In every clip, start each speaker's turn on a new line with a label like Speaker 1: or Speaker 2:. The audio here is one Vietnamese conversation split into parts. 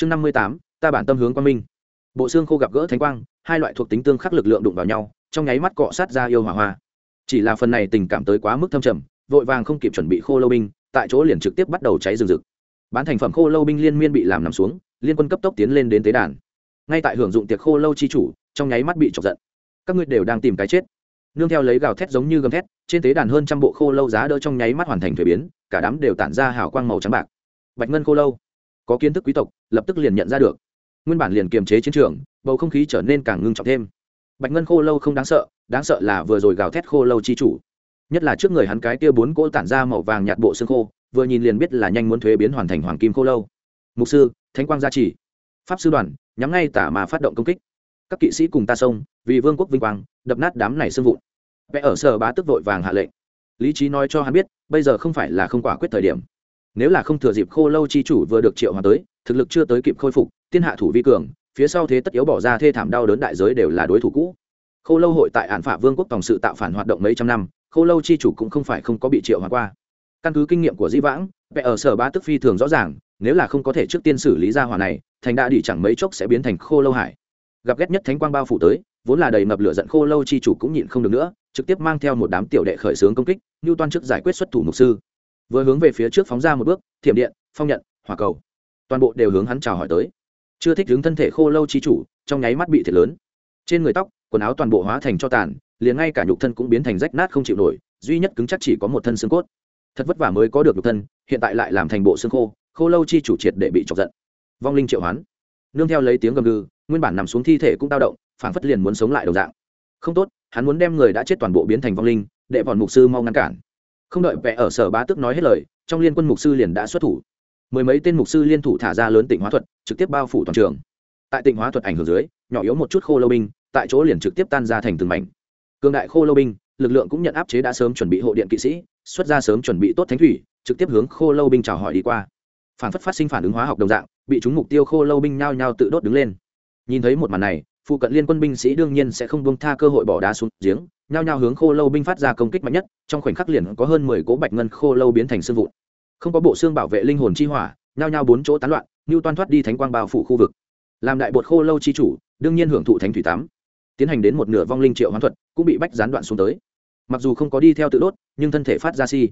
Speaker 1: chương năm mươi tám, ta bản tâm hướng quang minh. Bộ xương khô gặp gỡ thánh quang, hai loại thuộc tính tương khắc lực lượng đụng vào nhau, trong nháy mắt cọ sát ra yêu hỏa hoa. Chỉ là phần này tình cảm tới quá mức thâm trầm, vội vàng không kịp chuẩn bị khô lâu binh, tại chỗ liền trực tiếp bắt đầu cháy rừng rực. Bán thành phẩm khô lâu binh liên miên bị làm nằm xuống, liên quân cấp tốc tiến lên đến tế đàn. Ngay tại hưởng dụng tiệc khô lâu chi chủ, trong nháy mắt bị chọc giận. Các ngươi đều đang tìm cái chết. Nương theo lấy gào thét giống như gầm thét, trên tế đàn hơn trăm bộ khô lâu giá đỡ trong nháy mắt hoàn thành thuế biến, cả đám đều tản ra hào quang màu trắng bạc. Bạch ngân khô lâu có kiến thức quý tộc lập tức liền nhận ra được. Nguyên bản liền kiềm chế chiến trường bầu không khí trở nên càng ngưng trọng thêm. Bạch ngân khô lâu không đáng sợ đáng sợ là vừa rồi gào thét khô lâu chi chủ. Nhất là trước người hắn cái kia bốn cỗ tản ra màu vàng nhạt bộ xương khô vừa nhìn liền biết là nhanh muốn thuế biến hoàn thành hoàng kim khô lâu. Mục sư thánh quang gia trì. Pháp sư đoàn nhắm ngay tả mà phát động công kích. Các kỵ sĩ cùng ta sông, vì vương quốc vinh quang đập nát đám này sưng vụn. Vẽ ở sở bá tức vội vàng hạ lệnh. Lý trí nói cho hắn biết bây giờ không phải là không quả quyết thời điểm nếu là không thừa dịp khô lâu chi chủ vừa được triệu hòa tới, thực lực chưa tới kịp khôi phục, thiên hạ thủ vi cường, phía sau thế tất yếu bỏ ra thê thảm đau đớn đại giới đều là đối thủ cũ. Khô lâu hội tại ạn phả vương quốc tổng sự tạo phản hoạt động mấy trăm năm, khô lâu chi chủ cũng không phải không có bị triệu hòa qua. Căn cứ kinh nghiệm của dĩ vãng vẽ ở sở ba tức phi thường rõ ràng, nếu là không có thể trước tiên xử lý ra hỏa này, thành đã đi chẳng mấy chốc sẽ biến thành khô lâu hải. Gặp ghét nhất thánh quang bao phủ tới, vốn là đầy ngập lửa giận khô lâu chi chủ cũng nhịn không được nữa, trực tiếp mang theo một đám tiểu đệ khởi xướng công kích như toan trước giải quyết xuất thủ mục sư vừa hướng về phía trước phóng ra một bước, thiểm điện, phong nhận, hỏa cầu. Toàn bộ đều hướng hắn chào hỏi tới. Chưa thích đứng thân thể khô lâu chi chủ, trong nháy mắt bị thiệt lớn. Trên người tóc, quần áo toàn bộ hóa thành cho tàn, liền ngay cả nhục thân cũng biến thành rách nát không chịu nổi, duy nhất cứng chắc chỉ có một thân xương cốt. Thật vất vả mới có được nhục thân, hiện tại lại làm thành bộ xương khô khô lâu chi chủ triệt để bị chọc giận. Vong linh triệu hoán. Nương theo lấy tiếng gầm gừ, nguyên bản nằm xuống thi thể cũng tao động phản phất liền muốn sống lại đầu dạng. Không tốt, hắn muốn đem người đã chết toàn bộ biến thành vong linh để bọn mục sư mau ngăn cản không đợi vẽ ở sở bá tức nói hết lời, trong liên quân mục sư liền đã xuất thủ. Mười mấy tên mục sư liên thủ thả ra lớn tỉnh hóa thuật, trực tiếp bao phủ toàn trường. Tại tỉnh hóa thuật ảnh hưởng dưới, nhỏ yếu một chút khô lâu binh, tại chỗ liền trực tiếp tan ra thành từng mảnh. Cường đại khô lâu binh, lực lượng cũng nhận áp chế đã sớm chuẩn bị hộ điện kỵ sĩ, xuất ra sớm chuẩn bị tốt thánh thủy, trực tiếp hướng khô lâu binh chào hỏi đi qua. Phản phất phát sinh phản ứng hóa học đồng dạng, bị chúng mục tiêu khô lâu binh nhao nhao tự đốt đứng lên. Nhìn thấy một màn này phụ cận liên quân binh sĩ đương nhiên sẽ không buông tha cơ hội bỏ đá xuống giếng, nhao nhao hướng khô lâu binh phát ra công kích mạnh nhất, trong khoảnh khắc liền có hơn mười cỗ bạch ngân khô lâu biến thành xương vụn. Không có bộ xương bảo vệ linh hồn chi hỏa, nhao nhao bốn chỗ tán loạn như toan thoát đi thánh quang bao phủ khu vực. Làm đại bột khô lâu chi chủ, đương nhiên hưởng thụ thánh thủy tám. Tiến hành đến một nửa vong linh triệu hoán thuật, cũng bị bách gián đoạn xuống tới. Mặc dù không có đi theo tự đốt, nhưng thân thể phát ra si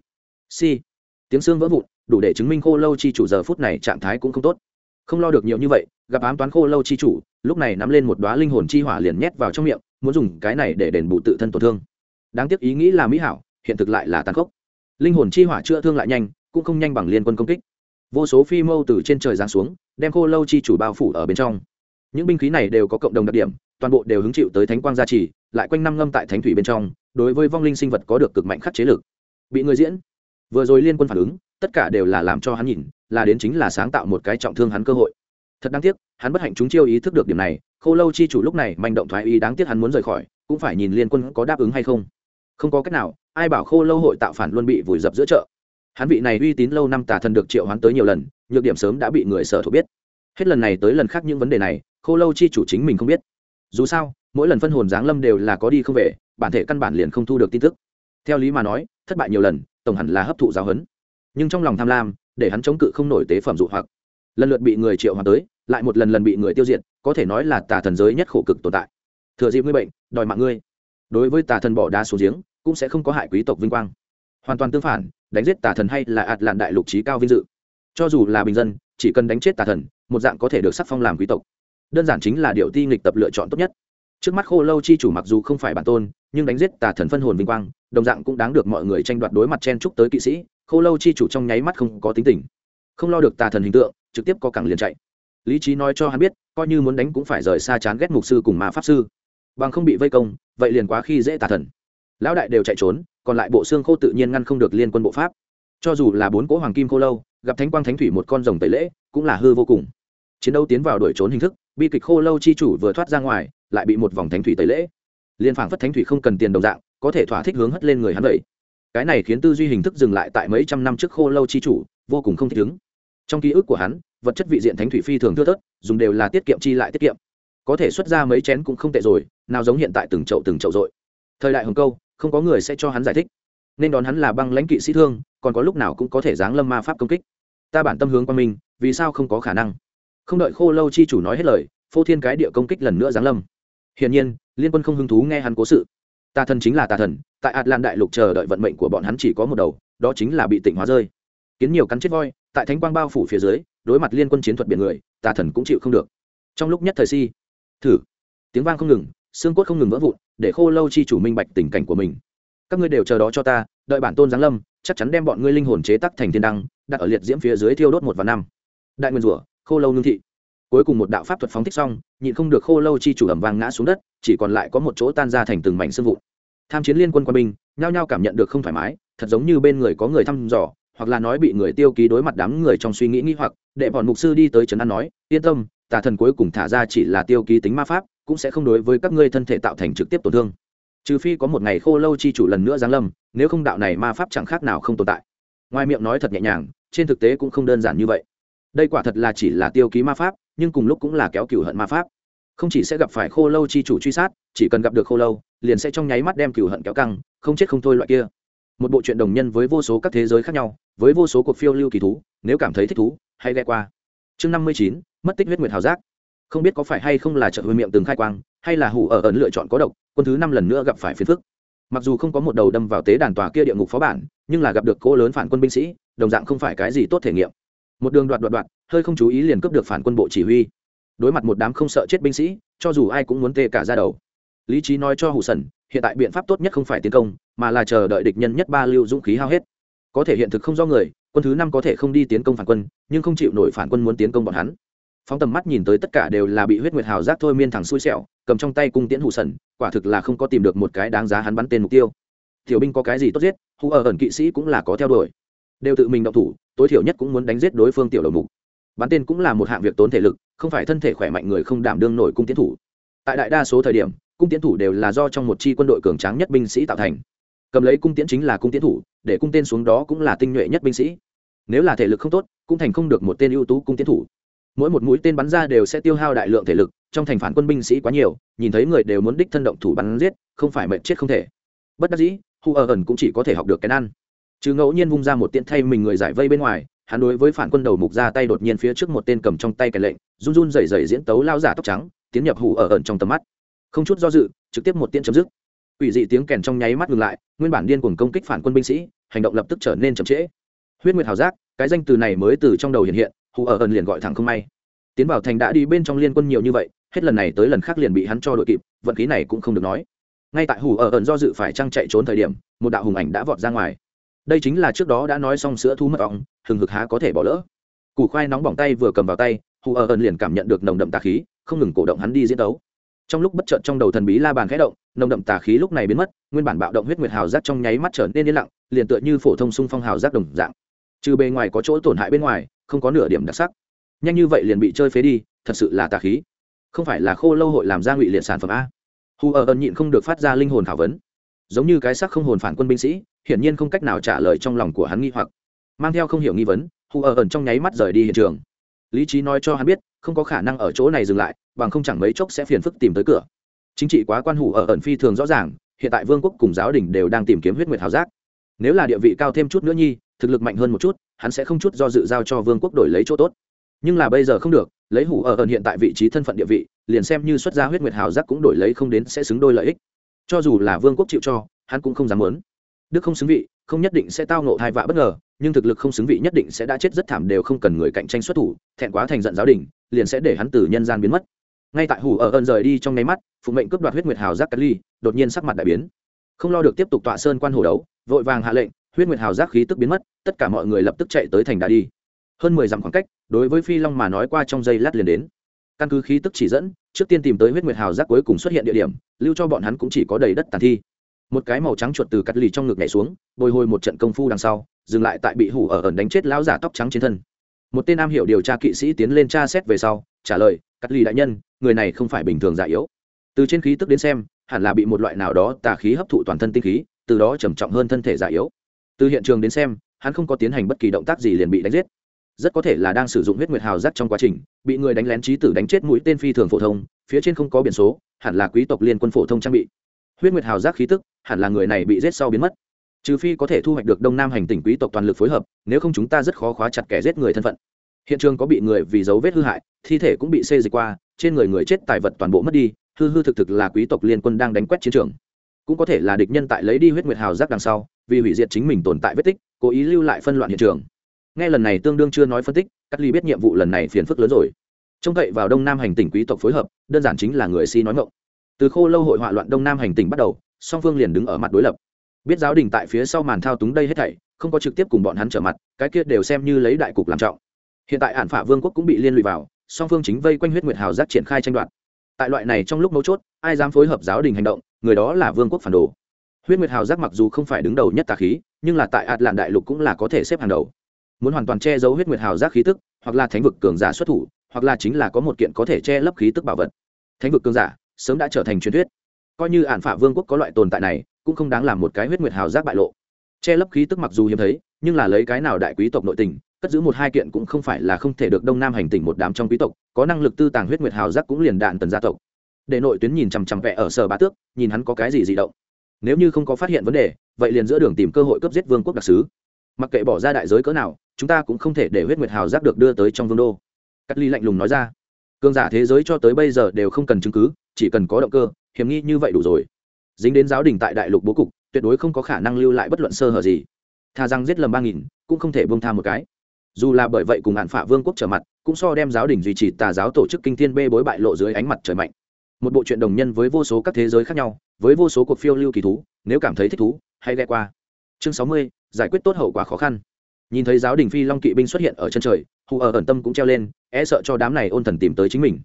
Speaker 1: si tiếng xương vỡ vụn, đủ để chứng minh khô lâu chi chủ giờ phút này trạng thái cũng không tốt không lo được nhiều như vậy, gặp ám toán khô lâu chi chủ, lúc này nắm lên một đoá linh hồn chi hỏa liền nhét vào trong miệng, muốn dùng cái này để đền bù tự thân tổn thương. Đáng tiếc ý nghĩ là mỹ hảo, hiện thực lại là tàn khốc. Linh hồn chi hỏa chữa thương lại nhanh, cũng không nhanh bằng liên quân công kích. Vô số phi mâu từ trên trời giáng xuống, đem khô lâu chi chủ bao phủ ở bên trong. Những binh khí này đều có cộng đồng đặc điểm, toàn bộ đều hứng chịu tới thánh quang gia trì, lại quanh năm ngâm tại thánh thủy bên trong, đối với vong linh sinh vật có được cực mạnh khắc chế lực. Bị người diễn, vừa rồi liên quân phản ứng, tất cả đều là làm cho hắn nhìn là đến chính là sáng tạo một cái trọng thương hắn cơ hội. Thật đáng tiếc, hắn bất hạnh chúng chiêu ý thức được điểm này, khô lâu chi chủ lúc này manh động thoái ý đáng tiếc hắn muốn rời khỏi, cũng phải nhìn liên quân có đáp ứng hay không. Không có cách nào, ai bảo khô lâu hội tạo phản luôn bị vùi dập giữa chợ. Hắn vị này uy tín lâu năm tả thần được triệu hoán tới nhiều lần, nhược điểm sớm đã bị người sở thuộc biết. Hết lần này tới lần khác những vấn đề này, khô lâu chi chủ chính mình không biết. Dù sao, mỗi lần phân hồn giáng lâm đều là có đi không về, bản thể căn bản liền không thu được tin tức. Theo lý mà nói, thất bại nhiều lần, tổng hẳn là hấp thụ giáo huấn. Nhưng trong lòng tham lam để hắn chống cự không nổi tế phẩm dụ hoặc. Lần lượt bị người triệu hoàng tới, lại một lần lần bị người tiêu diệt, có thể nói là tà thần giới nhất khổ cực tồn tại. Thừa dịp ngươi bệnh, đòi mạng ngươi. Đối với tà thần bỏ đá xuống giếng, cũng sẽ không có hại quý tộc vinh quang. Hoàn toàn tương phản, đánh giết tà thần hay là ạt lạn đại lục trí cao vinh dự. Cho dù là bình dân, chỉ cần đánh chết tà thần, một dạng có thể được sắc phong làm quý tộc. Đơn giản chính là điệu ti nghịch tập lựa chọn tốt nhất. Trước mắt khô lâu chi chủ mặc dù không phải bản tôn, nhưng đánh giết tà thần phân hồn vinh quang, đồng dạng cũng đáng được mọi người tranh đoạt đối mặt chen chúc tới kỵ sĩ khô lâu chi chủ trong nháy mắt không có tính tình, không lo được tà thần hình tượng, trực tiếp có cẳng liền chạy. Lý trí nói cho hắn biết, coi như muốn đánh cũng phải rời xa chán ghét mục sư cùng mà pháp sư. Bằng không bị vây công, vậy liền quá khi dễ tà thần. Lão đại đều chạy trốn, còn lại bộ xương khô tự nhiên ngăn không được liên quân bộ pháp. Cho dù là bốn cỗ hoàng kim khô lâu, gặp thánh quang thánh thủy một con rồng tẩy lễ, cũng là hư vô cùng. Chiến đấu tiến vào đuổi trốn hình thức, bi kịch khô lâu chi chủ vừa thoát ra ngoài, lại bị một vòng thánh thủy tẩy lễ. Liên phảng phất thánh thủy không cần tiền đồng dạng, có thể thỏa thích hướng hất lên người hắn vậy cái này khiến tư duy hình thức dừng lại tại mấy trăm năm trước khô lâu chi chủ, vô cùng không thích ứng. Trong ký ức của hắn, vật chất vị diện thánh thủy phi thường thưa thớt, dùng đều là tiết kiệm chi lại tiết kiệm. Có thể xuất ra mấy chén cũng không tệ rồi, nào giống hiện tại từng chậu từng chậu rồi thời đại hồng câu, không có người sẽ cho hắn giải thích. Nên đón hắn là băng lãnh kỵ sĩ thương, còn có lúc nào cũng có thể giáng lâm ma pháp công kích. Ta bản tâm hướng qua mình, vì sao không có khả năng? Không đợi khô lâu chi chủ nói hết lời, phô thiên cái địa công kích lần nữa giáng lâm. Hiển nhiên, liên quân không hứng thú nghe hắn cố sự tà thần chính là tà thần, tại atlan đại lục chờ đợi vận mệnh của bọn hắn chỉ có một đầu, đó chính là bị tịnh hóa rơi. Kiến nhiều cắn chết voi, tại thánh quang bao phủ phía dưới, đối mặt liên quân chiến thuật biển người, tà thần cũng chịu không được. Trong lúc nhất thời si, thử. Tiếng vang không ngừng, xương cốt không ngừng vỡ vụn, để khô lâu chi chủ minh bạch tình cảnh của mình. Các ngươi đều chờ đó cho ta, đợi bản tôn giáng lâm, chắc chắn đem bọn ngươi linh hồn chế tắc thành thiên đăng, đặt ở liệt diễm phía dưới thiêu đốt một và năm. Đại nguyên rủa, khô lâu nương thị cuối cùng một đạo pháp thuật phóng thích xong, nhịn không được khô lâu chi chủ ẩm vang ngã xuống đất, chỉ còn lại có một chỗ tan ra thành từng mảnh sương vụn. Tham chiến liên quân quân binh, nhao nhao cảm nhận được không thoải mái, thật giống như bên người có người thăm dò, hoặc là nói bị người tiêu ký đối mặt đám người trong suy nghĩ nghĩ hoặc, đệ bọn mục sư đi tới trấn an nói, yên tâm, tà thần cuối cùng thả ra chỉ là tiêu ký tính ma pháp, cũng sẽ không đối với các ngươi thân thể tạo thành trực tiếp tổn thương. Trừ phi có một ngày khô lâu chi chủ lần nữa giáng lâm, nếu không đạo này ma pháp chẳng khác nào không tồn tại. Ngoài miệng nói thật nhẹ nhàng, trên thực tế cũng không đơn giản như vậy. Đây quả thật là chỉ là tiêu ký ma pháp nhưng cùng lúc cũng là kéo cửu hận ma pháp. Không chỉ sẽ gặp phải khô lâu chi chủ truy sát, chỉ cần gặp được khô lâu, liền sẽ trong nháy mắt đem cửu hận kéo căng, không chết không thôi loại kia. Một bộ truyện đồng nhân với vô số các thế giới khác nhau, với vô số cuộc phiêu lưu kỳ thú, nếu cảm thấy thích thú, hãy ghe qua. Chương năm mươi chín, mất tích huyết nguyệt hào giác. Không biết có phải hay không là trợ hơi miệng từng khai quang, hay là hủ ở ẩn lựa chọn có độc, quân thứ năm lần nữa gặp phải phiền phức. Mặc dù không có một đầu đâm vào tế đàn tòa kia địa ngục phó bản, nhưng là gặp được cỗ lớn phản quân binh sĩ, đồng dạng không phải cái gì tốt thể nghiệm một đường đoạt đoạt đoạt, hơi không chú ý liền cướp được phản quân bộ chỉ huy. Đối mặt một đám không sợ chết binh sĩ, cho dù ai cũng muốn tê cả ra đầu. Lý trí nói cho hủ sần hiện tại biện pháp tốt nhất không phải tiến công, mà là chờ đợi địch nhân nhất ba lưu dũng khí hao hết. Có thể hiện thực không do người, quân thứ năm có thể không đi tiến công phản quân, nhưng không chịu nổi phản quân muốn tiến công bọn hắn. Phóng tầm mắt nhìn tới tất cả đều là bị huyết nguyệt hào giác thôi miên thẳng xui xẻo, cầm trong tay cung tiễn hủ sần quả thực là không có tìm được một cái đáng giá hắn bắn tên mục tiêu. Tiểu binh có cái gì tốt giết, hủ ở ẩn kỵ sĩ cũng là có theo đuổi đều tự mình động thủ, tối thiểu nhất cũng muốn đánh giết đối phương tiểu đầu mục. Bắn tên cũng là một hạng việc tốn thể lực, không phải thân thể khỏe mạnh người không đảm đương nổi cung tiến thủ. Tại đại đa số thời điểm, cung tiến thủ đều là do trong một chi quân đội cường tráng nhất binh sĩ tạo thành. Cầm lấy cung tiến chính là cung tiến thủ, để cung tên xuống đó cũng là tinh nhuệ nhất binh sĩ. Nếu là thể lực không tốt, cũng thành không được một tên ưu tú cung tiến thủ. Mỗi một mũi tên bắn ra đều sẽ tiêu hao đại lượng thể lực, trong thành phản quân binh sĩ quá nhiều, nhìn thấy người đều muốn đích thân động thủ bắn giết, không phải mệnh chết không thể. Bất đắc dĩ, hu ở ẩn cũng chỉ có thể học được cái ăn chứ ngẫu nhiên vung ra một tiện thay mình người giải vây bên ngoài, hắn đối với phản quân đầu mục ra tay đột nhiên phía trước một tên cầm trong tay cái lệnh, run run rẩy rẩy diễn tấu lao giả tóc trắng, tiến nhập hủ ở ẩn trong tầm mắt. Không chút do dự, trực tiếp một tiên chấm dứt. Ủy dị tiếng kèn trong nháy mắt ngừng lại, nguyên bản điên cuồng công kích phản quân binh sĩ, hành động lập tức trở nên chậm trễ. Huyết nguyệt hào giác, cái danh từ này mới từ trong đầu hiện hiện, hủ ở ẩn liền gọi thẳng không may. Tiến vào thành đã đi bên trong liên quân nhiều như vậy, hết lần này tới lần khác liền bị hắn cho đội kịp, vận khí này cũng không được nói. Ngay tại hủ ở ẩn do dự phải trang chạy trốn thời điểm, một đạo hùng ảnh đã vọt ra ngoài đây chính là trước đó đã nói xong sữa thu mật ong, hừng hực há có thể bỏ lỡ. Củ khoai nóng bỏng tay vừa cầm vào tay, hù ở ẩn liền cảm nhận được nồng đậm tà khí, không ngừng cổ động hắn đi diễn tấu trong lúc bất chợt trong đầu thần bí la bàn khẽ động, nồng đậm tà khí lúc này biến mất, nguyên bản bạo động huyết nguyệt hào giác trong nháy mắt trở nên yên lặng, liền tựa như phổ thông sung phong hào giác đồng dạng. Trừ bề ngoài có chỗ tổn hại bên ngoài, không có nửa điểm đặc sắc. Nhanh như vậy liền bị chơi phế đi, thật sự là tà khí. Không phải là khô lâu hội làm ra ngụy liệt sản phẩm a. Hù ở ẩn nhịn không được phát ra linh hồn thảo vấn giống như cái sắc không hồn phản quân binh sĩ, hiển nhiên không cách nào trả lời trong lòng của hắn nghi hoặc. Mang theo không hiểu nghi vấn hù ở ẩn trong nháy mắt rời đi hiện trường. Lý trí nói cho hắn biết, không có khả năng ở chỗ này dừng lại, bằng không chẳng mấy chốc sẽ phiền phức tìm tới cửa. Chính trị quá quan hủ ở ẩn phi thường rõ ràng, hiện tại vương quốc cùng giáo đình đều đang tìm kiếm huyết nguyệt hào giác. Nếu là địa vị cao thêm chút nữa nhi, thực lực mạnh hơn một chút, hắn sẽ không chút do dự giao cho vương quốc đổi lấy chỗ tốt. Nhưng là bây giờ không được, lấy hủ ở ẩn hiện tại vị trí thân phận địa vị, liền xem như xuất gia huyết nguyệt hào giác cũng đổi lấy không đến sẽ xứng đôi lợi ích cho dù là vương quốc chịu cho, hắn cũng không dám muốn. Đức không xứng vị, không nhất định sẽ tao nộ thai vạ bất ngờ, nhưng thực lực không xứng vị nhất định sẽ đã chết rất thảm đều không cần người cạnh tranh xuất thủ, thẹn quá thành giận giáo đình, liền sẽ để hắn từ nhân gian biến mất. Ngay tại hủ ở ơn rời đi trong nháy mắt, phụ mệnh cướp đoạt huyết nguyệt hào giác cát ly, đột nhiên sắc mặt đại biến. Không lo được tiếp tục tọa sơn quan hồ đấu, vội vàng hạ lệnh, huyết nguyệt hào giác khí tức biến mất, tất cả mọi người lập tức chạy tới thành đã đi. Hơn mười dặm khoảng cách, đối với phi long mà nói qua trong giây lát liền đến căn cứ khí tức chỉ dẫn, trước tiên tìm tới huyết nguyệt hào giác cuối cùng xuất hiện địa điểm, lưu cho bọn hắn cũng chỉ có đầy đất tàn thi. Một cái màu trắng chuột từ cắt lì trong ngực nhảy xuống, bồi hồi một trận công phu đằng sau, dừng lại tại bị hủ ở ẩn đánh chết lão giả tóc trắng trên thân. Một tên nam hiệu điều tra kỵ sĩ tiến lên tra xét về sau, trả lời, cắt lì đại nhân, người này không phải bình thường già yếu. Từ trên khí tức đến xem, hẳn là bị một loại nào đó tà khí hấp thụ toàn thân tinh khí, từ đó trầm trọng hơn thân thể già yếu. Từ hiện trường đến xem, hắn không có tiến hành bất kỳ động tác gì liền bị đánh giết rất có thể là đang sử dụng huyết nguyệt hào giác trong quá trình, bị người đánh lén trí tử đánh chết mũi tên phi thường phổ thông, phía trên không có biển số, hẳn là quý tộc liên quân phổ thông trang bị. Huyết nguyệt hào giác khí tức, hẳn là người này bị giết sau biến mất. Trừ phi có thể thu hoạch được đông nam hành tỉnh quý tộc toàn lực phối hợp, nếu không chúng ta rất khó khóa chặt kẻ giết người thân phận. Hiện trường có bị người vì dấu vết hư hại, thi thể cũng bị xê dịch qua, trên người người chết tài vật toàn bộ mất đi, hư hư thực thực là quý tộc liên quân đang đánh quét chiến trường. Cũng có thể là địch nhân tại lấy đi huyết nguyệt hào giác đằng sau, vì hủy diệt chính mình tồn tại vết tích, cố ý lưu lại phân loạn hiện trường nghe lần này tương đương chưa nói phân tích cắt ly biết nhiệm vụ lần này phiền phức lớn rồi. Trông cậy vào đông nam hành tỉnh quý tộc phối hợp, đơn giản chính là người si nói ngộng từ khô lâu hội họa loạn đông nam hành tỉnh bắt đầu, song phương liền đứng ở mặt đối lập. Biết giáo đình tại phía sau màn thao túng đây hết thảy, không có trực tiếp cùng bọn hắn trở mặt, cái kia đều xem như lấy đại cục làm trọng. Hiện tại hạn phả vương quốc cũng bị liên lụy vào, song phương chính vây quanh huyết nguyệt hào giác triển khai tranh đoạt. Tại loại này trong lúc mấu chốt, ai dám phối hợp giáo đình hành động, người đó là vương quốc phản đồ. Huyết nguyệt hào giác mặc dù không phải đứng đầu nhất tà khí, nhưng là tại ạt lạn đại lục cũng là có thể xếp hàng đầu muốn hoàn toàn che giấu huyết nguyệt hào giác khí tức, hoặc là thánh vực cường giả xuất thủ, hoặc là chính là có một kiện có thể che lấp khí tức bảo vật. Thánh vực cường giả sớm đã trở thành truyền thuyết. Coi như ản phả vương quốc có loại tồn tại này, cũng không đáng làm một cái huyết nguyệt hào giác bại lộ. Che lấp khí tức mặc dù hiếm thấy, nhưng là lấy cái nào đại quý tộc nội tình, cất giữ một hai kiện cũng không phải là không thể được đông nam hành tỉnh một đám trong quý tộc, có năng lực tư tàng huyết nguyệt hào giác cũng liền đạn tần gia tộc. Để nội tuyến nhìn chằm chằm vẽ ở sở bá tước, nhìn hắn có cái gì dị động. Nếu như không có phát hiện vấn đề, vậy liền giữa đường tìm cơ hội cướp giết vương quốc đặc sứ. Mặc kệ bỏ ra đại giới cỡ nào chúng ta cũng không thể để huyết nguyệt hào giác được đưa tới trong vương đô. Cắt ly lạnh lùng nói ra. Cương giả thế giới cho tới bây giờ đều không cần chứng cứ, chỉ cần có động cơ, hiểm nghi như vậy đủ rồi. Dính đến giáo đình tại đại lục bố cục, tuyệt đối không có khả năng lưu lại bất luận sơ hở gì. Thà rằng giết lầm ba nghìn, cũng không thể bông tha một cái. Dù là bởi vậy cùng hạn phả vương quốc trở mặt, cũng so đem giáo đình duy trì tà giáo tổ chức kinh thiên bê bối bại lộ dưới ánh mặt trời mạnh. Một bộ truyện đồng nhân với vô số các thế giới khác nhau, với vô số cuộc phiêu lưu kỳ thú, nếu cảm thấy thích thú, hãy ghe qua. Chương sáu mươi, giải quyết tốt hậu quả khó khăn nhìn thấy giáo đình phi long kỵ binh xuất hiện ở chân trời, hù ở ẩn tâm cũng treo lên e sợ cho đám này ôn thần tìm tới chính mình.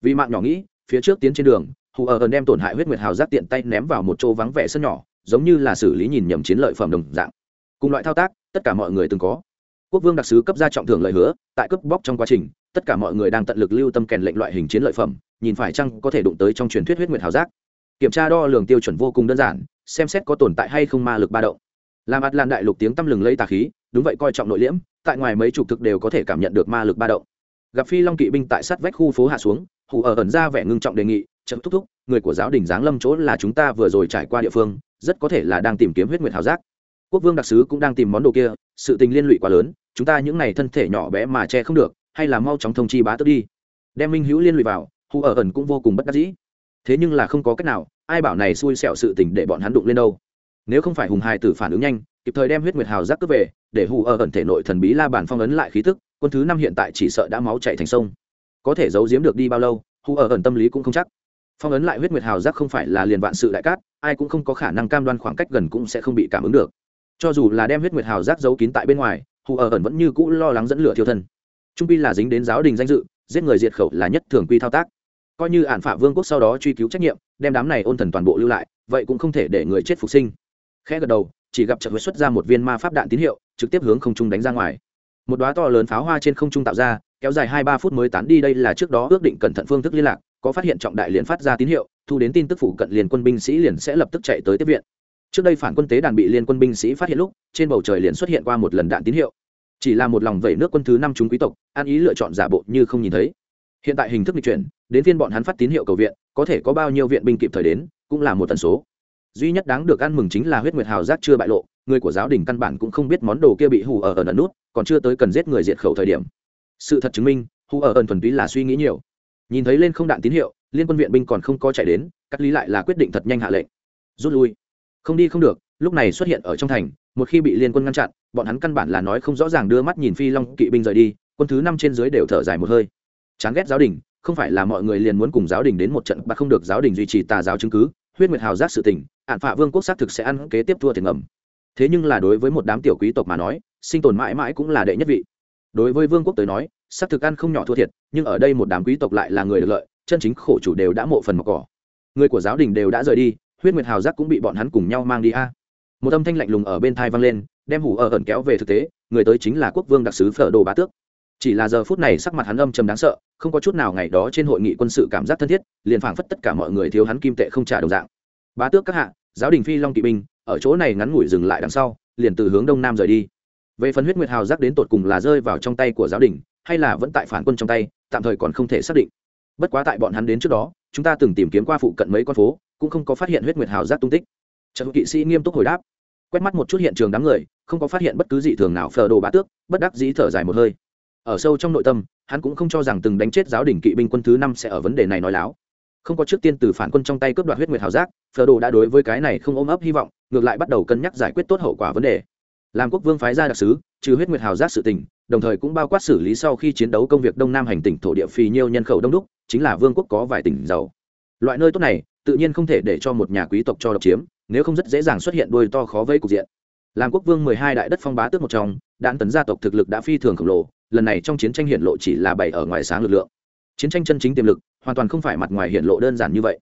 Speaker 1: Vì mạng nhỏ nghĩ, phía trước tiến trên đường, hù ở ẩn đem tổn hại huyết nguyệt hào giác tiện tay ném vào một chỗ vắng vẻ sân nhỏ, giống như là xử lý nhìn nhầm chiến lợi phẩm đồng dạng. Cùng loại thao tác, tất cả mọi người từng có. Quốc vương đặc sứ cấp ra trọng thưởng lời hứa, tại cướp bóc trong quá trình, tất cả mọi người đang tận lực lưu tâm kèn lệnh loại hình chiến lợi phẩm, nhìn phải chăng có thể đụng tới trong truyền thuyết huyết nguyệt hào giác. Kiểm tra đo lường tiêu chuẩn vô cùng đơn giản, xem xét có tồn tại hay không ma lực ba động. Làm ạt lan đại lục tiếng tăm lừng lây tà khí đúng vậy, coi trọng nội liễm, tại ngoài mấy chục thực đều có thể cảm nhận được ma lực ba động. Gặp phi long kỵ binh tại sát vách khu phố hạ xuống, hù ở ẩn ra vẻ ngưng trọng đề nghị chậm thúc thúc, người của giáo đình giáng lâm chỗ là chúng ta vừa rồi trải qua địa phương, rất có thể là đang tìm kiếm huyết nguyệt hào giác. Quốc vương đặc sứ cũng đang tìm món đồ kia, sự tình liên lụy quá lớn, chúng ta những n à y thân thể nhỏ bé mà che không được, hay là mau chóng thông chi bá tức đi. Đem minh hữu liên lụy vào, hù ở ẩn cũng vô cùng bất đắc dĩ. Thế nhưng là không có cách nào, ai bảo này xui xẻo sự tình để bọn hắn đụng lên đâu. Nếu không phải hùng hài tử phản ứng nhanh, kịp thời đem huyết nguyệt hào giác cướp về để hù ở ẩn thể nội thần bí la Bàn phong ấn lại khí tức, quân thứ năm hiện tại chỉ sợ đã máu chạy thành sông. Có thể giấu giếm được đi bao lâu, hù ở ẩn tâm lý cũng không chắc. Phong ấn lại huyết nguyệt hào giác không phải là liền vạn sự đại cát, ai cũng không có khả năng cam đoan khoảng cách gần cũng sẽ không bị cảm ứng được. Cho dù là đem huyết nguyệt hào giác giấu kín tại bên ngoài, hù ở ẩn vẫn như cũ lo lắng dẫn lửa thiêu thân. Trung pi là dính đến giáo đình danh dự, giết người diệt khẩu là nhất thường quy thao tác. Coi như ản phả vương quốc sau đó truy cứu trách nhiệm, đem đám này ôn thần toàn bộ lưu lại, vậy cũng không thể để người chết phục sinh. Khẽ gật đầu, chỉ gặp trợ huyết xuất ra một viên ma pháp đạn tín hiệu trực tiếp hướng không trung đánh ra ngoài. Một đoá to lớn pháo hoa trên không trung tạo ra, kéo dài hai ba phút mới tán đi, đây là trước đó ước định cẩn thận phương thức liên lạc, có phát hiện trọng đại liền phát ra tín hiệu, thu đến tin tức phụ cận liền quân binh sĩ liền sẽ lập tức chạy tới tiếp viện. Trước đây phản quân tế đàn bị liên quân binh sĩ phát hiện lúc, trên bầu trời liền xuất hiện qua một lần đạn tín hiệu. Chỉ là một lòng vẩy nước quân thứ năm chúng quý tộc an ý lựa chọn giả bộ như không nhìn thấy. Hiện tại hình thức lịch chuyển, đến phiên bọn hắn phát tín hiệu cầu viện, có thể có bao nhiêu viện binh kịp thời đến, cũng là một tần số. Duy nhất đáng được ăn mừng chính là huyết nguyệt hào giác chưa bại lộ người của giáo đình căn bản cũng không biết món đồ kia bị hù ở ẩn ẩn nút, còn chưa tới cần giết người diệt khẩu thời điểm. Sự thật chứng minh, hù ở ẩn thuần túy là suy nghĩ nhiều. Nhìn thấy lên không đạn tín hiệu, liên quân viện binh còn không có chạy đến, cắt lý lại là quyết định thật nhanh hạ lệnh. Rút lui. Không đi không được, lúc này xuất hiện ở trong thành, một khi bị liên quân ngăn chặn, bọn hắn căn bản là nói không rõ ràng đưa mắt nhìn phi long kỵ binh rời đi, quân thứ năm trên dưới đều thở dài một hơi. Chán ghét giáo đình, không phải là mọi người liền muốn cùng giáo đình đến một trận, mà không được giáo đình duy trì tà giáo chứng cứ, huyết nguyệt hào giác sự tình ạn phạ vương quốc xác thực sẽ ăn kế tiếp thua thiệt ngầm thế nhưng là đối với một đám tiểu quý tộc mà nói, sinh tồn mãi mãi cũng là đệ nhất vị. Đối với vương quốc tới nói, xác thực ăn không nhỏ thua thiệt, nhưng ở đây một đám quý tộc lại là người được lợi, chân chính khổ chủ đều đã mộ phần mọc cỏ. Người của giáo đình đều đã rời đi, huyết nguyệt hào giác cũng bị bọn hắn cùng nhau mang đi a. Một âm thanh lạnh lùng ở bên thai vang lên, đem hủ ở ẩn kéo về thực tế, người tới chính là quốc vương đặc sứ phở đồ bá tước. Chỉ là giờ phút này sắc mặt hắn âm trầm đáng sợ, không có chút nào ngày đó trên hội nghị quân sự cảm giác thân thiết, liền phảng phất tất cả mọi người thiếu hắn kim tệ không trả đồng dạng. Bá tước các hạ, giáo đình phi long kỵ binh ở chỗ này ngắn ngủi dừng lại đằng sau, liền từ hướng đông nam rời đi. Về phần huyết nguyệt hào giác đến tột cùng là rơi vào trong tay của giáo đình, hay là vẫn tại phản quân trong tay, tạm thời còn không thể xác định. Bất quá tại bọn hắn đến trước đó, chúng ta từng tìm kiếm qua phụ cận mấy con phố, cũng không có phát hiện huyết nguyệt hào giác tung tích. Trận kỵ sĩ nghiêm túc hồi đáp. Quét mắt một chút hiện trường đám người, không có phát hiện bất cứ gì thường nào phờ đồ bá tước, bất đắc dĩ thở dài một hơi. Ở sâu trong nội tâm, hắn cũng không cho rằng từng đánh chết giáo đình kỵ binh quân thứ năm sẽ ở vấn đề này nói láo. Không có trước tiên từ phản quân trong tay cướp đoạt huyết nguyệt hào giác phờ đồ đã đối với cái này không ôm ấp hy vọng ngược lại bắt đầu cân nhắc giải quyết tốt hậu quả vấn đề. Làm quốc vương phái ra đặc sứ, trừ huyết nguyệt hào giác sự tình, đồng thời cũng bao quát xử lý sau khi chiến đấu công việc đông nam hành tỉnh thổ địa phì nhiêu nhân khẩu đông đúc, chính là vương quốc có vài tỉnh giàu. Loại nơi tốt này, tự nhiên không thể để cho một nhà quý tộc cho độc chiếm, nếu không rất dễ dàng xuất hiện đuôi to khó vây cục diện. Làm quốc vương mười hai đại đất phong bá tước một trong, đạn tấn gia tộc thực lực đã phi thường khổng lồ, lần này trong chiến tranh hiện lộ chỉ là bày ở ngoài sáng lực lượng. Chiến tranh chân chính tiềm lực, hoàn toàn không phải mặt ngoài hiện lộ đơn giản như vậy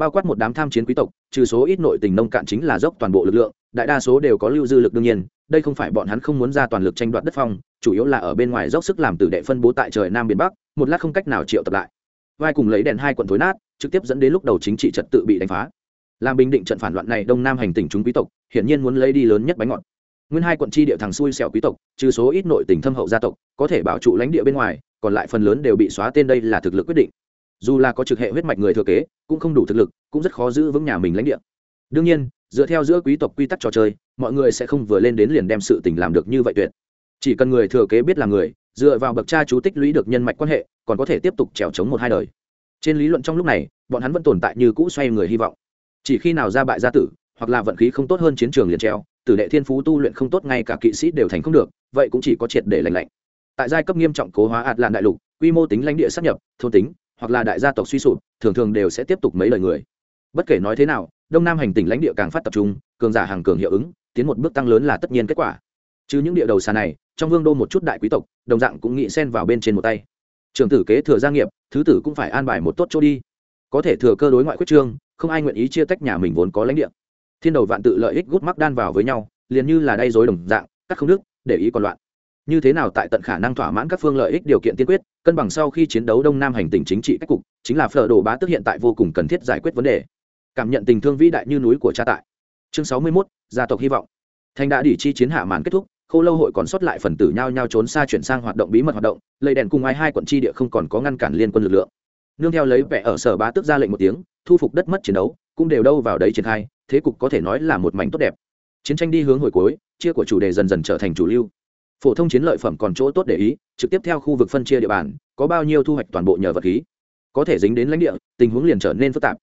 Speaker 1: bao quát một đám tham chiến quý tộc, trừ số ít nội tình nông cạn chính là dốc toàn bộ lực lượng, đại đa số đều có lưu dư lực đương nhiên, đây không phải bọn hắn không muốn ra toàn lực tranh đoạt đất phong, chủ yếu là ở bên ngoài dốc sức làm tử đệ phân bố tại trời nam biển bắc, một lát không cách nào triệu tập lại. Vai cùng lấy đèn hai quận thối nát, trực tiếp dẫn đến lúc đầu chính trị trật tự bị đánh phá. Làm bình định trận phản loạn này đông nam hành tỉnh chúng quý tộc, hiển nhiên muốn lấy đi lớn nhất bánh ngọt. Nguyên hai quận chi địa thằng xui xẻo quý tộc, trừ số ít nội tỉnh thâm hậu gia tộc, có thể bảo trụ lãnh địa bên ngoài, còn lại phần lớn đều bị xóa tên đây là thực lực quyết định dù là có trực hệ huyết mạch người thừa kế, cũng không đủ thực lực, cũng rất khó giữ vững nhà mình lãnh địa. Đương nhiên, dựa theo giữa quý tộc quy tắc trò chơi, mọi người sẽ không vừa lên đến liền đem sự tình làm được như vậy tuyệt. Chỉ cần người thừa kế biết là người, dựa vào bậc cha chú tích lũy được nhân mạch quan hệ, còn có thể tiếp tục trèo chống một hai đời. Trên lý luận trong lúc này, bọn hắn vẫn tồn tại như cũ xoay người hy vọng. Chỉ khi nào ra bại gia tử, hoặc là vận khí không tốt hơn chiến trường liền treo, tử đệ thiên phú tu luyện không tốt ngay cả kỵ sĩ đều thành không được, vậy cũng chỉ có triệt để lành lạnh. Tại giai cấp nghiêm trọng cố hóa ạt lạn đại lục, quy mô tính lãnh địa sắp nhập, thôn tính hoặc là đại gia tộc suy sụp, thường thường đều sẽ tiếp tục mấy lời người. Bất kể nói thế nào, đông nam hành tỉnh lãnh địa càng phát tập trung, cường giả hàng cường hiệu ứng, tiến một bước tăng lớn là tất nhiên kết quả. Chứ những địa đầu xa này, trong vương đô một chút đại quý tộc, đồng dạng cũng nghĩ xen vào bên trên một tay. Trường tử kế thừa gia nghiệp, thứ tử cũng phải an bài một tốt chỗ đi. Có thể thừa cơ đối ngoại quyết trương, không ai nguyện ý chia tách nhà mình vốn có lãnh địa. Thiên đầu vạn tự lợi ích gút mắc đan vào với nhau, liền như là đay dối đồng dạng, cắt không đức để ý còn loạn như thế nào tại tận khả năng thỏa mãn các phương lợi ích điều kiện tiên quyết cân bằng sau khi chiến đấu đông nam hành tình chính trị cách cục chính là phở đồ bá tức hiện tại vô cùng cần thiết giải quyết vấn đề. Cảm nhận tình thương vĩ đại như núi của cha tại. Chương sáu mươi 61, gia tộc hy vọng. Thành đã đỉ chi chiến hạ màn kết thúc khô lâu hội còn sót lại phần tử nhau nhau trốn xa chuyển sang hoạt động bí mật hoạt động lây đèn cùng ai hai quận chi địa không còn có ngăn cản liên quân lực lượng. Nương theo lấy vẻ ở sở bá tức ra lệnh một tiếng thu phục đất mất chiến đấu cũng đều đâu vào đấy triển khai thế cục có thể nói là một mảnh tốt đẹp. Chiến tranh đi hướng hồi cuối chia của chủ đề dần dần trở thành chủ lưu phổ thông chiến lợi phẩm còn chỗ tốt để ý, trực tiếp theo khu vực phân chia địa bàn, có bao nhiêu thu hoạch toàn bộ nhờ vật khí. Có thể dính đến lãnh địa, tình huống liền trở nên phức tạp.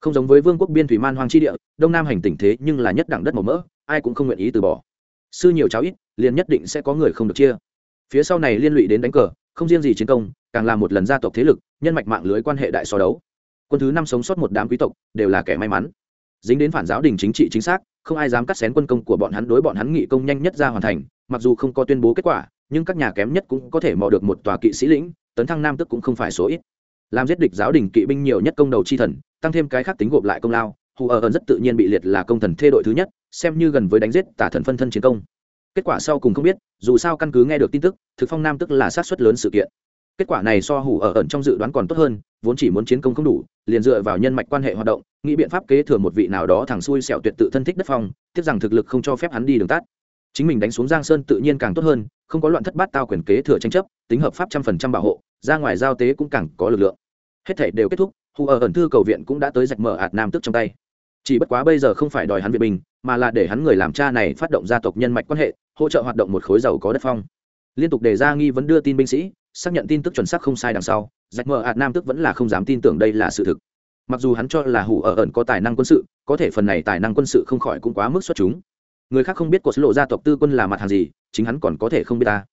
Speaker 1: Không giống với vương quốc biên thủy man hoang chi địa, đông nam hành tỉnh thế nhưng là nhất đẳng đất màu mỡ, ai cũng không nguyện ý từ bỏ. Sư nhiều cháu ít, liền nhất định sẽ có người không được chia. Phía sau này liên lụy đến đánh cờ, không riêng gì chiến công, càng là một lần gia tộc thế lực, nhân mạch mạng lưới quan hệ đại so đấu. Quân thứ năm sống sót một đám quý tộc, đều là kẻ may mắn. Dính đến phản giáo đình chính trị chính xác không ai dám cắt xén quân công của bọn hắn đối bọn hắn nghị công nhanh nhất ra hoàn thành, mặc dù không có tuyên bố kết quả, nhưng các nhà kém nhất cũng có thể mò được một tòa kỵ sĩ lĩnh, tấn thăng nam tức cũng không phải số ít. Làm giết địch giáo đình kỵ binh nhiều nhất công đầu chi thần, tăng thêm cái khác tính gộp lại công lao, hù ở ẩn rất tự nhiên bị liệt là công thần thê đội thứ nhất, xem như gần với đánh giết tả thần phân thân chiến công. Kết quả sau cùng không biết, dù sao căn cứ nghe được tin tức, thực phong nam tức là sát xuất lớn sự kiện. Kết quả này so hủ ở ẩn trong dự đoán còn tốt hơn vốn chỉ muốn chiến công không đủ, liền dựa vào nhân mạch quan hệ hoạt động, nghĩ biện pháp kế thừa một vị nào đó thằng xui xẻo tuyệt tự thân thích đất phong, tiếc rằng thực lực không cho phép hắn đi đường tắt. Chính mình đánh xuống giang sơn tự nhiên càng tốt hơn, không có loạn thất bát tao quyền kế thừa tranh chấp, tính hợp pháp trăm phần trăm bảo hộ, ra ngoài giao tế cũng càng có lực lượng. Hết thể đều kết thúc hù ở ẩn thư cầu viện cũng đã tới rạch mở ạt nam tức trong tay. Chỉ bất quá bây giờ không phải đòi hắn viện bình mà là để hắn người làm cha này phát động gia tộc nhân mạch quan hệ, hỗ trợ hoạt động một khối giàu có đất phong liên tục đề ra nghi vấn đưa tin binh sĩ, xác nhận tin tức chuẩn xác không sai đằng sau, rạch mở ạt nam tức vẫn là không dám tin tưởng đây là sự thực. Mặc dù hắn cho là hủ ở ẩn có tài năng quân sự, có thể phần này tài năng quân sự không khỏi cũng quá mức xuất chúng. Người khác không biết cuộc lộ gia tộc tư quân là mặt hàng gì, chính hắn còn có thể không biết ta.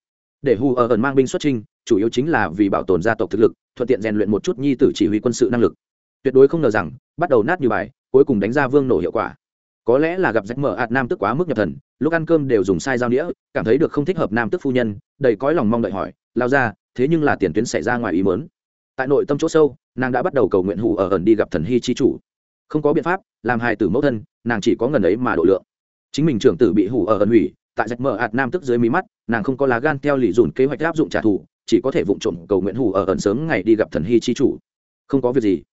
Speaker 1: Để hù ở ẩn mang binh xuất trinh chủ yếu chính là vì bảo tồn gia tộc thực lực, thuận tiện rèn luyện một chút nhi tử chỉ huy quân sự năng lực. Tuyệt đối không ngờ rằng, bắt đầu nát như bài, cuối cùng đánh ra vương nổ hiệu quả có lẽ là gặp rách mở ạt nam tức quá mức nhập thần, lúc ăn cơm đều dùng sai dao đĩa cảm thấy được không thích hợp nam tức phu nhân, đầy cõi lòng mong đợi hỏi, lao ra, thế nhưng là tiền tuyến xảy ra ngoài ý mớn tại nội tâm chỗ sâu, nàng đã bắt đầu cầu nguyện hủ ở ẩn đi gặp thần hy chi chủ. Không có biện pháp, làm hài tử mẫu thân, nàng chỉ có ngần ấy mà độ lượng. Chính mình trưởng tử bị hủ ở ẩn hủy, tại rạch mở ạt nam tức dưới mí mắt, nàng không có lá gan theo lì dùn kế hoạch áp dụng trả thù, chỉ có thể vụng trộm cầu nguyện hủ ở ẩn sớm ngày đi gặp thần hy chi chủ. Không có việc gì.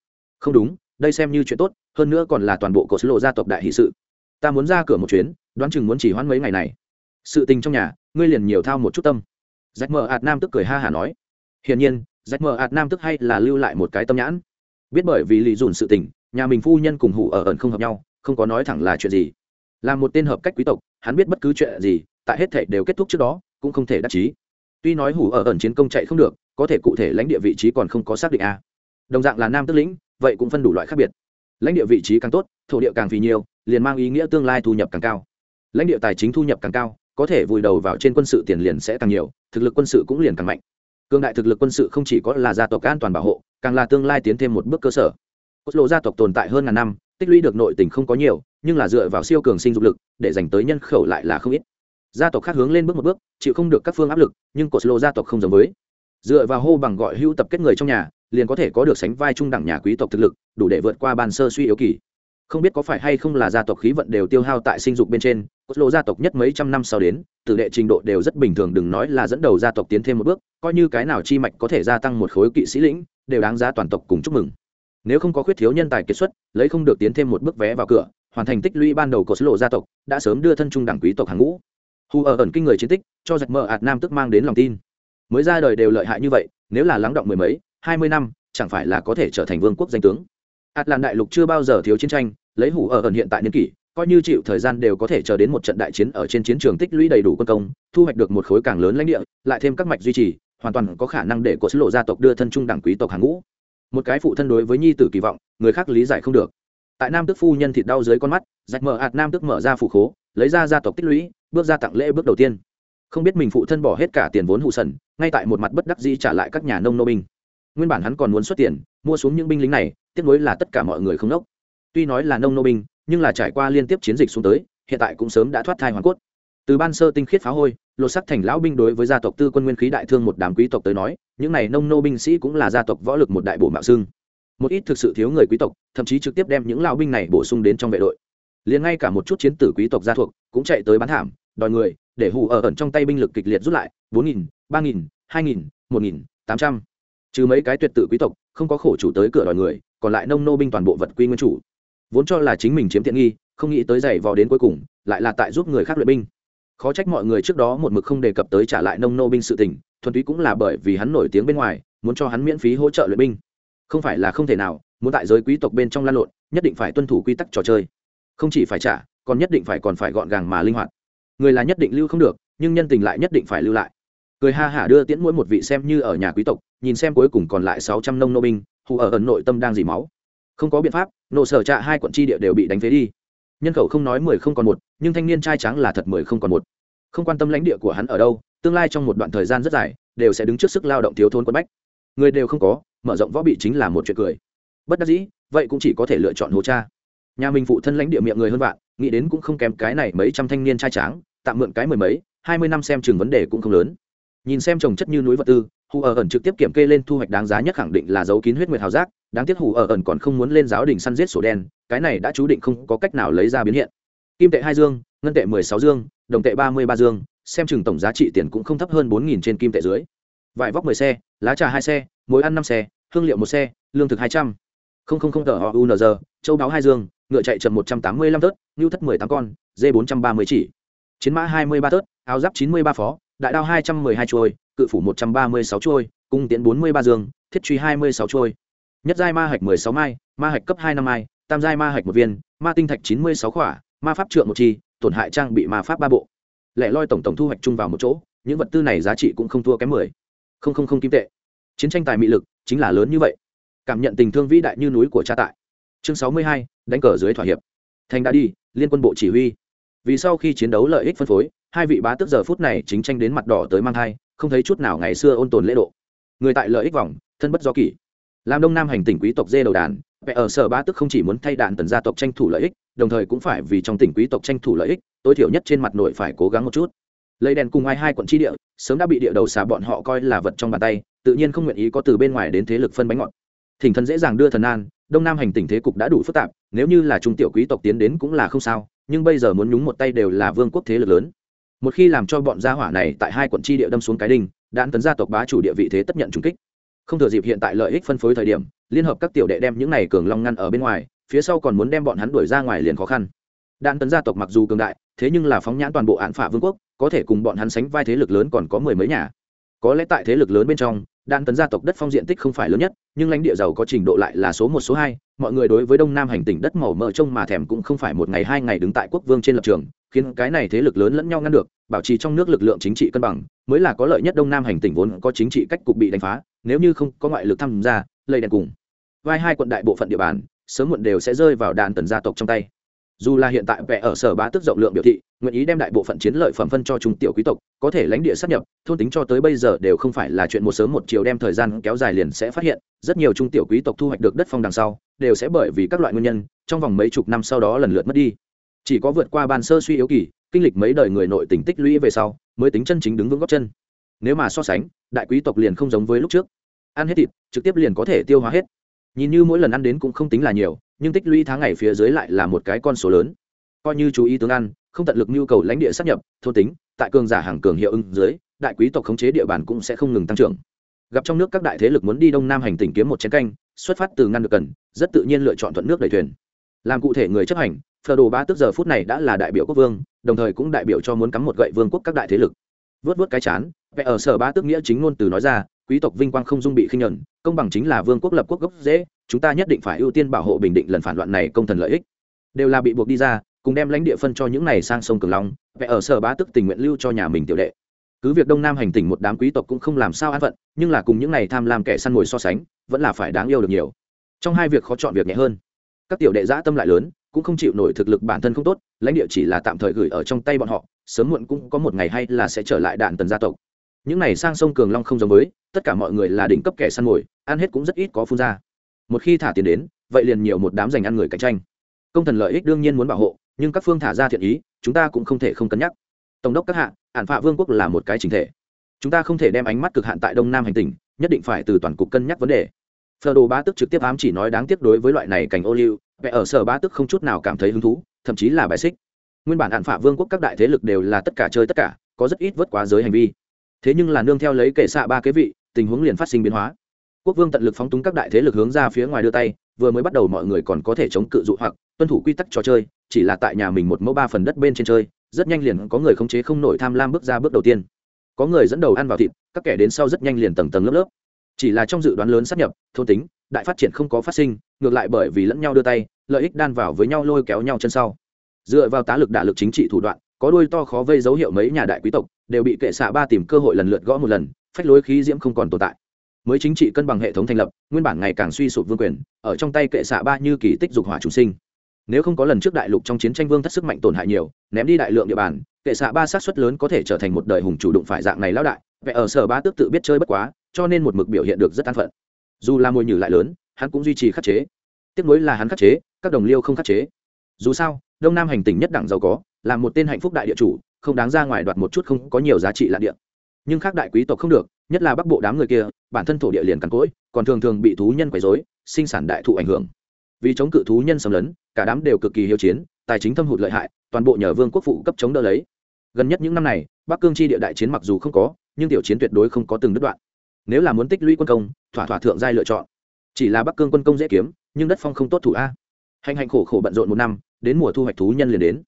Speaker 1: Không đúng đây xem như chuyện tốt, hơn nữa còn là toàn bộ cột lộ gia tộc đại hỷ sự. Ta muốn ra cửa một chuyến, đoán chừng muốn chỉ hoãn mấy ngày này. Sự tình trong nhà, ngươi liền nhiều thao một chút tâm. Rách mờ ạt nam tức cười ha hả nói. Hiển nhiên, rách mờ ạt nam tức hay là lưu lại một cái tâm nhãn. Biết bởi vì lì dùn sự tình, nhà mình phu nhân cùng hủ ở ẩn không hợp nhau, không có nói thẳng là chuyện gì. Là một tên hợp cách quý tộc, hắn biết bất cứ chuyện gì, tại hết thể đều kết thúc trước đó, cũng không thể đắc chí. Tuy nói hủ ở ẩn chiến công chạy không được, có thể cụ thể lãnh địa vị trí còn không có xác định a đồng dạng là nam tức lĩnh vậy cũng phân đủ loại khác biệt. Lãnh địa vị trí càng tốt, thổ địa càng phì nhiều, liền mang ý nghĩa tương lai thu nhập càng cao. Lãnh địa tài chính thu nhập càng cao, có thể vùi đầu vào trên quân sự tiền liền sẽ càng nhiều, thực lực quân sự cũng liền càng mạnh. Cương đại thực lực quân sự không chỉ có là gia tộc an toàn bảo hộ, càng là tương lai tiến thêm một bước cơ sở. Cốt lộ gia tộc tồn tại hơn ngàn năm, tích lũy được nội tình không có nhiều, nhưng là dựa vào siêu cường sinh dục lực, để dành tới nhân khẩu lại là không ít. Gia tộc khác hướng lên bước một bước, chịu không được các phương áp lực, nhưng cốt lộ gia tộc không giống với. Dựa vào hô bằng gọi hữu tập kết người trong nhà liền có thể có được sánh vai trung đẳng nhà quý tộc thực lực, đủ để vượt qua ban sơ suy yếu kỳ. Không biết có phải hay không là gia tộc khí vận đều tiêu hao tại sinh dục bên trên cốt lộ gia tộc nhất mấy trăm năm sau đến, tử đệ trình độ đều rất bình thường, đừng nói là dẫn đầu gia tộc tiến thêm một bước, coi như cái nào chi mạch có thể gia tăng một khối kỵ sĩ lĩnh, đều đáng giá toàn tộc cùng chúc mừng. Nếu không có khuyết thiếu nhân tài kiệt xuất, lấy không được tiến thêm một bước vé vào cửa, hoàn thành tích lũy ban đầu của sứ lộ gia tộc, đã sớm đưa thân trung đẳng quý tộc hàng ngũ. Hù ở ẩn kinh người chiến tích, cho giặc mờ ạt nam tức mang đến lòng tin. Mới ra đời đều lợi hại như vậy, nếu là lắng động mười mấy hai mươi năm, chẳng phải là có thể trở thành vương quốc danh tướng. Ạt đại lục chưa bao giờ thiếu chiến tranh, lấy hủ ở ẩn hiện tại niên kỷ, coi như chịu thời gian đều có thể chờ đến một trận đại chiến ở trên chiến trường tích lũy đầy đủ quân công, thu hoạch được một khối càng lớn lãnh địa, lại thêm các mạch duy trì, hoàn toàn có khả năng để của sứ lộ gia tộc đưa thân trung đẳng quý tộc hàng ngũ. Một cái phụ thân đối với nhi tử kỳ vọng, người khác lý giải không được. Tại nam tức phu nhân thịt đau dưới con mắt rạch mở ạt nam tức mở ra phủ khố, lấy ra gia tộc tích lũy, bước ra tặng lễ bước đầu tiên. Không biết mình phụ thân bỏ hết cả tiền vốn hụ sần, ngay tại một mặt bất đắc dĩ trả lại các nhà nông nô binh nguyên bản hắn còn muốn xuất tiền, mua xuống những binh lính này, tiếc nối là tất cả mọi người không nốc. Tuy nói là nông nô binh, nhưng là trải qua liên tiếp chiến dịch xuống tới, hiện tại cũng sớm đã thoát thai hoàn cốt. Từ ban sơ tinh khiết phá hôi, lột sắc thành lão binh đối với gia tộc tư quân nguyên khí đại thương một đám quý tộc tới nói, những này nông nô binh sĩ cũng là gia tộc võ lực một đại bổ mạo xương. Một ít thực sự thiếu người quý tộc, thậm chí trực tiếp đem những lão binh này bổ sung đến trong vệ đội. Liền ngay cả một chút chiến tử quý tộc gia thuộc cũng chạy tới bán thảm, đòi người, để hù ở ẩn trong tay binh lực kịch liệt rút lại, bốn nghìn, ba nghìn, hai nghìn, một nghìn, tám trăm trừ mấy cái tuyệt tự quý tộc, không có khổ chủ tới cửa đòi người, còn lại nông nô binh toàn bộ vật quy nguyên chủ. Vốn cho là chính mình chiếm tiện nghi, không nghĩ tới giày vò đến cuối cùng, lại là tại giúp người khác luyện binh. Khó trách mọi người trước đó một mực không đề cập tới trả lại nông nô binh sự tình, thuần túy cũng là bởi vì hắn nổi tiếng bên ngoài, muốn cho hắn miễn phí hỗ trợ luyện binh. Không phải là không thể nào, muốn tại giới quý tộc bên trong lan lộn, nhất định phải tuân thủ quy tắc trò chơi. Không chỉ phải trả, còn nhất định phải còn phải gọn gàng mà linh hoạt. Người là nhất định lưu không được, nhưng nhân tình lại nhất định phải lưu lại cười ha hả đưa tiễn mỗi một vị xem như ở nhà quý tộc, nhìn xem cuối cùng còn lại sáu trăm nông nô binh, hù ở ẩn nội tâm đang dì máu. Không có biện pháp nộ sở trạ hai quận tri địa đều bị đánh phế đi. Nhân khẩu không nói mười không còn một, nhưng thanh niên trai trắng là thật mười không còn một. Không quan tâm lãnh địa của hắn ở đâu, tương lai trong một đoạn thời gian rất dài, đều sẽ đứng trước sức lao động thiếu thốn quân bách. Người đều không có, mở rộng võ bị chính là một chuyện cười. Bất đắc dĩ, vậy cũng chỉ có thể lựa chọn hố cha. Nhà mình phụ thân lãnh địa miệng người hơn bạn nghĩ đến cũng không kém cái này mấy trăm thanh niên trai tráng, tạm mượn cái mười mấy, hai mươi năm xem chừng vấn đề cũng không lớn nhìn xem trồng chất như núi vật tư, hù ở ẩn trực tiếp kiểm kê lên thu hoạch đáng giá nhất khẳng định là dấu kín huyết nguyệt hào giác, đáng tiếc hù ở ẩn còn không muốn lên giáo đình săn giết sổ đen, cái này đã chú định không có cách nào lấy ra biến hiện. Kim tệ hai dương, ngân tệ mười sáu dương, đồng tệ ba mươi ba dương, xem chừng tổng giá trị tiền cũng không thấp hơn bốn nghìn trên kim tệ dưới. Vải vóc mười xe, lá trà hai xe, muối ăn năm xe, hương liệu một xe, lương thực hai trăm. Không không không tờ họ unr châu báo hai dương, ngựa chạy chậm một trăm tám mươi lăm tớt ngưu thất mười tám con, dê bốn trăm ba mươi chỉ. Chiến mã hai mươi ba tớt áo giáp chín mươi ba phó đại đao hai trăm mười hai trôi, cự phủ một trăm ba mươi sáu trôi, cung tiễn bốn mươi ba dương, thiết truy hai mươi sáu trôi. Nhất giai ma hạch mười sáu mai, ma hạch cấp hai năm mai, tam giai ma hạch một viên, ma tinh thạch chín mươi sáu khỏa, ma pháp trượng một chi, tổn hại trang bị ma pháp ba bộ. Lẻ loi tổng tổng thu hoạch chung vào một chỗ, những vật tư này giá trị cũng không thua kém mười. Không không không kim tệ. Chiến tranh tài mị lực chính là lớn như vậy. Cảm nhận tình thương vĩ đại như núi của cha tại. Chương sáu mươi hai, đánh cờ dưới thỏa hiệp. Thành đã đi, liên quân bộ chỉ huy. Vì sau khi chiến đấu lợi ích phân phối hai vị bá tước giờ phút này chính tranh đến mặt đỏ tới mang thai, không thấy chút nào ngày xưa ôn tồn lễ độ. Người tại lợi ích vòng, thân bất do kỷ. Làm đông nam hành tỉnh quý tộc dê đầu đàn, vẻ ở sở bá tước không chỉ muốn thay đạn tần gia tộc tranh thủ lợi ích, đồng thời cũng phải vì trong tỉnh quý tộc tranh thủ lợi ích, tối thiểu nhất trên mặt nội phải cố gắng một chút. Lấy đèn cùng ai hai quận tri địa, sớm đã bị địa đầu xà bọn họ coi là vật trong bàn tay, tự nhiên không nguyện ý có từ bên ngoài đến thế lực phân bánh ngọt. Thỉnh thần dễ dàng đưa thần an, đông nam hành tỉnh thế cục đã đủ phức tạp, nếu như là trung tiểu quý tộc tiến đến cũng là không sao, nhưng bây giờ muốn nhúng một tay đều là vương quốc thế lực lớn một khi làm cho bọn gia hỏa này tại hai quận tri địa đâm xuống cái đinh, đạn tấn gia tộc bá chủ địa vị thế tất nhận trung kích. Không thừa dịp hiện tại lợi ích phân phối thời điểm, liên hợp các tiểu đệ đem những này cường long ngăn ở bên ngoài, phía sau còn muốn đem bọn hắn đuổi ra ngoài liền khó khăn. Đạn tấn gia tộc mặc dù cường đại, thế nhưng là phóng nhãn toàn bộ án phả vương quốc, có thể cùng bọn hắn sánh vai thế lực lớn còn có mười mấy nhà. Có lẽ tại thế lực lớn bên trong đan tấn gia tộc đất phong diện tích không phải lớn nhất, nhưng lãnh địa giàu có trình độ lại là số một, số hai. Mọi người đối với đông nam hành tỉnh đất màu mỡ trông mà thèm cũng không phải một ngày hai ngày đứng tại quốc vương trên lập trường khiến cái này thế lực lớn lẫn nhau ngăn được, bảo trì trong nước lực lượng chính trị cân bằng, mới là có lợi nhất đông nam hành tỉnh vốn có chính trị cách cục bị đánh phá, nếu như không có ngoại lực tham gia, lây đèn cùng. Vai hai quận đại bộ phận địa bàn, sớm muộn đều sẽ rơi vào đàn tần gia tộc trong tay. Dù là hiện tại vẽ ở sở bá tức rộng lượng biểu thị, nguyện ý đem đại bộ phận chiến lợi phẩm phân cho trung tiểu quý tộc, có thể lãnh địa sát nhập, thôn tính cho tới bây giờ đều không phải là chuyện một sớm một chiều đem thời gian kéo dài liền sẽ phát hiện, rất nhiều trung tiểu quý tộc thu hoạch được đất phong đằng sau, đều sẽ bởi vì các loại nguyên nhân, trong vòng mấy chục năm sau đó lần lượt mất đi chỉ có vượt qua bàn sơ suy yếu kỳ, kinh lịch mấy đời người nội tỉnh tích lũy về sau, mới tính chân chính đứng vững góc chân. Nếu mà so sánh, đại quý tộc liền không giống với lúc trước. Ăn hết thịt, trực tiếp liền có thể tiêu hóa hết. Nhìn như mỗi lần ăn đến cũng không tính là nhiều, nhưng tích lũy tháng ngày phía dưới lại là một cái con số lớn. Coi như chú ý tướng ăn, không tận lực nhu cầu lãnh địa sát nhập, thôn tính, tại cường giả hàng cường hiệu ứng dưới, đại quý tộc khống chế địa bàn cũng sẽ không ngừng tăng trưởng. Gặp trong nước các đại thế lực muốn đi đông nam hành tỉnh kiếm một chén canh, xuất phát từ ngăn được cần, rất tự nhiên lựa chọn thuận nước đầy thuyền. Làm cụ thể người chấp hành phờ đồ ba tức giờ phút này đã là đại biểu quốc vương, đồng thời cũng đại biểu cho muốn cắm một gậy vương quốc các đại thế lực. Vớt vớt cái chán vẽ ở sở ba tức nghĩa chính ngôn từ nói ra, quý tộc vinh quang không dung bị khinh nhẫn công bằng chính là vương quốc lập quốc gốc dễ chúng ta nhất định phải ưu tiên bảo hộ bình định lần phản loạn này công thần lợi ích. Đều là bị buộc đi ra, cùng đem lãnh địa phân cho những này sang sông cường long vẽ ở sở bá tức tình nguyện lưu cho nhà mình tiểu đệ. Cứ việc đông nam hành tỉnh một đám quý tộc cũng không làm sao an phận, nhưng là cùng những này tham lam kẻ săn mồi so sánh, vẫn là phải đáng yêu được nhiều. Trong hai việc khó chọn việc nhẹ hơn. Các tiểu đệ giã tâm lại lớn cũng không chịu nổi thực lực bản thân không tốt, lãnh địa chỉ là tạm thời gửi ở trong tay bọn họ, sớm muộn cũng có một ngày hay là sẽ trở lại đạn tần gia tộc. Những này sang sông cường long không giống với, tất cả mọi người là đỉnh cấp kẻ săn mồi, ăn hết cũng rất ít có phun ra. Một khi thả tiền đến, vậy liền nhiều một đám dành ăn người cạnh tranh. Công thần lợi ích đương nhiên muốn bảo hộ, nhưng các phương thả ra thiện ý, chúng ta cũng không thể không cân nhắc. Tổng đốc các hạ, ản phạ vương quốc là một cái chính thể. Chúng ta không thể đem ánh mắt cực hạn tại đông nam hành tinh, nhất định phải từ toàn cục cân nhắc vấn đề. Phờ đồ bá tức trực tiếp ám chỉ nói đáng tiếc đối với loại này cảnh ô liu vẽ ở sở bá tức không chút nào cảm thấy hứng thú, thậm chí là bài xích. Nguyên bản ạn phạ vương quốc các đại thế lực đều là tất cả chơi tất cả, có rất ít vớt quá giới hành vi. Thế nhưng là nương theo lấy kệ xạ ba kế vị, tình huống liền phát sinh biến hóa. Quốc vương tận lực phóng túng các đại thế lực hướng ra phía ngoài đưa tay, vừa mới bắt đầu mọi người còn có thể chống cự dụ hoặc, tuân thủ quy tắc trò chơi, chỉ là tại nhà mình một mẫu ba phần đất bên trên chơi, rất nhanh liền có người khống chế không nổi tham lam bước ra bước đầu tiên. Có người dẫn đầu ăn vào thịt, các kẻ đến sau rất nhanh liền tầng tầng lớp lớp chỉ là trong dự đoán lớn sắp nhập, thôn tính, đại phát triển không có phát sinh, ngược lại bởi vì lẫn nhau đưa tay, lợi ích đan vào với nhau lôi kéo nhau chân sau. Dựa vào tá lực đả lực chính trị thủ đoạn, có đôi to khó vây dấu hiệu mấy nhà đại quý tộc, đều bị kệ xạ ba tìm cơ hội lần lượt gõ một lần, phách lối khí diễm không còn tồn tại. Mới chính trị cân bằng hệ thống thành lập, nguyên bản ngày càng suy sụp vương quyền, ở trong tay kệ xạ ba như kỳ tích dục hỏa chủ sinh. Nếu không có lần trước đại lục trong chiến tranh vương thất sức mạnh tổn hại nhiều, ném đi đại lượng địa bàn, kệ xạ ba sát xuất lớn có thể trở thành một đời hùng chủ đụng phải dạng này lão đại vẽ ở sở ba tước tự biết chơi bất quá cho nên một mực biểu hiện được rất an phận. Dù là mồi nhử lại lớn, hắn cũng duy trì khắc chế. Tiếc nuối là hắn khắc chế, các đồng liêu không khắc chế. Dù sao, đông nam hành tỉnh nhất đẳng giàu có, là một tên hạnh phúc đại địa chủ, không đáng ra ngoài đoạt một chút không có nhiều giá trị lạ địa. Nhưng khác đại quý tộc không được, nhất là bắc bộ đám người kia, bản thân thổ địa liền cằn cỗi, còn thường thường bị thú nhân quấy dối sinh sản đại thụ ảnh hưởng. Vì chống cự thú nhân xâm lấn, cả đám đều cực kỳ hiếu chiến, tài chính thâm hụt lợi hại, toàn bộ nhờ vương quốc phụ cấp chống đỡ lấy. Gần nhất những năm này, bắc cương chi địa đại chiến mặc dù không có, nhưng tiểu chiến tuyệt đối không có từng đứt đoạn nếu là muốn tích lũy quân công, thỏa thỏa thượng giai lựa chọn. Chỉ là bắc cương quân công dễ kiếm, nhưng đất phong không tốt thủ a. Hành hành khổ khổ bận rộn một năm, đến mùa thu hoạch thú nhân liền đến.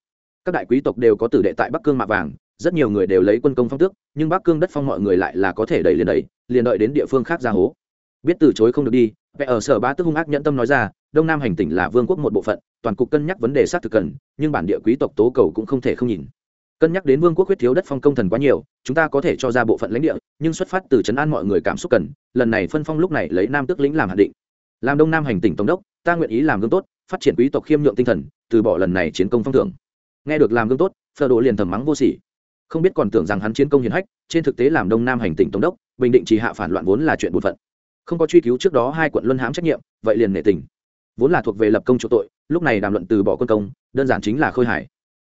Speaker 1: Các đại quý tộc đều có tử đệ tại bắc cương mạ vàng, rất nhiều người đều lấy quân công phong tước, nhưng bắc cương đất phong mọi người lại là có thể đẩy liền đẩy, liền đợi đến địa phương khác ra hố. Biết từ chối không được đi vẽ ở sở ba tức hung ác nhẫn tâm nói ra, đông nam hành tỉnh là vương quốc một bộ phận, toàn cục cân nhắc vấn đề xác thực cần, nhưng bản địa quý tộc tố cầu cũng không thể không nhìn cân nhắc đến vương quốc huyết thiếu đất phong công thần quá nhiều, chúng ta có thể cho ra bộ phận lãnh địa, nhưng xuất phát từ chấn an mọi người cảm xúc cần, lần này phân phong lúc này lấy nam tước lĩnh làm hạn định. Làm đông nam hành tỉnh tổng đốc, ta nguyện ý làm gương tốt, phát triển quý tộc khiêm nhượng tinh thần, từ bỏ lần này chiến công phong thưởng. Nghe được làm gương tốt phờ đồ liền thầm mắng vô sỉ. Không biết còn tưởng rằng hắn chiến công hiển hách, trên thực tế làm đông nam hành tỉnh tổng đốc, bình định chỉ hạ phản loạn vốn là chuyện bổn phận. Không có truy cứu trước đó hai quận luân hãm trách nhiệm, vậy liền nể tình. Vốn là thuộc về lập công chỗ tội, lúc này đàm luận từ bỏ quân công, đơn giản chính là khôi hải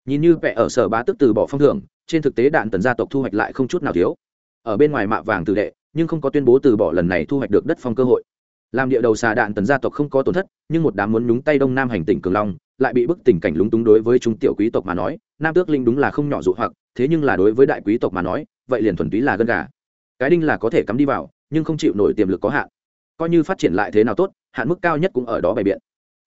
Speaker 1: nhìn như vẻ ở sở bá tức từ bỏ phong thưởng, trên thực tế đạn tần gia tộc thu hoạch lại không chút nào thiếu. Ở bên ngoài mạ vàng tự đệ, nhưng không có tuyên bố từ bỏ lần này thu hoạch được đất phong cơ hội. Làm địa đầu xà đạn tần gia tộc không có tổn thất, nhưng một đám muốn nhúng tay đông nam hành tỉnh cường long, lại bị bức tình cảnh lúng túng đối với chúng tiểu quý tộc mà nói, nam tước linh đúng là không nhỏ dụ hoặc, thế nhưng là đối với đại quý tộc mà nói, vậy liền thuần túy là gân gà. Cái đinh là có thể cắm đi vào, nhưng không chịu nổi tiềm lực có hạn. Coi như phát triển lại thế nào tốt, hạn mức cao nhất cũng ở đó bày biện.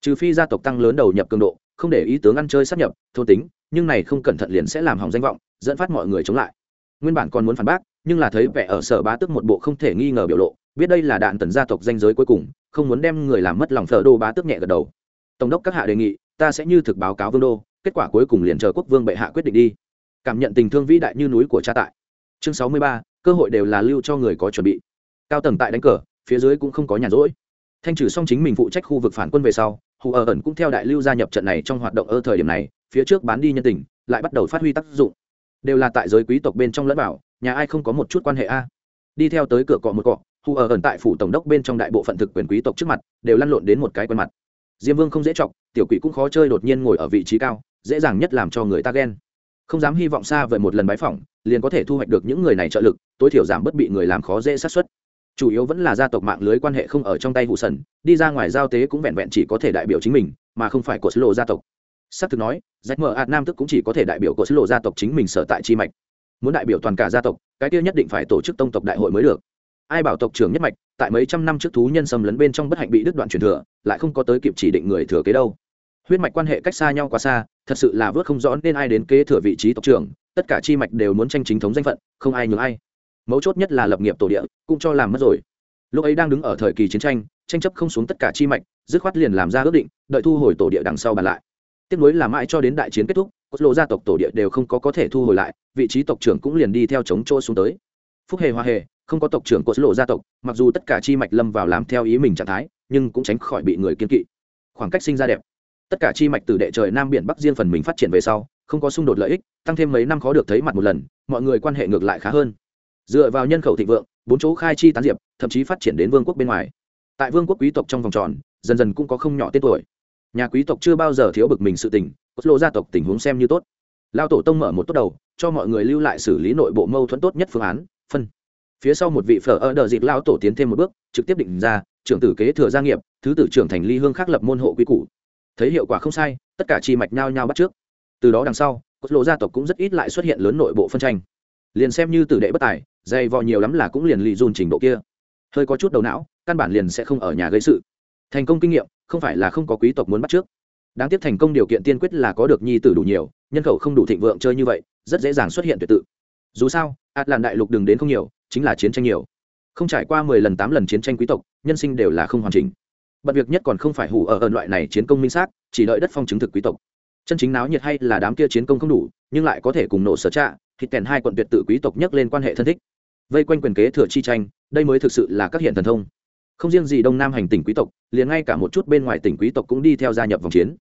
Speaker 1: Trừ phi gia tộc tăng lớn đầu nhập cường độ, không để ý tướng ăn chơi sát nhập, thôn tính nhưng này không cẩn thận liền sẽ làm hỏng danh vọng, dẫn phát mọi người chống lại. Nguyên bản còn muốn phản bác, nhưng là thấy vẻ ở sở bá tức một bộ không thể nghi ngờ biểu lộ, biết đây là đạn tần gia tộc danh giới cuối cùng, không muốn đem người làm mất lòng phở đô bá tức nhẹ gật đầu. Tổng đốc các hạ đề nghị, ta sẽ như thực báo cáo vương đô, kết quả cuối cùng liền chờ quốc vương bệ hạ quyết định đi. Cảm nhận tình thương vĩ đại như núi của cha tại. Chương sáu mươi ba, cơ hội đều là lưu cho người có chuẩn bị. Cao tầng tại đánh cờ, phía dưới cũng không có nhàn rỗi. Thanh trừ xong chính mình phụ trách khu vực phản quân về sau, hù ở ẩn cũng theo đại lưu gia nhập trận này trong hoạt động ở thời điểm này phía trước bán đi nhân tình, lại bắt đầu phát huy tác dụng. Đều là tại giới quý tộc bên trong lẫn bảo nhà ai không có một chút quan hệ a? Đi theo tới cửa cọ một cọ hù ở ẩn tại phủ tổng đốc bên trong đại bộ phận thực quyền quý tộc trước mặt, đều lăn lộn đến một cái quen mặt. Diêm vương không dễ chọc, tiểu quỷ cũng khó chơi đột nhiên ngồi ở vị trí cao, dễ dàng nhất làm cho người ta ghen. Không dám hy vọng xa về một lần bái phỏng, liền có thể thu hoạch được những người này trợ lực, tối thiểu giảm bất bị người làm khó dễ sát xuất chủ yếu vẫn là gia tộc mạng lưới quan hệ không ở trong tay hụ sần, đi ra ngoài giao tế cũng vẹn vẹn chỉ có thể đại biểu chính mình, mà không phải của sứ lộ gia tộc s thực nói rách mở ạt nam tức cũng chỉ có thể đại biểu của sứ lộ gia tộc chính mình sở tại chi mạch. Muốn đại biểu toàn cả gia tộc, cái kia nhất định phải tổ chức tông tộc đại hội mới được. Ai bảo tộc trưởng nhất mạch, tại mấy trăm năm trước thú nhân xâm lấn bên trong bất hạnh bị đứt đoạn truyền thừa, lại không có tới kịp chỉ định người thừa kế đâu. Huyết mạch quan hệ cách xa nhau quá xa, thật sự là vớt không rõ nên ai đến kế thừa vị trí tộc trưởng, tất cả chi mạch đều muốn tranh chính thống danh phận, không ai nhường ai. Mấu chốt nhất là lập nghiệp tổ địa, cũng cho làm mất rồi. Lúc ấy đang đứng ở thời kỳ chiến tranh tranh chấp không xuống tất cả chi mạch, dứt khoát liền làm ra ước định, đợi thu hồi tổ địa đằng sau bàn lại tiếp nối là mãi cho đến đại chiến kết thúc, cốt lộ gia tộc tổ địa đều không có có thể thu hồi lại, vị trí tộc trưởng cũng liền đi theo chống chỗ xuống tới. Phúc hề hoa hề, không có tộc trưởng cốt lộ gia tộc, mặc dù tất cả chi mạch lâm vào làm theo ý mình trạng thái, nhưng cũng tránh khỏi bị người kiên kỵ. Khoảng cách sinh ra đẹp. Tất cả chi mạch từ đệ trời nam biển bắc riêng phần mình phát triển về sau, không có xung đột lợi ích, tăng thêm mấy năm khó được thấy mặt một lần, mọi người quan hệ ngược lại khá hơn. Dựa vào nhân khẩu thịnh vượng, bốn chỗ khai chi tán diệp, thậm chí phát triển đến vương quốc bên ngoài. Tại vương quốc quý tộc trong vòng tròn, dần dần cũng có không nhỏ tên tuổi nhà quý tộc chưa bao giờ thiếu bực mình sự tình cốt lộ gia tộc tình huống xem như tốt. Lao tổ tông mở một tốt đầu, cho mọi người lưu lại xử lý nội bộ mâu thuẫn tốt nhất phương án, phân. Phía sau một vị phở ở đờ dịp lao tổ tiến thêm một bước, trực tiếp định ra, trưởng tử kế thừa gia nghiệp, thứ tử trưởng thành ly hương khắc lập môn hộ quý cụ thấy hiệu quả không sai, tất cả chi mạch nhau nhau bắt trước. Từ đó đằng sau cốt lộ gia tộc cũng rất ít lại xuất hiện lớn nội bộ phân tranh. Liền xem như tử đệ bất tài, dày vò nhiều lắm là cũng liền lì dùn trình độ kia. Hơi có chút đầu não, căn bản liền sẽ không ở nhà gây sự. Thành công kinh nghiệm không phải là không có quý tộc muốn bắt trước. Đáng tiếc thành công điều kiện tiên quyết là có được nhi tử đủ nhiều, nhân khẩu không đủ thịnh vượng chơi như vậy, rất dễ dàng xuất hiện tuyệt tự. Dù sao ạt làn đại lục đừng đến không nhiều, chính là chiến tranh nhiều. Không trải qua mười lần tám lần chiến tranh quý tộc, nhân sinh đều là không hoàn chỉnh. Bận việc nhất còn không phải hủ ở ẩn loại này chiến công minh xác, chỉ đợi đất phong chứng thực quý tộc. Chân chính náo nhiệt hay là đám kia chiến công không đủ, nhưng lại có thể cùng nổ sở trạ, thịt kèn hai quận tuyệt tự quý tộc nhắc lên quan hệ thân thích. Vây quanh quyền kế thừa chi tranh, đây mới thực sự là các hiện thần thông không riêng gì đông nam hành tỉnh quý tộc, liền ngay cả một chút bên ngoài tỉnh quý tộc cũng đi theo gia nhập vòng chiến.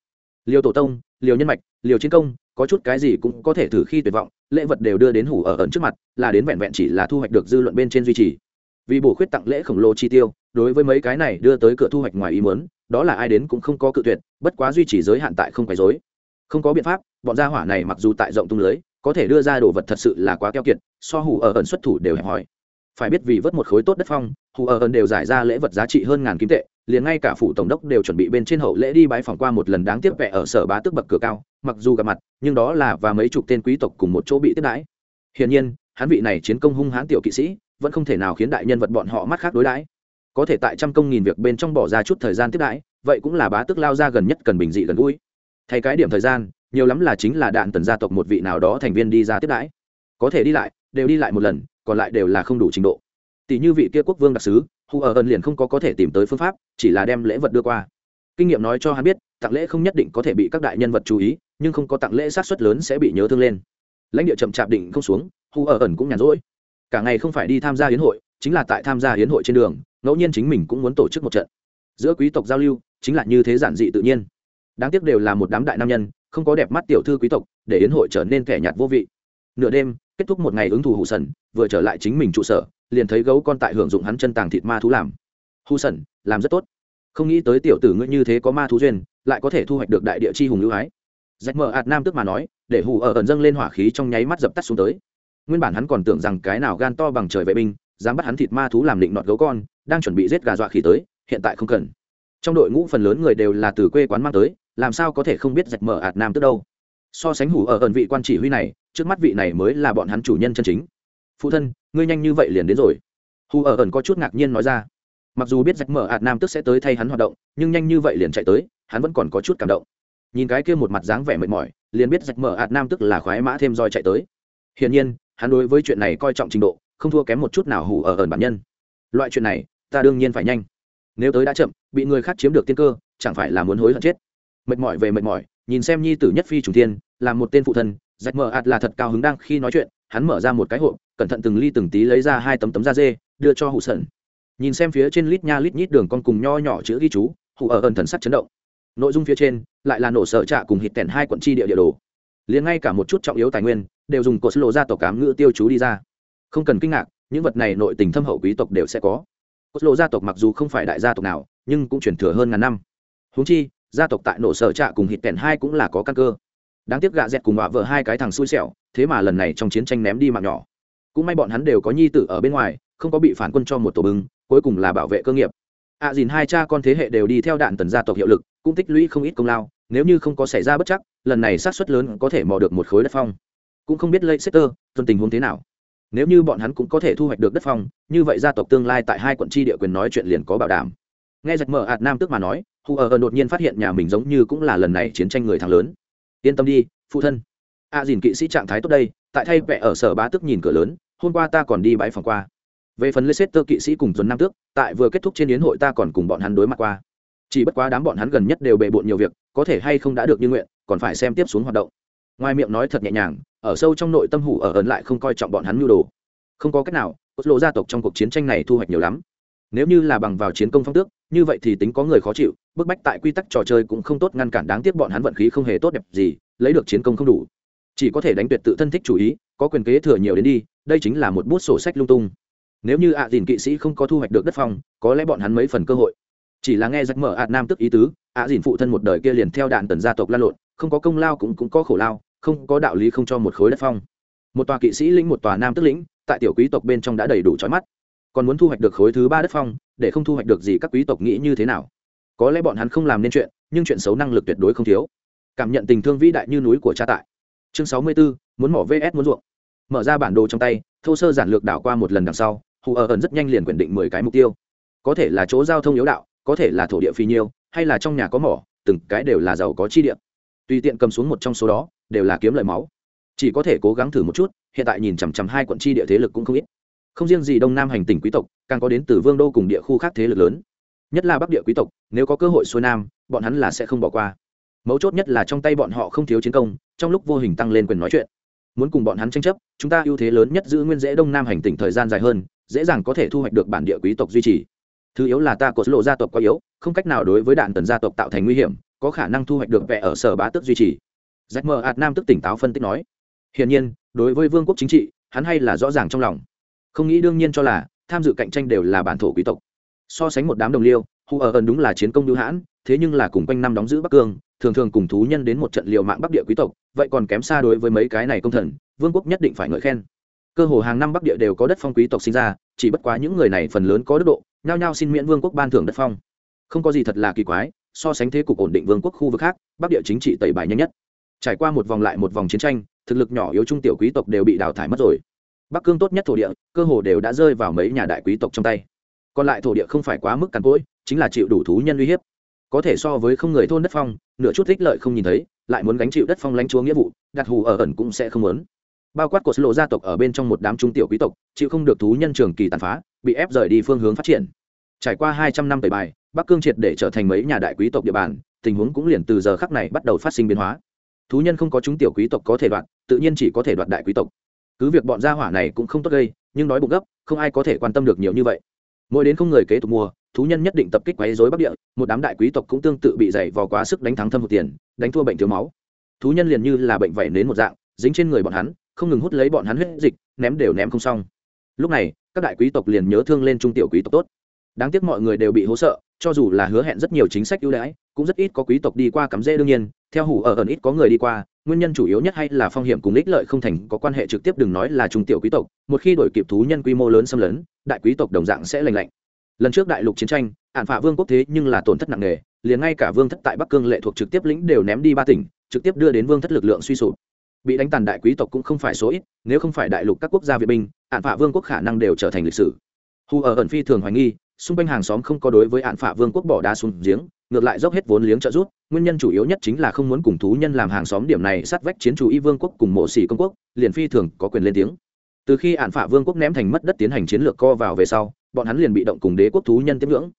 Speaker 1: Liều tổ tông liều nhân mạch liều chiến công, có chút cái gì cũng có thể thử khi tuyệt vọng, lễ vật đều đưa đến hủ ở ẩn trước mặt, là đến vẹn vẹn chỉ là thu hoạch được dư luận bên trên duy trì. Vì bổ khuyết tặng lễ khổng lồ chi tiêu, đối với mấy cái này đưa tới cửa thu hoạch ngoài ý muốn, đó là ai đến cũng không có cự tuyệt, bất quá duy trì giới hạn tại không quấy rối. Không có biện pháp, bọn gia hỏa này mặc dù tại rộng tung lưới, có thể đưa ra đồ vật thật sự là quá keo kiệt, so hủ ở ẩn xuất thủ đều hẹp hòi phải biết vì vớt một khối tốt đất phong, hù ở ơn đều giải ra lễ vật giá trị hơn ngàn kim tệ, liền ngay cả phủ tổng đốc đều chuẩn bị bên trên hậu lễ đi bái phòng qua một lần đáng tiếc vẽ ở sở bá tức bậc cửa cao, mặc dù gặp mặt, nhưng đó là và mấy chục tên quý tộc cùng một chỗ bị tiếp đãi. Hiển nhiên, hắn vị này chiến công hung hãn tiểu kỵ sĩ, vẫn không thể nào khiến đại nhân vật bọn họ mắt khác đối đãi. Có thể tại trăm công nghìn việc bên trong bỏ ra chút thời gian tiếp đãi, vậy cũng là bá tức lao ra gần nhất cần bình dị gần gũi. Thay cái điểm thời gian, nhiều lắm là chính là đạn tần gia tộc một vị nào đó thành viên đi ra tiếp đãi. Có thể đi lại, đều đi lại một lần còn lại đều là không đủ trình độ. Tỷ như vị kia quốc vương đặc sứ hù ở ẩn liền không có có thể tìm tới phương pháp, chỉ là đem lễ vật đưa qua. Kinh nghiệm nói cho hắn biết, tặng lễ không nhất định có thể bị các đại nhân vật chú ý, nhưng không có tặng lễ sát xuất lớn sẽ bị nhớ thương lên. Lãnh địa chậm chạp định không xuống hù ở ẩn cũng nhàn rỗi. Cả ngày không phải đi tham gia hiến hội, chính là tại tham gia hiến hội trên đường, ngẫu nhiên chính mình cũng muốn tổ chức một trận. Giữa quý tộc giao lưu, chính là như thế giản dị tự nhiên. Đáng tiếc đều là một đám đại nam nhân, không có đẹp mắt tiểu thư quý tộc, để hiến hội trở nên kẻ nhạt vô vị. Nửa đêm kết thúc một ngày ứng thủ hụ sần, vừa trở lại chính mình trụ sở, liền thấy gấu con tại hưởng dụng hắn chân tàng thịt ma thú làm. Hụ sần, làm rất tốt. Không nghĩ tới tiểu tử ngươi như thế có ma thú duyên, lại có thể thu hoạch được đại địa chi hùng lưu ái. Rách mờ ạt nam tức mà nói, để hù ở ẩn dâng lên hỏa khí trong nháy mắt dập tắt xuống tới. Nguyên bản hắn còn tưởng rằng cái nào gan to bằng trời vệ binh, dám bắt hắn thịt ma thú làm định nọt gấu con, đang chuẩn bị giết gà dọa khí tới, hiện tại không cần. Trong đội ngũ phần lớn người đều là từ quê quán mang tới, làm sao có thể không biết rạch mở ạt nam tức đâu. So sánh hủ ở ẩn vị quan chỉ huy này trước mắt vị này mới là bọn hắn chủ nhân chân chính. Phụ thân, ngươi nhanh như vậy liền đến rồi. Hù ở ẩn có chút ngạc nhiên nói ra. Mặc dù biết rạch mở ạt nam tức sẽ tới thay hắn hoạt động, nhưng nhanh như vậy liền chạy tới, hắn vẫn còn có chút cảm động. Nhìn cái kia một mặt dáng vẻ mệt mỏi, liền biết rạch mở ạt nam tức là khoái mã thêm roi chạy tới. Hiển nhiên, hắn đối với chuyện này coi trọng trình độ, không thua kém một chút nào hủ ở ẩn bản nhân. Loại chuyện này, ta đương nhiên phải nhanh. Nếu tới đã chậm, bị người khác chiếm được tiên cơ, chẳng phải là muốn hối hận chết. Mệt mỏi về mệt mỏi, nhìn xem nhi tử nhất phi trùng thiên, là một tên phụ thân rạch mở ạt là thật cao hứng đang khi nói chuyện, hắn mở ra một cái hộp, cẩn thận từng ly từng tí lấy ra hai tấm tấm da dê, đưa cho hụ sần nhìn xem phía trên lít nha lít nhít đường con cùng nho nhỏ chữ ghi chú hụ ở ẩn thần sắc chấn động. Nội dung phía trên, lại là nổ sợ trạ cùng hít tèn hai quận chi địa địa đồ. Liền ngay cả một chút trọng yếu tài nguyên, đều dùng cột lộ ra tộc cám ngữ tiêu chú đi ra. Không cần kinh ngạc, những vật này nội tình thâm hậu quý tộc đều sẽ có. Cột lộ gia tộc mặc dù không phải đại gia tộc nào, nhưng cũng chuyển thừa hơn ngàn năm. Húng chi, gia tộc tại nổ sở trạ cùng hít tèn hai cũng là có căn cơ đáng tiếc gạ dẹt cùng vợ vợ hai cái thằng xui xẻo thế mà lần này trong chiến tranh ném đi mạng nhỏ. Cũng may bọn hắn đều có nhi tử ở bên ngoài không có bị phản quân cho một tổ bưng cuối cùng là bảo vệ cơ nghiệp. Ạ à, dìn hai cha con thế hệ đều đi theo đạn tần gia tộc hiệu lực cũng tích lũy không ít công lao nếu như không có xảy ra bất chắc lần này sát xuất lớn có thể mò được một khối đất phong. Cũng không biết lây sector tuân tình huống thế nào. Nếu như bọn hắn cũng có thể thu hoạch được đất phong như vậy gia tộc tương lai tại hai quận tri địa quyền nói chuyện liền có bảo đảm. Nghe giật mở ạt nam tức mà nói hù ở đột nhiên phát hiện nhà mình giống như cũng là lần này chiến tranh người thắng lớn yên tâm đi phụ thân. A à, dìn kỵ sĩ trạng thái tốt đây tại thay vẽ ở sở bá tức nhìn cửa lớn hôm qua ta còn đi bãi phòng qua. Về phần leicester kỵ sĩ cùng tuần nam tước tại vừa kết thúc trên yến hội ta còn cùng bọn hắn đối mặt qua. Chỉ bất quá đám bọn hắn gần nhất đều bề bộn nhiều việc có thể hay không đã được như nguyện còn phải xem tiếp xuống hoạt động. Ngoài miệng nói thật nhẹ nhàng ở sâu trong nội tâm hủ ở ấn lại không coi trọng bọn hắn nhu đồ. Không có cách nào cốt lộ gia tộc trong cuộc chiến tranh này thu hoạch nhiều lắm nếu như là bằng vào chiến công phong tước, như vậy thì tính có người khó chịu, bức bách tại quy tắc trò chơi cũng không tốt ngăn cản đáng tiếc bọn hắn vận khí không hề tốt đẹp gì, lấy được chiến công không đủ. Chỉ có thể đánh tuyệt tự thân thích chủ ý, có quyền kế thừa nhiều đến đi, đây chính là một bút sổ sách lung tung. Nếu như ạ à dìn kỵ sĩ không có thu hoạch được đất phong, có lẽ bọn hắn mấy phần cơ hội. Chỉ là nghe rách mở ạ nam tức ý tứ, ạ à dìn phụ thân một đời kia liền theo đạn tần gia tộc lan lộn, không có công lao cũng cũng có khổ lao, không có đạo lý không cho một khối đất phong. Một tòa kỵ sĩ lĩnh, một tòa nam tức lĩnh, tại tiểu quý tộc bên trong đã đầy đủ trói mắt còn muốn thu hoạch được khối thứ ba đất phong để không thu hoạch được gì các quý tộc nghĩ như thế nào? Có lẽ bọn hắn không làm nên chuyện nhưng chuyện xấu năng lực tuyệt đối không thiếu. Cảm nhận tình thương vĩ đại như núi của cha tại. Chương sáu mươi 64, muốn mỏ vs muốn ruộng. Mở ra bản đồ trong tay thô sơ giản lược đảo qua một lần đằng sau hù ở ẩn rất nhanh liền quyển định mười cái mục tiêu. Có thể là chỗ giao thông yếu đạo có thể là thổ địa phi nhiêu hay là trong nhà có mỏ từng cái đều là giàu có chi địa. Tùy tiện cầm xuống một trong số đó đều là kiếm lời máu. Chỉ có thể cố gắng thử một chút hiện tại nhìn chằm chằm hai quận chi địa thế lực cũng không ít không riêng gì đông nam hành tỉnh quý tộc, càng có đến từ vương đô cùng địa khu khác thế lực lớn. Nhất là bắc địa quý tộc, nếu có cơ hội xuôi nam, bọn hắn là sẽ không bỏ qua. Mấu chốt nhất là trong tay bọn họ không thiếu chiến công, trong lúc vô hình tăng lên quyền nói chuyện. Muốn cùng bọn hắn tranh chấp, chúng ta ưu thế lớn nhất giữ nguyên dễ đông nam hành tỉnh thời gian dài hơn, dễ dàng có thể thu hoạch được bản địa quý tộc duy trì. Thứ yếu là ta có lộ gia tộc quá yếu, không cách nào đối với đạn tần gia tộc tạo thành nguy hiểm, có khả năng thu hoạch được vẽ ở sở bá tước duy trì. Rách mờ ạt nam tức tỉnh táo phân tích nói. Hiển nhiên, đối với vương quốc chính trị, hắn hay là rõ ràng trong lòng không nghĩ đương nhiên cho là, tham dự cạnh tranh đều là bản thổ quý tộc. So sánh một đám đồng liêu, Hù ở ẩn đúng là chiến công hữu hãn, thế nhưng là cùng quanh năm đóng giữ bắc cương, thường thường cùng thú nhân đến một trận liều mạng bắc địa quý tộc, vậy còn kém xa đối với mấy cái này công thần, vương quốc nhất định phải ngợi khen. Cơ hồ hàng năm bắc địa đều có đất phong quý tộc sinh ra, chỉ bất quá những người này phần lớn có đức độ, nhao nhao xin miễn vương quốc ban thưởng đất phong. Không có gì thật là kỳ quái, so sánh thế cục ổn định vương quốc khu vực khác, bắc địa chính trị tẩy bài nhanh nhất. Trải qua một vòng lại một vòng chiến tranh, thực lực nhỏ yếu trung tiểu quý tộc đều bị đào thải mất rồi bắc cương tốt nhất thổ địa, cơ hồ đều đã rơi vào mấy nhà đại quý tộc trong tay. Còn lại thổ địa không phải quá mức càn cỗi, chính là chịu đủ thú nhân uy hiếp. Có thể so với không người thôn đất phong, nửa chút ích lợi không nhìn thấy, lại muốn gánh chịu đất phong lãnh chúa nghĩa vụ đặt hù ở ẩn cũng sẽ không muốn. Bao quát của lộ gia tộc ở bên trong một đám trung tiểu quý tộc, chịu không được thú nhân trường kỳ tàn phá, bị ép rời đi phương hướng phát triển. Trải qua hai trăm năm tẩy bài, bắc cương triệt để trở thành mấy nhà đại quý tộc địa bàn, tình huống cũng liền từ giờ khắc này bắt đầu phát sinh biến hóa. Thú nhân không có chúng tiểu quý tộc có thể đoạt tự nhiên chỉ có thể đoạt đại quý tộc cứ việc bọn gia hỏa này cũng không tốt gây, nhưng nói bụng gấp, không ai có thể quan tâm được nhiều như vậy. Mỗi đến không người kế tục mua, thú nhân nhất định tập kích quấy rối bắc địa, một đám đại quý tộc cũng tương tự bị dày vò quá sức đánh thắng thâm hụt tiền, đánh thua bệnh thiếu máu. Thú nhân liền như là bệnh vẩy nến một dạng, dính trên người bọn hắn, không ngừng hút lấy bọn hắn huyết dịch, ném đều ném không xong. Lúc này, các đại quý tộc liền nhớ thương lên trung tiểu quý tộc tốt. Đáng tiếc mọi người đều bị hố sợ cho dù là hứa hẹn rất nhiều chính sách ưu đãi, cũng rất ít có quý tộc đi qua cắm rễ đương nhiên, theo hủ ở ẩn ít có người đi qua, nguyên nhân chủ yếu nhất hay là phong hiểm cùng ích lợi không thành có quan hệ trực tiếp đừng nói là trung tiểu quý tộc, một khi đổi kịp thú nhân quy mô lớn xâm lấn, đại quý tộc đồng dạng sẽ lành lạnh. Lần trước đại lục chiến tranh, ạn phạ vương quốc thế nhưng là tổn thất nặng nề, liền ngay cả vương thất tại bắc cương lệ thuộc trực tiếp lĩnh đều ném đi ba tỉnh, trực tiếp đưa đến vương thất lực lượng suy sụp. Bị đánh tàn đại quý tộc cũng không phải số ít, nếu không phải đại lục các quốc gia việt binh, ạn phạ vương quốc khả năng đều trở thành lịch sử. Hù ở ẩn phi thường hoài nghi xung quanh hàng xóm không có đối với hạn phạ vương quốc bỏ đá xuống giếng, ngược lại dốc hết vốn liếng trợ giúp, nguyên nhân chủ yếu nhất chính là không muốn cùng thú nhân làm hàng xóm điểm này sát vách chiến chủ y vương quốc cùng mộ sĩ công quốc, liền phi thường có quyền lên tiếng. Từ khi hạn phạ vương quốc ném thành mất đất tiến hành chiến lược co vào về sau, bọn hắn liền bị động cùng đế quốc thú nhân tiếp ngưỡng.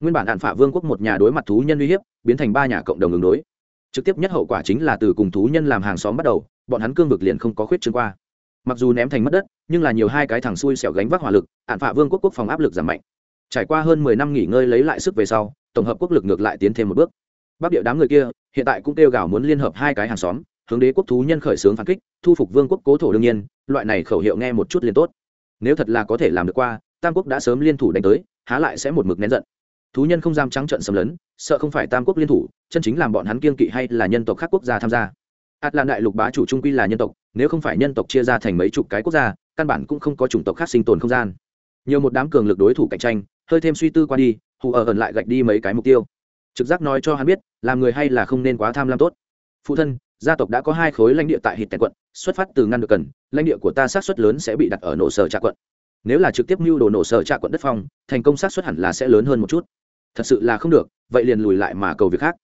Speaker 1: Nguyên bản hạn phạ vương quốc một nhà đối mặt thú nhân uy hiếp, biến thành ba nhà cộng đồng ứng đối. Trực tiếp nhất hậu quả chính là từ cùng thú nhân làm hàng xóm bắt đầu, bọn hắn cương vực liền không có khuyết trương qua. Mặc dù ném thành mất đất, nhưng là nhiều hai cái thằng xui xẻo gánh vác hỏa lực, hạn phạ vương quốc quốc phòng áp lực giảm mạnh trải qua hơn mười năm nghỉ ngơi lấy lại sức về sau, tổng hợp quốc lực ngược lại tiến thêm một bước. Bắc địa đám người kia, hiện tại cũng kêu gào muốn liên hợp hai cái hàng xóm, hướng đế quốc thú nhân khởi xướng phản kích, thu phục vương quốc cố thổ đương nhiên, loại này khẩu hiệu nghe một chút liền tốt. Nếu thật là có thể làm được qua, tam quốc đã sớm liên thủ đánh tới, há lại sẽ một mực nén giận. Thú nhân không dám trắng trận xâm lấn, sợ không phải tam quốc liên thủ, chân chính làm bọn hắn kiên kỵ hay là nhân tộc khác quốc gia tham gia. Ạt lan đại lục bá chủ trung quy là nhân tộc, nếu không phải nhân tộc chia ra thành mấy chục cái quốc gia, căn bản cũng không có chủng tộc khác sinh tồn không gian nhiều một đám cường lực đối thủ cạnh tranh, hơi thêm suy tư qua đi, hù ở ẩn lại gạch đi mấy cái mục tiêu. Trực giác nói cho hắn biết, làm người hay là không nên quá tham lam tốt. Phụ thân, gia tộc đã có hai khối lãnh địa tại hít tèn quận, xuất phát từ ngăn được cần, lãnh địa của ta sát xuất lớn sẽ bị đặt ở nổ sở trạ quận. Nếu là trực tiếp mưu đồ nổ sở trạ quận đất phong, thành công sát xuất hẳn là sẽ lớn hơn một chút. Thật sự là không được, vậy liền lùi lại mà cầu việc khác.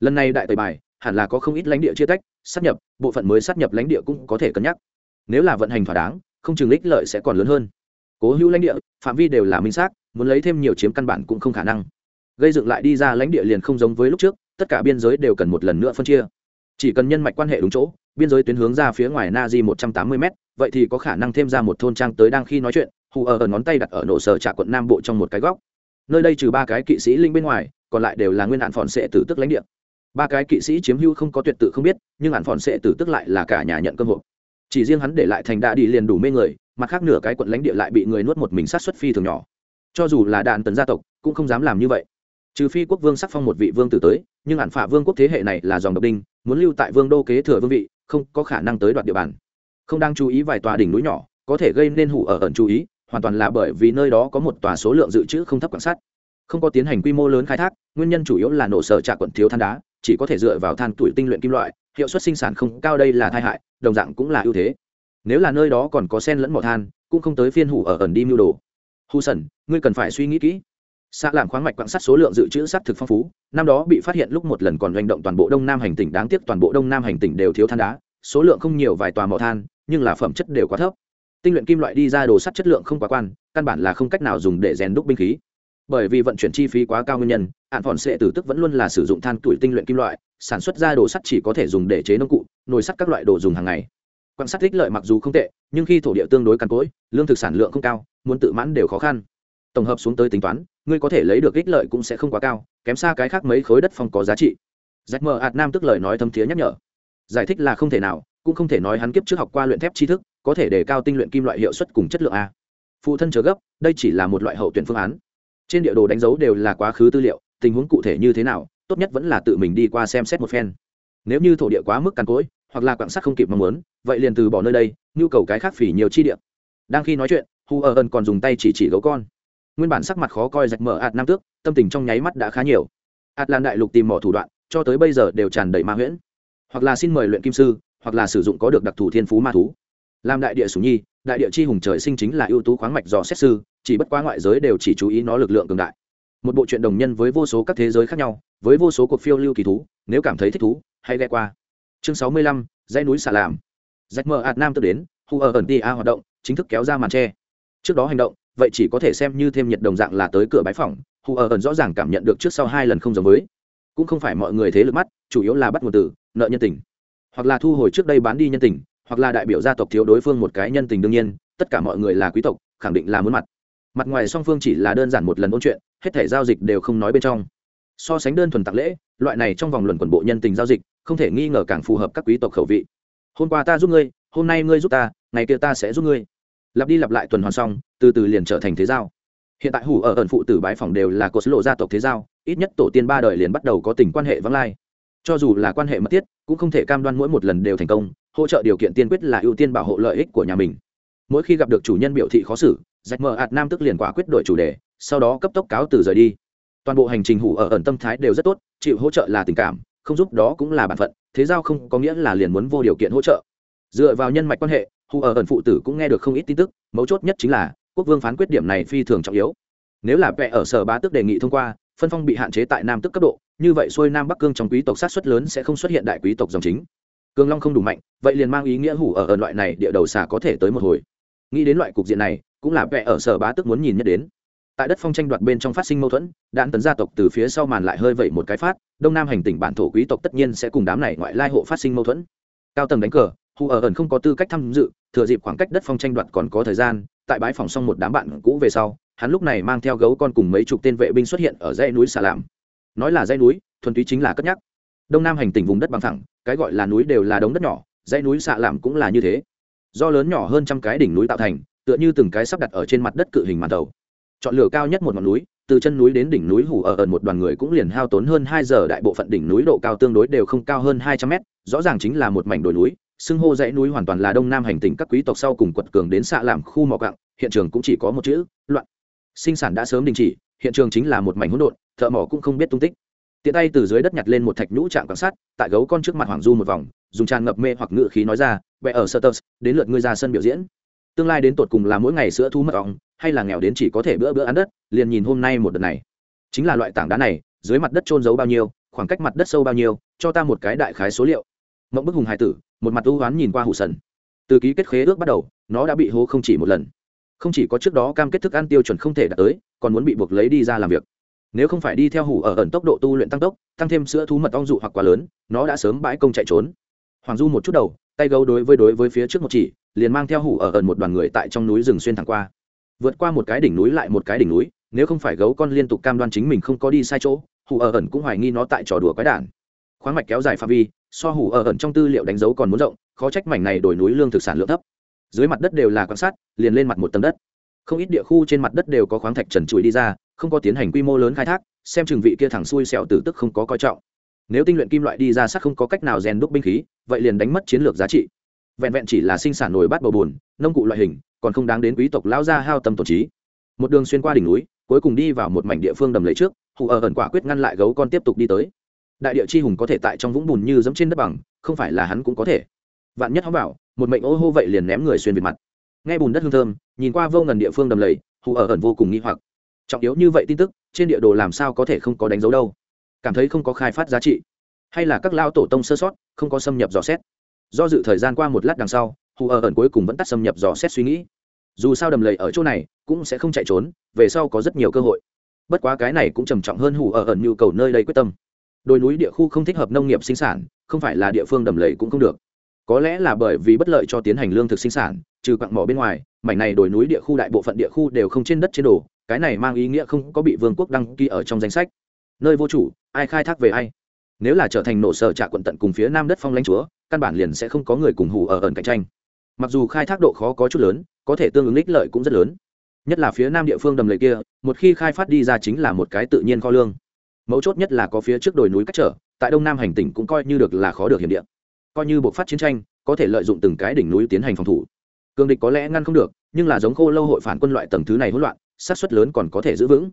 Speaker 1: Lần này đại tời bài, hẳn là có không ít lãnh địa chia tách sát nhập, bộ phận mới sát nhập lãnh địa cũng có thể cân nhắc. Nếu là vận hành thỏa đáng, không chừng ích lợi sẽ còn lớn hơn cố hữu lãnh địa, phạm vi đều là minh xác, muốn lấy thêm nhiều chiếm căn bản cũng không khả năng. Gây dựng lại đi ra lãnh địa liền không giống với lúc trước, tất cả biên giới đều cần một lần nữa phân chia. Chỉ cần nhân mạch quan hệ đúng chỗ, biên giới tuyến hướng ra phía ngoài na di một trăm tám mươi m vậy thì có khả năng thêm ra một thôn trang tới đang khi nói chuyện, hù ở ở ngón tay đặt ở nổ sở trạ quận nam bộ trong một cái góc. Nơi đây trừ ba cái kỵ sĩ linh bên ngoài, còn lại đều là nguyên hạn phòn sệ tử tức lãnh địa. Ba cái kỵ sĩ chiếm hữu không có tuyệt tự không biết, nhưng hạn phòn sệ tử tức lại là cả nhà nhận cơ hội chỉ riêng hắn để lại thành đa đi liền đủ mê người mặt khác nửa cái quận lãnh địa lại bị người nuốt một mình sát xuất phi thường nhỏ. Cho dù là đạn tần gia tộc, cũng không dám làm như vậy. Trừ phi quốc vương sắc phong một vị vương tử tới, nhưng ản phả vương quốc thế hệ này là dòng độc đinh, muốn lưu tại vương đô kế thừa vương vị, không có khả năng tới đoạt địa bàn. Không đang chú ý vài tòa đỉnh núi nhỏ, có thể gây nên hủ ở ẩn chú ý, hoàn toàn là bởi vì nơi đó có một tòa số lượng dự trữ không thấp quan sát. Không có tiến hành quy mô lớn khai thác, nguyên nhân chủ yếu là nổ sở trạ quận thiếu than đá, chỉ có thể dựa vào than tuổi tinh luyện kim loại, hiệu suất sinh sản không cao đây là tai hại, đồng dạng cũng là ưu thế nếu là nơi đó còn có sen lẫn mỏ than, cũng không tới phiên hủ ở ẩn đi mưu đồ. Hù sần ngươi cần phải suy nghĩ kỹ. Xạ làm khoáng mạch quạng sắt số lượng dự trữ sắt thực phong phú, năm đó bị phát hiện lúc một lần còn doanh động toàn bộ đông nam hành tỉnh, đáng tiếc toàn bộ đông nam hành tỉnh đều thiếu than đá, số lượng không nhiều vài tòa mỏ than, nhưng là phẩm chất đều quá thấp. Tinh luyện kim loại đi ra đồ sắt chất lượng không quá quan, căn bản là không cách nào dùng để rèn đúc binh khí. Bởi vì vận chuyển chi phí quá cao nguyên nhân ạn phòn sệ tử tức vẫn luôn là sử dụng than tuổi tinh luyện kim loại, sản xuất ra đồ sắt chỉ có thể dùng để chế nông cụ, nồi sắt các loại đồ dùng hàng ngày quan sát ích lợi mặc dù không tệ, nhưng khi thổ địa tương đối cằn cỗi, lương thực sản lượng không cao, muốn tự mãn đều khó khăn. Tổng hợp xuống tới tính toán, ngươi có thể lấy được ích lợi cũng sẽ không quá cao, kém xa cái khác mấy khối đất phong có giá trị. Rách mờ ạt nam tức lời nói thâm thiế nhắc nhở. Giải thích là không thể nào, cũng không thể nói hắn kiếp trước học qua luyện thép tri thức, có thể đề cao tinh luyện kim loại hiệu suất cùng chất lượng a. Phụ thân chờ gấp, đây chỉ là một loại hậu tuyển phương án. Trên địa đồ đánh dấu đều là quá khứ tư liệu, tình huống cụ thể như thế nào, tốt nhất vẫn là tự mình đi qua xem xét một phen. Nếu như thổ địa quá mức càn cỗi hoặc là quạng sắt không kịp mong muốn, vậy liền từ bỏ nơi đây, nhu cầu cái khác phỉ nhiều chi địa đang khi nói chuyện, hu ở ân còn dùng tay chỉ chỉ gấu con. Nguyên bản sắc mặt khó coi rạch mở ạt nam tước, tâm tình trong nháy mắt đã khá nhiều. Ạt lan đại lục tìm mỏ thủ đoạn, cho tới bây giờ đều tràn đầy ma huyễn. Hoặc là xin mời luyện kim sư, hoặc là sử dụng có được đặc thù thiên phú ma thú. Làm đại địa sủ nhi, đại địa chi hùng trời sinh chính là ưu tú khoáng mạch dò xét sư, chỉ bất quá ngoại giới đều chỉ chú ý nó lực lượng cường đại. Một bộ truyện đồng nhân với vô số các thế giới khác nhau, với vô số cuộc phiêu lưu kỳ thú, nếu cảm thấy thích thú, hãy ghe qua chương sáu mươi lăm, dãy núi xả làm. Rạch mờ ạt nam tự đến hu ở ẩn ti a hoạt động, chính thức kéo ra màn tre. Trước đó hành động, vậy chỉ có thể xem như thêm nhiệt đồng dạng là tới cửa bãi phòng hù ở ẩn rõ ràng cảm nhận được trước sau hai lần không giống với. Cũng không phải mọi người thế lực mắt, chủ yếu là bắt nguồn từ, nợ nhân tình. Hoặc là thu hồi trước đây bán đi nhân tình, hoặc là đại biểu gia tộc thiếu đối phương một cái nhân tình đương nhiên, tất cả mọi người là quý tộc, khẳng định là muốn mặt. Mặt ngoài song phương chỉ là đơn giản một lần ôn chuyện, hết thể giao dịch đều không nói bên trong. So sánh đơn thuần tặng lễ, loại này trong vòng luận quần bộ nhân tình giao dịch không thể nghi ngờ càng phù hợp các quý tộc khẩu vị. Hôm qua ta giúp ngươi, hôm nay ngươi giúp ta, ngày kia ta sẽ giúp ngươi. Lặp đi lặp lại tuần hoàn xong, từ từ liền trở thành thế giao. Hiện tại hủ ở ẩn phụ tử bái phòng đều là cột lộ gia tộc thế giao, ít nhất tổ tiên ba đời liền bắt đầu có tình quan hệ vắng lai. Cho dù là quan hệ mật thiết, cũng không thể cam đoan mỗi một lần đều thành công, hỗ trợ điều kiện tiên quyết là ưu tiên bảo hộ lợi ích của nhà mình. Mỗi khi gặp được chủ nhân biểu thị khó xử rạch mờ ạt nam tức liền quả quyết đổi chủ đề, sau đó cấp tốc cáo từ rời đi. Toàn bộ hành trình hủ ở ẩn tâm thái đều rất tốt, chịu hỗ trợ là tình cảm không giúp đó cũng là bản phận, thế giao không có nghĩa là liền muốn vô điều kiện hỗ trợ. Dựa vào nhân mạch quan hệ hù ở ẩn phụ tử cũng nghe được không ít tin tức, mấu chốt nhất chính là, quốc vương phán quyết điểm này phi thường trọng yếu. Nếu là vẽ ở sở bá tức đề nghị thông qua, phân phong bị hạn chế tại nam tức cấp độ, như vậy xuôi nam bắc cương trong quý tộc sát xuất lớn sẽ không xuất hiện đại quý tộc dòng chính. Cương long không đủ mạnh, vậy liền mang ý nghĩa hủ ở ẩn loại này địa đầu xà có thể tới một hồi. Nghĩ đến loại cục diện này, cũng là vẽ ở sở bá tức muốn nhìn nhất đến tại đất phong tranh đoạt bên trong phát sinh mâu thuẫn, đạn tấn gia tộc từ phía sau màn lại hơi vẩy một cái phát, đông nam hành tỉnh bản thổ quý tộc tất nhiên sẽ cùng đám này ngoại lai hộ phát sinh mâu thuẫn. Cao tầng đánh cờ, hù ở ẩn không có tư cách tham dự, thừa dịp khoảng cách đất phong tranh đoạt còn có thời gian, tại bãi phòng xong một đám bạn cũ về sau, hắn lúc này mang theo gấu con cùng mấy chục tên vệ binh xuất hiện ở dãy núi xà lạm. Nói là dãy núi, thuần túy chính là cất nhắc. Đông nam hành tỉnh vùng đất bằng thẳng cái gọi là núi đều là đống đất nhỏ, dãy núi xạ lạm cũng là như thế. Do lớn nhỏ hơn trăm cái đỉnh núi tạo thành, tựa như từng cái sắp đặt ở trên mặt đất cự hình màn đầu chọn lửa cao nhất một ngọn núi, từ chân núi đến đỉnh núi hủ ở ẩn một đoàn người cũng liền hao tốn hơn hai giờ, đại bộ phận đỉnh núi độ cao tương đối đều không cao hơn hai trăm mét, rõ ràng chính là một mảnh đồi núi, xưng hô dãy núi hoàn toàn là đông nam hành tình các quý tộc sau cùng quật cường đến xạ làm khu mỏ cặng hiện trường cũng chỉ có một chữ, loạn. Sinh sản đã sớm đình chỉ, hiện trường chính là một mảnh hỗn độn, thợ mỏ cũng không biết tung tích. Tiện tay từ dưới đất nhặt lên một thạch nhũ chạm quan sát, tại gấu con trước mặt hoàng du một vòng, dùng tràn ngập mê hoặc ngự khí nói ra vẽ ở sơ tơ đến lượt ngươi ra sân biểu diễn tương lai đến tột cùng là mỗi ngày sữa thu mật ong, hay là nghèo đến chỉ có thể bữa bữa ăn đất, liền nhìn hôm nay một đợt này. Chính là loại tảng đá này, dưới mặt đất trôn giấu bao nhiêu, khoảng cách mặt đất sâu bao nhiêu, cho ta một cái đại khái số liệu. Mộng bức hùng hải tử, một mặt ưu oán nhìn qua hủ sần. Từ ký kết khế ước bắt đầu, nó đã bị hố không chỉ một lần. Không chỉ có trước đó cam kết thức ăn tiêu chuẩn không thể đạt tới, còn muốn bị buộc lấy đi ra làm việc. Nếu không phải đi theo hủ ở ẩn tốc độ tu luyện tăng tốc, tăng thêm sữa thú mật ong dụ hoặc quá lớn, nó đã sớm bãi công chạy trốn. Hoàng du một chút đầu, tay gấu đối với đối với phía trước một chỉ liền mang theo hủ ở ẩn một đoàn người tại trong núi rừng xuyên thẳng qua. Vượt qua một cái đỉnh núi lại một cái đỉnh núi, nếu không phải gấu con liên tục cam đoan chính mình không có đi sai chỗ, hủ ở ẩn cũng hoài nghi nó tại trò đùa quái đản. Khoáng mạch kéo dài phạm vi, so hủ ở ẩn trong tư liệu đánh dấu còn muốn rộng, khó trách mảnh này đổi núi lương thực sản lượng thấp. Dưới mặt đất đều là quan sát, liền lên mặt một tầng đất. Không ít địa khu trên mặt đất đều có khoáng thạch trần trụi đi ra, không có tiến hành quy mô lớn khai thác, xem chừng vị kia thẳng xuôi sẹo tử tức không có coi trọng. Nếu tinh luyện kim loại đi ra sắc không có cách nào rèn đúc binh khí, vậy liền đánh mất chiến lược giá trị vẹn vẹn chỉ là sinh sản nồi bát bầu bùn, nông cụ loại hình, còn không đáng đến quý tộc lao ra hao tâm tổ trí. Một đường xuyên qua đỉnh núi, cuối cùng đi vào một mảnh địa phương đầm lầy trước, hù ở ẩn quả quyết ngăn lại gấu con tiếp tục đi tới. Đại địa chi hùng có thể tại trong vũng bùn như dẫm trên đất bằng, không phải là hắn cũng có thể. Vạn nhất hóng bảo, một mệnh ô hô vậy liền ném người xuyên việt mặt. Nghe bùn đất hương thơm, nhìn qua vô ngần địa phương đầm lầy, hù ở ẩn vô cùng nghi hoặc. Trọng yếu như vậy tin tức, trên địa đồ làm sao có thể không có đánh dấu đâu? Cảm thấy không có khai phát giá trị. Hay là các lao tổ tông sơ sót, không có xâm nhập dò xét? Do dự thời gian qua một lát đằng sau, hù ở ẩn cuối cùng vẫn tắt xâm nhập dò xét suy nghĩ. Dù sao đầm lầy ở chỗ này cũng sẽ không chạy trốn, về sau có rất nhiều cơ hội. Bất quá cái này cũng trầm trọng hơn hù ở ẩn nhu cầu nơi đây quyết tâm. Đồi núi địa khu không thích hợp nông nghiệp sinh sản, không phải là địa phương đầm lầy cũng không được. Có lẽ là bởi vì bất lợi cho tiến hành lương thực sinh sản, trừ quặng mỏ bên ngoài, mảnh này đồi núi địa khu đại bộ phận địa khu đều không trên đất trên đồ cái này mang ý nghĩa không có bị vương quốc đăng ký ở trong danh sách. Nơi vô chủ, ai khai thác về ai? Nếu là trở thành nổ sở trạ quận tận cùng phía nam đất phong lãnh chúa, căn bản liền sẽ không có người cùng hủ ở ẩn cạnh tranh. Mặc dù khai thác độ khó có chút lớn, có thể tương ứng ích lợi cũng rất lớn. Nhất là phía nam địa phương đầm lầy kia, một khi khai phát đi ra chính là một cái tự nhiên kho lương. Mấu chốt nhất là có phía trước đồi núi cách trở, tại đông nam hành tỉnh cũng coi như được là khó được hiểm địa. Coi như buộc phát chiến tranh, có thể lợi dụng từng cái đỉnh núi tiến hành phòng thủ. Cường địch có lẽ ngăn không được, nhưng là giống khô lâu hội phản quân loại tầng thứ này hỗn loạn sát xuất lớn còn có thể giữ vững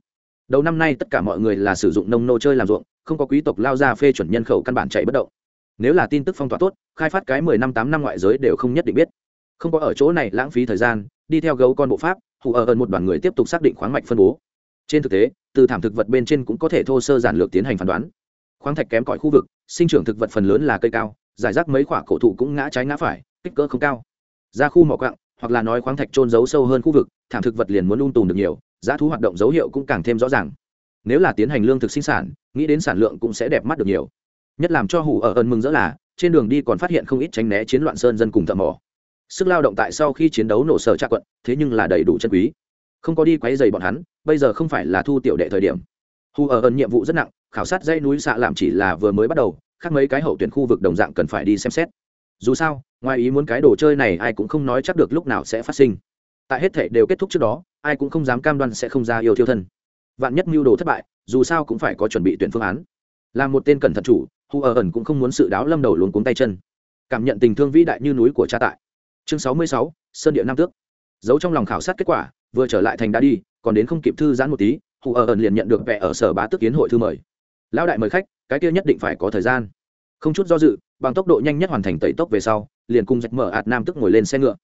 Speaker 1: đầu năm nay tất cả mọi người là sử dụng nông nô chơi làm ruộng, không có quý tộc lao ra phê chuẩn nhân khẩu căn bản chạy bất động. Nếu là tin tức phong tỏa tốt, khai phát cái mười năm tám năm ngoại giới đều không nhất định biết. Không có ở chỗ này lãng phí thời gian, đi theo gấu con bộ pháp, hù ở ơn một đoàn người tiếp tục xác định khoáng mạch phân bố. Trên thực tế, từ thảm thực vật bên trên cũng có thể thô sơ giản lược tiến hành phán đoán. Khoáng thạch kém cỏi khu vực, sinh trưởng thực vật phần lớn là cây cao, giải rác mấy khoả cổ thụ cũng ngã trái ngã phải, kích cỡ không cao. Ra khu mỏ quặng, hoặc là nói khoáng thạch trôn giấu sâu hơn khu vực, thảm thực vật liền muốn lung tùm được nhiều giá thú hoạt động dấu hiệu cũng càng thêm rõ ràng. Nếu là tiến hành lương thực sinh sản, nghĩ đến sản lượng cũng sẽ đẹp mắt được nhiều. Nhất làm cho hủ ở ẩn mừng rỡ là, trên đường đi còn phát hiện không ít tránh né chiến loạn sơn dân cùng thợ mỏ. Sức lao động tại sau khi chiến đấu nổ sở tra quận, thế nhưng là đầy đủ chân quý. Không có đi quấy dày bọn hắn, bây giờ không phải là thu tiểu đệ thời điểm. Hù ở ẩn nhiệm vụ rất nặng, khảo sát dãy núi xạ làm chỉ là vừa mới bắt đầu, khác mấy cái hậu tuyển khu vực đồng dạng cần phải đi xem xét. Dù sao, ngoài ý muốn cái đồ chơi này ai cũng không nói chắc được lúc nào sẽ phát sinh. Tại hết thể đều kết thúc trước đó ai cũng không dám cam đoan sẽ không ra yêu thiêu thân. Vạn nhất mưu đồ thất bại, dù sao cũng phải có chuẩn bị tuyển phương án. Là một tên cẩn thận chủ hù ở ẩn cũng không muốn sự đáo lâm đầu luống cuống tay chân. Cảm nhận tình thương vĩ đại như núi của cha tại. Chương sáu mươi sáu, sơn địa nam tước. Giấu trong lòng khảo sát kết quả, vừa trở lại thành đã đi, còn đến không kịp thư giãn một tí hù ở ẩn liền nhận được vẻ ở sở bá tước kiến hội thư mời. Lão đại mời khách, cái kia nhất định phải có thời gian. Không chút do dự, bằng tốc độ nhanh nhất hoàn thành tẩy tốc về sau, liền cùng rạch mở ạt nam tức ngồi lên xe ngựa.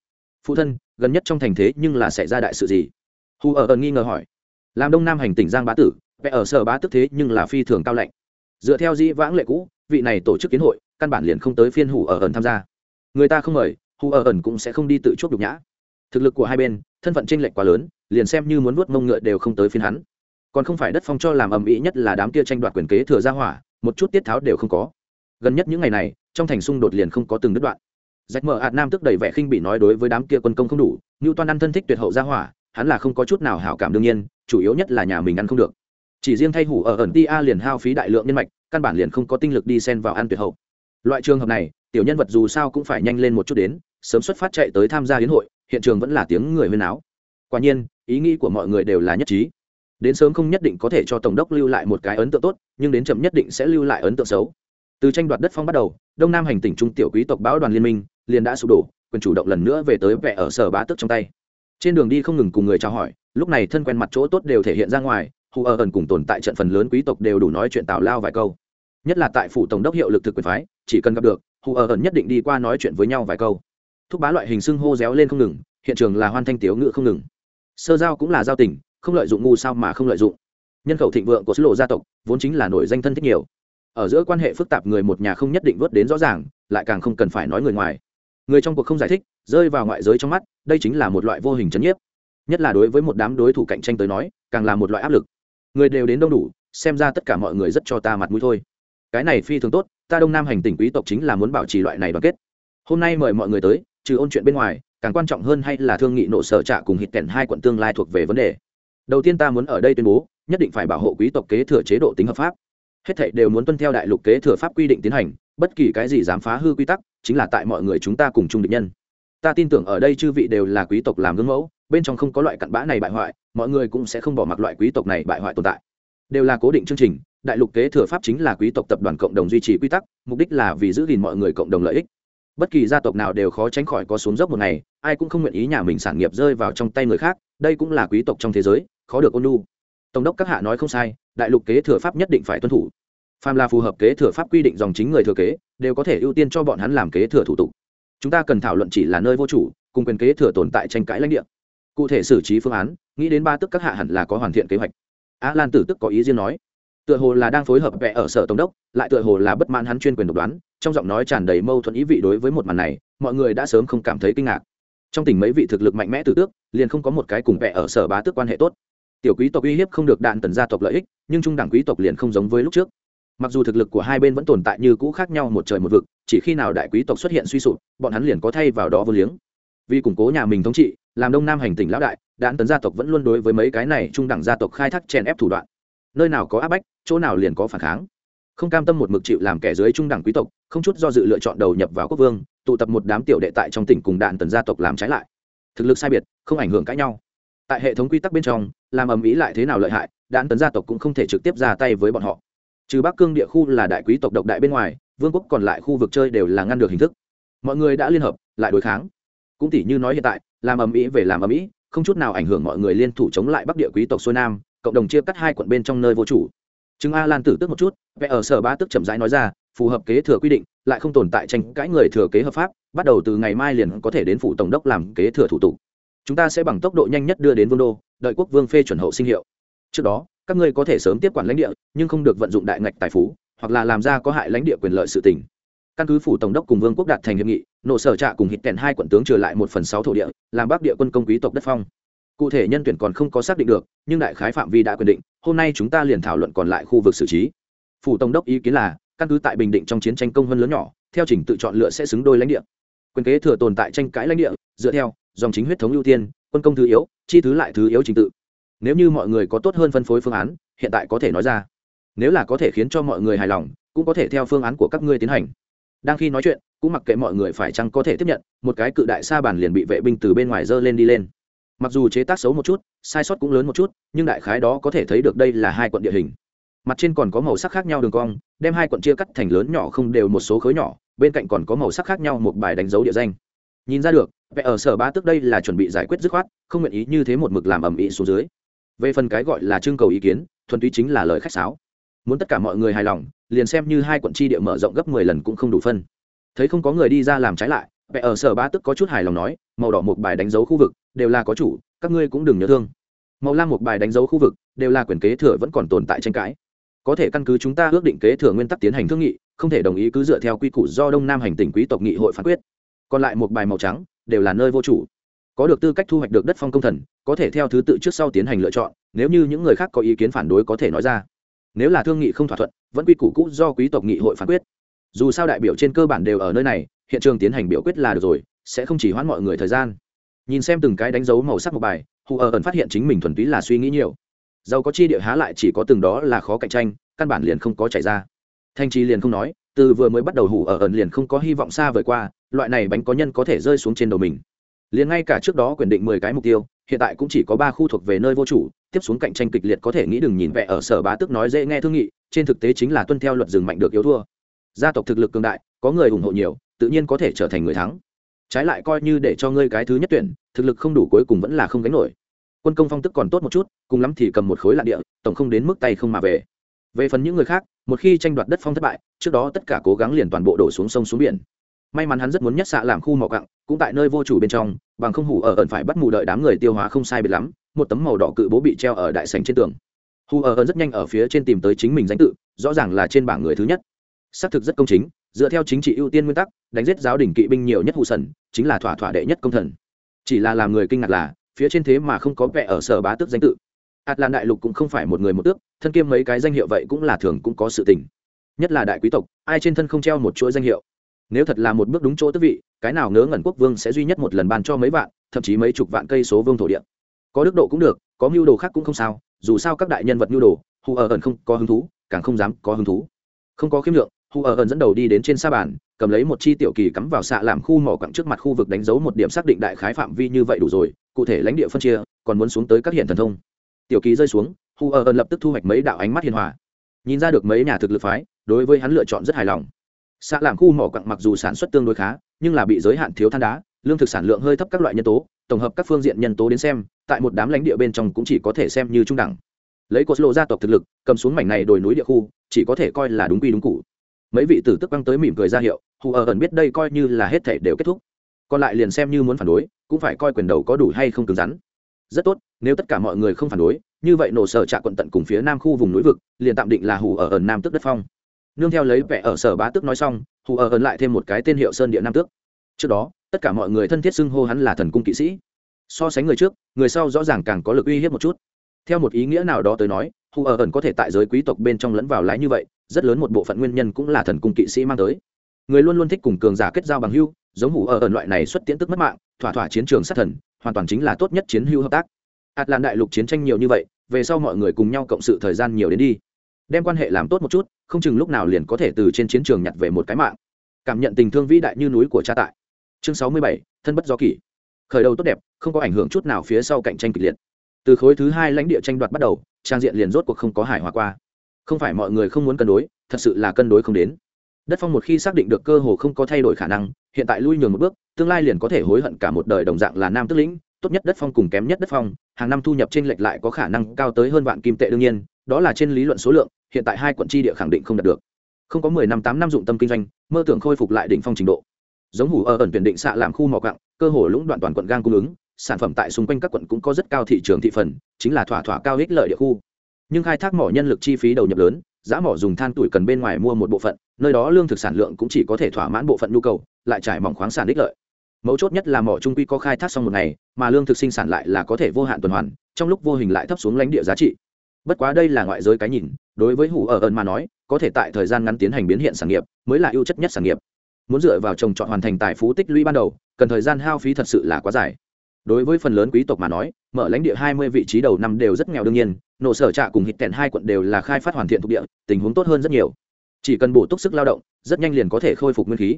Speaker 1: Phụ thân, gần nhất trong thành thế nhưng là xảy ra đại sự gì? Hù ở ẩn nghi ngờ hỏi. Làm đông nam hành tỉnh giang bá tử vẽ ở sở bá tức thế nhưng là phi thường cao lạnh. Dựa theo dĩ vãng lệ cũ, vị này tổ chức kiến hội, căn bản liền không tới phiên hủ ở ẩn tham gia. Người ta không mời hủ ở ẩn cũng sẽ không đi tự chuốc nhục nhã. Thực lực của hai bên, thân phận tranh lệch quá lớn, liền xem như muốn vuốt mông ngựa đều không tới phiên hắn. Còn không phải đất phong cho làm ầm ĩ nhất là đám kia tranh đoạt quyền kế thừa ra hỏa, một chút tiết tháo đều không có. Gần nhất những ngày này, trong thành xung đột liền không có từng đứt đoạn. Rạch mở hạt nam tức đầy vẻ khinh bị nói đối với đám kia quân công không đủ như toàn ăn thân thích tuyệt hậu gia hỏa hắn là không có chút nào hảo cảm đương nhiên, chủ yếu nhất là nhà mình ăn không được. Chỉ riêng thay hủ ở ẩn ti a liền hao phí đại lượng nhân mạch, căn bản liền không có tinh lực đi xen vào ăn tuyệt hậu. Loại trường hợp này, tiểu nhân vật dù sao cũng phải nhanh lên một chút đến, sớm xuất phát chạy tới tham gia hiến hội, hiện trường vẫn là tiếng người huyên áo quả nhiên, ý nghĩ của mọi người đều là nhất trí. Đến sớm không nhất định có thể cho tổng đốc lưu lại một cái ấn tượng tốt, nhưng đến chậm nhất định sẽ lưu lại ấn tượng xấu. Từ tranh đoạt đất phong bắt đầu, đông nam hành tỉnh trung tiểu quý tộc bão đoàn liên minh, liền đã sụp đổ, quyền chủ động lần nữa về tới vẻ ở sở bá tức trong tay trên đường đi không ngừng cùng người chào hỏi, lúc này thân quen mặt chỗ tốt đều thể hiện ra ngoài, hù ở ẩn cùng tồn tại trận phần lớn quý tộc đều đủ nói chuyện tào lao vài câu. Nhất là tại phủ tổng đốc hiệu lực thực quyền phái, chỉ cần gặp được, hù ở ẩn nhất định đi qua nói chuyện với nhau vài câu. Thúc bá loại hình xưng hô réo lên không ngừng, hiện trường là hoan thanh tiếu ngự không ngừng. Sơ giao cũng là giao tình, không lợi dụng ngu sao mà không lợi dụng. Nhân khẩu thịnh vượng của sứ lộ gia tộc, vốn chính là nổi danh thân thích nhiều. Ở giữa quan hệ phức tạp người một nhà không nhất định vớt đến rõ ràng, lại càng không cần phải nói người ngoài người trong cuộc không giải thích, rơi vào ngoại giới trong mắt, đây chính là một loại vô hình chấn nhiếp. Nhất là đối với một đám đối thủ cạnh tranh tới nói, càng là một loại áp lực. Người đều đến đông đủ, xem ra tất cả mọi người rất cho ta mặt mũi thôi. Cái này phi thường tốt, ta đông nam hành tỉnh quý tộc chính là muốn bảo trì loại này đoàn kết. Hôm nay mời mọi người tới, trừ ôn chuyện bên ngoài, càng quan trọng hơn hay là thương nghị nộ sở trạ cùng hít kèn hai quận tương lai thuộc về vấn đề. Đầu tiên ta muốn ở đây tuyên bố, nhất định phải bảo hộ quý tộc kế thừa chế độ tính hợp pháp. Hết thảy đều muốn tuân theo đại lục kế thừa pháp quy định tiến hành bất kỳ cái gì dám phá hư quy tắc, chính là tại mọi người chúng ta cùng chung định nhân. Ta tin tưởng ở đây chư vị đều là quý tộc làm gương mẫu, bên trong không có loại cặn bã này bại hoại, mọi người cũng sẽ không bỏ mặc loại quý tộc này bại hoại tồn tại. Đều là cố định chương trình, đại lục kế thừa pháp chính là quý tộc tập đoàn cộng đồng duy trì quy tắc, mục đích là vì giữ gìn mọi người cộng đồng lợi ích. Bất kỳ gia tộc nào đều khó tránh khỏi có xuống dốc một ngày, ai cũng không nguyện ý nhà mình sản nghiệp rơi vào trong tay người khác, đây cũng là quý tộc trong thế giới, khó được ôn lu tổng đốc các hạ nói không sai, đại lục kế thừa pháp nhất định phải tuân thủ phàm là phù hợp kế thừa pháp quy định dòng chính người thừa kế, đều có thể ưu tiên cho bọn hắn làm kế thừa thủ tục. Chúng ta cần thảo luận chỉ là nơi vô chủ, cùng quyền kế thừa tồn tại tranh cãi lãnh địa. Cụ thể xử trí phương án, nghĩ đến ba tức các hạ hẳn là có hoàn thiện kế hoạch. A lan tử tức có ý riêng nói. Tựa hồ là đang phối hợp vẽ ở sở tổng đốc, lại tựa hồ là bất mãn hắn chuyên quyền độc đoán, trong giọng nói tràn đầy mâu thuẫn ý vị đối với một màn này, mọi người đã sớm không cảm thấy kinh ngạc. Trong tỉnh mấy vị thực lực mạnh mẽ tử tước, liền không có một cái cùng vẽ ở sở bá tước quan hệ tốt. Tiểu quý tộc uy hiếp không được đạn tần gia tộc lợi ích, nhưng trung đẳng quý tộc liền không giống với lúc trước mặc dù thực lực của hai bên vẫn tồn tại như cũ khác nhau một trời một vực, chỉ khi nào đại quý tộc xuất hiện suy sụp, bọn hắn liền có thay vào đó vô liếng. Vì củng cố nhà mình thống trị, làm đông nam hành tỉnh lão đại đạn tấn gia tộc vẫn luôn đối với mấy cái này trung đẳng gia tộc khai thác chèn ép thủ đoạn. Nơi nào có áp bách, chỗ nào liền có phản kháng. Không cam tâm một mực chịu làm kẻ dưới trung đẳng quý tộc, không chút do dự lựa chọn đầu nhập vào quốc vương, tụ tập một đám tiểu đệ tại trong tỉnh cùng đạn tần gia tộc làm trái lại. Thực lực sai biệt, không ảnh hưởng cãi nhau. Tại hệ thống quy tắc bên trong, làm ầm ĩ lại thế nào lợi hại đạn tấn gia tộc cũng không thể trực tiếp ra tay với bọn họ trừ bắc cương địa khu là đại quý tộc độc đại bên ngoài, vương quốc còn lại khu vực chơi đều là ngăn được hình thức. Mọi người đã liên hợp, lại đối kháng. Cũng tỷ như nói hiện tại, làm ầm ĩ về làm ầm ĩ, không chút nào ảnh hưởng mọi người liên thủ chống lại bắc địa quý tộc xuôi nam, cộng đồng chia cắt hai quận bên trong nơi vô chủ. Chứng a lan tử tức một chút vẽ ở sở ba tức chậm rãi nói ra, phù hợp kế thừa quy định, lại không tồn tại tranh cãi người thừa kế hợp pháp, bắt đầu từ ngày mai liền có thể đến phủ tổng đốc làm kế thừa thủ tục. Chúng ta sẽ bằng tốc độ nhanh nhất đưa đến vương đô, đợi quốc vương phê chuẩn hậu sinh hiệu. Trước đó các ngươi có thể sớm tiếp quản lãnh địa, nhưng không được vận dụng đại ngạch tài phú, hoặc là làm ra có hại lãnh địa quyền lợi sự tỉnh căn cứ phủ tổng đốc cùng vương quốc đạt thành hiệp nghị nộ sở trạ cùng hít kèn hai quận tướng trừ lại một phần sáu thổ địa, làm bắc địa quân công quý tộc đất phong. Cụ thể nhân tuyển còn không có xác định được, nhưng đại khái phạm vi đã quyết định, hôm nay chúng ta liền thảo luận còn lại khu vực xử trí. Phủ tổng đốc ý kiến là, căn cứ tại bình định trong chiến tranh công hơn lớn nhỏ, theo trình tự chọn lựa sẽ xứng đôi lãnh địa. Quyền kế thừa tồn tại tranh cãi lãnh địa, dựa theo, dòng chính huyết thống ưu tiên, quân công thứ yếu, chi thứ lại thứ yếu trình tự nếu như mọi người có tốt hơn phân phối phương án, hiện tại có thể nói ra. Nếu là có thể khiến cho mọi người hài lòng, cũng có thể theo phương án của các ngươi tiến hành. Đang khi nói chuyện, cũng mặc kệ mọi người phải chăng có thể tiếp nhận, một cái cự đại sa bàn liền bị vệ binh từ bên ngoài dơ lên đi lên. Mặc dù chế tác xấu một chút, sai sót cũng lớn một chút, nhưng đại khái đó có thể thấy được đây là hai quận địa hình. Mặt trên còn có màu sắc khác nhau đường cong, đem hai quận chia cắt thành lớn nhỏ không đều một số khối nhỏ, bên cạnh còn có màu sắc khác nhau một bài đánh dấu địa danh. Nhìn ra được vẽ ở sở ba tức đây là chuẩn bị giải quyết dứt khoát, không nguyện ý như thế một mực làm ẩm ĩ xuống dưới về phần cái gọi là trưng cầu ý kiến, thuần túy chính là lời khách sáo. Muốn tất cả mọi người hài lòng, liền xem như hai quận tri địa mở rộng gấp mười lần cũng không đủ phân. Thấy không có người đi ra làm trái lại vẽ ở sở ba tức có chút hài lòng nói, màu đỏ một bài đánh dấu khu vực, đều là có chủ, các ngươi cũng đừng nhớ thương. Màu lam một bài đánh dấu khu vực, đều là quyền kế thừa vẫn còn tồn tại tranh cãi. Có thể căn cứ chúng ta ước định kế thừa nguyên tắc tiến hành thương nghị, không thể đồng ý cứ dựa theo quy củ do đông nam hành tỉnh quý tộc nghị hội phán quyết. Còn lại một bài màu trắng, đều là nơi vô chủ có được tư cách thu hoạch được đất phong công thần, có thể theo thứ tự trước sau tiến hành lựa chọn, nếu như những người khác có ý kiến phản đối có thể nói ra. Nếu là thương nghị không thỏa thuận, vẫn quy củ cũ do quý tộc nghị hội phán quyết. Dù sao đại biểu trên cơ bản đều ở nơi này, hiện trường tiến hành biểu quyết là được rồi, sẽ không chỉ hoãn mọi người thời gian. Nhìn xem từng cái đánh dấu màu sắc một bài, hù ở ẩn phát hiện chính mình thuần túy là suy nghĩ nhiều. Giàu có chi địa há lại chỉ có từng đó là khó cạnh tranh, căn bản liền không có chảy ra. Thanh chi liền không nói, từ vừa mới bắt đầu hủ ở ờ ẩn liền không có hy vọng xa vời qua, loại này bánh có nhân có thể rơi xuống trên đầu mình liền ngay cả trước đó quyền định mười cái mục tiêu, hiện tại cũng chỉ có ba khu thuộc về nơi vô chủ, tiếp xuống cạnh tranh kịch liệt có thể nghĩ đừng nhìn vẽ ở sở bá tức nói dễ nghe thương nghị, trên thực tế chính là tuân theo luật rừng mạnh được yếu thua. Gia tộc thực lực cường đại, có người ủng hộ nhiều, tự nhiên có thể trở thành người thắng. Trái lại coi như để cho ngươi cái thứ nhất tuyển, thực lực không đủ cuối cùng vẫn là không gánh nổi. Quân công phong tức còn tốt một chút, cùng lắm thì cầm một khối lạn địa, tổng không đến mức tay không mà về. Về phần những người khác, một khi tranh đoạt đất phong thất bại, trước đó tất cả cố gắng liền toàn bộ đổ xuống sông xuống biển may mắn hắn rất muốn nhất xạ làm khu mỏ cặng cũng tại nơi vô chủ bên trong, bằng không hủ ở ẩn phải bắt mù đợi đám người tiêu hóa không sai biệt lắm, một tấm màu đỏ cự bố bị treo ở đại sành trên tường. Hù ở ẩn rất nhanh ở phía trên tìm tới chính mình danh tự, rõ ràng là trên bảng người thứ nhất. Xác thực rất công chính, dựa theo chính trị ưu tiên nguyên tắc, đánh giết giáo đình kỵ binh nhiều nhất hù sần, chính là thỏa thỏa đệ nhất công thần. Chỉ là làm người kinh ngạc là, phía trên thế mà không có vẻ ở sở bá tước danh tự. Ạt lan đại lục cũng không phải một người một tước, thân kiêm mấy cái danh hiệu vậy cũng là thường cũng có sự tình. Nhất là đại quý tộc, ai trên thân không treo một chuỗi danh hiệu? Nếu thật là một bước đúng chỗ tước vị, cái nào ngớ ngẩn quốc vương sẽ duy nhất một lần ban cho mấy vạn, thậm chí mấy chục vạn cây số vương thổ địa. Có đức độ cũng được, có mưu đồ khác cũng không sao, dù sao các đại nhân vật mưu đồ hù ở ẩn không có hứng thú, càng không dám có hứng thú. Không có khiêm lượng hù ở ẩn dẫn đầu đi đến trên sa bàn, cầm lấy một chi tiểu kỳ cắm vào xạ làm khu mỏ quặng trước mặt khu vực đánh dấu một điểm xác định đại khái phạm vi như vậy đủ rồi, cụ thể lãnh địa phân chia, còn muốn xuống tới các hiện thần thông. Tiểu kỳ rơi xuống hù ở ẩn lập tức thu hoạch mấy đạo ánh mắt hiền hòa. Nhìn ra được mấy nhà thực lực phái, đối với hắn lựa chọn rất hài lòng xạ làm khu mỏ quặng mặc dù sản xuất tương đối khá, nhưng là bị giới hạn thiếu than đá, lương thực sản lượng hơi thấp các loại nhân tố, tổng hợp các phương diện nhân tố đến xem, tại một đám lãnh địa bên trong cũng chỉ có thể xem như trung đẳng. Lấy cột lộ gia tộc thực lực, cầm xuống mảnh này đồi núi địa khu, chỉ có thể coi là đúng quy đúng cụ mấy vị tử tức băng tới mỉm cười ra hiệu, hù ở ẩn biết đây coi như là hết thể đều kết thúc. Còn lại liền xem như muốn phản đối, cũng phải coi quyền đầu có đủ hay không cứng rắn. Rất tốt, nếu tất cả mọi người không phản đối, như vậy nổ sở trạ quận tận cùng phía nam khu vùng núi vực, liền tạm định là hù ở ẩn nam tức đất phong nương theo lấy vẻ ở sở bá tước nói xong, hù ở ẩn lại thêm một cái tên hiệu sơn địa nam tước. Trước đó, tất cả mọi người thân thiết xưng hô hắn là thần cung kỵ sĩ. So sánh người trước, người sau rõ ràng càng có lực uy hiếp một chút. Theo một ý nghĩa nào đó tới nói, hù ở ẩn có thể tại giới quý tộc bên trong lẫn vào lái như vậy, rất lớn một bộ phận nguyên nhân cũng là thần cung kỵ sĩ mang tới. Người luôn luôn thích cùng cường giả kết giao bằng hưu giống hủ ở ẩn loại này xuất tiễn tức mất mạng, thỏa thỏa chiến trường sát thần, hoàn toàn chính là tốt nhất chiến hưu hợp tác. Ạt làm đại lục chiến tranh nhiều như vậy, về sau mọi người cùng nhau cộng sự thời gian nhiều đến đi đem quan hệ làm tốt một chút, không chừng lúc nào liền có thể từ trên chiến trường nhặt về một cái mạng. Cảm nhận tình thương vĩ đại như núi của cha tại. Chương sáu mươi bảy, thân bất do kỷ. Khởi đầu tốt đẹp, không có ảnh hưởng chút nào phía sau cạnh tranh kịch liệt. Từ khối thứ hai lãnh địa tranh đoạt bắt đầu, trang diện liền rốt cuộc không có hải hòa qua. Không phải mọi người không muốn cân đối, thật sự là cân đối không đến. Đất phong một khi xác định được cơ hồ không có thay đổi khả năng, hiện tại lui nhường một bước, tương lai liền có thể hối hận cả một đời đồng dạng là nam tức lĩnh, tốt nhất đất phong cùng kém nhất đất phong, hàng năm thu nhập trên lệch lại có khả năng cao tới hơn vạn kim tệ đương nhiên, đó là trên lý luận số lượng hiện tại hai quận tri địa khẳng định không đạt được. Không có mười năm tám năm dụng tâm kinh doanh, mơ tưởng khôi phục lại đỉnh phong trình độ. Giống hủ ở ẩn tuyển định xạ làm khu mỏ cặng cơ hồ lũng đoạn toàn quận gang cung ứng, sản phẩm tại xung quanh các quận cũng có rất cao thị trường thị phần, chính là thỏa thỏa cao ích lợi địa khu. Nhưng khai thác mỏ nhân lực chi phí đầu nhập lớn, giá mỏ dùng than tuổi cần bên ngoài mua một bộ phận, nơi đó lương thực sản lượng cũng chỉ có thể thỏa mãn bộ phận nhu cầu, lại trải mỏng khoáng sản ích lợi. Mấu chốt nhất là mỏ trung quy có khai thác xong một ngày, mà lương thực sinh sản lại là có thể vô hạn tuần hoàn, trong lúc vô hình lại thấp xuống lãnh địa giá trị. Bất quá đây là ngoại giới cái nhìn đối với hủ ở ẩn mà nói, có thể tại thời gian ngắn tiến hành biến hiện sản nghiệp mới là ưu chất nhất sản nghiệp. Muốn dựa vào trồng trọt hoàn thành tài phú tích lũy ban đầu, cần thời gian hao phí thật sự là quá dài. Đối với phần lớn quý tộc mà nói, mở lãnh địa hai mươi vị trí đầu năm đều rất nghèo đương nhiên, nổ sở trạ cùng hít tèn hai quận đều là khai phát hoàn thiện thuộc địa, tình huống tốt hơn rất nhiều. Chỉ cần bổ túc sức lao động, rất nhanh liền có thể khôi phục nguyên khí.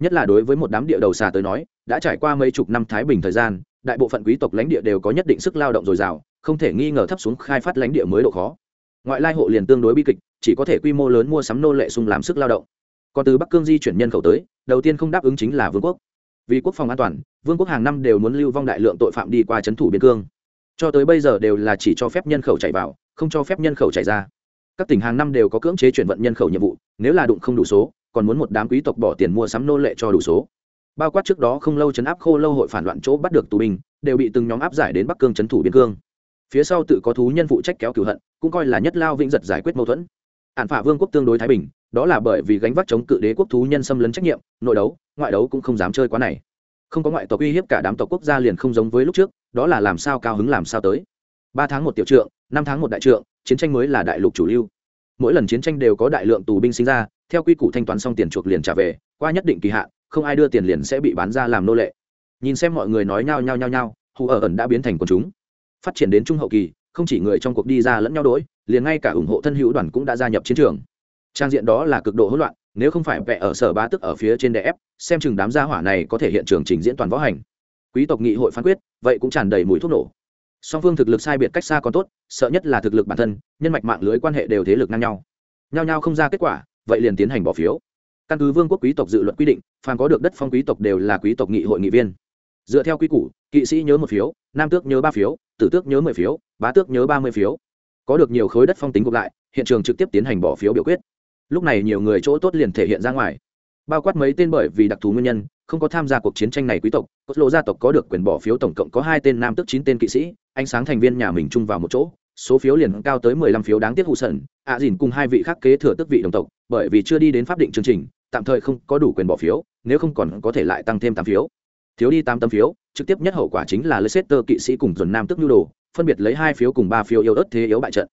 Speaker 1: Nhất là đối với một đám địa đầu xà tới nói, đã trải qua mấy chục năm thái bình thời gian, đại bộ phận quý tộc lãnh địa đều có nhất định sức lao động dồi dào, không thể nghi ngờ thấp xuống khai phát lãnh địa mới độ khó ngoại lai hộ liền tương đối bi kịch, chỉ có thể quy mô lớn mua sắm nô lệ sung làm sức lao động. Còn từ bắc cương di chuyển nhân khẩu tới, đầu tiên không đáp ứng chính là vương quốc. Vì quốc phòng an toàn, vương quốc hàng năm đều muốn lưu vong đại lượng tội phạm đi qua c h ấ n thủ biên cương. Cho tới bây giờ đều là chỉ cho phép nhân khẩu chạy vào, không cho phép nhân khẩu chạy ra. Các tỉnh hàng năm đều có cưỡng chế chuyển vận nhân khẩu nhiệm vụ, nếu là đụng không đủ số, còn muốn một đám quý tộc bỏ tiền mua sắm nô lệ cho đủ số. Bao quát trước đó không lâu chấn áp khô lâu hội phản loạn chỗ bắt được tù binh, đều bị từng nhóm áp giải đến bắc cương trấn thủ biên cương. Phía sau tự có thú nhân phụ trách kéo cửu hận cũng coi là nhất lao vĩnh giật giải quyết mâu thuẫn. Ạn phả vương quốc tương đối thái bình, đó là bởi vì gánh vác chống cự đế quốc thú nhân xâm lấn trách nhiệm, nội đấu, ngoại đấu cũng không dám chơi quá này. Không có ngoại tộc uy hiếp cả đám tộc quốc gia liền không giống với lúc trước, đó là làm sao cao hứng làm sao tới. Ba tháng một tiểu trượng, năm tháng một đại trượng, chiến tranh mới là đại lục chủ lưu. Mỗi lần chiến tranh đều có đại lượng tù binh sinh ra, theo quy củ thanh toán xong tiền chuộc liền trả về, qua nhất định kỳ hạn, không ai đưa tiền liền sẽ bị bán ra làm nô lệ. Nhìn xem mọi người nói nhao nhao nhao nhao hù ở ẩn đã biến thành quần chúng. Phát triển đến trung hậu kỳ không chỉ người trong cuộc đi ra lẫn nhau đối, liền ngay cả ủng hộ thân hữu đoàn cũng đã gia nhập chiến trường. Trang diện đó là cực độ hỗn loạn nếu không phải vẽ ở sở bá tức ở phía trên đè ép xem chừng đám gia hỏa này có thể hiện trường trình diễn toàn võ hành. Quý tộc nghị hội phán quyết vậy cũng tràn đầy mùi thuốc nổ. Song phương thực lực sai biệt cách xa còn tốt sợ nhất là thực lực bản thân nhân mạch mạng lưới quan hệ đều thế lực ngang nhau. Nhau nhau không ra kết quả vậy liền tiến hành bỏ phiếu. Căn cứ vương quốc quý tộc dự luật quy định phàm có được đất phong quý tộc đều là quý tộc nghị hội nghị viên. Dựa theo quy củ kỵ sĩ nhớ một phiếu nam tước nhớ ba phiếu tử tước nhớ mười phiếu bá tước nhớ ba mươi phiếu. Có được nhiều khối đất phong tính gộp lại, hiện trường trực tiếp tiến hành bỏ phiếu biểu quyết. Lúc này nhiều người chỗ tốt liền thể hiện ra ngoài. Bao quát mấy tên bởi vì đặc thù nguyên nhân, không có tham gia cuộc chiến tranh này quý tộc cốt lộ gia tộc có được quyền bỏ phiếu tổng cộng có hai tên nam tức chín tên kỵ sĩ, ánh sáng thành viên nhà mình chung vào một chỗ, số phiếu liền cao tới mười lăm phiếu đáng tiếc hụ sần. Ạ dìn cùng hai vị khác kế thừa tức vị đồng tộc, bởi vì chưa đi đến pháp định chương trình, tạm thời không có đủ quyền bỏ phiếu, nếu không còn có thể lại tăng thêm tám phiếu. Thiếu đi tám tấm phiếu, trực tiếp nhất hậu quả chính là leicester kỵ sĩ cùng dồn nam tức nhu đồ phân biệt lấy hai phiếu cùng ba phiếu yếu ớt thế yếu bại trận.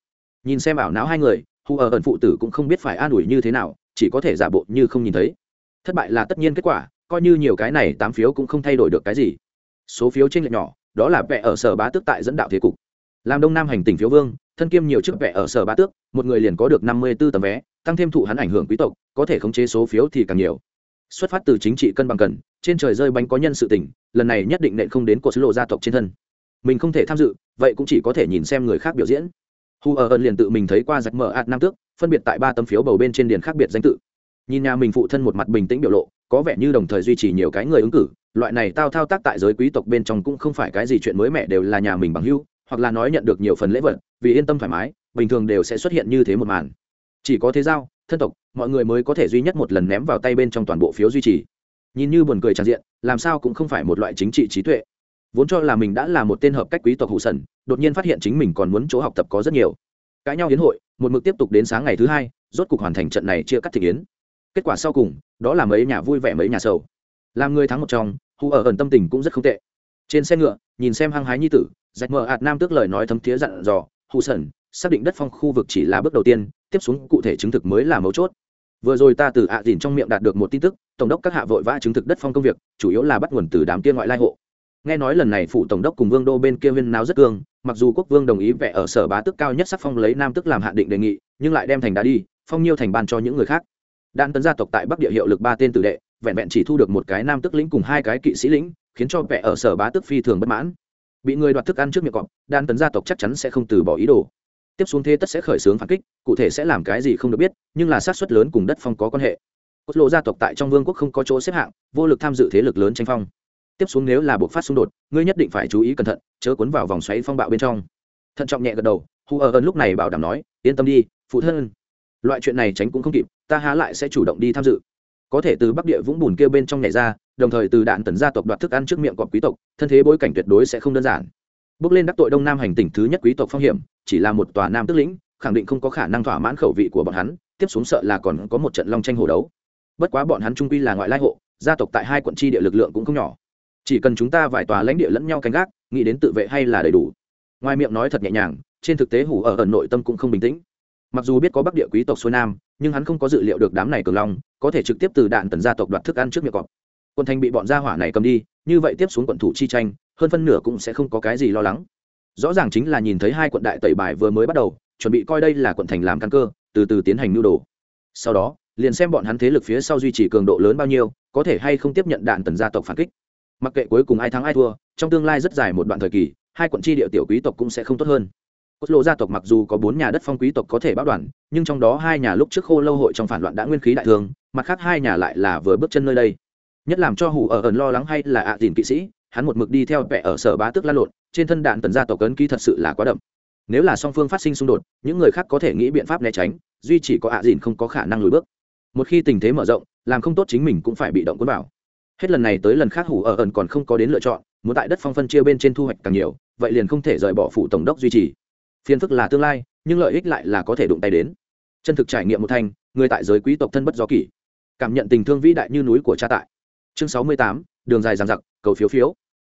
Speaker 1: Nhìn xem ảo não hai người hù ở ẩn phụ tử cũng không biết phải an ủi như thế nào, chỉ có thể giả bộ như không nhìn thấy. Thất bại là tất nhiên kết quả, coi như nhiều cái này tám phiếu cũng không thay đổi được cái gì. Số phiếu trên lệch nhỏ, đó là vẽ ở sở bá tước tại dẫn đạo thế cục. Làm đông nam hành tỉnh phiếu vương, thân kiêm nhiều chức vẽ ở sở bá tước, một người liền có được năm mươi b ố tấm vé, tăng thêm thụ hắn ảnh hưởng quý tộc, có thể khống chế số phiếu thì càng nhiều. Xuất phát từ chính trị cân bằng cần, trên trời rơi bánh có nhân sự tỉnh, lần này nhất định nện không đến cột lộ gia tộc trên thân mình không thể tham dự, vậy cũng chỉ có thể nhìn xem người khác biểu diễn. Hu ở ẩn liền tự mình thấy qua giặc mở ạt nam tước, phân biệt tại ba tấm phiếu bầu bên trên điền khác biệt danh tự. Nhìn nhà mình phụ thân một mặt bình tĩnh biểu lộ, có vẻ như đồng thời duy trì nhiều cái người ứng cử, loại này tao thao tác tại giới quý tộc bên trong cũng không phải cái gì chuyện mới mẻ đều là nhà mình bằng hưu hoặc là nói nhận được nhiều phần lễ vật, vì yên tâm thoải mái, bình thường đều sẽ xuất hiện như thế một màn. Chỉ có thế giao, thân tộc, mọi người mới có thể duy nhất một lần ném vào tay bên trong toàn bộ phiếu duy trì. Nhìn như buồn cười tràn diện, làm sao cũng không phải một loại chính trị trí tuệ vốn cho là mình đã là một tên hợp cách quý tộc hụ sần, đột nhiên phát hiện chính mình còn muốn chỗ học tập có rất nhiều. Cãi nhau hiến hội, một mực tiếp tục đến sáng ngày thứ hai, rốt cục hoàn thành trận này chia cắt thị kiến kết quả sau cùng, đó là mấy nhà vui vẻ mấy nhà sầu. Làm người thắng một trong hù ở ẩn tâm tình cũng rất không tệ. Trên xe ngựa, nhìn xem hăng hái nhi tử rạch mờ hạt nam tước lời nói thấm thiế dặn dò hù sần, xác định đất phong khu vực chỉ là bước đầu tiên, tiếp xuống cụ thể chứng thực mới là mấu chốt. Vừa rồi ta từ ạ dìn trong miệng đạt được một tin tức, tổng đốc các hạ vội vã chứng thực đất phong công việc, chủ yếu là bắt nguồn từ đám kia ngoại lai hộ nghe nói lần này phụ tổng đốc cùng vương đô bên kia viên náo rất cương, mặc dù quốc vương đồng ý vẽ ở sở bá tức cao nhất sắc phong lấy nam tức làm hạn định đề nghị, nhưng lại đem thành đá đi, phong nhiêu thành ban cho những người khác. Đan tấn gia tộc tại bắc địa hiệu lực ba tên tử đệ, vẹn vẹn chỉ thu được một cái nam tức lĩnh cùng hai cái kỵ sĩ lĩnh, khiến cho vẽ ở sở bá tức phi thường bất mãn. Bị người đoạt thức ăn trước miệng cọp, đan tấn gia tộc chắc chắn sẽ không từ bỏ ý đồ. Tiếp xuống thế tất sẽ khởi xướng phản kích, cụ thể sẽ làm cái gì không được biết, nhưng là sát xuất lớn cùng đất phong có quan hệ. Cốt lộ gia tộc tại trong vương quốc không có chỗ xếp hạng, vô lực tham dự thế lực lớn tranh phong tiếp xuống nếu là buộc phát xung đột, ngươi nhất định phải chú ý cẩn thận, chớ cuốn vào vòng xoáy phong bạo bên trong. Thận trọng nhẹ gật đầu hù ở ơn lúc này bảo đảm nói, yên tâm đi, phụ thân. Loại chuyện này tránh cũng không kịp, ta há lại sẽ chủ động đi tham dự. Có thể từ bắc địa vũng bùn kia bên trong nhảy ra, đồng thời từ đạn tần gia tộc đoạt thức ăn trước miệng cọp quý tộc, thân thế bối cảnh tuyệt đối sẽ không đơn giản. Bước lên đắc tội đông nam hành tỉnh thứ nhất quý tộc phong hiểm, chỉ là một tòa nam tức lĩnh, khẳng định không có khả năng thỏa mãn khẩu vị của bọn hắn, tiếp xuống sợ là còn có một trận long tranh hồ đấu. Bất quá bọn hắn trung quy là ngoại lai hộ, gia tộc tại hai quận tri địa lực lượng cũng không nhỏ chỉ cần chúng ta vài tòa lãnh địa lẫn nhau canh gác, nghĩ đến tự vệ hay là đầy đủ. Ngoài miệng nói thật nhẹ nhàng, trên thực tế hủ ở ẩn nội tâm cũng không bình tĩnh. Mặc dù biết có bắc địa quý tộc xuôi nam, nhưng hắn không có dự liệu được đám này cường long có thể trực tiếp từ đạn tần gia tộc đoạt thức ăn trước miệng cọp. Quân thành bị bọn gia hỏa này cầm đi, như vậy tiếp xuống quận thủ chi tranh, hơn phân nửa cũng sẽ không có cái gì lo lắng. Rõ ràng chính là nhìn thấy hai quận đại tẩy bài vừa mới bắt đầu, chuẩn bị coi đây là quận thành làm căn cơ, từ từ tiến hành nhu đồ. Sau đó, liền xem bọn hắn thế lực phía sau duy trì cường độ lớn bao nhiêu, có thể hay không tiếp nhận đạn tần gia tộc phản kích mặc kệ cuối cùng ai thắng ai thua, trong tương lai rất dài một đoạn thời kỳ, hai quận tri địa tiểu quý tộc cũng sẽ không tốt hơn. Cốt lộ gia tộc mặc dù có bốn nhà đất phong quý tộc có thể báo đoàn, nhưng trong đó hai nhà lúc trước khô lâu hội trong phản loạn đã nguyên khí đại thương mặt khác hai nhà lại là vừa bước chân nơi đây. Nhất làm cho hủ ở ẩn lo lắng hay là ạ à dìn kỵ sĩ, hắn một mực đi theo vẻ ở sở bá tức la lộn, trên thân đạn tần gia tộc ấn ký thật sự là quá đậm. Nếu là song phương phát sinh xung đột, những người khác có thể nghĩ biện pháp né tránh, duy chỉ có ạ à dìn không có khả năng lùi bước. Một khi tình thế mở rộng, làm không tốt chính mình cũng phải bị động quân vào hết lần này tới lần khác hủ ở ẩn còn không có đến lựa chọn, muốn tại đất phong phân chia bên trên thu hoạch càng nhiều, vậy liền không thể rời bỏ phụ tổng đốc duy trì. Phiền phức là tương lai, nhưng lợi ích lại là có thể đụng tay đến. Chân thực trải nghiệm một thành, người tại giới quý tộc thân bất gió kỷ. Cảm nhận tình thương vĩ đại như núi của cha tại. Chương sáu mươi tám, đường dài dằng dặc, cầu phiếu phiếu.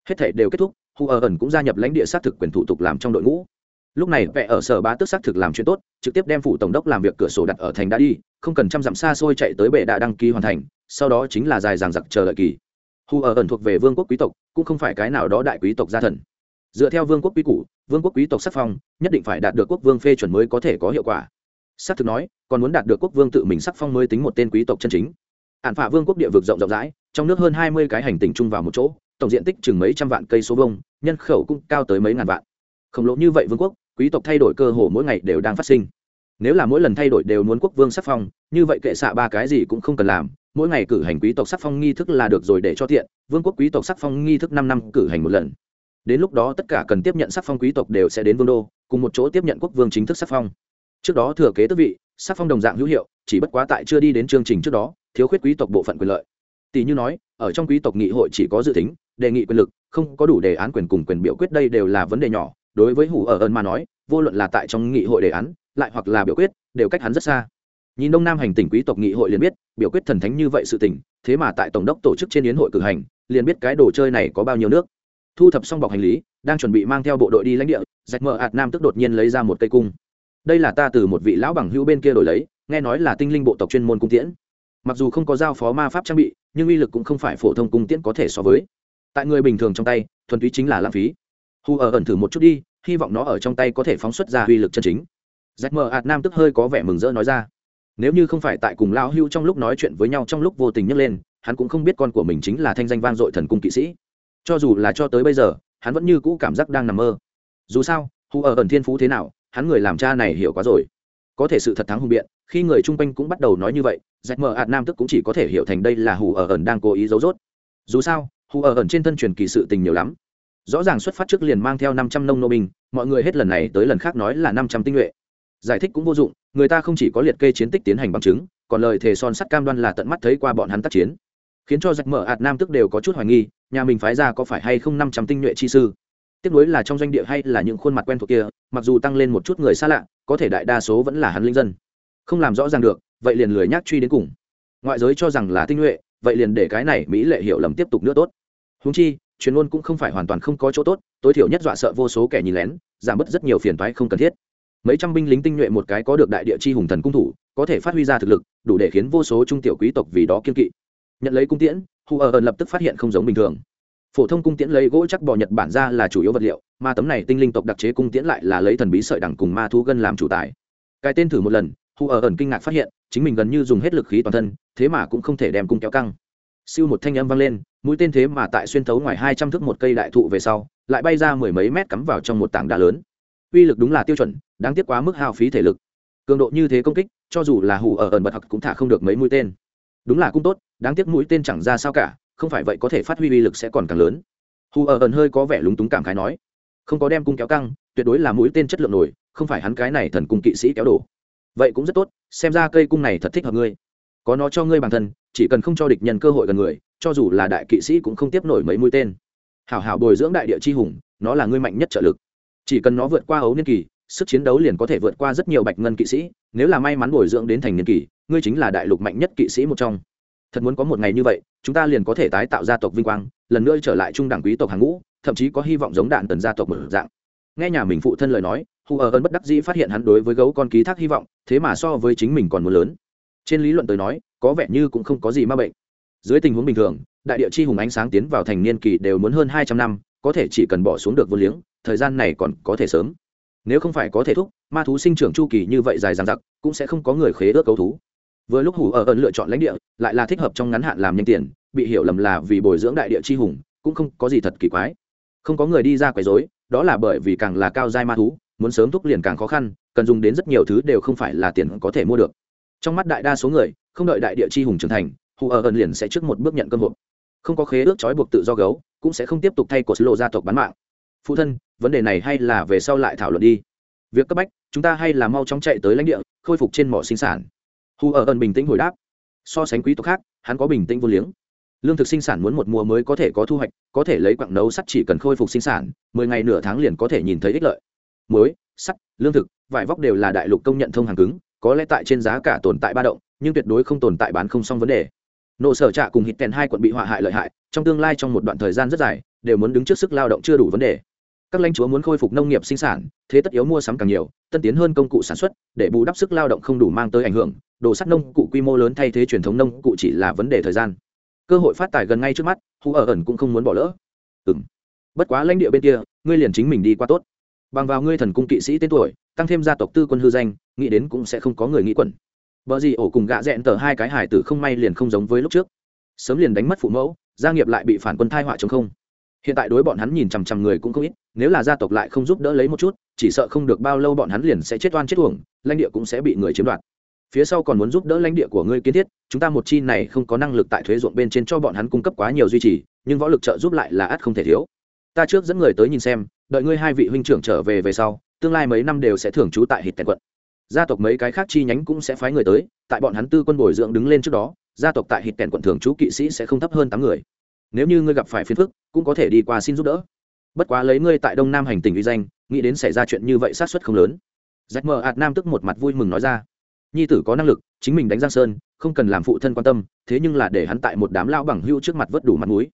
Speaker 1: Hết thể đều kết thúc hù ở ẩn cũng gia nhập lãnh địa xác thực quyền thủ tục làm trong đội ngũ. Lúc này vẽ ở sở bá tức xác thực làm chuyện tốt, trực tiếp đem phủ tổng đốc làm việc cửa sổ đặt ở thành đã đi, không cần trăm dặm xa xôi chạy tới bệ đã đăng ký hoàn thành sau đó chính là dài dàng giặc chờ đợi kỳ. Hù ở ẩn thuộc về vương quốc quý tộc, cũng không phải cái nào đó đại quý tộc gia thần. Dựa theo vương quốc quý cũ vương quốc quý tộc sắc phong, nhất định phải đạt được quốc vương phê chuẩn mới có thể có hiệu quả. Xác thực nói, còn muốn đạt được quốc vương tự mình sắc phong mới tính một tên quý tộc chân chính. Ạn phả vương quốc địa vực rộng rộng rãi, trong nước hơn hai mươi cái hành tinh chung vào một chỗ, tổng diện tích chừng mấy trăm vạn cây số vông nhân khẩu cũng cao tới mấy ngàn vạn. Khổng lồ như vậy vương quốc, quý tộc thay đổi cơ hồ mỗi ngày đều đang phát sinh. Nếu là mỗi lần thay đổi đều muốn quốc vương sắc phong, như vậy kệ xạ ba cái gì cũng không cần làm mỗi ngày cử hành quý tộc sắc phong nghi thức là được rồi để cho tiện, vương quốc quý tộc sắc phong nghi thức năm năm cử hành một lần. Đến lúc đó tất cả cần tiếp nhận sắc phong quý tộc đều sẽ đến vương đô, cùng một chỗ tiếp nhận quốc vương chính thức sắc phong. Trước đó thừa kế tước vị, sắc phong đồng dạng hữu hiệu, chỉ bất quá tại chưa đi đến chương trình trước đó, thiếu khuyết quý tộc bộ phận quyền lợi. Tỷ như nói, ở trong quý tộc nghị hội chỉ có dự tính, đề nghị quyền lực, không có đủ đề án quyền cùng quyền biểu quyết đây đều là vấn đề nhỏ. Đối với hủ ở ơn mà nói, vô luận là tại trong nghị hội đề án, lại hoặc là biểu quyết, đều cách hắn rất xa nhìn đông nam hành tỉnh quý tộc nghị hội liền biết, biểu quyết thần thánh như vậy sự tỉnh thế mà tại tổng đốc tổ chức trên yến hội cử hành, liền biết cái đồ chơi này có bao nhiêu nước. Thu thập xong bọc hành lý, đang chuẩn bị mang theo bộ đội đi lãnh địa rạch mờ ạt nam tức đột nhiên lấy ra một cây cung. Đây là ta từ một vị lão bằng hữu bên kia đổi lấy, nghe nói là tinh linh bộ tộc chuyên môn cung tiễn. Mặc dù không có giao phó ma pháp trang bị, nhưng uy lực cũng không phải phổ thông cung tiễn có thể so với. Tại người bình thường trong tay, thuần túy chính là lãng phí. Hu ở ẩn thử một chút đi, hy vọng nó ở trong tay có thể phóng xuất ra uy lực chân chính. Rạch mờ ạt nam tức hơi có vẻ mừng rỡ nói ra nếu như không phải tại cùng lão hưu trong lúc nói chuyện với nhau trong lúc vô tình nhấc lên, hắn cũng không biết con của mình chính là thanh danh vang dội thần cung kỵ sĩ. Cho dù là cho tới bây giờ, hắn vẫn như cũ cảm giác đang nằm mơ. Dù sao, hù ở ẩn thiên phú thế nào, hắn người làm cha này hiểu quá rồi. Có thể sự thật thắng hùng biện, khi người chung quanh cũng bắt đầu nói như vậy rạch mờ ạt nam tức cũng chỉ có thể hiểu thành đây là hù ở ẩn đang cố ý giấu dốt dù sao, hù ở ẩn trên thân truyền kỳ sự tình nhiều lắm. Rõ ràng xuất phát trước liền mang theo năm trăm nông nô binh, mọi người hết lần này tới lần khác nói là năm trăm tinh nhuệ giải thích cũng vô dụng, người ta không chỉ có liệt kê chiến tích tiến hành bằng chứng, còn lời thề son sắt cam đoan là tận mắt thấy qua bọn hắn tác chiến. Khiến cho giặc mở ạt nam tức đều có chút hoài nghi, nhà mình phái ra có phải hay không năm trăm tinh nhuệ chi sư? Tiếp nối là trong doanh địa hay là những khuôn mặt quen thuộc kia, mặc dù tăng lên một chút người xa lạ, có thể đại đa số vẫn là hắn linh dân. Không làm rõ ràng được, vậy liền lười nhác truy đến cùng. Ngoại giới cho rằng là tinh nhuệ, vậy liền để cái này mỹ lệ hiểu lầm tiếp tục nữa tốt. Húng chi chuyên môn cũng không phải hoàn toàn không có chỗ tốt, tối thiểu nhất dọa sợ vô số kẻ nhìn lén, giảm bớt rất nhiều phiền toái không cần thiết mấy trăm binh lính tinh nhuệ một cái có được đại địa chi hùng thần cung thủ, có thể phát huy ra thực lực, đủ để khiến vô số trung tiểu quý tộc vì đó kiên kỵ. Nhận lấy cung tiễn Hù ở ẩn lập tức phát hiện không giống bình thường. Phổ thông cung tiễn lấy gỗ chắc bò nhật bản ra là chủ yếu vật liệu, mà tấm này tinh linh tộc đặc chế cung tiễn lại là lấy thần bí sợi đẳng cùng ma thu gân làm chủ tài. Cái tên thử một lần Hù ở ẩn kinh ngạc phát hiện, chính mình gần như dùng hết lực khí toàn thân, thế mà cũng không thể đem cung kéo căng. Siêu một thanh âm vang lên, mũi tên thế mà tại xuyên thấu ngoài hai trăm thước một cây đại thụ về sau, lại bay ra mười mấy mét cắm vào trong một tảng đá lớn uy lực đúng là tiêu chuẩn, đáng tiếc quá mức hao phí thể lực. Cường độ như thế công kích, cho dù là hủ ở ẩn bật hoặc cũng thả không được mấy mũi tên. Đúng là cung tốt, đáng tiếc mũi tên chẳng ra sao cả, không phải vậy có thể phát huy uy lực sẽ còn càng lớn. Hù ở ẩn hơi có vẻ lúng túng cảm khái nói, không có đem cung kéo căng, tuyệt đối là mũi tên chất lượng nổi, không phải hắn cái này thần cung kỵ sĩ kéo đổ. Vậy cũng rất tốt, xem ra cây cung này thật thích hợp ngươi. Có nó cho ngươi bản thân, chỉ cần không cho địch nhân cơ hội gần người, cho dù là đại kỵ sĩ cũng không tiếp nổi mấy mũi tên. Hảo hảo bồi dưỡng đại địa chi hùng, nó là ngươi mạnh nhất trợ lực chỉ cần nó vượt qua ấu niên kỳ, sức chiến đấu liền có thể vượt qua rất nhiều bạch ngân kỵ sĩ, nếu là may mắn bồi dưỡng đến thành niên kỳ, ngươi chính là đại lục mạnh nhất kỵ sĩ một trong. Thật muốn có một ngày như vậy, chúng ta liền có thể tái tạo gia tộc vinh quang, lần nữa trở lại trung đẳng quý tộc hàng ngũ, thậm chí có hy vọng giống đạn tần gia tộc một dạng. Nghe nhà mình phụ thân lời nói hù ở ơn bất đắc dĩ phát hiện hắn đối với gấu con ký thác hy vọng, thế mà so với chính mình còn muốn lớn. Trên lý luận tới nói, có vẻ như cũng không có gì ma bệnh. Dưới tình huống bình thường, đại địa chi hùng ánh sáng tiến vào thành niên kỳ đều muốn hơn hai trăm năm, có thể chỉ cần bỏ xuống được vô liếng thời gian này còn có thể sớm. Nếu không phải có thể thúc, ma thú sinh trưởng chu kỳ như vậy dài dằng dặc, cũng sẽ không có người khế ước cấu thú. Vừa lúc hủ ở ẩn lựa chọn lãnh địa, lại là thích hợp trong ngắn hạn làm nhanh tiền, bị hiểu lầm là vì bồi dưỡng đại địa chi hùng, cũng không có gì thật kỳ quái. Không có người đi ra quấy rối, đó là bởi vì càng là cao giai ma thú, muốn sớm thúc liền càng khó khăn, cần dùng đến rất nhiều thứ đều không phải là tiền có thể mua được. Trong mắt đại đa số người, không đợi đại địa chi hùng trưởng thành hù ở ẩn liền sẽ trước một bước nhận cơ hội không có khế ước trói buộc tự do gấu, cũng sẽ không tiếp tục thay cột lộ gia tộc bán mạng phụ thân, vấn đề này hay là về sau lại thảo luận đi. Việc cấp bách, chúng ta hay là mau chóng chạy tới lãnh địa, khôi phục trên mỏ sinh sản. Hù ở ẩn bình tĩnh hồi đáp. So sánh quý tộc khác, hắn có bình tĩnh vô liếng. Lương thực sinh sản muốn một mùa mới có thể có thu hoạch, có thể lấy quặng nấu sắt chỉ cần khôi phục sinh sản, mười ngày nửa tháng liền có thể nhìn thấy ích lợi. Muối, sắt, lương thực, vải vóc đều là đại lục công nhận thông hàng cứng, có lẽ tại trên giá cả tồn tại ba động, nhưng tuyệt đối không tồn tại bán không xong vấn đề. Nộ sở trạ cùng hít kèn hai quận bị họa hại lợi hại, trong tương lai trong một đoạn thời gian rất dài, đều muốn đứng trước sức lao động chưa đủ vấn đề các lãnh chúa muốn khôi phục nông nghiệp sinh sản, thế tất yếu mua sắm càng nhiều, tân tiến hơn công cụ sản xuất, để bù đắp sức lao động không đủ mang tới ảnh hưởng, đồ sắt nông cụ quy mô lớn thay thế truyền thống nông cụ chỉ là vấn đề thời gian. Cơ hội phát tài gần ngay trước mắt, hù ở ẩn cũng không muốn bỏ lỡ. Ừ m bất quá lãnh địa bên kia, ngươi liền chính mình đi qua tốt. Bằng vào ngươi thần cung kỵ sĩ tên tuổi, tăng thêm gia tộc tư quân hư danh, nghĩ đến cũng sẽ không có người nghĩ quẩn. Vợ gì ổ cùng gạ rẽn tờ hai cái hải tử không may liền không giống với lúc trước. Sớm liền đánh mất phụ mẫu, gia nghiệp lại bị phản quân thai họa chống không hiện tại đối bọn hắn nhìn chằm chằm người cũng không ít, nếu là gia tộc lại không giúp đỡ lấy một chút, chỉ sợ không được bao lâu bọn hắn liền sẽ chết oan chết uổng, lãnh địa cũng sẽ bị người chiếm đoạt. Phía sau còn muốn giúp đỡ lãnh địa của ngươi kiến thiết, chúng ta một chi này không có năng lực tại thuế ruộng bên trên cho bọn hắn cung cấp quá nhiều duy trì, nhưng võ lực trợ giúp lại là ắt không thể thiếu. Ta trước dẫn người tới nhìn xem, đợi ngươi hai vị huynh trưởng trở về về sau, tương lai mấy năm đều sẽ thường trú tại hít tèn quận. Gia tộc mấy cái khác chi nhánh cũng sẽ phái người tới, tại bọn hắn tư quân bồi dưỡng đứng lên trước đó, gia tộc tại hít tèn quận thường trú kỵ sĩ sẽ không thấp hơn tám người nếu như ngươi gặp phải phiền phức, cũng có thể đi qua xin giúp đỡ. Bất quá lấy ngươi tại đông nam hành tình uy danh, nghĩ đến xảy ra chuyện như vậy sát xuất không lớn. Rách mờ ạt nam tức một mặt vui mừng nói ra. Nhi tử có năng lực, chính mình đánh giang sơn, không cần làm phụ thân quan tâm, thế nhưng là để hắn tại một đám lao bằng hưu trước mặt vớt đủ mặt mũi.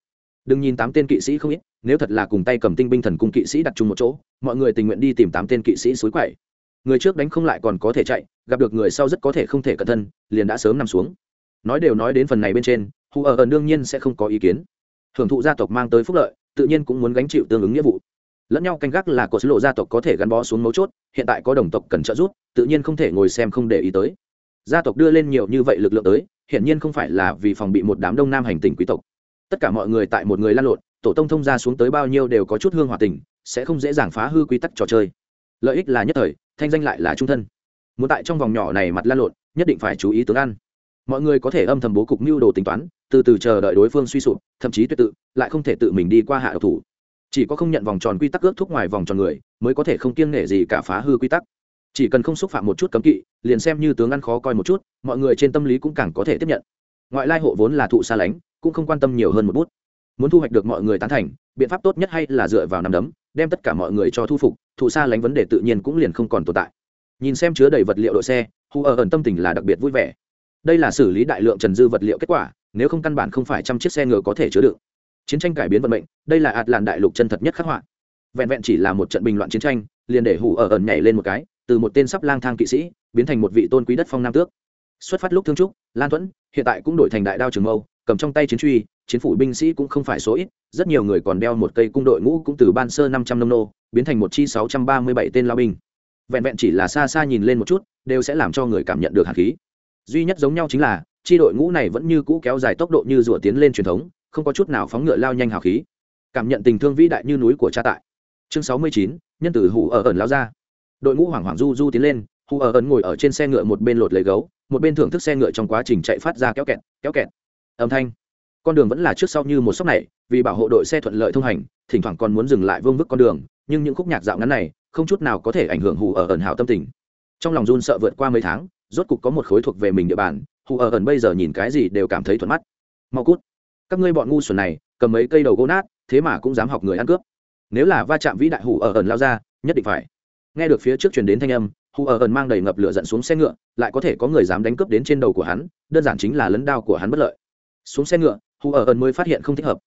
Speaker 1: Đừng nhìn tám tên kỵ sĩ không ít, nếu thật là cùng tay cầm tinh binh thần cung kỵ sĩ đặt chung một chỗ, mọi người tình nguyện đi tìm tám tên kỵ sĩ suối quậy. Người trước đánh không lại còn có thể chạy, gặp được người sau rất có thể không thể cẩn thân, liền đã sớm nằm xuống. Nói đều nói đến phần này bên trên hù ở ẩn đương nhiên sẽ không có ý kiến hưởng thụ gia tộc mang tới phúc lợi, tự nhiên cũng muốn gánh chịu tương ứng nghĩa vụ. Lẫn nhau canh gác là có số lộ gia tộc có thể gắn bó xuống mấu chốt, hiện tại có đồng tộc cần trợ giúp, tự nhiên không thể ngồi xem không để ý tới. Gia tộc đưa lên nhiều như vậy lực lượng tới, hiển nhiên không phải là vì phòng bị một đám đông nam hành tình quý tộc. Tất cả mọi người tại một người lan lộn, tổ tông thông ra xuống tới bao nhiêu đều có chút hương hòa tình, sẽ không dễ dàng phá hư quy tắc trò chơi. Lợi ích là nhất thời, thanh danh lại là trung thân. Muốn tại trong vòng nhỏ này mặt lan lộn, nhất định phải chú ý tướng ăn mọi người có thể âm thầm bố cục mưu đồ tính toán, từ từ chờ đợi đối phương suy sụp, thậm chí tuyệt tự, lại không thể tự mình đi qua hạ độc thủ. Chỉ có không nhận vòng tròn quy tắc ước thúc ngoài vòng tròn người, mới có thể không kiêng nể gì cả phá hư quy tắc. Chỉ cần không xúc phạm một chút cấm kỵ, liền xem như tướng ăn khó coi một chút, mọi người trên tâm lý cũng càng có thể tiếp nhận. Ngoại lai hộ vốn là thụ xa lánh, cũng không quan tâm nhiều hơn một bút. Muốn thu hoạch được mọi người tán thành, biện pháp tốt nhất hay là dựa vào nằm đấm, đem tất cả mọi người cho thu phục, thụ xa lánh vấn đề tự nhiên cũng liền không còn tồn tại. Nhìn xem chứa đầy vật liệu đội xe hù ở ẩn tâm tình là đặc biệt vui vẻ đây là xử lý đại lượng trần dư vật liệu kết quả, nếu không căn bản không phải trăm chiếc xe ngựa có thể chứa đựng. Chiến tranh cải biến vận mệnh, đây là ạt làn đại lục chân thật nhất khắc họa. Vẹn vẹn chỉ là một trận bình loạn chiến tranh, liền để hủ ở ẩn nhảy lên một cái, từ một tên sắp lang thang kỵ sĩ, biến thành một vị tôn quý đất phong nam tước. Xuất phát lúc thương trúc, lan thuẫn, hiện tại cũng đổi thành đại đao trường mâu, cầm trong tay chiến truy, chiến phủ binh sĩ cũng không phải số ít, rất nhiều người còn đeo một cây cung đội ngũ cũng từ ban sơ năm trăm nông nô, biến thành một chi sáu trăm ba mươi bảy tên lao binh. Vẹn vẹn chỉ là xa xa nhìn lên một chút, đều sẽ làm cho người cảm nhận được hạt khí duy nhất giống nhau chính là, chi đội ngũ này vẫn như cũ kéo dài tốc độ như rủa tiến lên truyền thống, không có chút nào phóng ngựa lao nhanh hào khí. Cảm nhận tình thương vĩ đại như núi của cha tại. Chương sáu mươi chín, nhân tử hủ ở ẩn lao ra. Đội ngũ hoảng hoảng du du tiến lên, hủ ở ẩn ngồi ở trên xe ngựa một bên lột lấy gấu, một bên thưởng thức xe ngựa trong quá trình chạy phát ra kéo kẹt kéo kẹt. Âm thanh. Con đường vẫn là trước sau như một sóc này, vì bảo hộ đội xe thuận lợi thông hành, thỉnh thoảng còn muốn dừng lại vương vức con đường, nhưng những khúc nhạc dạo ngắn này không chút nào có thể ảnh hưởng hủ ở ẩn hào tâm tình. Trong lòng run sợ vượt qua mấy tháng rốt cục có một khối thuộc về mình địa bàn hủ ở ẩn bây giờ nhìn cái gì đều cảm thấy thuận mắt. Mau cút. Các ngươi bọn ngu xuẩn này, cầm mấy cây đầu gỗ nát, thế mà cũng dám học người ăn cướp. Nếu là va chạm vĩ đại hủ ở ẩn lao ra, nhất định phải. Nghe được phía trước truyền đến thanh âm hủ ở ẩn mang đầy ngập lửa dẫn xuống xe ngựa, lại có thể có người dám đánh cướp đến trên đầu của hắn, đơn giản chính là lấn đao của hắn bất lợi. Xuống xe ngựa hủ ở ẩn mới phát hiện không thích hợp.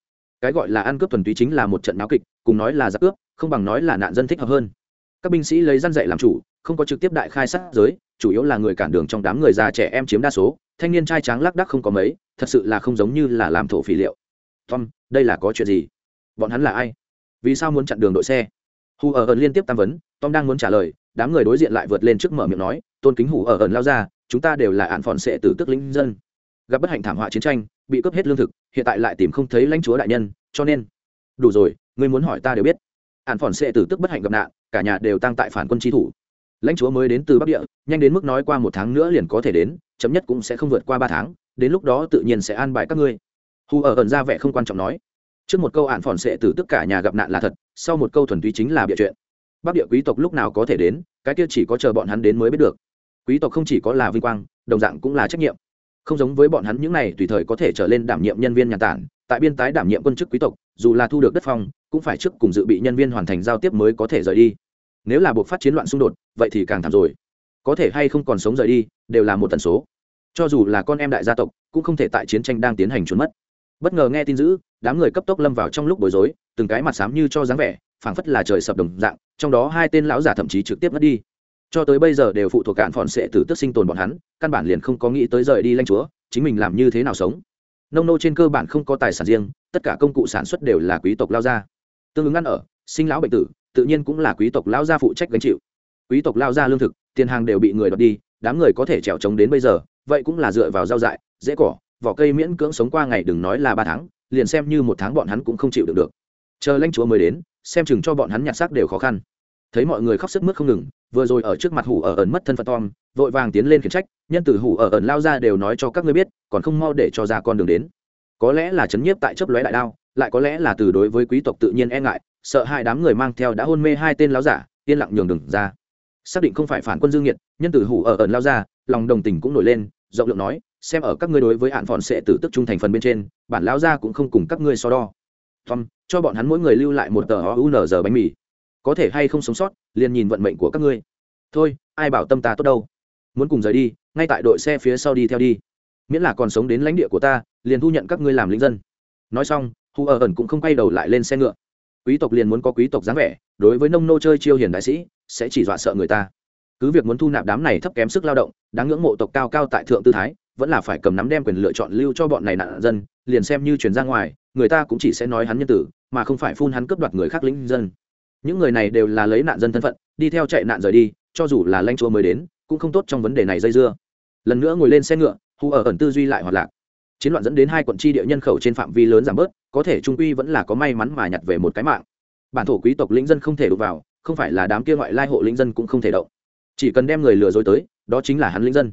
Speaker 1: Cái gọi là ăn cướp thuần túy chính là một trận náo kịch, cùng nói là giặc cướp, không bằng nói là nạn dân thích hợp hơn. Các binh sĩ lấy răn dạy làm chủ, không có trực tiếp đại khai sát giới chủ yếu là người cản đường trong đám người già trẻ em chiếm đa số, thanh niên trai tráng lác đắc không có mấy, thật sự là không giống như là làm thổ phỉ liệu. Tom, đây là có chuyện gì? Bọn hắn là ai? Vì sao muốn chặn đường đội xe? Hù ở ẩn liên tiếp tam vấn, tom đang muốn trả lời, đám người đối diện lại vượt lên trước mở miệng nói, tôn kính hù ở ẩn lao ra, chúng ta đều là ạn phòn sệ từ tức lính dân. Gặp bất hạnh thảm họa chiến tranh, bị cướp hết lương thực, hiện tại lại tìm không thấy lãnh chúa đại nhân, cho nên đủ rồi, ngươi muốn hỏi ta đều biết. Ạn phòn sệ từ tức bất hạnh gặp nạn, cả nhà đều tăng tại phản quân tri thủ lãnh chúa mới đến từ bắc địa, nhanh đến mức nói qua một tháng nữa liền có thể đến chấm nhất cũng sẽ không vượt qua ba tháng, đến lúc đó tự nhiên sẽ an bài các ngươi. Hù ở ẩn ra vẻ không quan trọng nói. Trước một câu ạn phòn sệ từ tất cả nhà gặp nạn là thật, sau một câu thuần túy chính là bịa chuyện. Bắc địa quý tộc lúc nào có thể đến, cái kia chỉ có chờ bọn hắn đến mới biết được. Quý tộc không chỉ có là vinh quang, đồng dạng cũng là trách nhiệm. Không giống với bọn hắn những này tùy thời có thể trở lên đảm nhiệm nhân viên nhà tản, tại biên tái đảm nhiệm quân chức quý tộc, dù là thu được đất phong, cũng phải trước cùng dự bị nhân viên hoàn thành giao tiếp mới có thể rời đi nếu là buộc phát chiến loạn xung đột, vậy thì càng thảm rồi. Có thể hay không còn sống rời đi, đều là một tần số. Cho dù là con em đại gia tộc, cũng không thể tại chiến tranh đang tiến hành trốn mất. Bất ngờ nghe tin dữ, đám người cấp tốc lâm vào trong lúc bối rối, từng cái mặt xám như cho dáng vẻ, phảng phất là trời sập đồng dạng, trong đó hai tên lão giả thậm chí trực tiếp mất đi. Cho tới bây giờ đều phụ thuộc cạn phòn sẽ tử tức sinh tồn bọn hắn, căn bản liền không có nghĩ tới rời đi lanh chúa, chính mình làm như thế nào sống. Nông nô trên cơ bản không có tài sản riêng, tất cả công cụ sản xuất đều là quý tộc lao ra. tương ứng ăn ở, sinh lão bệnh tử tự nhiên cũng là quý tộc lao gia phụ trách gánh chịu. Quý tộc lao gia lương thực, tiền hàng đều bị người đoạt đi, đám người có thể trèo trống đến bây giờ, vậy cũng là dựa vào rau dại, dễ cỏ, vỏ cây miễn cưỡng sống qua ngày đừng nói là ba tháng, liền xem như một tháng bọn hắn cũng không chịu được được. Chờ lãnh chúa mới đến, xem chừng cho bọn hắn nhặt xác đều khó khăn. Thấy mọi người khóc sức mướt không ngừng, vừa rồi ở trước mặt hủ ở ẩn mất thân phận tom, vội vàng tiến lên khiển trách, nhân tử hủ ở ẩn lao ra đều nói cho các ngươi biết, còn không mau để cho ra con đường đến. Có lẽ là chấn nhiếp tại chớp lóe đại đao lại có lẽ là từ đối với quý tộc tự nhiên e ngại, sợ hai đám người mang theo đã hôn mê hai tên láo giả, yên lặng nhường đường ra. Xác định không phải phản quân dương nhiệt nhân tử hủ ở ẩn lao ra, lòng đồng tình cũng nổi lên, rộng lượng nói, xem ở các ngươi đối với hạn phòn sẽ tử tức trung thành phần bên trên, bản lao ra cũng không cùng các ngươi so đo. Tom, cho bọn hắn mỗi người lưu lại một tờ unz bánh mì. Có thể hay không sống sót, liền nhìn vận mệnh của các ngươi. Thôi, ai bảo tâm ta tốt đâu. Muốn cùng rời đi, ngay tại đội xe phía sau đi theo đi. Miễn là còn sống đến lãnh địa của ta, liền thu nhận các ngươi làm lính dân. Nói xong hù ở ẩn cũng không quay đầu lại lên xe ngựa. Quý tộc liền muốn có quý tộc dáng vẻ, đối với nông nô chơi chiêu hiền đại sĩ, sẽ chỉ dọa sợ người ta. Cứ việc muốn thu nạp đám này thấp kém sức lao động, đáng ngưỡng mộ tộc cao cao tại thượng tư thái, vẫn là phải cầm nắm đem quyền lựa chọn lưu cho bọn này nạn dân, liền xem như chuyển ra ngoài, người ta cũng chỉ sẽ nói hắn nhân tử, mà không phải phun hắn cướp đoạt người khác lĩnh dân. Những người này đều là lấy nạn dân thân phận, đi theo chạy nạn rời đi, cho dù là lãnh chúa mới đến, cũng không tốt trong vấn đề này dây dưa. Lần nữa ngồi lên xe ngựa, hù ở ẩn tư duy lại hoạt lạc chiến loạn dẫn đến hai quận tri địa nhân khẩu trên phạm vi lớn giảm bớt, có thể trung quy vẫn là có may mắn mà nhặt về một cái mạng. Bản thổ quý tộc lĩnh dân không thể đụng vào, không phải là đám kia ngoại lai hộ lĩnh dân cũng không thể động. Chỉ cần đem người lừa dối tới, đó chính là hắn lĩnh dân.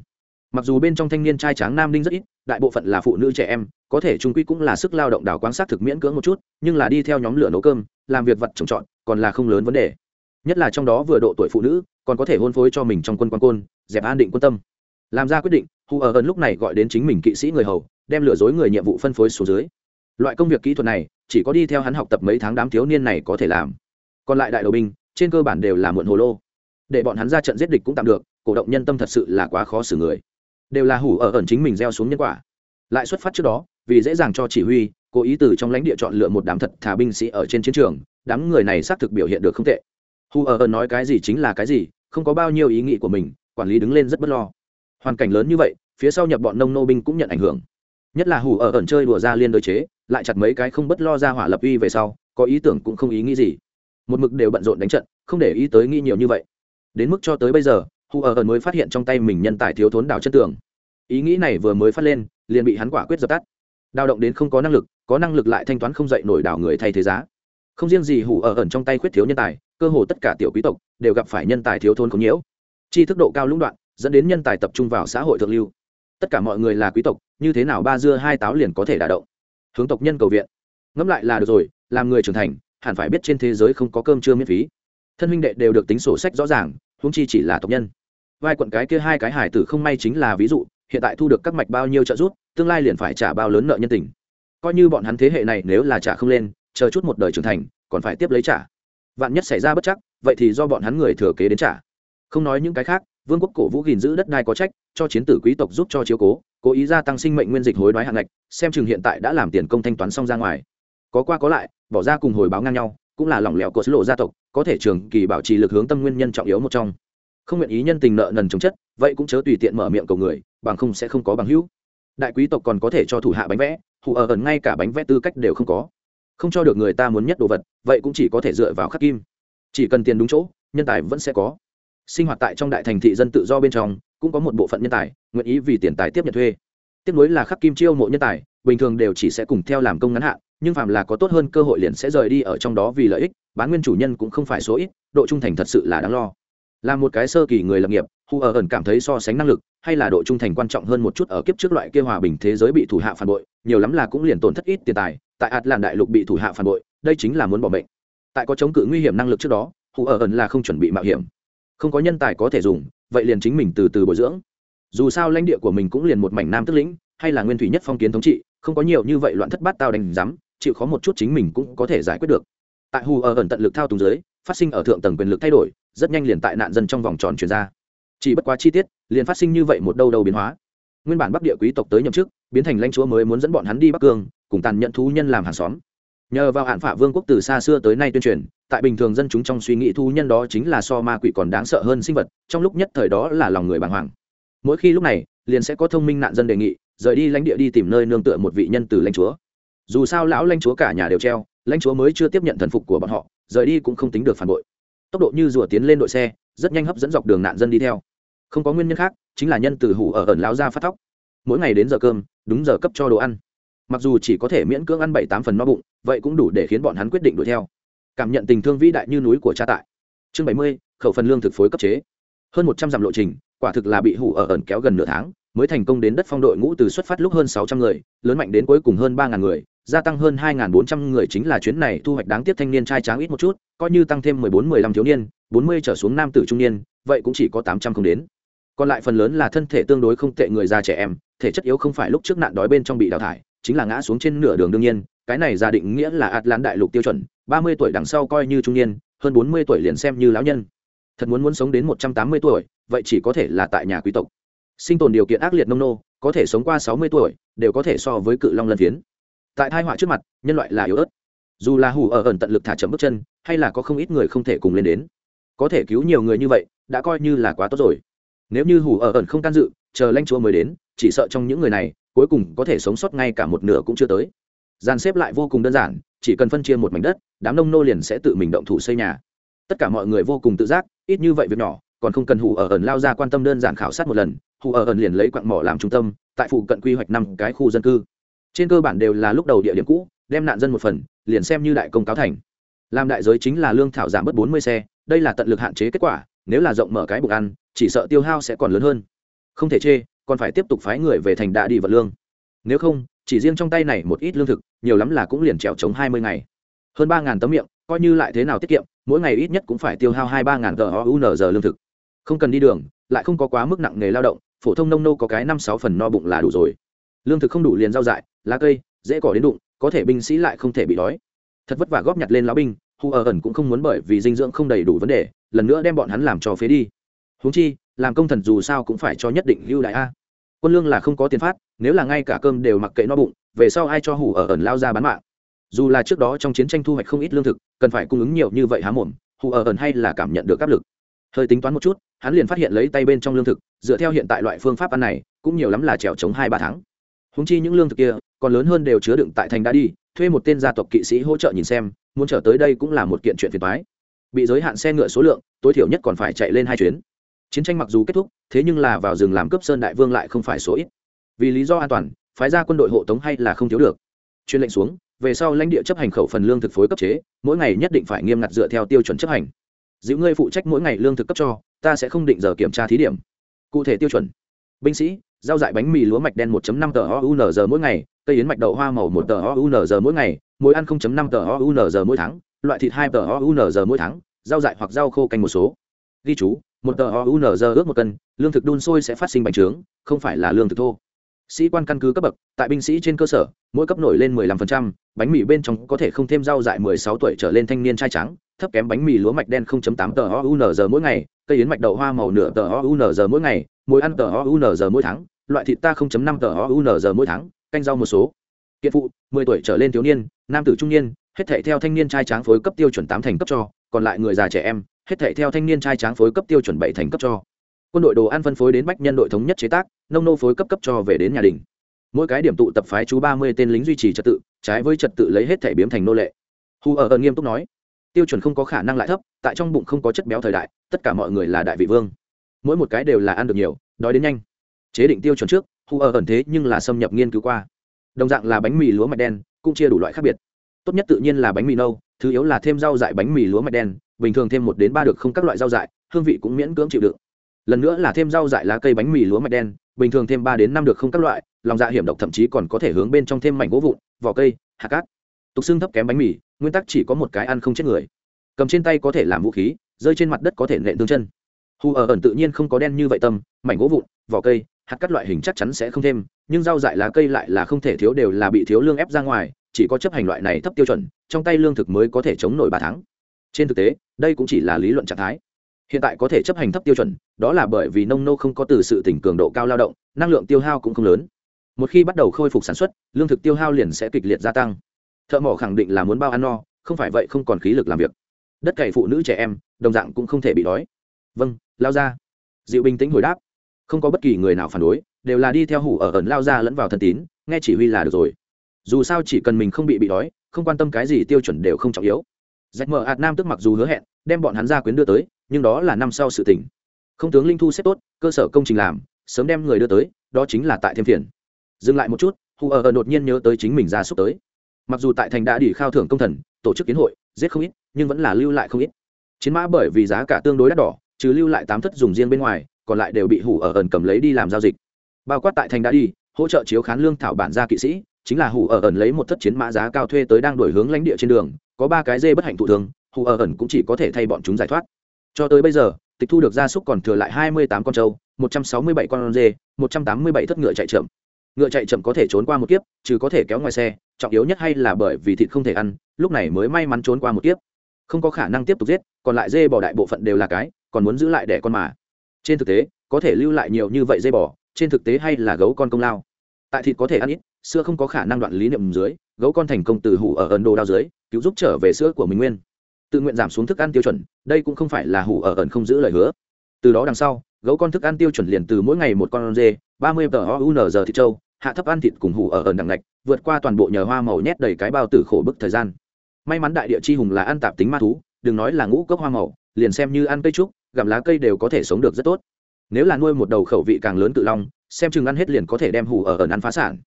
Speaker 1: Mặc dù bên trong thanh niên trai tráng nam linh rất ít, đại bộ phận là phụ nữ trẻ em, có thể trung quy cũng là sức lao động đào quan sát thực miễn cưỡng một chút, nhưng là đi theo nhóm lửa nấu cơm, làm việc vật trồng trọt, còn là không lớn vấn đề. Nhất là trong đó vừa độ tuổi phụ nữ, còn có thể hôn phối cho mình trong quân quan côn, dẹp an định quân tâm. Làm ra quyết định hù ở ẩn lúc này gọi đến chính mình kỵ sĩ người hầu đem lừa dối người nhiệm vụ phân phối xuống dưới. Loại công việc kỹ thuật này, chỉ có đi theo hắn học tập mấy tháng đám thiếu niên này có thể làm. Còn lại đại đầu binh, trên cơ bản đều là muộn hồ lô. Để bọn hắn ra trận giết địch cũng tạm được, cổ động nhân tâm thật sự là quá khó xử người. Đều là hủ ở ẩn chính mình gieo xuống nhân quả. Lại xuất phát trước đó, vì dễ dàng cho chỉ huy, cố ý từ trong lãnh địa chọn lựa một đám thật thà binh sĩ ở trên chiến trường, đám người này xác thực biểu hiện được không tệ. Hù ở ẩn nói cái gì chính là cái gì, không có bao nhiêu ý nghĩ của mình, quản lý đứng lên rất bất lo. Hoàn cảnh lớn như vậy, phía sau nhập bọn nông nô binh cũng nhận ảnh hưởng nhất là Hủ ở ẩn chơi đùa ra liên đối chế, lại chặt mấy cái không bất lo ra hỏa lập uy về sau, có ý tưởng cũng không ý nghĩ gì. Một mực đều bận rộn đánh trận, không để ý tới nghĩ nhiều như vậy. Đến mức cho tới bây giờ, hù ở ẩn mới phát hiện trong tay mình nhân tài thiếu thốn đào chất tường. Ý nghĩ này vừa mới phát lên, liền bị hắn quả quyết dập tắt. Đào động đến không có năng lực, có năng lực lại thanh toán không dậy nổi đảo người thay thế giá. Không riêng gì hủ ở ẩn trong tay khuyết thiếu nhân tài, cơ hồ tất cả tiểu quý tộc đều gặp phải nhân tài thiếu thốn không nhiễu. Chi thức độ cao lũng đoạn, dẫn đến nhân tài tập trung vào xã hội thượng lưu tất cả mọi người là quý tộc, như thế nào ba dưa hai táo liền có thể đả động? Hướng tộc nhân cầu viện. Ngẫm lại là được rồi, làm người trưởng thành, hẳn phải biết trên thế giới không có cơm trưa miễn phí. Thân huynh đệ đều được tính sổ sách rõ ràng, huống chi chỉ là tộc nhân. Vai quận cái kia hai cái hải tử không may chính là ví dụ, hiện tại thu được các mạch bao nhiêu trợ giúp, tương lai liền phải trả bao lớn nợ nhân tình. Coi như bọn hắn thế hệ này nếu là trả không lên, chờ chút một đời trưởng thành, còn phải tiếp lấy trả. Vạn nhất xảy ra bất chắc, vậy thì do bọn hắn người thừa kế đến trả. Không nói những cái khác vương quốc cổ vũ gìn giữ đất đai có trách, cho chiến tử quý tộc giúp cho chiếu cố cố ý gia tăng sinh mệnh nguyên dịch hối đoái hạng ngạch, xem chừng hiện tại đã làm tiền công thanh toán xong ra ngoài. Có qua có lại, bỏ ra cùng hồi báo ngang nhau, cũng là lỏng lẻo của sứ lộ gia tộc, có thể trường kỳ bảo trì lực hướng tâm nguyên nhân trọng yếu một trong. Không nguyện ý nhân tình nợ nần chống chất, vậy cũng chớ tùy tiện mở miệng cầu người, bằng không sẽ không có bằng hữu. Đại quý tộc còn có thể cho thủ hạ bánh vẽ, hù ở ẩn ngay cả bánh vẽ tư cách đều không có. Không cho được người ta muốn nhất đồ vật, vậy cũng chỉ có thể dựa vào khắc kim. Chỉ cần tiền đúng chỗ, nhân tài vẫn sẽ có sinh hoạt tại trong đại thành thị dân tự do bên trong, cũng có một bộ phận nhân tài, nguyện ý vì tiền tài tiếp nhận thuê. Tiếp nối là khắc kim chiêu mộ nhân tài, bình thường đều chỉ sẽ cùng theo làm công ngắn hạn, nhưng phạm là có tốt hơn cơ hội liền sẽ rời đi ở trong đó vì lợi ích, bán nguyên chủ nhân cũng không phải số ít, độ trung thành thật sự là đáng lo. Là một cái sơ kỳ người lập nghiệp, hu ở ẩn cảm thấy so sánh năng lực, hay là độ trung thành quan trọng hơn một chút ở kiếp trước loại kia hòa bình thế giới bị thủ hạ phản bội, nhiều lắm là cũng liền tổn thất ít tiền tài, tại ạt làn đại lục bị thủ hạ phản bội, đây chính là muốn bỏ mệnh. Tại có chống cự nguy hiểm năng lực trước đó, hu ở ẩn là không chuẩn bị mạo hiểm không có nhân tài có thể dùng, vậy liền chính mình từ từ bồi dưỡng. Dù sao lãnh địa của mình cũng liền một mảnh nam tức lĩnh, hay là nguyên thủy nhất phong kiến thống trị, không có nhiều như vậy loạn thất bát tao đánh giám, chịu khó một chút chính mình cũng có thể giải quyết được. Tại hù ở ẩn tận lực thao túng dưới, phát sinh ở thượng tầng quyền lực thay đổi, rất nhanh liền tại nạn dân trong vòng tròn chuyển ra. Chỉ bất quá chi tiết, liền phát sinh như vậy một đâu đâu biến hóa. Nguyên bản bắc địa quý tộc tới nhậm chức, biến thành lãnh chúa mới muốn dẫn bọn hắn đi bắc cương, cùng tàn nhận thú nhân làm hàng xóm nhờ vào hạn phả vương quốc từ xa xưa tới nay tuyên truyền, tại bình thường dân chúng trong suy nghĩ thu nhân đó chính là so ma quỷ còn đáng sợ hơn sinh vật, trong lúc nhất thời đó là lòng người bàng hoàng. Mỗi khi lúc này, liền sẽ có thông minh nạn dân đề nghị, rời đi lãnh địa đi tìm nơi nương tựa một vị nhân từ lãnh chúa. Dù sao lão lãnh chúa cả nhà đều treo, lãnh chúa mới chưa tiếp nhận thần phục của bọn họ, rời đi cũng không tính được phản bội. Tốc độ như rùa tiến lên đội xe, rất nhanh hấp dẫn dọc đường nạn dân đi theo. Không có nguyên nhân khác, chính là nhân từ hủ ở ẩn lão ra phát thóc. Mỗi ngày đến giờ cơm, đúng giờ cấp cho đồ ăn mặc dù chỉ có thể miễn cưỡng ăn bảy tám phần no bụng, vậy cũng đủ để khiến bọn hắn quyết định đuổi theo. Cảm nhận tình thương vĩ đại như núi của cha tại. Chương bảy mươi, khẩu phần lương thực phối cấp chế. Hơn một trăm dặm lộ trình, quả thực là bị hủ ở ẩn kéo gần nửa tháng, mới thành công đến đất phong đội ngũ từ xuất phát lúc hơn sáu trăm người, lớn mạnh đến cuối cùng hơn ba ngàn người, gia tăng hơn hai bốn trăm người chính là chuyến này thu hoạch đáng tiếc thanh niên trai tráng ít một chút, coi như tăng thêm mười bốn, mười lăm thiếu niên, bốn mươi trở xuống nam tử trung niên, vậy cũng chỉ có tám trăm không đến. Còn lại phần lớn là thân thể tương đối không tệ người già trẻ em, thể chất yếu không phải lúc trước nạn đói bên trong bị đào thải chính là ngã xuống trên nửa đường đương nhiên, cái này giả định nghĩa là ạt lan đại lục tiêu chuẩn, ba mươi tuổi đằng sau coi như trung niên, hơn bốn mươi tuổi liền xem như lão nhân. Thật muốn muốn sống đến một trăm tám mươi tuổi, vậy chỉ có thể là tại nhà quý tộc. Sinh tồn điều kiện ác liệt nông nô, có thể sống qua sáu mươi tuổi, đều có thể so với cự long lân phiến. Tại thai họa trước mặt, nhân loại là yếu ớt. Dù là hủ ở ẩn tận lực thả chậm bước chân, hay là có không ít người không thể cùng lên đến. Có thể cứu nhiều người như vậy, đã coi như là quá tốt rồi. Nếu như hủ ở ẩn không can dự, chờ lanh chúa mới đến chỉ sợ trong những người này, cuối cùng có thể sống sót ngay cả một nửa cũng chưa tới. Dàn xếp lại vô cùng đơn giản, chỉ cần phân chia một mảnh đất, đám nông nô liền sẽ tự mình động thủ xây nhà. Tất cả mọi người vô cùng tự giác, ít như vậy việc nhỏ, còn không cần hủ ở ẩn lao ra quan tâm đơn giản khảo sát một lần hủ ở ẩn liền lấy quặng mỏ làm trung tâm, tại phụ cận quy hoạch năm cái khu dân cư. Trên cơ bản đều là lúc đầu địa điểm cũ, đem nạn dân một phần, liền xem như đại công cáo thành. Làm đại giới chính là lương thảo giảm bớt bốn mươi xe, đây là tận lực hạn chế kết quả, nếu là rộng mở cái bụng ăn, chỉ sợ tiêu hao sẽ còn lớn hơn. Không thể chê còn phải tiếp tục phái người về thành đạ đi vật lương. Nếu không, chỉ riêng trong tay này một ít lương thực, nhiều lắm là cũng liền trèo chống hai mươi ngày. Hơn ba ngàn tấm miệng, coi như lại thế nào tiết kiệm, mỗi ngày ít nhất cũng phải tiêu hao hai ba ngàn tờ giờ lương thực. Không cần đi đường, lại không có quá mức nặng nghề lao động, phổ thông nông nô có cái năm sáu phần no bụng là đủ rồi. Lương thực không đủ liền rau dại, lá cây, dễ cỏ đến đụng, có thể binh sĩ lại không thể bị đói. Thật vất vả góp nhặt lên lão binh hù ở ẩn cũng không muốn bởi vì dinh dưỡng không đầy đủ vấn đề, lần nữa đem bọn hắn làm cho phế đi. Huống chi làm công thần dù sao cũng phải cho nhất định lưu đại a. Quân lương là không có tiền phát, nếu là ngay cả cơm đều mặc kệ no bụng, về sau ai cho hủ ở ẩn lao ra bán mạng? Dù là trước đó trong chiến tranh thu hoạch không ít lương thực, cần phải cung ứng nhiều như vậy há mồm, hủ ở ẩn hay là cảm nhận được áp lực. Hơi tính toán một chút, hắn liền phát hiện lấy tay bên trong lương thực, dựa theo hiện tại loại phương pháp ăn này, cũng nhiều lắm là trèo chống hai ba tháng. Húng chi những lương thực kia, còn lớn hơn đều chứa đựng tại thành đã đi, thuê một tên gia tộc kỵ sĩ hỗ trợ nhìn xem, muốn trở tới đây cũng là một kiện chuyện phiền toái. Bị giới hạn xe ngựa số lượng, tối thiểu nhất còn phải chạy lên hai chuyến chiến tranh mặc dù kết thúc thế nhưng là vào rừng làm cướp sơn đại vương lại không phải số ít. Vì lý do an toàn phái ra quân đội hộ tống hay là không thiếu được. Chuyên lệnh xuống về sau lãnh địa chấp hành khẩu phần lương thực phối cấp chế mỗi ngày nhất định phải nghiêm ngặt dựa theo tiêu chuẩn chấp hành. Dịu ngươi phụ trách mỗi ngày lương thực cấp cho ta sẽ không định giờ kiểm tra thí điểm. Cụ thể tiêu chuẩn. Binh sĩ rau dại bánh mì lúa mạch đen 1.5 tờ OUNZ mỗi ngày, cây yến mạch đậu hoa màu 1 tờ OUNZ mỗi ngày, muối ăn 0.5 tờ OUNZ mỗi tháng, loại thịt 2 tờ OUNZ mỗi tháng, rau dại hoặc rau khô canh một số. Ghi chú, một tờ OUNZ ước một cân, lương thực đun sôi sẽ phát sinh bành trướng, không phải là lương thực thô. Sĩ quan căn cứ cấp bậc, tại binh sĩ trên cơ sở, mỗi cấp nổi lên 15%, bánh mì bên trong có thể không thêm rau dại 16 tuổi trở lên thanh niên trai trắng, thấp kém bánh mì lúa mạch đen 0.8 tờ OUNZ mỗi ngày, cây yến mạch đậu hoa màu nửa tờ OUNZ mỗi ngày, mỗi ăn tờ OUNZ mỗi tháng, loại thịt ta 0.5 tờ OUNZ mỗi tháng, canh rau một số. Kiện phụ, 10 tuổi trở lên thiếu niên, nam tử trung niên, hết thảy theo thanh niên trai tráng phối cấp tiêu chuẩn 8 thành cấp cho, còn lại người già trẻ em, hết thảy theo thanh niên trai tráng phối cấp tiêu chuẩn bảy thành cấp cho. Quân đội đồ ăn phân phối đến bách nhân đội thống nhất chế tác, nông nô phối cấp cấp cho về đến nhà đình. Mỗi cái điểm tụ tập phái chú 30 tên lính duy trì trật tự, trái với trật tự lấy hết thảy biếm thành nô lệ. Hu ở ẩn nghiêm túc nói, tiêu chuẩn không có khả năng lại thấp, tại trong bụng không có chất béo thời đại, tất cả mọi người là đại vị vương. Mỗi một cái đều là ăn được nhiều, đói đến nhanh chế định tiêu chuẩn trước hu ở ẩn thế nhưng là xâm nhập nghiên cứu qua đồng dạng là bánh mì lúa mạch đen cũng chia đủ loại khác biệt tốt nhất tự nhiên là bánh mì nâu thứ yếu là thêm rau dại bánh mì lúa mạch đen bình thường thêm một đến ba được không các loại rau dại, hương vị cũng miễn cưỡng chịu đựng. Lần nữa là thêm rau dại lá cây bánh mì lúa mạch đen, bình thường thêm ba đến năm được không các loại, lòng dạ hiểm độc thậm chí còn có thể hướng bên trong thêm mảnh gỗ vụn, vỏ cây, hạt cát. Tục xương thấp kém bánh mì, nguyên tắc chỉ có một cái ăn không chết người. Cầm trên tay có thể làm vũ khí, rơi trên mặt đất có thể nện tương chân. Hù ở ẩn tự nhiên không có đen như vậy tâm, mảnh gỗ vụn, vỏ cây, hạt cát loại hình chắc chắn sẽ không thêm, nhưng rau dại lá cây lại là không thể thiếu đều là bị thiếu lương ép ra ngoài, chỉ có chấp hành loại này thấp tiêu chuẩn, trong tay lương thực mới có thể chống nổi ba tháng trên thực tế, đây cũng chỉ là lý luận trạng thái. Hiện tại có thể chấp hành thấp tiêu chuẩn, đó là bởi vì nông nô không có từ sự tỉnh cường độ cao lao động, năng lượng tiêu hao cũng không lớn. Một khi bắt đầu khôi phục sản xuất, lương thực tiêu hao liền sẽ kịch liệt gia tăng. Thợ mỏ khẳng định là muốn bao ăn no, không phải vậy không còn khí lực làm việc. Đất cày phụ nữ trẻ em, đồng dạng cũng không thể bị đói. Vâng lao ra. Dịu bình tĩnh hồi đáp. Không có bất kỳ người nào phản đối, đều là đi theo hủ ở ẩn lao ra lẫn vào thần tín, nghe chỉ huy là được rồi. Dù sao chỉ cần mình không bị bị đói, không quan tâm cái gì tiêu chuẩn đều không trọng yếu rạch mở hạt nam tức mặc dù hứa hẹn, đem bọn hắn ra quyến đưa tới, nhưng đó là năm sau sự tỉnh không tướng linh thu xếp tốt, cơ sở công trình làm, sớm đem người đưa tới, đó chính là tại thêm phiền. Dừng lại một chút, hù ở đột nhiên nhớ tới chính mình ra xúc tới. Mặc dù tại thành đã đỉ khao thưởng công thần, tổ chức kiến hội, giết không ít, nhưng vẫn là lưu lại không ít. Chiến mã bởi vì giá cả tương đối đắt đỏ, trừ lưu lại tám thất dùng riêng bên ngoài, còn lại đều bị hủ ở ẩn cầm lấy đi làm giao dịch. Bao quát tại thành đã đi, hỗ trợ chiếu khán lương thảo bản gia kỵ sĩ, chính là hủ ở ẩn lấy một thất chiến mã giá cao thuê tới đang đổi hướng lãnh địa trên đường có ba cái dê bất hạnh thụ thương, hủ ở ẩn cũng chỉ có thể thay bọn chúng giải thoát. Cho tới bây giờ tịch thu được gia súc còn thừa lại hai mươi tám con trâu một trăm sáu mươi bảy con dê một trăm tám mươi bảy thất ngựa chạy chậm. Ngựa chạy chậm có thể trốn qua một kiếp chứ có thể kéo ngoài xe trọng yếu nhất hay là bởi vì thịt không thể ăn lúc này mới may mắn trốn qua một kiếp. Không có khả năng tiếp tục giết còn lại dê bỏ đại bộ phận đều là cái còn muốn giữ lại đẻ con mà. Trên thực tế có thể lưu lại nhiều như vậy dê bò trên thực tế hay là gấu con công lao. Tại thịt có thể ăn ít sữa không có khả năng đoạn lý niệm dưới gấu con thành công từ hủ ở ấn độ đao dưới cứu giúp trở về sữa của mình nguyên. Tự nguyện giảm xuống thức ăn tiêu chuẩn, đây cũng không phải là hủ ở ẩn không giữ lời hứa. Từ đó đằng sau, gấu con thức ăn tiêu chuẩn liền từ mỗi ngày một con dê, ba mươi tờ giờ thịt trâu, hạ thấp ăn thịt cùng hủ ở ẩn đằng lạch vượt qua toàn bộ nhờ hoa màu nhét đầy cái bao tử khổ bức thời gian. May mắn đại địa chi hùng là ăn tạp tính ma thú, đừng nói là ngũ cốc hoa màu, liền xem như ăn cây trúc, gặm lá cây đều có thể sống được rất tốt. Nếu là nuôi một đầu khẩu vị càng lớn tự long, xem chừng ăn hết liền có thể đem hủ ở ẩn ăn phá sản.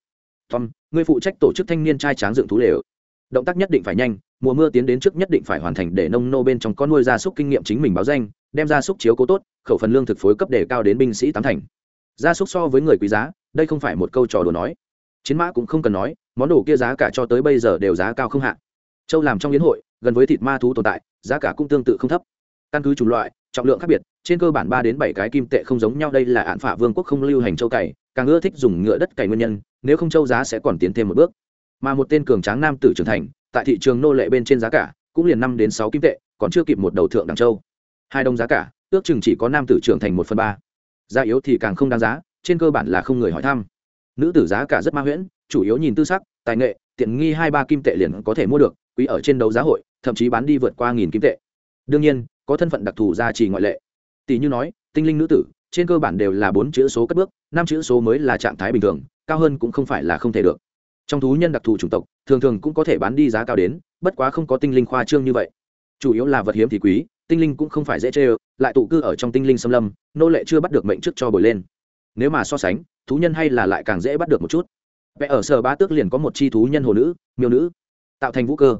Speaker 1: Tom ngươi phụ trách tổ chức thanh niên trai tráng dựng thú lều động tác nhất định phải nhanh, mùa mưa tiến đến trước nhất định phải hoàn thành để nông nô bên trong con nuôi gia súc kinh nghiệm chính mình báo danh, đem gia súc chiếu cố tốt, khẩu phần lương thực phối cấp để cao đến binh sĩ tám thành. Gia súc so với người quý giá, đây không phải một câu trò đùa nói. Chiến mã cũng không cần nói, món đồ kia giá cả cho tới bây giờ đều giá cao không hạ. Châu làm trong liên hội, gần với thịt ma thú tồn tại, giá cả cũng tương tự không thấp. Căn cứ chủng loại, trọng lượng khác biệt, trên cơ bản ba đến bảy cái kim tệ không giống nhau, đây là án phả vương quốc không lưu hành châu cày, càng ưa thích dùng ngựa đất cày nguyên nhân, nếu không châu giá sẽ còn tiến thêm một bước mà một tên cường tráng nam tử trưởng thành, tại thị trường nô lệ bên trên giá cả cũng liền năm đến sáu kim tệ, còn chưa kịp một đầu thượng đẳng châu. Hai đồng giá cả, ước chừng chỉ có nam tử trưởng thành một phần ba. Giá yếu thì càng không đáng giá, trên cơ bản là không người hỏi thăm. Nữ tử giá cả rất ma huyễn, chủ yếu nhìn tư sắc, tài nghệ, tiện nghi hai ba kim tệ liền có thể mua được, quý ở trên đấu giá hội, thậm chí bán đi vượt qua nghìn kim tệ. Đương nhiên, có thân phận đặc thù gia trì ngoại lệ. Tỷ như nói, tinh linh nữ tử, trên cơ bản đều là bốn chữ số cất bước, năm chữ số mới là trạng thái bình thường, cao hơn cũng không phải là không thể được trong thú nhân đặc thù chủng tộc, thường thường cũng có thể bán đi giá cao đến, bất quá không có tinh linh khoa trương như vậy. Chủ yếu là vật hiếm thì quý, tinh linh cũng không phải dễ chê ơ, lại tụ cư ở trong tinh linh xâm lâm, nô lệ chưa bắt được mệnh trước cho bồi lên. Nếu mà so sánh, thú nhân hay là lại càng dễ bắt được một chút. Vẽ ở sở ba tước liền có một chi thú nhân hồ nữ, miêu nữ, tạo thành vũ cơ.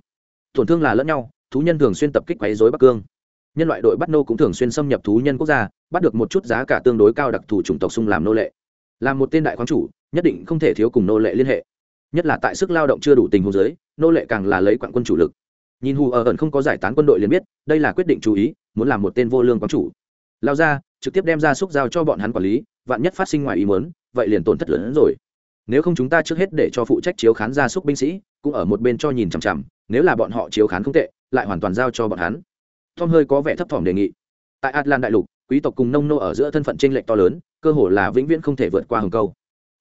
Speaker 1: Tổn thương là lẫn nhau, thú nhân thường xuyên tập kích quấy dối bắc cương. Nhân loại đội bắt nô cũng thường xuyên xâm nhập thú nhân quốc gia, bắt được một chút giá cả tương đối cao đặc thù chủng tộc xung làm nô lệ. Làm một tên đại khoáng chủ, nhất định không thể thiếu cùng nô lệ liên hệ nhất là tại sức lao động chưa đủ tình huống giới, nô lệ càng là lấy quặng quân chủ lực. Nhìn hù ở ẩn không có giải tán quân đội liền biết, đây là quyết định chú ý, muốn làm một tên vô lương quán chủ. Lao ra, trực tiếp đem ra xúc giao cho bọn hắn quản lý, vạn nhất phát sinh ngoài ý muốn, vậy liền tổn thất lớn hơn rồi. Nếu không chúng ta trước hết để cho phụ trách chiếu khán gia súc binh sĩ, cũng ở một bên cho nhìn chằm chằm, nếu là bọn họ chiếu khán không tệ, lại hoàn toàn giao cho bọn hắn. Tom hơi có vẻ thấp thỏm đề nghị. Tại atlan đại lục, quý tộc cùng nông nô ở giữa thân phận tranh lệch to lớn, cơ hồ là vĩnh viễn không thể vượt qua hồng câu.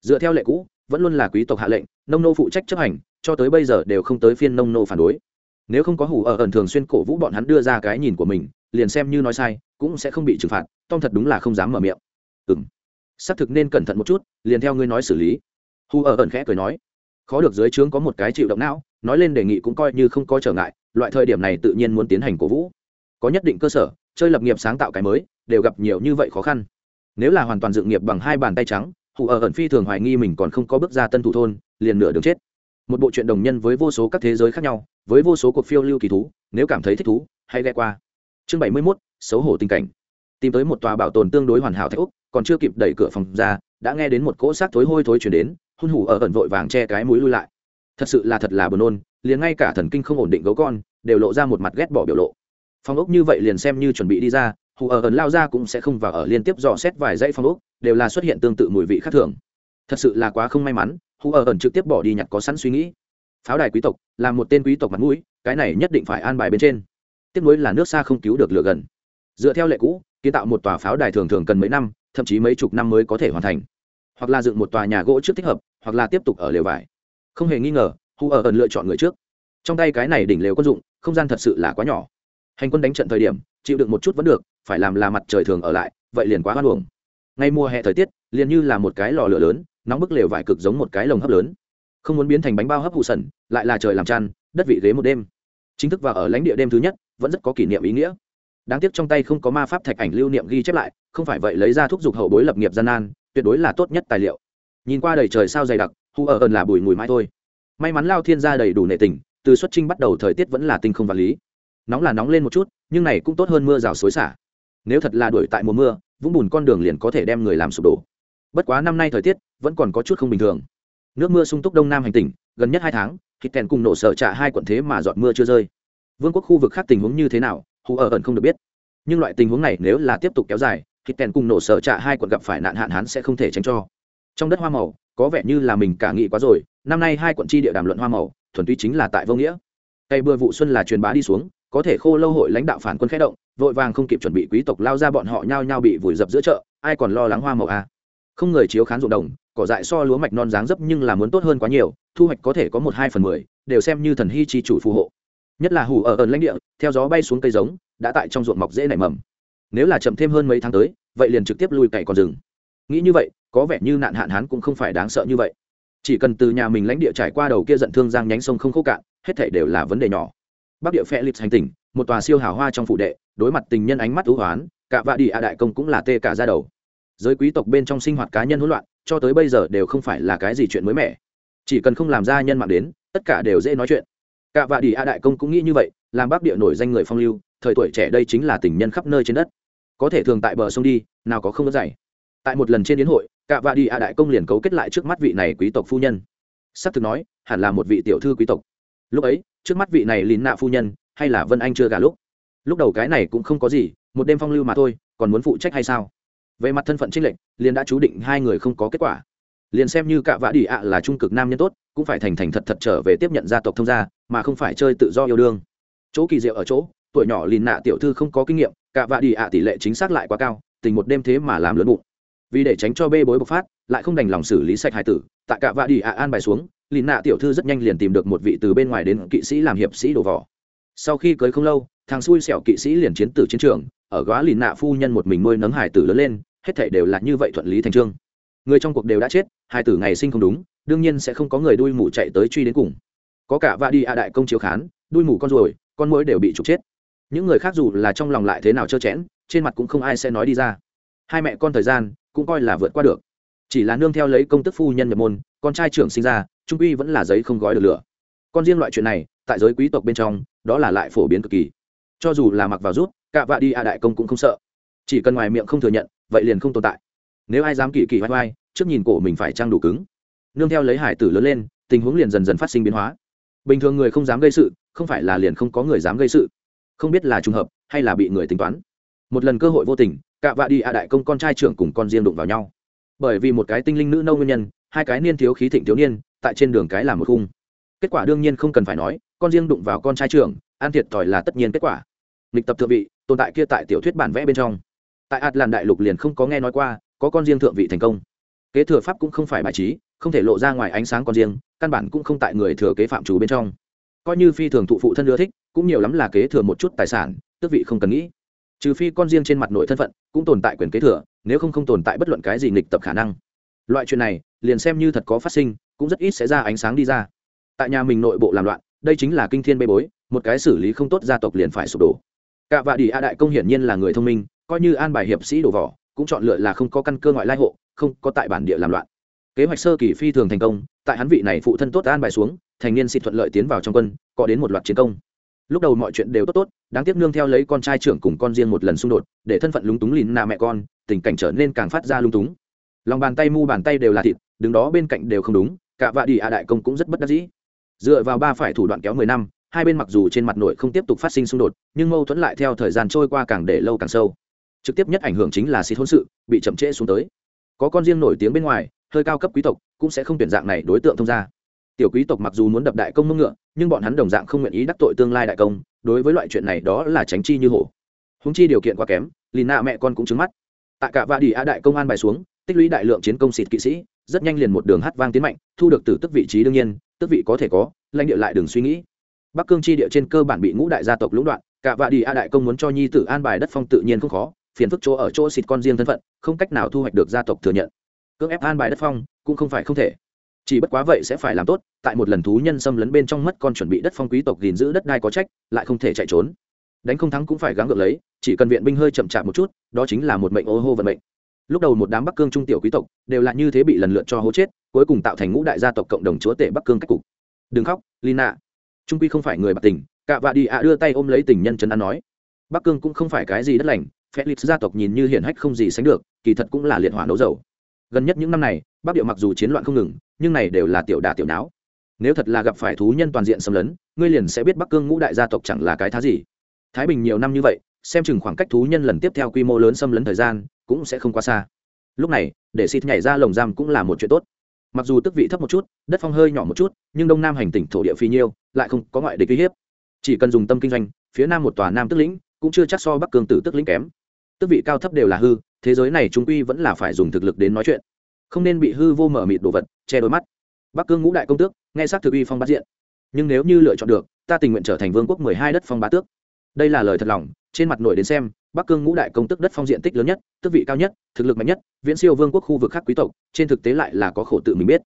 Speaker 1: Dựa theo lệ cũ vẫn luôn là quý tộc hạ lệnh, nông nô phụ trách chấp hành, cho tới bây giờ đều không tới phiên nông nô phản đối. Nếu không có hủ ở ẩn thường xuyên cổ vũ bọn hắn đưa ra cái nhìn của mình, liền xem như nói sai, cũng sẽ không bị trừng phạt tom thật đúng là không dám mở miệng. Ừ m xác thực nên cẩn thận một chút, liền theo ngươi nói xử lý. Hù ở ẩn khẽ cười nói. Khó được dưới trướng có một cái chịu động não, nói lên đề nghị cũng coi như không có trở ngại, loại thời điểm này tự nhiên muốn tiến hành cổ vũ. Có nhất định cơ sở, chơi lập nghiệp sáng tạo cái mới, đều gặp nhiều như vậy khó khăn. Nếu là hoàn toàn dựng nghiệp bằng hai bàn tay trắng hù ở ẩn phi thường hoài nghi mình còn không có bước ra tân thủ thôn liền nửa đường chết. Một bộ chuyện đồng nhân với vô số các thế giới khác nhau với vô số cuộc phiêu lưu kỳ thú nếu cảm thấy thích thú hãy ghé qua. Chương bảy mươi 71, xấu hổ tình cảnh. Tìm tới một tòa bảo tồn tương đối hoàn hảo thạch úc còn chưa kịp đẩy cửa phòng ra đã nghe đến một cỗ xác thối hôi thối chuyển đến hôn hủ ở ẩn vội vàng che cái mũi lui lại. Thật sự là thật là buồn nôn liền ngay cả thần kinh không ổn định gấu con đều lộ ra một mặt ghét bỏ biểu lộ. Phòng ốc như vậy liền xem như chuẩn bị đi ra hù ở ẩn lao ra cũng sẽ không vào ở liên tiếp dò xét vài dãy phòng ốc đều là xuất hiện tương tự mùi vị khác thường. Thật sự là quá không may mắn hù ở ẩn trực tiếp bỏ đi nhặt có sẵn suy nghĩ. Pháo đài quý tộc là một tên quý tộc mặt mũi, cái này nhất định phải an bài bên trên. Tiếp nối là nước xa không cứu được lửa gần. Dựa theo lệ cũ, kiến tạo một tòa pháo đài thường thường cần mấy năm, thậm chí mấy chục năm mới có thể hoàn thành. Hoặc là dựng một tòa nhà gỗ trước thích hợp, hoặc là tiếp tục ở lều vải. Không hề nghi ngờ hù ở ẩn lựa chọn người trước. Trong tay cái này đỉnh lều quân dụng, không gian thật sự là quá nhỏ. Hành quân đánh trận thời điểm, chịu đựng một chút vẫn được, phải làm là mặt trời thường ở lại, vậy liền quá hoan hồng ngay mùa hè thời tiết, liền như là một cái lò lửa lớn, nóng bức lều vải cực giống một cái lồng hấp lớn. Không muốn biến thành bánh bao hấp hụ sần, lại là trời làm chăn, đất vị ghế một đêm. Chính thức vào ở lãnh địa đêm thứ nhất, vẫn rất có kỷ niệm ý nghĩa. Đáng tiếc trong tay không có ma pháp thạch ảnh lưu niệm ghi chép lại, không phải vậy lấy ra thúc giục hậu bối lập nghiệp gian nan, tuyệt đối là tốt nhất tài liệu. Nhìn qua đầy trời sao dày đặc, hù ở ẩn là bùi mùi mãi thôi. May mắn lao thiên ra đầy đủ nệ tình, từ xuất trinh bắt đầu thời tiết vẫn là tinh không vật lý. Nóng là nóng lên một chút, nhưng này cũng tốt hơn mưa rào xối xả nếu thật là đuổi tại mùa mưa, vũng bùn con đường liền có thể đem người làm sụp đổ. Bất quá năm nay thời tiết vẫn còn có chút không bình thường. Nước mưa sung túc đông nam hành tỉnh, gần nhất hai tháng, thịt kèn cùng nổ sở trạ hai quận thế mà giọt mưa chưa rơi. Vương quốc khu vực khác tình huống như thế nào, hù ở ẩn không được biết. Nhưng loại tình huống này nếu là tiếp tục kéo dài, thịt kèn cùng nổ sở trạ hai quận gặp phải nạn hạn hán sẽ không thể tránh cho. Trong đất hoa màu, có vẻ như là mình cả nghị quá rồi, năm nay hai quận chi địa đàm luận hoa màu, thuần túy chính là tại vô nghĩa. Cây bừa vụ xuân là truyền bá đi xuống, có thể khô lâu hội lãnh đạo phản quân khẽ động vội vàng không kịp chuẩn bị quý tộc lao ra bọn họ nhao nhao bị vùi dập giữa chợ, ai còn lo lắng hoa màu a không người chiếu khán ruộng đồng, cỏ dại so lúa mạch non dáng dấp nhưng là muốn tốt hơn quá nhiều, thu hoạch có thể có một hai phần mười, đều xem như thần hy chi chủ phù hộ. Nhất là hủ ở ẩn lãnh địa, theo gió bay xuống cây giống, đã tại trong ruộng mọc dễ nảy mầm. Nếu là chậm thêm hơn mấy tháng tới, vậy liền trực tiếp lui cày còn rừng. Nghĩ như vậy, có vẻ như nạn hạn hán cũng không phải đáng sợ như vậy. Chỉ cần từ nhà mình lãnh địa trải qua đầu kia giận thương giang nhánh sông không khô cạn, hết thể đều là vấn đề nhỏ. Bắc địa phe lịch hành tỉnh, một tòa siêu hào hoa trong phụ đệ đối mặt tình nhân ánh mắt thú hoán, cả vạ đi a đại công cũng là tê cả ra đầu. Giới quý tộc bên trong sinh hoạt cá nhân hỗn loạn, cho tới bây giờ đều không phải là cái gì chuyện mới mẻ. Chỉ cần không làm ra nhân mạng đến, tất cả đều dễ nói chuyện. Cả vạ đi a đại công cũng nghĩ như vậy, làm bắc địa nổi danh người phong lưu, thời tuổi trẻ đây chính là tình nhân khắp nơi trên đất. Có thể thường tại bờ sông đi, nào có không có dày tại một lần trên đến hội, cả vạ đi a đại công liền cấu kết lại trước mắt vị này quý tộc phu nhân. Sắp thực nói, hẳn là một vị tiểu thư quý tộc. Lúc ấy, trước mắt vị này lín nạ phu nhân, hay là vân anh chưa gà lúc? Lúc đầu cái này cũng không có gì, một đêm phong lưu mà thôi, còn muốn phụ trách hay sao? Về mặt thân phận trinh lệnh liền đã chú định hai người không có kết quả. Liền xem như cạ vã đi ạ là trung cực nam nhân tốt, cũng phải thành thành thật thật trở về tiếp nhận gia tộc thông gia, mà không phải chơi tự do yêu đương. Chỗ kỳ diệu ở chỗ, tuổi nhỏ lìn nạ tiểu thư không có kinh nghiệm, cạ vã đi ạ tỷ lệ chính xác lại quá cao, tình một đêm thế mà làm lớn bụng. Vì để tránh cho bê bối bộc phát, lại không đành lòng xử lý sạch hải tử, tại cạ vã đi ạ an bài xuống lìn nạ tiểu thư rất nhanh liền tìm được một vị từ bên ngoài đến kỵ sĩ làm hiệp sĩ đổ vỏ sau khi cưới không lâu, thằng xui xẻo kỵ sĩ liền chiến tử chiến trường, ở góa lìn nạ phu nhân một mình nuôi nấng hải tử lớn lên, hết thảy đều là như vậy thuận lý thành trương. Người trong cuộc đều đã chết, hải tử ngày sinh không đúng, đương nhiên sẽ không có người đuôi mù chạy tới truy đến cùng. Có cả va đi a đại công chiếu khán, đuôi mù con ruồi, con mũi đều bị trục chết. Những người khác dù là trong lòng lại thế nào trơ chẽn, trên mặt cũng không ai sẽ nói đi ra. Hai mẹ con thời gian, cũng coi là vượt qua được. Chỉ là nương theo lấy công tức phu nhân nhập môn, con trai trưởng sinh ra, trung uy vẫn là giấy không gói được lửa. Con riêng loại chuyện này tại giới quý tộc bên trong, đó là lại phổ biến cực kỳ. Cho dù là mặc vào rút cạ vạ đi a đại công cũng không sợ. Chỉ cần ngoài miệng không thừa nhận, vậy liền không tồn tại. Nếu ai dám kỳ kỳ vai vai trước nhìn cổ mình phải trang đủ cứng. Nương theo lấy hải tử lớn lên, tình huống liền dần dần phát sinh biến hóa. Bình thường người không dám gây sự, không phải là liền không có người dám gây sự. Không biết là trùng hợp, hay là bị người tính toán. Một lần cơ hội vô tình cạ vạ đi a đại công con trai trưởng cùng con riêng đụng vào nhau. Bởi vì một cái tinh linh nữ nâu nguyên nhân, hai cái niên thiếu khí thịnh thiếu niên, tại trên đường cái làm một khung. Kết quả đương nhiên không cần phải nói con riêng đụng vào con trai trưởng an thiệt thòi là tất nhiên kết quả. Lịch tập thượng vị, tồn tại kia tại tiểu thuyết bản vẽ bên trong. Tại ạt làn đại lục liền không có nghe nói qua, có con riêng thượng vị thành công. Kế thừa pháp cũng không phải bài trí, không thể lộ ra ngoài ánh sáng con riêng, căn bản cũng không tại người thừa kế phạm chủ bên trong. Coi như phi thường thụ phụ thân ưa thích, cũng nhiều lắm là kế thừa một chút tài sản, tước vị không cần nghĩ. Trừ phi con riêng trên mặt nội thân phận, cũng tồn tại quyền kế thừa, nếu không không tồn tại bất luận cái gì nghịch tập khả năng. Loại chuyện này, liền xem như thật có phát sinh, cũng rất ít sẽ ra ánh sáng đi ra. Tại nhà mình nội bộ làm loạn đây chính là kinh thiên bê bối, một cái xử lý không tốt gia tộc liền phải sụp đổ. Cả vạ đi a đại công hiển nhiên là người thông minh, coi như an bài hiệp sĩ đổ vỏ, cũng chọn lựa là không có căn cơ ngoại lai hộ, không có tại bản địa làm loạn. Kế hoạch sơ kỳ phi thường thành công, tại hắn vị này phụ thân tốt an bài xuống, thành niên xịt thuận lợi tiến vào trong quân, có đến một loạt chiến công. Lúc đầu mọi chuyện đều tốt tốt, đáng tiếc nương theo lấy con trai trưởng cùng con riêng một lần xung đột, để thân phận lúng túng lìn nà mẹ con, tình cảnh trở nên càng phát ra lung túng. Lòng bàn tay mu bàn tay đều là thịt, đứng đó bên cạnh đều không đúng, cả vạ đi a đại công cũng rất bất đắc dĩ dựa vào ba phải thủ đoạn kéo mười năm, hai bên mặc dù trên mặt nội không tiếp tục phát sinh xung đột, nhưng mâu thuẫn lại theo thời gian trôi qua càng để lâu càng sâu. Trực tiếp nhất ảnh hưởng chính là xịt hôn sự, bị chậm trễ xuống tới. Có con riêng nổi tiếng bên ngoài, hơi cao cấp quý tộc cũng sẽ không tuyển dạng này đối tượng thông gia. Tiểu quý tộc mặc dù muốn đập đại công mông ngựa, nhưng bọn hắn đồng dạng không nguyện ý đắc tội tương lai đại công, đối với loại chuyện này đó là tránh chi như hổ. Húng chi điều kiện quá kém lì nạ mẹ con cũng trứng mắt. Tại cả vạ đi a đại công an bài xuống, tích lũy đại lượng chiến công xịt kỵ sĩ, rất nhanh liền một đường hát vang tiến mạnh, thu được từ tức vị trí đương nhiên tức vị có thể có, lãnh địa lại đừng suy nghĩ. Bắc cương tri địa trên cơ bản bị ngũ đại gia tộc lũng đoạn, cả vạ đi a đại công muốn cho nhi tử an bài đất phong tự nhiên không khó, phiền phức chỗ ở chỗ xịt con riêng thân phận, không cách nào thu hoạch được gia tộc thừa nhận. Cưỡng ép an bài đất phong, cũng không phải không thể. Chỉ bất quá vậy sẽ phải làm tốt, tại một lần thú nhân xâm lấn bên trong mất con chuẩn bị đất phong quý tộc gìn giữ đất đai có trách, lại không thể chạy trốn. Đánh không thắng cũng phải gắng gượng lấy, chỉ cần viện binh hơi chậm chạp một chút, đó chính là một mệnh ô hô vận mệnh lúc đầu một đám bắc cương trung tiểu quý tộc đều là như thế bị lần lượt cho hố chết, cuối cùng tạo thành ngũ đại gia tộc cộng đồng chúa tể bắc cương cách cục. Đừng khóc, lina. Trung quy không phải người bạc tình cạ vạ đi ạ đưa tay ôm lấy tình nhân chân ăn nói. Bắc cương cũng không phải cái gì đất lành, felix gia tộc nhìn như hiển hách không gì sánh được, kỳ thật cũng là liệt hỏa nấu dầu. Gần nhất những năm này, bắc điệu mặc dù chiến loạn không ngừng, nhưng này đều là tiểu đà tiểu não. Nếu thật là gặp phải thú nhân toàn diện xâm lấn, ngươi liền sẽ biết bắc cương ngũ đại gia tộc chẳng là cái thá gì. Thái bình nhiều năm như vậy xem chừng khoảng cách thú nhân lần tiếp theo quy mô lớn xâm lấn thời gian cũng sẽ không quá xa. Lúc này, để xịt nhảy ra lồng giam cũng là một chuyện tốt. Mặc dù tức vị thấp một chút, đất phong hơi nhỏ một chút, nhưng đông nam hành tỉnh thổ địa phi nhiêu, lại không có ngoại địch uy hiếp. Chỉ cần dùng tâm kinh doanh, phía nam một tòa nam tức lĩnh cũng chưa chắc so bắc cường tử tức lĩnh kém. Tức vị cao thấp đều là hư, thế giới này chúng quy vẫn là phải dùng thực lực đến nói chuyện. Không nên bị hư vô mở mịt đồ vật che đôi mắt. Bắc cương ngũ đại công tước, nghe xác thực uy phong bát diện. Nhưng nếu như lựa chọn được, ta tình nguyện trở thành vương quốc mười hai đất phong bá tước đây là lời thật lòng, trên mặt nội đến xem, bắc cương ngũ đại công tức đất phong diện tích lớn nhất tức vị cao nhất, thực lực mạnh nhất, viễn siêu vương quốc khu vực khác quý tộc, trên thực tế lại là có khổ tự mình biết.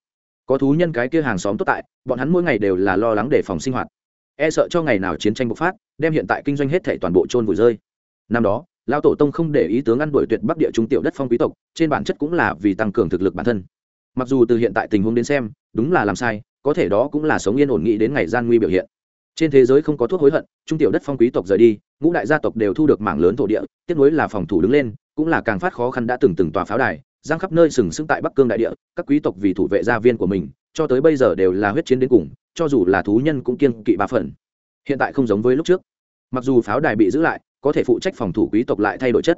Speaker 1: Có thú nhân cái kia hàng xóm tốt tại, bọn hắn mỗi ngày đều là lo lắng để phòng sinh hoạt. E sợ cho ngày nào chiến tranh bộc phát, đem hiện tại kinh doanh hết thể toàn bộ trôn vùi rơi. Năm đó, lao tổ tông không để ý tướng ăn đuổi tuyệt bắc địa trung tiểu đất phong quý tộc, trên bản chất cũng là vì tăng cường thực lực bản thân. Mặc dù từ hiện tại tình huống đến xem, đúng là làm sai, có thể đó cũng là sống yên ổn nghĩ đến ngày gian nguy biểu hiện trên thế giới không có thuốc hối hận, trung tiểu đất phong quý tộc rời đi, ngũ đại gia tộc đều thu được mảng lớn thổ địa, tiếp nối là phòng thủ đứng lên, cũng là càng phát khó khăn đã từng từng tòa pháo đài, giang khắp nơi sừng sững tại bắc cương đại địa, các quý tộc vì thủ vệ gia viên của mình, cho tới bây giờ đều là huyết chiến đến cùng, cho dù là thú nhân cũng kiên kỵ ba phần. Hiện tại không giống với lúc trước. Mặc dù pháo đài bị giữ lại, có thể phụ trách phòng thủ quý tộc lại thay đổi chất.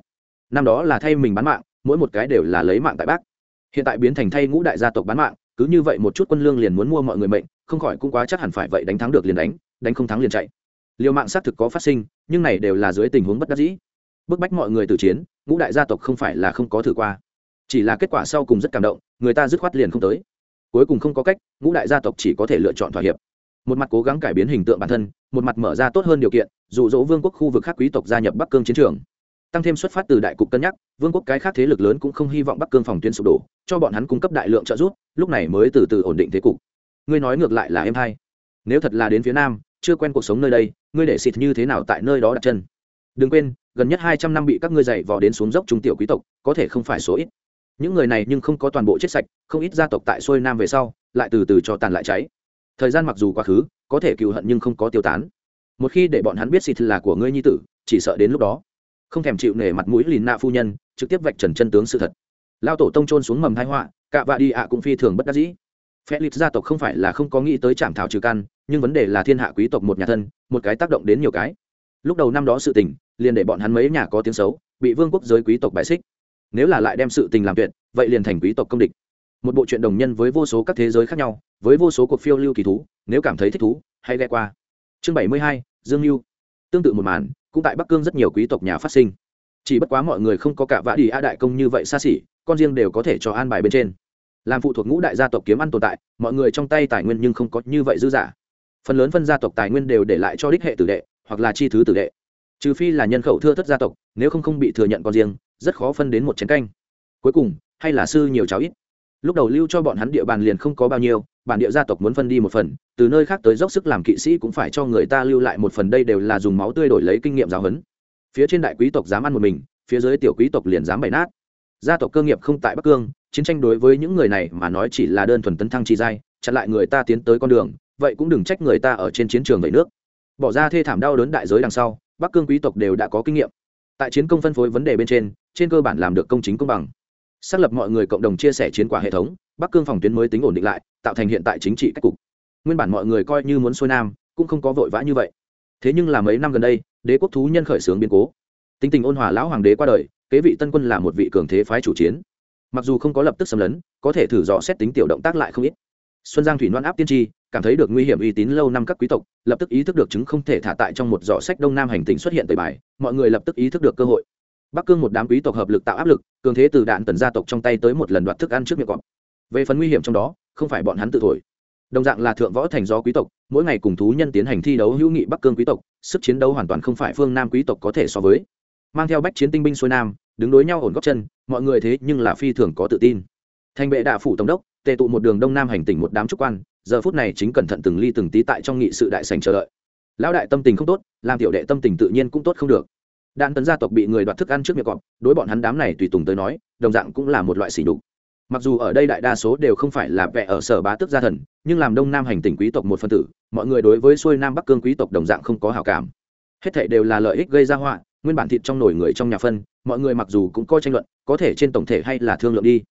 Speaker 1: Năm đó là thay mình bán mạng, mỗi một cái đều là lấy mạng tại bắc. Hiện tại biến thành thay ngũ đại gia tộc bán mạng, cứ như vậy một chút quân lương liền muốn mua mọi người mệnh, không khỏi cũng quá chắc hẳn phải vậy đánh thắng được liền đánh đánh không thắng liền chạy. Liều mạng xác thực có phát sinh, nhưng này đều là dưới tình huống bất đắc dĩ. Bức bách mọi người từ chiến, ngũ đại gia tộc không phải là không có thử qua. Chỉ là kết quả sau cùng rất cảm động, người ta dứt khoát liền không tới. Cuối cùng không có cách, ngũ đại gia tộc chỉ có thể lựa chọn thỏa hiệp. Một mặt cố gắng cải biến hình tượng bản thân, một mặt mở ra tốt hơn điều kiện, dụ dỗ vương quốc khu vực khác quý tộc gia nhập bắc cương chiến trường. Tăng thêm xuất phát từ đại cục cân nhắc, vương quốc cái khác thế lực lớn cũng không hy vọng bắc cương phòng tuyến sụp đổ, cho bọn hắn cung cấp đại lượng trợ giúp, lúc này mới từ từ ổn định thế cục. Ngươi nói ngược lại là em hay nếu thật là đến phía nam, chưa quen cuộc sống nơi đây, ngươi để xịt như thế nào tại nơi đó đặt chân? Đừng quên, gần nhất hai trăm năm bị các ngươi dày vò đến xuống dốc trung tiểu quý tộc, có thể không phải số ít. Những người này nhưng không có toàn bộ chết sạch, không ít gia tộc tại xuôi nam về sau, lại từ từ cho tàn lại cháy. Thời gian mặc dù quá khứ, có thể cựu hận nhưng không có tiêu tán. Một khi để bọn hắn biết xịt là của ngươi nhi tử, chỉ sợ đến lúc đó, không thèm chịu nể mặt mũi lìn nạ phu nhân, trực tiếp vạch trần chân tướng sự thật. Lao tổ tông trôn xuống mầm thái họa, cạ vạ đi ạ cũng phi thường bất đắc dĩ. Phe lịch gia tộc không phải là không có nghĩ tới trảm thảo trừ căn nhưng vấn đề là thiên hạ quý tộc một nhà thân, một cái tác động đến nhiều cái. Lúc đầu năm đó sự tình, liền để bọn hắn mấy nhà có tiếng xấu, bị vương quốc giới quý tộc bại xích. Nếu là lại đem sự tình làm tuyệt, vậy liền thành quý tộc công địch. Một bộ truyện đồng nhân với vô số các thế giới khác nhau, với vô số cuộc phiêu lưu kỳ thú, nếu cảm thấy thích thú, hãy ghe qua. Chương bảy mươi hai, dương lưu tương tự một màn, cũng tại bắc cương rất nhiều quý tộc nhà phát sinh. Chỉ bất quá mọi người không có cả vã đi a đại công như vậy xa xỉ, con riêng đều có thể cho an bài bên trên. Làm phụ thuộc ngũ đại gia tộc kiếm ăn tồn tại, mọi người trong tay tài nguyên nhưng không có như vậy dư giả phần lớn phân gia tộc tài nguyên đều để lại cho đích hệ tử đệ, hoặc là chi thứ tử đệ. Trừ phi là nhân khẩu thưa thất gia tộc, nếu không không bị thừa nhận con riêng, rất khó phân đến một chén canh. Cuối cùng, hay là sư nhiều cháu ít. Lúc đầu lưu cho bọn hắn địa bàn liền không có bao nhiêu, bản địa gia tộc muốn phân đi một phần, từ nơi khác tới dốc sức làm kỵ sĩ cũng phải cho người ta lưu lại một phần đây đều là dùng máu tươi đổi lấy kinh nghiệm giáo huấn. Phía trên đại quý tộc dám ăn một mình, phía dưới tiểu quý tộc liền dám bày nát. Gia tộc cơ nghiệp không tại bắc cương, chiến tranh đối với những người này mà nói chỉ là đơn thuần tấn thăng chi giai, chặn lại người ta tiến tới con đường vậy cũng đừng trách người ta ở trên chiến trường vậy nước. Bỏ ra thê thảm đau đớn đại giới đằng sau, bắc cương quý tộc đều đã có kinh nghiệm. Tại chiến công phân phối vấn đề bên trên trên cơ bản làm được công chính công bằng. Xác lập mọi người cộng đồng chia sẻ chiến quả hệ thống, bắc cương phòng tuyến mới tính ổn định lại, tạo thành hiện tại chính trị cách cục. Nguyên bản mọi người coi như muốn xuôi nam, cũng không có vội vã như vậy. Thế nhưng là mấy năm gần đây, đế quốc thú nhân khởi xướng biến cố. Tính tình ôn hòa lão hoàng đế qua đời, kế vị tân quân là một vị cường thế phái chủ chiến. Mặc dù không có lập tức xâm lấn, có thể thử dò xét tính tiểu động tác lại không ít. Xuân giang thủy loan áp tiên tri cảm thấy được nguy hiểm uy tín lâu năm các quý tộc, lập tức ý thức được chứng không thể thả tại trong một giỏ sách đông nam hành tinh xuất hiện tới bài, mọi người lập tức ý thức được cơ hội. Bắc cương một đám quý tộc hợp lực tạo áp lực, cường thế từ đạn tần gia tộc trong tay tới một lần đoạt thức ăn trước miệng cọp. Về phần nguy hiểm trong đó, không phải bọn hắn tự thổi. Đồng dạng là thượng võ thành gió quý tộc, mỗi ngày cùng thú nhân tiến hành thi đấu hữu nghị bắc cương quý tộc, sức chiến đấu hoàn toàn không phải phương nam quý tộc có thể so với. Mang theo bách chiến tinh binh xuôi nam, đứng đối nhau ổn góc chân, mọi người thế nhưng là phi thường có tự tin. Thành bệ đạ phủ tổng đốc, tề tụ một đường đông nam hành tỉnh một đám trúc quan giờ phút này chính cẩn thận từng ly từng tí tại trong nghị sự đại sành chờ đợi. Lão đại tâm tình không tốt, làm tiểu đệ tâm tình tự nhiên cũng tốt không được. Đạn tấn gia tộc bị người đoạt thức ăn trước miệng cọp, đối bọn hắn đám này tùy tùng tới nói, đồng dạng cũng là một loại sỉ nhục. Mặc dù ở đây đại đa số đều không phải là vẽ ở sở bá tước gia thần, nhưng làm đông nam hành tỉnh quý tộc một phân tử, mọi người đối với xuôi nam bắc cương quý tộc đồng dạng không có hảo cảm. Hết thệ đều là lợi ích gây ra họa, nguyên bản thịt trong nồi người trong nhà phân, mọi người mặc dù cũng coi tranh luận, có thể trên tổng thể hay là thương lượng đi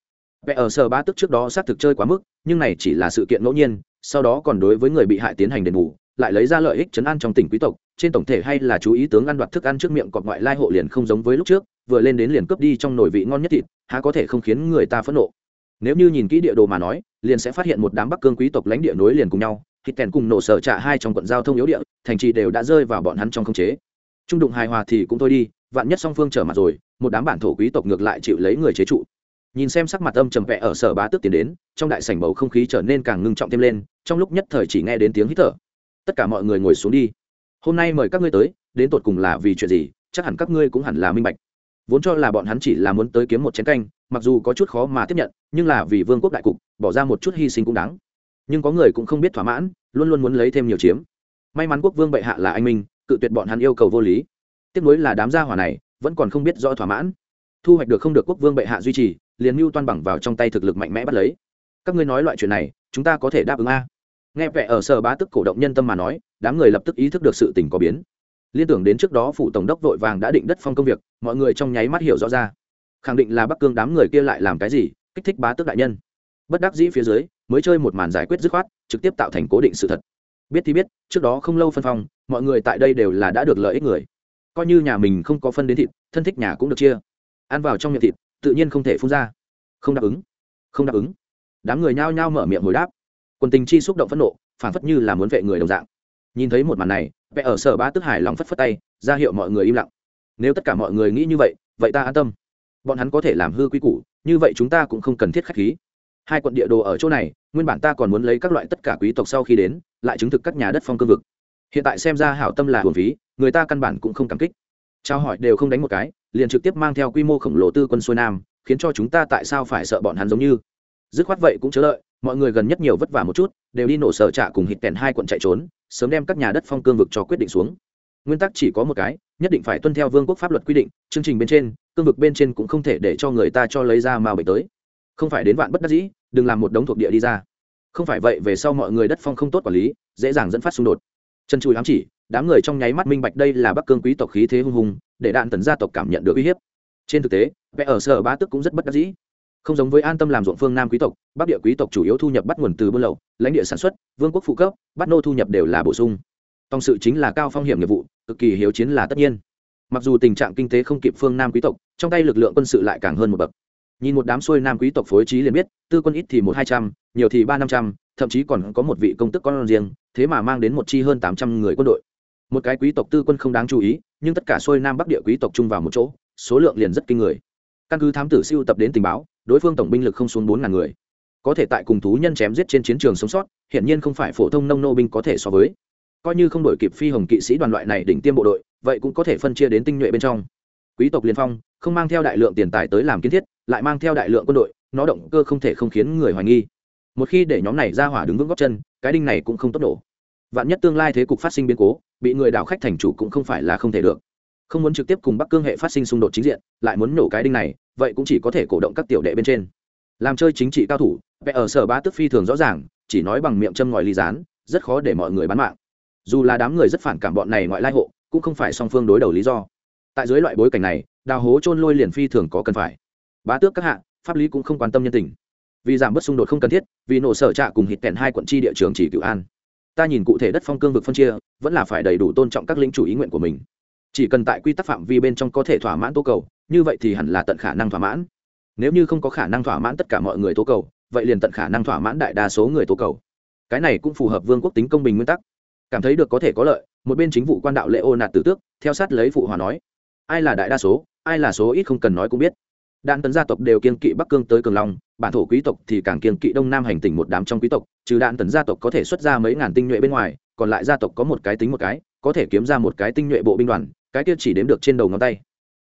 Speaker 1: vẽ ở sở bá tức trước đó xác thực chơi quá mức, nhưng này chỉ là sự kiện ngẫu nhiên, sau đó còn đối với người bị hại tiến hành đền bù, lại lấy ra lợi ích chấn an trong tỉnh quý tộc, trên tổng thể hay là chú ý tướng ăn đoạt thức ăn trước miệng cọp ngoại lai hộ liền không giống với lúc trước, vừa lên đến liền cướp đi trong nồi vị ngon nhất thịt, há có thể không khiến người ta phẫn nộ. Nếu như nhìn kỹ địa đồ mà nói, liền sẽ phát hiện một đám bắc cương quý tộc lãnh địa nối liền cùng nhau hít kèn cùng nổ sở trạ hai trong quận giao thông yếu địa, thành trì đều đã rơi vào bọn hắn trong khống chế. Trung đụng hài hòa thì cũng thôi đi, vạn nhất song phương trở mặt rồi, một đám bản thổ quý tộc ngược lại chịu lấy người chế trụ nhìn xem sắc mặt âm trầm vẽ ở sở bá tước tiến đến, trong đại sảnh bầu không khí trở nên càng ngưng trọng thêm lên, trong lúc nhất thời chỉ nghe đến tiếng hít thở. Tất cả mọi người ngồi xuống đi. Hôm nay mời các ngươi tới, đến tột cùng là vì chuyện gì, chắc hẳn các ngươi cũng hẳn là minh bạch. Vốn cho là bọn hắn chỉ là muốn tới kiếm một chén canh, mặc dù có chút khó mà tiếp nhận, nhưng là vì vương quốc đại cục, bỏ ra một chút hy sinh cũng đáng. Nhưng có người cũng không biết thỏa mãn, luôn luôn muốn lấy thêm nhiều chiếm. May mắn quốc vương bệ hạ là anh minh, cự tuyệt bọn hắn yêu cầu vô lý. Tiếc nối là đám gia hỏa này, vẫn còn không biết rõ thỏa mãn. Thu hoạch được không được quốc vương bệ hạ duy trì liền mưu toan bằng vào trong tay thực lực mạnh mẽ bắt lấy. Các ngươi nói loại chuyện này, chúng ta có thể đáp ứng a? Nghe vẻ ở sở bá tức cổ động nhân tâm mà nói, đám người lập tức ý thức được sự tình có biến. Liên tưởng đến trước đó phủ tổng đốc vội vàng đã định đất phong công việc, mọi người trong nháy mắt hiểu rõ ra. Khẳng định là bắc cương đám người kia lại làm cái gì, kích thích bá tước đại nhân. Bất đắc dĩ phía dưới, mới chơi một màn giải quyết dứt khoát, trực tiếp tạo thành cố định sự thật. Biết thì biết, trước đó không lâu phân phong, mọi người tại đây đều là đã được lợi ích người. Coi như nhà mình không có phân đến thịt, thân thích nhà cũng được chia. Ăn vào trong miệng thịt tự nhiên không thể phun ra. Không đáp ứng. Không đáp ứng. Đám người nhao nhao mở miệng hồi đáp. Quần tình chi xúc động phẫn nộ phản phất như là muốn vệ người đồng dạng. Nhìn thấy một màn này vẽ ở sở ba tức hải lòng phất phất tay, ra hiệu mọi người im lặng. Nếu tất cả mọi người nghĩ như vậy vậy ta an tâm. Bọn hắn có thể làm hư quy củ, như vậy chúng ta cũng không cần thiết khách khí. Hai quận địa đồ ở chỗ này, nguyên bản ta còn muốn lấy các loại tất cả quý tộc sau khi đến, lại chứng thực các nhà đất phong cương vực. Hiện tại xem ra hảo tâm là hồn phí, người ta căn bản cũng không cảm kích trao hỏi đều không đánh một cái, liền trực tiếp mang theo quy mô khổng lồ tư quân xuôi nam, khiến cho chúng ta tại sao phải sợ bọn hắn giống như? Dứt khoát vậy cũng chớ lợi mọi người gần nhất nhiều vất vả một chút, đều đi nổ sở trạ cùng hít kèn hai quận chạy trốn, sớm đem các nhà đất phong cương vực cho quyết định xuống. Nguyên tắc chỉ có một cái, nhất định phải tuân theo vương quốc pháp luật quy định, chương trình bên trên, cương vực bên trên cũng không thể để cho người ta cho lấy ra mà bệnh tới. Không phải đến vạn bất đắc dĩ, đừng làm một đống thuộc địa đi ra. Không phải vậy về sau mọi người đất phong không tốt quản lý, dễ dàng dẫn phát xung đột. Chân chùi ám chỉ đám người trong nháy mắt minh bạch đây là bắc cương quý tộc khí thế hung hùng, để đạn tần gia tộc cảm nhận được uy hiếp. Trên thực tế vẽ ở sở bá tức cũng rất bất đắc dĩ. Không giống với an tâm làm ruộng phương nam quý tộc, bắc địa quý tộc chủ yếu thu nhập bắt nguồn từ buôn lậu, lãnh địa sản xuất, vương quốc phụ cấp, bắt nô thu nhập đều là bổ sung. Tòng sự chính là cao phong hiểm nghiệp vụ, cực kỳ hiếu chiến là tất nhiên. Mặc dù tình trạng kinh tế không kịp phương nam quý tộc, trong tay lực lượng quân sự lại càng hơn một bậc. Nhìn một đám xuôi nam quý tộc phối trí liền biết, tư quân ít thì một hai trăm, nhiều thì ba năm trăm, thậm chí còn có một vị công tức con riêng, thế mà mang đến một chi hơn tám trăm người quân đội một cái quý tộc tư quân không đáng chú ý, nhưng tất cả xuôi nam bắc địa quý tộc chung vào một chỗ, số lượng liền rất kinh người. Căn cứ thám tử siêu tập đến tình báo, đối phương tổng binh lực không xuống bốn ngàn người. Có thể tại cùng thú nhân chém giết trên chiến trường sống sót, hiển nhiên không phải phổ thông nông nô binh có thể so với. Coi như không đổi kịp phi hồng kỵ sĩ đoàn loại này đỉnh tiêm bộ đội, vậy cũng có thể phân chia đến tinh nhuệ bên trong. Quý tộc liên phong, không mang theo đại lượng tiền tài tới làm kiến thiết, lại mang theo đại lượng quân đội, nó động cơ không thể không khiến người hoài nghi. Một khi để nhóm này ra hỏa đứng vững góc chân, cái đinh này cũng không tốt nổ. Vạn nhất tương lai thế cục phát sinh biến cố bị người đảo khách thành chủ cũng không phải là không thể được. Không muốn trực tiếp cùng bắc cương hệ phát sinh xung đột chính diện, lại muốn nổ cái đinh này, vậy cũng chỉ có thể cổ động các tiểu đệ bên trên. Làm chơi chính trị cao thủ vẽ ở sở ba tức phi thường rõ ràng, chỉ nói bằng miệng châm ngòi ly rán rất khó để mọi người bán mạng. Dù là đám người rất phản cảm bọn này ngoại lai hộ, cũng không phải song phương đối đầu lý do. Tại dưới loại bối cảnh này, đào hố trôn lôi liền phi thường có cần phải. Bá tước các hạ, pháp lý cũng không quan tâm nhân tình. Vì giảm bớt xung đột không cần thiết, vì nổ sở trạ cùng hít kèn hai quận tri địa trường chỉ cựu an ta nhìn cụ thể đất phong cương vực phân chia, vẫn là phải đầy đủ tôn trọng các lĩnh chủ ý nguyện của mình. Chỉ cần tại quy tắc phạm vi bên trong có thể thỏa mãn tố cầu, như vậy thì hẳn là tận khả năng thỏa mãn. Nếu như không có khả năng thỏa mãn tất cả mọi người tố cầu, vậy liền tận khả năng thỏa mãn đại đa số người tố cầu. Cái này cũng phù hợp vương quốc tính công bình nguyên tắc. Cảm thấy được có thể có lợi, một bên chính vụ quan đạo lệ ô nạt tử tước, theo sát lấy phụ hòa nói, ai là đại đa số, ai là số ít không cần nói cũng biết. Đạn tấn gia tộc đều kiên kỵ bắc cương tới cường long bản thổ quý tộc thì càng kiên kỵ đông nam hành tỉnh một đám trong quý tộc, trừ đạn tần gia tộc có thể xuất ra mấy ngàn tinh nhuệ bên ngoài, còn lại gia tộc có một cái tính một cái, có thể kiếm ra một cái tinh nhuệ bộ binh đoàn, cái kia chỉ đếm được trên đầu ngón tay.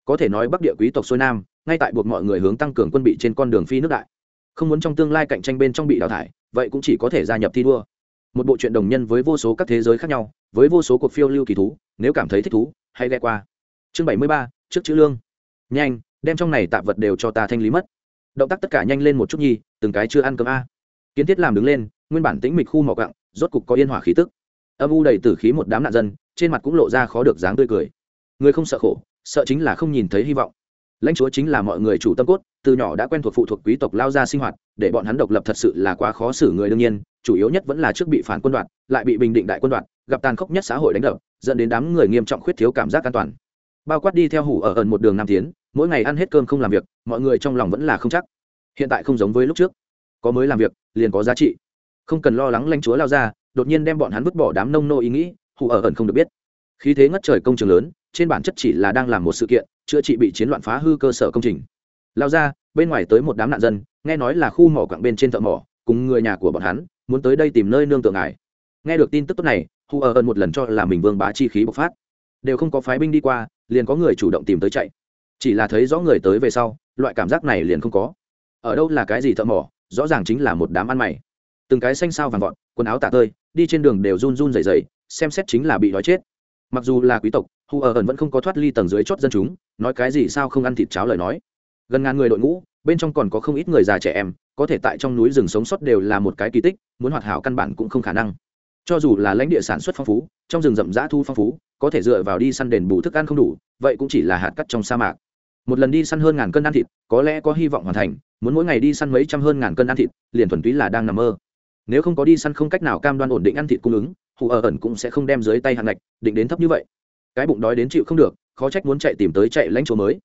Speaker 1: Có thể nói bắc địa quý tộc xuôi nam, ngay tại buộc mọi người hướng tăng cường quân bị trên con đường phi nước đại. Không muốn trong tương lai cạnh tranh bên trong bị đào thải, vậy cũng chỉ có thể gia nhập thi đua. Một bộ truyện đồng nhân với vô số các thế giới khác nhau, với vô số cuộc phiêu lưu kỳ thú, nếu cảm thấy thích thú, hãy ghe qua. Chương bảy mươi ba, trước chữ lương. Nhanh, đem trong này tạp vật đều cho ta thanh lý mất động tác tất cả nhanh lên một chút nhi, từng cái chưa ăn cơm a. Kiến thiết làm đứng lên, nguyên bản tĩnh mịch khu mỏ cặng rốt cục có yên hỏa khí tức. Âm u đầy tử khí một đám nạn dân, trên mặt cũng lộ ra khó được dáng tươi cười. Người không sợ khổ, sợ chính là không nhìn thấy hy vọng. Lãnh chúa chính là mọi người chủ tâm cốt, từ nhỏ đã quen thuộc phụ thuộc quý tộc lao ra sinh hoạt, để bọn hắn độc lập thật sự là quá khó xử người đương nhiên, chủ yếu nhất vẫn là trước bị phản quân đoạt, lại bị bình định đại quân đoạt, gặp tàn khốc nhất xã hội đánh đập, dẫn đến đám người nghiêm trọng khuyết thiếu cảm giác an toàn. Bao quát đi theo hủ ở ẩn một đường nam tiến mỗi ngày ăn hết cơm không làm việc, mọi người trong lòng vẫn là không chắc. Hiện tại không giống với lúc trước. Có mới làm việc, liền có giá trị. Không cần lo lắng lãnh chúa lao ra, đột nhiên đem bọn hắn vứt bỏ đám nông nô ý nghĩ, hù ở ẩn không được biết. Khí thế ngất trời công trường lớn, trên bản chất chỉ là đang làm một sự kiện, chữa trị bị chiến loạn phá hư cơ sở công trình. Lao ra, bên ngoài tới một đám nạn dân, nghe nói là khu mỏ quặng bên trên thợ mỏ, cùng người nhà của bọn hắn, muốn tới đây tìm nơi nương tựa ngài. Nghe được tin tức tốt này, hù ở ẩn một lần cho là mình vương bá chi khí bộc phát. Đều không có phái binh đi qua, liền có người chủ động tìm tới chạy chỉ là thấy rõ người tới về sau, loại cảm giác này liền không có. Ở đâu là cái gì thợ mỏ, rõ ràng chính là một đám ăn mày. Từng cái xanh sao vàng vọt, quần áo tả tơi, đi trên đường đều run run rẩy rẩy, xem xét chính là bị đói chết. Mặc dù là quý tộc hù ở ẩn vẫn không có thoát ly tầng dưới chót dân chúng, nói cái gì sao không ăn thịt cháo lời nói. Gần ngàn người đội ngũ, bên trong còn có không ít người già trẻ em, có thể tại trong núi rừng sống sót đều là một cái kỳ tích, muốn hoạt hảo căn bản cũng không khả năng. Cho dù là lãnh địa sản xuất phong phú, trong rừng rậm rã thu phong phú, có thể dựa vào đi săn đền bù thức ăn không đủ, vậy cũng chỉ là hạt cắt trong sa mạc một lần đi săn hơn ngàn cân ăn thịt, có lẽ có hy vọng hoàn thành, muốn mỗi ngày đi săn mấy trăm hơn ngàn cân ăn thịt, liền thuần túy là đang nằm mơ. Nếu không có đi săn không cách nào cam đoan ổn định ăn thịt cung ứng, hù ở ẩn cũng sẽ không đem dưới tay hạn ngạch, định đến thấp như vậy. Cái bụng đói đến chịu không được, khó trách muốn chạy tìm tới chạy lãnh chỗ mới.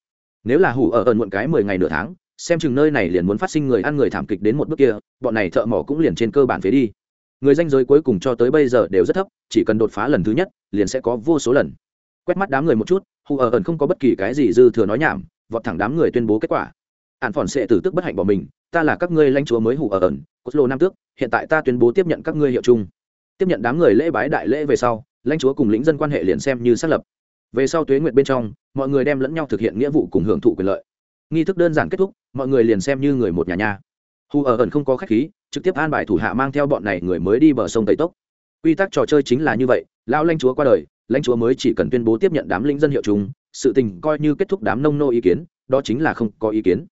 Speaker 1: Nếu là hủ ở ẩn muộn cái mười ngày nửa tháng, xem chừng nơi này liền muốn phát sinh người ăn người thảm kịch đến một bước kia, bọn này thợ mỏ cũng liền trên cơ bản phế đi. Người danh giới cuối cùng cho tới bây giờ đều rất thấp, chỉ cần đột phá lần thứ nhất, liền sẽ có vô số lần. Quét mắt đám người một chút, hù ở ẩn không có bất kỳ cái gì dư thừa nói nhảm vọt thẳng đám người tuyên bố kết quả. Ạn phòn sẽ tử tức bất hạnh bỏ mình, ta là các ngươi lãnh chúa mới hủ ở ẩn cốt lô nam tước, hiện tại ta tuyên bố tiếp nhận các ngươi hiệu chung. Tiếp nhận đám người lễ bái đại lễ về sau, lãnh chúa cùng lĩnh dân quan hệ liền xem như xác lập. Về sau tuế nguyệt bên trong, mọi người đem lẫn nhau thực hiện nghĩa vụ cùng hưởng thụ quyền lợi. Nghi thức đơn giản kết thúc, mọi người liền xem như người một nhà nhà hù ở ẩn không có khách khí, trực tiếp an bài thủ hạ mang theo bọn này người mới đi bờ sông tây tốc. Quy tắc trò chơi chính là như vậy, lão lãnh chúa qua đời, lãnh chúa mới chỉ cần tuyên bố tiếp nhận đám lĩnh dân hiệu chúng sự tình coi như kết thúc đám nông nô ý kiến, đó chính là không có ý kiến.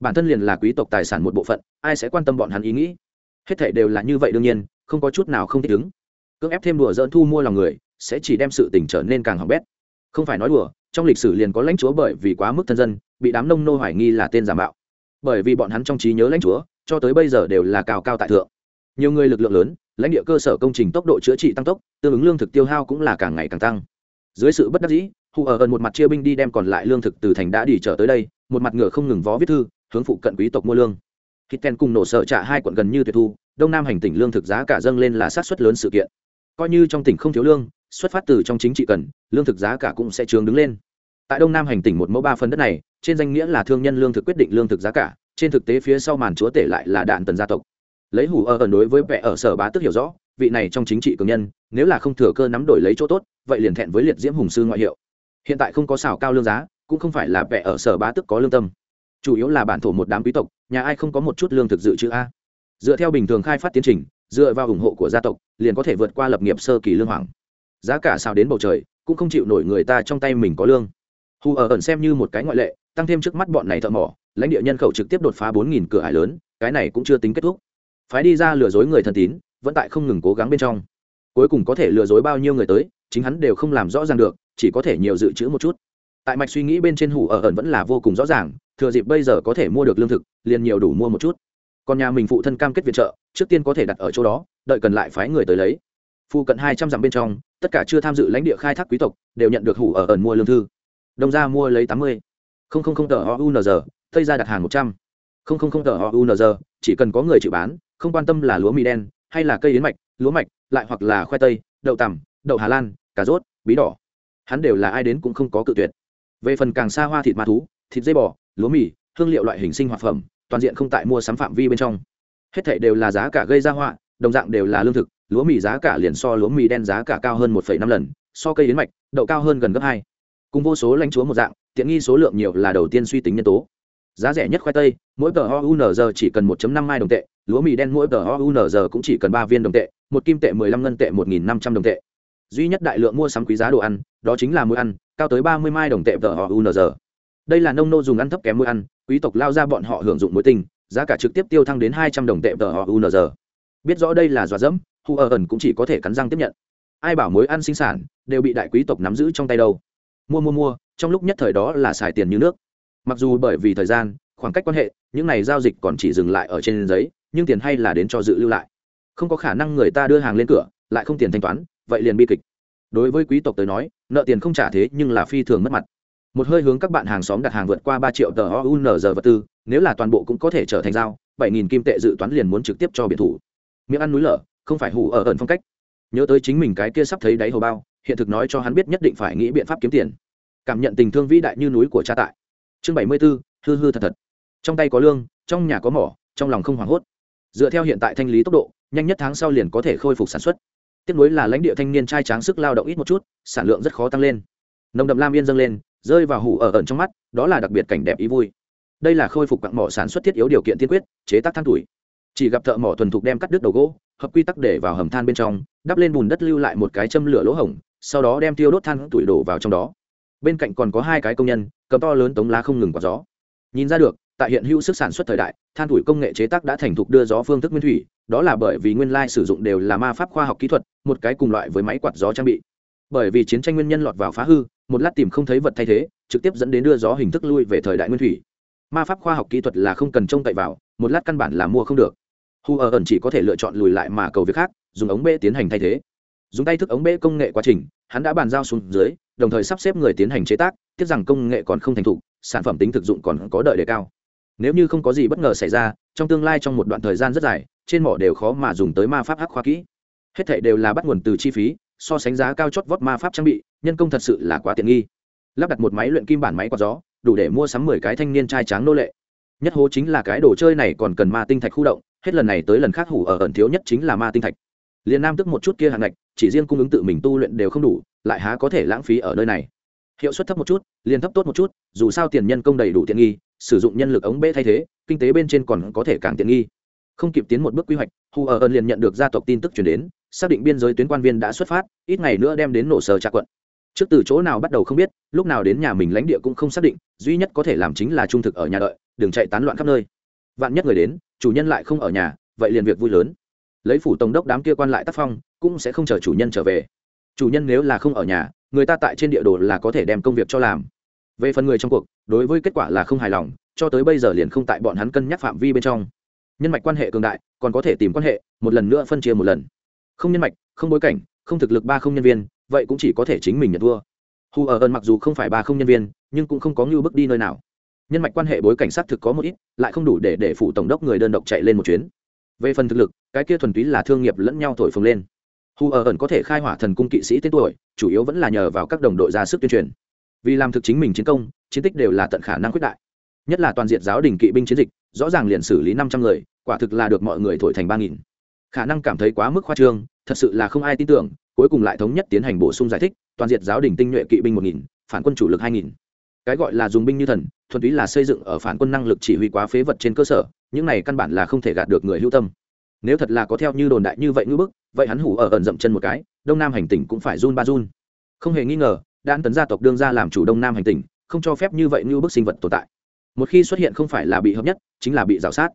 Speaker 1: Bản thân liền là quý tộc tài sản một bộ phận, ai sẽ quan tâm bọn hắn ý nghĩ? Hết thể đều là như vậy đương nhiên, không có chút nào không thích ứng. Cưỡng ép thêm đùa dỡn thu mua lòng người, sẽ chỉ đem sự tình trở nên càng hỏng bét. Không phải nói đùa, trong lịch sử liền có lãnh chúa bởi vì quá mức thân dân, bị đám nông nô hoài nghi là tên giả mạo. Bởi vì bọn hắn trong trí nhớ lãnh chúa, cho tới bây giờ đều là cao cao tại thượng. Nhiều người lực lượng lớn, lãnh địa cơ sở công trình tốc độ chữa trị tăng tốc, tương ứng lương thực tiêu hao cũng là càng ngày càng tăng. Dưới sự bất đắc dĩ hù ở ẩn một mặt chia binh đi đem còn lại lương thực từ thành đã đi trở tới đây, một mặt ngựa không ngừng vó viết thư, hướng phụ cận quý tộc mua lương. Khi ten cùng nổ sợ trả hai quận gần như tuyệt thu, đông nam hành tỉnh lương thực giá cả dâng lên là sát xuất lớn sự kiện. Coi như trong tỉnh không thiếu lương, xuất phát từ trong chính trị cần, lương thực giá cả cũng sẽ trường đứng lên. Tại đông nam hành tỉnh một mẫu ba phần đất này, trên danh nghĩa là thương nhân lương thực quyết định lương thực giá cả, trên thực tế phía sau màn chúa tể lại là đạn tần gia tộc. Lấy hủ ở ẩn đối với vẻ ở sở bá tức hiểu rõ, vị này trong chính trị cường nhân, nếu là không thừa cơ nắm đổi lấy chỗ tốt, vậy liền thẹn với liệt diễm hùng sư ngoại hiệu hiện tại không có xào cao lương giá, cũng không phải là vẻ ở sở bá tức có lương tâm. Chủ yếu là bản thổ một đám quý tộc, nhà ai không có một chút lương thực dự trữ a. Dựa theo bình thường khai phát tiến trình, dựa vào ủng hộ của gia tộc, liền có thể vượt qua lập nghiệp sơ kỳ lương hoàng. Giá cả sao đến bầu trời, cũng không chịu nổi người ta trong tay mình có lương. Hù ở ẩn xem như một cái ngoại lệ, tăng thêm trước mắt bọn này thợ mỏ, lãnh địa nhân khẩu trực tiếp đột phá bốn nghìn cửa hải lớn, cái này cũng chưa tính kết thúc. Phái đi ra lừa dối người thân tín, vẫn tại không ngừng cố gắng bên trong. Cuối cùng có thể lừa dối bao nhiêu người tới chính hắn đều không làm rõ ràng được, chỉ có thể nhiều dự trữ một chút. Tại mạch suy nghĩ bên trên hủ ở ẩn vẫn là vô cùng rõ ràng, thừa dịp bây giờ có thể mua được lương thực, liền nhiều đủ mua một chút. Còn nhà mình phụ thân cam kết viện trợ, trước tiên có thể đặt ở chỗ đó, đợi cần lại phái người tới lấy. Phụ cận hai trăm dặm bên trong, tất cả chưa tham dự lãnh địa khai thác quý tộc, đều nhận được hủ ở ẩn mua lương thư. Đông ra mua lấy tám mươi. Không không không tờ o tây ra đặt hàng một trăm. Không không không tờ o chỉ cần có người chịu bán, không quan tâm là lúa mì đen, hay là cây yến mạch, lúa mạch, lại hoặc là khoai tây, đậu tằm đậu hà lan cà rốt bí đỏ. Hắn đều là ai đến cũng không có cự tuyệt. Về phần càng xa hoa thịt ma thú thịt dây bò lúa mì hương liệu loại hình sinh hoạt phẩm toàn diện không tại mua sắm phạm vi bên trong. Hết thảy đều là giá cả gây ra họa đồng dạng đều là lương thực lúa mì giá cả liền so lúa mì đen giá cả cao hơn 1,5 lần so cây yến mạch đậu cao hơn gần gấp hai. Cùng vô số lãnh chúa một dạng tiện nghi số lượng nhiều là đầu tiên suy tính nhân tố. Giá rẻ nhất khoai tây mỗi tờ hounz chỉ cần 1.5 mai đồng tệ lúa mì đen mỗi tờ hounz cũng chỉ cần ba viên đồng tệ một kim tệ 15 ngân tệ 1.500 đồng tệ duy nhất đại lượng mua sắm quý giá đồ ăn, đó chính là muối ăn, cao tới 30 mai đồng tệ vở họ unz đây là nông nô dùng ăn thấp kém muối ăn, quý tộc lao ra bọn họ hưởng dụng muối tinh giá cả trực tiếp tiêu thăng đến 200 đồng tệ vở họ unz biết rõ đây là dọa dẫm, hu ở ẩn cũng chỉ có thể cắn răng tiếp nhận. Ai bảo muối ăn sinh sản đều bị đại quý tộc nắm giữ trong tay đâu? Mua mua mua, trong lúc nhất thời đó là xài tiền như nước. Mặc dù bởi vì thời gian, khoảng cách quan hệ, những này giao dịch còn chỉ dừng lại ở trên giấy, nhưng tiền hay là đến cho dự lưu lại. Không có khả năng người ta đưa hàng lên cửa, lại không tiền thanh toán vậy liền bi kịch. Đối với quý tộc tới nói, nợ tiền không trả thế nhưng là phi thường mất mặt. Một hơi hướng các bạn hàng xóm đặt hàng vượt qua ba triệu tờ ounz vật tư, nếu là toàn bộ cũng có thể trở thành dao bảy nghìn kim tệ dự toán liền muốn trực tiếp cho biệt thủ. Miệng ăn núi lở, không phải hủ ở ẩn phong cách. Nhớ tới chính mình cái kia sắp thấy đáy hầu bao, hiện thực nói cho hắn biết nhất định phải nghĩ biện pháp kiếm tiền. Cảm nhận tình thương vĩ đại như núi của cha tại. Chương bảy mươi b ố hư hư thật thật. Trong tay có lương, trong nhà có mỏ, trong lòng không hoảng hốt. Dựa theo hiện tại thanh lý tốc độ, nhanh nhất tháng sau liền có thể khôi phục sản xuất tiếp nối là lãnh địa thanh niên trai tráng sức lao động ít một chút, sản lượng rất khó tăng lên. Nồng đậm lam yên dâng lên, rơi vào hủ ở ẩn trong mắt, đó là đặc biệt cảnh đẹp ý vui. Đây là khôi phục quặng mỏ sản xuất thiết yếu điều kiện tiên quyết, chế tác than tuổi. Chỉ gặp thợ mỏ thuần thục đem cắt đứt đầu gỗ, hợp quy tắc để vào hầm than bên trong, đắp lên bùn đất lưu lại một cái châm lửa lỗ hổng, sau đó đem tiêu đốt than tuổi đổ vào trong đó. Bên cạnh còn có hai cái công nhân, cầm to lớn tống lá không ngừng quạt gió. Nhìn ra được tại hiện hữu sức sản xuất thời đại, than tuổi công nghệ chế tác đã thành thục đưa gió phương thức nguyên thủy, đó là bởi vì nguyên lai sử dụng đều là ma pháp khoa học kỹ thuật, một cái cùng loại với máy quạt gió trang bị. Bởi vì chiến tranh nguyên nhân lọt vào phá hư, một lát tìm không thấy vật thay thế, trực tiếp dẫn đến đưa gió hình thức lui về thời đại nguyên thủy. Ma pháp khoa học kỹ thuật là không cần trông cậy vào, một lát căn bản là mua không được. Hu ở ẩn chỉ có thể lựa chọn lùi lại mà cầu việc khác, dùng ống bê tiến hành thay thế. Dùng tay thức ống bê công nghệ quá trình, hắn đã bàn giao xuống dưới, đồng thời sắp xếp người tiến hành chế tác, tiếc rằng công nghệ còn không thành thục, sản phẩm tính thực dụng còn có đợi đề cao nếu như không có gì bất ngờ xảy ra, trong tương lai trong một đoạn thời gian rất dài, trên mỏ đều khó mà dùng tới ma pháp hắc khoa kỹ. Hết thệ đều là bắt nguồn từ chi phí, so sánh giá cao chót vót ma pháp trang bị, nhân công thật sự là quá tiện nghi. Lắp đặt một máy luyện kim bản máy quạt gió, đủ để mua sắm mười cái thanh niên trai tráng nô lệ. Nhất hố chính là cái đồ chơi này còn cần ma tinh thạch khu động, hết lần này tới lần khác hủ ở ẩn thiếu nhất chính là ma tinh thạch. Liền nam tức một chút kia hạng ngạch, chỉ riêng cung ứng tự mình tu luyện đều không đủ, lại há có thể lãng phí ở nơi này. Hiệu suất thấp một chút, liền thấp tốt một chút, dù sao tiền nhân công đầy đủ tiện nghi sử dụng nhân lực ống bê thay thế, kinh tế bên trên còn có thể càng tiện nghi. Không kịp tiến một bước quy hoạch, Hu ở ơn liền nhận được gia tộc tin tức chuyển đến, xác định biên giới tuyến quan viên đã xuất phát, ít ngày nữa đem đến nổ sờ trạc quận. Trước từ chỗ nào bắt đầu không biết, lúc nào đến nhà mình lãnh địa cũng không xác định, duy nhất có thể làm chính là trung thực ở nhà đợi, đừng chạy tán loạn khắp nơi. Vạn nhất người đến, chủ nhân lại không ở nhà, vậy liền việc vui lớn. Lấy phủ tổng đốc đám kia quan lại tác phong, cũng sẽ không chờ chủ nhân trở về. Chủ nhân nếu là không ở nhà, người ta tại trên địa đồ là có thể đem công việc cho làm về phần người trong cuộc, đối với kết quả là không hài lòng, cho tới bây giờ liền không tại bọn hắn cân nhắc phạm vi bên trong. Nhân mạch quan hệ cường đại, còn có thể tìm quan hệ, một lần nữa phân chia một lần. Không nhân mạch, không bối cảnh, không thực lực ba không nhân viên, vậy cũng chỉ có thể chính mình nhận thua. Hù ở ơn mặc dù không phải ba không nhân viên, nhưng cũng không có ngưu bước đi nơi nào. Nhân mạch quan hệ bối cảnh xác thực có một ít, lại không đủ để để phụ tổng đốc người đơn độc chạy lên một chuyến. Về phần thực lực, cái kia thuần túy là thương nghiệp lẫn nhau thổi phồng lên. Hù ở ẩn có thể khai hỏa thần cung kỵ sĩ tên tuổi, chủ yếu vẫn là nhờ vào các đồng đội ra sức tuyên truyền vì làm thực chính mình chiến công, chiến tích đều là tận khả năng quyết đại. Nhất là toàn diện giáo đình kỵ binh chiến dịch, rõ ràng liền xử lý năm trăm người, quả thực là được mọi người thổi thành ba nghìn. Khả năng cảm thấy quá mức khoa trương, thật sự là không ai tin tưởng, cuối cùng lại thống nhất tiến hành bổ sung giải thích, toàn diện giáo đình tinh nhuệ kỵ binh một nghìn, phản quân chủ lực hai nghìn. Cái gọi là dùng binh như thần, thuần túy là xây dựng ở phản quân năng lực chỉ huy quá phế vật trên cơ sở, những này căn bản là không thể gạt được người hữu tâm. Nếu thật là có theo như đồn đại như vậy ngữ bức, vậy hắn hủ ở ẩn dậm chân một cái, đông nam hành tỉnh cũng phải run ba run. Không hề nghi ngờ đan tấn gia tộc đương ra làm chủ đông nam hành tỉnh, không cho phép như vậy như bức sinh vật tồn tại. Một khi xuất hiện không phải là bị hợp nhất, chính là bị rào sát.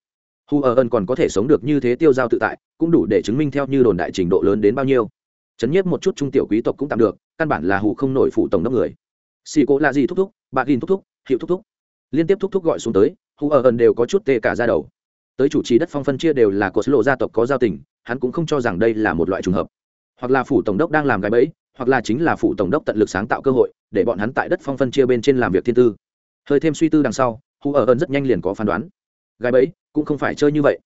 Speaker 1: Hù ở ân còn có thể sống được như thế tiêu giao tự tại, cũng đủ để chứng minh theo như đồn đại trình độ lớn đến bao nhiêu. Chấn nhiếp một chút trung tiểu quý tộc cũng tạm được, căn bản là hù không nổi phụ tổng đốc người. Xì cố là gì thúc thúc, bà gìn thúc thúc, hiệu thúc thúc. Liên tiếp thúc thúc gọi xuống tới hù ở ân đều có chút tê cả ra đầu. Tới chủ trì đất phong phân chia đều là cột lộ gia tộc có giao tình, hắn cũng không cho rằng đây là một loại trùng hợp. Hoặc là phủ tổng đốc đang làm gái bẫy hoặc là chính là phụ tổng đốc tận lực sáng tạo cơ hội, để bọn hắn tại đất phong phân chia bên trên làm việc thiên tư. Hơi thêm suy tư đằng sau, hù ở ơn rất nhanh liền có phán đoán. Gái bẫy, cũng không phải chơi như vậy.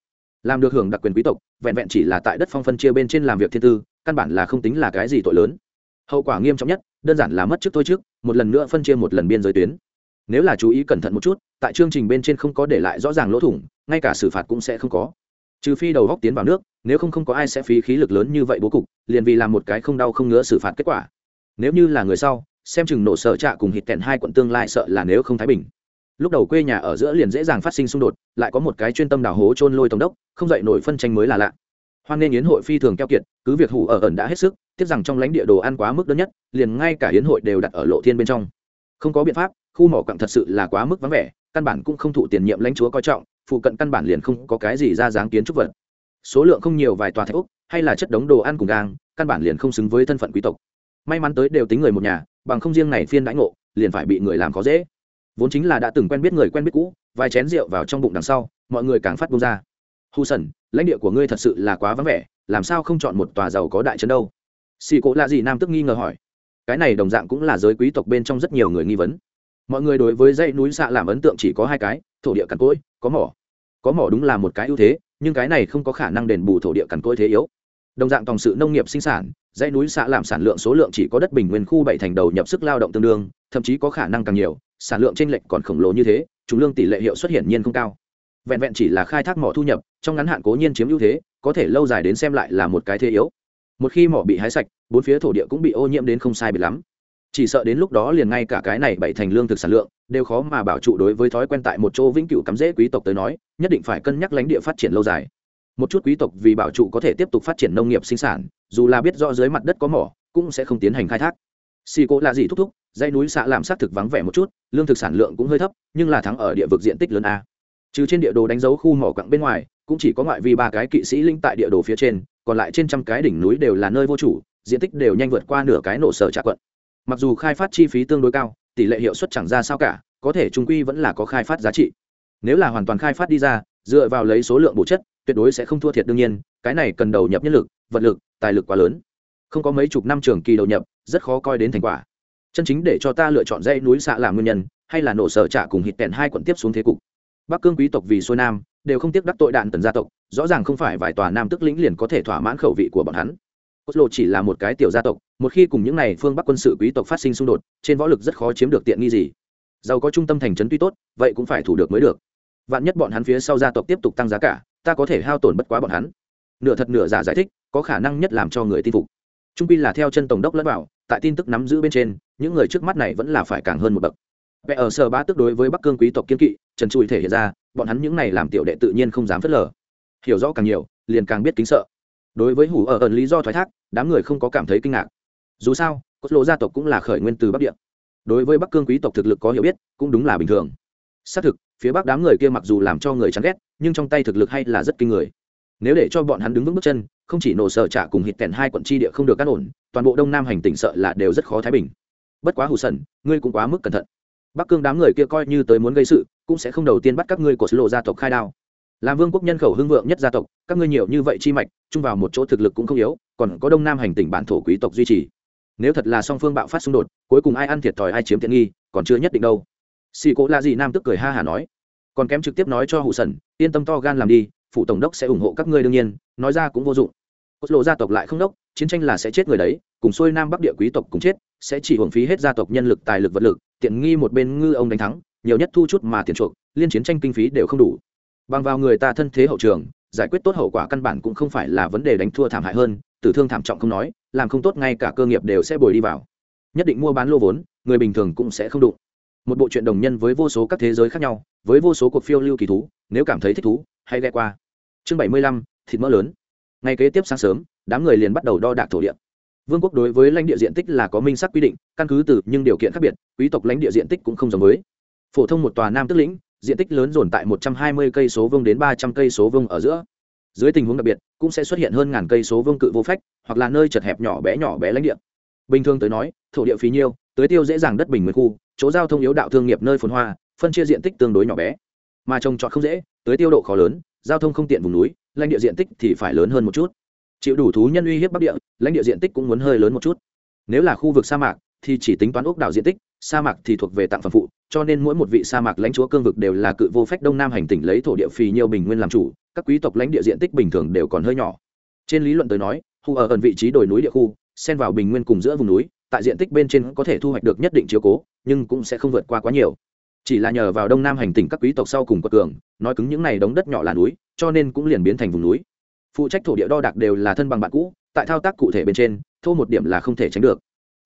Speaker 1: Làm được hưởng đặc quyền quý tộc, vẹn vẹn chỉ là tại đất phong phân chia bên trên làm việc thiên tư, căn bản là không tính là cái gì tội lớn. Hậu quả nghiêm trọng nhất, đơn giản là mất trước thôi trước, một lần nữa phân chia một lần biên giới tuyến. Nếu là chú ý cẩn thận một chút, tại chương trình bên trên không có để lại rõ ràng lỗ thủng, ngay cả xử phạt cũng sẽ không có trừ phi đầu góc tiến vào nước, nếu không không có ai sẽ phí khí lực lớn như vậy bố cục, liền vì làm một cái không đau không ngứa xử phạt kết quả. Nếu như là người sau, xem chừng nổ sợ trạ cùng hít kẹn hai quận tương lai sợ là nếu không thái bình. Lúc đầu quê nhà ở giữa liền dễ dàng phát sinh xung đột, lại có một cái chuyên tâm đào hố trôn lôi tổng đốc, không dậy nổi phân tranh mới là lạ. Hoan nên yến hội phi thường keo kiệt, cứ việc hủ ở ẩn đã hết sức, tiếc rằng trong lãnh địa đồ ăn quá mức đơn nhất, liền ngay cả yến hội đều đặt ở lộ thiên bên trong. Không có biện pháp, khu mỏ quặng thật sự là quá mức vắng vẻ, căn bản cũng không thụ tiền nhiệm lãnh chúa coi trọng phụ cận căn bản liền không có cái gì ra dáng kiến trúc vật. Số lượng không nhiều vài tòa thạch úc hay là chất đống đồ ăn cùng gang, căn bản liền không xứng với thân phận quý tộc. May mắn tới đều tính người một nhà, bằng không riêng này phiên đãi ngộ, liền phải bị người làm khó dễ. Vốn chính là đã từng quen biết người quen biết cũ, vài chén rượu vào trong bụng đằng sau, mọi người càng phát bung ra. Hù sần, lãnh địa của ngươi thật sự là quá vắng vẻ, làm sao không chọn một tòa giàu có đại trấn đâu? Xì cỗ là gì nam tức nghi ngờ hỏi. Cái này đồng dạng cũng là giới quý tộc bên trong rất nhiều người nghi vấn. Mọi người đối với dãy núi xạ làm ấn tượng chỉ có hai cái, thổ địa cằn cỗi, có mỏ có mỏ đúng là một cái ưu thế, nhưng cái này không có khả năng đền bù thổ địa cằn cỗi thế yếu. Đồng dạng tòng sự nông nghiệp sinh sản, dãy núi xạ làm sản lượng số lượng chỉ có đất bình nguyên khu bảy thành đầu nhập sức lao động tương đương, thậm chí có khả năng càng nhiều, sản lượng trên lệch còn khổng lồ như thế chúng lương tỷ lệ hiệu xuất hiển nhiên không cao. Vẹn vẹn chỉ là khai thác mỏ thu nhập, trong ngắn hạn cố nhiên chiếm ưu thế, có thể lâu dài đến xem lại là một cái thế yếu. Một khi mỏ bị hái sạch, bốn phía thổ địa cũng bị ô nhiễm đến không sai biệt lắm chỉ sợ đến lúc đó liền ngay cả cái này bảy thành lương thực sản lượng đều khó mà bảo trụ đối với thói quen tại một chỗ vĩnh cửu cắm rễ quý tộc tới nói, nhất định phải cân nhắc lãnh địa phát triển lâu dài. Một chút quý tộc vì bảo trụ có thể tiếp tục phát triển nông nghiệp sinh sản, dù là biết rõ dưới mặt đất có mỏ, cũng sẽ không tiến hành khai thác. Xì cỗ là gì thúc thúc, dãy núi xạ làm xác thực vắng vẻ một chút, lương thực sản lượng cũng hơi thấp, nhưng là thắng ở địa vực diện tích lớn a. Trừ trên địa đồ đánh dấu khu mỏ quặng bên ngoài, cũng chỉ có ngoại vi ba cái kỵ sĩ linh tại địa đồ phía trên, còn lại trên trăm cái đỉnh núi đều là nơi vô chủ, diện tích đều nhanh vượt qua nửa cái nổ sở trạ quận mặc dù khai phát chi phí tương đối cao, tỷ lệ hiệu suất chẳng ra sao cả, có thể trung quy vẫn là có khai phát giá trị. Nếu là hoàn toàn khai phát đi ra, dựa vào lấy số lượng bổ chất, tuyệt đối sẽ không thua thiệt đương nhiên, cái này cần đầu nhập nhân lực, vật lực, tài lực quá lớn. Không có mấy chục năm trường kỳ đầu nhập, rất khó coi đến thành quả. Chân chính để cho ta lựa chọn dãy núi xạ làm nguyên nhân, hay là nổ sở trả cùng hít tẹn hai quận tiếp xuống thế cục. Bắc cương quý tộc vì xuôi nam, đều không tiếc đắc tội đạn tần gia tộc, rõ ràng không phải vài tòa nam tức lĩnh liền có thể thỏa mãn khẩu vị của bọn hắn. Cốt lộ chỉ là một cái tiểu gia tộc, một khi cùng những này phương Bắc quân sự quý tộc phát sinh xung đột, trên võ lực rất khó chiếm được tiện nghi gì. Giàu có trung tâm thành trấn tuy tốt, vậy cũng phải thủ được mới được. Vạn nhất bọn hắn phía sau gia tộc tiếp tục tăng giá cả, ta có thể hao tổn bất quá bọn hắn. Nửa thật nửa giả giải thích, có khả năng nhất làm cho người tin phục. Trung pi là theo chân tổng đốc lẫn vào, tại tin tức nắm giữ bên trên, những người trước mắt này vẫn là phải càng hơn một bậc. vẽ ở sở ba tức đối với Bắc Cương quý tộc kiên kỵ, Trần Trụi thể hiện ra, bọn hắn những này làm tiểu đệ tự nhiên không dám phớt lờ. Hiểu rõ càng nhiều, liền càng biết kính sợ đối với hủ ở ẩn lý do thoái thác, đám người không có cảm thấy kinh ngạc. Dù sao, cốt lộ gia tộc cũng là khởi nguyên từ bắc địa. Đối với bắc cương quý tộc thực lực có hiểu biết, cũng đúng là bình thường. Xác thực, phía bắc đám người kia mặc dù làm cho người chán ghét, nhưng trong tay thực lực hay là rất kinh người. Nếu để cho bọn hắn đứng vững bước chân, không chỉ nổ sợ trả cùng hít kèn hai quận tri địa không được cắt ổn, toàn bộ đông nam hành tỉnh sợ là đều rất khó thái bình. Bất quá hù sần, ngươi cũng quá mức cẩn thận. Bắc cương đám người kia coi như tới muốn gây sự, cũng sẽ không đầu tiên bắt các ngươi của sứ lộ gia tộc khai đao làm vương quốc nhân khẩu hưng vượng nhất gia tộc, các ngươi nhiều như vậy chi mạch, chung vào một chỗ thực lực cũng không yếu, còn có đông nam hành tỉnh bản thổ quý tộc duy trì. Nếu thật là song phương bạo phát xung đột, cuối cùng ai ăn thiệt thòi ai chiếm tiện nghi, còn chưa nhất định đâu. Xì cố là gì nam tức cười ha hả nói. Còn kém trực tiếp nói cho hụ sần yên tâm to gan làm đi phụ tổng đốc sẽ ủng hộ các ngươi đương nhiên, nói ra cũng vô dụng. Cốt lộ gia tộc lại không đốc, chiến tranh là sẽ chết người đấy, cùng xuôi nam bắc địa quý tộc cùng chết, sẽ chỉ hưởng phí hết gia tộc nhân lực, tài lực vật lực, tiện nghi một bên ngư ông đánh thắng, nhiều nhất thu chút mà tiền chuộc, liên chiến tranh kinh phí đều không đủ bằng vào người ta thân thế hậu trường, giải quyết tốt hậu quả căn bản cũng không phải là vấn đề đánh thua thảm hại hơn, tử thương thảm trọng không nói, làm không tốt ngay cả cơ nghiệp đều sẽ bồi đi vào. Nhất định mua bán lô vốn, người bình thường cũng sẽ không đụng. Một bộ chuyện đồng nhân với vô số các thế giới khác nhau, với vô số cuộc phiêu lưu kỳ thú, nếu cảm thấy thích thú, hãy ghe qua. Chương bảy mươi lăm, thịt mỡ lớn. Ngay kế tiếp sáng sớm, đám người liền bắt đầu đo đạc thổ địa. Vương quốc đối với lãnh địa diện tích là có minh sắc quy định, căn cứ từ nhưng điều kiện khác biệt, quý tộc lãnh địa diện tích cũng không giống với. Phổ thông một tòa nam tức lĩnh diện tích lớn dồn tại 120 cây số vuông đến 300 cây số vuông ở giữa. Dưới tình huống đặc biệt, cũng sẽ xuất hiện hơn ngàn cây số vuông cự vô phách, hoặc là nơi chật hẹp nhỏ bé nhỏ bé lãnh địa. Bình thường tới nói, thổ địa phí nhiêu, tưới tiêu dễ dàng đất bình nguyên khu, chỗ giao thông yếu đạo thương nghiệp nơi phồn hoa, phân chia diện tích tương đối nhỏ bé. Mà trồng trọt không dễ, tưới tiêu độ khó lớn, giao thông không tiện vùng núi, lãnh địa diện tích thì phải lớn hơn một chút. Chịu đủ thú nhân uy hiếp bắc địa, lãnh địa diện tích cũng muốn hơi lớn một chút. Nếu là khu vực sa mạc, thì chỉ tính toán ốc đảo diện tích, sa mạc thì thuộc về tặng phẩm phụ cho nên mỗi một vị sa mạc lãnh chúa cương vực đều là cự vô phách đông nam hành tỉnh lấy thổ địa phì nhiều bình nguyên làm chủ các quý tộc lãnh địa diện tích bình thường đều còn hơi nhỏ. Trên lý luận tới nói hù ở ẩn vị trí đồi núi địa khu xen vào bình nguyên cùng giữa vùng núi tại diện tích bên trên có thể thu hoạch được nhất định chiếu cố nhưng cũng sẽ không vượt qua quá nhiều. Chỉ là nhờ vào đông nam hành tỉnh các quý tộc sau cùng quật cường nói cứng những này đống đất nhỏ là núi cho nên cũng liền biến thành vùng núi. Phụ trách thổ địa đo đạc đều là thân bằng bạn cũ tại thao tác cụ thể bên trên thô một điểm là không thể tránh được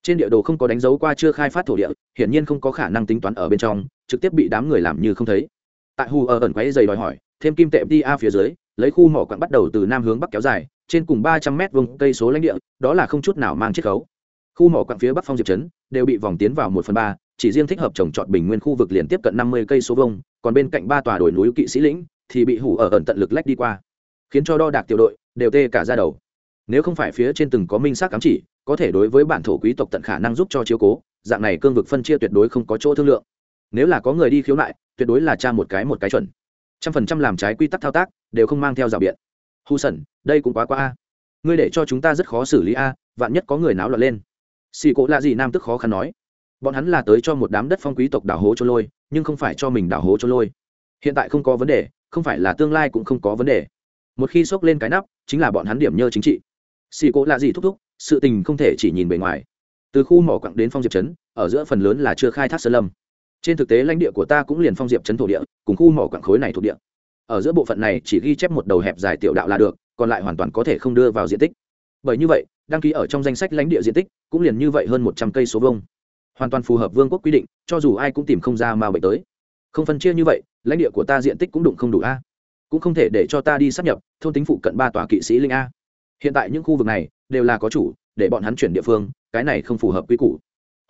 Speaker 1: trên địa đồ không có đánh dấu qua chưa khai phát thổ địa, hiển nhiên không có khả năng tính toán ở bên trong, trực tiếp bị đám người làm như không thấy. Tại hù ở ẩn quáy dày đòi hỏi, thêm kim tệ đi a phía dưới, lấy khu mỏ quặng bắt đầu từ nam hướng bắc kéo dài, trên cùng ba trăm mét vùng cây số lãnh địa, đó là không chút nào mang chiết khấu. Khu mỏ quặng phía bắc phong diệp trấn đều bị vòng tiến vào một phần ba, chỉ riêng thích hợp trồng trọt bình nguyên khu vực liền tiếp cận năm mươi cây số vông còn bên cạnh ba tòa đồi núi kỵ sĩ lĩnh, thì bị hủ ở ẩn tận lực lách đi qua. Khiến cho đo đạc tiểu đội, đều tê cả ra đầu. Nếu không phải phía trên từng có minh xác cắm chỉ có thể đối với bản thổ quý tộc tận khả năng giúp cho chiếu cố, dạng này cương vực phân chia tuyệt đối không có chỗ thương lượng. Nếu là có người đi khiếu nại, tuyệt đối là tra một cái một cái chuẩn. Trăm phần trăm làm trái quy tắc thao tác, đều không mang theo rào biện. Hù sẩn, đây cũng quá quá a. Ngươi để cho chúng ta rất khó xử lý a, vạn nhất có người náo loạn lên. Xì cỗ lạ gì nam tức khó khăn nói. Bọn hắn là tới cho một đám đất phong quý tộc đảo hố cho lôi, nhưng không phải cho mình đảo hố cho lôi. Hiện tại không có vấn đề, không phải là tương lai cũng không có vấn đề. Một khi xốc lên cái nắp, chính là bọn hắn điểm nhơ chính trị. Xì cỗ lạ gì thúc thúc sự tình không thể chỉ nhìn bề ngoài. Từ khu mỏ quặng đến phong diệp trấn, ở giữa phần lớn là chưa khai thác sơn lâm. Trên thực tế, lãnh địa của ta cũng liền phong diệp trấn thổ địa, cùng khu mỏ quặng khối này thuộc địa. Ở giữa bộ phận này chỉ ghi chép một đầu hẹp dài tiểu đạo là được, còn lại hoàn toàn có thể không đưa vào diện tích. Bởi như vậy, đăng ký ở trong danh sách lãnh địa diện tích cũng liền như vậy hơn một trăm cây số vông hoàn toàn phù hợp vương quốc quy định, cho dù ai cũng tìm không ra mà bệnh tới. Không phân chia như vậy, lãnh địa của ta diện tích cũng đụng không đủ a. Cũng không thể để cho ta đi sắp nhập, thôn tính phụ cận ba tòa kỵ sĩ linh a hiện tại những khu vực này đều là có chủ, để bọn hắn chuyển địa phương, cái này không phù hợp quy củ.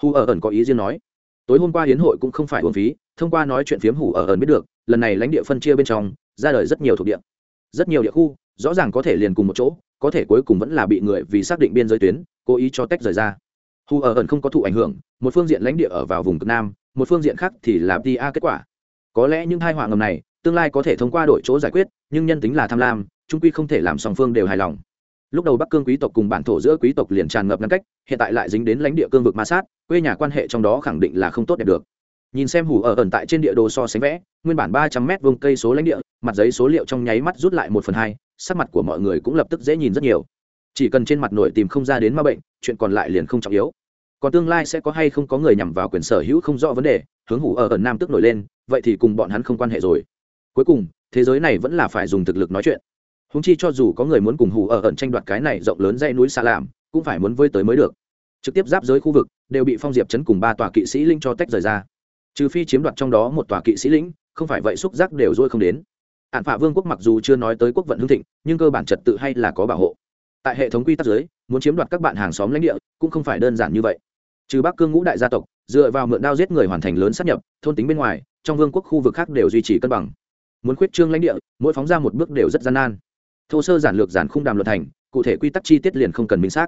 Speaker 1: Hù ở ẩn có ý riêng nói. Tối hôm qua hiến hội cũng không phải hồn phí, thông qua nói chuyện phiếm hủ ở ẩn biết được, lần này lãnh địa phân chia bên trong, ra đời rất nhiều thuộc địa. Rất nhiều địa khu, rõ ràng có thể liền cùng một chỗ, có thể cuối cùng vẫn là bị người vì xác định biên giới tuyến, cố ý cho tách rời ra. Hù ở ẩn không có thụ ảnh hưởng, một phương diện lãnh địa ở vào vùng cực nam, một phương diện khác thì là pa kết quả. Có lẽ những hai họa ngầm này, tương lai có thể thông qua đổi chỗ giải quyết, nhưng nhân tính là tham lam trung quy không thể làm song phương đều hài lòng lúc đầu bắc cương quý tộc cùng bản thổ giữa quý tộc liền tràn ngập ngăn cách, hiện tại lại dính đến lãnh địa cương vực ma sát, quê nhà quan hệ trong đó khẳng định là không tốt đẹp được. Nhìn xem hủ ở ẩn tại trên địa đồ so sánh vẽ, nguyên bản ba trăm m vùng cây số lãnh địa, mặt giấy số liệu trong nháy mắt rút lại một phần hai, sắc mặt của mọi người cũng lập tức dễ nhìn rất nhiều. Chỉ cần trên mặt nổi tìm không ra đến ma bệnh, chuyện còn lại liền không trọng yếu. Còn tương lai sẽ có hay không có người nhằm vào quyền sở hữu không rõ vấn đề, hướng hủ ở ẩn nam tức nổi lên, vậy thì cùng bọn hắn không quan hệ rồi. Cuối cùng, thế giới này vẫn là phải dùng thực lực nói chuyện húng chi cho dù có người muốn cùng hủ ở ẩn tranh đoạt cái này rộng lớn dãy núi xa làm cũng phải muốn với tới mới được. Trực tiếp giáp giới khu vực, đều bị phong diệp chấn cùng ba tòa kỵ sĩ linh cho tách rời ra. Trừ phi chiếm đoạt trong đó một tòa kỵ sĩ lĩnh, không phải vậy xúc giác đều dôi không đến. Hạn phạ vương quốc mặc dù chưa nói tới quốc vận hương thịnh, nhưng cơ bản trật tự hay là có bảo hộ. Tại hệ thống quy tắc giới, muốn chiếm đoạt các bạn hàng xóm lãnh địa, cũng không phải đơn giản như vậy. Trừ bắc cương ngũ đại gia tộc, dựa vào mượn đao giết người hoàn thành lớn sát nhập, thôn tính bên ngoài, trong vương quốc khu vực khác đều duy trì cân bằng. Muốn khuyết trương lãnh địa, mỗi phóng ra một bước đều rất gian nan thô sơ giản lược giản khung đàm luật thành, cụ thể quy tắc chi tiết liền không cần minh xác.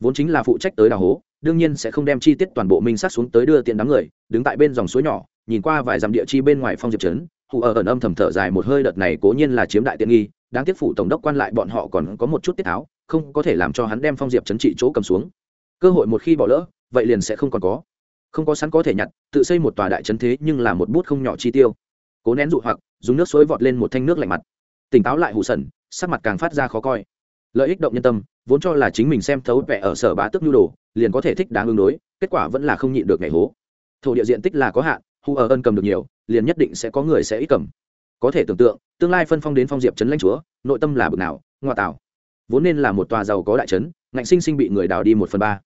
Speaker 1: Vốn chính là phụ trách tới đào hố, đương nhiên sẽ không đem chi tiết toàn bộ minh xác xuống tới đưa tiện đám người, đứng tại bên dòng suối nhỏ, nhìn qua vài dặm địa chi bên ngoài phong diệp trấn hụ ở ẩn âm thầm thở dài một hơi đợt này cố nhiên là chiếm đại tiện nghi, đáng tiếc phủ tổng đốc quan lại bọn họ còn có một chút tiết tháo, không có thể làm cho hắn đem phong diệp trấn trị chỗ cầm xuống. Cơ hội một khi bỏ lỡ, vậy liền sẽ không còn có. Không có sẵn có thể nhặt, tự xây một tòa đại trấn thế nhưng là một bút không nhỏ chi tiêu. Cố nén dụ hoặc, dùng nước suối vọt lên một thanh nước lạnh mặt. Tỉnh táo lại hụ sần sắc mặt càng phát ra khó coi. Lợi ích động nhân tâm, vốn cho là chính mình xem thấu vẻ ở sở bá tức nhu đồ, liền có thể thích đáng ứng đối, kết quả vẫn là không nhịn được ngày hố. Thổ địa diện tích là có hạn, hu ở ân cầm được nhiều, liền nhất định sẽ có người sẽ ít cầm. Có thể tưởng tượng, tương lai phân phong đến phong diệp trấn lãnh chúa, nội tâm là bực nào ngoại tảo vốn nên là một tòa giàu có đại trấn ngạnh sinh sinh bị người đào đi một phần ba.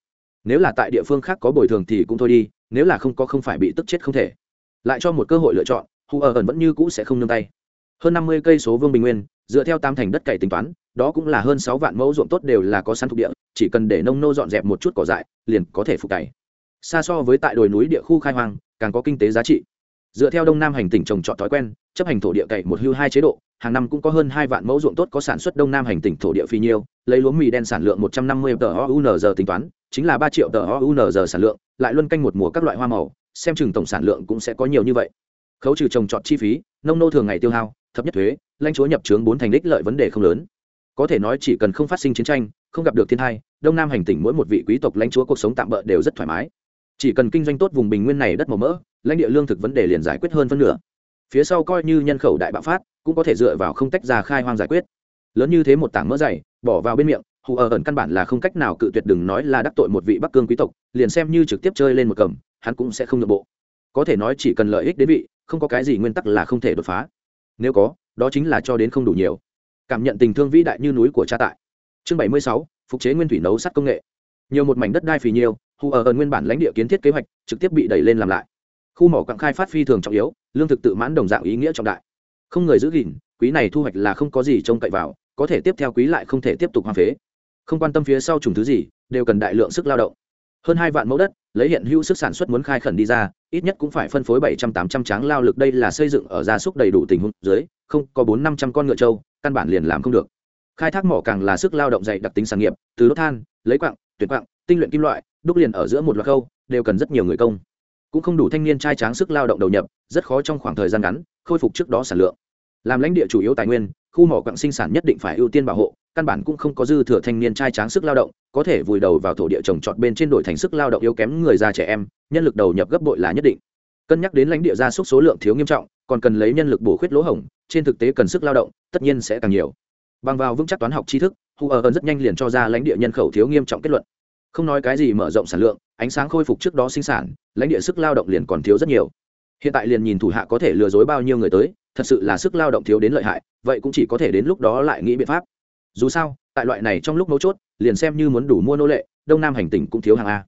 Speaker 1: Nếu là tại địa phương khác có bồi thường thì cũng thôi đi, nếu là không có không phải bị tức chết không thể. Lại cho một cơ hội lựa chọn, hu ở ẩn vẫn như cũ sẽ không nương tay hơn năm mươi cây số vương bình nguyên, dựa theo tam thành đất cày tính toán, đó cũng là hơn sáu vạn mẫu ruộng tốt đều là có sẵn thuộc địa, chỉ cần để nông nô dọn dẹp một chút cỏ dại, liền có thể phục cày. Xa so với tại đồi núi địa khu khai hoang, càng có kinh tế giá trị. Dựa theo đông nam hành tỉnh trồng trọt thói quen, chấp hành thổ địa cày một hưu hai chế độ, hàng năm cũng có hơn hai vạn mẫu ruộng tốt có sản xuất đông nam hành tỉnh thổ địa phi nhiêu, lấy lúa mì đen sản lượng một trăm năm mươi tờ ounz tính toán, chính là ba triệu tờ ounz sản lượng, lại luân canh một mùa các loại hoa màu, xem chừng tổng sản lượng cũng sẽ có nhiều như vậy. Khấu trừ trồng trọt chi phí, nông nô thường ngày tiêu hao thấp nhất thuế, lãnh chúa nhập trướng bốn thành đích lợi vấn đề không lớn. Có thể nói chỉ cần không phát sinh chiến tranh, không gặp được thiên tai, đông nam hành tỉnh mỗi một vị quý tộc lãnh chúa cuộc sống tạm bỡ đều rất thoải mái. Chỉ cần kinh doanh tốt vùng bình nguyên này đất màu mỡ, lãnh địa lương thực vấn đề liền giải quyết hơn phân nửa. Phía sau coi như nhân khẩu đại bạo phát, cũng có thể dựa vào không tách ra khai hoang giải quyết. Lớn như thế một tảng mỡ dày, bỏ vào bên miệng, hù ở ẩn căn bản là không cách nào cự tuyệt đừng nói là đắc tội một vị bắc cương quý tộc, liền xem như trực tiếp chơi lên một cầm, hắn cũng sẽ không nhượng bộ. Có thể nói chỉ cần lợi ích đến vị, không có cái gì nguyên tắc là không thể đột phá nếu có, đó chính là cho đến không đủ nhiều. Cảm nhận tình thương vĩ đại như núi của cha tại. Chương bảy mươi sáu, phục chế nguyên thủy nấu sắt công nghệ. Nhiều một mảnh đất đai phì nhiều hù ở ẩn nguyên bản lãnh địa kiến thiết kế hoạch, trực tiếp bị đẩy lên làm lại. Khu mỏ quặng khai phát phi thường trọng yếu, lương thực tự mãn đồng dạng ý nghĩa trọng đại. Không người giữ gìn, quý này thu hoạch là không có gì trông cậy vào, có thể tiếp theo quý lại không thể tiếp tục hoang phế. Không quan tâm phía sau trùng thứ gì, đều cần đại lượng sức lao động. Hơn hai vạn mẫu đất lấy hiện hữu sức sản xuất muốn khai khẩn đi ra, ít nhất cũng phải phân phối bảy trăm tám trăm tráng lao lực đây là xây dựng ở gia súc đầy đủ tình huống dưới, không có bốn năm trăm con ngựa trâu, căn bản liền làm không được. Khai thác mỏ càng là sức lao động dày đặc tính sản nghiệp, từ đốt than, lấy quặng tuyệt quặng, tinh luyện kim loại, đúc liền ở giữa một loạt khâu, đều cần rất nhiều người công. Cũng không đủ thanh niên trai tráng sức lao động đầu nhập, rất khó trong khoảng thời gian ngắn khôi phục trước đó sản lượng. Làm lãnh địa chủ yếu tài nguyên, khu mỏ quặng sinh sản nhất định phải ưu tiên bảo hộ căn bản cũng không có dư thừa thanh niên trai tráng sức lao động, có thể vùi đầu vào thổ địa trồng trọt bên trên đổi thành sức lao động yếu kém người già trẻ em, nhân lực đầu nhập gấp bội là nhất định. Cân nhắc đến lãnh địa gia súc số lượng thiếu nghiêm trọng, còn cần lấy nhân lực bổ khuyết lỗ hổng, trên thực tế cần sức lao động, tất nhiên sẽ càng nhiều. Bằng vào vững chắc toán học tri thức hù ở ơn rất nhanh liền cho ra lãnh địa nhân khẩu thiếu nghiêm trọng kết luận. Không nói cái gì mở rộng sản lượng, ánh sáng khôi phục trước đó sinh sản, lãnh địa sức lao động liền còn thiếu rất nhiều. Hiện tại liền nhìn thủ hạ có thể lừa dối bao nhiêu người tới, thật sự là sức lao động thiếu đến lợi hại, vậy cũng chỉ có thể đến lúc đó lại nghĩ biện pháp dù sao, tại loại này trong lúc mấu chốt, liền xem như muốn đủ mua nô lệ, đông nam hành tỉnh cũng thiếu hàng a.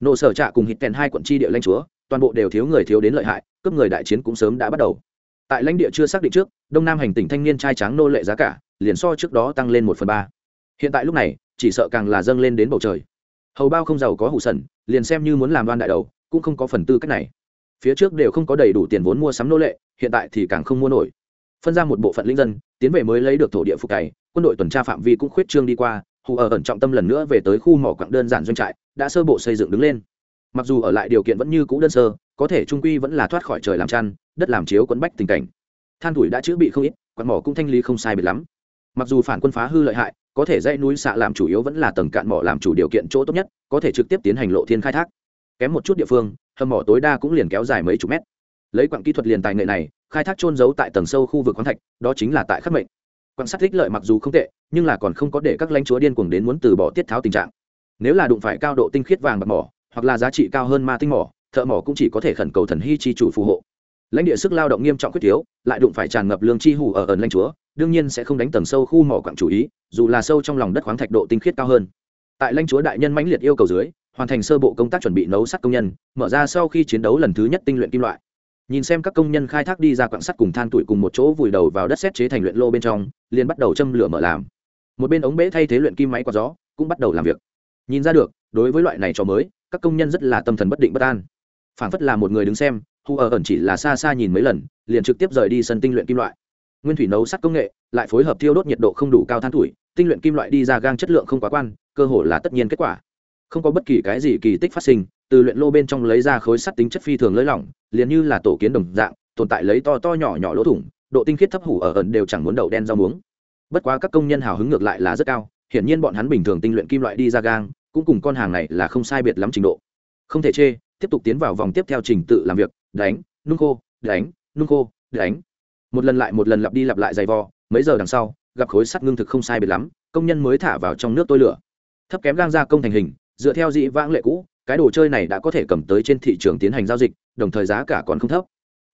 Speaker 1: Nộ sở trạ cùng hít kèn hai quận tri địa lãnh chúa, toàn bộ đều thiếu người thiếu đến lợi hại, cướp người đại chiến cũng sớm đã bắt đầu. Tại lãnh địa chưa xác định trước, đông nam hành tỉnh thanh niên trai tráng nô lệ giá cả, liền so trước đó tăng lên một phần ba. Hiện tại lúc này, chỉ sợ càng là dâng lên đến bầu trời. Hầu bao không giàu có hủ sần, liền xem như muốn làm đoan đại đầu, cũng không có phần tư cách này. Phía trước đều không có đầy đủ tiền vốn mua sắm nô lệ, hiện tại thì càng không mua nổi. Phân ra một bộ phận linh dân tiến về mới lấy được thổ địa phục cày, quân đội tuần tra phạm vi cũng khuyết trương đi qua, hù ở ẩn trọng tâm lần nữa về tới khu mỏ quặng đơn giản doanh trại, đã sơ bộ xây dựng đứng lên. Mặc dù ở lại điều kiện vẫn như cũ đơn sơ, có thể trung quy vẫn là thoát khỏi trời làm chăn, đất làm chiếu quấn bách tình cảnh. Than tuổi đã chữa bị không ít quạt mỏ cũng thanh lý không sai biệt lắm. Mặc dù phản quân phá hư lợi hại, có thể dãy núi xạ làm chủ yếu vẫn là tầng cạn mỏ làm chủ điều kiện chỗ tốt nhất, có thể trực tiếp tiến hành lộ thiên khai thác. Kém một chút địa phương, hầm mỏ tối đa cũng liền kéo dài mấy chục mét. Lấy quặng kỹ thuật liền tài nghệ này khai thác trôn giấu tại tầng sâu khu vực khoáng thạch, đó chính là tại khắc mệnh. Quan sát thích lợi mặc dù không tệ, nhưng là còn không có để các lãnh chúa điên cuồng đến muốn từ bỏ tiết tháo tình trạng. Nếu là đụng phải cao độ tinh khiết vàng bạc mỏ, hoặc là giá trị cao hơn ma tinh mỏ, thợ mỏ cũng chỉ có thể khẩn cầu thần hy chi chủ phù hộ. Lãnh địa sức lao động nghiêm trọng quyết thiếu, lại đụng phải tràn ngập lương chi hủ ở ẩn lãnh chúa, đương nhiên sẽ không đánh tầng sâu khu mỏ quặng chủ ý, dù là sâu trong lòng đất khoáng thạch độ tinh khiết cao hơn. Tại lãnh chúa đại nhân mãnh liệt yêu cầu dưới, hoàn thành sơ bộ công tác chuẩn bị nấu sắt công nhân, mở ra sau khi chiến đấu lần thứ nhất tinh luyện kim loại nhìn xem các công nhân khai thác đi ra quặng sắt cùng than tuổi cùng một chỗ vùi đầu vào đất xét chế thành luyện lô bên trong, liền bắt đầu châm lửa mở làm. Một bên ống bể thay thế luyện kim máy quạt gió, cũng bắt đầu làm việc. Nhìn ra được, đối với loại này trò mới, các công nhân rất là tâm thần bất định bất an. Phản phất là một người đứng xem, hu ở ẩn chỉ là xa xa nhìn mấy lần, liền trực tiếp rời đi sân tinh luyện kim loại. Nguyên thủy nấu sắt công nghệ, lại phối hợp thiêu đốt nhiệt độ không đủ cao than tuổi, tinh luyện kim loại đi ra gang chất lượng không quá quan, cơ hồ là tất nhiên kết quả. Không có bất kỳ cái gì kỳ tích phát sinh từ luyện lô bên trong lấy ra khối sắt tính chất phi thường lơi lỏng, liền như là tổ kiến đồng dạng, tồn tại lấy to to nhỏ nhỏ lỗ thủng, độ tinh khiết thấp hủ ở ẩn đều chẳng muốn đậu đen rau muống. Bất quá các công nhân hào hứng ngược lại là rất cao, hiển nhiên bọn hắn bình thường tinh luyện kim loại đi ra gang, cũng cùng con hàng này là không sai biệt lắm trình độ. Không thể chê, tiếp tục tiến vào vòng tiếp theo trình tự làm việc, đánh, nung khô, đánh, nung khô, đánh. Một lần lại một lần lặp đi lặp lại dày vò, mấy giờ đằng sau, gặp khối sắt ngưng thực không sai biệt lắm, công nhân mới thả vào trong nước tôi lửa. Thấp kém gang ra công thành hình, dựa theo dị vãng lệ cũ cái đồ chơi này đã có thể cầm tới trên thị trường tiến hành giao dịch, đồng thời giá cả còn không thấp.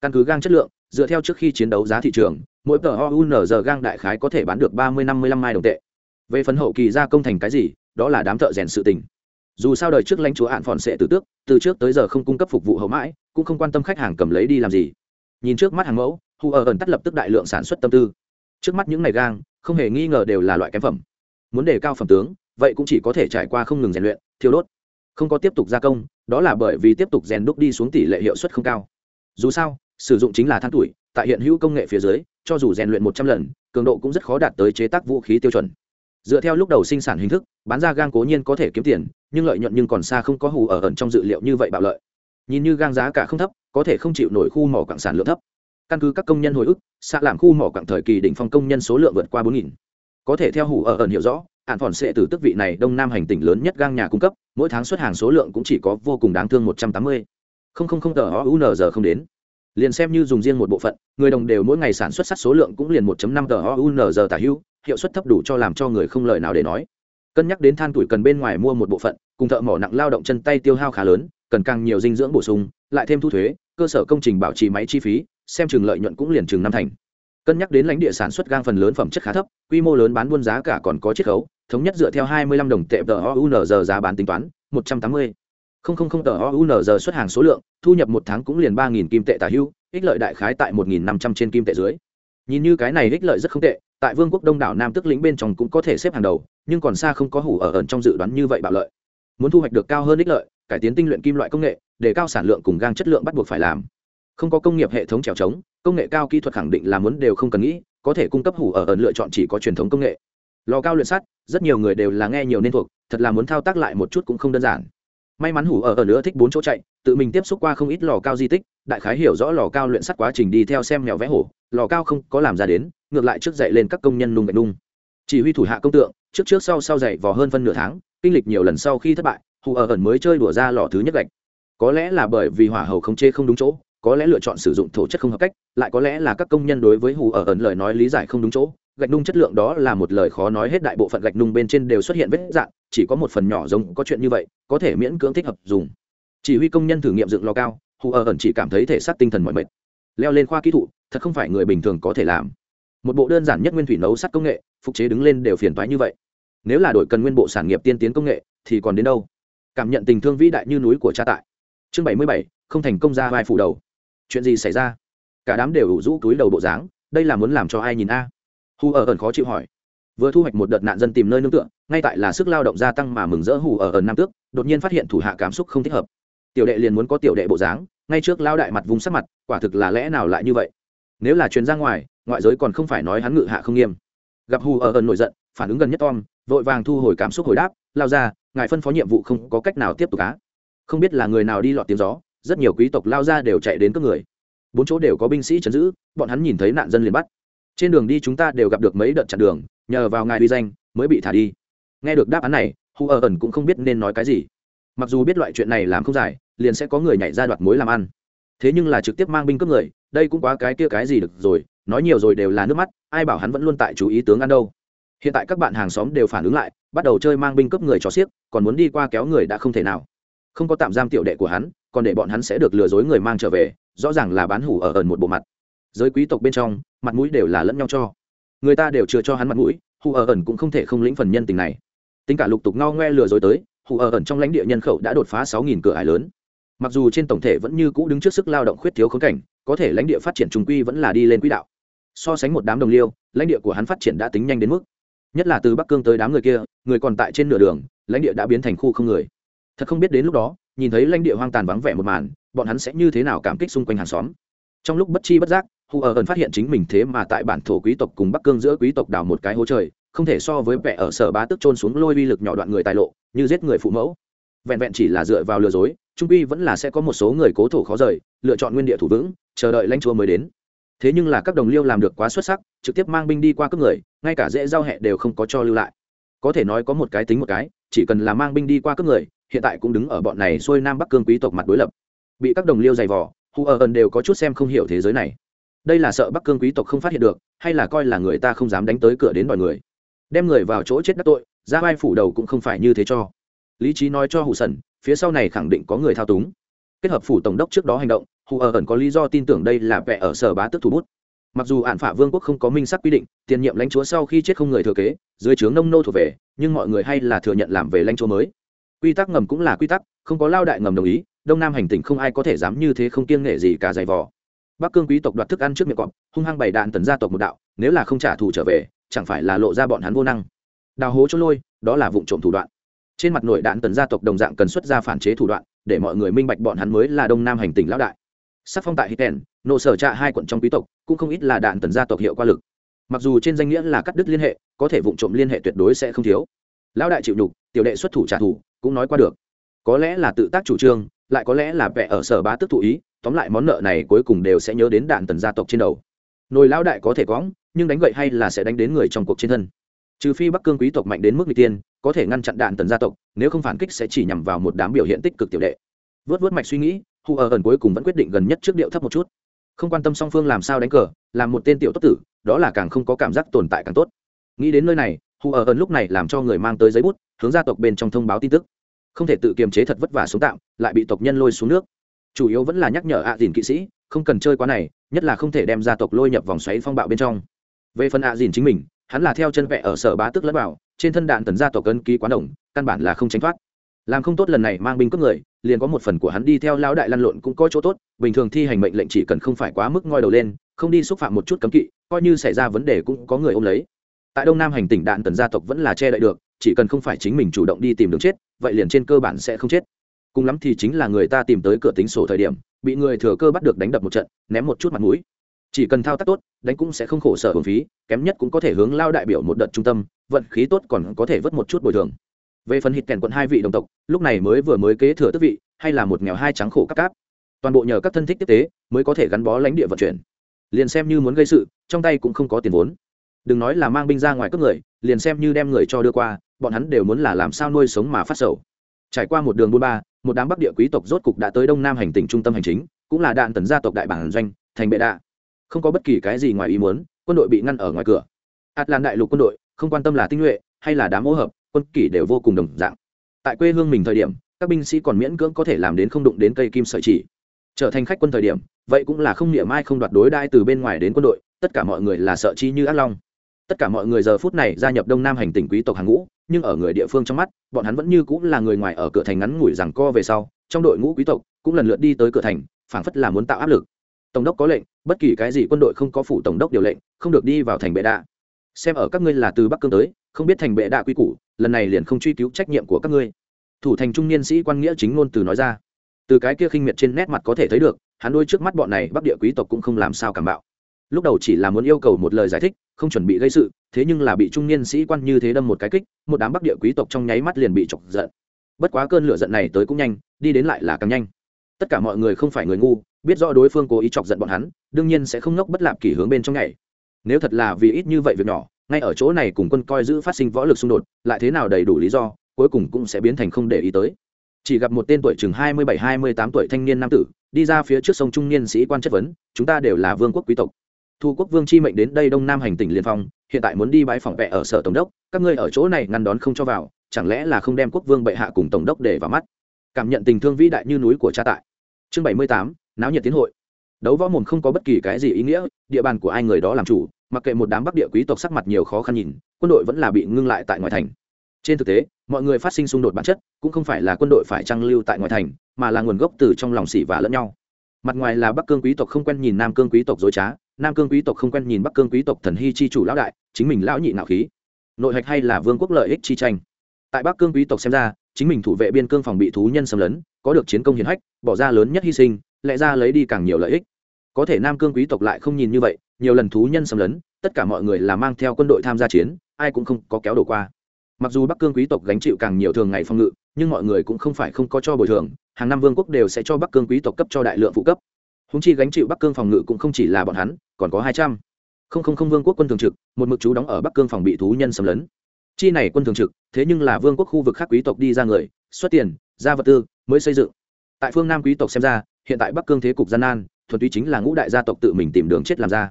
Speaker 1: Căn cứ gang chất lượng, dựa theo trước khi chiến đấu giá thị trường, mỗi tờ ounz gang đại khái có thể bán được ba mươi năm mươi lăm mai đồng tệ. Về phần hậu kỳ gia công thành cái gì, đó là đám thợ rèn sự tình. Dù sao đời trước lãnh chúa hạn phòn sẽ từ tước, từ trước tới giờ không cung cấp phục vụ hậu mãi, cũng không quan tâm khách hàng cầm lấy đi làm gì. Nhìn trước mắt hàng mẫu, hu ở ẩn tắt lập tức đại lượng sản xuất tâm tư. Trước mắt những ngày gang, không hề nghi ngờ đều là loại kém phẩm. Muốn đề cao phẩm tướng, vậy cũng chỉ có thể trải qua không ngừng rèn luyện, thiêu đốt không có tiếp tục gia công, đó là bởi vì tiếp tục rèn đúc đi xuống tỷ lệ hiệu suất không cao. Dù sao, sử dụng chính là than tuổi, tại hiện hữu công nghệ phía dưới, cho dù rèn luyện một trăm lần, cường độ cũng rất khó đạt tới chế tác vũ khí tiêu chuẩn. Dựa theo lúc đầu sinh sản hình thức, bán ra gang cố nhiên có thể kiếm tiền, nhưng lợi nhuận nhưng còn xa không có hù ở ẩn trong dự liệu như vậy bạo lợi. Nhìn như gang giá cả không thấp, có thể không chịu nổi khu mỏ quặng sản lượng thấp. Căn cứ các công nhân hồi ức xạ làm khu mỏ quặng thời kỳ đỉnh phong công nhân số lượng vượt qua bốn nghìn có thể theo hủ ở ẩn hiểu rõ ạn phòn sẽ từ tức vị này đông nam hành tỉnh lớn nhất gang nhà cung cấp, mỗi tháng xuất hàng số lượng cũng chỉ có vô cùng đáng thương một trăm tám mươi. Không không không tờ o u n giờ không đến. Liền xem như dùng riêng một bộ phận, người đồng đều mỗi ngày sản xuất sắt số lượng cũng liền một năm tờ o u n giờ tả hữu hiệu suất thấp đủ cho làm cho người không lời nào để nói. Cân nhắc đến than tuổi cần bên ngoài mua một bộ phận, cùng thợ mỏ nặng lao động chân tay tiêu hao khá lớn, cần càng nhiều dinh dưỡng bổ sung, lại thêm thu thuế, cơ sở công trình bảo trì máy chi phí, xem chừng lợi nhuận cũng liền chừng năm thành cân nhắc đến lãnh địa sản xuất gang phần lớn phẩm chất khá thấp, quy mô lớn bán buôn giá cả còn có chiết khấu, thống nhất dựa theo 25 đồng tệ tờ giá bán tính toán 180 không không không tờ OUNZ xuất hàng số lượng, thu nhập một tháng cũng liền 3.000 kim tệ tả hưu, ích lợi đại khái tại 1.500 trên kim tệ dưới. Nhìn như cái này ích lợi rất không tệ, tại vương quốc đông đảo nam tức lĩnh bên trong cũng có thể xếp hàng đầu, nhưng còn xa không có hủ ở ẩn trong dự đoán như vậy bạo lợi. Muốn thu hoạch được cao hơn ích lợi, cải tiến tinh luyện kim loại công nghệ, để cao sản lượng cùng gang chất lượng bắt buộc phải làm không có công nghiệp hệ thống trèo trống, công nghệ cao kỹ thuật khẳng định là muốn đều không cần nghĩ, có thể cung cấp hủ ở ẩn lựa chọn chỉ có truyền thống công nghệ. Lò cao luyện sắt, rất nhiều người đều là nghe nhiều nên thuộc, thật là muốn thao tác lại một chút cũng không đơn giản. May mắn hủ ở ẩn nữa thích bốn chỗ chạy, tự mình tiếp xúc qua không ít lò cao di tích, đại khái hiểu rõ lò cao luyện sắt quá trình đi theo xem mèo vẽ hổ, lò cao không có làm ra đến, ngược lại trước dậy lên các công nhân nung gạch nung. Chỉ huy thủ hạ công tượng, trước trước sau sau dậy vò hơn phân nửa tháng, kinh lịch nhiều lần sau khi thất bại, hủ ở ẩn mới chơi đùa ra lò thứ nhất gạch. Có lẽ là bởi vì hỏa hầu không chê không đúng chỗ có lẽ lựa chọn sử dụng thổ chất không hợp cách, lại có lẽ là các công nhân đối với hù ở ẩn lời nói lý giải không đúng chỗ. Gạch nung chất lượng đó là một lời khó nói hết, đại bộ phận gạch nung bên trên đều xuất hiện vết dạng chỉ có một phần nhỏ giống có chuyện như vậy, có thể miễn cưỡng thích hợp dùng. Chỉ huy công nhân thử nghiệm dựng lò cao, hù ở ẩn chỉ cảm thấy thể xác tinh thần mọi mệt. Leo lên khoa kỹ thụ thật không phải người bình thường có thể làm. Một bộ đơn giản nhất nguyên thủy nấu sắt công nghệ, phục chế đứng lên đều phiền toái như vậy. Nếu là đổi cần nguyên bộ sản nghiệp tiên tiến công nghệ, thì còn đến đâu? Cảm nhận tình thương vĩ đại như núi của cha tại. Chương bảy mươi bảy, không thành công ra vai phủ đầu chuyện gì xảy ra? Cả đám đều ủ rũ túi đầu bộ dáng, đây là muốn làm cho ai nhìn a? À? hù ở ẩn khó chịu hỏi. Vừa thu hoạch một đợt nạn dân tìm nơi nương tựa, ngay tại là sức lao động gia tăng mà mừng rỡ hù ở ẩn nam tước, đột nhiên phát hiện thủ hạ cảm xúc không thích hợp. Tiểu đệ liền muốn có tiểu đệ bộ dáng, ngay trước lao đại mặt vùng sắc mặt, quả thực là lẽ nào lại như vậy? Nếu là chuyến ra ngoài, ngoại giới còn không phải nói hắn ngự hạ không nghiêm. Gặp hù ở ẩn nổi giận, phản ứng gần nhất tom, vội vàng thu hồi cảm xúc hồi đáp, lao ra, ngài phân phó nhiệm vụ không có cách nào tiếp tục cá không biết là người nào đi lọt tiếng gió rất nhiều quý tộc lao ra đều chạy đến các người. Bốn chỗ đều có binh sĩ chấn giữ, bọn hắn nhìn thấy nạn dân liền bắt. Trên đường đi chúng ta đều gặp được mấy đợt chặn đường, nhờ vào ngài uy danh mới bị thả đi. Nghe được đáp án này, hu ở ẩn cũng không biết nên nói cái gì. Mặc dù biết loại chuyện này làm không dài liền sẽ có người nhảy ra đoạt mối làm ăn. Thế nhưng là trực tiếp mang binh cướp người, đây cũng quá cái kia cái gì được rồi, nói nhiều rồi đều là nước mắt, ai bảo hắn vẫn luôn tại chú ý tướng ăn đâu. Hiện tại các bạn hàng xóm đều phản ứng lại, bắt đầu chơi mang binh cướp người cho xiếc, còn muốn đi qua kéo người đã không thể nào. Không có tạm giam tiểu đệ của hắn còn để bọn hắn sẽ được lừa dối người mang trở về, rõ ràng là bán hủ ở ẩn một bộ mặt. Giới quý tộc bên trong, mặt mũi đều là lẫn nhau cho. Người ta đều chưa cho hắn mặt mũi, hủ ở ẩn cũng không thể không lĩnh phần nhân tình này. Tính cả lục tục ngao ngoe lừa dối tới, hủ ở ẩn trong lãnh địa nhân khẩu đã đột phá sáu nghìn cửa ải lớn. Mặc dù trên tổng thể vẫn như cũ đứng trước sức lao động khuyết thiếu khống cảnh, có thể lãnh địa phát triển trung quy vẫn là đi lên quỹ đạo. So sánh một đám đồng liêu, lãnh địa của hắn phát triển đã tính nhanh đến mức. Nhất là từ bắc cương tới đám người kia, người còn tại trên nửa đường, lãnh địa đã biến thành khu không người. Thật không biết đến lúc đó nhìn thấy lãnh địa hoang tàn vắng vẻ một màn, bọn hắn sẽ như thế nào cảm kích xung quanh hàng xóm? Trong lúc bất chi bất giác hù ở ẩn phát hiện chính mình thế mà tại bản thổ quý tộc cùng bắc cương giữa quý tộc đào một cái hố trời, không thể so với vẻ ở sở bá tức trôn xuống lôi uy lực nhỏ đoạn người tài lộ, như giết người phụ mẫu. Vẹn vẹn chỉ là dựa vào lừa dối, trung quy vẫn là sẽ có một số người cố thủ khó rời, lựa chọn nguyên địa thủ vững, chờ đợi lãnh chúa mới đến. Thế nhưng là các đồng liêu làm được quá xuất sắc, trực tiếp mang binh đi qua cướp người, ngay cả dễ giao hẹ đều không có cho lưu lại. Có thể nói có một cái tính một cái, chỉ cần là mang binh đi qua cướp người hiện tại cũng đứng ở bọn này xuôi nam bắc cương quý tộc mặt đối lập. Bị các đồng liêu dày vò, hù ở ẩn đều có chút xem không hiểu thế giới này. Đây là sợ bắc cương quý tộc không phát hiện được, hay là coi là người ta không dám đánh tới cửa đến đòi người. Đem người vào chỗ chết đắc tội, ra vai phủ đầu cũng không phải như thế cho. Lý trí nói cho hù sần phía sau này khẳng định có người thao túng. Kết hợp phủ tổng đốc trước đó hành động, hù ở ẩn có lý do tin tưởng đây là vẽ ở sở bá tức thủ bút. Mặc dù ạn phả vương quốc không có minh sắc quy định, tiền nhiệm lãnh chúa sau khi chết không người thừa kế, dưới trướng nông nô thuộc về, nhưng mọi người hay là thừa nhận làm về lãnh chúa mới quy tắc ngầm cũng là quy tắc, không có lao đại ngầm đồng ý, đông nam hành tỉnh không ai có thể dám như thế không kiêng nghệ gì cả giày vò. Bắc cương quý tộc đoạt thức ăn trước miệng cọp, hung hăng bày đạn tần gia tộc một đạo, nếu là không trả thù trở về, chẳng phải là lộ ra bọn hắn vô năng. Đào hố chỗ lôi, đó là vụ trộm thủ đoạn. Trên mặt nội đạn tần gia tộc đồng dạng cần xuất ra phản chế thủ đoạn, để mọi người minh bạch bọn hắn mới là đông nam hành tỉnh lão đại. Sắc phong tại hitten nộ sở trạ hai quận trong quý tộc, cũng không ít là đạn tần gia tộc hiệu qua lực. Mặc dù trên danh nghĩa là cắt đứt liên hệ, có thể vụ trộm liên hệ tuyệt đối sẽ không thiếu. Lão đại chịu nhục, tiểu đệ xuất thủ trả thù cũng nói qua được. Có lẽ là tự tác chủ trương, lại có lẽ là vẽ ở sở bá tức thụ ý, tóm lại món nợ này cuối cùng đều sẽ nhớ đến đạn tần gia tộc trên đầu. Nồi lão đại có thể cóng nhưng đánh gậy hay là sẽ đánh đến người trong cuộc trên thân. Trừ phi bắc cương quý tộc mạnh đến mức n tiên, có thể ngăn chặn đạn tần gia tộc, nếu không phản kích sẽ chỉ nhằm vào một đám biểu hiện tích cực tiểu đệ. Vớt vớt mạch suy nghĩ, hù ở ẩn cuối cùng vẫn quyết định gần nhất trước điệu thấp một chút. Không quan tâm song phương làm sao đánh cờ, làm một tên tiểu tốt tử, đó là càng không có cảm giác tồn tại càng tốt. Nghĩ đến nơi này, hù ở ẩn lúc này làm cho người mang tới giấy bút hướng gia tộc bên trong thông báo tin tức. Không thể tự kiềm chế thật vất vả sống tạm lại bị tộc nhân lôi xuống nước. Chủ yếu vẫn là nhắc nhở ạ à dìn kỵ sĩ không cần chơi quá này nhất là không thể đem gia tộc lôi nhập vòng xoáy phong bạo bên trong. Về phần ạ à dìn chính mình hắn là theo chân vẽ ở sở bá tức lẫn bảo, trên thân đạn tần gia tộc cân ký quán đồng căn bản là không tránh thoát. Làm không tốt lần này mang binh cướp người liền có một phần của hắn đi theo lão đại lăn lộn cũng có chỗ tốt bình thường thi hành mệnh lệnh chỉ cần không phải quá mức ngoi đầu lên không đi xúc phạm một chút cấm kỵ coi như xảy ra vấn đề cũng có người ôm lấy. Tại đông nam hành tỉnh đạn tần gia tộc vẫn là che đậy được chỉ cần không phải chính mình chủ động đi tìm đường chết, vậy liền trên cơ bản sẽ không chết. Cùng lắm thì chính là người ta tìm tới cửa tính sổ thời điểm, bị người thừa cơ bắt được đánh đập một trận, ném một chút mặt mũi. Chỉ cần thao tác tốt, đánh cũng sẽ không khổ sở hồn phí, kém nhất cũng có thể hướng lao đại biểu một đợt trung tâm, vận khí tốt còn có thể vớt một chút bồi thường. Về phần hít kèn quận hai vị đồng tộc, lúc này mới vừa mới kế thừa tước vị, hay là một nghèo hai trắng khổ cắp cáp. Toàn bộ nhờ các thân thích tiếp tế, mới có thể gắn bó lãnh địa vận chuyển. Liền xem như muốn gây sự, trong tay cũng không có tiền vốn. Đừng nói là mang binh ra ngoài cướp người, liền xem như đem người cho đưa qua bọn hắn đều muốn là làm sao nuôi sống mà phát sầu. Trải qua một đường buôn ba, một đám bắc địa quý tộc rốt cục đã tới đông nam hành tỉnh trung tâm hành chính, cũng là đạn tần gia tộc đại bản doanh, thành bệ đạ. Không có bất kỳ cái gì ngoài ý muốn, quân đội bị ngăn ở ngoài cửa. Ạt lan đại lục quân đội, không quan tâm là tinh nhuệ hay là đám ô hợp, quân kỷ đều vô cùng đồng dạng. Tại quê hương mình thời điểm, các binh sĩ còn miễn cưỡng có thể làm đến không đụng đến cây kim sợi chỉ. Trở thành khách quân thời điểm, vậy cũng là không niệm ai không đoạt đối đai từ bên ngoài đến quân đội, tất cả mọi người là sợ chi như ác long. Tất cả mọi người giờ phút này gia nhập đông nam hành tỉnh quý tộc hàng ngũ nhưng ở người địa phương trong mắt, bọn hắn vẫn như cũng là người ngoài ở cửa thành ngắn ngủi rằng co về sau, trong đội ngũ quý tộc cũng lần lượt đi tới cửa thành, phảng phất là muốn tạo áp lực. Tổng đốc có lệnh, bất kỳ cái gì quân đội không có phủ tổng đốc điều lệnh, không được đi vào thành bệ đạ. Xem ở các ngươi là từ bắc cương tới, không biết thành bệ đạ quy củ, lần này liền không truy cứu trách nhiệm của các ngươi. Thủ thành trung niên sĩ quan nghĩa chính ngôn từ nói ra. Từ cái kia khinh miệt trên nét mặt có thể thấy được, hắn đôi trước mắt bọn này bắc địa quý tộc cũng không làm sao cảm bạo lúc đầu chỉ là muốn yêu cầu một lời giải thích, không chuẩn bị gây sự, thế nhưng là bị trung niên sĩ quan như thế đâm một cái kích, một đám bắc địa quý tộc trong nháy mắt liền bị chọc giận. Bất quá cơn lửa giận này tới cũng nhanh, đi đến lại là càng nhanh. Tất cả mọi người không phải người ngu, biết rõ đối phương cố ý chọc giận bọn hắn, đương nhiên sẽ không ngốc bất lạp kỷ hướng bên trong ngày nếu thật là vì ít như vậy việc nhỏ, ngay ở chỗ này cùng quân coi giữ phát sinh võ lực xung đột, lại thế nào đầy đủ lý do, cuối cùng cũng sẽ biến thành không để ý tới. Chỉ gặp một tên tuổi chừng hai mươi bảy, hai mươi tám tuổi thanh niên nam tử, đi ra phía trước sông trung niên sĩ quan chất vấn, chúng ta đều là vương quốc quý tộc thu quốc vương chi mệnh đến đây đông nam hành tỉnh liên phong, hiện tại muốn đi bãi phòng vẹ ở sở tổng đốc, các ngươi ở chỗ này ngăn đón không cho vào, chẳng lẽ là không đem quốc vương bệ hạ cùng tổng đốc để vào mắt? Cảm nhận tình thương vĩ đại như núi của cha tại. Chương bảy mươi tám, náo nhiệt tiến hội. Đấu võ mồm không có bất kỳ cái gì ý nghĩa, địa bàn của ai người đó làm chủ, mặc kệ một đám bắc địa quý tộc sắc mặt nhiều khó khăn nhìn, quân đội vẫn là bị ngưng lại tại ngoài thành. Trên thực tế, mọi người phát sinh xung đột bản chất, cũng không phải là quân đội phải trăng lưu tại ngoài thành, mà là nguồn gốc từ trong lòng xỉ và lẫn nhau. Mặt ngoài là bắc cương quý tộc không quen nhìn nam cương quý tộc dối trá nam cương quý tộc không quen nhìn bắc cương quý tộc thần hy chi chủ lão đại, chính mình lão nhị nạo khí. Nội hạch hay là vương quốc lợi ích chi tranh. Tại bắc cương quý tộc xem ra, chính mình thủ vệ biên cương phòng bị thú nhân xâm lấn, có được chiến công hiển hách, bỏ ra lớn nhất hy sinh, lẽ ra lấy đi càng nhiều lợi ích. Có thể nam cương quý tộc lại không nhìn như vậy, nhiều lần thú nhân xâm lấn, tất cả mọi người là mang theo quân đội tham gia chiến, ai cũng không có kéo đổ qua. Mặc dù bắc cương quý tộc gánh chịu càng nhiều thường ngày phong ngự, nhưng mọi người cũng không phải không có cho bồi thường, hàng năm vương quốc đều sẽ cho bắc cương quý tộc cấp cho đại lượng phụ cấp húng chi gánh chịu bắc cương phòng ngự cũng không chỉ là bọn hắn, còn có hai trăm. Không không không vương quốc quân thường trực, một mực chú đóng ở bắc cương phòng bị thú nhân xâm lấn. Chi này quân thường trực, thế nhưng là vương quốc khu vực khác quý tộc đi ra người, xuất tiền, ra vật tư, mới xây dựng. Tại phương nam quý tộc xem ra, hiện tại bắc cương thế cục gian nan, thuần túy chính là ngũ đại gia tộc tự mình tìm đường chết làm ra.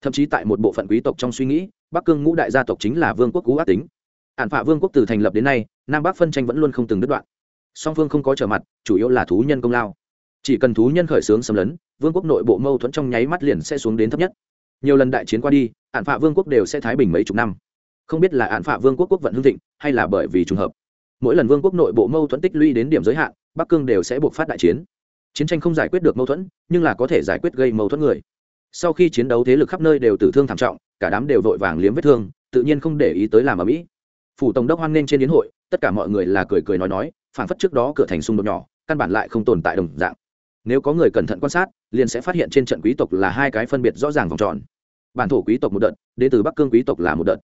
Speaker 1: Thậm chí tại một bộ phận quý tộc trong suy nghĩ, bắc cương ngũ đại gia tộc chính là vương quốc cú ác tính. Ản phạ vương quốc từ thành lập đến nay, nam bắc phân tranh vẫn luôn không từng đứt đoạn. Song phương không có trở mặt, chủ yếu là thú nhân công lao. Chỉ cần thú nhân khởi xướng xâm lấn vương quốc nội bộ mâu thuẫn trong nháy mắt liền sẽ xuống đến thấp nhất. Nhiều lần đại chiến qua đi ản phạ vương quốc đều sẽ thái bình mấy chục năm. Không biết là ản phạ vương quốc quốc vận hương thịnh, hay là bởi vì trùng hợp. Mỗi lần vương quốc nội bộ mâu thuẫn tích lũy đến điểm giới hạn, bắc cương đều sẽ buộc phát đại chiến. Chiến tranh không giải quyết được mâu thuẫn, nhưng là có thể giải quyết gây mâu thuẫn người. Sau khi chiến đấu thế lực khắp nơi đều tử thương thảm trọng, cả đám đều vội vàng liếm vết thương, tự nhiên không để ý tới làm ở mỹ. Phủ tổng đốc hoan nghênh trên đến hội, tất cả mọi người là cười cười nói nói phản phất trước đó cửa thành xung đột nhỏ, căn bản lại không tồn tại đồng dạng nếu có người cẩn thận quan sát, liền sẽ phát hiện trên trận quý tộc là hai cái phân biệt rõ ràng vòng tròn. Bản thổ quý tộc một đợt đến từ bắc cương quý tộc là một đợt.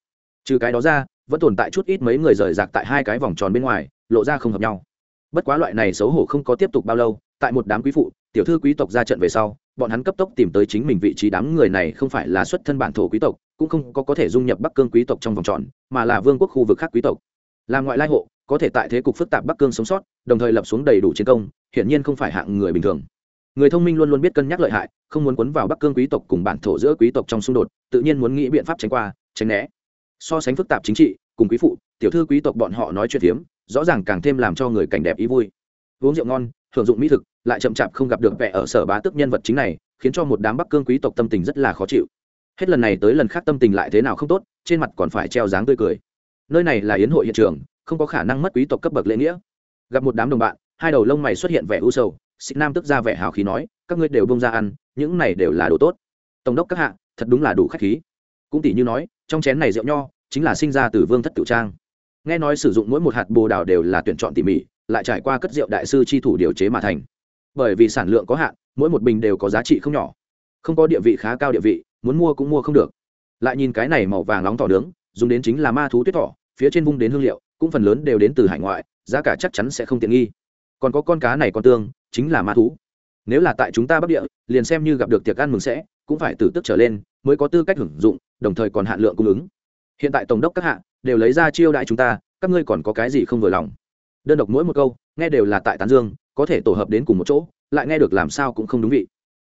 Speaker 1: Trừ cái đó ra, vẫn tồn tại chút ít mấy người rời rạc tại hai cái vòng tròn bên ngoài, lộ ra không hợp nhau. Bất quá loại này xấu hổ không có tiếp tục bao lâu, tại một đám quý phụ, tiểu thư quý tộc ra trận về sau, bọn hắn cấp tốc tìm tới chính mình vị trí đám người này không phải là xuất thân bản thổ quý tộc, cũng không có có thể dung nhập bắc cương quý tộc trong vòng tròn, mà là vương quốc khu vực khác quý tộc. Là ngoại lai hộ, có thể tại thế cục phức tạp bắc cương sống sót, đồng thời lập xuống đầy đủ chiến công, hiển nhiên không phải hạng người bình thường người thông minh luôn luôn biết cân nhắc lợi hại, không muốn quấn vào bắc cương quý tộc cùng bản thổ giữa quý tộc trong xung đột, tự nhiên muốn nghĩ biện pháp tránh qua, tránh né. So sánh phức tạp chính trị, cùng quý phụ, tiểu thư quý tộc bọn họ nói chuyện hiếm, rõ ràng càng thêm làm cho người cảnh đẹp ý vui. Uống rượu ngon hưởng dụng mỹ thực, lại chậm chạp không gặp được vẻ ở sở bá tước nhân vật chính này, khiến cho một đám bắc cương quý tộc tâm tình rất là khó chịu. Hết lần này tới lần khác tâm tình lại thế nào không tốt, trên mặt còn phải treo dáng tươi cười. Nơi này là yến hội hiện trường, không có khả năng mất quý tộc cấp bậc lễ nghĩa. Gặp một đám đồng bạn, hai đầu lông mày xuất hiện vẻ u sầu xích nam tức ra vẻ hào khí nói, các ngươi đều bông ra ăn, những này đều là đồ tốt. Tổng đốc các hạ, thật đúng là đủ khách khí. Cũng tỷ như nói, trong chén này rượu nho, chính là sinh ra từ vương thất tiểu trang. Nghe nói sử dụng mỗi một hạt bồ đào đều là tuyển chọn tỉ mỉ, lại trải qua cất rượu đại sư chi thủ điều chế mà thành. Bởi vì sản lượng có hạn, mỗi một bình đều có giá trị không nhỏ. Không có địa vị khá cao địa vị, muốn mua cũng mua không được. Lại nhìn cái này màu vàng nóng tỏ nướng, dùng đến chính là ma thú tuyết thỏ, phía trên vung đến hương liệu, cũng phần lớn đều đến từ hải ngoại, giá cả chắc chắn sẽ không tiện nghi. Còn có con cá này con tương chính là ma thú. Nếu là tại chúng ta bắc địa, liền xem như gặp được tiệc ăn mừng sẽ, cũng phải từ tức trở lên, mới có tư cách hưởng dụng, đồng thời còn hạn lượng cung ứng. Hiện tại tổng đốc các hạ đều lấy ra chiêu đại chúng ta, các ngươi còn có cái gì không vừa lòng? Đơn độc mỗi một câu, nghe đều là tại tán dương, có thể tổ hợp đến cùng một chỗ, lại nghe được làm sao cũng không đúng vị.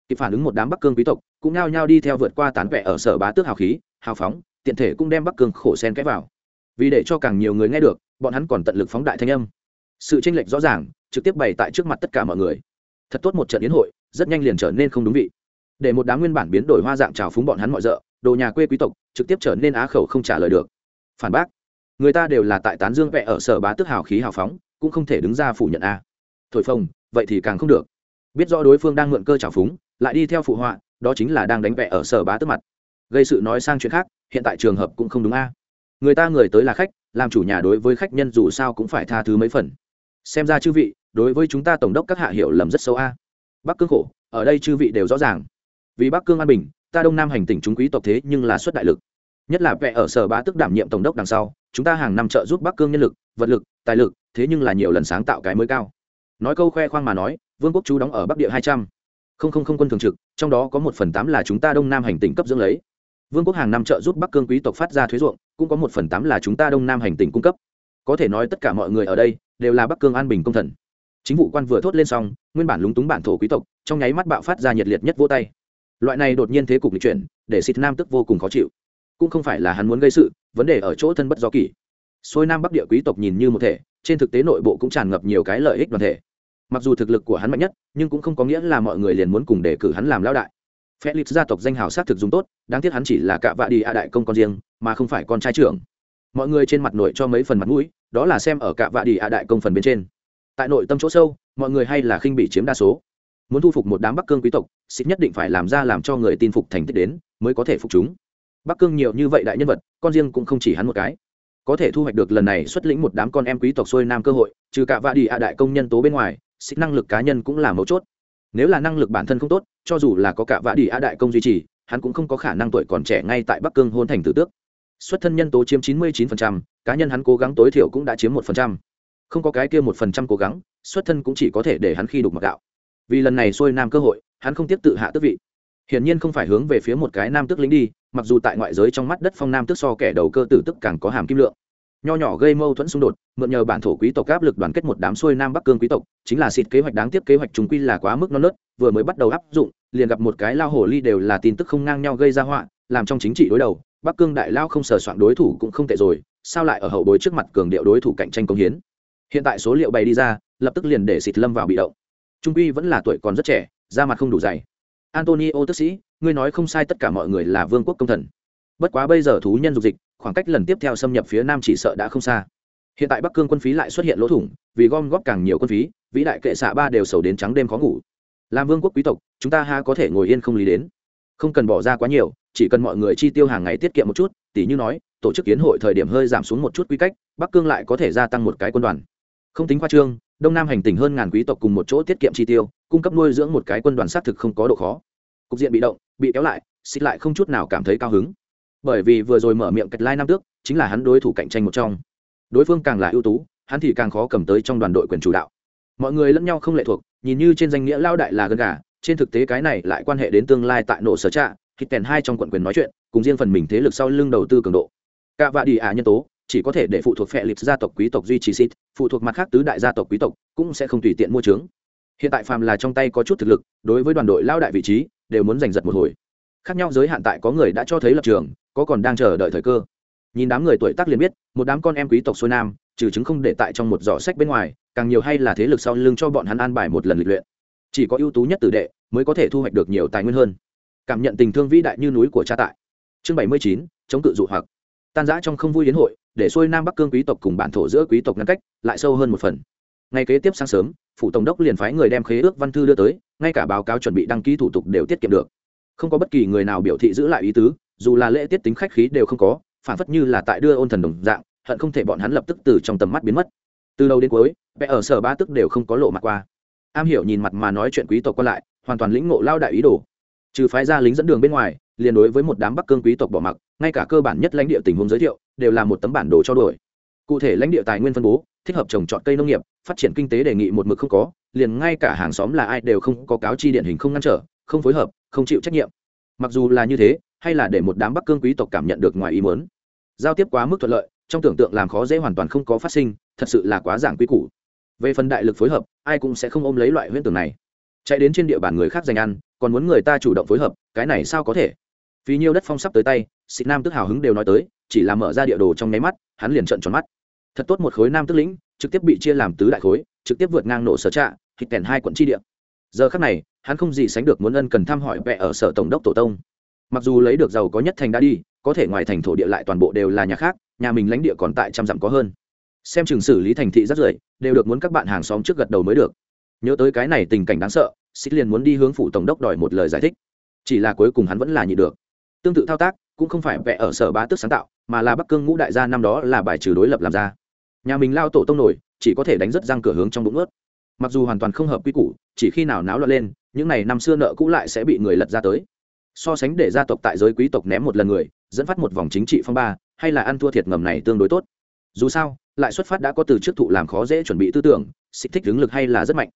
Speaker 1: Kịp phản ứng một đám bắc cương quý tộc, cũng nhao nhao đi theo vượt qua tán vẻ ở sở bá tước hào khí, hào phóng, tiện thể cũng đem bắc cương khổ sen kẽ vào. Vì để cho càng nhiều người nghe được, bọn hắn còn tận lực phóng đại thanh âm. Sự tranh lệch rõ ràng trực tiếp bày tại trước mặt tất cả mọi người. Thật tốt một trận yến hội, rất nhanh liền trở nên không đúng vị. Để một đám nguyên bản biến đổi hoa dạng trào phúng bọn hắn mọi d đồ nhà quê quý tộc, trực tiếp trở nên á khẩu không trả lời được. Phản bác, người ta đều là tại tán dương vẽ ở sở bá tức hào khí hào phóng, cũng không thể đứng ra phủ nhận a. Thổi phồng, vậy thì càng không được. Biết rõ đối phương đang mượn cơ trào phúng, lại đi theo phụ họa, đó chính là đang đánh vẽ ở sở bá tức mặt. Gây sự nói sang chuyện khác, hiện tại trường hợp cũng không đúng a. Người ta người tới là khách, làm chủ nhà đối với khách nhân dù sao cũng phải tha thứ mấy phần. Xem ra chư vị đối với chúng ta tổng đốc các hạ hiểu lầm rất sâu a. Bắc cương khổ, ở đây chư vị đều rõ ràng. Vì bắc cương an bình, ta đông nam hành tỉnh chúng quý tộc thế nhưng là xuất đại lực. Nhất là vẽ ở sở bá tức đảm nhiệm tổng đốc đằng sau, chúng ta hàng năm trợ giúp bắc cương nhân lực, vật lực, tài lực, thế nhưng là nhiều lần sáng tạo cái mới cao. Nói câu khoe khoang mà nói, vương quốc chú đóng ở bắc địa hai trăm. Không không không quân thường trực, trong đó có một phần tám là chúng ta đông nam hành tỉnh cấp dưỡng lấy. Vương quốc hàng năm trợ giúp bắc cương quý tộc phát ra thuế ruộng, cũng có một phần tám là chúng ta đông nam hành tỉnh cung cấp. Có thể nói tất cả mọi người ở đây đều là bắc cương an bình công thần chính vụ quan vừa thốt lên xong, nguyên bản lúng túng bản thổ quý tộc, trong nháy mắt bạo phát ra nhiệt liệt nhất vô tay. Loại này đột nhiên thế cục lịch chuyển, để xịt nam tức vô cùng khó chịu. Cũng không phải là hắn muốn gây sự, vấn đề ở chỗ thân bất do kỳ xuôi nam bắc địa quý tộc nhìn như một thể, trên thực tế nội bộ cũng tràn ngập nhiều cái lợi ích đoàn thể. Mặc dù thực lực của hắn mạnh nhất, nhưng cũng không có nghĩa là mọi người liền muốn cùng đề cử hắn làm lão đại. Felix gia tộc danh hào sát thực dùng tốt, đáng tiếc hắn chỉ là cạ vạ đi a đại công con riêng, mà không phải con trai trưởng. Mọi người trên mặt nội cho mấy phần mặt mũi, đó là xem ở cạ vạ đi a đại công phần bên trên tại nội tâm chỗ sâu mọi người hay là khinh bị chiếm đa số. Muốn thu phục một đám bắc cương quý tộc xịt nhất định phải làm ra làm cho người tin phục thành tích đến mới có thể phục chúng. Bắc cương nhiều như vậy đại nhân vật con riêng cũng không chỉ hắn một cái. Có thể thu hoạch được lần này xuất lĩnh một đám con em quý tộc xuôi nam cơ hội trừ cả vạ đi ạ đại công nhân tố bên ngoài xịt năng lực cá nhân cũng là mấu chốt. Nếu là năng lực bản thân không tốt cho dù là có cả vạ đi ạ đại công duy trì hắn cũng không có khả năng tuổi còn trẻ ngay tại bắc cương hôn thành tử tước. Xuất thân nhân tố chiếm 99%, cá nhân hắn cố gắng tối thiểu cũng đã chiếm 1% không có cái kia một phần trăm cố gắng, xuất thân cũng chỉ có thể để hắn khi đục mặc gạo. Vì lần này xuôi nam cơ hội, hắn không tiếp tự hạ tước vị. Hiển nhiên không phải hướng về phía một cái nam tước lính đi, mặc dù tại ngoại giới trong mắt đất phong nam tước so kẻ đầu cơ tử tức càng có hàm kim lượng. Nho nhỏ gây mâu thuẫn xung đột, mượn nhờ bản thổ quý tộc áp lực đoàn kết một đám xuôi nam bắc cương quý tộc, chính là xịt kế hoạch đáng tiếc kế hoạch chúng quy là quá mức non nớt, vừa mới bắt đầu áp dụng, liền gặp một cái lao hồ ly đều là tin tức không ngang nhau gây ra họa, làm trong chính trị đối đầu, bắc cương đại lao không sờ soạn đối thủ cũng không tệ rồi, sao lại ở hậu bối trước mặt cường điệu đối thủ cạnh tranh công hiến? Hiện tại số liệu bày đi ra, lập tức liền để xịt lâm vào bị động. Trung quy vẫn là tuổi còn rất trẻ, da mặt không đủ dày. Antonio tức sĩ, ngươi nói không sai tất cả mọi người là vương quốc công thần. Bất quá bây giờ thú nhân dục dịch, khoảng cách lần tiếp theo xâm nhập phía nam chỉ sợ đã không xa. Hiện tại bắc cương quân phí lại xuất hiện lỗ thủng, vì gom góp càng nhiều quân phí, vĩ đại kệ xạ ba đều sầu đến trắng đêm khó ngủ. Làm vương quốc quý tộc, chúng ta ha có thể ngồi yên không lý đến. Không cần bỏ ra quá nhiều, chỉ cần mọi người chi tiêu hàng ngày tiết kiệm một chút, tỷ như nói, tổ chức kiến hội thời điểm hơi giảm xuống một chút quy cách, bắc cương lại có thể gia tăng một cái quân đoàn không tính khoa trương, đông nam hành tỉnh hơn ngàn quý tộc cùng một chỗ tiết kiệm chi tiêu, cung cấp nuôi dưỡng một cái quân đoàn xác thực không có độ khó. Cục diện bị động, bị kéo lại, xích lại không chút nào cảm thấy cao hứng. Bởi vì vừa rồi mở miệng kịch lai năm tước, chính là hắn đối thủ cạnh tranh một trong. Đối phương càng là ưu tú, hắn thì càng khó cầm tới trong đoàn đội quyền chủ đạo. Mọi người lẫn nhau không lệ thuộc, nhìn như trên danh nghĩa lao đại là gần gà, trên thực tế cái này lại quan hệ đến tương lai tại nổ sở trạ thịt kèn hai trong quận quyền nói chuyện, cùng riêng phần mình thế lực sau lưng đầu tư cường độ. Cả vạ đi ả nhân tố chỉ có thể để phụ thuộc phệ lịch gia tộc quý tộc duy trì xít phụ thuộc mặt khác tứ đại gia tộc quý tộc cũng sẽ không tùy tiện mua trướng. Hiện tại phàm là trong tay có chút thực lực, đối với đoàn đội lao đại vị trí, đều muốn giành giật một hồi. Khác nhau giới hạn tại có người đã cho thấy lập trường, có còn đang chờ đợi thời cơ. Nhìn đám người tuổi tác liền biết, một đám con em quý tộc xuôi nam, trừ chứng không để tại trong một giỏ sách bên ngoài, càng nhiều hay là thế lực sau lưng cho bọn hắn an bài một lần lịch luyện. Chỉ có ưu tú nhất tử đệ mới có thể thu hoạch được nhiều tài nguyên hơn. Cảm nhận tình thương vĩ đại như núi của cha tại. Chương bảy mươi chín, chống cự dụ hoặc. Tan giã trong không vui đến hội để xuôi nam bắc cương quý tộc cùng bản thổ giữa quý tộc ngăn cách, lại sâu hơn một phần. Ngay kế tiếp sáng sớm, phủ tổng đốc liền phái người đem khế ước văn thư đưa tới, ngay cả báo cáo chuẩn bị đăng ký thủ tục đều tiết kiệm được. Không có bất kỳ người nào biểu thị giữ lại ý tứ, dù là lễ tiết tính khách khí đều không có, phản phất như là tại đưa ôn thần đồng dạng, hận không thể bọn hắn lập tức từ trong tầm mắt biến mất. Từ đầu đến cuối, vẽ ở sở ba tức đều không có lộ mặt qua. Am hiểu nhìn mặt mà nói chuyện quý tộc qua lại, hoàn toàn lĩnh ngộ lao đại ý đồ. Trừ phái ra lính dẫn đường bên ngoài, liền đối với một đám bắc cương quý tộc bỏ mặc, ngay cả cơ bản nhất lãnh địa tình huống giới thiệu đều là một tấm bản đồ cho đổi cụ thể lãnh địa tài nguyên phân bố, thích hợp trồng trọt cây nông nghiệp, phát triển kinh tế đề nghị một mực không có, liền ngay cả hàng xóm là ai đều không có cáo chi điển hình không ngăn trở, không phối hợp, không chịu trách nhiệm. Mặc dù là như thế, hay là để một đám bắc cương quý tộc cảm nhận được ngoài ý muốn. Giao tiếp quá mức thuận lợi, trong tưởng tượng làm khó dễ hoàn toàn không có phát sinh, thật sự là quá giảng quy củ. Về phần đại lực phối hợp, ai cũng sẽ không ôm lấy loại huyễn tưởng này. Chạy đến trên địa bàn người khác giành ăn, còn muốn người ta chủ động phối hợp, cái này sao có thể? Vì nhiều đất phong sắp tới tay, xịt nam tức hào hứng đều nói tới chỉ là mở ra địa đồ trong nháy mắt, hắn liền trợn tròn mắt. Thật tốt một khối nam tức lĩnh, trực tiếp bị chia làm tứ đại khối, trực tiếp vượt ngang nổ sở trạ, thịt kèn hai quận tri địa. Giờ khác này, hắn không gì sánh được muốn ân cần thăm hỏi vẽ ở sở tổng đốc tổ tông. Mặc dù lấy được giàu có nhất thành đã đi, có thể ngoài thành thổ địa lại toàn bộ đều là nhà khác, nhà mình lãnh địa còn tại trăm dặm có hơn. Xem chừng xử lý thành thị rất rưởi, đều được muốn các bạn hàng xóm trước gật đầu mới được. Nhớ tới cái này tình cảnh đáng sợ, xích liền muốn đi hướng phủ tổng đốc đòi một lời giải thích. Chỉ là cuối cùng hắn vẫn là nhị được. Tương tự thao tác, cũng không phải vẽ ở sở bá tước sáng tạo mà là bắc cương ngũ đại gia năm đó là bài trừ đối lập làm ra. Nhà mình lao tổ tông nổi, chỉ có thể đánh rất răng cửa hướng trong bụng ướt. Mặc dù hoàn toàn không hợp quy củ, chỉ khi nào náo loạn lên, những n à y năm xưa nợ cũ lại sẽ bị người lật ra tới. So sánh để gia tộc tại giới quý tộc ném một lần người, dẫn phát một vòng chính trị phong ba, hay là ăn thua thiệt ngầm này tương đối tốt. Dù sao, lại xuất phát đã có từ trước thụ làm khó dễ chuẩn bị tư tưởng, xích thích đứng lực hay là rất mạnh.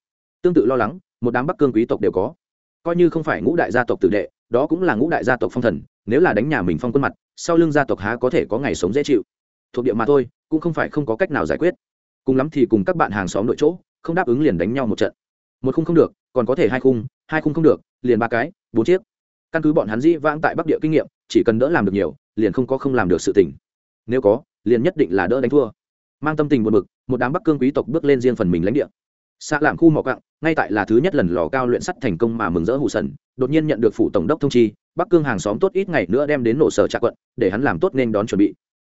Speaker 1: Tương tự lo lắng, một đám bắc cương quý tộc đều có. Coi như không phải ngũ đại gia tộc tử đệ, đó cũng là ngũ đại gia tộc phong thần, nếu là đánh nhà mình phong quân mặt sau lưng gia tộc há có thể có ngày sống dễ chịu. Thuộc địa mà thôi, cũng không phải không có cách nào giải quyết. Cùng lắm thì cùng các bạn hàng xóm nội chỗ, không đáp ứng liền đánh nhau một trận. Một khung không được, còn có thể hai khung hai khung không được, liền ba cái, bốn chiếc. Căn cứ bọn hắn dĩ vãng tại bắc địa kinh nghiệm, chỉ cần đỡ làm được nhiều, liền không có không làm được sự tình. Nếu có, liền nhất định là đỡ đánh thua. Mang tâm tình buồn bực, một đám bắc cương quý tộc bước lên riêng phần mình lãnh địa. Xạ làm khu mỏ cặng ngay tại là thứ nhất lần lò cao luyện sắt thành công mà mừng rỡ hụ sần, đột nhiên nhận được phủ tổng đốc thông chi bắc cương hàng xóm tốt ít ngày nữa đem đến nổ sở trạ quận, để hắn làm tốt nên đón chuẩn bị.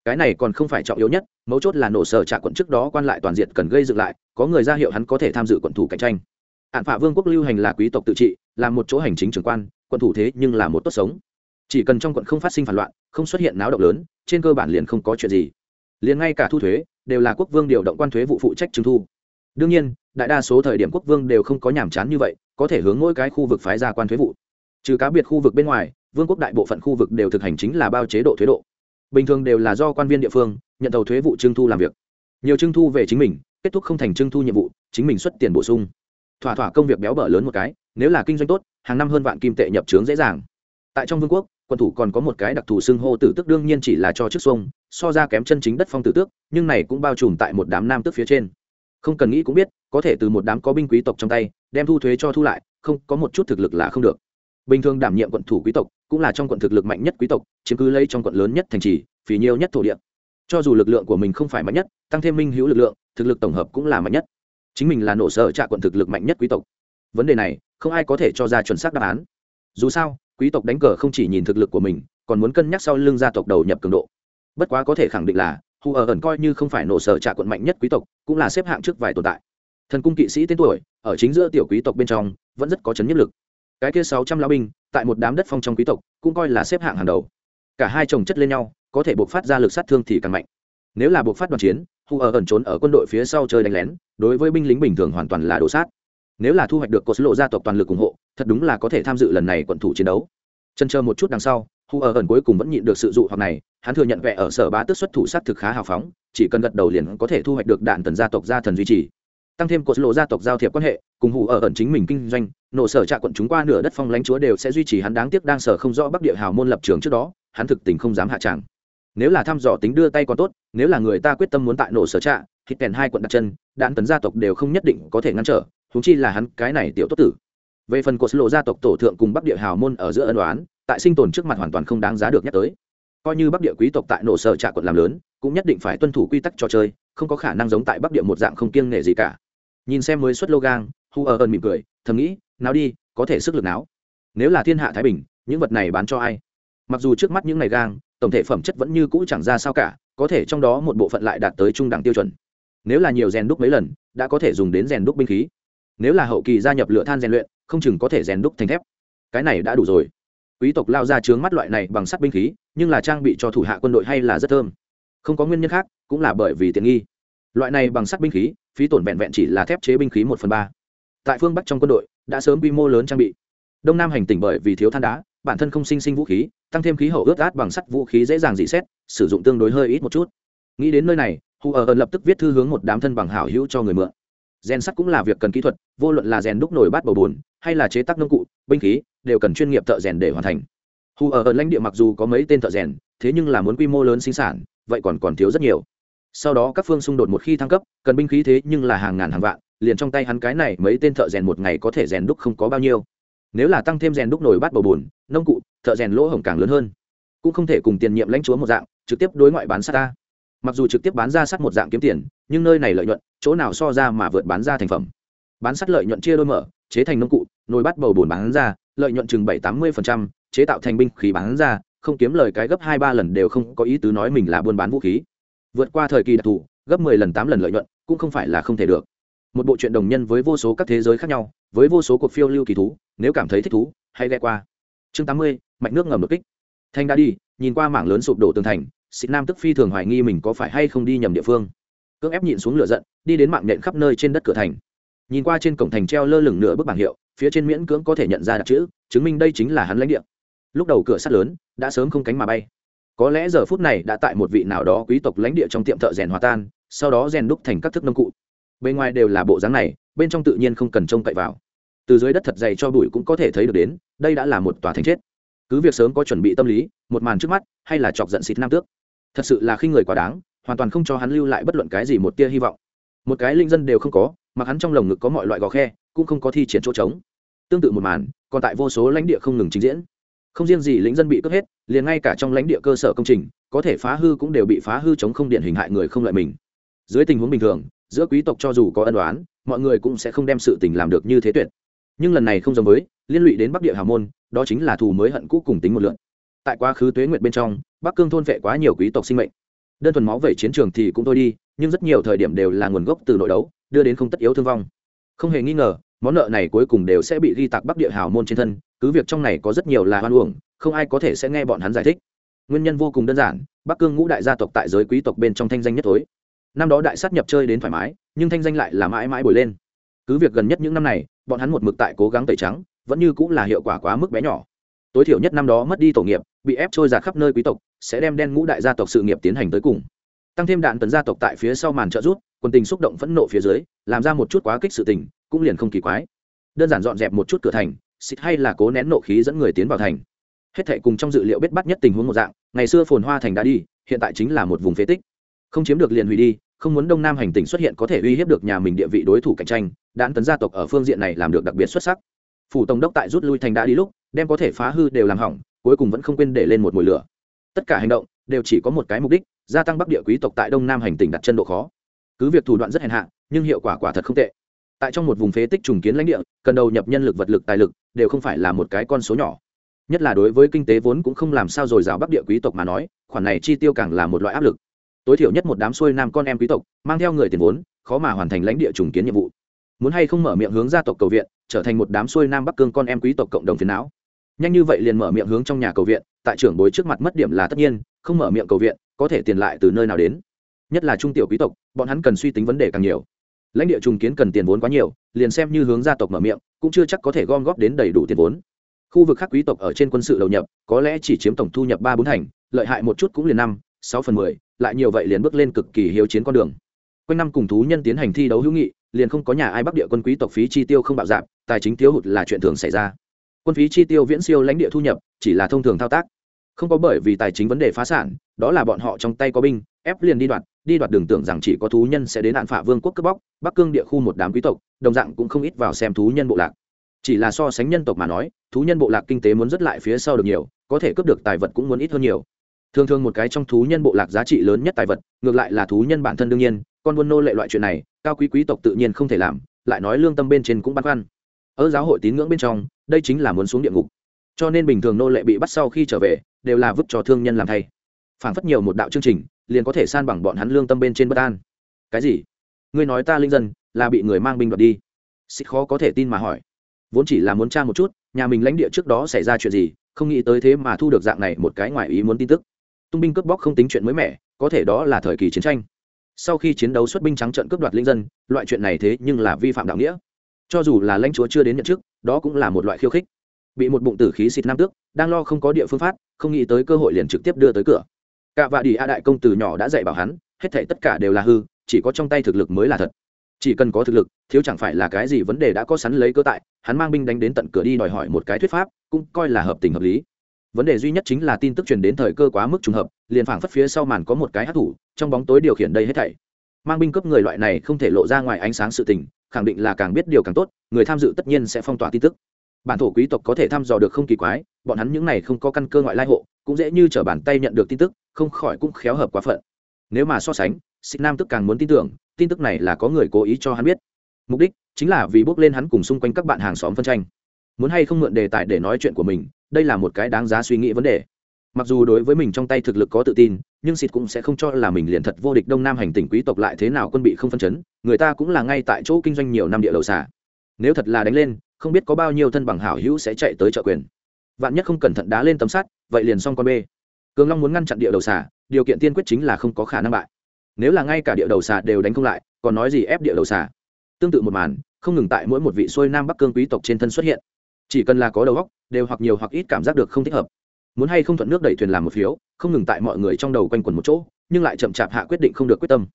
Speaker 1: Cái này còn không phải trọng yếu nhất, mấu chốt là nổ sở trạ quận trước đó quan lại toàn diện cần gây dựng lại, có người ra hiệu hắn có thể tham dự quận thủ cạnh tranh. Hạn phạ vương quốc lưu hành là quý tộc tự trị, là một chỗ hành chính trưởng quan, quận thủ thế nhưng là một tốt sống. Chỉ cần trong quận không phát sinh phản loạn, không xuất hiện náo động lớn, trên cơ bản liền không có chuyện gì. Liền ngay cả thu thuế, đều là quốc vương điều động quan thuế vụ phụ trách trừng thu. Đương nhiên, đại đa số thời điểm quốc vương đều không có nhàm chán như vậy, có thể hướng mỗi cái khu vực phái ra quan thuế vụ trừ cá biệt khu vực bên ngoài, vương quốc đại bộ phận khu vực đều thực hành chính là bao chế độ thuế độ. Bình thường đều là do quan viên địa phương, nhận tàu thuế vụ trưng thu làm việc. Nhiều trưng thu về chính mình, kết thúc không thành trưng thu nhiệm vụ, chính mình xuất tiền bổ sung. Thỏa thỏa công việc béo bở lớn một cái, nếu là kinh doanh tốt, hàng năm hơn vạn kim tệ nhập trướng dễ dàng. Tại trong vương quốc quân thủ còn có một cái đặc thù xưng hô tử tước đương nhiên chỉ là cho chức xuông, so ra kém chân chính đất phong tử tước, nhưng này cũng bao trùm tại một đám nam tước phía trên. Không cần nghĩ cũng biết, có thể từ một đám có binh quý tộc trong tay, đem thu thuế cho thu lại, không, có một chút thực lực là không được bình thường đảm nhiệm quận thủ quý tộc, cũng là trong quận thực lực mạnh nhất quý tộc, chiếm cứ lấy trong quận lớn nhất thành trì phì nhiêu nhất thổ địa. Cho dù lực lượng của mình không phải mạnh nhất, tăng thêm minh hữu lực lượng, thực lực tổng hợp cũng là mạnh nhất. Chính mình là nổ sở trạ quận thực lực mạnh nhất quý tộc. Vấn đề này, không ai có thể cho ra chuẩn xác đáp án. Dù sao, quý tộc đánh cờ không chỉ nhìn thực lực của mình, còn muốn cân nhắc sau lưng gia tộc đầu nhập cường độ. Bất quá có thể khẳng định là hù ở ẩn coi như không phải nổ sở trạ quận mạnh nhất quý tộc, cũng là xếp hạng trước vài tồn tại. Thần cung kỵ sĩ tên tuổi, ở chính giữa tiểu quý tộc bên trong, vẫn rất có chấn nhất lực cái kia sáu trăm lão binh, tại một đám đất phong trong quý tộc, cũng coi là xếp hạng hàng đầu. Cả hai chồng chất lên nhau, có thể buộc phát ra lực sát thương thì càng mạnh. Nếu là buộc phát đoàn chiến, hù ở ẩn trốn ở quân đội phía sau chơi đánh lén, đối với binh lính bình thường hoàn toàn là đồ sát. Nếu là thu hoạch được cột lộ gia tộc toàn lực ủng hộ, thật đúng là có thể tham dự lần này quận thủ chiến đấu. Chân chờ một chút đằng sau, hù ở ẩn cuối cùng vẫn nhịn được sự dụ hoặc này, hắn thừa nhận vẻ ở sở bá tức xuất thủ sát thực khá hào phóng, chỉ cần gật đầu liền có thể thu hoạch được đạn tần gia tộc gia thần duy trì tăng thêm cột lộ gia tộc giao thiệp quan hệ, cùng hủ ở ẩn chính mình kinh doanh, nổ sở trạ quận chúng qua nửa đất phong lãnh chúa đều sẽ duy trì hắn đáng tiếc đang sở không rõ bắc địa hào môn lập trường trước đó, hắn thực tình không dám hạ tràng. Nếu là thăm dò tính đưa tay còn tốt, nếu là người ta quyết tâm muốn tại nổ sở trạ thì kèn hai quận đặt chân, đạn tấn gia tộc đều không nhất định có thể ngăn trở húng chi là hắn cái này tiểu tốt tử. Về phần cột lộ gia tộc tổ thượng cùng bắc địa hào môn ở giữa ân đoán tại sinh tồn trước mặt hoàn toàn không đáng giá được nhắc tới. Coi như bắc địa quý tộc tại nổ sở trạ quận làm lớn, cũng nhất định phải tuân thủ quy tắc trò chơi, không có khả năng giống tại bắc địa một dạng không kiêng nể gì cả nhìn xem mới xuất lô gang, hu ở ơn mỉm cười, thầm nghĩ, nào đi, có thể sức lực nào? Nếu là thiên hạ thái bình, những vật này bán cho ai? Mặc dù trước mắt những ngày gang, tổng thể phẩm chất vẫn như cũ chẳng ra sao cả, có thể trong đó một bộ phận lại đạt tới trung đẳng tiêu chuẩn. Nếu là nhiều rèn đúc mấy lần, đã có thể dùng đến rèn đúc binh khí. Nếu là hậu kỳ gia nhập lửa than rèn luyện, không chừng có thể rèn đúc thành thép. Cái này đã đủ rồi. Quý tộc lao ra chướng mắt loại này bằng sắt binh khí, nhưng là trang bị cho thủ hạ quân đội hay là rất thơm. Không có nguyên nhân khác, cũng là bởi vì tiện nghi loại này bằng sắt binh khí, phí tổn vẹn vẹn chỉ là thép chế binh khí một phần ba. Tại phương bắc trong quân đội, đã sớm quy mô lớn trang bị. Đông nam hành tỉnh bởi vì thiếu than đá, bản thân không sinh sinh vũ khí, tăng thêm khí hậu ướt át bằng sắt vũ khí dễ dàng dị xét, sử dụng tương đối hơi ít một chút. Nghĩ đến nơi này hù ở lập tức viết thư hướng một đám thân bằng hảo hữu cho người mượn. Rèn sắt cũng là việc cần kỹ thuật, vô luận là rèn đúc nổi bát bầu bùn hay là chế tác nông cụ, binh khí, đều cần chuyên nghiệp thợ rèn để hoàn thành. Hù ở lãnh địa mặc dù có mấy tên thợ rèn, thế nhưng là muốn quy mô lớn sinh sản, vậy còn còn thiếu rất nhiều sau đó các phương xung đột một khi thăng cấp, cần binh khí thế nhưng là hàng ngàn hàng vạn, liền trong tay hắn cái này mấy tên thợ rèn một ngày có thể rèn đúc không có bao nhiêu. Nếu là tăng thêm rèn đúc nồi bát bầu bùn, nông cụ, thợ rèn lỗ hổng càng lớn hơn. Cũng không thể cùng tiền nhiệm lãnh chúa một dạng, trực tiếp đối ngoại bán sắt ta. Mặc dù trực tiếp bán ra sắt một dạng kiếm tiền, nhưng nơi này lợi nhuận, chỗ nào so ra mà vượt bán ra thành phẩm. Bán sắt lợi nhuận chia đôi mở, chế thành nông cụ, nồi bắt bầu bùn bán ra, lợi nhuận chừng bảy tám mươi chế tạo thành binh khí bán ra, không kiếm lời cái gấp hai ba lần đều không có ý tứ nói mình là buôn bán vũ khí vượt qua thời kỳ đặc thù, gấp mười lần tám lần lợi nhuận, cũng không phải là không thể được. Một bộ truyện đồng nhân với vô số các thế giới khác nhau, với vô số cuộc phiêu lưu kỳ thú, nếu cảm thấy thích thú, hãy ghé qua. Chương tám mươi mạnh nước ngầm đột kích. Thanh đã đi, nhìn qua mảng lớn sụp đổ tường thành xịt nam tức phi thường hoài nghi mình có phải hay không đi nhầm địa phương. Cưỡng ép nhịn xuống lửa giận, đi đến mạng nhện khắp nơi trên đất cửa thành. Nhìn qua trên cổng thành treo lơ lửng nửa bức bảng hiệu, phía trên miễn cưỡng có thể nhận ra đặc chữ, chứng minh đây chính là hắn lãnh địa. Lúc đầu cửa sắt lớn, đã sớm không cánh mà bay có lẽ giờ phút này đã tại một vị nào đó quý tộc lãnh địa trong tiệm thợ rèn hòa tan, sau đó rèn đúc thành các thức nông cụ. Bên ngoài đều là bộ dáng này, bên trong tự nhiên không cần trông cậy vào. Từ dưới đất thật dày cho bụi cũng có thể thấy được đến, đây đã là một tòa thành chết. Cứ việc sớm có chuẩn bị tâm lý, một màn trước mắt, hay là chọc giận xịt nam tước. Thật sự là khi người quá đáng, hoàn toàn không cho hắn lưu lại bất luận cái gì một tia hy vọng. Một cái linh dân đều không có mà hắn trong lồng ngực có mọi loại gò khe, cũng không có thi triển chỗ trống. Tương tự một màn, còn tại vô số lãnh địa không ngừng trình diễn không riêng gì lính dân bị cướp hết, liền ngay cả trong lãnh địa cơ sở công trình, có thể phá hư cũng đều bị phá hư chống không điện hình hại người không lợi mình. Dưới tình huống bình thường, giữa quý tộc cho dù có ân đoán mọi người cũng sẽ không đem sự tình làm được như thế tuyệt. Nhưng lần này không giống với, liên lụy đến bắc địa hào môn, đó chính là thù mới hận cũ cùng tính một lượng tại quá khứ tuế nguyệt bên trong, bắc cương thôn vệ quá nhiều quý tộc sinh mệnh. Đơn thuần máu vẩy chiến trường thì cũng thôi đi, nhưng rất nhiều thời điểm đều là nguồn gốc từ nội đấu, đưa đến không tất yếu thương vong. Không hề nghi ngờ món nợ này cuối cùng đều sẽ bị ghi tạc bắc địa hào môn trên thân, cứ việc trong này có rất nhiều là hoan uổng, không ai có thể sẽ nghe bọn hắn giải thích. Nguyên nhân vô cùng đơn giản, bắc cương ngũ đại gia tộc tại giới quý tộc bên trong thanh danh nhất tối năm đó đại sát nhập chơi đến thoải mái, nhưng thanh danh lại là mãi mãi bồi lên. Cứ việc gần nhất những năm này, bọn hắn một mực tại cố gắng tẩy trắng, vẫn như cũng là hiệu quả quá mức bé nhỏ. Tối thiểu nhất năm đó mất đi tổ nghiệp, bị ép trôi ra khắp nơi quý tộc, sẽ đem đen ngũ đại gia tộc sự nghiệp tiến hành tới cùng. Tăng thêm đạn tấn gia tộc tại phía sau màn trợ rút quần tình xúc động phẫn nộ phía dưới, làm ra một chút quá kích sự tình, cũng liền không kỳ quái. Đơn giản dọn dẹp một chút cửa thành, xịt hay là cố nén nộ khí dẫn người tiến vào thành. Hết thệ cùng trong dự liệu biết bắt nhất tình huống một dạng, ngày xưa phồn hoa thành đã đi, hiện tại chính là một vùng phế tích. Không chiếm được liền hủy đi, không muốn đông nam hành tỉnh xuất hiện có thể uy hiếp được nhà mình địa vị đối thủ cạnh tranh, đạn tấn gia tộc ở phương diện này làm được đặc biệt xuất sắc. Phủ tổng đốc tại rút lui thành đã đi lúc, đem có thể phá hư đều làm hỏng, cuối cùng vẫn không quên để lên một mùi lửa. Tất cả hành động đều chỉ có một cái mục đích, gia tăng bắc địa quý tộc tại đông nam hành tỉnh đặt chân độ khó cứ việc thủ đoạn rất hèn hạ, nhưng hiệu quả quả thật không tệ. Tại trong một vùng phế tích trùng kiến lãnh địa, cần đầu nhập nhân lực vật lực tài lực, đều không phải là một cái con số nhỏ. Nhất là đối với kinh tế vốn cũng không làm sao dồi dào bắc địa quý tộc mà nói, khoản này chi tiêu càng là một loại áp lực. Tối thiểu nhất một đám xuôi nam con em quý tộc, mang theo người tiền vốn, khó mà hoàn thành lãnh địa trùng kiến nhiệm vụ. Muốn hay không mở miệng hướng gia tộc cầu viện, trở thành một đám xuôi nam bắc cương con em quý tộc cộng đồng phiền não. Nhanh như vậy liền mở miệng hướng trong nhà cầu viện, tại trưởng bối trước mặt mất điểm là tất nhiên, không mở miệng cầu viện, có thể tiền lại từ nơi nào đến nhất là trung tiểu quý tộc, bọn hắn cần suy tính vấn đề càng nhiều. Lãnh địa trùng kiến cần tiền vốn quá nhiều, liền xem như hướng gia tộc mở miệng, cũng chưa chắc có thể gom góp đến đầy đủ tiền vốn. Khu vực khác quý tộc ở trên quân sự đầu nhập, có lẽ chỉ chiếm tổng thu nhập ba bốn thành, lợi hại một chút cũng liền năm, sáu phần mười, lại nhiều vậy liền bước lên cực kỳ hiếu chiến con đường. Quanh năm cùng thú nhân tiến hành thi đấu hữu nghị, liền không có nhà ai bắc địa quân quý tộc phí chi tiêu không bạo dạp tài chính thiếu hụt là chuyện thường xảy ra. Quân phí chi tiêu viễn siêu lãnh địa thu nhập, chỉ là thông thường thao tác không có bởi vì tài chính vấn đề phá sản, đó là bọn họ trong tay có binh, ép liền đi đoạt đi đoạt đường tưởng rằng chỉ có thú nhân sẽ đến nạn phạ vương quốc cướp bóc, bắc cương địa khu một đám quý tộc, đồng dạng cũng không ít vào xem thú nhân bộ lạc. Chỉ là so sánh nhân tộc mà nói, thú nhân bộ lạc kinh tế muốn rất lại phía sau được nhiều, có thể cướp được tài vật cũng muốn ít hơn nhiều. Thường thường một cái trong thú nhân bộ lạc giá trị lớn nhất tài vật, ngược lại là thú nhân bản thân đương nhiên, con buôn nô lệ loại chuyện này, cao quý quý tộc tự nhiên không thể làm, lại nói lương tâm bên trên cũng băn khoăn. Ở giáo hội tín ngưỡng bên trong, đây chính là muốn xuống địa ngục cho nên bình thường nô lệ bị bắt sau khi trở về, đều là vứt cho thương nhân làm thay. Phản phất nhiều một đạo chương trình, liền có thể san bằng bọn hắn lương tâm bên trên bất an. Cái gì? Ngươi nói ta linh dân, là bị người mang binh đoạt đi. Xích khó có thể tin mà hỏi. Vốn chỉ là muốn tra một chút, nhà mình lãnh địa trước đó xảy ra chuyện gì, không nghĩ tới thế mà thu được dạng này một cái ngoài ý muốn tin tức. Tung binh cướp bóc không tính chuyện mới mẻ, có thể đó là thời kỳ chiến tranh. Sau khi chiến đấu xuất binh trắng trận cướp đoạt linh dân, loại chuyện này thế nhưng là vi phạm đạo nghĩa. Cho dù là lãnh chúa chưa đến nhận chức, đó cũng là một loại khiêu khích bị một bụng tử khí xịt nam tước, đang lo không có địa phương phát, không nghĩ tới cơ hội liền trực tiếp đưa tới cửa. Cả vạ đi a đại công từ nhỏ đã dạy bảo hắn, hết thể tất cả đều là hư, chỉ có trong tay thực lực mới là thật. Chỉ cần có thực lực, thiếu chẳng phải là cái gì vấn đề đã có sẵn lấy cơ tại, hắn mang binh đánh đến tận cửa đi đòi hỏi một cái thuyết pháp, cũng coi là hợp tình hợp lý. Vấn đề duy nhất chính là tin tức truyền đến thời cơ quá mức trùng hợp, liền phảng phất phía sau màn có một cái hát thủ, trong bóng tối điều khiển đây hết thảy. Mang binh cấp người loại này không thể lộ ra ngoài ánh sáng sự tình, khẳng định là càng biết điều càng tốt, người tham dự tất nhiên sẽ phong tỏa tin tức bản thổ quý tộc có thể thăm dò được không kỳ quái, bọn hắn những này không có căn cơ ngoại lai hộ, cũng dễ như t r ở bàn tay nhận được tin tức, không khỏi cũng khéo hợp quá phận. Nếu mà so sánh, xích nam tức càng muốn tin tưởng, tin tức này là có người cố ý cho hắn biết. Mục đích chính là vì bước lên hắn cùng xung quanh các bạn hàng xóm phân tranh. Muốn hay không mượn đề tài để nói chuyện của mình, đây là một cái đáng giá suy nghĩ vấn đề. Mặc dù đối với mình trong tay thực lực có tự tin, nhưng xịt cũng sẽ không cho là mình liền thật vô địch đông nam hành tỉnh quý tộc lại thế nào quân bị không phân chấn, người ta cũng là ngay tại chỗ kinh doanh nhiều năm địa đầu xả nếu thật là đánh lên không biết có bao nhiêu thân bằng hảo hữu sẽ chạy tới trợ quyền. Vạn nhất không cẩn thận đá lên tấm sắt vậy liền xong con b cường long muốn ngăn chặn địa đầu xà, điều kiện tiên quyết chính là không có khả năng bại. Nếu là ngay cả địa đầu xà đều đánh không lại còn nói gì ép địa đầu xà? Tương tự một màn không ngừng tại mỗi một vị xuôi nam bắc cương quý tộc trên thân xuất hiện. Chỉ cần là có đầu góc đều hoặc nhiều hoặc ít cảm giác được không thích hợp. Muốn hay không thuận nước đẩy thuyền làm một phiếu không ngừng tại mọi người trong đầu quanh quẩn một chỗ nhưng lại chậm chạp hạ quyết định không được quyết tâm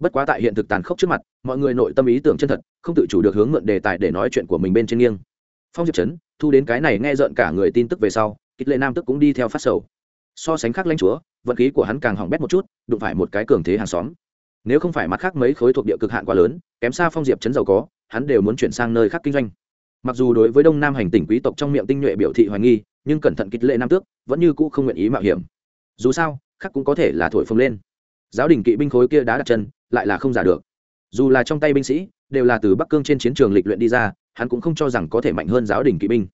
Speaker 1: bất quá tại hiện thực tàn khốc trước mặt, mọi người nội tâm ý tưởng chân thật, không tự chủ được hướng mượn đề tài để nói chuyện của mình bên trên nghiêng. Phong diệp trấn thu đến cái này nghe rợn cả người tin tức về sau, kịch lệ nam tức cũng đi theo phát sầu. So sánh khác lãnh chúa, vận khí của hắn càng hỏng bét một chút, đụng phải một cái cường thế hàng xóm. Nếu không phải mặt khác mấy khối thuộc địa cực hạn quá lớn, kém xa phong diệp chấn giàu có, hắn đều muốn chuyển sang nơi khác kinh doanh. Mặc dù đối với đông nam hành tỉnh quý tộc trong miệng tinh nhuệ biểu thị hoài nghi, nhưng cẩn thận kịch lệ nam tước, vẫn như cũ không nguyện ý mạo hiểm. Dù sao, khác cũng có thể là thổi phồng lên. Giáo đình kỵ binh khối kia đá đặt chân lại là không giả được. Dù là trong tay binh sĩ, đều là từ bắc cương trên chiến trường lịch luyện đi ra, hắn cũng không cho rằng có thể mạnh hơn giáo đình kỵ binh.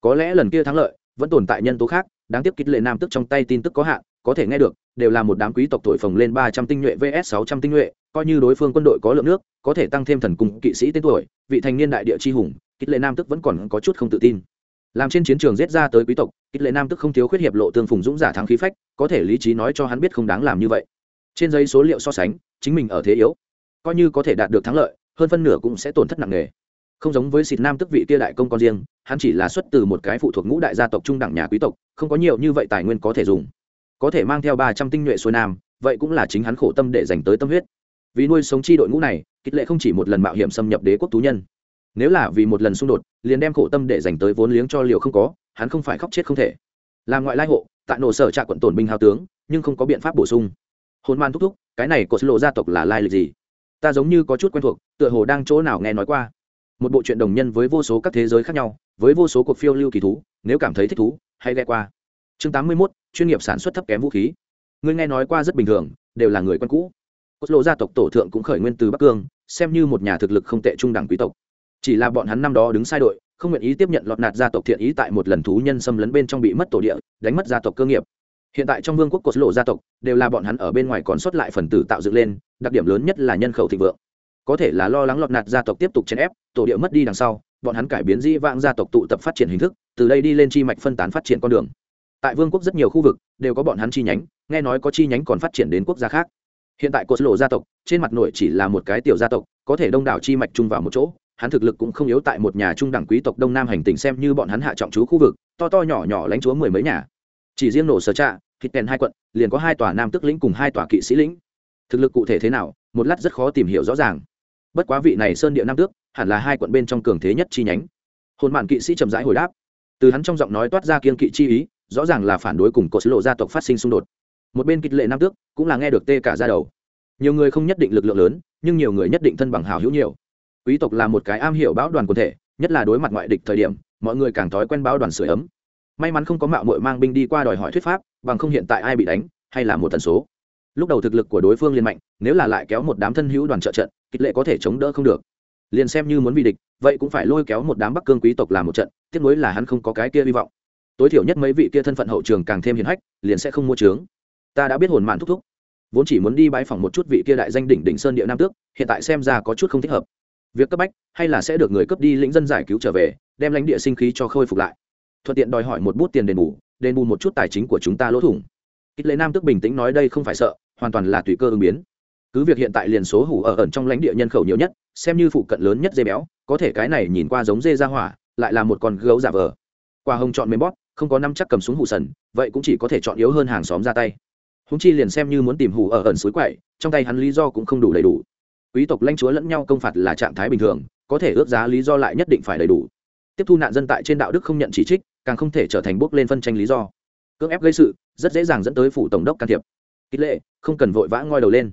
Speaker 1: Có lẽ lần kia thắng lợi, vẫn tồn tại nhân tố khác, đáng tiếc kích lệ nam tức trong tay tin tức có hạn, có thể nghe được, đều là một đám quý tộc thổi phồng lên ba trăm tinh nhuệ vs sáu trăm tinh nhuệ, coi như đối phương quân đội có lượng nước, có thể tăng thêm thần cung kỵ sĩ tên tuổi, vị thành niên đại địa chi hùng, kích lệ nam tức vẫn còn có chút không tự tin. Làm trên chiến trường giết ra tới quý tộc, kích lệ nam tức không thiếu khuyết hiệp lộ tương phùng dũng giả thắng khí phách, có thể lý trí nói cho hắn biết không đáng làm như vậy. Trên giấy số liệu so sánh chính mình ở thế yếu. Coi như có thể đạt được thắng lợi, hơn phân nửa cũng sẽ tổn thất nặng nề. Không giống với xịt nam tức vị kia đại công con riêng, hắn chỉ là xuất từ một cái phụ thuộc ngũ đại gia tộc trung đẳng nhà quý tộc, không có nhiều như vậy tài nguyên có thể dùng. Có thể mang theo ba trăm tinh nhuệ xuôi nam, vậy cũng là chính hắn khổ tâm để dành tới tâm huyết. Vì nuôi sống chi đội ngũ này kích lệ không chỉ một lần mạo hiểm xâm nhập đế quốc tú nhân. Nếu là vì một lần xung đột, liền đem khổ tâm để dành tới vốn liếng cho liều không có, hắn không phải khóc chết không thể. Làm ngoại lai hộ, tại nổ sở trạ quận tổn binh hào tướng, nhưng không có biện pháp bổ sung. Hôn man thúc thúc cái này cột lộ gia tộc là lai lịch gì? Ta giống như có chút quen thuộc tựa hồ đang chỗ nào nghe nói qua. Một bộ truyện đồng nhân với vô số các thế giới khác nhau với vô số cuộc phiêu lưu kỳ thú nếu cảm thấy thích thú hãy ghe qua. Chương tám mươi 81, chuyên nghiệp sản xuất thấp kém vũ khí. Ngươi nghe nói qua rất bình thường đều là người quen cũ. Cốt lộ gia tộc tổ thượng cũng khởi nguyên từ bắc cương xem như một nhà thực lực không tệ trung đẳng quý tộc. Chỉ là bọn hắn năm đó đứng sai đội không nguyện ý tiếp nhận lọt nạt gia tộc thiện ý tại một lần thú nhân xâm lấn bên trong bị mất tổ địa đánh mất gia tộc cơ nghiệp hiện tại trong vương quốc cột lộ gia tộc đều là bọn hắn ở bên ngoài còn xuất lại phần tử tạo dựng lên, đặc điểm lớn nhất là nhân khẩu thịnh vượng. Có thể là lo lắng lọt nạt gia tộc tiếp tục chèn ép, tổ địa mất đi đằng sau, bọn hắn cải biến dĩ vãng gia tộc tụ tập phát triển hình thức, từ đây đi lên chi mạch phân tán phát triển con đường. Tại vương quốc rất nhiều khu vực đều có bọn hắn chi nhánh, nghe nói có chi nhánh còn phát triển đến quốc gia khác. Hiện tại cột lộ gia tộc trên mặt nội chỉ là một cái tiểu gia tộc, có thể đông đảo chi mạch chung vào một chỗ, hắn thực lực cũng không yếu tại một nhà trung đẳng quý tộc đông nam hành tỉnh xem như bọn hắn hạ trọng chú khu vực, to to nhỏ nhỏ lãnh chúa mười mấy nhà chỉ riêng nổ sở trạ, thịt kèn hai quận, liền có hai tòa nam tức lĩnh cùng hai tòa kỵ sĩ lĩnh. Thực lực cụ thể thế nào, một lát rất khó tìm hiểu rõ ràng. Bất quá vị này sơn địa nam tước, hẳn là hai quận bên trong cường thế nhất chi nhánh. Hồn mạn kỵ sĩ chậm rãi hồi đáp. Từ hắn trong giọng nói toát ra kiên kỵ chi ý, rõ ràng là phản đối cùng cột lộ gia tộc phát sinh xung đột. Một bên kịch lệ nam tước, cũng là nghe được tê cả ra đầu. Nhiều người không nhất định lực lượng lớn, nhưng nhiều người nhất định thân bằng hào hữu nhiều. Quý tộc là một cái am hiểu báo đoàn quần thể, nhất là đối mặt ngoại địch thời điểm, mọi người càng thói quen báo đoàn sửa ấm may mắn không có mạo muội mang binh đi qua đòi hỏi thuyết pháp, bằng không hiện tại ai bị đánh, hay là một tần số. Lúc đầu thực lực của đối phương liên mạnh, nếu là lại kéo một đám thân hữu đoàn trợ trận, kịch lệ có thể chống đỡ không được. Liền xem như muốn bị địch, vậy cũng phải lôi kéo một đám bắc cương quý tộc làm một trận, tiếc nuối là hắn không có cái kia hy vọng. Tối thiểu nhất mấy vị kia thân phận hậu trường càng thêm hiền hách, liền sẽ không mua trướng ta đã biết hồn mạn thúc thúc. Vốn chỉ muốn đi bãi phòng một chút vị kia đại danh đỉnh đỉnh sơn địa nam tước, hiện tại xem ra có chút không thích hợp. Việc cấp bách, hay là sẽ được người cấp đi lĩnh dân giải cứu trở về, đem lãnh địa sinh khí cho khôi phục lại thuận tiện đòi hỏi một bút tiền đền bù đền bù một chút tài chính của chúng ta lỗ thủng. Ít lệ nam tức bình tĩnh nói đây không phải sợ, hoàn toàn là tùy cơ ứng biến. Cứ việc hiện tại liền số hủ ở ẩn trong lãnh địa nhân khẩu nhiều nhất, xem như phụ cận lớn nhất dê béo, có thể cái này nhìn qua giống dê ra hỏa, lại là một con gấu giả vờ. Qua hồng chọn mềm bóp, không có năm chắc cầm súng hụ sần, vậy cũng chỉ có thể chọn yếu hơn hàng xóm ra tay. Húng chi liền xem như muốn tìm hủ ở ẩn suối quậy, trong tay hắn lý do cũng không đủ đầy đủ. Quý tộc lãnh chúa lẫn nhau công phạt là trạng thái bình thường, có thể ước giá lý do lại nhất định phải đầy đủ. Tiếp thu nạn dân tại trên đạo đức không nhận chỉ trích càng không thể trở thành bước lên phân tranh lý do. Cưỡng ép gây sự, rất dễ dàng dẫn tới phủ tổng đốc can thiệp. Kích lệ, không cần vội vã ngoi đầu lên.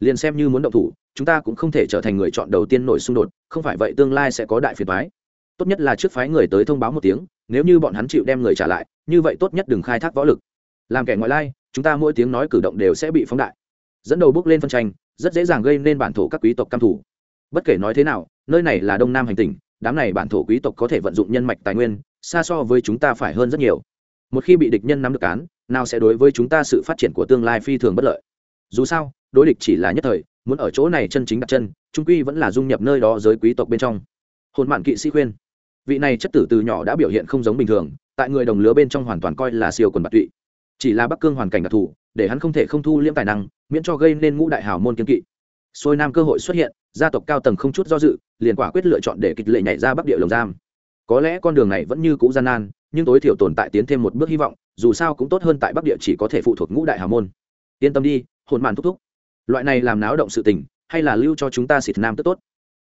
Speaker 1: Liền xem như muốn động thủ, chúng ta cũng không thể trở thành người chọn đầu tiên nổi xung đột, không phải vậy tương lai sẽ có đại phiền thoái tốt nhất là trước phái người tới thông báo một tiếng, nếu như bọn hắn chịu đem người trả lại, như vậy tốt nhất đừng khai thác võ lực. Làm kẻ ngoại lai, chúng ta mỗi tiếng nói cử động đều sẽ bị phóng đại. Dẫn đầu bước lên phân tranh, rất dễ dàng gây nên bản thổ các quý tộc căm thủ bất kể nói thế nào, nơi này là đông nam hành tinh đám này bản thổ quý tộc có thể vận dụng nhân mạch tài nguyên, xa so với chúng ta phải hơn rất nhiều. Một khi bị địch nhân nắm được cán nào sẽ đối với chúng ta sự phát triển của tương lai phi thường bất lợi. Dù sao, đối địch chỉ là nhất thời, muốn ở chỗ này chân chính đặt chân, trung quy vẫn là dung nhập nơi đó giới quý tộc bên trong. Hồn mạn kỵ sĩ khuyên. Vị này chất tử từ nhỏ đã biểu hiện không giống bình thường, tại người đồng lứa bên trong hoàn toàn coi là siêu quần bạc tụy. Chỉ là bắc cương hoàn cảnh đặc thù, để hắn không thể không thu liễm tài năng, miễn cho gây nên ngũ đại hào môn kiên kỵ xuôi nam cơ hội xuất hiện, gia tộc cao tầng không chút do dự, liền quả quyết lựa chọn để kịch lệ nhảy ra bắc địa lồng giam. Có lẽ con đường này vẫn như cũ gian nan, nhưng tối thiểu tồn tại tiến thêm một bước hy vọng, dù sao cũng tốt hơn tại bắc địa chỉ có thể phụ thuộc ngũ đại hào môn. Yên tâm đi, hồn màn thúc thúc. Loại này làm náo động sự tình, hay là lưu cho chúng ta xịt nam tức tốt.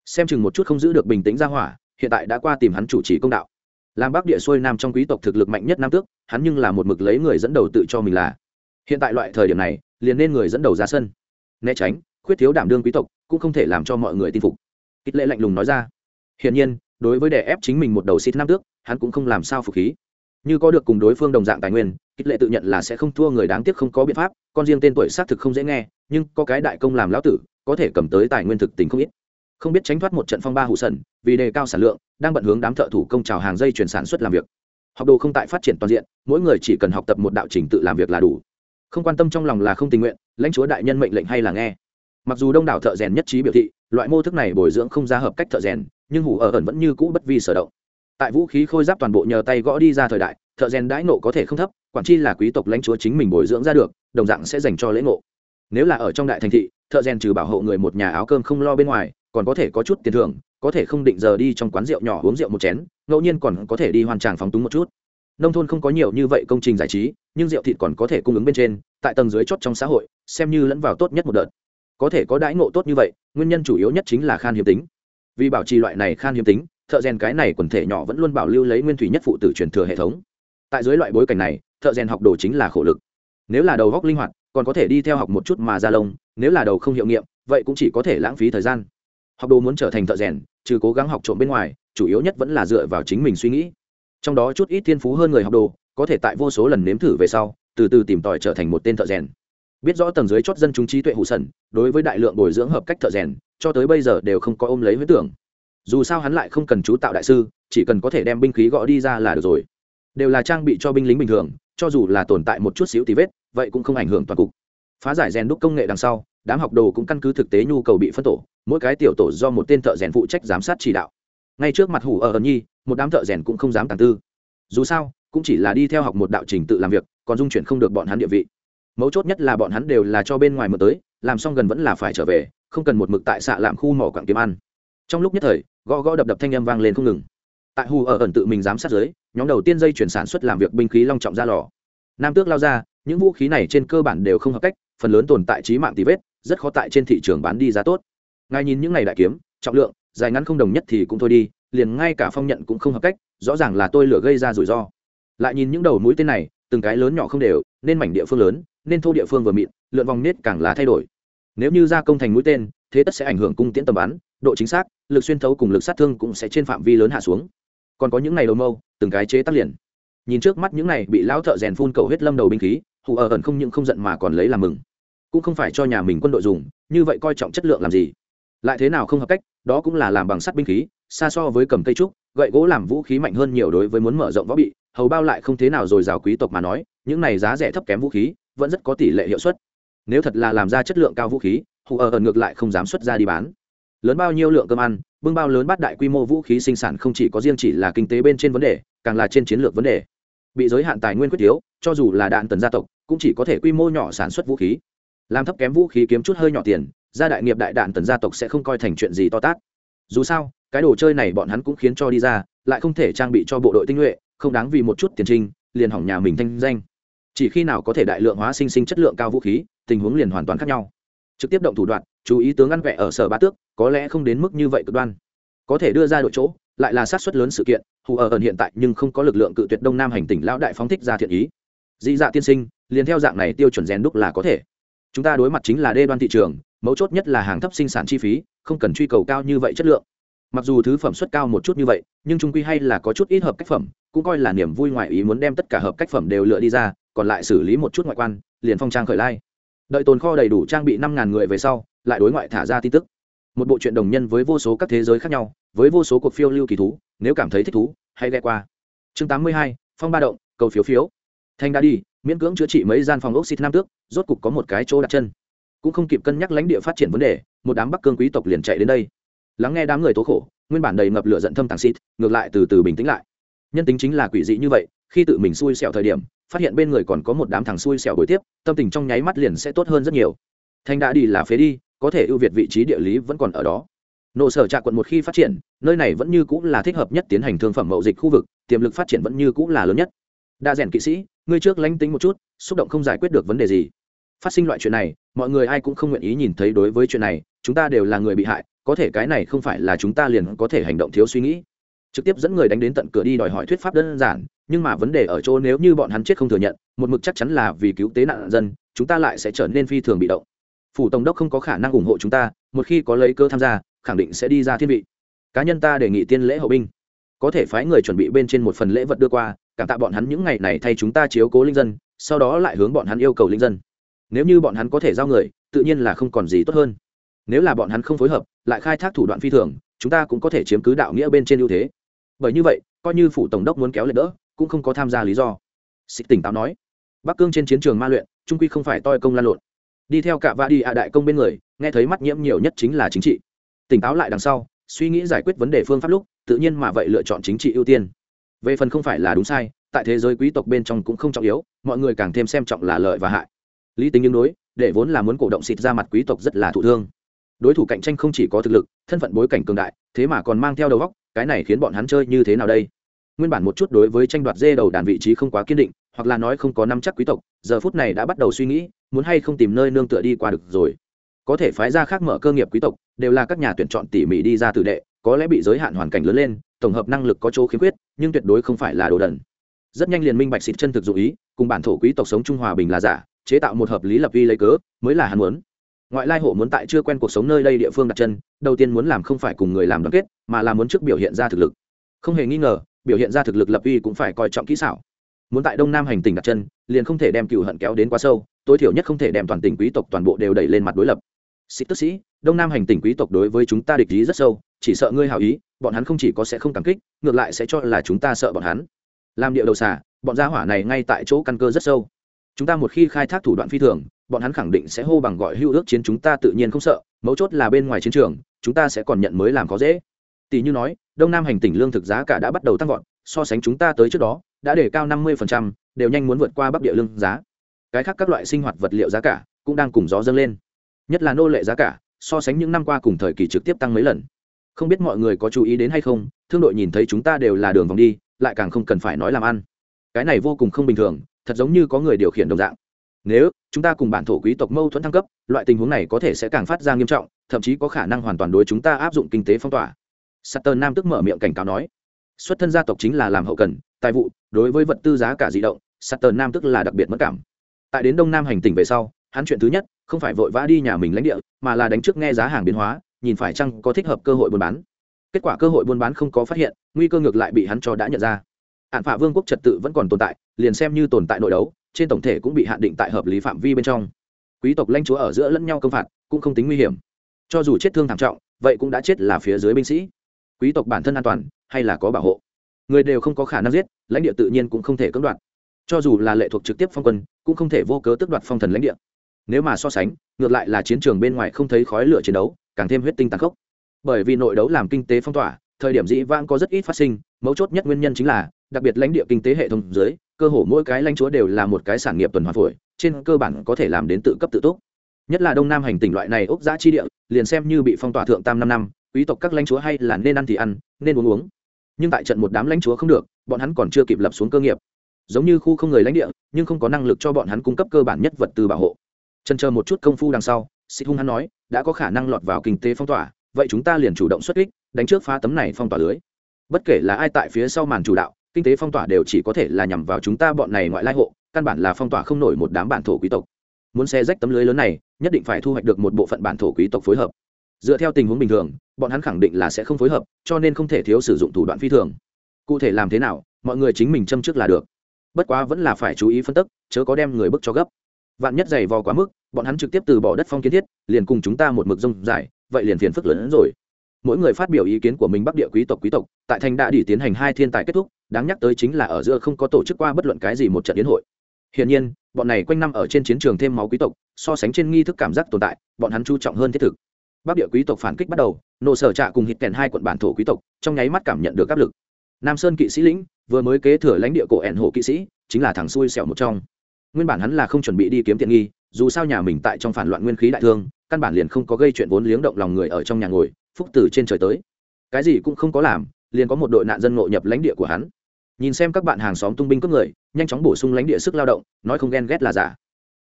Speaker 1: Xem chừng một chút không giữ được bình tĩnh ra hỏa, hiện tại đã qua tìm hắn chủ trì công đạo. Làm bắc địa xuôi nam trong quý tộc thực lực mạnh nhất nam tước, hắn nhưng là một mực lấy người dẫn đầu tự cho mình là. Hiện tại loại thời điểm này, liền nên người dẫn đầu ra sân. Né tránh khuyết thiếu đảm đương quý tộc, cũng không thể làm cho mọi người tin phục. Kích lệ lạnh lùng nói ra. Hiển nhiên, đối với đè ép chính mình một đầu xịt nam tước, hắn cũng không làm sao phục khí. Như có được cùng đối phương đồng dạng tài nguyên, kích lệ tự nhận là sẽ không thua người đáng tiếc không có biện pháp, con riêng tên tuổi xác thực không dễ nghe, nhưng có cái đại công làm lão tử, có thể cầm tới tài nguyên thực tình không ít. Không biết tránh thoát một trận phong ba hụ sần, vì đề cao sản lượng, đang bận hướng đám thợ thủ công trào hàng dây chuyển sản xuất làm việc. Học đồ không tại phát triển toàn diện, mỗi người chỉ cần học tập một đạo trình tự làm việc là đủ. Không quan tâm trong lòng là không tình nguyện, lãnh chúa đại nhân mệnh lệnh hay là nghe mặc dù đông đảo thợ rèn nhất trí biểu thị, loại mô thức này bồi dưỡng không ra hợp cách thợ rèn, nhưng hủ ở ẩn vẫn như cũ bất vi sở động. Tại vũ khí khôi giáp toàn bộ nhờ tay gõ đi ra thời đại, thợ rèn đãi nộ có thể không thấp, quản chi là quý tộc lãnh chúa chính mình bồi dưỡng ra được, đồng dạng sẽ dành cho lễ ngộ. Nếu là ở trong đại thành thị, thợ rèn trừ bảo hộ người một nhà áo cơm không lo bên ngoài, còn có thể có chút tiền thưởng, có thể không định giờ đi trong quán rượu nhỏ uống rượu một chén, ngẫu nhiên còn có thể đi hoàn tràng phóng túng một chút. Nông thôn không có nhiều như vậy công trình giải trí, nhưng rượu thịt còn có thể cung ứng bên trên, tại tầng dưới chót trong xã hội, xem như lẫn vào tốt nhất một đợt có thể có đãi ngộ tốt như vậy, nguyên nhân chủ yếu nhất chính là khan hiếm tính. Vì bảo trì loại này khan hiếm tính, thợ rèn cái này quần thể nhỏ vẫn luôn bảo lưu lấy nguyên thủy nhất phụ tử truyền thừa hệ thống. Tại dưới loại bối cảnh này, thợ rèn học đồ chính là khổ lực. Nếu là đầu góc linh hoạt, còn có thể đi theo học một chút mà ra lông, nếu là đầu không hiệu nghiệm, vậy cũng chỉ có thể lãng phí thời gian. Học đồ muốn trở thành thợ rèn, trừ cố gắng học trộm bên ngoài, chủ yếu nhất vẫn là dựa vào chính mình suy nghĩ. Trong đó chút ít thiên phú hơn người học đồ, có thể tại vô số lần nếm thử về sau, từ từ tìm tòi trở thành một tên thợ rèn biết rõ tầng dưới chót dân chúng trí tuệ hụ sần, đối với đại lượng bồi dưỡng hợp cách thợ rèn, cho tới bây giờ đều không có ôm lấy huyết tưởng. Dù sao hắn lại không cần chú tạo đại sư, chỉ cần có thể đem binh khí gõ đi ra là được rồi. Đều là trang bị cho binh lính bình thường, cho dù là tồn tại một chút xíu tí vết, vậy cũng không ảnh hưởng toàn cục. Phá giải rèn đúc công nghệ đằng sau, đám học đồ cũng căn cứ thực tế nhu cầu bị phân tổ, mỗi cái tiểu tổ do một tên thợ rèn phụ trách giám sát chỉ đạo. Ngay trước mặt hủ ở ẩn nhi, một đám thợ rèn cũng không dám tàng tư. Dù sao, cũng chỉ là đi theo học một đạo trình tự làm việc, còn dung chuyển không được bọn hắn địa vị mấu chốt nhất là bọn hắn đều là cho bên ngoài mở tới, làm xong gần vẫn là phải trở về, không cần một mực tại xạ làm khu mỏ quặng kiếm ăn. Trong lúc nhất thời, gõ gõ đập đập thanh â m vang lên không ngừng. Tại hù ở ẩn tự mình giám sát giới nhóm đầu tiên dây chuyển sản xuất làm việc binh khí long trọng ra lò. Nam tước lao ra, những vũ khí này trên cơ bản đều không hợp cách, phần lớn tồn tại trí mạng tì vết, rất khó tại trên thị trường bán đi giá tốt. Ngài nhìn những này đại kiếm, trọng lượng, dài ngắn không đồng nhất thì cũng thôi đi, liền ngay cả phong nhận cũng không hợp cách, rõ ràng là tôi lửa gây ra rủi ro. Lại nhìn những đầu mũi tên này, từng cái lớn nhỏ không đều, nên mảnh địa phương lớn nên thô địa phương vừa mịn, lượn vòng nết càng là thay đổi. Nếu như gia công thành mũi tên, thế tất sẽ ảnh hưởng cung tiễn tầm bắn, độ chính xác, lực xuyên thấu cùng lực sát thương cũng sẽ trên phạm vi lớn hạ xuống. Còn có những này đầu mâu, từng cái chế tác liền. Nhìn trước mắt những này bị lão thợ rèn phun cầu huyết lâm đầu binh khí, hù ở ẩn không những không giận mà còn lấy làm mừng. Cũng không phải cho nhà mình quân đội dùng, như vậy coi trọng chất lượng làm gì? Lại thế nào không hợp cách, đó cũng là làm bằng sắt binh khí, xa so với cầm cây trúc, gậy gỗ làm vũ khí mạnh hơn nhiều đối với muốn mở rộng võ bị, hầu bao lại không thế nào rồi rào quý tộc mà nói, những này giá rẻ thấp kém vũ khí vẫn rất có tỷ lệ hiệu suất. Nếu thật là làm ra chất lượng cao vũ khí, hù ở ẩn ngược lại không dám xuất ra đi bán. Lớn bao nhiêu lượng cơm ăn, bưng bao lớn bắt đại quy mô vũ khí sinh sản không chỉ có riêng chỉ là kinh tế bên trên vấn đề, càng là trên chiến lược vấn đề. Bị giới hạn tài nguyên quyết yếu, cho dù là đạn tần gia tộc, cũng chỉ có thể quy mô nhỏ sản xuất vũ khí. Làm thấp kém vũ khí kiếm chút hơi nhỏ tiền, gia đại nghiệp đại đạn tần gia tộc sẽ không coi thành chuyện gì to tát. Dù sao, cái đồ chơi này bọn hắn cũng khiến cho đi ra, lại không thể trang bị cho bộ đội tinh nhuệ, không đáng vì một chút tiền trinh, liền hỏng nhà mình thanh danh chỉ khi nào có thể đại lượng hóa sinh sinh chất lượng cao vũ khí, tình huống liền hoàn toàn khác nhau. Trực tiếp động thủ đoạn chú ý tướng ăn vẹ ở sở ba tước, có lẽ không đến mức như vậy cực đoan. Có thể đưa ra đội chỗ, lại là sát xuất lớn sự kiện, hù ở ẩn hiện tại nhưng không có lực lượng cự tuyệt đông nam hành tỉnh lão đại phóng thích ra thiện ý. Dị dạ tiên sinh, liền theo dạng này tiêu chuẩn rèn đúc là có thể. Chúng ta đối mặt chính là đê đoan thị trường, mấu chốt nhất là hàng thấp sinh sản chi phí, không cần truy cầu cao như vậy chất lượng. Mặc dù thứ phẩm suất cao một chút như vậy, nhưng trung quy hay là có chút ít hợp cách phẩm, cũng coi là niềm vui ngoại ý muốn đem tất cả hợp cách phẩm đều lựa đi ra còn lại xử lý một chút ngoại quan, liền phong trang khởi lai. Đợi tồn kho đầy đủ trang bị năm ngàn người về sau, lại đối ngoại thả ra tin tức. Một bộ truyện đồng nhân với vô số các thế giới khác nhau, với vô số cuộc phiêu lưu kỳ thú, nếu cảm thấy thích thú, hãy ghe qua. Chương tám mươi hai, phong ba động, cầu phiếu phiếu. Thanh đã đi, miễn cưỡng chữa trị mấy gian phòng ốc xịt nam tước, rốt cục có một cái chỗ đặt chân. Cũng không kịp cân nhắc lãnh địa phát triển vấn đề, một đám bắc cương quý tộc liền chạy đến đây. Lắng nghe đám người tố khổ, nguyên bản đầy ngập lửa giận thâm tàng xịt ngược lại từ từ bình tĩnh lại. Nhân tính chính là quỷ dị như vậy, khi tự mình xui xẻo thời điểm phát hiện bên người còn có một đám thằng xui xẻo buổi tiếp, tâm tình trong nháy mắt liền sẽ tốt hơn rất nhiều. Thanh đã đi là phế đi, có thể ưu việt vị trí địa lý vẫn còn ở đó. Nộ sở trạ quận một khi phát triển, nơi này vẫn như cũng là thích hợp nhất tiến hành thương phẩm mậu dịch khu vực, tiềm lực phát triển vẫn như cũng là lớn nhất. Đa rèn kỵ sĩ, ngươi trước lánh tính một chút, xúc động không giải quyết được vấn đề gì. Phát sinh loại chuyện này, mọi người ai cũng không nguyện ý nhìn thấy đối với chuyện này, chúng ta đều là người bị hại, có thể cái này không phải là chúng ta liền có thể hành động thiếu suy nghĩ trực tiếp dẫn người đánh đến tận cửa đi đòi hỏi thuyết pháp đơn giản, nhưng mà vấn đề ở chỗ nếu như bọn hắn chết không thừa nhận, một mực chắc chắn là vì cứu tế nạn dân, chúng ta lại sẽ trở nên phi thường bị động. Phủ tổng đốc không có khả năng ủng hộ chúng ta, một khi có lấy cơ tham gia, khẳng định sẽ đi ra thiên vị. Cá nhân ta đề nghị tiên lễ hậu binh. Có thể phái người chuẩn bị bên trên một phần lễ vật đưa qua, cảm tạ bọn hắn những ngày này thay chúng ta chiếu cố linh dân, sau đó lại hướng bọn hắn yêu cầu linh dân. Nếu như bọn hắn có thể giao người, tự nhiên là không còn gì tốt hơn. Nếu là bọn hắn không phối hợp, lại khai thác thủ đoạn phi thường, chúng ta cũng có thể chiếm cứ đạo nghĩa bên trên ưu thế bởi như vậy, coi như phủ tổng đốc muốn kéo lên đỡ, cũng không có tham gia lý do. Xịt tỉnh táo nói, bắc cương trên chiến trường ma luyện, trung quy không phải toi công lan lộn. Đi theo cả va đi ạ đại công bên người, nghe thấy mắt nhiễm nhiều nhất chính là chính trị. Tỉnh táo lại đằng sau, suy nghĩ giải quyết vấn đề phương pháp lúc, tự nhiên mà vậy lựa chọn chính trị ưu tiên. Về phần không phải là đúng sai, tại thế giới quý tộc bên trong cũng không trọng yếu, mọi người càng thêm xem trọng là lợi và hại. Lý tính nhưng đối, để vốn là muốn cổ động xịt ra mặt quý tộc rất là thụ thương. Đối thủ cạnh tranh không chỉ có thực lực, thân phận bối cảnh cường đại, thế mà còn mang theo đầu góc cái này khiến bọn hắn chơi như thế nào đây? Nguyên bản một chút đối với tranh đoạt dê đầu đàn vị trí không quá kiên định, hoặc là nói không có năm chắc quý tộc, giờ phút này đã bắt đầu suy nghĩ, muốn hay không tìm nơi nương tựa đi qua được rồi. Có thể phái ra khác mở cơ nghiệp quý tộc, đều là các nhà tuyển chọn tỉ mỉ đi ra tự đệ, có lẽ bị giới hạn hoàn cảnh lớn lên, tổng hợp năng lực có chỗ khiếm khuyết, nhưng tuyệt đối không phải là đồ đần. Rất nhanh liền minh bạch xịt chân thực dụ ý, cùng bản thổ quý tộc sống trung hòa bình là giả, chế tạo một hợp lý lập vi lấy cớ, mới là hắn muốn ngoại lai hộ muốn tại chưa quen cuộc sống nơi đây địa phương đặt chân, đầu tiên muốn làm không phải cùng người làm đoàn kết, mà là muốn trước biểu hiện ra thực lực. Không hề nghi ngờ, biểu hiện ra thực lực lập uy cũng phải coi trọng kỹ xảo. Muốn tại đông nam hành tỉnh đặt chân, liền không thể đem cựu hận kéo đến quá sâu, tối thiểu nhất không thể đem toàn tỉnh quý tộc toàn bộ đều đẩy lên mặt đối lập. Sĩ tức sĩ, đông nam hành tỉnh quý tộc đối với chúng ta địch ý rất sâu, chỉ sợ ngươi hảo ý, bọn hắn không chỉ có sẽ không cảm kích, ngược lại sẽ cho là chúng ta sợ bọn hắn. Làm địa đầu xả bọn gia hỏa này ngay tại chỗ căn cơ rất sâu. Chúng ta một khi khai thác thủ đoạn phi thường bọn hắn khẳng định sẽ hô bằng gọi hưu ước chiến chúng ta tự nhiên không sợ, mấu chốt là bên ngoài chiến trường, chúng ta sẽ còn nhận mới làm khó dễ. Tỷ như nói, đông nam hành tỉnh lương thực giá cả đã bắt đầu tăng vọt, so sánh chúng ta tới trước đó, đã để cao năm mươi đều nhanh muốn vượt qua bắc địa lương giá. Cái khác các loại sinh hoạt vật liệu giá cả cũng đang cùng gió dâng lên. Nhất là nô lệ giá cả, so sánh những năm qua cùng thời kỳ trực tiếp tăng mấy lần. Không biết mọi người có chú ý đến hay không, thương đội nhìn thấy chúng ta đều là đường vòng đi, lại càng không cần phải nói làm ăn. Cái này vô cùng không bình thường, thật giống như có người điều khiển đồng dạng nếu chúng ta cùng bản thổ quý tộc mâu thuẫn thăng cấp loại tình huống này có thể sẽ càng phát ra nghiêm trọng thậm chí có khả năng hoàn toàn đối chúng ta áp dụng kinh tế phong tỏa Sutter Nam tức mở miệng cảnh cáo nói, xuất thân gia tộc chính là làm hậu cần, tài vụ, đối với vật tư giá cả di động, Sutter Nam tức là đặc biệt mất cảm. Tại đến Đông Nam hành tỉnh về sau, hắn chuyện thứ nhất, không phải vội vã đi nhà mình lãnh địa, mà là đánh trước nghe giá hàng biến hóa, nhìn phải chăng có thích hợp cơ hội buôn bán. Kết quả cơ hội buôn bán không có phát hiện, nguy cơ ngược lại bị hắn cho đã nhận ra. hạn Phạ Vương quốc trật tự vẫn còn tồn tại, liền xem như tồn tại nội đấu, trên tổng thể cũng bị hạn định tại hợp lý phạm vi bên trong. Quý tộc lãnh chúa ở giữa lẫn nhau công phạt cũng không tính nguy hiểm. Cho dù chết thương thảm trọng, vậy cũng đã chết là phía dưới binh sĩ. Quý tộc bản thân an toàn hay là có bảo hộ? Người đều không có khả năng giết, lãnh địa tự nhiên cũng không thể cưỡng đoạt. Cho dù là lệ thuộc trực tiếp phong quân, cũng không thể vô cớ tước đoạt phong thần lãnh địa. Nếu mà so sánh, ngược lại là chiến trường bên ngoài không thấy khói lửa chiến đấu, càng thêm huyết tinh tàn khốc. Bởi vì nội đấu làm kinh tế phong tỏa, thời điểm dĩ vãng có rất ít phát sinh, mấu chốt nhất nguyên nhân chính là, đặc biệt lãnh địa kinh tế hệ thống dưới cơ hồ mỗi cái lãnh chúa đều là một cái sản nghiệp tuần hoàn phổi, trên cơ bản có thể làm đến tự cấp tự túc. Nhất là đông nam hành tỉnh loại này ốc giã chi địa, liền xem như bị phong tỏa thượng tam năm năm, quý tộc các lãnh chúa hay là nên ăn thì ăn, nên uống uống. Nhưng tại trận một đám lãnh chúa không được, bọn hắn còn chưa kịp lập xuống cơ nghiệp. Giống như khu không người lãnh địa, nhưng không có năng lực cho bọn hắn cung cấp cơ bản nhất vật tư bảo hộ. Chần chờ một chút công phu đằng sau sĩ hung hắn nói, đã có khả năng lọt vào kinh tế phong tỏa, vậy chúng ta liền chủ động xuất kích, đánh trước phá tấm này phong tỏa lưới. Bất kể là ai tại phía sau màn chủ đạo kinh tế phong tỏa đều chỉ có thể là nhằm vào chúng ta bọn này ngoại lai hộ, căn bản là phong tỏa không nổi một đám bản thổ quý tộc. Muốn xe rách tấm lưới lớn này, nhất định phải thu hoạch được một bộ phận bản thổ quý tộc phối hợp. Dựa theo tình huống bình thường, bọn hắn khẳng định là sẽ không phối hợp, cho nên không thể thiếu sử dụng thủ đoạn phi thường. Cụ thể làm thế nào, mọi người chính mình châm trước là được. Bất quá vẫn là phải chú ý phân tức, chớ có đem người bức cho gấp. Vạn nhất dày vò quá mức, bọn hắn trực tiếp từ bỏ đất phong kiến thiết, liền cùng chúng ta một mực rông dài, vậy liền phiền phức lớn hơn rồi mỗi người phát biểu ý kiến của mình bắc địa quý tộc quý tộc. Tại thành đã đi tiến hành hai thiên tài kết thúc, đáng nhắc tới chính là ở giữa không có tổ chức qua bất luận cái gì một trận yến hội. Hiển nhiên, bọn này quanh năm ở trên chiến trường thêm máu quý tộc, so sánh trên nghi thức cảm giác tồn tại, bọn hắn chú trọng hơn thiết thực. Bắc địa quý tộc phản kích bắt đầu, nổ sở trạ cùng hít kèn hai quận bản thổ quý tộc, trong nháy mắt cảm nhận được áp lực. Nam sơn kỵ sĩ lĩnh, vừa mới kế thừa lãnh địa cổ ẻn hộ kỵ sĩ, chính là thằng xui xẻo một trong. Nguyên bản hắn là không chuẩn bị đi kiếm tiện nghi, dù sao nhà mình tại trong phản loạn nguyên khí đại thương, căn bản liền không có gây chuyện vốn liếng động lòng người ở trong nhà ngồi phúc từ trên trời tới. Cái gì cũng không có làm, liền có một đội nạn dân ngộ nhập lãnh địa của hắn. Nhìn xem các bạn hàng xóm tung binh cướp người, nhanh chóng bổ sung lãnh địa sức lao động, nói không ghen ghét là giả.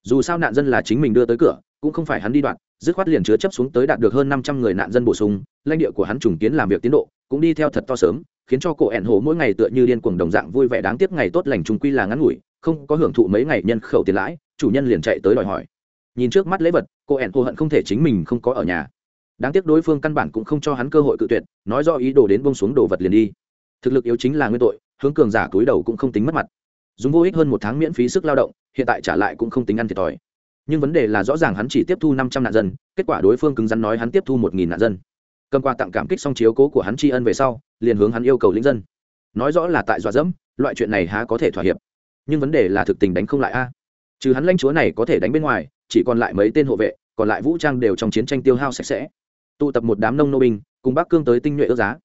Speaker 1: Dù sao nạn dân là chính mình đưa tới cửa, cũng không phải hắn đi đoạn, dứt khoát liền chứa chấp xuống tới đạt được hơn năm trăm người nạn dân bổ sung, lãnh địa của hắn trùng kiến làm việc tiến độ, cũng đi theo thật to sớm, khiến cho cổ ẻn hồ mỗi ngày tựa như điên cuồng đồng dạng vui vẻ đáng tiếc ngày tốt lành trùng quy là ngắn ngủi, không có hưởng thụ mấy ngày nhân khẩu tiền lãi, chủ nhân liền chạy tới đòi hỏi. Nhìn trước mắt lễ vật cô ẻn hồ hận không thể chính mình không có ở nhà đáng tiếc đối phương căn bản cũng không cho hắn cơ hội cự tuyệt, nói do ý đồ đến bông xuống đồ vật liền đi. Thực lực yếu chính là nguyên tội, hướng cường giả túi đầu cũng không tính mất mặt. Dùng vô ích hơn một tháng miễn phí sức lao động, hiện tại trả lại cũng không tính ăn thiệt thòi. Nhưng vấn đề là rõ ràng hắn chỉ tiếp thu năm trăm nạn dân, kết quả đối phương cứng rắn nói hắn tiếp thu một nghìn nạn dân. Cầm qua tặng cảm kích xong chiếu cố của hắn tri ân về sau, liền hướng hắn yêu cầu lĩnh dân. Nói rõ là tại dọa dẫm, loại chuyện này há có thể thỏa hiệp. Nhưng vấn đề là thực tình đánh không lại a. Trừ hắn lãnh chúa này có thể đánh bên ngoài, chỉ còn lại mấy tên hộ vệ, còn lại vũ trang đều trong chiến tranh tiêu hao sạch sẽ tụ tập một đám nông nô binh, cùng bắc cương tới tinh nhuệ ước giá.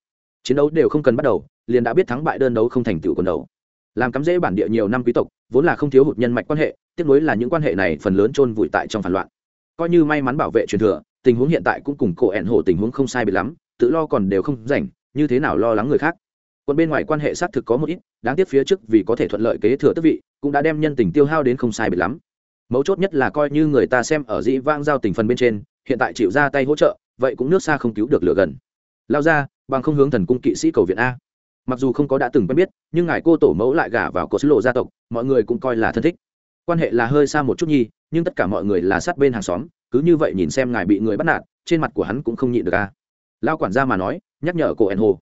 Speaker 1: Chiến đấu đều không cần bắt đầu, liền đã biết thắng bại đơn đấu không thành tựu quần đầu. Làm cắm rễ bản địa nhiều năm quý tộc, vốn là không thiếu hụt nhân mạch quan hệ tiếp nối là những quan hệ này phần lớn chôn vùi tại trong phản loạn. Coi như may mắn bảo vệ truyền thừa, tình huống hiện tại cũng cùng cổ ẹn hổ tình huống không sai biệt lắm, tự lo còn đều không rảnh, như thế nào lo lắng người khác. Còn bên ngoài quan hệ xác thực có một ít, đáng tiếc phía trước vì có thể thuận lợi kế thừa tức vị, cũng đã đem nhân tình tiêu hao đến không sai biệt lắm. Mấu chốt nhất là coi như người ta xem ở dĩ vang giao tình phần bên trên, hiện tại chịu ra tay hỗ trợ vậy cũng nước xa không cứu được lửa gần. Lao ra, bằng không hướng thần cung kỵ sĩ cầu viện a. Mặc dù không có đã từng quen biết, nhưng ngài cô tổ mẫu lại gả vào cột lộ gia tộc, mọi người cũng coi là thân thích. Quan hệ là hơi xa một chút nhi, nhưng tất cả mọi người là sát bên hàng xóm, cứ như vậy nhìn xem ngài bị người bắt nạt, trên mặt của hắn cũng không nhịn được a. Lao quản gia mà nói, nhắc nhở cổ en hồ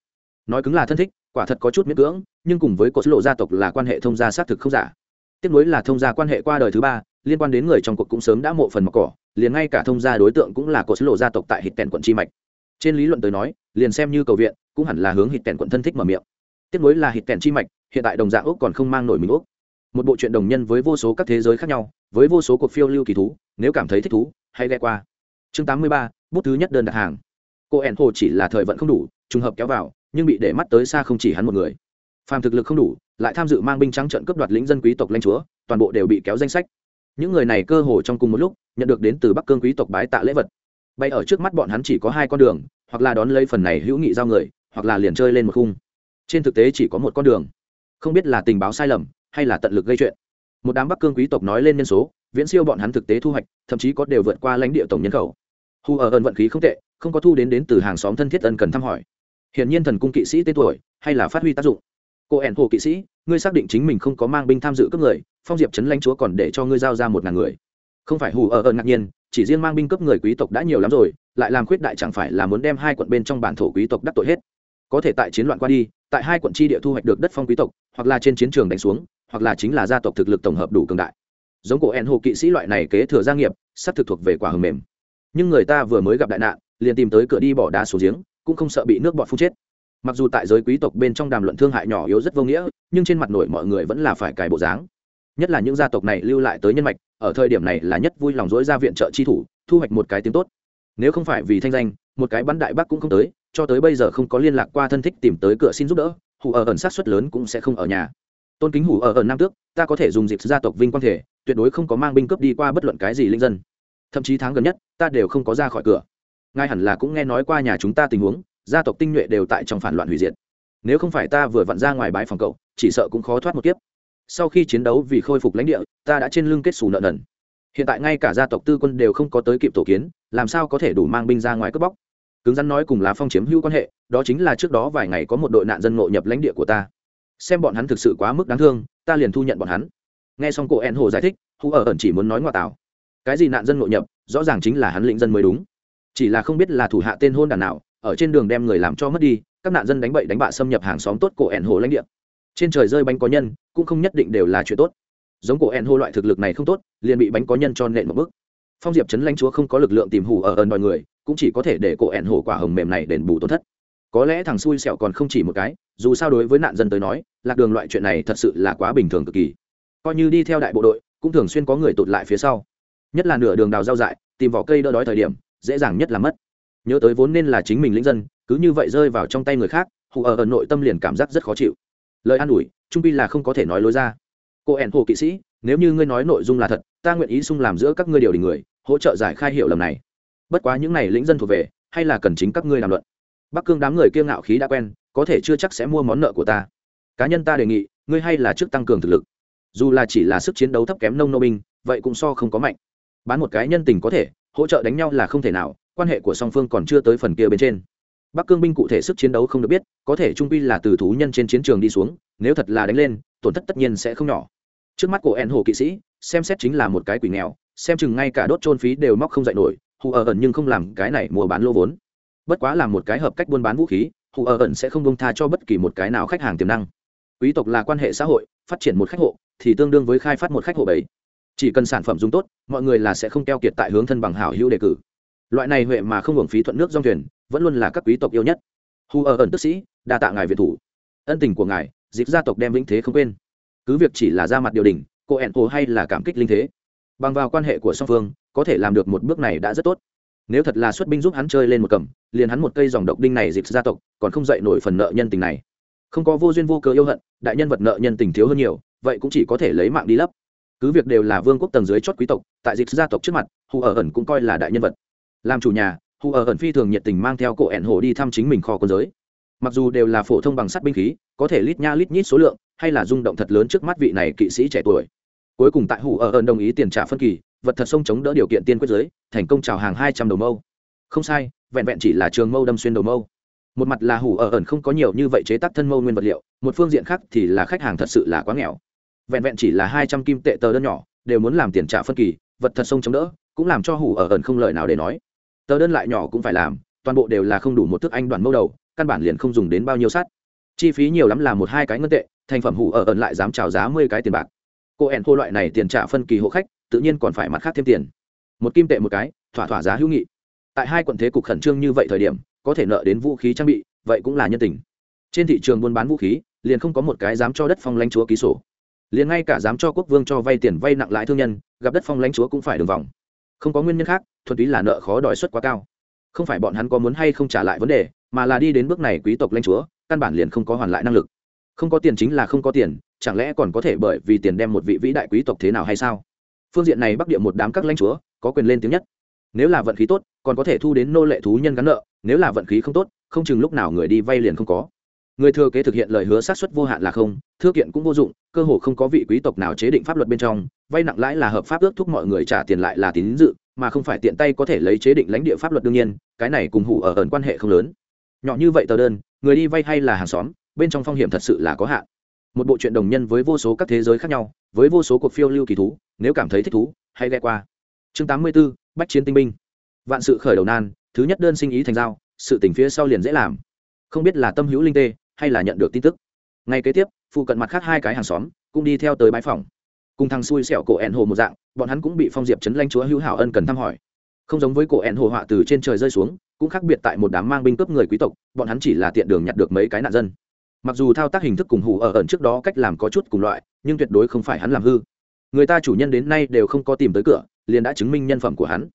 Speaker 1: nói cứng là thân thích, quả thật có chút miễn cưỡng, nhưng cùng với cột lộ gia tộc là quan hệ thông gia xác thực không giả. Tiếp nối là thông gia quan hệ qua đời thứ ba, liên quan đến người trong cuộc cũng sớm đã mộ phần mọc cỏ liền ngay cả thông gia đối tượng cũng là cột lộ gia tộc tại hít tèn quận chi mạch. Trên lý luận tới nói liền xem như cầu viện cũng hẳn là hướng hít tèn quận thân thích mở miệng. Tiếp nối là hít tèn chi mạch hiện tại đồng dạng úc còn không mang nổi mình úc. Một bộ truyện đồng nhân với vô số các thế giới khác nhau với vô số cuộc phiêu lưu kỳ thú nếu cảm thấy thích thú hãy ghe qua. Chương 83, bút thứ nhất đơn đặt hàng. Cô ẻn hồ chỉ là thời vận không đủ trùng hợp kéo vào nhưng bị để mắt tới xa không chỉ hắn một người. Phàm thực lực không đủ lại tham dự mang binh trắng trận cướp đoạt lĩnh dân quý tộc lãnh chúa toàn bộ đều bị kéo danh sách những người này cơ hồ trong cùng một lúc, nhận được đến từ bắc cương quý tộc bái tạ lễ vật. Bay ở trước mắt bọn hắn chỉ có hai con đường, hoặc là đón lấy phần này hữu nghị giao người, hoặc là liền chơi lên một khung. Trên thực tế chỉ có một con đường. Không biết là tình báo sai lầm, hay là tận lực gây chuyện. Một đám bắc cương quý tộc nói lên nhân số, viễn siêu bọn hắn thực tế thu hoạch, thậm chí có đều vượt qua lãnh địa tổng nhân khẩu. Hu ở ơn vận khí không tệ, không có thu đến đến từ hàng xóm thân thiết ân cần thăm hỏi. Hiển nhiên thần cung kỵ sĩ tên tuổi, hay là phát huy tác dụng. Cô ẻn hồ kỵ sĩ ngươi xác định chính mình không có mang binh tham dự cấp người, phong diệp trấn lãnh chúa còn để cho ngươi giao ra một ngàn người. Không phải hù ở ơn ngạc nhiên, chỉ riêng mang binh cấp người quý tộc đã nhiều lắm rồi, lại làm khuyết đại chẳng phải là muốn đem hai quận bên trong bản thổ quý tộc đắc tội hết. Có thể tại chiến loạn qua đi, tại hai quận tri địa thu hoạch được đất phong quý tộc, hoặc là trên chiến trường đánh xuống, hoặc là chính là gia tộc thực lực tổng hợp đủ cường đại. Giống cổ en hộ kỵ sĩ loại này kế thừa gia nghiệp, sắp thực thuộc về quả hầm mềm. Nhưng người ta vừa mới gặp đại nạn, liền tìm tới cửa đi bỏ đá xuống giếng, cũng không sợ bị nước bọt phun chết mặc dù tại giới quý tộc bên trong đàm luận thương hại nhỏ yếu rất vô nghĩa, nhưng trên mặt nổi mọi người vẫn là phải cài bộ dáng. Nhất là những gia tộc này lưu lại tới nhân mạch, ở thời điểm này là nhất vui lòng dối ra viện trợ chi thủ, thu hoạch một cái tiếng tốt. Nếu không phải vì thanh danh, một cái bắn đại bác cũng không tới, cho tới bây giờ không có liên lạc qua thân thích tìm tới cửa xin giúp đỡ, hủ ở ẩn sát xuất lớn cũng sẽ không ở nhà. Tôn kính hủ ở ẩn nam tước, ta có thể dùng dịp gia tộc vinh quang thể, tuyệt đối không có mang binh cướp đi qua bất luận cái gì linh dân. Thậm chí tháng gần nhất, ta đều không có ra khỏi cửa. Ngay hẳn là cũng nghe nói qua nhà chúng ta tình huống gia tộc tinh nhuệ đều tại trong phản loạn hủy diệt. Nếu không phải ta vừa vặn ra ngoài bãi phòng cậu, chỉ sợ cũng khó thoát một kiếp. Sau khi chiến đấu vì khôi phục lãnh địa, ta đã trên lưng kết xù nợ nần. Hiện tại ngay cả gia tộc tư quân đều không có tới kịp tổ kiến, làm sao có thể đủ mang binh ra ngoài cướp bóc? Cứng rắn nói cùng lá phong chiếm hữu quan hệ, đó chính là trước đó vài ngày có một đội nạn dân ngộ nhập lãnh địa của ta. Xem bọn hắn thực sự quá mức đáng thương, ta liền thu nhận bọn hắn. Nghe xong cổ en hồ giải thích hú ở ẩn chỉ muốn nói ngoại tảo. Cái gì nạn dân ngộ nhập, rõ ràng chính là hắn lĩnh dân mới đúng. Chỉ là không biết là thủ hạ tên hôn đàn nào ở trên đường đem người làm cho mất đi, các nạn dân đánh bậy đánh bạ xâm nhập hàng xóm tốt cổ ẻn hồ lãnh địa. Trên trời rơi bánh có nhân, cũng không nhất định đều là chuyện tốt. Giống cổ ẻn hồ loại thực lực này không tốt, liền bị bánh có nhân cho nện một bước. Phong diệp chấn lãnh chúa không có lực lượng tìm hủ ở ẩn đòi người, cũng chỉ có thể để cổ ẻn hồ quả hồng mềm này đền bù tổn thất. Có lẽ thằng xui xẻo còn không chỉ một cái, dù sao đối với nạn dân tới nói, lạc đường loại chuyện này thật sự là quá bình thường cực kỳ. Coi như đi theo đại bộ đội, cũng thường xuyên có người tụt lại phía sau. Nhất là nửa đường đào rau dại, tìm vỏ cây đỡ đói thời điểm, dễ dàng nhất là mất nhớ tới vốn nên là chính mình lĩnh dân, cứ như vậy rơi vào trong tay người khác, hù ở ở nội tâm liền cảm giác rất khó chịu. Lời an ủi, trung pi là không có thể nói lối ra. Cô ẻn hồ kỵ sĩ, nếu như ngươi nói nội dung là thật, ta nguyện ý sung làm giữa các ngươi điều đình người, hỗ trợ giải khai hiểu lầm này. Bất quá những này lĩnh dân thuộc về, hay là cần chính các ngươi làm luận. Bắc cương đám người kiêng ngạo khí đã quen, có thể chưa chắc sẽ mua món nợ của ta. Cá nhân ta đề nghị, ngươi hay là trước tăng cường thực lực. Dù là chỉ là sức chiến đấu thấp kém nông nô binh, vậy cũng so không có mạnh. Bán một cái nhân tình có thể, hỗ trợ đánh nhau là không thể nào quan hệ của song phương còn chưa tới phần kia bên trên. Bắc cương binh cụ thể sức chiến đấu không được biết, có thể trung pi là từ thú nhân trên chiến trường đi xuống, nếu thật là đánh lên, tổn thất tất nhiên sẽ không nhỏ. Trước mắt của en hồ kỵ sĩ, xem xét chính là một cái quỷ nghèo, xem chừng ngay cả đốt trôn phí đều móc không dạy nổi, hù ở ẩn nhưng không làm cái này mua bán lô vốn. Bất quá là một cái hợp cách buôn bán vũ khí, hù ở ẩn sẽ không bông tha cho bất kỳ một cái nào khách hàng tiềm năng. Quý tộc là quan hệ xã hội, phát triển một khách hộ, thì tương đương với khai phát một khách hộ bảy chỉ cần sản phẩm dùng tốt, mọi người là sẽ không keo kiệt tại hướng thân bằng hảo hữu đề cử loại này huệ mà không hưởng phí thuận nước dòng thuyền, vẫn luôn là các quý tộc yêu nhất. Hù ở ẩn tức sĩ, đa tạ ngài việt thủ. Ân tình của ngài, dịp gia tộc đem vĩnh thế không quên. Cứ việc chỉ là ra mặt điều đình cô ẹn hồ hay là cảm kích linh thế. Bằng vào quan hệ của song phương, có thể làm được một bước này đã rất tốt. Nếu thật là xuất binh giúp hắn chơi lên một cầm, liền hắn một cây dòng độc đinh này dịp gia tộc, còn không dạy nổi phần nợ nhân tình này. Không có vô duyên vô cớ yêu hận, đại nhân vật nợ nhân tình thiếu hơn nhiều, vậy cũng chỉ có thể lấy mạng đi lấp. Cứ việc đều là vương quốc tầng dưới chót quý tộc, tại dịp gia tộc trước mặt, hù ở ẩn cũng coi là đại nhân vật làm chủ nhà hù ở ẩn phi thường nhiệt tình mang theo cổ ẻn hồ đi thăm chính mình kho quân giới. Mặc dù đều là phổ thông bằng sắt binh khí, có thể lít nha lít nhít số lượng, hay là rung động thật lớn trước mắt vị này kỵ sĩ trẻ tuổi. Cuối cùng tại hù ở ẩn đồng ý tiền trả phân kỳ, vật thật sông chống đỡ điều kiện tiên quyết giới, thành công trào hàng hai trăm đầu mâu. Không sai, vẹn vẹn chỉ là trường mâu đâm xuyên đầu mâu. Một mặt là hủ ở ẩn không có nhiều như vậy chế tác thân mâu nguyên vật liệu, một phương diện khác thì là khách hàng thật sự là quá nghèo. Vẹn vẹn chỉ là hai trăm kim tệ tờ đơn nhỏ, đều muốn làm tiền trả phân kỳ, vật thật sông chống đỡ, cũng làm cho hủ ở ẩn không lời nào để nói tờ đơn lại nhỏ cũng phải làm, toàn bộ đều là không đủ một thức anh đoàn mâu đầu, căn bản liền không dùng đến bao nhiêu sắt. Chi phí nhiều lắm là một hai cái ngân tệ, thành phẩm hủ ở ẩn lại dám trào giá mười cái tiền bạc. Cô ẻn hô loại này tiền trả phân kỳ hộ khách, tự nhiên còn phải mặt khác thêm tiền. Một kim tệ một cái, thỏa thỏa giá hữu nghị. Tại hai quận thế cục khẩn trương như vậy thời điểm, có thể nợ đến vũ khí trang bị, vậy cũng là nhân tình. Trên thị trường buôn bán vũ khí, liền không có một cái dám cho đất phong lãnh chúa ký sổ. Liền ngay cả dám cho quốc vương cho vay tiền vay nặng lãi thương nhân, gặp đất phong lãnh chúa cũng phải đường vòng. Không có nguyên nhân khác thuần túy là nợ khó đòi suất quá cao. Không phải bọn hắn có muốn hay không trả lại vấn đề, mà là đi đến bước này quý tộc lãnh chúa, căn bản liền không có hoàn lại năng lực. Không có tiền chính là không có tiền, chẳng lẽ còn có thể bởi vì tiền đem một vị vĩ đại quý tộc thế nào hay sao? Phương diện này bắc địa một đám các lãnh chúa, có quyền lên tiếng nhất. Nếu là vận khí tốt, còn có thể thu đến nô lệ thú nhân gắn nợ, nếu là vận khí không tốt, không chừng lúc nào người đi vay liền không có. Người thừa kế thực hiện lời hứa sát xuất vô hạn là không, thư kiện cũng vô dụng, cơ hồ không có vị quý tộc nào chế định pháp luật bên trong, vay nặng lãi là hợp pháp ước thúc mọi người trả tiền lại là tín dự mà không phải tiện tay có thể lấy chế định lãnh địa pháp luật đương nhiên cái này cùng hủ ở ẩn quan hệ không lớn. Nhỏ như vậy tờ đơn người đi vay hay là hàng xóm bên trong phong hiểm thật sự là có hạn. Một bộ truyện đồng nhân với vô số các thế giới khác nhau với vô số cuộc phiêu lưu kỳ thú nếu cảm thấy thích thú hãy ghe qua. Chương tám mươi 84, bách chiến tinh binh. Vạn sự khởi đầu nan thứ nhất đơn sinh ý thành giao sự tình phía sau liền dễ làm. Không biết là tâm hữu linh tê hay là nhận được tin tức. Ngay kế tiếp phụ cận mặt khác hai cái hàng xóm cũng đi theo tới bãi phòng. Cùng thằng xui xẻo cổ ẹn hồ một dạng bọn hắn cũng bị phong diệp chấn lãnh chúa hữu hảo ân cần thăm hỏi. Không giống với cổ ẹn hồ họa từ trên trời rơi xuống, cũng khác biệt tại một đám mang binh cướp người quý tộc, bọn hắn chỉ là tiện đường nhặt được mấy cái nạn dân. Mặc dù thao tác hình thức cùng hủ ở ẩn trước đó cách làm có chút cùng loại, nhưng tuyệt đối không phải hắn làm hư. Người ta chủ nhân đến nay đều không có tìm tới cửa, liền đã chứng minh nhân phẩm của hắn.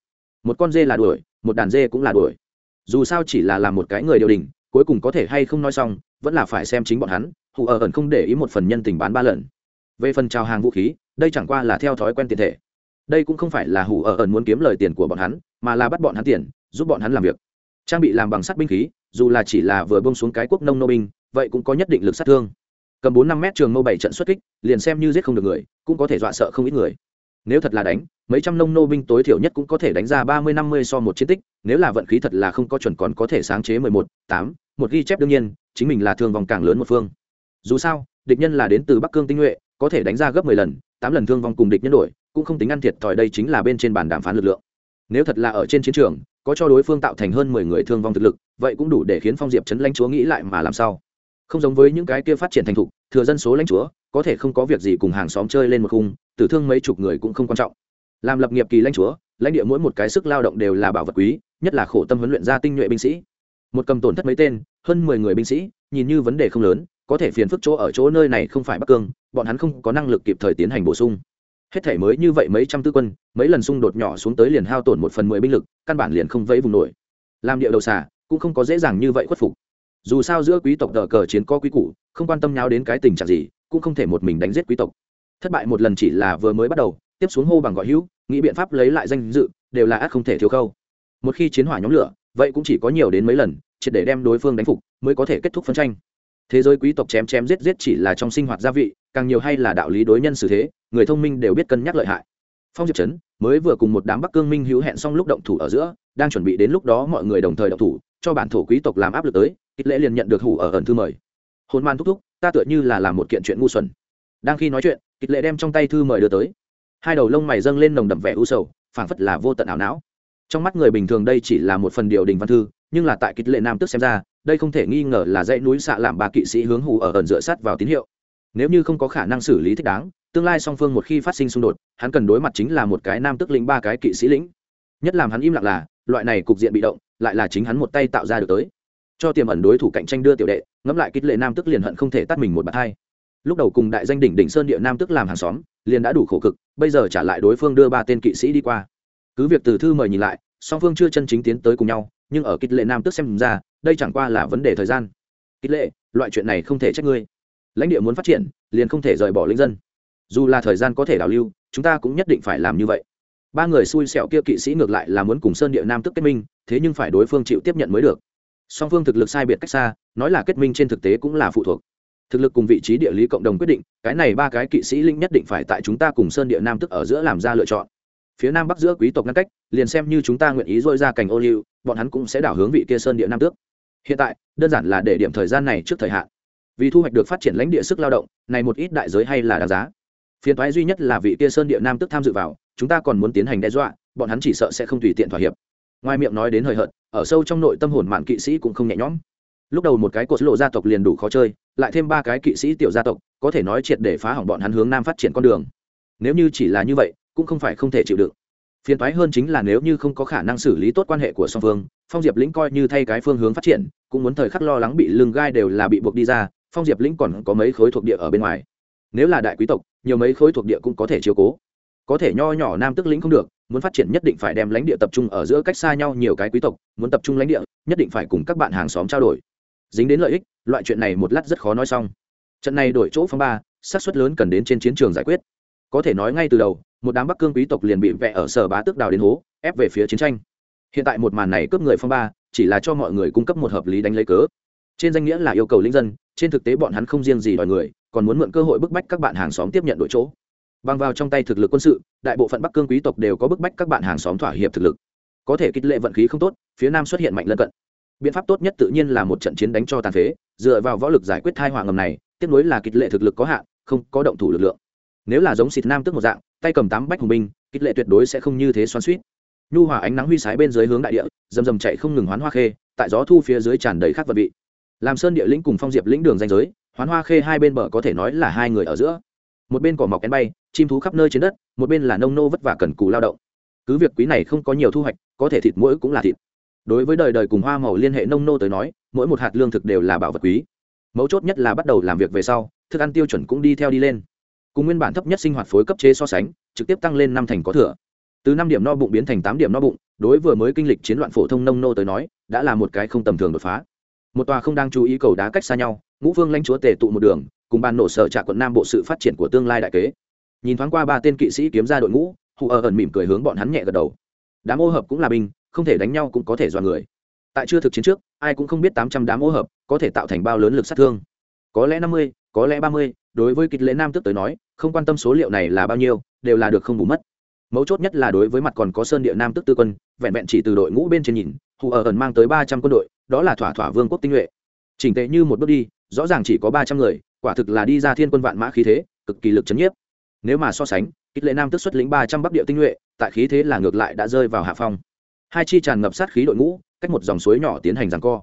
Speaker 1: Một con dê là đuổi, một đàn dê cũng là đuổi. Dù sao chỉ là làm một cái người điều đình, cuối cùng có thể hay không nói xong, vẫn là phải xem chính bọn hắn hủ ở ẩn không để ý một phần nhân tình bán ba lần. Về phần trào hàng vũ khí, đây chẳng qua là theo thói quen tiền thể đây cũng không phải là hủ ở ẩn muốn kiếm lời tiền của bọn hắn, mà là bắt bọn hắn tiền, giúp bọn hắn làm việc. Trang bị làm bằng sắt binh khí, dù là chỉ là vừa bông xuống cái quốc nông nô binh, vậy cũng có nhất định lực sát thương. Cầm bốn năm mét trường mâu bảy trận xuất kích, liền xem như giết không được người, cũng có thể dọa sợ không ít người. Nếu thật là đánh, mấy trăm nông nô binh tối thiểu nhất cũng có thể đánh ra ba mươi năm mươi so một chiến tích, nếu là vận khí thật là không có chuẩn còn có thể sáng chế mười một, tám, một ghi chép đương nhiên, chính mình là thương vòng càng lớn một phương. Dù sao, địch nhân là đến từ bắc cương tinh nhuệ, có thể đánh ra gấp mười lần, tám lần thương vong cùng địch nhân đổi cũng không tính ăn thiệt thòi đây chính là bên trên bàn đàm phán lực lượng. Nếu thật là ở trên chiến trường, có cho đối phương tạo thành hơn mười người thương vong thực lực, vậy cũng đủ để khiến phong diệp chấn lãnh chúa nghĩ lại mà làm sao? Không giống với những cái kia phát triển thành thục, thừa dân số lãnh chúa, có thể không có việc gì cùng hàng xóm chơi lên một khung, tử thương mấy chục người cũng không quan trọng. Làm lập nghiệp kỳ lãnh chúa, lãnh địa mỗi một cái sức lao động đều là bảo vật quý, nhất là khổ tâm huấn luyện ra tinh nhuệ binh sĩ. Một cầm tổn thất mấy tên, hơn mười người binh sĩ, nhìn như vấn đề không lớn, có thể phiền phức chỗ ở chỗ nơi này không phải bắc cương, bọn hắn không có năng lực kịp thời tiến hành bổ sung hết thể mới như vậy mấy trăm tư quân, mấy lần xung đột nhỏ xuống tới liền hao tổn một phần mười binh lực, căn bản liền không vẫy vùng nổi. Làm địa đầu xả cũng không có dễ dàng như vậy khuất phục. Dù sao giữa quý tộc đờ cờ chiến có quý cụ không quan tâm nhau đến cái tình trạng gì, cũng không thể một mình đánh giết quý tộc. Thất bại một lần chỉ là vừa mới bắt đầu, tiếp xuống hô bằng gọi hữu, nghĩ biện pháp lấy lại danh dự, đều là ác không thể thiếu khâu. Một khi chiến hỏa nhóm lửa, vậy cũng chỉ có nhiều đến mấy lần, triệt để đem đối phương đánh phục, mới có thể kết thúc phân tranh. Thế giới quý tộc chém chém giết giết chỉ là trong sinh hoạt gia vị, càng nhiều hay là đạo lý đối nhân xử thế người thông minh đều biết cân nhắc lợi hại. Phong diệp trấn mới vừa cùng một đám bắc cương minh hữu hẹn xong lúc động thủ ở giữa, đang chuẩn bị đến lúc đó mọi người đồng thời động thủ, cho bản thổ quý tộc làm áp lực tới ít lễ liền nhận được hủ ở ẩn thư mời. Hôn man thúc thúc, ta tựa như là làm một kiện chuyện ngu xuẩn. Đang khi nói chuyện ít lễ đem trong tay thư mời đưa tới. Hai đầu lông mày dâng lên nồng đậm vẻ u sầu, phảng phất là vô tận ảo não. Trong mắt người bình thường đây chỉ là một phần điều đình văn thư, nhưng là tại kịch lệ nam tức xem ra, đây không thể nghi ngờ là dãy núi xạ làm ba kỵ sĩ hướng hủ ở ẩn dựa sát vào tín hiệu. Nếu như không có khả năng xử lý thích đáng tương lai song phương một khi phát sinh xung đột, hắn cần đối mặt chính là một cái nam tức lĩnh, ba cái kỵ sĩ lĩnh. Nhất làm hắn im lặng là, loại này cục diện bị động, lại là chính hắn một tay tạo ra được tới. Cho tiềm ẩn đối thủ cạnh tranh đưa tiểu đệ, ngẫm lại kích lệ nam tức liền hận không thể tắt mình một bạt hai. Lúc đầu cùng đại danh đỉnh đỉnh sơn địa nam tức làm hàng xóm, liền đã đủ khổ cực, bây giờ trả lại đối phương đưa ba tên kỵ sĩ đi qua. Cứ việc từ thư mời nhìn lại, song phương chưa chân chính tiến tới cùng nhau, nhưng ở kích lệ nam tức xem ra, đây chẳng qua là vấn đề thời gian. Kích lệ, loại chuyện này không thể trách ngươi. Lãnh địa muốn phát triển, liền không thể rời bỏ linh dân dù là thời gian có thể đào lưu, chúng ta cũng nhất định phải làm như vậy. Ba người xui xẹo kia kỵ sĩ ngược lại là muốn cùng sơn địa nam tức kết minh, thế nhưng phải đối phương chịu tiếp nhận mới được. Song phương thực lực sai biệt cách xa, nói là kết minh trên thực tế cũng là phụ thuộc. Thực lực cùng vị trí địa lý cộng đồng quyết định, cái này ba cái kỵ sĩ linh nhất định phải tại chúng ta cùng sơn địa nam tức ở giữa làm ra lựa chọn. Phía nam bắc giữa quý tộc ngăn cách, liền xem như chúng ta nguyện ý dôi ra cành ô liu, bọn hắn cũng sẽ đảo hướng vị kia sơn địa nam tước. Hiện tại, đơn giản là để điểm thời gian này trước thời hạn. Vì thu hoạch được phát triển lãnh địa sức lao động, này một ít đại giới hay là đáng giá phiền thoái duy nhất là vị kia sơn địa nam tức tham dự vào, chúng ta còn muốn tiến hành đe dọa, bọn hắn chỉ sợ sẽ không tùy tiện thỏa hiệp. Ngoài miệng nói đến hời hợt, ở sâu trong nội tâm hồn mạng kỵ sĩ cũng không nhẹ nhõm. Lúc đầu một cái cột lộ gia tộc liền đủ khó chơi, lại thêm ba cái kỵ sĩ tiểu gia tộc, có thể nói triệt để phá hỏng bọn hắn hướng nam phát triển con đường. Nếu như chỉ là như vậy, cũng không phải không thể chịu đựng. Phiền toái hơn chính là nếu như không có khả năng xử lý tốt quan hệ của song phương, phong diệp lĩnh coi như thay cái phương hướng phát triển, cũng muốn thời khắc lo lắng bị lưng gai đều là bị buộc đi ra, phong diệp lĩnh còn có mấy khối thuộc địa ở bên ngoài nếu là đại quý tộc, nhiều mấy khối thuộc địa cũng có thể chiếu cố. Có thể nho nhỏ nam tức lĩnh không được, muốn phát triển nhất định phải đem lãnh địa tập trung ở giữa cách xa nhau nhiều cái quý tộc, muốn tập trung lãnh địa, nhất định phải cùng các bạn hàng xóm trao đổi. Dính đến lợi ích, loại chuyện này một lát rất khó nói xong. Trận này đổi chỗ phong ba, xác suất lớn cần đến trên chiến trường giải quyết. Có thể nói ngay từ đầu, một đám bắc cương quý tộc liền bị vẽ ở sở bá tước đào đến hố, ép về phía chiến tranh. Hiện tại một màn này cướp người phong ba, chỉ là cho mọi người cung cấp một hợp lý đánh lấy cớ. Trên danh nghĩa là yêu cầu linh dân, trên thực tế bọn hắn không riêng gì đòi người còn muốn mượn cơ hội bức bách các bạn hàng xóm tiếp nhận đội chỗ. Bằng vào trong tay thực lực quân sự, đại bộ phận bắc cương quý tộc đều có bức bách các bạn hàng xóm thỏa hiệp thực lực. Có thể kích lệ vận khí không tốt, phía nam xuất hiện mạnh lân cận. Biện pháp tốt nhất tự nhiên là một trận chiến đánh cho tàn phế, dựa vào võ lực giải quyết thai hoàng ngầm này, tiếp nối là kích lệ thực lực có hạn, không có động thủ lực lượng. Nếu là giống xịt nam tức một dạng, tay cầm tám bách hùng binh kích lệ tuyệt đối sẽ không như thế xoắn suýt nhu hòa ánh nắng huy sái bên dưới hướng đại địa dầm dầm chạy không ngừng hoán hoa khê, tại gió thu phía dưới tràn đầy khắc vật vị. Làm sơn địa lĩnh cùng phong diệp lĩnh đường danh giới hoán hoa khê hai bên bờ có thể nói là hai người ở giữa. Một bên cỏ mọc én bay, chim thú khắp nơi trên đất, một bên là nông nô vất vả cần cù lao động. Cứ việc quý này không có nhiều thu hoạch, có thể thịt mỗi cũng là thịt. Đối với đời đời cùng hoa màu liên hệ nông nô tới nói, mỗi một hạt lương thực đều là bảo vật quý. Mấu chốt nhất là bắt đầu làm việc về sau, thức ăn tiêu chuẩn cũng đi theo đi lên. Cùng nguyên bản thấp nhất sinh hoạt phối cấp chế so sánh, trực tiếp tăng lên năm thành có thừa. Từ năm điểm no bụng biến thành tám điểm no bụng, đối vừa mới kinh lịch chiến loạn phổ thông nông nô tới nói, đã là một cái không tầm thường đột phá. Một tòa không đang chú ý cầu đá cách xa nhau ngũ vương lãnh chúa tề tụ một đường, cùng ban nổ sở trạ quận nam bộ sự phát triển của tương lai đại kế. Nhìn thoáng qua ba tên kỵ sĩ kiếm ra đội ngũ, hù ở ẩn mỉm cười hướng bọn hắn nhẹ gật đầu. Đám ô hợp cũng là binh, không thể đánh nhau cũng có thể dọa người. Tại chưa thực chiến trước, ai cũng không biết tám trăm đám ô hợp có thể tạo thành bao lớn lực sát thương. Có lẽ năm mươi, có lẽ ba mươi, đối với kịch lễ nam tức tới nói, không quan tâm số liệu này là bao nhiêu, đều là được không bù mất. Mấu chốt nhất là đối với mặt còn có sơn địa nam tức tư quân, vẹn vẹn chỉ từ đội ngũ bên trên nhìn, hù ở ẩn mang tới ba trăm quân đội, đó là thỏa thỏa vương quốc tinh nhuệ. Chỉnh tệ như một bước đi rõ ràng chỉ có ba trăm người, quả thực là đi ra thiên quân vạn mã khí thế, cực kỳ lực chấn nhiếp. Nếu mà so sánh, kích lệ nam tức xuất lĩnh ba trăm bắc địa tinh nhuệ, tại khí thế là ngược lại đã rơi vào hạ phong. Hai chi tràn ngập sát khí đội ngũ, cách một dòng suối nhỏ tiến hành rằng co.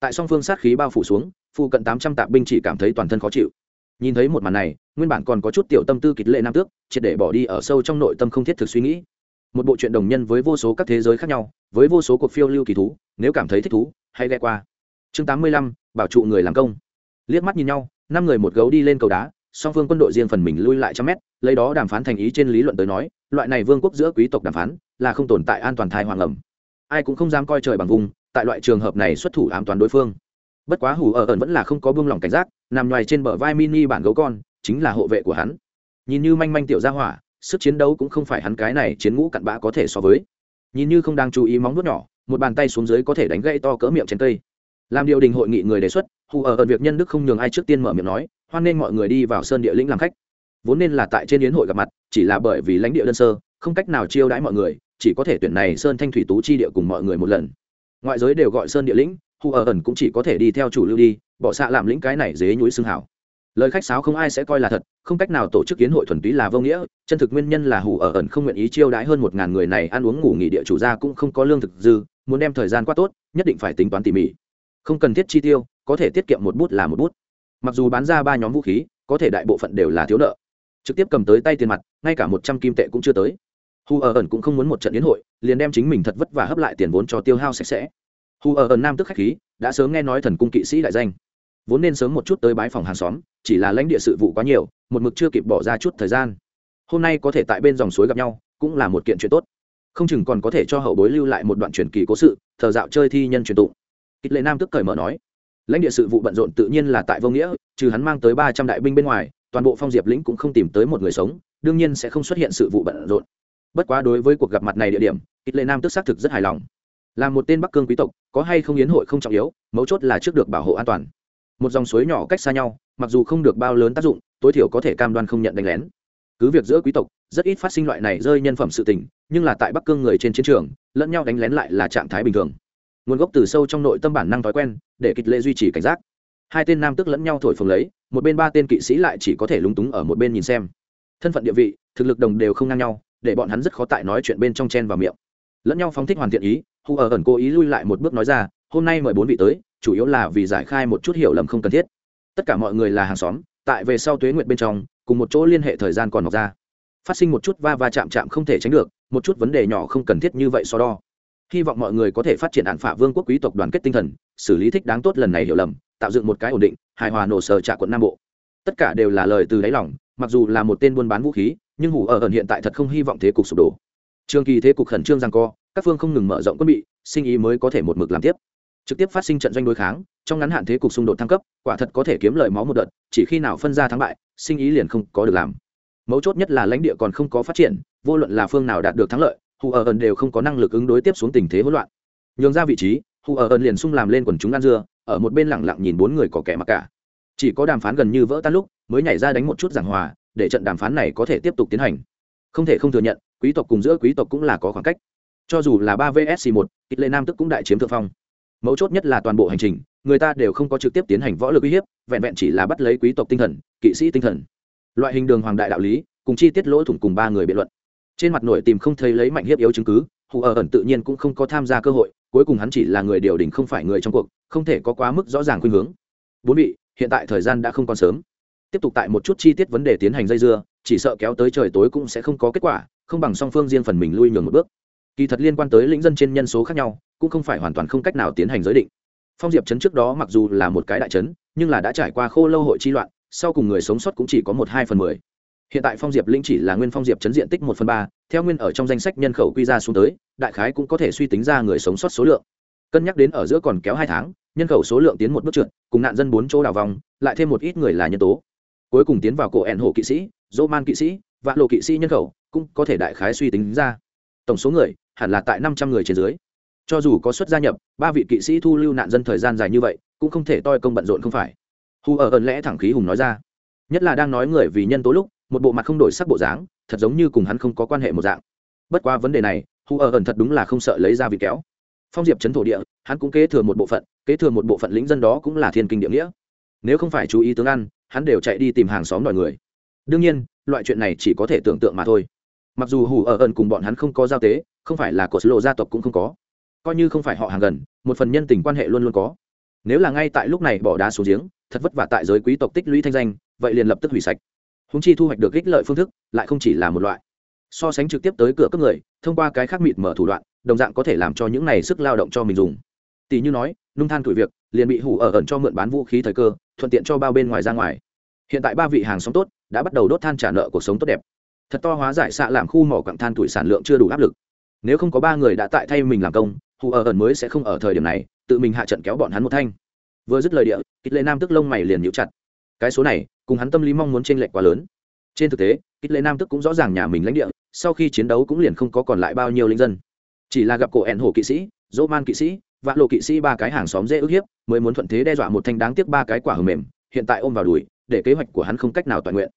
Speaker 1: Tại song phương sát khí bao phủ xuống, phụ cận tám trăm tạp binh chỉ cảm thấy toàn thân khó chịu. Nhìn thấy một màn này, nguyên bản còn có chút tiểu tâm tư kịch lệ nam tước, triệt để bỏ đi ở sâu trong nội tâm không thiết thực suy nghĩ. Một bộ truyện đồng nhân với vô số các thế giới khác nhau, với vô số cuộc phiêu lưu kỳ thú, nếu cảm thấy thích thú, hãy ghe qua. Chương tám mươi lăm, bảo trụ người làm công liếc mắt nhìn nhau, năm người một gấu đi lên cầu đá, song phương quân đội riêng phần mình lui lại trăm mét, lấy đó đàm phán thành ý trên lý luận tới nói, loại này vương quốc giữa quý tộc đàm phán là không tồn tại an toàn thai hoàng ẩm. Ai cũng không dám coi trời bằng vùng, tại loại trường hợp này xuất thủ ám toàn đối phương. Bất quá hủ ở ẩn vẫn là không có buông lỏng cảnh giác, nằm ngoài trên bờ vai mini bản gấu con, chính là hộ vệ của hắn. Nhìn như manh manh tiểu gia hỏa, sức chiến đấu cũng không phải hắn cái này chiến ngũ cặn bã có thể so với. Nhìn như không đang chú ý móng nuốt nhỏ, một bàn tay xuống dưới có thể đánh gãy to cỡ miệng trên cây làm điều đình hội nghị người đề xuất, hù ở ẩn việc nhân đức không nhường ai trước tiên mở miệng nói, hoan nên mọi người đi vào sơn địa lĩnh làm khách. Vốn nên là tại trên yến hội gặp mặt, chỉ là bởi vì lãnh địa đơn sơ, không cách nào chiêu đãi mọi người, chỉ có thể tuyển này sơn thanh thủy tú chi địa cùng mọi người một lần. Ngoại giới đều gọi sơn địa lĩnh, hù ở ẩn cũng chỉ có thể đi theo chủ lưu đi, bỏ xạ làm lĩnh cái này dế nhúi xương hảo. Lời khách sáo không ai sẽ coi là thật, không cách nào tổ chức kiến hội thuần túy là vô nghĩa, chân thực nguyên nhân là hù ở ẩn không nguyện ý chiêu đãi hơn một ngàn người này ăn uống ngủ nghỉ địa chủ gia cũng không có lương thực dư, muốn đem thời gian qua tốt, nhất định phải tính toán tỉ mỉ không cần thiết chi tiêu, có thể tiết kiệm một bút là một bút. Mặc dù bán ra ba nhóm vũ khí, có thể đại bộ phận đều là thiếu nợ. Trực tiếp cầm tới tay tiền mặt, ngay cả một trăm kim tệ cũng chưa tới. Hu ở ẩn cũng không muốn một trận đến hội, liền đem chính mình thật vất và hấp lại tiền vốn cho tiêu hao sạch sẽ. Hu ở ẩn nam tức khách khí, đã sớm nghe nói thần cung kỵ sĩ đại danh. Vốn nên sớm một chút tới bái phòng hàng xóm, chỉ là lãnh địa sự vụ quá nhiều, một mực chưa kịp bỏ ra chút thời gian. Hôm nay có thể tại bên dòng suối gặp nhau, cũng là một kiện chuyện tốt. Không chừng còn có thể cho hậu bối lưu lại một đoạn truyền kỳ cố sự, thờ dạo chơi thi nhân truyền tụng kịch lệ nam tức cởi mở nói, lãnh địa sự vụ bận rộn tự nhiên là tại vô nghĩa, trừ hắn mang tới ba trăm đại binh bên ngoài, toàn bộ phong diệp lĩnh cũng không tìm tới một người sống, đương nhiên sẽ không xuất hiện sự vụ bận rộn. Bất quá đối với cuộc gặp mặt này địa điểm kịch lệ nam tức xác thực rất hài lòng. Là một tên bắc cương quý tộc, có hay không yến hội không trọng yếu, mấu chốt là trước được bảo hộ an toàn. Một dòng suối nhỏ cách xa nhau, mặc dù không được bao lớn tác dụng, tối thiểu có thể cam đoan không nhận đánh lén. Cứ việc giữa quý tộc, rất ít phát sinh loại này rơi nhân phẩm sự tình, nhưng là tại bắc cương người trên chiến trường, lẫn nhau đánh lén lại là trạng thái bình thường nguồn gốc từ sâu trong nội tâm bản năng thói quen, để kịch lệ duy trì cảnh giác. Hai tên nam tức lẫn nhau thổi phồng lấy, một bên ba tên kỵ sĩ lại chỉ có thể lúng túng ở một bên nhìn xem. Thân phận địa vị, thực lực đồng đều không ngang nhau, để bọn hắn rất khó tại nói chuyện bên trong chen vào miệng. Lẫn nhau phóng thích hoàn thiện ý hù ở ẩn cố ý lui lại một bước nói ra, hôm nay mời bốn vị tới, chủ yếu là vì giải khai một chút hiểu lầm không cần thiết. Tất cả mọi người là hàng xóm, tại về sau tuế nguyện bên trong, cùng một chỗ liên hệ thời gian còn mọc ra. Phát sinh một chút va va chạm chạm không thể tránh được, một chút vấn đề nhỏ không cần thiết như vậy so đo hy vọng mọi người có thể phát triển hạn phả vương quốc quý tộc đoàn kết tinh thần, xử lý thích đáng tốt lần này hiểu lầm, tạo dựng một cái ổn định, hài hòa nổ sở trả quận nam bộ. Tất cả đều là lời từ đáy lòng, mặc dù là một tên buôn bán vũ khí, nhưng hủ ở ẩn hiện tại thật không hy vọng thế cục sụp đổ. Trường kỳ thế cục khẩn trương rằng co, các phương không ngừng mở rộng quân bị, sinh ý mới có thể một mực làm tiếp. Trực tiếp phát sinh trận doanh đối kháng, trong ngắn hạn thế cục xung đột thăng cấp, quả thật có thể kiếm lời máu một đợt, chỉ khi nào phân ra thắng bại, sinh ý liền không có được làm. Mấu chốt nhất là lãnh địa còn không có phát triển, vô luận là phương nào đạt được thắng lợi hù ở ẩn đều không có năng lực ứng đối tiếp xuống tình thế hỗn loạn. Nhường ra vị trí, hù ở ẩn liền sung làm lên quần chúng ăn dưa, ở một bên lẳng lặng nhìn bốn người có kẻ mặc cả. Chỉ có đàm phán gần như vỡ tan lúc, mới nhảy ra đánh một chút giảng hòa, để trận đàm phán này có thể tiếp tục tiến hành. Không thể không thừa nhận, quý tộc cùng giữa quý tộc cũng là có khoảng cách. Cho dù là ba vsc một ít lệ nam tức cũng đại chiếm thượng phong. Mấu chốt nhất là toàn bộ hành trình, người ta đều không có trực tiếp tiến hành võ lực uy hiếp, vẹn vẹn chỉ là bắt lấy quý tộc tinh thần, kỵ sĩ tinh thần. Loại hình đường hoàng đại đạo lý, cùng chi tiết lỗ thủng cùng ba người biện luận trên mặt nổi tìm không thấy lấy mạnh hiếp yếu chứng cứ, hù ở ẩn tự nhiên cũng không có tham gia cơ hội, cuối cùng hắn chỉ là người điều đình không phải người trong cuộc, không thể có quá mức rõ ràng khuynh hướng. Bốn vị, hiện tại thời gian đã không còn sớm. Tiếp tục tại một chút chi tiết vấn đề tiến hành dây dưa, chỉ sợ kéo tới trời tối cũng sẽ không có kết quả, không bằng song phương riêng phần mình lui nhường một bước. Kỳ thật liên quan tới lĩnh dân trên nhân số khác nhau, cũng không phải hoàn toàn không cách nào tiến hành giới định. Phong diệp trấn trước đó mặc dù là một cái đại trấn, nhưng là đã trải qua khô lâu hội chi loạn, sau cùng người sống sót cũng chỉ có một hai phần mười hiện tại phong diệp lĩnh chỉ là nguyên phong diệp chấn diện tích một phần ba, theo nguyên ở trong danh sách nhân khẩu quy ra xuống tới, đại khái cũng có thể suy tính ra người sống sót số lượng. Cân nhắc đến ở giữa còn kéo hai tháng, nhân khẩu số lượng tiến một bước trượt, cùng nạn dân bốn chỗ đào vòng, lại thêm một ít người là nhân tố. Cuối cùng tiến vào cổ ẹn hộ kỵ sĩ, dỗ man kỵ sĩ vạn lộ kỵ sĩ nhân khẩu, cũng có thể đại khái suy tính ra. Tổng số người, hẳn là tại năm trăm người trên dưới. Cho dù có suất gia nhập, ba vị kỵ sĩ thu lưu nạn dân thời gian dài như vậy, cũng không thể toi công bận rộn không phải. Hù ở ẩn lẽ thẳng khí hùng nói ra. Nhất là đang nói người vì nhân tố lúc một bộ mặt không đổi sắc bộ dáng, thật giống như cùng hắn không có quan hệ một dạng. Bất qua vấn đề này hù ở ẩn thật đúng là không sợ lấy ra vị kéo. Phong diệp chấn thổ địa, hắn cũng kế thừa một bộ phận, kế thừa một bộ phận lính dân đó cũng là thiên kinh địa nghĩa. Nếu không phải chú ý tướng ăn, hắn đều chạy đi tìm hàng xóm đòi người. Đương nhiên, loại chuyện này chỉ có thể tưởng tượng mà thôi. Mặc dù hù ở ẩn cùng bọn hắn không có giao tế, không phải là cột lộ gia tộc cũng không có. Coi như không phải họ hàng gần, một phần nhân tình quan hệ luôn luôn có. Nếu là ngay tại lúc này bỏ đá xuống giếng, thật vất vả tại giới quý tộc tích lũy thanh danh, vậy liền lập tức hủy sạch húng chi thu hoạch được ích lợi phương thức, lại không chỉ là một loại. So sánh trực tiếp tới cửa cấp người, thông qua cái khác mịt mở thủ đoạn, đồng dạng có thể làm cho những này sức lao động cho mình dùng. Tỷ như nói, nung than tuổi việc, liền bị hủ ở ẩn cho mượn bán vũ khí thời cơ, thuận tiện cho bao bên ngoài ra ngoài. Hiện tại ba vị hàng sống tốt, đã bắt đầu đốt than trả nợ cuộc sống tốt đẹp. Thật to hóa giải xạ làm khu mỏ quặng than tuổi sản lượng chưa đủ áp lực. Nếu không có ba người đã tại thay mình làm công hù ở ẩn mới sẽ không ở thời điểm này, tự mình hạ trận kéo bọn hắn một thanh. Vừa dứt lời địa kích lệ nam tức lông mày liền nhíu chặt. Cái số này cùng hắn tâm lý mong muốn t r ê n lệch quá lớn. Trên thực tế kích lệ nam tức cũng rõ ràng nhà mình lãnh địa, sau khi chiến đấu cũng liền không có còn lại bao nhiêu linh dân. Chỉ là gặp cổ ẹn hổ kỵ sĩ, dỗ man kỵ sĩ vạn lộ kỵ sĩ ba cái hàng xóm dễ ức hiếp, mới muốn thuận thế đe dọa một thanh đáng tiếc ba cái quả hầm mềm, hiện tại ôm vào đùi, để kế hoạch của hắn không cách nào toàn nguyện.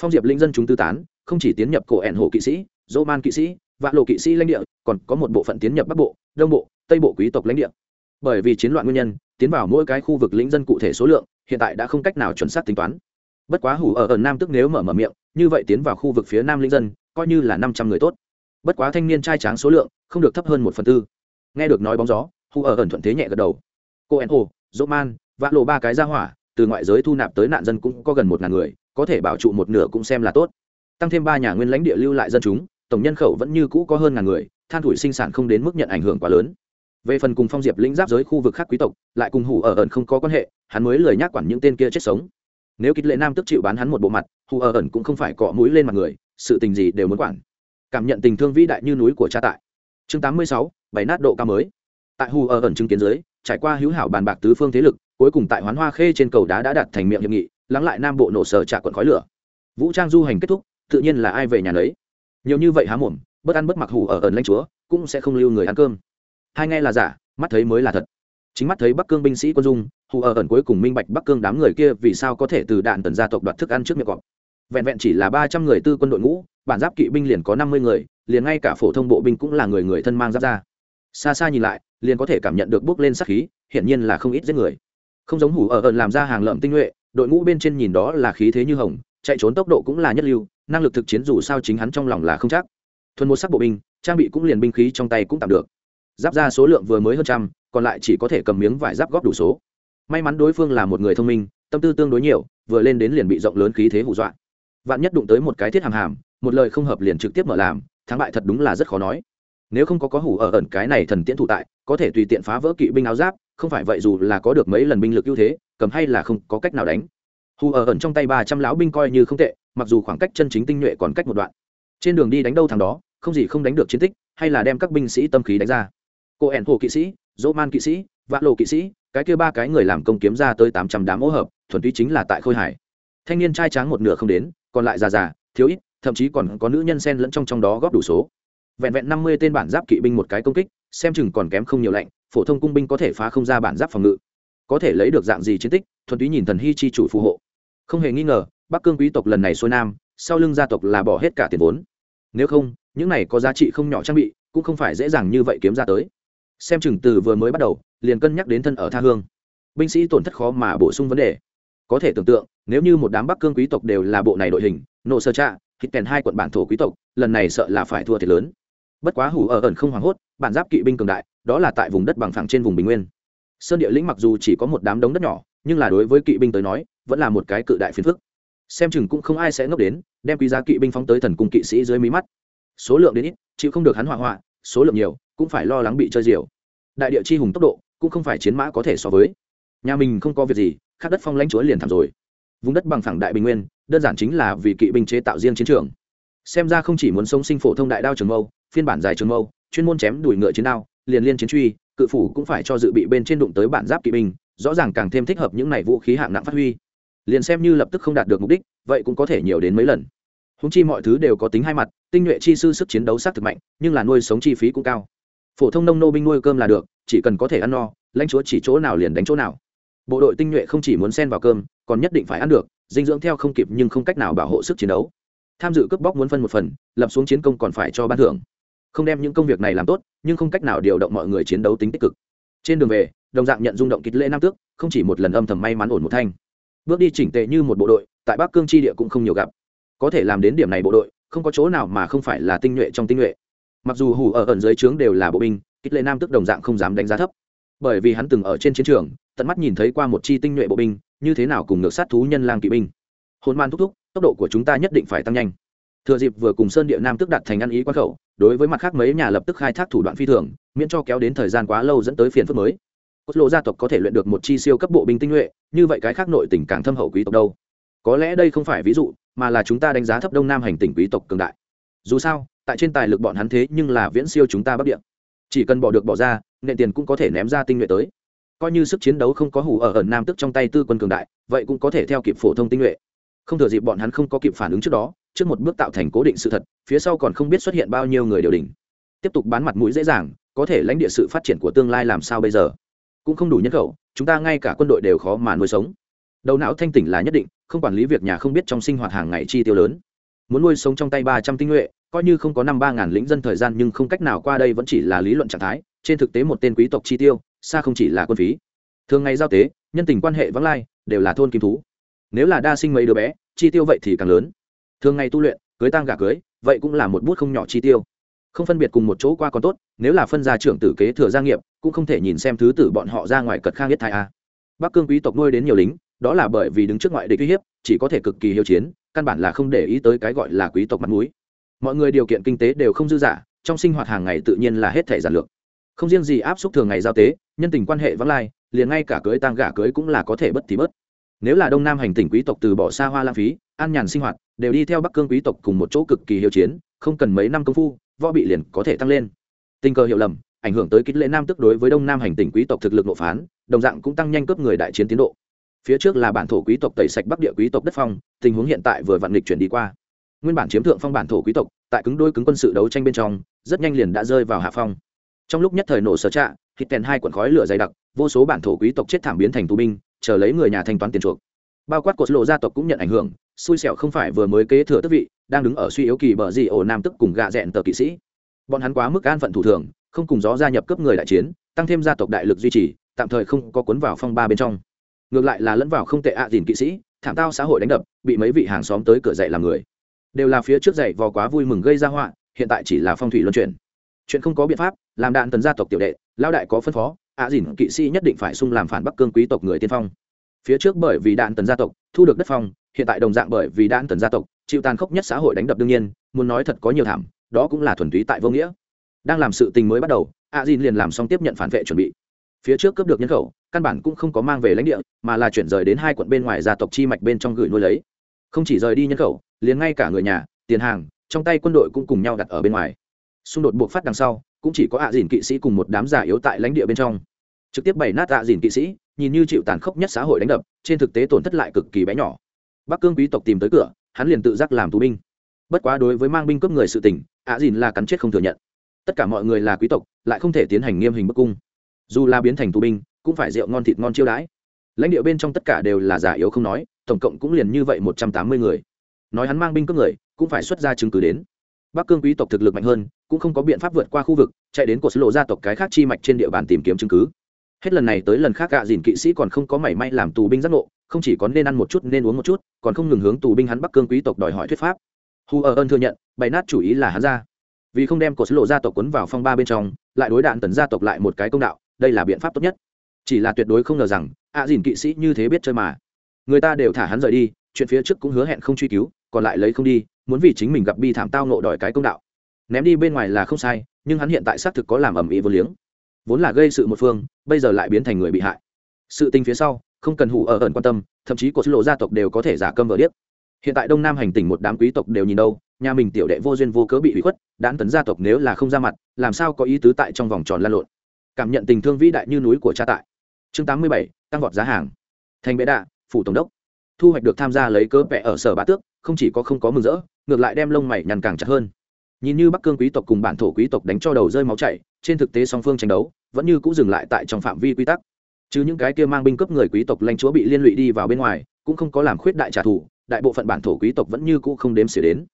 Speaker 1: Phong diệp linh dân chúng tư tán, không chỉ tiến nhập cổ ẹn hổ kỵ sĩ, dỗ man kỵ sĩ vạn lộ kỵ sĩ lãnh địa, còn có một bộ phận tiến nhập bắc bộ, đông bộ, tây bộ quý tộc lãnh địa. Bởi vì chiến loạn nguyên nhân, tiến vào mỗi cái khu vực lĩnh dân cụ thể số lượng, hiện tại đã không cách nào chuẩn xác tính toán bất quá hủ ở ở nam tức nếu mở mở miệng, như vậy tiến vào khu vực phía nam Linh dân, coi như là năm trăm người tốt. Bất quá thanh niên trai tráng số lượng, không được thấp hơn một phần tư. Nghe được nói bóng gió, hủ ở ẩn thuận thế nhẹ gật đầu. Cô en hồ dỗ man vã lộ ba cái ra hỏa, từ ngoại giới thu nạp tới nạn dân cũng có gần một ngàn người, có thể bảo trụ một nửa cũng xem là tốt. Tăng thêm ba nhà nguyên lãnh địa lưu lại dân chúng, tổng nhân khẩu vẫn như cũ có hơn ngàn người, than thủi sinh sản không đến mức nhận ảnh hưởng quá lớn. Về phần cùng phong diệp lĩnh giáp giới khu vực khác quý tộc, lại cùng hủ ở ẩn không có quan hệ, hắn mới lời nhắc quản những tên kia chết sống nếu kích lệ nam tức chịu bán hắn một bộ mặt, hù ở ẩn cũng không phải cọ mũi lên mặt người, sự tình gì đều muốn quản. Cảm nhận tình thương vĩ đại như núi của cha tại. Chương tám mươi sáu, bảy nát độ cao mới. Tại hù ở ẩn chứng kiến giới trải qua hữu hảo bàn bạc tứ phương thế lực, cuối cùng tại hoán hoa khê trên cầu đá đã đặt thành miệng hiệp nghị, lắng lại nam bộ nổ sở trả quận khói lửa. Vũ trang du hành kết thúc, tự nhiên là ai về nhà lấy nhiều như vậy há mồm, bất ăn bất mặc hủ ở ẩn lãnh chúa, cũng sẽ không lưu người ăn cơm. Hai nghe là giả, mắt thấy mới là thật chính mắt thấy bắc cương binh sĩ quân dung, hù ở ẩn cuối cùng minh bạch bắc cương đám người kia vì sao có thể từ đạn tần gia tộc đoạt thức ăn trước miệng cọp. Vẹn vẹn chỉ là ba trăm người tư quân đội ngũ, bản giáp kỵ binh liền có năm mươi người, liền ngay cả phổ thông bộ binh cũng là người người thân mang giáp ra. Xa xa nhìn lại, liền có thể cảm nhận được bước lên sắc khí, hiển nhiên là không ít giết người. Không giống hủ ở ẩn làm ra hàng lợm tinh nhuệ, đội ngũ bên trên nhìn đó là khí thế như hồng, chạy trốn tốc độ cũng là nhất lưu, năng lực thực chiến dù sao chính hắn trong lòng là không chắc. Thuần một sắc bộ binh, trang bị cũng liền binh khí trong tay cũng tạm được. Giáp ra số lượng vừa mới hơn trăm còn lại chỉ có thể cầm miếng vải giáp góp đủ số. May mắn đối phương là một người thông minh, tâm tư tương đối nhiều, vừa lên đến liền bị rộng lớn khí thế hù dọa. Vạn nhất đụng tới một cái thiết hàm hàm, một lời không hợp liền trực tiếp mở làm, thắng bại thật đúng là rất khó nói. Nếu không có có hủ ở ẩn cái này thần tiễn thủ tại, có thể tùy tiện phá vỡ kỵ binh áo giáp, không phải vậy dù là có được mấy lần binh lực ưu thế, cầm hay là không có cách nào đánh. Hù ở ẩn trong tay ba trăm lão binh coi như không tệ, mặc dù khoảng cách chân chính tinh nhuệ còn cách một đoạn. Trên đường đi đánh đâu thằng đó, không gì không đánh được chiến tích, hay là đem các binh sĩ tâm khí đánh ra. Cô ẻn hồ kỵ sĩ dỗ man kỵ sĩ vạn lộ kỵ sĩ, cái kia ba cái người làm công kiếm ra tới tám trăm đám hỗ hợp, thuần túy chính là tại khôi hải thanh niên trai tráng một nửa không đến, còn lại già già, thiếu ít, thậm chí còn có nữ nhân sen lẫn trong trong đó góp đủ số. Vẹn vẹn năm mươi tên bản giáp kỵ binh một cái công kích, xem chừng còn kém không nhiều lạnh, phổ thông cung binh có thể phá không ra bản giáp phòng ngự. Có thể lấy được dạng gì chiến tích, thuần túy nhìn thần hy chi chủ phù hộ. Không hề nghi ngờ, bắc cương quý tộc lần này xuôi nam, sau lưng gia tộc là bỏ hết cả tiền vốn. Nếu không, những này có giá trị không nhỏ trang bị, cũng không phải dễ dàng như vậy kiếm ra tới xem chừng từ vừa mới bắt đầu, liền cân nhắc đến thân ở tha hương. Binh sĩ tổn thất khó mà bổ sung vấn đề. Có thể tưởng tượng, nếu như một đám bắc cương quý tộc đều là bộ này đội hình, nộ sơ trạ, hít kèn hai quận bản thổ quý tộc, lần này sợ là phải thua thiệt lớn. Bất quá hủ ở ẩn không hoảng hốt, bản giáp kỵ binh cường đại, đó là tại vùng đất bằng phẳng trên vùng bình nguyên. Sơn địa lĩnh mặc dù chỉ có một đám đống đất nhỏ, nhưng là đối với kỵ binh tới nói, vẫn là một cái cự đại phiền phức. Xem chừng cũng không ai sẽ ngốc đến, đem quý giá kỵ binh phóng tới thần cung kỵ sĩ dưới mí mắt. Số lượng đến ít, chịu không được hắn hỏa hoạ số lượng nhiều cũng phải lo lắng bị chơi diều. Đại địa chi hùng tốc độ cũng không phải chiến mã có thể so với. Nhà mình không có việc gì khác đất phong lãnh chúa liền thảm rồi. Vùng đất bằng phẳng đại bình nguyên, đơn giản chính là vì kỵ binh chế tạo riêng chiến trường. Xem ra không chỉ muốn sống sinh phổ thông đại đao trường mâu, phiên bản dài trường mâu, chuyên môn chém đuổi ngựa chiến đao, liền liên chiến truy, cự phủ cũng phải cho dự bị bên trên đụng tới bản giáp kỵ binh, rõ ràng càng thêm thích hợp những này vũ khí hạng nặng phát huy. Liền xem như lập tức không đạt được mục đích, vậy cũng có thể nhiều đến mấy lần. Húng chi mọi thứ đều có tính hai mặt, tinh nhuệ chi sư sức chiến đấu sát thực mạnh, nhưng là nuôi sống chi phí cũng cao phổ thông nông nô binh nuôi cơm là được, chỉ cần có thể ăn no, lãnh chúa chỉ chỗ nào liền đánh chỗ nào. Bộ đội tinh nhuệ không chỉ muốn xen vào cơm, còn nhất định phải ăn được, dinh dưỡng theo không kịp nhưng không cách nào bảo hộ sức chiến đấu. Tham dự cướp bóc muốn phân một phần, lập xuống chiến công còn phải cho ban thưởng. Không đem những công việc này làm tốt, nhưng không cách nào điều động mọi người chiến đấu tính tích cực. Trên đường về, đồng dạng nhận rung động kịch lễ nam tước, không chỉ một lần âm thầm may mắn ổn một thanh. Bước đi chỉnh tệ như một bộ đội, tại bắc cương tri địa cũng không nhiều gặp. Có thể làm đến điểm này bộ đội, không có chỗ nào mà không phải là tinh nhuệ trong tinh nhuệ mặc dù hủ ở ẩn dưới trướng đều là bộ binh, kích lệ nam tức đồng dạng không dám đánh giá thấp. Bởi vì hắn từng ở trên chiến trường, tận mắt nhìn thấy qua một chi tinh nhuệ bộ binh, như thế nào cùng ngược sát thú nhân lang kỵ binh. Hôn man thúc thúc, tốc độ của chúng ta nhất định phải tăng nhanh. Thừa dịp vừa cùng sơn địa nam tức đặt thành ăn ý quan khẩu, đối với mặt khác mấy nhà lập tức khai thác thủ đoạn phi thường, miễn cho kéo đến thời gian quá lâu dẫn tới phiền phức mới. Cốt lộ gia tộc có thể luyện được một chi siêu cấp bộ binh tinh nhuệ, như vậy cái khác nội tỉnh càng thâm hậu quý tộc đâu. Có lẽ đây không phải ví dụ, mà là chúng ta đánh giá thấp đông nam hành tỉnh quý tộc cường đại. Dù sao tại trên tài lực bọn hắn thế nhưng là viễn siêu chúng ta bắc địa. Chỉ cần bỏ được bỏ ra nệ tiền cũng có thể ném ra tinh nhuệ tới. Coi như sức chiến đấu không có hủ ở ẩn nam tức trong tay tư quân cường đại, vậy cũng có thể theo kịp phổ thông tinh nhuệ. Không thừa dịp bọn hắn không có kịp phản ứng trước đó, trước một bước tạo thành cố định sự thật, phía sau còn không biết xuất hiện bao nhiêu người điều đình. tiếp tục bán mặt mũi dễ dàng, có thể lãnh địa sự phát triển của tương lai làm sao bây giờ? Cũng không đủ nhân khẩu, chúng ta ngay cả quân đội đều khó mà nuôi sống. Đầu não thanh tỉnh là nhất định, không quản lý việc nhà không biết trong sinh hoạt hàng ngày chi tiêu lớn. Muốn nuôi sống trong tay ba trăm tinh nhuệ coi như không có năm ba ngàn lĩnh dân thời gian nhưng không cách nào qua đây vẫn chỉ là lý luận trạng thái, trên thực tế một tên quý tộc chi tiêu, xa không chỉ là quân phí. Thường ngày giao tế, nhân tình quan hệ vắng lai, đều là thôn kim thú. Nếu là đa sinh mấy đứa bé, chi tiêu vậy thì càng lớn. Thường ngày tu luyện, cưới tang gà cưới, vậy cũng là một bút không nhỏ chi tiêu. Không phân biệt cùng một chỗ qua còn tốt, nếu là phân gia trưởng tử kế thừa gia nghiệp, cũng không thể nhìn xem thứ tử bọn họ ra ngoài cật khang nhất thai a. Bắc cương quý tộc nuôi đến nhiều lính, đó là bởi vì đứng trước ngoại địch uy hiếp, chỉ có thể cực kỳ hiếu chiến, căn bản là không để ý tới cái gọi là quý tộc mặt mũi mọi người điều kiện kinh tế đều không dư giả, trong sinh hoạt hàng ngày tự nhiên là hết thể giản lược. Không riêng gì áp suất thường ngày giao tế nhân tình quan hệ vắng lai liền ngay cả cưới tăng gả cưới cũng là có thể bất thì bớt nếu là đông nam hành tỉnh quý tộc từ bỏ xa hoa lãng phí an nhàn sinh hoạt đều đi theo bắc cương quý tộc cùng một chỗ cực kỳ hiệu chiến không cần mấy năm công phu võ bị liền có thể tăng lên. Tình cờ hiểu lầm ảnh hưởng tới kích lễ nam tức đối với đông nam hành tỉnh quý tộc thực lực nộp phán đồng dạng cũng tăng nhanh cướp người đại chiến tiến độ. Phía trước là bản thổ quý tộc tẩy sạch bắc địa quý tộc đất phong tình huống hiện tại vừa vặn lịch chuyển đi qua nguyên bản chiếm thượng phong bản thổ quý tộc, tại cứng đôi cứng quân sự đấu tranh bên trong, rất nhanh liền đã rơi vào hạ phong. Trong lúc nhất thời nổ sở trạ hít kèn hai quận khói lửa dày đặc, vô số bản thổ quý tộc chết thảm biến thành tù binh, chờ lấy người nhà thanh toán tiền chuộc. Bao quát cột lộ gia tộc cũng nhận ảnh hưởng, xui xẻo không phải vừa mới kế thừa tước vị, đang đứng ở suy yếu kỳ bờ gì ổ nam tức cùng gạ dẹn tờ kỵ sĩ. Bọn hắn quá mức an phận thủ thường, không cùng gió gia nhập cấp người đại chiến, tăng thêm gia tộc đại lực duy trì, tạm thời không có cuốn vào phong ba bên trong. Ngược lại là lẫn vào không tệ ạ à dìn kỵ sĩ, thảm tao xã hội đánh đập, bị mấy vị hàng xóm tới cửa dậy làm người đều là phía trước dậy vò quá vui mừng gây ra họa, hiện tại chỉ là phong thủy luân chuyển. Chuyện không có biện pháp, làm đạn tần gia tộc tiểu đệ lao đại có phân phó, ạ à dìn kỵ sĩ nhất định phải sung làm phản bắc cương quý tộc người tiên phong. Phía trước bởi vì đạn tần gia tộc, thu được đất phong, hiện tại đồng dạng bởi vì đạn tần gia tộc, chịu tàn khốc nhất xã hội đánh đập đương nhiên, muốn nói thật có nhiều thảm, đó cũng là thuần túy tại vô nghĩa. Đang làm sự tình mới bắt đầu a dìn liền làm xong tiếp nhận phản vệ chuẩn bị. Phía trước cướp được nhân khẩu, căn bản cũng không có mang về lãnh địa, mà là chuyển rời đến hai quận bên ngoài gia tộc chi mạch bên trong gửi nuôi lấy không chỉ rời đi nhân khẩu, liền ngay cả người nhà, tiền hàng, trong tay quân đội cũng cùng nhau đặt ở bên ngoài. Xung đột buộc phát đằng sau, cũng chỉ có ạ dìn kỵ sĩ cùng một đám giả yếu tại lãnh địa bên trong. Trực tiếp bày nát ạ dìn kỵ sĩ, nhìn như chịu tàn khốc nhất xã hội đánh đập, trên thực tế tổn thất lại cực kỳ bé nhỏ. Bắc cương quý tộc tìm tới cửa, hắn liền tự giác làm tù binh. Bất quá đối với mang binh cướp người sự tình, ạ dìn là cắn chết không thừa nhận. Tất cả mọi người là quý tộc, lại không thể tiến hành nghiêm hình bức cung. Dù là biến thành tù binh, cũng phải rượu ngon thịt ngon chiêu đãi. Lãnh địa bên trong tất cả đều là giả yếu không nói tổng cộng cũng liền như vậy một trăm tám mươi người. Nói hắn mang binh cướp người, cũng phải xuất ra chứng cứ đến. Bắc cương quý tộc thực lực mạnh hơn, cũng không có biện pháp vượt qua khu vực, chạy đến cột lộ gia tộc cái khác chi mạch trên địa bàn tìm kiếm chứng cứ. Hết lần này tới lần khác, gạ dìn kỵ sĩ còn không có mảy may làm tù binh giác ngộ, không chỉ có nên ăn một chút, nên uống một chút, còn không ngừng hướng tù binh hắn bắc cương quý tộc đòi hỏi thuyết pháp. Hu ở ơn thừa nhận, bày nát chủ ý là hắn ra. Vì không đem cột lộ gia tộc quấn vào phong ba bên trong, lại đối đạn tần gia tộc lại một cái công đạo, đây là biện pháp tốt nhất. Chỉ là tuyệt đối không ngờ rằng, ạ dìn kỵ sĩ như thế biết chơi mà người ta đều thả hắn rời đi, chuyện phía trước cũng hứa hẹn không truy cứu, còn lại lấy không đi, muốn vì chính mình gặp bi thảm tao nộ đòi cái công đạo. Ném đi bên ngoài là không sai, nhưng hắn hiện tại xác thực có làm ẩm ý vô liếng. Vốn là gây sự một phương, bây giờ lại biến thành người bị hại. Sự tình phía sau, không cần hủ ở ẩn quan tâm, thậm chí cột lộ gia tộc đều có thể giả câm vợ điếc. Hiện tại đông nam hành tỉnh một đám quý tộc đều nhìn đâu, nhà mình tiểu đệ vô duyên vô cớ bị hủy khuất đán tấn gia tộc nếu là không ra mặt, làm sao có ý tứ tại trong vòng tròn lan lộn? Cảm nhận tình thương vĩ đại như núi của cha tại. Chương tám mươi bảy, tăng vọt giá hàng. Thành bệ đạ phủ tổng đốc. Thu hoạch được tham gia lấy cớ vẽ ở sở bá tước, không chỉ có không có mừng rỡ, ngược lại đem lông mày nhằn càng chặt hơn. Nhìn như bắc cương quý tộc cùng bản thổ quý tộc đánh cho đầu rơi máu chảy, trên thực tế song phương tranh đấu, vẫn như cũng dừng lại tại trong phạm vi quy tắc. Chứ những cái kia mang binh cấp người quý tộc lãnh chúa bị liên lụy đi vào bên ngoài, cũng không có làm khuyết đại trả thù, đại bộ phận bản thổ quý tộc vẫn như cũ không đếm xỉa đến.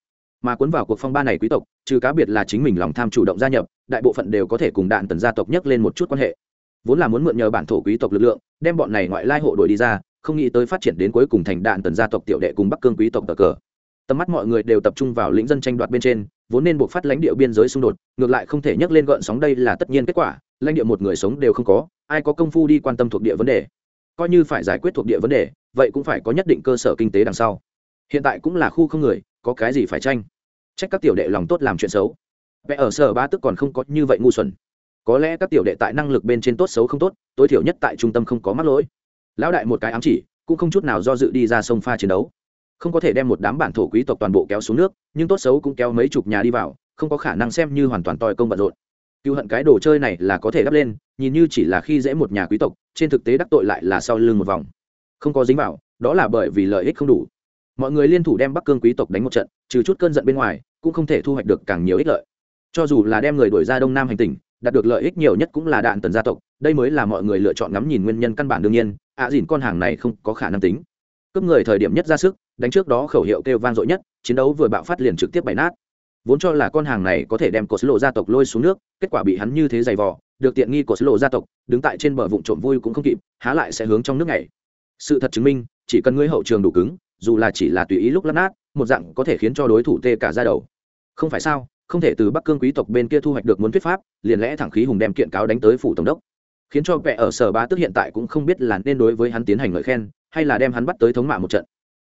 Speaker 1: Mà cuốn vào cuộc phong ba này quý tộc, trừ cá biệt là chính mình lòng tham chủ động gia nhập, đại bộ phận đều có thể cùng đạn tần gia tộc nhắc lên một chút quan hệ. Vốn là muốn mượn nhờ bản thổ quý tộc lực lượng, đem bọn này ngoại lai hộ đổi đi ra không nghĩ tới phát triển đến cuối cùng thành đạn tần gia tộc tiểu đệ cùng bắc cương quý tộc cờ cờ. Tầm mắt mọi người đều tập trung vào lĩnh dân tranh đoạt bên trên, vốn nên buộc phát lãnh địa biên giới xung đột, ngược lại không thể nhắc lên gợn sóng đây là tất nhiên kết quả, lãnh địa một người sống đều không có, ai có công phu đi quan tâm thuộc địa vấn đề? Coi như phải giải quyết thuộc địa vấn đề, vậy cũng phải có nhất định cơ sở kinh tế đằng sau. Hiện tại cũng là khu không người, có cái gì phải tranh? Trách các tiểu đệ lòng tốt làm chuyện xấu. Vẽ ở sở ba tức còn không có như vậy ngu xuẩn. Có lẽ các tiểu đệ tại năng lực bên trên tốt xấu không tốt, tối thiểu nhất tại trung tâm không có mắc lỗi lão đại một cái ám chỉ, cũng không chút nào do dự đi ra sông pha chiến đấu. Không có thể đem một đám bản thổ quý tộc toàn bộ kéo xuống nước, nhưng tốt xấu cũng kéo mấy chục nhà đi vào, không có khả năng xem như hoàn toàn toi công bận rộn. Cựu hận cái đồ chơi này là có thể đắp lên, nhìn như chỉ là khi dễ một nhà quý tộc, trên thực tế đắc tội lại là sau lưng một vòng. Không có dính vào, đó là bởi vì lợi ích không đủ. Mọi người liên thủ đem bắc cương quý tộc đánh một trận, trừ chút cơn giận bên ngoài, cũng không thể thu hoạch được càng nhiều ích lợi. Cho dù là đem người đuổi ra đông nam hành tình đạt được lợi ích nhiều nhất cũng là đạn tần gia tộc, đây mới là mọi người lựa chọn ngắm nhìn nguyên nhân căn bản đương nhiên, ạ à dìn con hàng này không có khả năng tính. Cướp người thời điểm nhất ra sức, đánh trước đó khẩu hiệu kêu vang dội nhất, chiến đấu vừa bạo phát liền trực tiếp bày nát. Vốn cho là con hàng này có thể đem cột lộ gia tộc lôi xuống nước, kết quả bị hắn như thế giày vò, được tiện nghi cột lộ gia tộc, đứng tại trên bờ vụn trộm vui cũng không kịp, há lại sẽ hướng trong nước này sự thật chứng minh, chỉ cần ngươi hậu trường đủ cứng, dù là chỉ là tùy ý lúc lắc nát, một dạng có thể khiến cho đối thủ tê cả ra đầu. Không phải sao? Không thể từ bắc cương quý tộc bên kia thu hoạch được muốn thuyết pháp, liền lẽ thẳng khí hùng đem kiện cáo đánh tới phủ tổng đốc. Khiến cho vẻ ở sở bá tức hiện tại cũng không biết là nên đối với hắn tiến hành lời khen, hay là đem hắn bắt tới thống mạ một trận.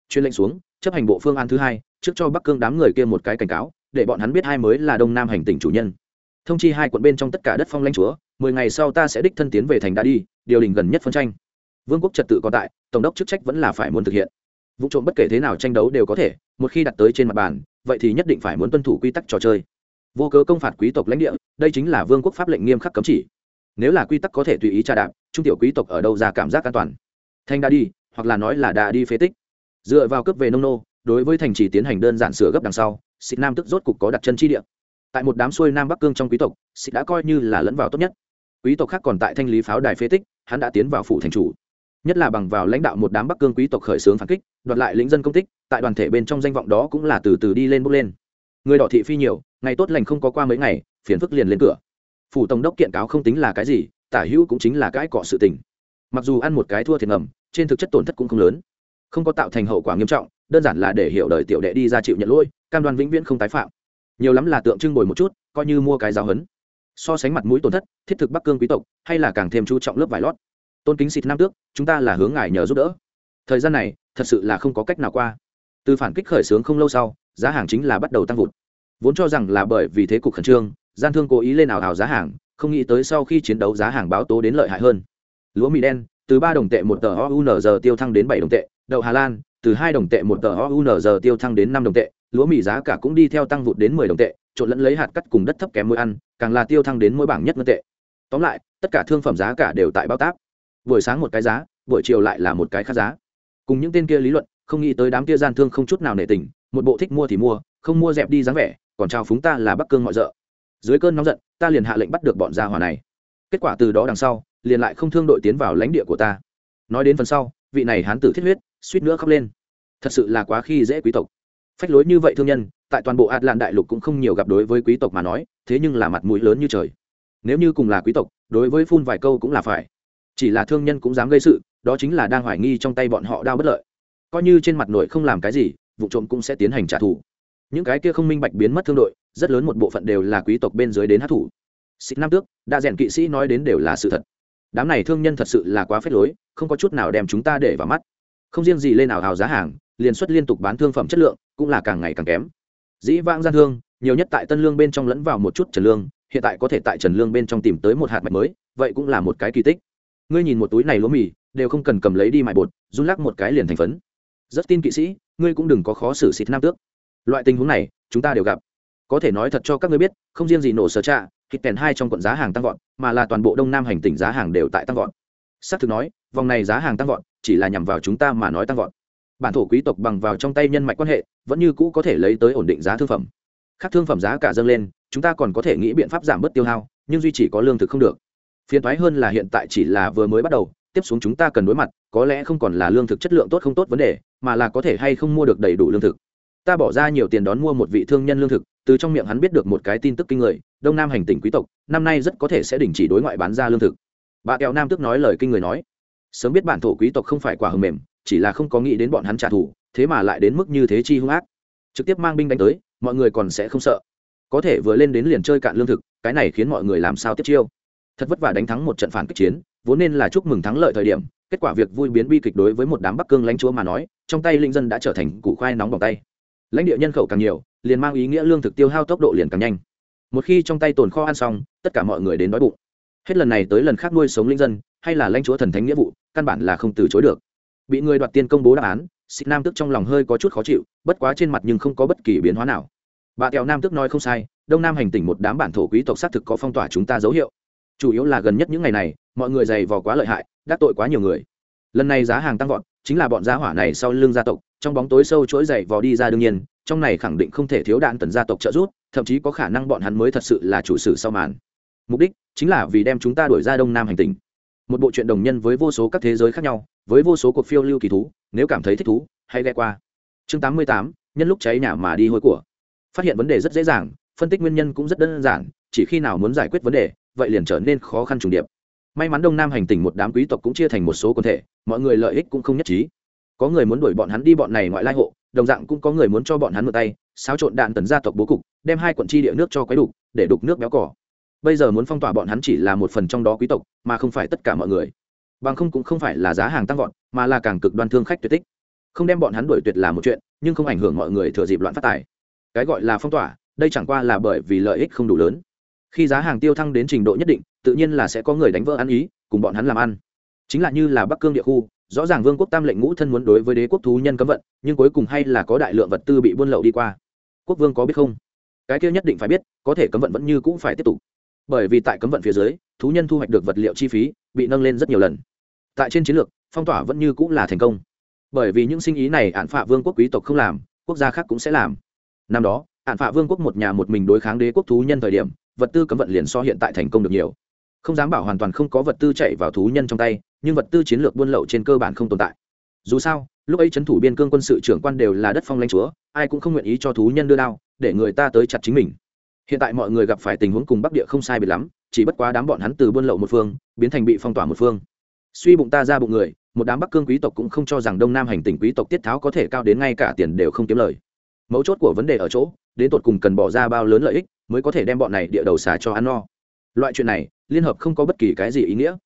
Speaker 1: Chuyên lệnh xuống, chấp hành bộ phương án thứ hai, trước cho bắc cương đám người kia một cái cảnh cáo, để bọn hắn biết hai mới là đông nam hành tỉnh chủ nhân. Thông chi hai quận bên trong tất cả đất phong lãnh chúa, mười ngày sau ta sẽ đích thân tiến về thành đã đi, điều đình gần nhất phân tranh. Vương quốc trật tự còn tại, tổng đốc chức trách vẫn là phải muốn thực hiện. Vụ trộm bất kể thế nào tranh đấu đều có thể, một khi đặt tới trên mặt bàn vậy thì nhất định phải muốn tuân thủ quy tắc trò chơi. Vô cớ công phạt quý tộc lãnh địa, đây chính là vương quốc pháp lệnh nghiêm khắc cấm chỉ. Nếu là quy tắc có thể tùy ý tra đạp, trung tiểu quý tộc ở đâu ra cảm giác an toàn? Thanh đã đi, hoặc là nói là đã đi phế tích. Dựa vào cướp về nông nô, đối với thành trì tiến hành đơn giản sửa gấp đằng sau xịt nam tức rốt cục có đặt chân chi địa. Tại một đám xuôi nam bắc cương trong quý tộc xịt đã coi như là lẫn vào tốt nhất. Quý tộc khác còn tại thanh lý pháo đài phế tích, hắn đã tiến vào phủ thành chủ nhất là bằng vào lãnh đạo một đám bắc cương quý tộc khởi xướng phản kích, đoạt lại lĩnh dân công tích, tại đoàn thể bên trong danh vọng đó cũng là từ từ đi lên bước lên. Người đỏ thị phi nhiều, ngày tốt lành không có qua mấy ngày, phiền phức liền lên cửa. Phủ tổng đốc kiện cáo không tính là cái gì, tả hữu cũng chính là cãi cọ sự tình. Mặc dù ăn một cái thua thiệt ngầm, trên thực chất tổn thất cũng không lớn. Không có tạo thành hậu quả nghiêm trọng, đơn giản là để hiểu đời tiểu đệ đi ra chịu nhận lỗi, cam đoan vĩnh viễn không tái phạm. Nhiều lắm là tượng trưng bồi một chút, coi như mua cái giáo hấn so sánh mặt mũi tổn thất, thiết thực bắc cương quý tộc, hay là càng thêm chú trọng lớp vải lót tôn kính xịt nam tước, chúng ta là hướng ngài nhờ giúp đỡ. Thời gian này, thật sự là không có cách nào qua. Từ phản kích khởi xướng không lâu sau, giá hàng chính là bắt đầu tăng vụt. Vốn cho rằng là bởi vì thế cục khẩn trương, gian thương cố ý lên ảo hào giá hàng, không nghĩ tới sau khi chiến đấu giá hàng báo tố đến lợi hại hơn. Lúa mì đen, từ ba đồng tệ một tờ ounz tiêu thăng đến bảy đồng tệ, đậu hà lan, từ hai đồng tệ một tờ ounz tiêu thăng đến năm đồng tệ, lúa mì giá cả cũng đi theo tăng vụt đến mười đồng tệ, trộn lẫn lấy hạt cắt cùng đất thấp kém mỗi ăn, càng là tiêu thăng đến mỗi bảng nhất ngân tệ. Tóm lại, tất cả thương phẩm giá cả đều tại bao tác buổi sáng một cái giá, buổi chiều lại là một cái khác giá. Cùng những tên kia lý luận, không nghĩ tới đám kia gian thương không chút nào nể tình, một bộ thích mua thì mua, không mua dẹp đi dáng vẻ, còn trao phúng ta là bắc cương mọi rợ. Dưới cơn nóng giận, ta liền hạ lệnh bắt được bọn gia hỏa này. Kết quả từ đó đằng sau, liền lại không thương đội tiến vào lãnh địa của ta. Nói đến phần sau, vị này hán tử thiết huyết, suýt nữa khóc lên. Thật sự là quá khi dễ quý tộc. Phách lối như vậy thương nhân, tại toàn bộ ạt lạn đại lục cũng không nhiều gặp đối với quý tộc mà nói, thế nhưng là mặt mũi lớn như trời. Nếu như cùng là quý tộc, đối với phun vài câu cũng là phải chỉ là thương nhân cũng dám gây sự, đó chính là đang hoài nghi trong tay bọn họ đau bất lợi. Coi như trên mặt nội không làm cái gì, vụ trộm cũng sẽ tiến hành trả thù. Những cái kia không minh bạch biến mất thương đội, rất lớn một bộ phận đều là quý tộc bên dưới đến hát thủ xịt nam tước đa rèn kỵ sĩ nói đến đều là sự thật. Đám này thương nhân thật sự là quá phết lối, không có chút nào đem chúng ta để vào mắt. Không riêng gì lên nào hào giá hàng, liền xuất liên tục bán thương phẩm chất lượng, cũng là càng ngày càng kém. Dĩ vãng gian thương, nhiều nhất tại tân lương bên trong lẫn vào một chút trần lương, hiện tại có thể tại trần lương bên trong tìm tới một hạt mạch mới, vậy cũng là một cái kỳ tích ngươi nhìn một túi này lúa mì, đều không cần cầm lấy đi mại bột, run lắc một cái liền thành phấn. Rất tin kỵ sĩ, ngươi cũng đừng có khó xử xịt nam tước. Loại tình huống này, chúng ta đều gặp. Có thể nói thật cho các ngươi biết, không riêng gì nổ sở trạ, thịt kèn hai trong quận giá hàng tăng vọt, mà là toàn bộ đông nam hành tỉnh giá hàng đều tại tăng vọt. Xác thực nói, vòng này giá hàng tăng vọt, chỉ là nhằm vào chúng ta mà nói tăng vọt. Bản thổ quý tộc bằng vào trong tay nhân mạch quan hệ, vẫn như cũ có thể lấy tới ổn định giá thương phẩm. Khác thương phẩm giá cả dâng lên, chúng ta còn có thể nghĩ biện pháp giảm bớt tiêu hao, nhưng duy chỉ có lương thực không được phiền thoái hơn là hiện tại chỉ là vừa mới bắt đầu, tiếp xuống chúng ta cần đối mặt, có lẽ không còn là lương thực chất lượng tốt không tốt vấn đề, mà là có thể hay không mua được đầy đủ lương thực. Ta bỏ ra nhiều tiền đón mua một vị thương nhân lương thực, từ trong miệng hắn biết được một cái tin tức kinh người, đông nam hành tỉnh quý tộc, năm nay rất có thể sẽ đình chỉ đối ngoại bán ra lương thực. Bà kẹo nam tức nói lời kinh người nói, sớm biết bản thổ quý tộc không phải quả hầm mềm, chỉ là không có nghĩ đến bọn hắn trả thù, thế mà lại đến mức như thế chi hung ác. Trực tiếp mang binh đánh tới, mọi người còn sẽ không sợ. Có thể vừa lên đến liền chơi cạn lương thực, cái này khiến mọi người làm sao tiếp chiêu? Thật vất vả đánh thắng một trận phản kích chiến, vốn nên là chúc mừng thắng lợi thời điểm, kết quả việc vui biến bi kịch đối với một đám bắc cương lãnh chúa mà nói, trong tay linh dân đã trở thành củ khoai nóng bằng tay. Lãnh địa nhân khẩu càng nhiều, liền mang ý nghĩa lương thực tiêu hao tốc độ liền càng nhanh. Một khi trong tay tồn kho ăn xong, tất cả mọi người đến đói bụng. Hết lần này tới lần khác nuôi sống linh dân, hay là lãnh chúa thần thánh nghĩa vụ, căn bản là không từ chối được. Bị người đoạt tiên công bố đáp án xịt nam tức trong lòng hơi có chút khó chịu, bất quá trên mặt nhưng không có bất kỳ biến hóa nào. Bà kẹo nam tức nói không sai, đông nam hành tỉnh một đám bản thổ quý tộc xác thực có phong tỏa chúng ta dấu hiệu chủ yếu là gần nhất những ngày này mọi người dày vò quá lợi hại đắc tội quá nhiều người. Lần này giá hàng tăng vọt chính là bọn gia hỏa này sau lưng gia tộc trong bóng tối sâu chuỗi dày vò đi ra đương nhiên trong này khẳng định không thể thiếu đạn tần gia tộc trợ giúp thậm chí có khả năng bọn hắn mới thật sự là chủ sử sau màn. Mục đích chính là vì đem chúng ta đuổi ra đông nam hành tinh. Một bộ truyện đồng nhân với vô số các thế giới khác nhau với vô số cuộc phiêu lưu kỳ thú nếu cảm thấy thích thú hãy ghé qua. Chương 88, nhân lúc cháy nhà mà đi hôi của. Phát hiện vấn đề rất dễ dàng phân tích nguyên nhân cũng rất đơn giản chỉ khi nào muốn giải quyết vấn đề vậy liền trở nên khó khăn trùng điệp. May mắn đông nam hành tỉnh một đám quý tộc cũng chia thành một số quần thể, mọi người lợi ích cũng không nhất trí. Có người muốn đuổi bọn hắn đi bọn này ngoại lai hộ, đồng dạng cũng có người muốn cho bọn hắn một tay, xáo trộn đạn tần gia tộc bố cục, đem hai quận chi địa nước cho quấy đục, để đục nước béo cỏ. Bây giờ muốn phong tỏa bọn hắn chỉ là một phần trong đó quý tộc, mà không phải tất cả mọi người. Bằng không cũng không phải là giá hàng tăng vọt, mà là càng cực đoan thương khách tuyệt tích. Không đem bọn hắn đuổi tuyệt là một chuyện, nhưng không ảnh hưởng mọi người thừa dịp loạn phát tài. Cái gọi là phong tỏa, đây chẳng qua là bởi vì lợi ích không đủ lớn khi giá hàng tiêu thăng đến trình độ nhất định, tự nhiên là sẽ có người đánh vỡ ăn ý, cùng bọn hắn làm ăn. Chính là như là bắc cương địa khu, rõ ràng vương quốc tam lệnh ngũ thân muốn đối với đế quốc thú nhân cấm vận, nhưng cuối cùng hay là có đại lượng vật tư bị buôn lậu đi qua. Quốc vương có biết không? Cái kia nhất định phải biết, có thể cấm vận vẫn như cũng phải tiếp tục. Bởi vì tại cấm vận phía dưới, thú nhân thu hoạch được vật liệu chi phí bị nâng lên rất nhiều lần. Tại trên chiến lược, phong tỏa vẫn như cũng là thành công. Bởi vì những sinh ý này ạn phạ vương quốc quý tộc không làm, quốc gia khác cũng sẽ làm. Năm đó ạn phạ vương quốc một nhà một mình đối kháng đế quốc thú nhân thời điểm vật tư cấm vận liền so hiện tại thành công được nhiều. Không dám bảo hoàn toàn không có vật tư chạy vào thú nhân trong tay, nhưng vật tư chiến lược buôn lậu trên cơ bản không tồn tại. Dù sao, lúc ấy c h ấ n thủ biên cương quân sự trưởng quan đều là đất phong lãnh chúa, ai cũng không nguyện ý cho thú nhân đưa đao, để người ta tới chặt chính mình. Hiện tại mọi người gặp phải tình huống cùng bắc địa không sai biệt lắm, chỉ bất quá đám bọn hắn từ buôn lậu một phương, biến thành bị phong tỏa một phương. Suy bụng ta ra bụng người, một đám bắc cương quý tộc cũng không cho rằng đông nam hành tỉnh quý tộc tiết tháo có thể cao đến ngay cả tiền đều không kiếm lời. Mấu chốt của vấn đề ở chỗ, đến tột cùng cần bỏ ra bao lớn lợi ích mới có thể đem bọn này địa đầu xà cho ăn no. Loại chuyện này, liên hợp không có bất kỳ cái gì ý nghĩa.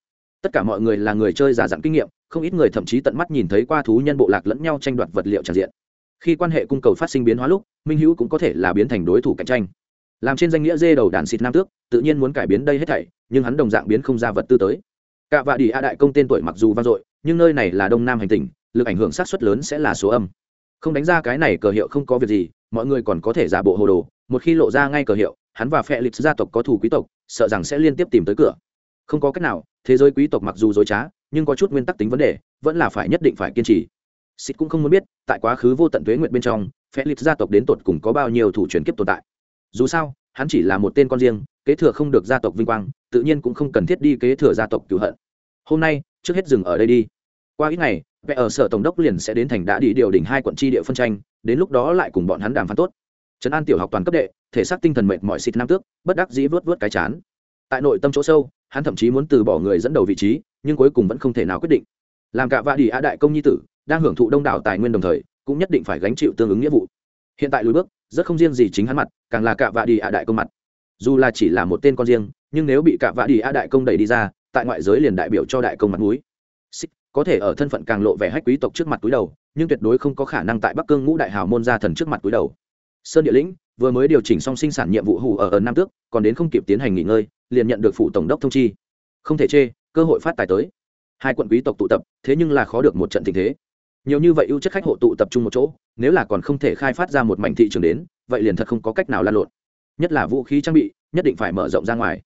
Speaker 1: Tất cả mọi người là người chơi giả dặn kinh nghiệm, không ít người thậm chí tận mắt nhìn thấy qua thú nhân bộ lạc lẫn nhau tranh đoạt vật liệu tràn diện. Khi quan hệ cung cầu phát sinh biến hóa lúc, minh hữu cũng có thể là biến thành đối thủ cạnh tranh. Làm trên danh nghĩa dê đầu đàn xịt nam tước, tự nhiên muốn cải biến đây hết thảy, nhưng hắn đồng dạng biến không ra vật tư tới. Cả vạ đi a đại công tên tuổi mặc dù vang dội, nhưng nơi này là đông nam hành tinh lực ảnh hưởng sát xuất lớn sẽ là số âm. Không đánh ra cái này cờ hiệu không có việc gì mọi người còn có thể giả bộ hồ đồ, một khi lộ ra ngay cờ hiệu, hắn và phe lịch gia tộc có thù quý tộc, sợ rằng sẽ liên tiếp tìm tới cửa. Không có cách nào, thế giới quý tộc mặc dù dối trá, nhưng có chút nguyên tắc tính vấn đề, vẫn là phải nhất định phải kiên trì. Xịt cũng không muốn biết, tại quá khứ vô tận tuế nguyện bên trong, phe lịch gia tộc đến tột cùng có bao nhiêu thủ truyền kiếp tồn tại. Dù sao, hắn chỉ là một tên con riêng, kế thừa không được gia tộc vinh quang, tự nhiên cũng không cần thiết đi kế thừa gia tộc cửu hận. Hôm nay, trước hết dừng ở đây đi. Qua ít ngày vẽ ở sở tổng đốc liền sẽ đến thành đã đi điều đỉnh hai quận tri địa phân tranh, đến lúc đó lại cùng bọn hắn đàm phán tốt. Trấn an tiểu học toàn cấp đệ, thể xác tinh thần mệt mọi xịt nam tước, bất đắc dĩ vớt vớt cái chán. Tại nội tâm chỗ sâu, hắn thậm chí muốn từ bỏ người dẫn đầu vị trí, nhưng cuối cùng vẫn không thể nào quyết định. Làm cả vạ đi a đại công nhi tử, đang hưởng thụ đông đảo tài nguyên đồng thời, cũng nhất định phải gánh chịu tương ứng nghĩa vụ. Hiện tại lùi bước, rất không riêng gì chính hắn mặt, càng là cả vạ đi a đại công mặt. Dù là chỉ là một tên con riêng, nhưng nếu bị cả vạ đi a đại công đẩy đi ra, tại ngoại giới liền đại biểu cho đại công mặt mũi có thể ở thân phận càng lộ vẻ hách quý tộc trước mặt túi đầu, nhưng tuyệt đối không có khả năng tại bắc cương ngũ đại hào môn gia thần trước mặt túi đầu. Sơn địa lĩnh, vừa mới điều chỉnh xong sinh sản nhiệm vụ hủ ở ở nam tước, còn đến không kịp tiến hành nghỉ ngơi, liền nhận được phủ tổng đốc thông chi. Không thể chê, cơ hội phát tài tới. Hai quận quý tộc tụ tập, thế nhưng là khó được một trận tình thế. Nhiều như vậy ưu chất khách hộ tụ tập trung một chỗ, nếu là còn không thể khai phát ra một mảnh thị trường đến, vậy liền thật không có cách nào lan lộn. Nhất là vũ khí trang bị, nhất định phải mở rộng ra ngoài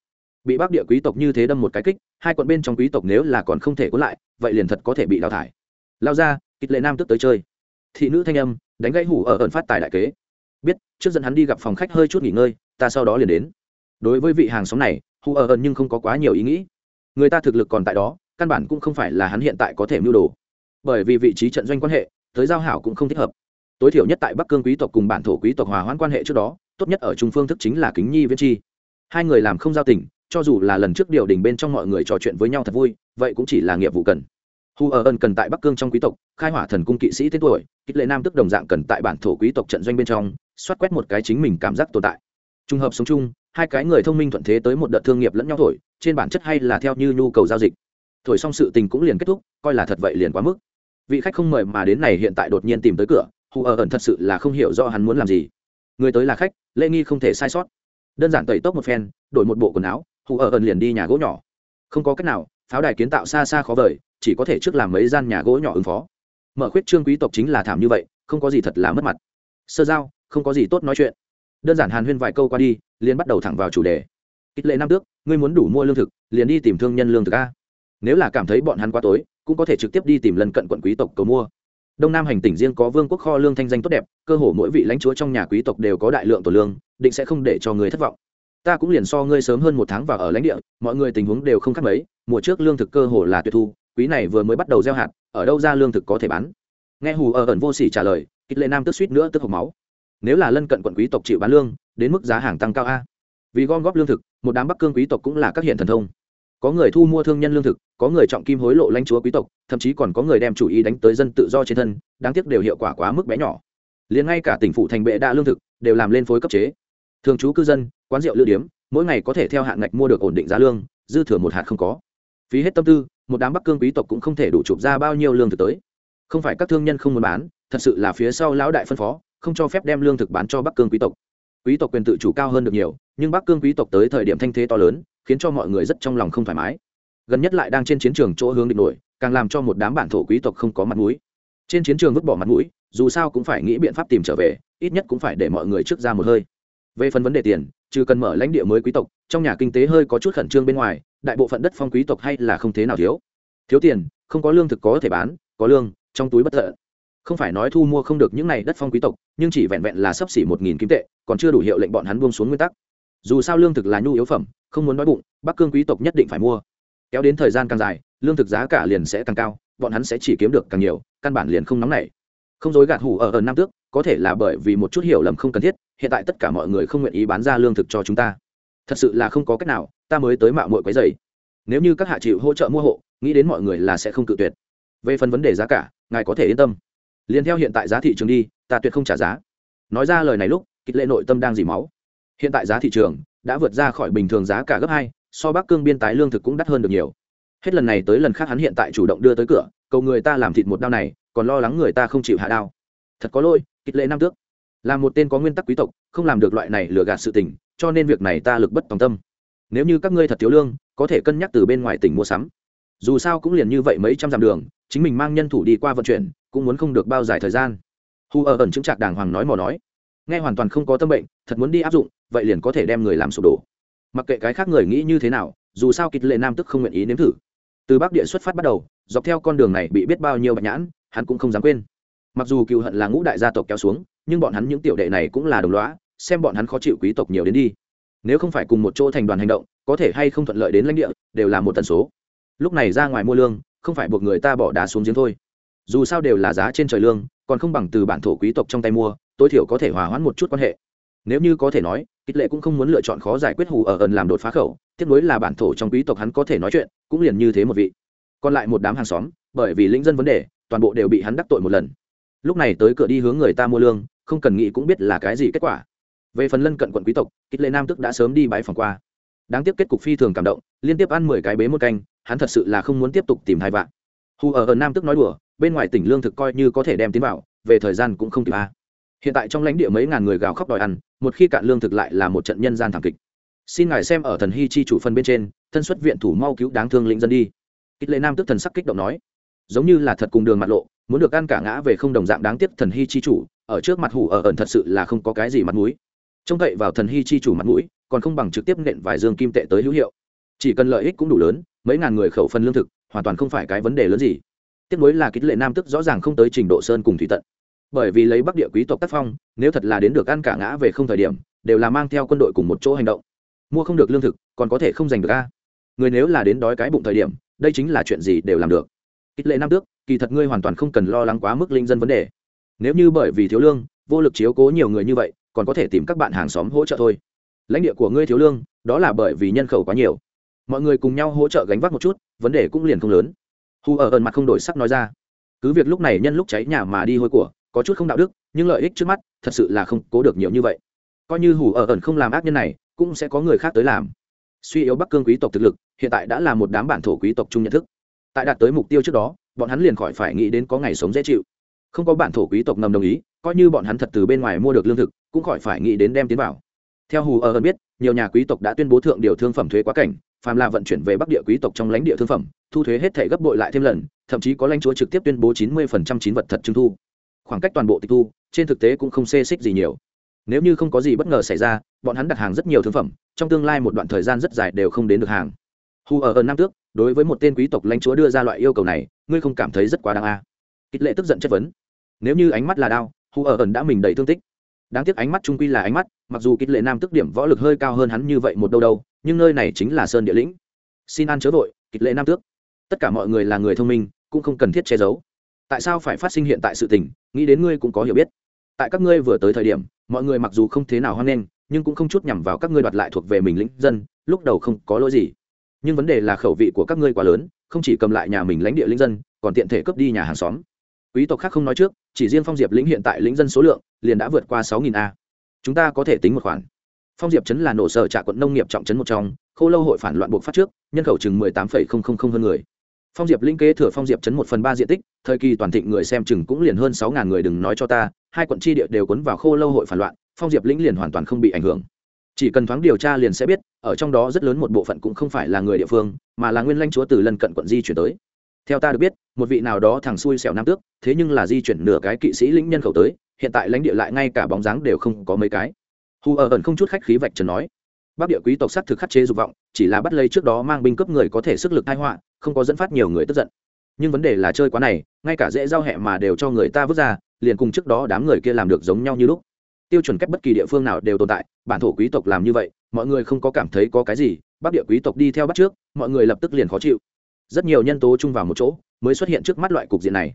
Speaker 1: bị bắc địa quý tộc như thế đâm một cái kích, hai quận bên trong quý tộc nếu là còn không thể cuốn lại, vậy liền thật có thể bị đào thải. Lao ra kịch lệ nam tức tới chơi. Thị nữ thanh âm, đánh gãy hủ ở ẩn phát tài đại kế. Biết, trước dẫn hắn đi gặp phòng khách hơi chút nghỉ ngơi, ta sau đó liền đến. Đối với vị hàng xóm này, hủ ở ẩn nhưng không có quá nhiều ý nghĩ. Người ta thực lực còn tại đó, căn bản cũng không phải là hắn hiện tại có thể mưu đồ. Bởi vì vị trí trận doanh quan hệ, tới giao hảo cũng không thích hợp. Tối thiểu nhất tại bắc cương quý tộc cùng bản thổ quý tộc hòa hoãn quan hệ trước đó, tốt nhất ở trung phương thức chính là kính nhi viễn chi. Hai người làm không giao tình cho dù là lần trước điều đình bên trong mọi người trò chuyện với nhau thật vui, vậy cũng chỉ là nghiệp vụ cần. Hu ở ân cần tại bắc cương trong quý tộc, khai hỏa thần cung kỵ sĩ tên tuổi, kích lệ nam tức đồng dạng cần tại bản thổ quý tộc trận doanh bên trong, xoát quét một cái chính mình cảm giác tồn tại. Trùng hợp sống chung, hai cái người thông minh thuận thế tới một đợt thương nghiệp lẫn nhau thổi, trên bản chất hay là theo như nhu cầu giao dịch. Thổi xong sự tình cũng liền kết thúc, coi là thật vậy liền quá mức. Vị khách không mời mà đến này hiện tại đột nhiên tìm tới cửa hù ở ẩn thật sự là không hiểu rõ hắn muốn làm gì. Người tới là khách, lễ nghi không thể sai sót. Đơn giản tẩy tốc một phen, đổi một bộ quần áo hù ở ẩn liền đi nhà gỗ nhỏ. Không có cách nào, pháo đài kiến tạo xa xa khó vời, chỉ có thể trước làm mấy gian nhà gỗ nhỏ ứng phó. Mở khuyết trương quý tộc chính là thảm như vậy, không có gì thật là mất mặt. Sơ giao, không có gì tốt nói chuyện. Đơn giản hàn huyên vài câu qua đi, liền bắt đầu thẳng vào chủ đề. Ít lệ năm tước, ngươi muốn đủ mua lương thực, liền đi tìm thương nhân lương thực a. Nếu là cảm thấy bọn hắn quá tối, cũng có thể trực tiếp đi tìm lần cận quận quý tộc cầu mua. Đông nam hành tỉnh riêng có vương quốc kho lương thanh danh tốt đẹp, cơ hồ mỗi vị lãnh chúa trong nhà quý tộc đều có đại lượng tổ lương, định sẽ không để cho người thất vọng ta cũng liền so ngươi sớm hơn một tháng vào ở lãnh địa, mọi người tình huống đều không khác mấy, mùa trước lương thực cơ hồ là tuyệt thu, quý này vừa mới bắt đầu gieo hạt, ở đâu ra lương thực có thể bán? Nghe hù ở ẩn vô sỉ trả lời kích lệ nam tức suýt nữa tức hộc máu. Nếu là lân cận quận quý tộc chịu bán lương, đến mức giá hàng tăng cao a. Vì gom góp lương thực, một đám bắc cương quý tộc cũng là các hiện thần thông. Có người thu mua thương nhân lương thực, có người trọng kim hối lộ lãnh chúa quý tộc, thậm chí còn có người đem chủ ý đánh tới dân tự do trên thân, đáng tiếc đều hiệu quả quá mức bé nhỏ. Liền ngay cả tỉnh phủ thành bệ đa lương thực, đều làm lên phối cấp chế. Thường trú cư dân quán rượu lữ điếm, mỗi ngày có thể theo hạn ngạch mua được ổn định giá lương, dư thừa một hạt không có. Phí hết tâm tư, một đám bắc cương quý tộc cũng không thể đủ chụp ra bao nhiêu lương thực tới. Không phải các thương nhân không muốn bán, thật sự là phía sau lão đại phân phó, không cho phép đem lương thực bán cho bắc cương quý tộc. Quý tộc quyền tự chủ cao hơn được nhiều, nhưng bắc cương quý tộc tới thời điểm thanh thế to lớn, khiến cho mọi người rất trong lòng không thoải mái. Gần nhất lại đang trên chiến trường chỗ hướng địch nổi, càng làm cho một đám bản thổ quý tộc không có mặt mũi. Trên chiến trường vứt bỏ mặt mũi, dù sao cũng phải nghĩ biện pháp tìm trở về, ít nhất cũng phải để mọi người trước ra một hơi. Về phần vấn đề tiền trừ cần mở lãnh địa mới quý tộc, trong nhà kinh tế hơi có chút khẩn trương bên ngoài, đại bộ phận đất phong quý tộc hay là không thế nào thiếu. Thiếu tiền, không có lương thực có thể bán, có lương, trong túi bất tận. Không phải nói thu mua không được những này đất phong quý tộc, nhưng chỉ vẹn vẹn là sấp xỉ một nghìn kim tệ, còn chưa đủ hiệu lệnh bọn hắn buông xuống nguyên tắc. Dù sao lương thực là nhu yếu phẩm, không muốn đói bụng, bắc cương quý tộc nhất định phải mua. Kéo đến thời gian càng dài, lương thực giá cả liền sẽ càng cao, bọn hắn sẽ chỉ kiếm được càng nhiều, căn bản liền không nóng nảy. Không dối gạt hủ ở ở nam tước có thể là bởi vì một chút hiểu lầm không cần thiết, hiện tại tất cả mọi người không nguyện ý bán ra lương thực cho chúng ta. Thật sự là không có cách nào, ta mới tới mạo mội quấy dày nếu như các hạ chịu hỗ trợ mua hộ, nghĩ đến mọi người là sẽ không cự tuyệt. Về phần vấn đề giá cả, ngài có thể yên tâm. Liền theo hiện tại giá thị trường đi, ta tuyệt không trả giá. Nói ra lời này lúc kịch lệ nội tâm đang dì máu. Hiện tại giá thị trường đã vượt ra khỏi bình thường giá cả gấp hai, so bắc cương biên tái lương thực cũng đắt hơn được nhiều. Hết lần này tới lần khác hắn hiện tại chủ động đưa tới cửa, cầu người ta làm thịt một đao này, còn lo lắng người ta không chịu hạ đao thật có lỗi kịch lệ nam tước. Là một tên có nguyên tắc quý tộc, không làm được loại này lừa gạt sự tình, cho nên việc này ta lực bất tòng tâm. Nếu như các ngươi thật thiếu lương, có thể cân nhắc từ bên ngoài tỉnh mua sắm. Dù sao cũng liền như vậy mấy trăm dặm đường, chính mình mang nhân thủ đi qua vận chuyển, cũng muốn không được bao dài thời gian. Hu ở ẩn chứng trạc đàng hoàng nói mò nói. Nghe hoàn toàn không có tâm bệnh, thật muốn đi áp dụng, vậy liền có thể đem người làm sụp đổ. Mặc kệ cái khác người nghĩ như thế nào, dù sao kịch lệ nam tức không nguyện ý nếm thử. Từ bắc địa xuất phát bắt đầu, dọc theo con đường này bị biết bao nhiêu bạch nhãn, hắn cũng không dám quên mặc dù cựu hận là ngũ đại gia tộc kéo xuống, nhưng bọn hắn những tiểu đệ này cũng là đồng loá xem bọn hắn khó chịu quý tộc nhiều đến đi. Nếu không phải cùng một chỗ thành đoàn hành động, có thể hay không thuận lợi đến lãnh địa, đều là một tần số. Lúc này ra ngoài mua lương, không phải buộc người ta bỏ đá xuống giếng thôi. Dù sao đều là giá trên trời lương, còn không bằng từ bản thổ quý tộc trong tay mua, tối thiểu có thể hòa hoãn một chút quan hệ. Nếu như có thể nói, kích lệ cũng không muốn lựa chọn khó giải quyết hù ở ẩn làm đột phá khẩu tiếp nối là bản thổ trong quý tộc hắn có thể nói chuyện, cũng liền như thế một vị. Còn lại một đám hàng xóm, bởi vì lĩnh dân vấn đề, toàn bộ đều bị hắn đắc tội một lần lúc này tới cửa đi hướng người ta mua lương, không cần nghĩ cũng biết là cái gì kết quả. Về phần lân cận quận quý tộc, kích lệ nam tức đã sớm đi bãi phòng qua. Đáng tiếc kết cục phi thường cảm động, liên tiếp ăn mười cái bế một canh, hắn thật sự là không muốn tiếp tục tìm hai vạn. Hù ở ở nam tức nói đùa, bên ngoài tỉnh lương thực coi như có thể đem tiến vào, về thời gian cũng không kịp a. Hiện tại trong lãnh địa mấy ngàn người gào khóc đòi ăn, một khi cạn lương thực lại là một trận nhân gian thảm kịch. Xin ngài xem ở thần hy chi chủ phân bên trên, thân xuất viện thủ mau cứu đáng thương lĩnh dân đi. Kích lệ nam tức thần sắc kích động nói, giống như là thật cùng đường mặt lộ muốn được ăn cả ngã về không đồng dạng đáng tiếc thần hy chi chủ, ở trước mặt hủ ở ẩn thật sự là không có cái gì mặt mũi. Trông cậy vào thần hy chi chủ mặt mũi, còn không bằng trực tiếp nện vài dương kim tệ tới hữu hiệu. Chỉ cần lợi ích cũng đủ lớn, mấy ngàn người khẩu phần lương thực, hoàn toàn không phải cái vấn đề lớn gì. Tiếp nối là kích lệ nam tức rõ ràng không tới trình độ sơn cùng thủy tận. Bởi vì lấy bắc địa quý tộc tác phong, nếu thật là đến được ăn cả ngã về không thời điểm, đều là mang theo quân đội cùng một chỗ hành động. Mua không được lương thực, còn có thể không giành được a. Người nếu là đến đói cái bụng thời điểm, đây chính là chuyện gì đều làm được kích lệ nam tước, kỳ thật ngươi hoàn toàn không cần lo lắng quá mức linh dân vấn đề. Nếu như bởi vì thiếu lương, vô lực chiếu cố nhiều người như vậy, còn có thể tìm các bạn hàng xóm hỗ trợ thôi. Lãnh địa của ngươi thiếu lương, đó là bởi vì nhân khẩu quá nhiều. Mọi người cùng nhau hỗ trợ gánh vác một chút, vấn đề cũng liền không lớn. Hù ở ẩn mặt không đổi sắc nói ra. Cứ việc lúc này nhân lúc cháy nhà mà đi hôi của, có chút không đạo đức, nhưng lợi ích trước mắt, thật sự là không cố được nhiều như vậy. Coi như hù ở ẩn không làm ác nhân này, cũng sẽ có người khác tới làm. Suy yếu bắc cương quý tộc thực lực, hiện tại đã là một đám bản thổ quý tộc chung nhận thức tại đạt tới mục tiêu trước đó, bọn hắn liền khỏi phải nghĩ đến có ngày sống dễ chịu. Không có bản thổ quý tộc ngầm đồng ý, coi như bọn hắn thật từ bên ngoài mua được lương thực, cũng khỏi phải nghĩ đến đem tiến vào. Theo hù ờ ở hơn biết, nhiều nhà quý tộc đã tuyên bố thượng điều thương phẩm thuế quá cảnh, phàm là vận chuyển về bắc địa quý tộc trong lãnh địa thương phẩm, thu thuế hết thể gấp bội lại thêm lần, thậm chí có lãnh chúa trực tiếp tuyên bố chín mươi chín vật thật trưng thu. Khoảng cách toàn bộ tịch thu, trên thực tế cũng không xê xích gì nhiều. Nếu như không có gì bất ngờ xảy ra, bọn hắn đặt hàng rất nhiều thương phẩm, trong tương lai một đoạn thời gian rất dài đều không đến được hàng. Hù ờ ở ẩn nam tước đối với một tên quý tộc lãnh chúa đưa ra loại yêu cầu này, ngươi không cảm thấy rất quá đáng a? À. kích lệ tức giận chất vấn. Nếu như ánh mắt là đao, hù ở ẩn đã mình đầy thương tích. Đáng tiếc ánh mắt trung quy là ánh mắt, mặc dù kích lệ nam tức điểm võ lực hơi cao hơn hắn như vậy một đâu đâu, nhưng nơi này chính là sơn địa lĩnh. Xin ăn chớ vội kích lệ nam tước. Tất cả mọi người là người thông minh, cũng không cần thiết che giấu. Tại sao phải phát sinh hiện tại sự tình, nghĩ đến ngươi cũng có hiểu biết. Tại các ngươi vừa tới thời điểm, mọi người mặc dù không thế nào hoan nghênh, nhưng cũng không chút nhằm vào các ngươi đoạt lại thuộc về mình lĩnh dân, lúc đầu không có lỗi gì nhưng vấn đề là khẩu vị của các ngươi quá lớn, không chỉ cầm lại nhà mình lãnh địa lĩnh dân, còn tiện thể cướp đi nhà hàng xóm. Quý tộc khác không nói trước, chỉ riêng phong diệp lĩnh hiện tại lĩnh dân số lượng, liền đã vượt qua sáu nghìn a. Chúng ta có thể tính một khoản. Phong diệp trấn là nổ sở trả quận nông nghiệp trọng trấn một trong k h ô lâu hội phản loạn buộc phát trước, nhân khẩu chừng mười tám phẩy không không không hơn người. Phong diệp linh kế thừa phong diệp chấn một phần ba diện tích, thời kỳ toàn thịnh người xem chừng cũng liền hơn sáu ngàn người đừng nói cho ta, hai quận tri địa đều cuốn vào khô lâu hội phản loạn, phong diệp lĩnh liền hoàn toàn không bị ảnh hưởng chỉ cần thoáng điều tra liền sẽ biết, ở trong đó rất lớn một bộ phận cũng không phải là người địa phương, mà là nguyên lãnh chúa từ lân cận quận di chuyển tới. Theo ta được biết, một vị nào đó thằng xui xẻo nam tước, thế nhưng là di chuyển nửa cái kỵ sĩ lĩnh nhân khẩu tới, hiện tại lãnh địa lại ngay cả bóng dáng đều không có mấy cái. Hù ở ẩn không chút khách khí vạch trần nói, bắc địa quý tộc sắc thực khắc chế dục vọng, chỉ là bắt lấy trước đó mang binh cướp người có thể sức lực thai họa, không có dẫn phát nhiều người tức giận. Nhưng vấn đề là chơi quá này, ngay cả dễ giao hẹ mà đều cho người ta vứt ra, liền cùng trước đó đám người kia làm được giống nhau như lúc tiêu chuẩn cách bất kỳ địa phương nào đều tồn tại, bản thổ quý tộc làm như vậy, mọi người không có cảm thấy có cái gì, bắc địa quý tộc đi theo bắt trước, mọi người lập tức liền khó chịu. Rất nhiều nhân tố chung vào một chỗ, mới xuất hiện trước mắt loại cục diện này.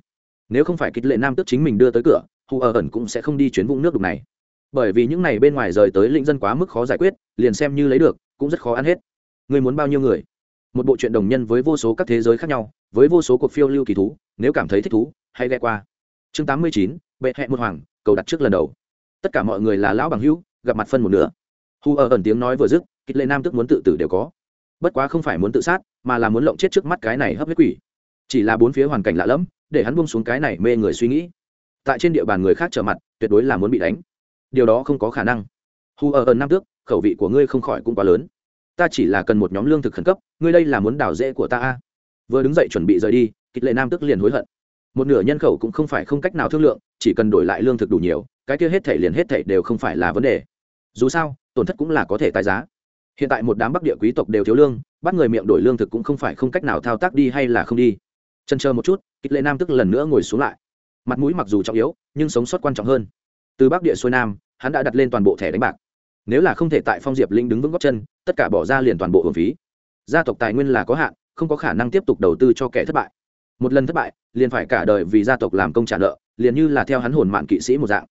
Speaker 1: Nếu không phải kích lệ nam tức chính mình đưa tới cửa, hù ở ẩn cũng sẽ không đi chuyến vũng nước đục này. Bởi vì những này bên ngoài rời tới lĩnh dân quá mức khó giải quyết, liền xem như lấy được, cũng rất khó ăn hết. Người muốn bao nhiêu người? Một bộ chuyện đồng nhân với vô số các thế giới khác nhau, với vô số cuộc phiêu lưu kỳ thú, nếu cảm thấy thích thú, hãy ghe qua. Chương tám mươi chín, bệ hẹ một hoàng, cầu đặt trước lần đầu tất cả mọi người là lão bằng hữu, gặp mặt phân một nửa. Hu ở ẩn tiếng nói vừa dứt, kích lệ nam tức muốn tự tử đều có. Bất quá không phải muốn tự sát, mà là muốn lộng chết trước mắt cái này hấp huyết quỷ. Chỉ là bốn phía hoàn cảnh lạ lẫm, để hắn buông xuống cái này mê người suy nghĩ. Tại trên địa bàn người khác trở mặt, tuyệt đối là muốn bị đánh. Điều đó không có khả năng. Hu ở ẩn nam tước khẩu vị của ngươi không khỏi cũng quá lớn. Ta chỉ là cần một nhóm lương thực khẩn cấp, ngươi đây là muốn đảo dễ của ta a? Vừa đứng dậy chuẩn bị rời đi kịch lệ nam tức liền hối hận. Một nửa nhân khẩu cũng không phải không cách nào thương lượng, chỉ cần đổi lại lương thực đủ nhiều cái kia hết thể liền hết thể đều không phải là vấn đề. Dù sao, tổn thất cũng là có thể tài giá. Hiện tại một đám bắc địa quý tộc đều thiếu lương, bắt người miệng đổi lương thực cũng không phải không cách nào thao tác đi hay là không đi. Chân chờ một chút kịch lệ nam tức lần nữa ngồi xuống lại. Mặt mũi mặc dù trọng yếu, nhưng sống sót quan trọng hơn. Từ bắc địa xuôi nam, hắn đã đặt lên toàn bộ thẻ đánh bạc. Nếu là không thể tại phong diệp linh đứng vững góc chân, tất cả bỏ ra liền toàn bộ hưởng phí. Gia tộc tài nguyên là có hạn, không có khả năng tiếp tục đầu tư cho kẻ thất bại. Một lần thất bại, liền phải cả đời vì gia tộc làm công trả nợ, liền như là theo hắn hồn mạng kỵ sĩ một dạng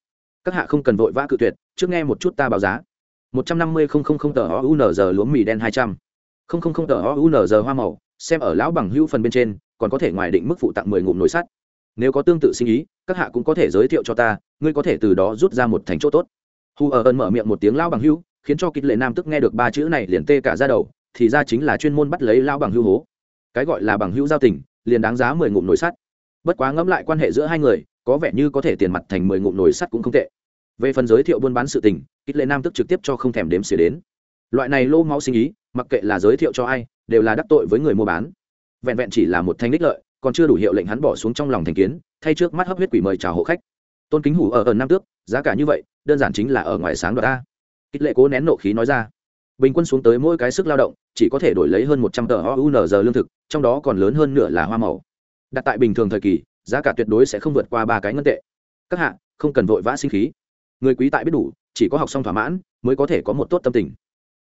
Speaker 1: các hạ không cần vội vã cự tuyệt, trước nghe một chút ta báo giá. một trăm năm mươi không không không tờ o u n g lúa mì đen hai trăm. không không không tờ o u n g hoa màu, xem ở lão bằng hữu phần bên trên, còn có thể ngoài định mức phụ tặng mười ngụm nồi sắt. Nếu có tương tự sinh ý, các hạ cũng có thể giới thiệu cho ta, ngươi có thể từ đó rút ra một thành chỗ tốt. Hu ờ ở ơn mở miệng một tiếng lão bằng hữu, khiến cho kịch lệ nam tức nghe được ba chữ này liền tê cả ra đầu, thì ra chính là chuyên môn bắt lấy lão bằng hữu hố. Cái gọi là bằng hữu giao tình, liền đáng giá mười ngụm nồi sắt. Bất quá ngẫm lại quan hệ giữa hai người có vẻ như có thể tiền mặt thành mười ngụm nồi sắt cũng không tệ. Về phần giới thiệu buôn bán sự tình kích lệ nam tức trực tiếp cho không thèm đếm xỉa đến. Loại này lô máu sinh ý, mặc kệ là giới thiệu cho ai, đều là đắc tội với người mua bán. Vẹn vẹn chỉ là một thanh đích lợi, còn chưa đủ hiệu lệnh hắn bỏ xuống trong lòng thành kiến, thay trước mắt hấp huyết quỷ mời chào hộ khách. Tôn kính hủ ở ở nam tước, giá cả như vậy, đơn giản chính là ở ngoài sáng đoạt ta. Kích lệ cố nén nộ khí nói ra. Bình quân xuống tới mỗi cái sức lao động, chỉ có thể đổi lấy hơn một trăm tờ ounz lương thực, trong đó còn lớn hơn nửa là hoa màu. Đặt tại bình thường thời kỳ giá cả tuyệt đối sẽ không vượt qua ba cái ngân tệ. Các hạ, không cần vội vã sinh khí. Người quý tại biết đủ, chỉ có học xong thỏa mãn, mới có thể có một tốt tâm tình.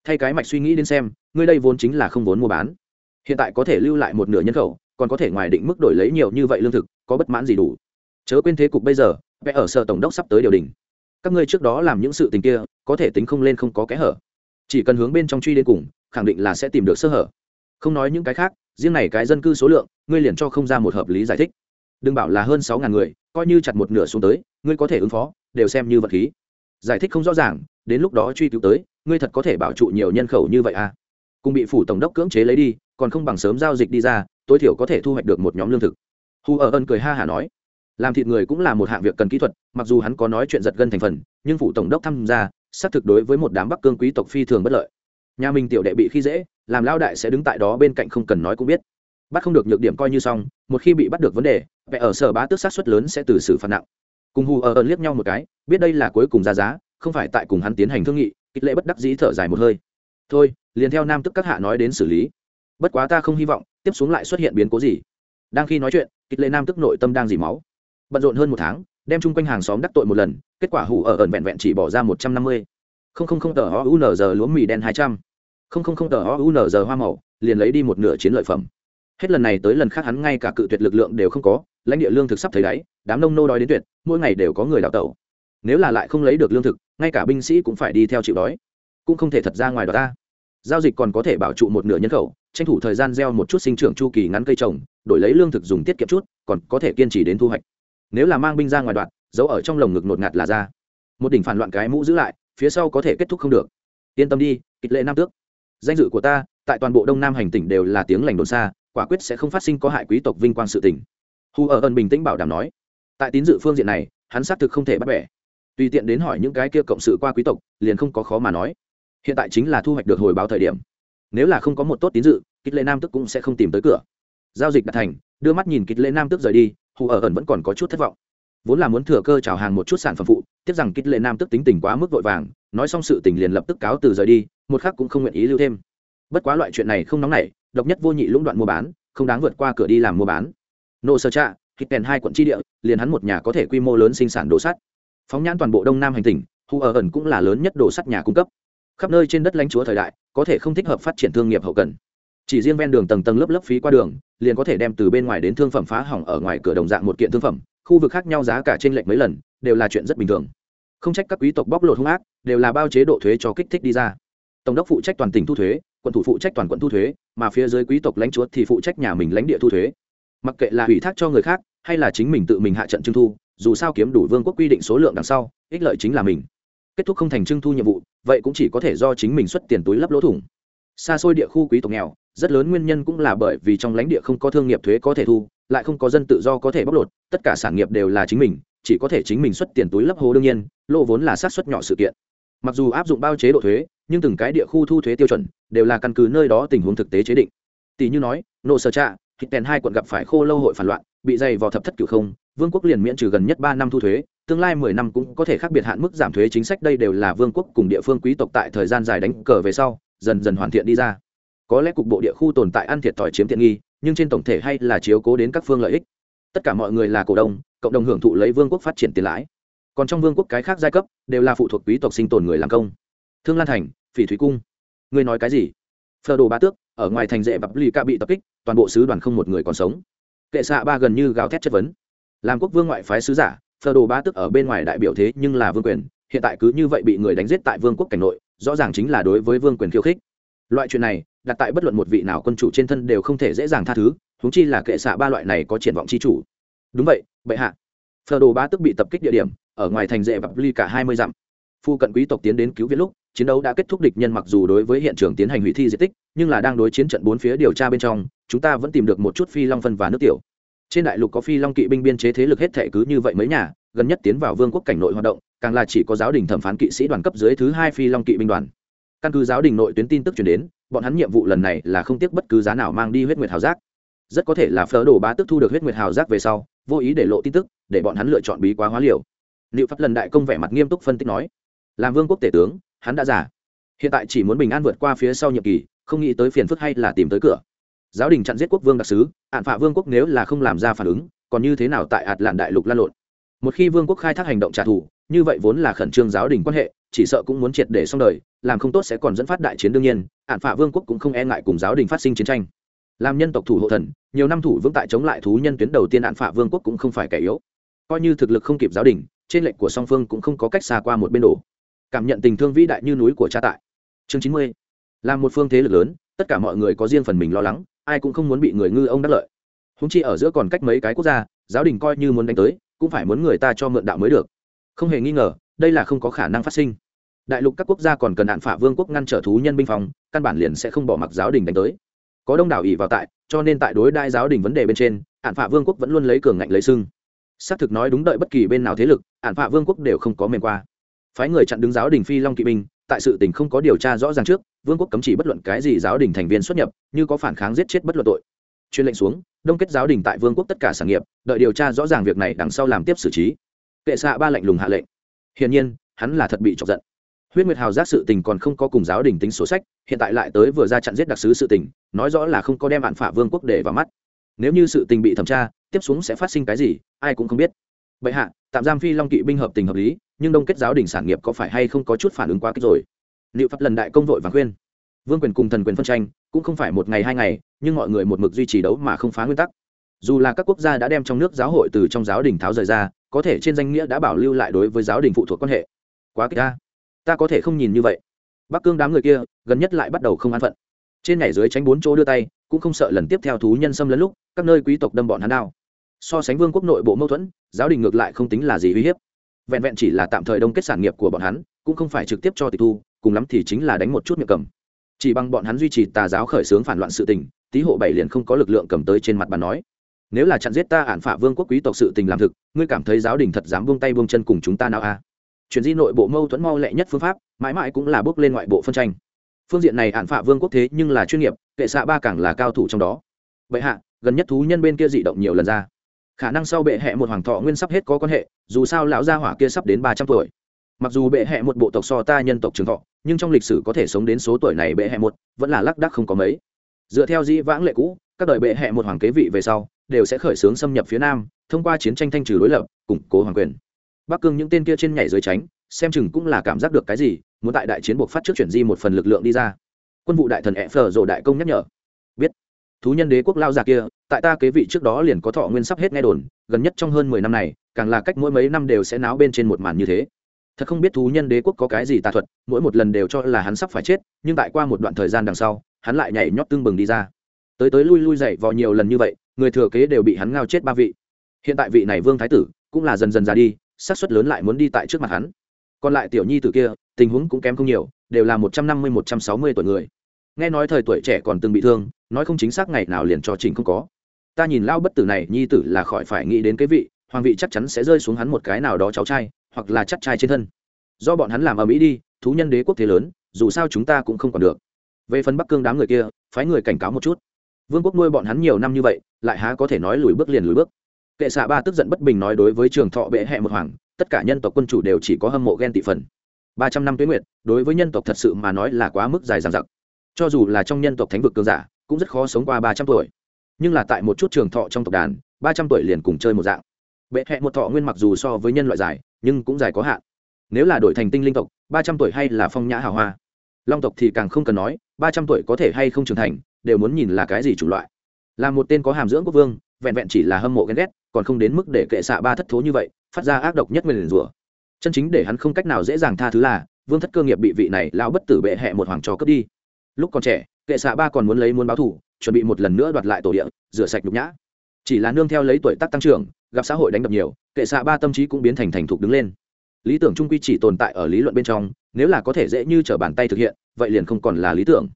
Speaker 1: Thay cái mạch suy nghĩ đến xem, ngươi đây vốn chính là không vốn mua bán. Hiện tại có thể lưu lại một nửa nhân khẩu, còn có thể ngoài định mức đổi lấy nhiều như vậy lương thực, có bất mãn gì đủ? Chớ quên thế cục bây giờ, vẽ ở sở tổng đốc sắp tới điều đình. Các ngươi trước đó làm những sự tình kia, có thể tính không lên không có kẽ hở. Chỉ cần hướng bên trong truy đến cùng, khẳng định là sẽ tìm được sơ hở. Không nói những cái khác, riêng này cái dân cư số lượng, ngươi liền cho không ra một hợp lý giải thích đừng bảo là hơn sáu ngàn người, coi như chặt một nửa xuống tới, ngươi có thể ứng phó, đều xem như vật khí. Giải thích không rõ ràng, đến lúc đó truy cứu tới, ngươi thật có thể bảo trụ nhiều nhân khẩu như vậy à? Cùng bị phủ tổng đốc cưỡng chế lấy đi, còn không bằng sớm giao dịch đi ra, tối thiểu có thể thu hoạch được một nhóm lương thực. Hu ở ân cười ha hả nói, làm thịt người cũng là một hạng việc cần kỹ thuật, mặc dù hắn có nói chuyện giật gân thành phần, nhưng phủ tổng đốc tham gia, xác thực đối với một đám bắc cương quý tộc phi thường bất lợi. Nhà mình tiểu đệ bị khi dễ, làm lao đại sẽ đứng tại đó bên cạnh không cần nói cũng biết bắt không được nhược điểm coi như xong, một khi bị bắt được vấn đề vẽ ở sở bá tước sát xuất lớn sẽ từ xử phạt nặng. Cùng hù ở ơn liếc nhau một cái, biết đây là cuối cùng ra giá, không phải tại cùng hắn tiến hành thương nghị, kịch lệ bất đắc dĩ thở dài một hơi. Thôi, liền theo nam tức các hạ nói đến xử lý. Bất quá ta không hy vọng, tiếp xuống lại xuất hiện biến cố gì. Đang khi nói chuyện, kịch lệ nam tức nội tâm đang dỉ máu. Bận rộn hơn một tháng, đem chung quanh hàng xóm đắc tội một lần, kết quả hủ ở ẩn vẹn vẹn chỉ bỏ ra một trăm năm mươi. Không không không tờ o u n giờ lúa mì đen hai trăm. Không không không tờ o u n giờ hoa màu, liền lấy đi một nửa chiến lợi phẩm hết lần này tới lần khác hắn ngay cả cự tuyệt lực lượng đều không có, lãnh địa lương thực sắp thấy đáy, đám nông nô đói đến tuyệt, mỗi ngày đều có người đào tẩu. Nếu là lại không lấy được lương thực, ngay cả binh sĩ cũng phải đi theo chịu đói. Cũng không thể thật ra ngoài đó ta. Giao dịch còn có thể bảo trụ một nửa nhân khẩu, tranh thủ thời gian gieo một chút sinh trưởng chu kỳ ngắn cây trồng, đổi lấy lương thực dùng tiết kiệm chút, còn có thể kiên trì đến thu hoạch. Nếu là mang binh ra ngoài đoạn giấu ở trong lồng ngực nột ngạt là ra. Một đỉnh phản loạn cái mũ giữ lại, phía sau có thể kết thúc không được. Yên tâm đi, kịch lệ nam tước. Danh dự của ta, tại toàn bộ đông nam hành tỉnh đều là tiếng lành đồn xa quả quyết sẽ không phát sinh có hại quý tộc vinh quang sự tình. Hù ở ân bình tĩnh bảo đảm nói, tại tín dự phương diện này, hắn xác thực không thể bắt bẻ. Tùy tiện đến hỏi những cái kia cộng sự qua quý tộc, liền không có khó mà nói. Hiện tại chính là thu hoạch được hồi báo thời điểm. Nếu là không có một tốt tín dự, kích lệ nam tức cũng sẽ không tìm tới cửa. Giao dịch đã thành, đưa mắt nhìn kích lệ nam tức rời đi hù ở ẩn vẫn còn có chút thất vọng. Vốn là muốn thừa cơ chào hàng một chút sản phẩm phụ, tiếc rằng kích lệ nam tức tính tình quá mức vội vàng, nói xong sự tình liền lập tức cáo từ rời đi, một khắc cũng không nguyện ý lưu thêm. Bất quá loại chuyện này không nóng nảy độc nhất vô nhị lũng đoạn mua bán, không đáng vượt qua cửa đi làm mua bán. Nô sơ trạ, hít kèn hai quận tri địa, liền hắn một nhà có thể quy mô lớn sinh sản đồ sắt. Phóng nhãn toàn bộ đông nam hành tỉnh hù ở ẩn cũng là lớn nhất đồ sắt nhà cung cấp. Khắp nơi trên đất lãnh chúa thời đại, có thể không thích hợp phát triển thương nghiệp hậu cần. Chỉ riêng ven đường tầng tầng lớp lớp phí qua đường, liền có thể đem từ bên ngoài đến thương phẩm phá hỏng ở ngoài cửa đồng dạng một kiện thương phẩm, khu vực khác nhau giá cả trên lệch mấy lần, đều là chuyện rất bình thường. Không trách các quý tộc bóc lột hung ác, đều là bao chế độ thuế cho kích thích đi ra. Tổng đốc phụ trách toàn tỉnh thu thuế quận thủ phụ trách toàn quận thu thuế, mà phía dưới quý tộc lãnh chúa thì phụ trách nhà mình lãnh địa thu thuế. Mặc kệ là ủy thác cho người khác, hay là chính mình tự mình hạ trận trưng thu, dù sao kiếm đủ vương quốc quy định số lượng đằng sau, ích lợi chính là mình. Kết thúc không thành trưng thu nhiệm vụ, vậy cũng chỉ có thể do chính mình xuất tiền túi lấp lỗ thủng. Xa xôi địa khu quý tộc nghèo, rất lớn nguyên nhân cũng là bởi vì trong lãnh địa không có thương nghiệp thuế có thể thu, lại không có dân tự do có thể bóc lột, tất cả sản nghiệp đều là chính mình, chỉ có thể chính mình xuất tiền túi lấp hố đương nhiên, lỗ vốn là sát xuất nhỏ sự kiện. Mặc dù áp dụng bao chế độ thuế nhưng từng cái địa khu thu thuế tiêu chuẩn đều là căn cứ nơi đó tình huống thực tế chế định. Tỷ như nói, nô sơ trạ hít tèn hai quận gặp phải khô lâu hội phản loạn, bị dày vào thập thất cửu không, vương quốc liền miễn trừ gần nhất ba năm thu thuế, tương lai mười năm cũng có thể khác biệt hạn mức giảm thuế chính sách đây đều là vương quốc cùng địa phương quý tộc tại thời gian dài đánh cờ về sau, dần dần hoàn thiện đi ra. Có lẽ cục bộ địa khu tồn tại ăn thiệt thòi chiếm tiện nghi, nhưng trên tổng thể hay là chiếu cố đến các phương lợi ích. Tất cả mọi người là cổ đông, cộng đồng hưởng thụ lấy vương quốc phát triển tiền lãi. Còn trong vương quốc cái khác giai cấp, đều là phụ thuộc quý tộc sinh tồn người làm công thương lan thành, phỉ thúy cung. Ngươi nói cái gì? Phờ đồ bá tước, ở ngoài thành dễ bập ly ca bị tập kích, toàn bộ sứ đoàn không một người còn sống. Kệ xạ ba gần như gào thét chất vấn. Làm quốc vương ngoại phái sứ giả phờ đồ bá tước ở bên ngoài đại biểu thế nhưng là vương quyền, hiện tại cứ như vậy bị người đánh giết tại vương quốc cảnh nội, rõ ràng chính là đối với vương quyền khiêu khích. Loại chuyện này, đặt tại bất luận một vị nào quân chủ trên thân đều không thể dễ dàng tha thứ húng chi là kệ xạ ba loại này có triển vọng chi chủ. Đúng vậy, bệ hạ. Phờ đồ bá tức bị tập kích địa điểm, ở ngoài thành dễ vập ly cả hai mươi dặm. Phu cận quý tộc tiến đến cứu viện lúc chiến đấu đã kết thúc địch nhân mặc dù đối với hiện trường tiến hành hủy thi di tích, nhưng là đang đối chiến trận bốn phía điều tra bên trong, chúng ta vẫn tìm được một chút phi long phân và nước tiểu. Trên đại lục có phi long kỵ binh biên chế thế lực hết thệ cứ như vậy mấy nhà, gần nhất tiến vào vương quốc cảnh nội hoạt động, càng là chỉ có giáo đình thẩm phán kỵ sĩ đoàn cấp dưới thứ hai phi long kỵ binh đoàn. Căn cứ giáo đình nội tuyến tin tức chuyển đến, bọn hắn nhiệm vụ lần này là không tiếc bất cứ giá nào mang đi huyết nguyệt hào giác. Rất có thể là phở đồ bá tức thu được huyết nguyệt hào giác về sau, vô ý để lộ tin tức, để bọn hắn lựa chọn bí quá hóa liều. Liệu pháp lần đại công vẻ mặt nghiêm túc phân tích nói, làm vương quốc tể tướng hắn đã giả hiện tại chỉ muốn bình an vượt qua phía sau nhiệm kỳ, không nghĩ tới phiền phức hay là tìm tới cửa. Giáo đình chặn giết quốc vương đặc sứ, ạn phạ vương quốc nếu là không làm ra phản ứng, còn như thế nào tại ạt lạn đại lục lan lộn? Một khi vương quốc khai thác hành động trả thù, như vậy vốn là khẩn trương giáo đình quan hệ, chỉ sợ cũng muốn triệt để xong đời, làm không tốt sẽ còn dẫn phát đại chiến đương nhiên, ạn phạ vương quốc cũng không e ngại cùng giáo đình phát sinh chiến tranh. Làm nhân tộc thủ hộ thần, nhiều năm thủ vững tại chống lại thú nhân tuyến đầu tiên ạn phạ vương quốc cũng không phải kẻ yếu. Coi như thực lực không kịp giáo đình, trên lệnh của song phương cũng không có cách xa qua một bên đổ cảm nhận tình thương vĩ đại như núi của cha tại. Chương chín mươi. Là một phương thế lực lớn, tất cả mọi người có riêng phần mình lo lắng, ai cũng không muốn bị người ngư ông đắc lợi. Húng chi ở giữa còn cách mấy cái quốc gia, giáo đình coi như muốn đánh tới, cũng phải muốn người ta cho mượn đạo mới được. Không hề nghi ngờ, đây là không có khả năng phát sinh. Đại lục các quốc gia còn cần hạn phả vương quốc ngăn trở thú nhân binh phòng, căn bản liền sẽ không bỏ mặc giáo đình đánh tới. Có đông đảo ỷ vào tại, cho nên tại đối đại giáo đình vấn đề bên trên, hạn phả vương quốc vẫn luôn lấy cường ngạnh lấy sưng. Xác thực nói đúng đợi bất kỳ bên nào thế lực, hạn phả vương quốc đều không có mềm qua phái người chặn đứng giáo đình phi long kỵ binh, tại sự tình không có điều tra rõ ràng trước, vương quốc cấm chỉ bất luận cái gì giáo đình thành viên xuất nhập, như có phản kháng giết chết bất luận tội. Chuyên lệnh xuống, đông kết giáo đình tại vương quốc tất cả sản nghiệp, đợi điều tra rõ ràng việc này đằng sau làm tiếp xử trí. Kệ xạ ba lệnh lùng hạ lệnh. Hiển nhiên, hắn là thật bị chọc giận. Huyết nguyệt hào giác sự tình còn không có cùng giáo đình tính số sách, hiện tại lại tới vừa ra chặn giết đặc sứ sự tình, nói rõ là không có đem bạn phả vương quốc để vào mắt. Nếu như sự tình bị thẩm tra, tiếp xuống sẽ phát sinh cái gì, ai cũng không biết. Bệ hạ, tạm giam phi long kỵ binh hợp tình hợp lý nhưng đông kết giáo đình sản nghiệp có phải hay không có chút phản ứng quá kích rồi? Liệu pháp lần đại công vội và khuyên. Vương quyền cùng thần quyền phân tranh, cũng không phải một ngày hai ngày, nhưng mọi người một mực duy trì đấu mà không phá nguyên tắc. Dù là các quốc gia đã đem trong nước giáo hội từ trong giáo đình tháo rời ra, có thể trên danh nghĩa đã bảo lưu lại đối với giáo đình phụ thuộc quan hệ. Quá kích ta. Ta có thể không nhìn như vậy. Bắc cương đám người kia, gần nhất lại bắt đầu không an phận. Trên nhảy dưới tránh bốn chỗ đưa tay, cũng không sợ lần tiếp theo thú nhân xâm lấn lúc, các nơi quý tộc đâm bọn hắn đao. So sánh vương quốc nội bộ mâu thuẫn, giáo đình ngược lại không tính là gì uy hiếp vẹn vẹn chỉ là tạm thời đông kết sản nghiệp của bọn hắn, cũng không phải trực tiếp cho tịch thu, cùng lắm thì chính là đánh một chút miệng cầm. Chỉ bằng bọn hắn duy trì tà giáo khởi xướng phản loạn sự tình, tý hộ bảy liền không có lực lượng cầm tới trên mặt bàn nói. Nếu là chặn giết ta ản phả vương quốc quý tộc sự tình làm thực, ngươi cảm thấy giáo đình thật dám buông tay buông chân cùng chúng ta nào a à? chuyện di nội bộ mâu thuẫn mau lẹ nhất phương pháp, mãi mãi cũng là bước lên ngoại bộ phân tranh. Phương diện này ản phả vương quốc thế nhưng là chuyên nghiệp, kệ xạ ba càng là cao thủ trong đó. Vậy hạ, gần nhất thú nhân bên kia dị động nhiều lần ra khả năng sau bệ hẹ một hoàng thọ nguyên sắp hết có quan hệ, dù sao lão gia hỏa kia sắp đến ba trăm tuổi. Mặc dù bệ hẹ một bộ tộc so ta nhân tộc trường thọ, nhưng trong lịch sử có thể sống đến số tuổi này bệ hẹ một vẫn là lác đắc không có mấy. Dựa theo dĩ vãng lệ cũ, các đời bệ hẹ một hoàng kế vị về sau đều sẽ khởi xướng xâm nhập phía nam, thông qua chiến tranh thanh trừ đối lập, củng cố hoàng quyền. Bắc cương những tên kia trên nhảy dưới tránh, xem chừng cũng là cảm giác được cái gì, muốn tại đại chiến buộc phát trước chuyển di một phần lực lượng đi ra. Quân vụ đại thần ẹ phờ rồ đại công nhắc nhở. Biết thú nhân đế quốc lao già kia, tại ta kế vị trước đó liền có thọ nguyên sắp hết nghe đồn, gần nhất trong hơn mười năm này, càng là cách mỗi mấy năm đều sẽ náo bên trên một màn như thế. Thật không biết thú nhân đế quốc có cái gì tà thuật, mỗi một lần đều cho là hắn sắp phải chết, nhưng tại qua một đoạn thời gian đằng sau, hắn lại nhảy nhót tương bừng đi ra. Tới tới lui lui dậy vào nhiều lần như vậy, người thừa kế đều bị hắn ngao chết ba vị. Hiện tại vị này vương thái tử cũng là dần dần ra đi, xác suất lớn lại muốn đi tại trước mặt hắn. Còn lại tiểu nhi tử kia, tình huống cũng kém không nhiều, đều là một trăm năm mươi, một trăm sáu mươi tuổi người nghe nói thời tuổi trẻ còn từng bị thương, nói không chính xác ngày nào liền cho trình không có. Ta nhìn lao bất tử này, nhi tử là khỏi phải nghĩ đến cái vị, hoàng vị chắc chắn sẽ rơi xuống hắn một cái nào đó cháu trai, hoặc là chắc trai trên thân. Do bọn hắn làm ở mỹ đi, thú nhân đế quốc thế lớn, dù sao chúng ta cũng không còn được. Về phần bắc cương đám người kia, phái người cảnh cáo một chút. Vương quốc nuôi bọn hắn nhiều năm như vậy, lại há có thể nói lùi bước liền lùi bước. Kệ xạ ba tức giận bất bình nói đối với trường thọ bệ hẹ một hoàng, tất cả nhân tộc quân chủ đều chỉ có hâm mộ ghen tị phần. Ba trăm năm tuyến nguyệt, đối với nhân tộc thật sự mà nói là quá mức dài dằng dặc cho dù là trong nhân tộc thánh vực cường giả, cũng rất khó sống qua ba trăm tuổi. Nhưng là tại một chút trường thọ trong tộc đàn, ba trăm tuổi liền cùng chơi một dạng. Bệ hẹ một thọ nguyên mặc dù so với nhân loại dài, nhưng cũng dài có hạn. Nếu là đổi thành tinh linh tộc, ba trăm tuổi hay là phong nhã hào hoa. Long tộc thì càng không cần nói, ba trăm tuổi có thể hay không trưởng thành, đều muốn nhìn là cái gì chủng loại. Là một tên có hàm dưỡng quốc vương, vẹn vẹn chỉ là hâm mộ ghen ghét, còn không đến mức để kệ xạ ba thất thố như vậy, phát ra ác độc nhất nguyền rủa. Chân chính để hắn không cách nào dễ dàng tha thứ là, vương thất cơ nghiệp bị vị này lao bất tử bệ hẹ một hoàng trò cướp đi lúc còn trẻ, kệ xạ ba còn muốn lấy muốn báo thủ chuẩn bị một lần nữa đoạt lại tổ địa, rửa sạch nhục nhã. Chỉ là nương theo lấy tuổi tác tăng trưởng, gặp xã hội đánh đập nhiều, kệ xạ ba tâm trí cũng biến thành thành thục đứng lên. Lý tưởng trung quy chỉ tồn tại ở lý luận bên trong, nếu là có thể dễ như t r ở bàn tay thực hiện, vậy liền không còn là lý tưởng.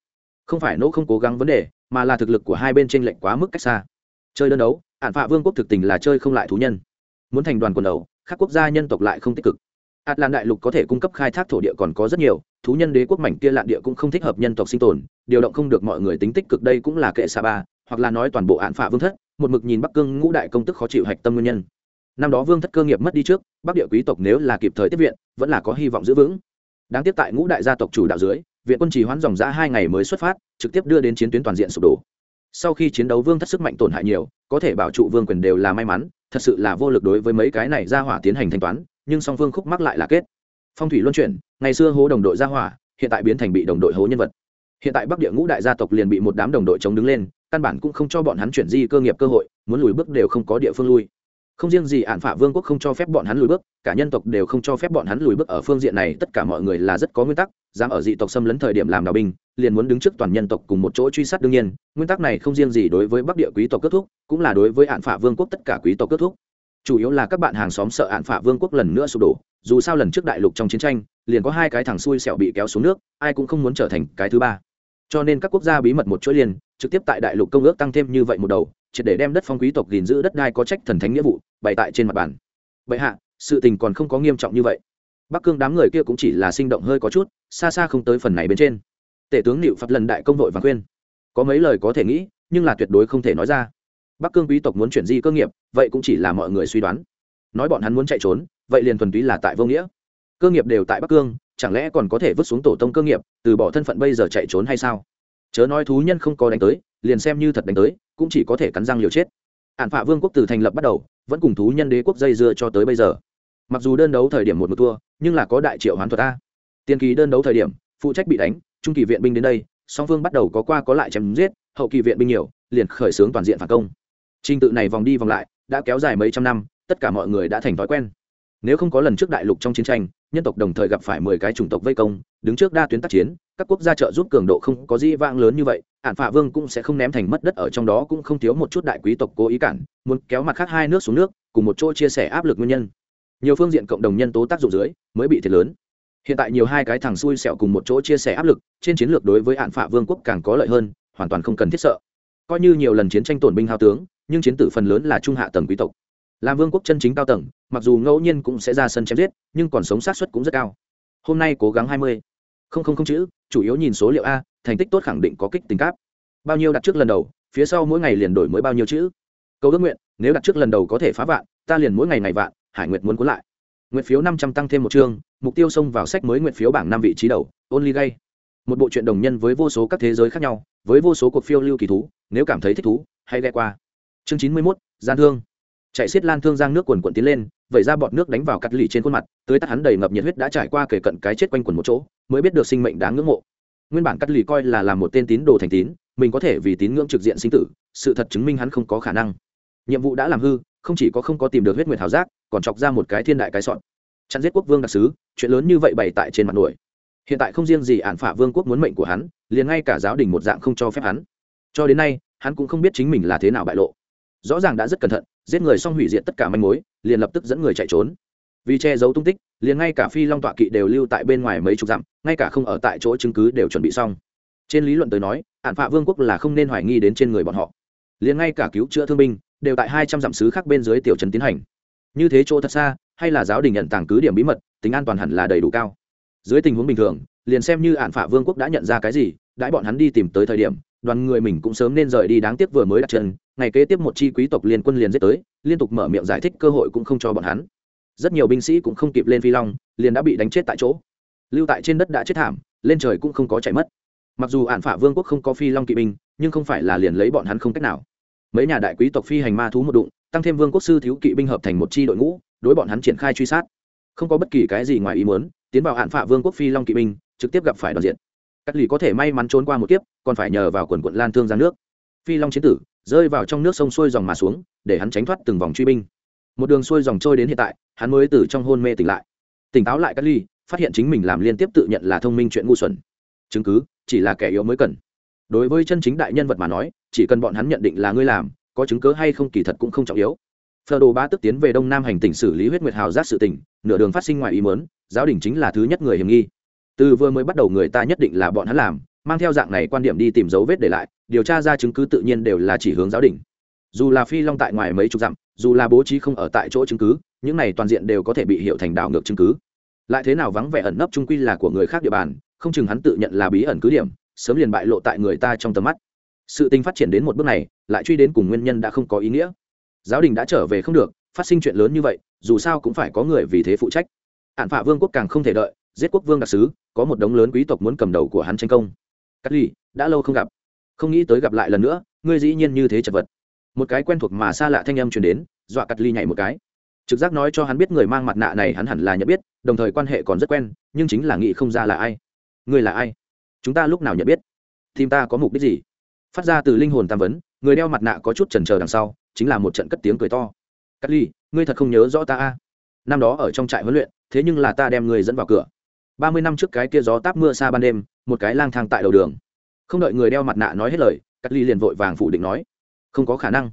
Speaker 1: Không phải nỗ không cố gắng vấn đề, mà là thực lực của hai bên t r ê n lệch quá mức cách xa. Chơi đơn đấu ạn phạ vương quốc thực tình là chơi không lại thú nhân. Muốn thành đoàn quần đầu các quốc gia nhân tộc lại không tích cực. Atlan đại lục có thể cung cấp khai thác thổ địa còn có rất nhiều, thú nhân đế quốc mảnh kia lạn địa cũng không thích hợp nhân tộc sinh tồn, điều động không được mọi người tính tích cực đây cũng là kệ sa ba, hoặc là nói toàn bộ án phạ vương thất, một mực nhìn bắc cương ngũ đại công tức khó chịu hạch tâm nguyên nhân. Năm đó vương thất cơ nghiệp mất đi trước, bắc địa quý tộc nếu là kịp thời tiếp viện, vẫn là có hy vọng giữ vững. Đáng tiếc tại ngũ đại gia tộc chủ đạo dưới, viện quân trì hoãn dòng dã hai ngày mới xuất phát, trực tiếp đưa đến chiến tuyến toàn diện sụp đổ. Sau khi chiến đấu vương thất sức mạnh tổn hại nhiều, có thể bảo trụ vương quyền đều là may mắn, thật sự là vô lực đối với mấy cái này ra hỏa tiến hành thanh toán nhưng song phương khúc mắc lại là kết. Phong thủy luân chuyển, ngày xưa hố đồng đội ra hỏa, hiện tại biến thành bị đồng đội hố nhân vật. Hiện tại bắc địa ngũ đại gia tộc liền bị một đám đồng đội chống đứng lên, căn bản cũng không cho bọn hắn chuyển di cơ nghiệp cơ hội, muốn lùi bước đều không có địa phương lui. Không riêng gì ạn phả vương quốc không cho phép bọn hắn lùi bước, cả nhân tộc đều không cho phép bọn hắn lùi bước ở phương diện này, tất cả mọi người là rất có nguyên tắc, dám ở dị tộc xâm lấn thời điểm làm đào binh, liền muốn đứng trước toàn nhân tộc cùng một chỗ truy sát đương nhiên, nguyên tắc này không riêng gì đối với bắc địa quý tộc kết thúc, cũng là đối với ạn phả vương quốc tất cả quý tộc kết thúc chủ yếu là các bạn hàng xóm sợ ạn phả vương quốc lần nữa sụp đổ, dù sao lần trước đại lục trong chiến tranh, liền có hai cái thằng xui xẻo bị kéo xuống nước, ai cũng không muốn trở thành cái thứ ba. Cho nên các quốc gia bí mật một chuỗi liền, trực tiếp tại đại lục công ước tăng thêm như vậy một đầu, triệt để đem đất phong quý tộc gìn giữ đất đai có trách thần thánh nghĩa vụ, bày tại trên mặt bàn. Vậy hạ, sự tình còn không có nghiêm trọng như vậy. Bắc cương đám người kia cũng chỉ là sinh động hơi có chút, xa xa không tới phần này bên trên. Tể tướng nịu phật lần đại công vội và khuyên. Có mấy lời có thể nghĩ, nhưng là tuyệt đối không thể nói ra bắc cương quý tộc muốn chuyển di cơ nghiệp, vậy cũng chỉ là mọi người suy đoán. Nói bọn hắn muốn chạy trốn, vậy liền thuần túy là tại vô nghĩa. Cơ nghiệp đều tại bắc cương, chẳng lẽ còn có thể vứt xuống tổ tông cơ nghiệp, từ bỏ thân phận bây giờ chạy trốn hay sao? Chớ nói thú nhân không có đánh tới, liền xem như thật đánh tới, cũng chỉ có thể cắn răng liều chết. Ạn phạ vương quốc từ thành lập bắt đầu, vẫn cùng thú nhân đế quốc dây dưa cho tới bây giờ. Mặc dù đơn đấu thời điểm một một thua, nhưng là có đại triệu hoán thuật a. Tiền kỳ đơn đấu thời điểm, phụ trách bị đánh, trung kỳ viện binh đến đây, song phương bắt đầu có qua có lại chém giết, hậu kỳ viện binh nhiều, liền khởi xướng toàn diện phản công trình tự này vòng đi vòng lại, đã kéo dài mấy trăm năm, tất cả mọi người đã thành thói quen. Nếu không có lần trước đại lục trong chiến tranh, nhân tộc đồng thời gặp phải mười cái chủng tộc vây công, đứng trước đa tuyến tác chiến, các quốc gia trợ giúp cường độ không có di vang lớn như vậy ạn phạ vương cũng sẽ không ném thành mất đất ở trong đó cũng không thiếu một chút đại quý tộc cố ý cản, muốn kéo mặt khác hai nước xuống nước, cùng một chỗ chia sẻ áp lực nguyên nhân. Nhiều phương diện cộng đồng nhân tố tác dụng dưới, mới bị thiệt lớn. Hiện tại nhiều hai cái thằng xui xẹo cùng một chỗ chia sẻ áp lực, trên chiến lược đối với ạn phạ vương quốc càng có lợi hơn, hoàn toàn không cần thiết sợ. Coi như nhiều lần chiến tranh tổn binh hao tướng nhưng chiến tử phần lớn là trung hạ tầng quý tộc. Làm vương quốc chân chính cao tầng, mặc dù ngẫu nhiên cũng sẽ ra sân chém giết, nhưng còn sống sát xuất cũng rất cao. Hôm nay cố gắng hai mươi. Không không không chữ, chủ yếu nhìn số liệu a, thành tích tốt khẳng định có kích tính cáp. Bao nhiêu đặt trước lần đầu, phía sau mỗi ngày liền đổi mới bao nhiêu chữ. Câu ước nguyện, nếu đặt trước lần đầu có thể phá vạn, ta liền mỗi ngày ngày vạn, hải nguyệt muốn cuốn lại. Nguyện phiếu năm trăm tăng thêm một chương, mục tiêu xông vào sách mới nguyện phiếu bảng năm vị trí đầu, only gay. Một bộ truyện đồng nhân với vô số các thế giới khác nhau, với vô số cuộc phiêu lưu kỳ thú, nếu cảm thấy thích thú, hãy ghe qua chương chín mươi mốt, gian thương. Chạy xiết lan thương giang nước quần quần tiến lên, vẩy ra bọt nước đánh vào cắt lì trên khuôn mặt, tưới tắt hắn đầy ngập nhiệt huyết đã trải qua kể cận cái chết quanh quần một chỗ, mới biết được sinh mệnh đáng ngưỡng mộ. Nguyên bản cắt lì coi là làm một tên tín đồ thành tín, mình có thể vì tín ngưỡng trực diện sinh tử, sự thật chứng minh hắn không có khả năng. Nhiệm vụ đã làm hư, không chỉ có không có tìm được huyết nguyệt hào giác, còn chọc ra một cái thiên đại cái sọn. Chặn giết quốc vương đặc sứ, chuyện lớn như vậy bày tại trên mặt nổi. Hiện tại không riêng gì ản phả vương quốc muốn mệnh của hắn, liền ngay cả giáo đình một dạng không cho phép hắn. Cho đến nay, hắn cũng không biết chính mình là thế nào bại lộ rõ ràng đã rất cẩn thận, giết người xong hủy diệt tất cả manh mối, liền lập tức dẫn người chạy trốn. Vì che giấu tung tích, liền ngay cả phi long tọa kỵ đều lưu tại bên ngoài mấy chục dặm, ngay cả không ở tại chỗ chứng cứ đều chuẩn bị xong. Trên lý luận tới nói ạn phạ vương quốc là không nên hoài nghi đến trên người bọn họ. Liền ngay cả cứu chữa thương binh, đều tại hai trăm dặm sứ khác bên dưới tiểu trấn tiến hành. Như thế chỗ thật xa, hay là giáo đình nhận tàng cứ điểm bí mật, tính an toàn hẳn là đầy đủ cao. Dưới tình huống bình thường, liền xem như ạn phạ vương quốc đã nhận ra cái gì, đãi bọn hắn đi tìm tới thời điểm đoàn người mình cũng sớm nên rời đi, đáng tiếc vừa mới đặt chân, ngày kế tiếp một chi quý tộc liên quân liền giết tới, liên tục mở miệng giải thích cơ hội cũng không cho bọn hắn. Rất nhiều binh sĩ cũng không kịp lên phi long, liền đã bị đánh chết tại chỗ. Lưu tại trên đất đã chết thảm, lên trời cũng không có chạy mất. Mặc dù ạn phả vương quốc không có phi long kỵ binh, nhưng không phải là liền lấy bọn hắn không cách nào. Mấy nhà đại quý tộc phi hành ma thú một đụng, tăng thêm vương quốc sư thiếu kỵ binh hợp thành một chi đội ngũ, đối bọn hắn triển khai truy sát. Không có bất kỳ cái gì ngoài ý muốn, tiến vào hạn phạ vương quốc phi long kỵ binh, trực tiếp gặp phải đoàn diện cắt lì có thể may mắn trốn qua một kiếp, còn phải nhờ vào quần quận lan thương ra nước. Phi long chiến tử, rơi vào trong nước sông xuôi dòng mà xuống, để hắn tránh thoát từng vòng truy binh. Một đường xuôi dòng trôi đến hiện tại, hắn mới từ trong hôn mê tỉnh lại. Tỉnh táo lại cắt ly phát hiện chính mình làm liên tiếp tự nhận là thông minh chuyện ngu xuẩn. Chứng cứ, chỉ là kẻ yếu mới cần. Đối với chân chính đại nhân vật mà nói, chỉ cần bọn hắn nhận định là ngươi làm, có chứng cớ hay không kỳ thật cũng không trọng yếu. Phờ đồ ba tức tiến về đông nam hành tỉnh xử lý huyết nguyệt hào giác sự tỉnh nửa đường phát sinh ngoài ý mớn giáo đình chính là thứ nhất người hiểm nghi từ vừa mới bắt đầu người ta nhất định là bọn hắn làm, mang theo dạng này quan điểm đi tìm dấu vết để lại, điều tra ra chứng cứ tự nhiên đều là chỉ hướng giáo đình. Dù là phi long tại ngoài mấy chục dặm, dù là bố trí không ở tại chỗ chứng cứ, những này toàn diện đều có thể bị hiệu thành đảo ngược chứng cứ. Lại thế nào vắng vẻ ẩn nấp trung quy là của người khác địa bàn, không chừng hắn tự nhận là bí ẩn cứ điểm, sớm liền bại lộ tại người ta trong tầm mắt. Sự tình phát triển đến một bước này, lại truy đến cùng nguyên nhân đã không có ý nghĩa. Giáo đình đã trở về không được, phát sinh chuyện lớn như vậy, dù sao cũng phải có người vì thế phụ trách. Hạn phạ vương quốc càng không thể đợi giết quốc vương đặc sứ, có một đống lớn quý tộc muốn cầm đầu của hắn tranh công. Cắt ly, đã lâu không gặp. Không nghĩ tới gặp lại lần nữa, ngươi dĩ nhiên như thế chật vật. Một cái quen thuộc mà xa lạ thanh âm truyền đến, dọa cắt ly nhảy một cái. Trực giác nói cho hắn biết người mang mặt nạ này hắn hẳn là nhận biết, đồng thời quan hệ còn rất quen, nhưng chính là nghĩ không ra là ai. Ngươi là ai? Chúng ta lúc nào nhận biết? Tìm ta có mục đích gì? Phát ra từ linh hồn tam vấn, người đeo mặt nạ có chút trần trờ đằng sau, chính là một trận cất tiếng cười to. Cắt ly, ngươi thật không nhớ rõ ta a? Năm đó ở trong trại huấn luyện, thế nhưng là ta đem người dẫn vào cửa ba mươi năm trước cái kia gió táp mưa xa ban đêm, một cái lang thang tại đầu đường. Không đợi người đeo mặt nạ nói hết lời cắt ly liền vội vàng phủ định nói, không có khả năng.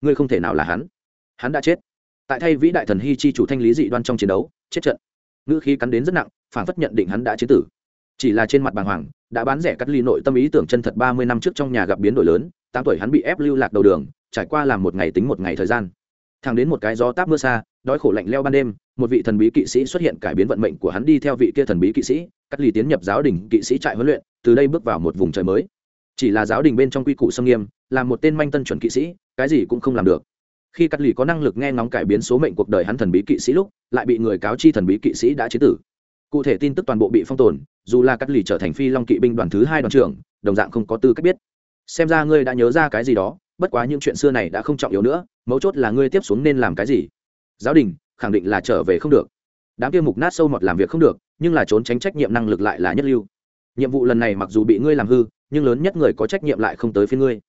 Speaker 1: Ngươi không thể nào là hắn. Hắn đã chết. Tại thay vĩ đại thần hy chi chủ thanh lý dị đoan trong chiến đấu, chết trận. Ngữ khí cắn đến rất nặng, phản phất nhận định hắn đã chết tử. Chỉ là trên mặt bàng hoàng, đã bán rẻ cắt ly nội tâm ý tưởng chân thật ba mươi năm trước trong nhà gặp biến đổi lớn, tám tuổi hắn bị ép lưu lạc đầu đường, trải qua làm một ngày tính một ngày thời gian. Thẳng đến một cái gió táp mưa xa đói khổ lạnh leo ban đêm, một vị thần bí kỵ sĩ xuất hiện cải biến vận mệnh của hắn đi theo vị kia thần bí kỵ sĩ, cắt lì tiến nhập giáo đình kỵ sĩ trại huấn luyện, từ đây bước vào một vùng trời mới. Chỉ là giáo đình bên trong quy củ sông nghiêm, là một tên manh tân chuẩn kỵ sĩ, cái gì cũng không làm được. Khi cắt lì có năng lực nghe ngóng cải biến số mệnh cuộc đời hắn thần bí kỵ sĩ lúc, lại bị người cáo chi thần bí kỵ sĩ đã chế tử. Cụ thể tin tức toàn bộ bị phong tồn, dù là cắt lì trở thành phi long kỵ binh đoàn thứ hai đoàn trưởng, đồng dạng không có tư cách biết. Xem ra ngươi đã nhớ ra cái gì đó, bất quá những chuyện xưa này đã không trọng yếu nữa, mấu chốt là ngươi tiếp xuống nên làm cái gì giáo đình, khẳng định là trở về không được. Đám kia mục nát sâu mọt làm việc không được, nhưng là trốn tránh trách nhiệm năng lực lại là nhất lưu. Nhiệm vụ lần này mặc dù bị ngươi làm hư, nhưng lớn nhất người có trách nhiệm lại không tới phía ngươi.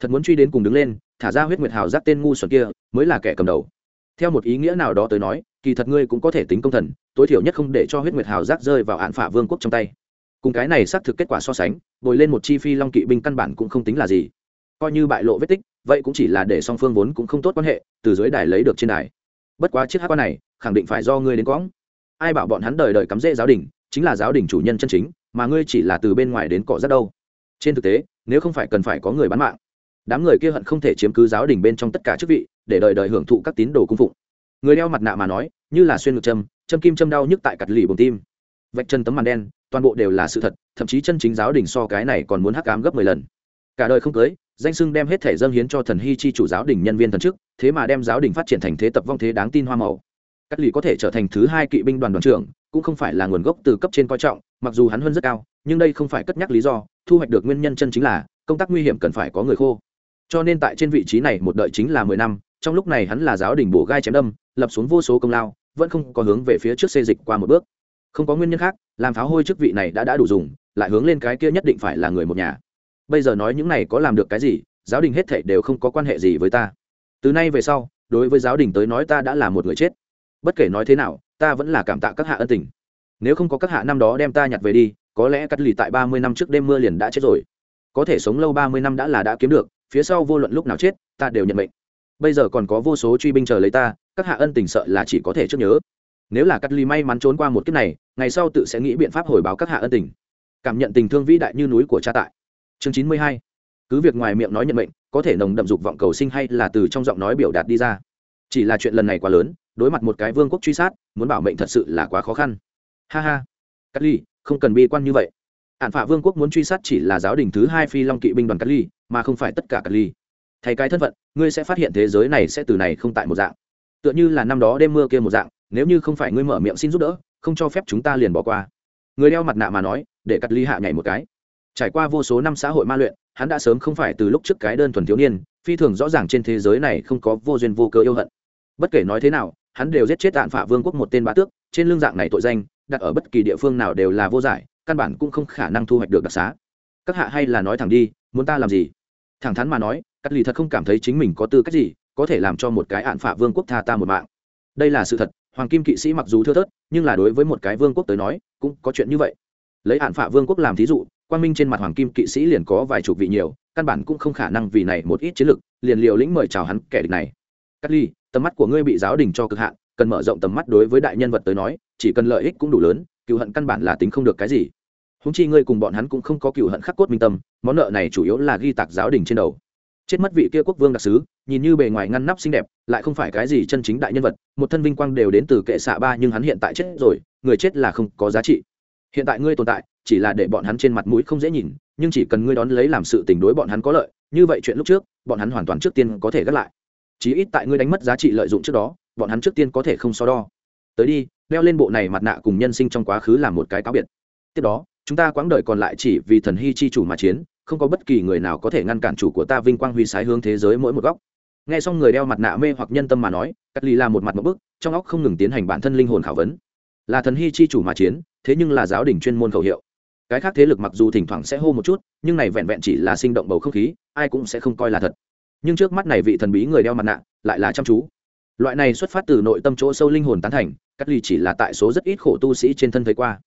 Speaker 1: Thật muốn truy đến cùng đứng lên, thả ra huyết nguyệt hào giác tên ngu xuẩn kia, mới là kẻ cầm đầu. Theo một ý nghĩa nào đó tới nói, kỳ thật ngươi cũng có thể tính công thần, tối thiểu nhất không để cho huyết nguyệt hào giác rơi vào án phả vương quốc trong tay. Cùng cái này xác thực kết quả so sánh, bồi lên một chi phi long kỵ binh căn bản cũng không tính là gì. Coi như bại lộ vết tích, vậy cũng chỉ là để song phương vốn cũng không tốt quan hệ, từ dưới đài lấy được trên đài bất quá chiếc hát quan này, khẳng định phải do ngươi đến quãng ai bảo bọn hắn đời đời cắm rễ giáo đình, chính là giáo đình chủ nhân chân chính, mà ngươi chỉ là từ bên ngoài đến cọ rất đâu. Trên thực tế, nếu không phải cần phải có người bán mạng, đám người kia hận không thể chiếm cứ giáo đình bên trong tất cả chức vị, để đời đời hưởng thụ các tín đồ cung phụng. Người đeo mặt nạ mà nói, như là xuyên ngược châm châm kim châm đau nhức tại cặt lì bồng tim. Vạch chân tấm màn đen, toàn bộ đều là sự thật, thậm chí chân chính giáo đình so cái này còn muốn hắc cám gấp mười lần. Cả đời không cưới danh sưng đem hết thể dâng hiến cho thần hy chi chủ giáo đình nhân viên thần chức, thế mà đem giáo đình phát triển thành thế tập vong thế đáng tin hoa màu. Cắt lì có thể trở thành thứ hai kỵ binh đoàn đoàn trưởng, cũng không phải là nguồn gốc từ cấp trên coi trọng, mặc dù hắn hơn rất cao, nhưng đây không phải cất nhắc lý do, thu hoạch được nguyên nhân chân chính là, công tác nguy hiểm cần phải có người khô. Cho nên tại trên vị trí này một đợi chính là mười năm, trong lúc này hắn là giáo đình bổ gai chém đâm, lập xuống vô số công lao, vẫn không có hướng về phía trước xê dịch qua một bước. Không có nguyên nhân khác, làm pháo hôi chức vị này đã đã đủ dùng, lại hướng lên cái kia nhất định phải là người một nhà bây giờ nói những này có làm được cái gì, giáo đình hết thảy đều không có quan hệ gì với ta. Từ nay về sau, đối với giáo đình tới nói ta đã là một người chết. Bất kể nói thế nào, ta vẫn là cảm tạ các hạ ân tình. Nếu không có các hạ năm đó đem ta nhặt về đi, có lẽ cắt lì tại ba mươi năm trước đêm mưa liền đã chết rồi. Có thể sống lâu ba mươi năm đã là đã kiếm được, phía sau vô luận lúc nào chết, ta đều nhận mệnh. Bây giờ còn có vô số truy binh chờ lấy ta, các hạ ân tình sợ là chỉ có thể trước nhớ. Nếu là cắt ly may mắn trốn qua một kiếp này, ngày sau tự sẽ nghĩ biện pháp hồi báo các hạ ân tình. Cảm nhận tình thương vĩ đại như núi của cha tại chương chín mươi hai. Cứ việc ngoài miệng nói nhận mệnh, có thể nồng đậm dục vọng cầu sinh hay là từ trong giọng nói biểu đạt đi ra. Chỉ là chuyện lần này quá lớn, đối mặt một cái vương quốc truy sát, muốn bảo mệnh thật sự là quá khó khăn. Ha ha. Cắt ly, không cần bi quan như vậy. Hạn phạ vương quốc muốn truy sát chỉ là giáo đình thứ hai phi long kỵ binh đoàn cắt ly, mà không phải tất cả cắt ly. Thay cái thân phận, ngươi sẽ phát hiện thế giới này sẽ từ này không tại một dạng. Tựa như là năm đó đêm mưa kia một dạng, nếu như không phải ngươi mở miệng xin giúp đỡ, không cho phép chúng ta liền bỏ qua. Người đeo mặt nạ mà nói, để cắt ly hạ nhảy một cái trải qua vô số năm xã hội ma luyện, hắn đã sớm không phải từ lúc trước cái đơn thuần thiếu niên, phi thường rõ ràng trên thế giới này không có vô duyên vô cớ yêu hận. Bất kể nói thế nào, hắn đều giết chết tạn phả vương quốc một tên bá tước, trên lương dạng này tội danh, đặt ở bất kỳ địa phương nào đều là vô giải, căn bản cũng không khả năng thu hoạch được đặc xá. Các hạ hay là nói thẳng đi, muốn ta làm gì? Thẳng thắn mà nói cắt lì thật không cảm thấy chính mình có tư cách gì, có thể làm cho một cái ạn phả vương quốc tha ta một mạng. Đây là sự thật, hoàng kim kỵ sĩ mặc dù thưa thớt, nhưng là đối với một cái vương quốc tới nói, cũng có chuyện như vậy. Lấy ạn phả vương quốc làm thí dụ quan minh trên mặt hoàng kim kỵ sĩ liền có vài chục vị nhiều, căn bản cũng không khả năng vì này một ít chiến lực, liền liều lĩnh mời chào hắn kẻ địch này. Cắt ly, tầm mắt của ngươi bị giáo đình cho cực hạn, cần mở rộng tầm mắt đối với đại nhân vật tới nói, chỉ cần lợi ích cũng đủ lớn, cựu hận căn bản là tính không được cái gì. Húng chi ngươi cùng bọn hắn cũng không có cựu hận khắc cốt minh tâm, món nợ này chủ yếu là ghi tạc giáo đình trên đầu. Chết mất vị kia quốc vương đặc sứ, nhìn như bề ngoài ngăn nắp xinh đẹp, lại không phải cái gì chân chính đại nhân vật, một thân vinh quang đều đến từ kệ xạ ba nhưng hắn hiện tại chết rồi, người chết là không có giá trị. Hiện tại ngươi tồn tại chỉ là để bọn hắn trên mặt mũi không dễ nhìn, nhưng chỉ cần ngươi đón lấy làm sự tình đối bọn hắn có lợi, như vậy chuyện lúc trước, bọn hắn hoàn toàn trước tiên có thể gác lại. Chí ít tại ngươi đánh mất giá trị lợi dụng trước đó, bọn hắn trước tiên có thể không so đo. Tới đi, đeo lên bộ này mặt nạ cùng nhân sinh trong quá khứ làm một cái cáo biệt. Tiếp đó, chúng ta quãng đời còn lại chỉ vì thần hy chi chủ mà chiến, không có bất kỳ người nào có thể ngăn cản chủ của ta vinh quang huy sái hướng thế giới mỗi một góc. Nghe xong người đeo mặt nạ mê hoặc nhân tâm mà nói cắt ly là một mặt một bức, trong óc không ngừng tiến hành bản thân linh hồn khảo vấn. Là thần hy chi chủ mà chiến, thế nhưng là giáo đình chuyên môn khẩu hiệu cái khác thế lực mặc dù thỉnh thoảng sẽ hô một chút, nhưng này vẹn vẹn chỉ là sinh động bầu không khí, ai cũng sẽ không coi là thật. Nhưng trước mắt này vị thần bí người đeo mặt nạ, lại là chăm chú. Loại này xuất phát từ nội tâm chỗ sâu linh hồn tán thành, cắt ly chỉ là tại số rất ít khổ tu sĩ trên thân thấy qua.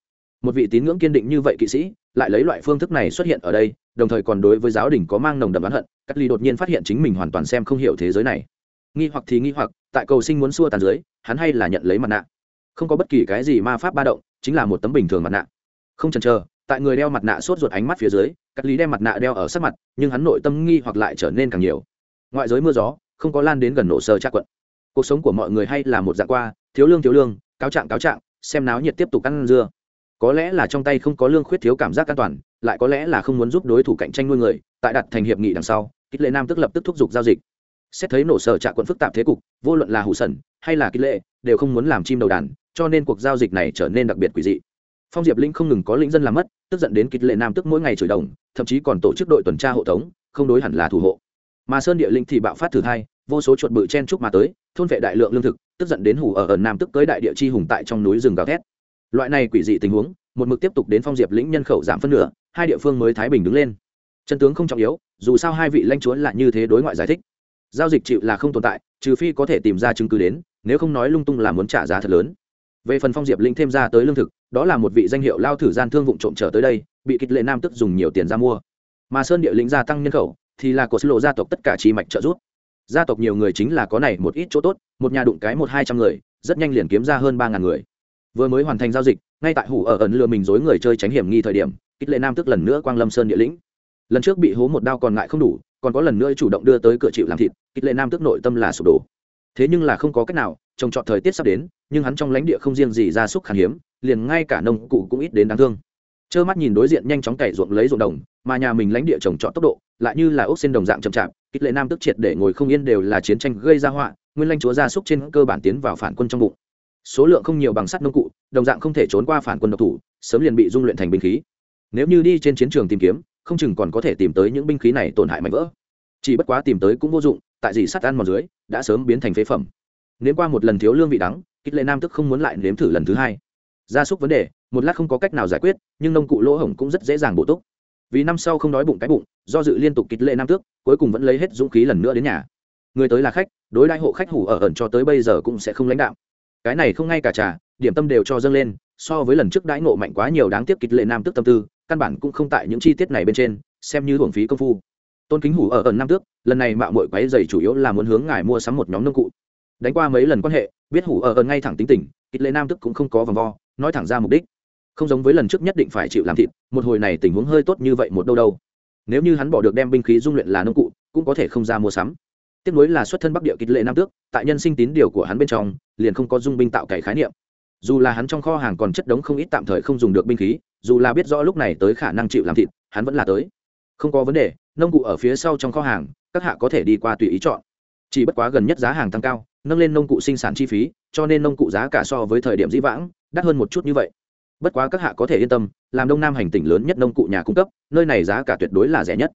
Speaker 1: Một vị tín ngưỡng kiên định như vậy kỵ sĩ, lại lấy loại phương thức này xuất hiện ở đây, đồng thời còn đối với giáo đình có mang nồng đậm oán hận, cắt ly đột nhiên phát hiện chính mình hoàn toàn xem không hiểu thế giới này. Nghi hoặc thì nghi hoặc, tại cầu sinh muốn xua tàn dưới hắn hay là nhận lấy mặt nạ. Không có bất kỳ cái gì ma pháp ba động, chính là một tấm bình thường mặt nạ. Không chần chờ tại người đeo mặt nạ sốt ruột ánh mắt phía dưới cắt lý đem mặt nạ đeo ở sát mặt, nhưng hắn nội tâm nghi hoặc lại trở nên càng nhiều. Ngoại giới mưa gió, không có lan đến gần nổ sơ trác quận. Cuộc sống của mọi người hay là một dạng qua, thiếu lương thiếu lương, cáo trạng cáo trạng, xem náo nhiệt tiếp tục ăn dưa. Có lẽ là trong tay không có lương khuyết thiếu cảm giác an toàn, lại có lẽ là không muốn giúp đối thủ cạnh tranh nuôi người, tại đặt thành hiệp nghị đằng sau, kích lệ nam tức lập tức thúc giục giao dịch. Xét thấy nổ sở trạ quận phức tạp thế cục, vô luận là hủ sẩn hay là kích lệ, đều không muốn làm chim đầu đàn, cho nên cuộc giao dịch này trở nên đặc biệt quỷ dị. Phong diệp linh không ngừng có lĩnh dân làm mất tức giận đến kịch lệ nam tức mỗi ngày chửi đồng, thậm chí còn tổ chức đội tuần tra hộ tống, không đối hẳn là thủ hộ. Mà sơn địa linh thì bạo phát thử thai, vô số chuột bự chen trúc mà tới, thôn vệ đại lượng lương thực, tức giận đến hủ ở ở nam tức tới đại địa chi hùng tại trong núi rừng gào thét. Loại này quỷ dị tình huống, một mực tiếp tục đến phong diệp lĩnh nhân khẩu giảm phân nửa, hai địa phương mới thái bình đứng lên. Chân tướng không trọng yếu, dù sao hai vị lãnh chúa lại như thế đối ngoại giải thích. Giao dịch chịu là không tồn tại, trừ phi có thể tìm ra chứng cứ đến, nếu không nói lung tung là muốn trả giá thật lớn về phần phong diệp lĩnh thêm ra tới lương thực, đó là một vị danh hiệu lao thử gian thương vụ trộm trở tới đây, bị kịch lệ nam tức dùng nhiều tiền ra mua. Mà sơn địa lĩnh gia tăng nhân khẩu, thì là cột lộ gia tộc tất cả chi mạch trợ giúp. Gia tộc nhiều người chính là có này một ít chỗ tốt, một nhà đụng cái một hai trăm người, rất nhanh liền kiếm ra hơn ba ngàn người. Vừa mới hoàn thành giao dịch, ngay tại hủ ở ẩn lừa mình dối người chơi tránh hiểm nghi thời điểm kích lệ nam tức lần nữa quang lâm sơn địa lĩnh. Lần trước bị hố một đao còn ngại không đủ, còn có lần nữa chủ động đưa tới cửa chịu làm thịt kích lệ nam tức nội tâm là sụp đổ. Thế nhưng là không có cách nào trồng trọt thời tiết sắp đến, nhưng hắn trong lãnh địa không riêng gì ra súc khan hiếm, liền ngay cả nông cụ cũng ít đến đáng thương. Trơ mắt nhìn đối diện nhanh chóng cày ruộng lấy ruộng đồng, mà nhà mình lãnh địa trồng trọt tốc độ, lại như là ốc xin đồng dạng chậm chạp kích lệ nam tức triệt để ngồi không yên đều là chiến tranh gây ra họa, nguyên lãnh chúa gia súc trên cơ bản tiến vào phản quân trong bụng. Số lượng không nhiều bằng sắt nông cụ, đồng dạng không thể trốn qua phản quân độc thủ, sớm liền bị dung luyện thành binh khí. Nếu như đi trên chiến trường tìm kiếm, không chừng còn có thể tìm tới những binh khí này tổn hại mạnh vỡ. Chỉ bất quá tìm tới cũng vô dụng, tại gì sắt ăn mòn dưới, đã sớm biến thành phế phẩm nếm qua một lần thiếu lương vị đắng kích lệ nam tức không muốn lại nếm thử lần thứ hai. Gia súc vấn đề, một lát không có cách nào giải quyết, nhưng nông cụ lỗ hổng cũng rất dễ dàng bổ túc. Vì năm sau không đói bụng cái bụng, do dự liên tục kích lệ nam tước cuối cùng vẫn lấy hết dũng khí lần nữa đến nhà. Người tới là khách, đối đại hộ khách hủ ở ẩn cho tới bây giờ cũng sẽ không lãnh đạo cái này không ngay cả trà, điểm tâm đều cho dâng lên, so với lần trước đãi ngộ mạnh quá nhiều đáng tiếc kịch lệ nam tước tâm tư, căn bản cũng không tại những chi tiết này bên trên, xem như hưởng phí công phu. Tôn kính hủ ở ẩn nam tước, lần này mạo mội quáy dày chủ yếu là muốn hướng ngài mua sắm một nhóm nông cụ đánh qua mấy lần quan hệ, biết hủ ở ơn ngay thẳng tính tình kịch lệ nam tước cũng không có vòng vo, nói thẳng ra mục đích. Không giống với lần trước nhất định phải chịu làm thịt, một hồi này tình huống hơi tốt như vậy một đâu đâu. Nếu như hắn bỏ được đem binh khí dung luyện là nông cụ, cũng có thể không ra mua sắm. Tiếp nối là xuất thân bắc địa kịch lệ nam tước, tại nhân sinh tín điều của hắn bên trong, liền không có dung binh tạo cải khái niệm. Dù là hắn trong kho hàng còn chất đống không ít tạm thời không dùng được binh khí, dù là biết rõ lúc này tới khả năng chịu làm thịt, hắn vẫn là tới. Không có vấn đề, nông cụ ở phía sau trong kho hàng, các hạ có thể đi qua tùy ý chọn. Chỉ bất quá gần nhất giá hàng tăng cao nâng lên nông cụ sinh sản chi phí, cho nên nông cụ giá cả so với thời điểm dĩ vãng, đắt hơn một chút như vậy. Bất quá các hạ có thể yên tâm, làm đông nam hành tỉnh lớn nhất nông cụ nhà cung cấp, nơi này giá cả tuyệt đối là rẻ nhất.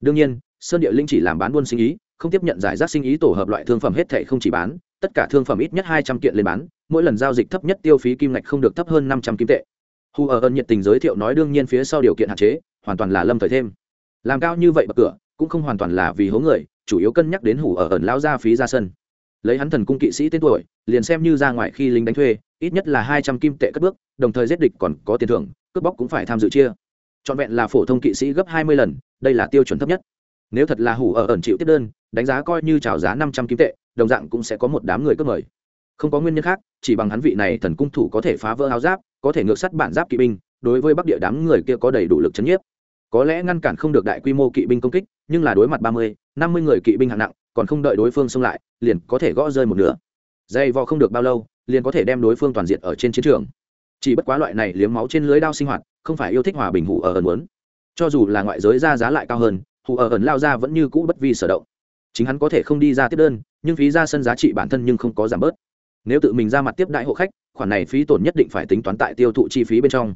Speaker 1: Đương nhiên, sơn địa linh chỉ làm bán buôn sinh ý, không tiếp nhận giải rác sinh ý tổ hợp loại thương phẩm hết thệ không chỉ bán, tất cả thương phẩm ít nhất hai trăm kiện lên bán, mỗi lần giao dịch thấp nhất tiêu phí kim ngạch không được thấp hơn năm trăm kim tệ. Hù ở ơn nhiệt tình giới thiệu nói đương nhiên phía sau điều kiện hạn chế, hoàn toàn là lâm thời thêm. Làm cao như vậy bậc cửa, cũng không hoàn toàn là vì hố người, chủ yếu cân nhắc đến hủ ở ẩn lao ra phí ra sân lấy hắn thần cung kỵ sĩ tên tuổi, liền xem như ra ngoài khi lính đánh thuê, ít nhất là hai trăm kim tệ cất bước, đồng thời giết địch còn có tiền thưởng, cướp bóc cũng phải tham dự chia. Trọn vẹn là phổ thông kỵ sĩ gấp hai mươi lần, đây là tiêu chuẩn thấp nhất. Nếu thật là hủ ở ẩn chịu tiếp đơn, đánh giá coi như trào giá năm trăm kim tệ, đồng dạng cũng sẽ có một đám người cướp mời. Không có nguyên nhân khác, chỉ bằng hắn vị này thần cung thủ có thể phá vỡ áo giáp, có thể ngược sắt bản giáp kỵ binh, đối với bắc địa đám người kia có đầy đủ lực chấn nhiếp. Có lẽ ngăn cản không được đại quy mô kỵ binh công kích, nhưng là đối mặt ba mươi, năm mươi người kỵ binh hạng nặng còn không đợi đối phương xông lại, liền có thể gõ rơi một nửa. Dây vò không được bao lâu, liền có thể đem đối phương toàn diện ở trên chiến trường. Chỉ bất quá loại này liếm máu trên lưới đao sinh hoạt, không phải yêu thích hòa bình hủ ở ẩn muốn. Cho dù là ngoại giới ra giá lại cao hơn, hủ ở ẩn lao ra vẫn như cũ bất vi sở động. Chính hắn có thể không đi ra tiếp đơn, nhưng phí ra sân giá trị bản thân nhưng không có giảm bớt. Nếu tự mình ra mặt tiếp đại hộ khách, khoản này phí tổn nhất định phải tính toán tại tiêu thụ chi phí bên trong.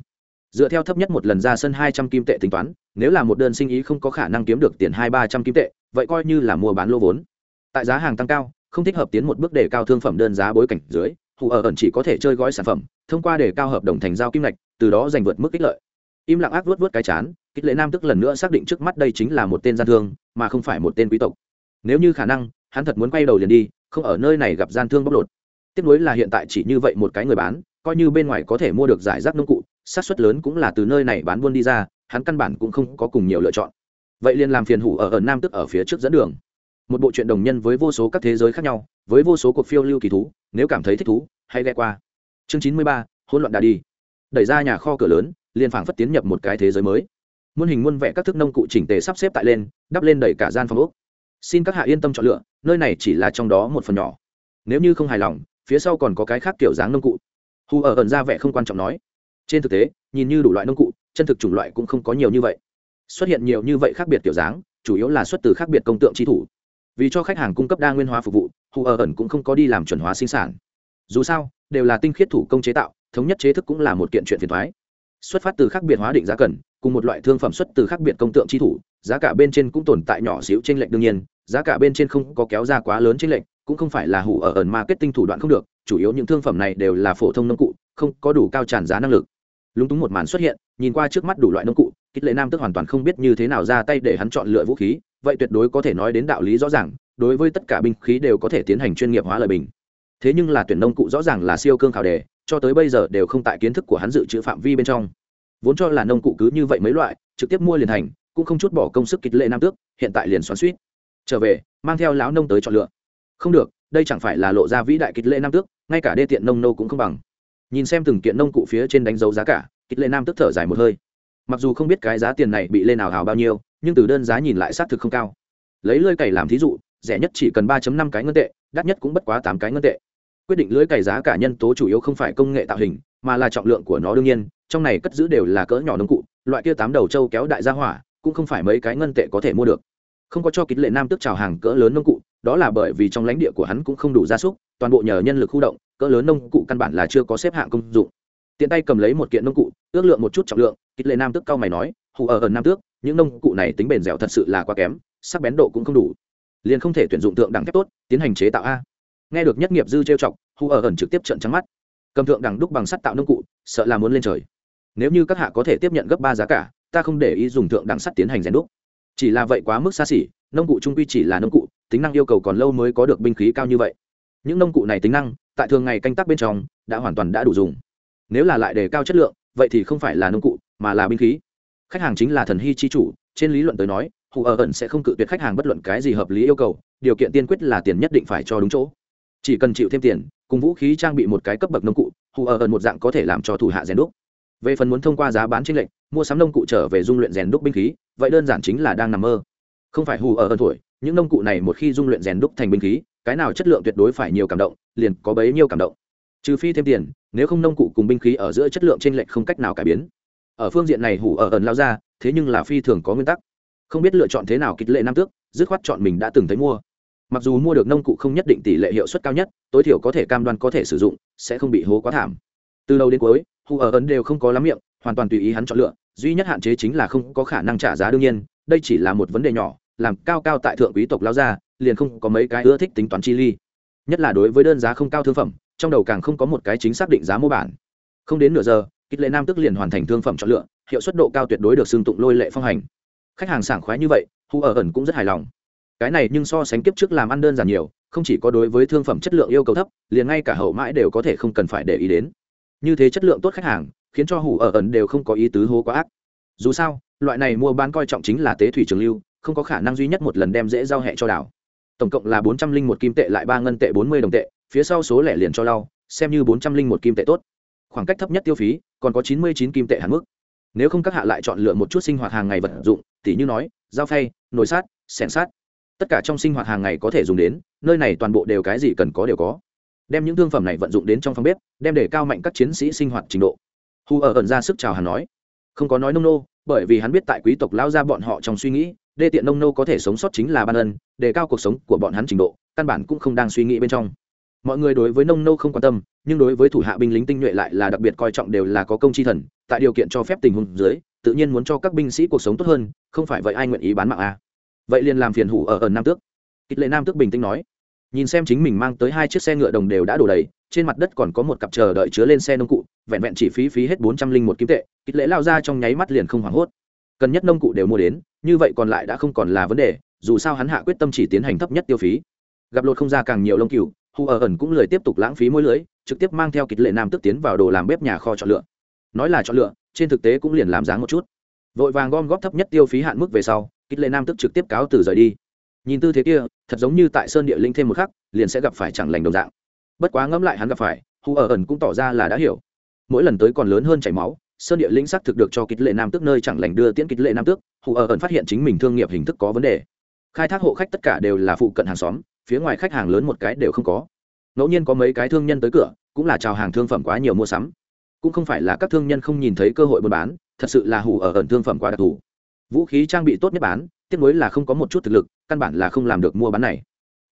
Speaker 1: Dựa theo thấp nhất một lần ra sân hai trăm kim tệ tính toán, nếu là một đơn sinh ý không có khả năng kiếm được tiền hai ba trăm kim tệ, vậy coi như là mua bán lô vốn tại giá hàng tăng cao, không thích hợp tiến một bước để cao thương phẩm đơn giá bối cảnh dưới, hù ở ẩn chỉ có thể chơi gói sản phẩm, thông qua để cao hợp đồng thành giao kim ngạch, từ đó giành vượt mức ích lợi. Im lặng ác vớt vớt cái chán kích lệ nam tức lần nữa xác định trước mắt đây chính là một tên gian thương, mà không phải một tên quý tộc. Nếu như khả năng, hắn thật muốn quay đầu liền đi, không ở nơi này gặp gian thương bóc lột. Tiếp nối là hiện tại chỉ như vậy một cái người bán, coi như bên ngoài có thể mua được giải rác nông cụ, xác suất lớn cũng là từ nơi này bán buôn đi ra, hắn căn bản cũng không có cùng nhiều lựa chọn. Vậy liền làm phiền hủ ở ở nam tức ở phía trước dẫn đường một bộ truyện đồng nhân với vô số các thế giới khác nhau, với vô số cuộc phiêu lưu kỳ thú, nếu cảm thấy thích thú, hãy ghé qua. Chương chín mươi ba, hỗn loạn đã đi. Đẩy ra nhà kho cửa lớn, liền phảng phất tiến nhập một cái thế giới mới. Muôn hình muôn vẻ các thức nông cụ chỉnh tề sắp xếp tại lên, đắp lên đẩy cả gian phòng úc xin các hạ yên tâm chọn lựa, nơi này chỉ là trong đó một phần nhỏ. Nếu như không hài lòng, phía sau còn có cái khác kiểu dáng nông cụ. Hù ở ẩn ra vẻ không quan trọng nói. Trên thực tế, nhìn như đủ loại nông cụ, chân thực chủng loại cũng không có nhiều như vậy. Xuất hiện nhiều như vậy khác biệt kiểu dáng, chủ yếu là xuất từ khác biệt công tượng chi thủ vì cho khách hàng cung cấp đa nguyên hóa phục vụ, hù ở ẩn cũng không có đi làm chuẩn hóa sinh sản. Dù sao, đều là tinh khiết thủ công chế tạo, thống nhất chế thức cũng là một kiện chuyện phiền thoái. Xuất phát từ khác biệt hóa định giá cần, cùng một loại thương phẩm xuất từ khác biệt công tượng chi thủ, giá cả bên trên cũng tồn tại nhỏ xíu trên lệnh đương nhiên, giá cả bên trên không có kéo ra quá lớn trên lệnh cũng không phải là hủ ở ẩn marketing thủ đoạn không được, chủ yếu những thương phẩm này đều là phổ thông nông cụ, không có đủ cao tràn giá năng lực. Lúng túng một màn xuất hiện, nhìn qua trước mắt đủ loại nông cụ kích lệ nam tức hoàn toàn không biết như thế nào ra tay để hắn chọn lựa vũ khí vậy tuyệt đối có thể nói đến đạo lý rõ ràng, đối với tất cả binh khí đều có thể tiến hành chuyên nghiệp hóa lời bình. Thế nhưng là tuyển nông cụ rõ ràng là siêu cương khảo đề, cho tới bây giờ đều không tại kiến thức của hắn dự trữ phạm vi bên trong. Vốn cho là nông cụ cứ như vậy mấy loại, trực tiếp mua liền thành, cũng không chút bỏ công sức kịch lệ nam tước, hiện tại liền xoắn suýt. Trở về, mang theo lão nông tới chọn lựa. Không được, đây chẳng phải là lộ ra vĩ đại kịch lệ nam tước, ngay cả đê tiện nông nô cũng không bằng. Nhìn xem từng kiện nông cụ phía trên đánh dấu giá cả, kịch lệ nam tức thở dài một hơi. Mặc dù không biết cái giá tiền này bị lên nào hào bao nhiêu nhưng từ đơn giá nhìn lại xác thực không cao. Lấy lưới cày làm thí dụ, rẻ nhất chỉ cần ba năm cái ngân tệ, đắt nhất cũng bất quá tám cái ngân tệ. Quyết định lưới cày giá cả nhân tố chủ yếu không phải công nghệ tạo hình, mà là trọng lượng của nó đương nhiên, trong này cất giữ đều là cỡ nhỏ nông cụ, loại kia tám đầu trâu kéo đại gia hỏa, cũng không phải mấy cái ngân tệ có thể mua được. Không có cho kín lệ nam tức trào hàng cỡ lớn nông cụ, đó là bởi vì trong lãnh địa của hắn cũng không đủ gia súc, toàn bộ nhờ nhân lực khu động, cỡ lớn nông cụ căn bản là chưa có xếp hạng công dụng. Tiện tay cầm lấy một kiện nông cụ, ước lượng một chút trọng lượng kín lệ nam tức cao mày nói, hù ở ở nam tước những nông cụ này tính bền dẻo thật sự là quá kém, sắc bén độ cũng không đủ. Liền không thể tuyển dụng tượng đẳng thép tốt, tiến hành chế tạo a. Nghe được nhất nghiệp dư trêu chọc, hu ở ẩn trực tiếp trận trắng mắt. Cầm thượng đẳng đúc bằng sắt tạo nông cụ, sợ là muốn lên trời. Nếu như các hạ có thể tiếp nhận gấp ba giá cả, ta không để ý dùng thượng đẳng sắt tiến hành rèn đúc. Chỉ là vậy quá mức xa xỉ, nông cụ trung quy chỉ là nông cụ, tính năng yêu cầu còn lâu mới có được binh khí cao như vậy. Những nông cụ này tính năng, tại thường ngày canh tác bên trong, đã hoàn toàn đã đủ dùng. Nếu là lại đề cao chất lượng, vậy thì không phải là nông cụ, mà là binh khí khách hàng chính là thần hy chi chủ trên lý luận tới nói hù ở ẩn sẽ không cự tuyệt khách hàng bất luận cái gì hợp lý yêu cầu điều kiện tiên quyết là tiền nhất định phải cho đúng chỗ. Chỉ cần chịu thêm tiền cùng vũ khí trang bị một cái cấp bậc nông cụ hù ở ẩn một dạng có thể làm cho thủ hạ rèn đúc. Về phần muốn thông qua giá bán tranh lệch, mua sắm nông cụ trở về dung luyện rèn đúc binh khí vậy đơn giản chính là đang nằm mơ. Không phải hù ở ẩn tuổi những nông cụ này một khi dung luyện rèn đúc thành binh khí cái nào chất lượng tuyệt đối phải nhiều cảm động liền có bấy nhiêu cảm động. Trừ phi thêm tiền nếu không nông cụ cùng binh khí ở giữa chất lượng trên lệch không cách nào cải biến ở phương diện này hủ ở ẩn lao ra, thế nhưng là phi thường có nguyên tắc. Không biết lựa chọn thế nào kịch lệ nam tước, dứt khoát chọn mình đã từng thấy mua. Mặc dù mua được nông cụ không nhất định tỷ lệ hiệu suất cao nhất, tối thiểu có thể cam đoan có thể sử dụng, sẽ không bị hố quá thảm. Từ đầu đến cuối, hủ ở ẩn đều không có lắm miệng, hoàn toàn tùy ý hắn chọn lựa, duy nhất hạn chế chính là không có khả năng trả giá đương nhiên, đây chỉ là một vấn đề nhỏ, làm cao cao tại thượng quý tộc lao ra, liền không có mấy cái ưa thích tính toán chi ly. Nhất là đối với đơn giá không cao thương phẩm, trong đầu càng không có một cái chính xác định giá mô bản. Không đến nửa giờ kích lệ nam tức liền hoàn thành thương phẩm chọn lựa, hiệu suất độ cao tuyệt đối được xương tụng lôi lệ phong hành. Khách hàng sảng khoái như vậy, hu ở ẩn cũng rất hài lòng. Cái này nhưng so sánh kiếp trước làm ăn đơn giản nhiều, không chỉ có đối với thương phẩm chất lượng yêu cầu thấp, liền ngay cả hậu mãi đều có thể không cần phải để ý đến. Như thế chất lượng tốt khách hàng, khiến cho hủ ở ẩn đều không có ý tứ hố quá ác. Dù sao, loại này mua bán coi trọng chính là tế thủy trường lưu, không có khả năng duy nhất một lần đem dễ giao hẹ cho đảo. Tổng cộng là bốn trăm linh một kim tệ lại ba ngân tệ bốn mươi đồng tệ, phía sau số lẻ liền cho lau, xem như bốn trăm linh một kim tệ tốt khoảng cách thấp nhất tiêu phí, còn có chín mươi chín kim tệ hạn mức. Nếu không các hạ lại chọn lựa một chút sinh hoạt hàng ngày vật dụng, tỉ như nói, dao phay, nồi sát xẻng sát. Tất cả trong sinh hoạt hàng ngày có thể dùng đến, nơi này toàn bộ đều cái gì cần có đều có. Đem những thương phẩm này vận dụng đến trong phòng bếp, đem để cao mạnh các chiến sĩ sinh hoạt trình độ. Hu ở ẩn ra sức chào hắn nói. Không có nói nông nô, bởi vì hắn biết tại quý tộc lao ra bọn họ trong suy nghĩ, đê tiện nông nô có thể sống sót chính là ban ân, để cao cuộc sống của bọn hắn trình độ, căn bản cũng không đang suy nghĩ bên trong mọi người đối với nông nô không quan tâm, nhưng đối với thủ hạ binh lính tinh nhuệ lại là đặc biệt coi trọng đều là có công chi thần, tại điều kiện cho phép tình huống dưới, tự nhiên muốn cho các binh sĩ cuộc sống tốt hơn, không phải vậy ai nguyện ý bán mạng à. vậy liền làm phiền hủ ở ở nam tước. Kịch lệ nam tước bình tĩnh nói. Nhìn xem chính mình mang tới hai chiếc xe ngựa đồng đều đã đổ đầy, trên mặt đất còn có một cặp chờ đợi chứa lên xe nông cụ, vẹn vẹn chỉ phí phí hết bốn trăm linh một kim tệ kịch lễ lao ra trong nháy mắt liền không hoảng hốt. Cần nhất nông cụ đều mua đến, như vậy còn lại đã không còn là vấn đề, dù sao hắn hạ quyết tâm chỉ tiến hành thấp nhất tiêu phí. Gặp lột không ra càng nhiều lông cừu hù ở ẩn cũng lười tiếp tục lãng phí môi lưới, trực tiếp mang theo kịch lệ nam tức tiến vào đồ làm bếp nhà kho chọn lựa. Nói là chọn lựa, trên thực tế cũng liền làm dáng một chút. Vội vàng gom góp thấp nhất tiêu phí hạn mức về sau, kịch lệ nam tức trực tiếp cáo từ rời đi. Nhìn tư thế kia, thật giống như tại sơn địa linh thêm một khắc, liền sẽ gặp phải chẳng lành đồng dạng. Bất quá ngẫm lại hắn gặp phải, hù ở ẩn cũng tỏ ra là đã hiểu. Mỗi lần tới còn lớn hơn chảy máu, sơn địa linh xác thực được cho kịch lệ nam tước nơi chẳng lành đưa tiễn kịch lệ nam tước hù ở ẩn phát hiện chính mình thương nghiệp hình thức có vấn đề. Khai thác hộ khách tất cả đều là phụ cận hàng xóm phía ngoài khách hàng lớn một cái đều không có. Ngẫu nhiên có mấy cái thương nhân tới cửa, cũng là chào hàng thương phẩm quá nhiều mua sắm. Cũng không phải là các thương nhân không nhìn thấy cơ hội buôn bán, thật sự là hủ ở ẩn thương phẩm quá đặc thù. Vũ khí trang bị tốt nhất bán, tiếc nuối là không có một chút thực lực, căn bản là không làm được mua bán này.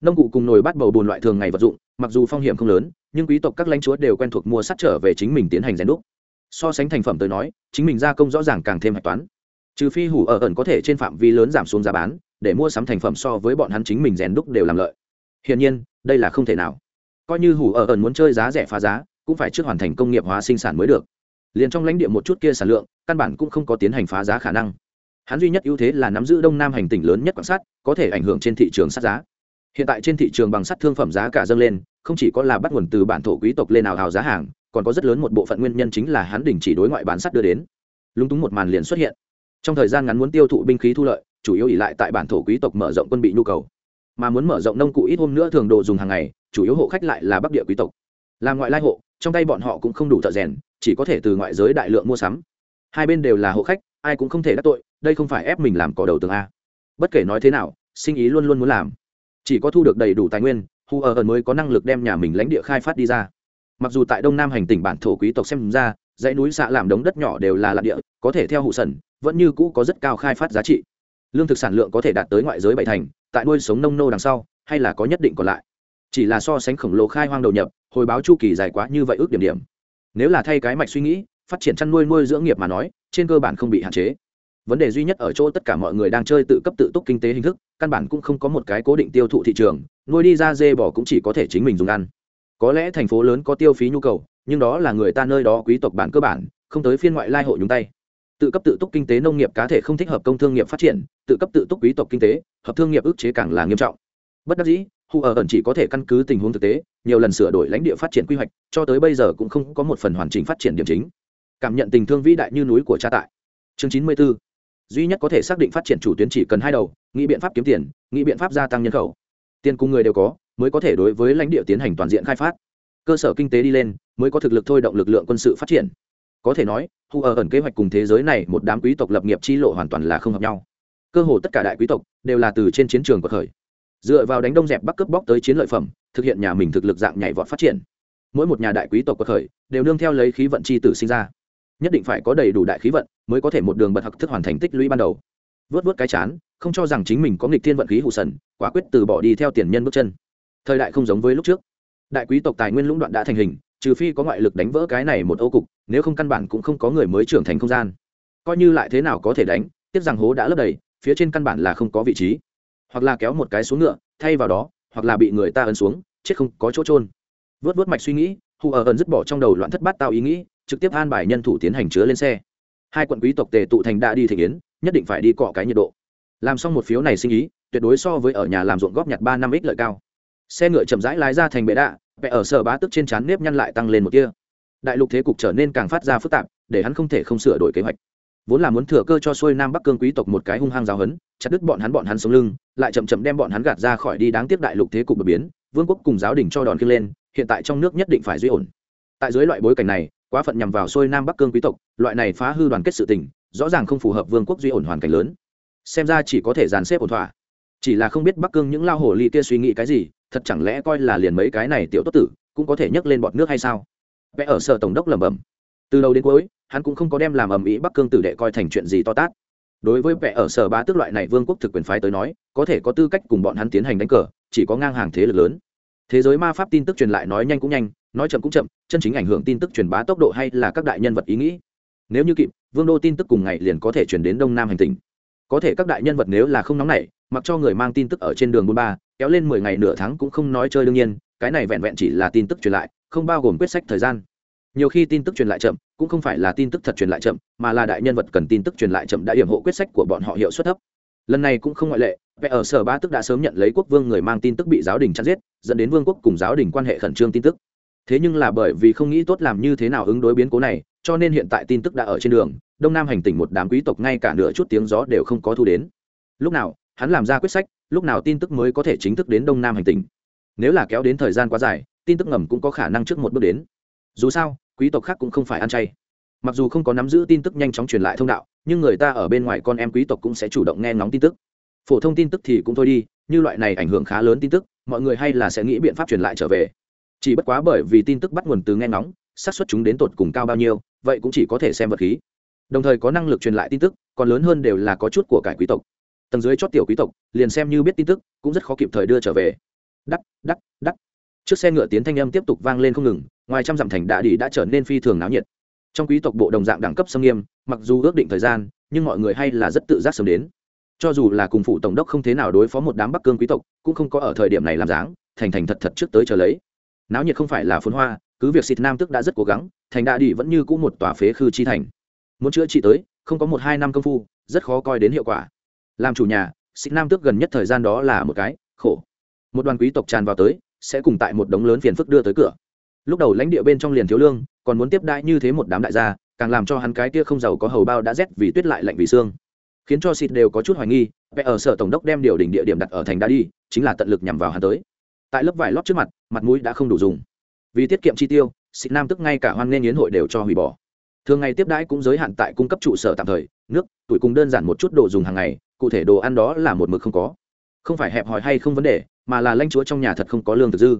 Speaker 1: Nông cụ cùng nồi bắt bầu bồn loại thường ngày vật dụng, mặc dù phong hiểm không lớn, nhưng quý tộc các lãnh chúa đều quen thuộc mua sắt trở về chính mình tiến hành rèn đúc. So sánh thành phẩm tới nói, chính mình gia công rõ ràng càng thêm hạch toán. Trừ phi hủ ở ẩn có thể trên phạm vi lớn giảm xuống giá bán, để mua sắm thành phẩm so với bọn hắn chính mình rèn đúc đều làm lợi hiển nhiên, đây là không thể nào. Coi như hủ ở ẩn muốn chơi giá rẻ phá giá, cũng phải trước hoàn thành công nghiệp hóa sinh sản mới được. Liền trong lãnh địa một chút kia sản lượng, căn bản cũng không có tiến hành phá giá khả năng. Hắn duy nhất ưu thế là nắm giữ đông nam hành tỉnh lớn nhất quan sát có thể ảnh hưởng trên thị trường sắt giá. Hiện tại trên thị trường bằng sắt thương phẩm giá cả dâng lên, không chỉ có là bắt nguồn từ bản thổ quý tộc lên nào hào giá hàng, còn có rất lớn một bộ phận nguyên nhân chính là hắn đình chỉ đối ngoại bán sắt đưa đến. Lúng túng một màn liền xuất hiện. Trong thời gian ngắn muốn tiêu thụ binh khí thu lợi, chủ yếu ỉ lại tại bản thổ quý tộc mở rộng quân bị nhu cầu mà muốn mở rộng nông cụ ít hôm nữa thường đồ dùng hàng ngày, chủ yếu hộ khách lại là bắc địa quý tộc. Là ngoại lai hộ, trong tay bọn họ cũng không đủ thợ rèn, chỉ có thể từ ngoại giới đại lượng mua sắm. Hai bên đều là hộ khách, ai cũng không thể đắc tội, đây không phải ép mình làm cỏ đầu tường a. Bất kể nói thế nào, sinh ý luôn luôn muốn làm. Chỉ có thu được đầy đủ tài nguyên, hu ở mới có năng lực đem nhà mình lãnh địa khai phát đi ra. Mặc dù tại đông nam hành tỉnh bản thổ quý tộc xem ra, dãy núi xạ làm đống đất nhỏ đều là lạc địa, có thể theo hụ sần, vẫn như cũ có rất cao khai phát giá trị. Lương thực sản lượng có thể đạt tới ngoại giới bảy thành tại nuôi sống nông nô đằng sau, hay là có nhất định còn lại. Chỉ là so sánh khổng lồ khai hoang đầu nhập, hồi báo chu kỳ dài quá như vậy ước điểm điểm. Nếu là thay cái mạch suy nghĩ, phát triển chăn nuôi nuôi dưỡng nghiệp mà nói, trên cơ bản không bị hạn chế. Vấn đề duy nhất ở chỗ tất cả mọi người đang chơi tự cấp tự túc kinh tế hình thức, căn bản cũng không có một cái cố định tiêu thụ thị trường, nuôi đi ra dê bò cũng chỉ có thể chính mình dùng ăn. Có lẽ thành phố lớn có tiêu phí nhu cầu, nhưng đó là người ta nơi đó quý tộc bản cơ bản, không tới phiên ngoại lai hộ nhúng tay tự cấp tự túc kinh tế nông nghiệp cá thể không thích hợp công thương nghiệp phát triển, tự cấp tự túc quý tộc kinh tế, hợp thương nghiệp ức chế càng là nghiêm trọng. Bất đắc dĩ hu ở ẩn chỉ có thể căn cứ tình huống thực tế, nhiều lần sửa đổi lãnh địa phát triển quy hoạch, cho tới bây giờ cũng không có một phần hoàn chỉnh phát triển điểm chính. Cảm nhận tình thương vĩ đại như núi của cha tại. Chương chín mươi 94 duy nhất có thể xác định phát triển chủ tuyến chỉ cần hai đầu, nghĩ biện pháp kiếm tiền, nghĩ biện pháp gia tăng nhân khẩu. Tiền cùng người đều có, mới có thể đối với lãnh địa tiến hành toàn diện khai phát. Cơ sở kinh tế đi lên, mới có thực lực thôi động lực lượng quân sự phát triển có thể nói hù ở ẩn kế hoạch cùng thế giới này một đám quý tộc lập nghiệp chi lộ hoàn toàn là không hợp nhau. Cơ hồ tất cả đại quý tộc đều là từ trên chiến trường của khởi. Dựa vào đánh đông dẹp bắc cướp bóc tới chiến lợi phẩm, thực hiện nhà mình thực lực dạng nhảy vọt phát triển. Mỗi một nhà đại quý tộc của khởi đều nương theo lấy khí vận chi tử sinh ra. Nhất định phải có đầy đủ đại khí vận mới có thể một đường bật hặc thức hoàn thành tích lũy ban đầu. Vớt vớt cái chán, không cho rằng chính mình có nghịch thiên vận khí hụ sần, quả quyết từ bỏ đi theo tiền nhân bước chân. Thời đại không giống với lúc trước. Đại quý tộc tài nguyên lũng đoạn đã thành hình trừ phi có ngoại lực đánh vỡ cái này một ô cục, nếu không căn bản cũng không có người mới trưởng thành không gian. Coi như lại thế nào có thể đánh, tiếc rằng hố đã lấp đầy, phía trên căn bản là không có vị trí. Hoặc là kéo một cái xuống ngựa, thay vào đó, hoặc là bị người ta ấn xuống, chết không có chỗ trôn vớt vớt mạch suy nghĩ, hù ở ẩn dứt bỏ trong đầu loạn thất bát tạo ý nghĩ, trực tiếp an bài nhân thủ tiến hành chứa lên xe. Hai quận quý tộc tề tụ thành đã đi thể yến, nhất định phải đi cọ cái nhiệt độ. Làm xong một phiếu này sinh ý, tuyệt đối so với ở nhà làm ruộng góp nhặt ba năm ít lợi cao. Xe ngựa chậm rãi lái ra thành bệ đạ vẽ ở sở bá tức trên trán nếp nhăn lại tăng lên một kia đại lục thế cục trở nên càng phát ra phức tạp, để hắn không thể không sửa đổi kế hoạch. Vốn là muốn thừa cơ cho xuôi nam bắc cương quý tộc một cái hung hăng giáo hấn chặt đứt bọn hắn bọn hắn sống lưng, lại chậm chậm đem bọn hắn gạt ra khỏi đi đáng tiếc đại lục thế cục đột biến, vương quốc cùng giáo đình cho đòn kia lên, hiện tại trong nước nhất định phải duy ổn. Tại dưới loại bối cảnh này, quá phận nhằm vào xuôi nam bắc cương quý tộc, loại này phá hư đoàn kết sự tình, rõ ràng không phù hợp vương quốc duy ổn hoàn cảnh lớn. Xem ra chỉ có thể dàn xếp ổn thỏa. Chỉ là không biết bắc cương những lao hổ ly kia suy nghĩ cái gì thật chẳng lẽ coi là liền mấy cái này tiểu tốt tử cũng có thể nhấc lên bọt nước hay sao? Vẽ ở sở tổng đốc lẩm bẩm. Từ đầu đến cuối, hắn cũng không có đem làm ầm ĩ bắc cương tử đệ coi thành chuyện gì to tát. Đối với vẽ ở sở ba tước loại này vương quốc thực quyền phái tới nói, có thể có tư cách cùng bọn hắn tiến hành đánh cờ, chỉ có ngang hàng thế lực lớn. Thế giới ma pháp tin tức truyền lại nói nhanh cũng nhanh, nói chậm cũng chậm, chân chính ảnh hưởng tin tức truyền bá tốc độ hay là các đại nhân vật ý nghĩ. Nếu như kịp, vương đô tin tức cùng ngày liền có thể chuyển đến đông nam hành tinh có thể các đại nhân vật nếu là không nóng nảy, mặc cho người mang tin tức ở trên đường bốn ba, kéo lên mười ngày nửa tháng cũng không nói chơi đương nhiên, cái này vẹn vẹn chỉ là tin tức truyền lại, không bao gồm quyết sách thời gian. Nhiều khi tin tức truyền lại chậm, cũng không phải là tin tức thật truyền lại chậm, mà là đại nhân vật cần tin tức truyền lại chậm đã điểm hộ quyết sách của bọn họ hiệu suất thấp. Lần này cũng không ngoại lệ vẽ ở sở ba tức đã sớm nhận lấy quốc vương người mang tin tức bị giáo đình chặn giết, dẫn đến vương quốc cùng giáo đình quan hệ khẩn trương tin tức thế nhưng là bởi vì không nghĩ tốt làm như thế nào ứng đối biến cố này, cho nên hiện tại tin tức đã ở trên đường, đông nam hành tỉnh một đám quý tộc ngay cả nửa chút tiếng gió đều không có thu đến. Lúc nào, hắn làm ra quyết sách, lúc nào tin tức mới có thể chính thức đến đông nam hành tỉnh. Nếu là kéo đến thời gian quá dài, tin tức ngầm cũng có khả năng trước một bước đến. Dù sao, quý tộc khác cũng không phải ăn chay. Mặc dù không có nắm giữ tin tức nhanh chóng truyền lại thông đạo, nhưng người ta ở bên ngoài con em quý tộc cũng sẽ chủ động nghe ngóng tin tức. Phổ thông tin tức thì cũng thôi đi, như loại này ảnh hưởng khá lớn tin tức, mọi người hay là sẽ nghĩ biện pháp truyền lại trở về chỉ bất quá bởi vì tin tức bắt nguồn từ nghe ngóng, xác suất chúng đến tột cùng cao bao nhiêu, vậy cũng chỉ có thể xem vật khí. Đồng thời có năng lực truyền lại tin tức, còn lớn hơn đều là có chút của cải quý tộc. Tầng dưới chót tiểu quý tộc, liền xem như biết tin tức, cũng rất khó kịp thời đưa trở về. Đắc đắc đắc. Chiếc xe ngựa tiến thanh âm tiếp tục vang lên không ngừng, ngoài trăm dặm thành đạ đi đã trở nên phi thường náo nhiệt. Trong quý tộc bộ đồng dạng đẳng cấp xâm nghiêm, mặc dù ước định thời gian, nhưng mọi người hay là rất tự giác sớm đến. Cho dù là cùng phụ tổng đốc không thế nào đối phó một đám bắc cương quý tộc, cũng không có ở thời điểm này làm dáng, thành thành thật thật trước tới chờ lấy náo nhiệt không phải là phun hoa, cứ việc xịt nam tức đã rất cố gắng, thành đa đi vẫn như cũ một tòa phế khư chi thành. Muốn chữa trị tới, không có một hai năm công phu, rất khó coi đến hiệu quả. Làm chủ nhà xịt nam tước gần nhất thời gian đó là một cái khổ. Một đoàn quý tộc tràn vào tới, sẽ cùng tại một đống lớn phiền phức đưa tới cửa. Lúc đầu lãnh địa bên trong liền thiếu lương, còn muốn tiếp đãi như thế một đám đại gia, càng làm cho hắn cái kia không giàu có hầu bao đã rét vì tuyết lại lạnh vì xương. Khiến cho xịt đều có chút hoài nghi vẽ ở sở tổng đốc đem điều đỉnh địa điểm đặt ở thành đa đi chính là tận lực nhằm vào hắn tới tại lớp vải lót trước mặt mặt mũi đã không đủ dùng. Vì tiết kiệm chi tiêu, xịt nam tức ngay cả hoan nghênh yến hội đều cho hủy bỏ. Thường ngày tiếp đãi cũng giới hạn tại cung cấp trụ sở tạm thời, nước, tuổi cùng đơn giản một chút đồ dùng hàng ngày, cụ thể đồ ăn đó là một mực không có. Không phải hẹp hòi hay không vấn đề, mà là lãnh chúa trong nhà thật không có lương thực dư.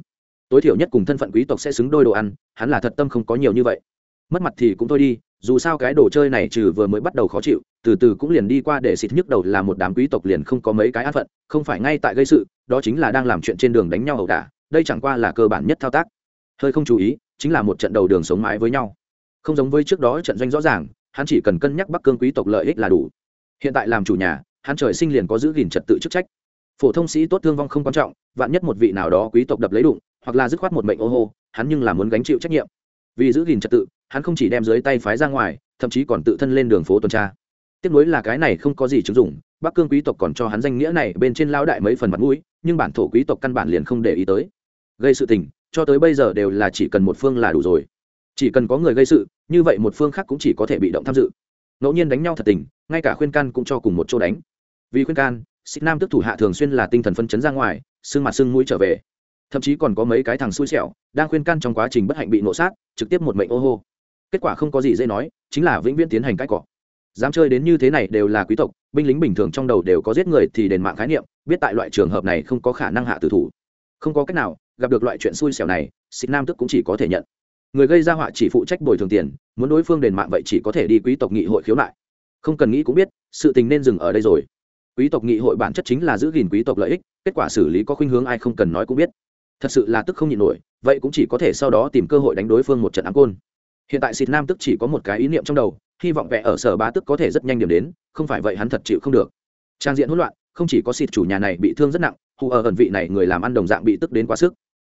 Speaker 1: Tối thiểu nhất cùng thân phận quý tộc sẽ xứng đôi đồ ăn, hắn là thật tâm không có nhiều như vậy. Mất mặt thì cũng thôi đi, dù sao cái đồ chơi này trừ vừa mới bắt đầu khó chịu từ từ cũng liền đi qua để xịt nhức đầu là một đám quý tộc liền không có mấy cái an phận, không phải ngay tại gây sự, đó chính là đang làm chuyện trên đường đánh nhau ẩu đả, đây chẳng qua là cơ bản nhất thao tác. Hơi không chú ý, chính là một trận đầu đường sống mái với nhau. Không giống với trước đó trận doanh rõ ràng, hắn chỉ cần cân nhắc bắc cương quý tộc lợi ích là đủ. Hiện tại làm chủ nhà, hắn trời sinh liền có giữ gìn trật tự chức trách. Phổ thông sĩ tốt thương vong không quan trọng, vạn nhất một vị nào đó quý tộc đập lấy đụng, hoặc là dứt khoát một mệnh ô hô, hắn nhưng là muốn gánh chịu trách nhiệm. Vì giữ gìn trật tự, hắn không chỉ đem dưới tay phái ra ngoài, thậm chí còn tự thân lên đường phố tuần tra tiếp nối là cái này không có gì chứng dụng, bắc cương quý tộc còn cho hắn danh nghĩa này bên trên lao đại mấy phần mặt mũi, nhưng bản thổ quý tộc căn bản liền không để ý tới. Gây sự tình, cho tới bây giờ đều là chỉ cần một phương là đủ rồi. Chỉ cần có người gây sự, như vậy một phương khác cũng chỉ có thể bị động tham dự. Ngẫu nhiên đánh nhau thật tình, ngay cả khuyên can cũng cho cùng một chỗ đánh. Vì khuyên can, xích nam tức thủ hạ thường xuyên là tinh thần phân chấn ra ngoài xương mặt xương mũi trở về. Thậm chí còn có mấy cái thằng xui xẻo, đang khuyên can trong quá trình bất hạnh bị nộ sát, trực tiếp một mệnh ô hô. Kết quả không có gì dễ nói, chính là vĩnh viễn tiến hành cãi cọ dám chơi đến như thế này đều là quý tộc, binh lính bình thường trong đầu đều có giết người thì đền mạng khái niệm, biết tại loại trường hợp này không có khả năng hạ tử thủ. Không có cách nào, gặp được loại chuyện xui xẻo này xịt nam tức cũng chỉ có thể nhận. Người gây ra họa chỉ phụ trách bồi thường tiền, muốn đối phương đền mạng vậy chỉ có thể đi quý tộc nghị hội khiếu nại. Không cần nghĩ cũng biết, sự tình nên dừng ở đây rồi. Quý tộc nghị hội bản chất chính là giữ gìn quý tộc lợi ích, kết quả xử lý có khuynh hướng ai không cần nói cũng biết. Thật sự là tức không nhịn nổi, vậy cũng chỉ có thể sau đó tìm cơ hội đánh đối phương một trận ám côn. Hiện tại xịt nam tức chỉ có một cái ý niệm trong đầu hy vọng vẽ ở sở bá tức có thể rất nhanh điểm đến, không phải vậy hắn thật chịu không được. Trang diện hỗn loạn, không chỉ có xịt chủ nhà này bị thương rất nặng, hù ở ẩn vị này người làm ăn đồng dạng bị tức đến quá sức.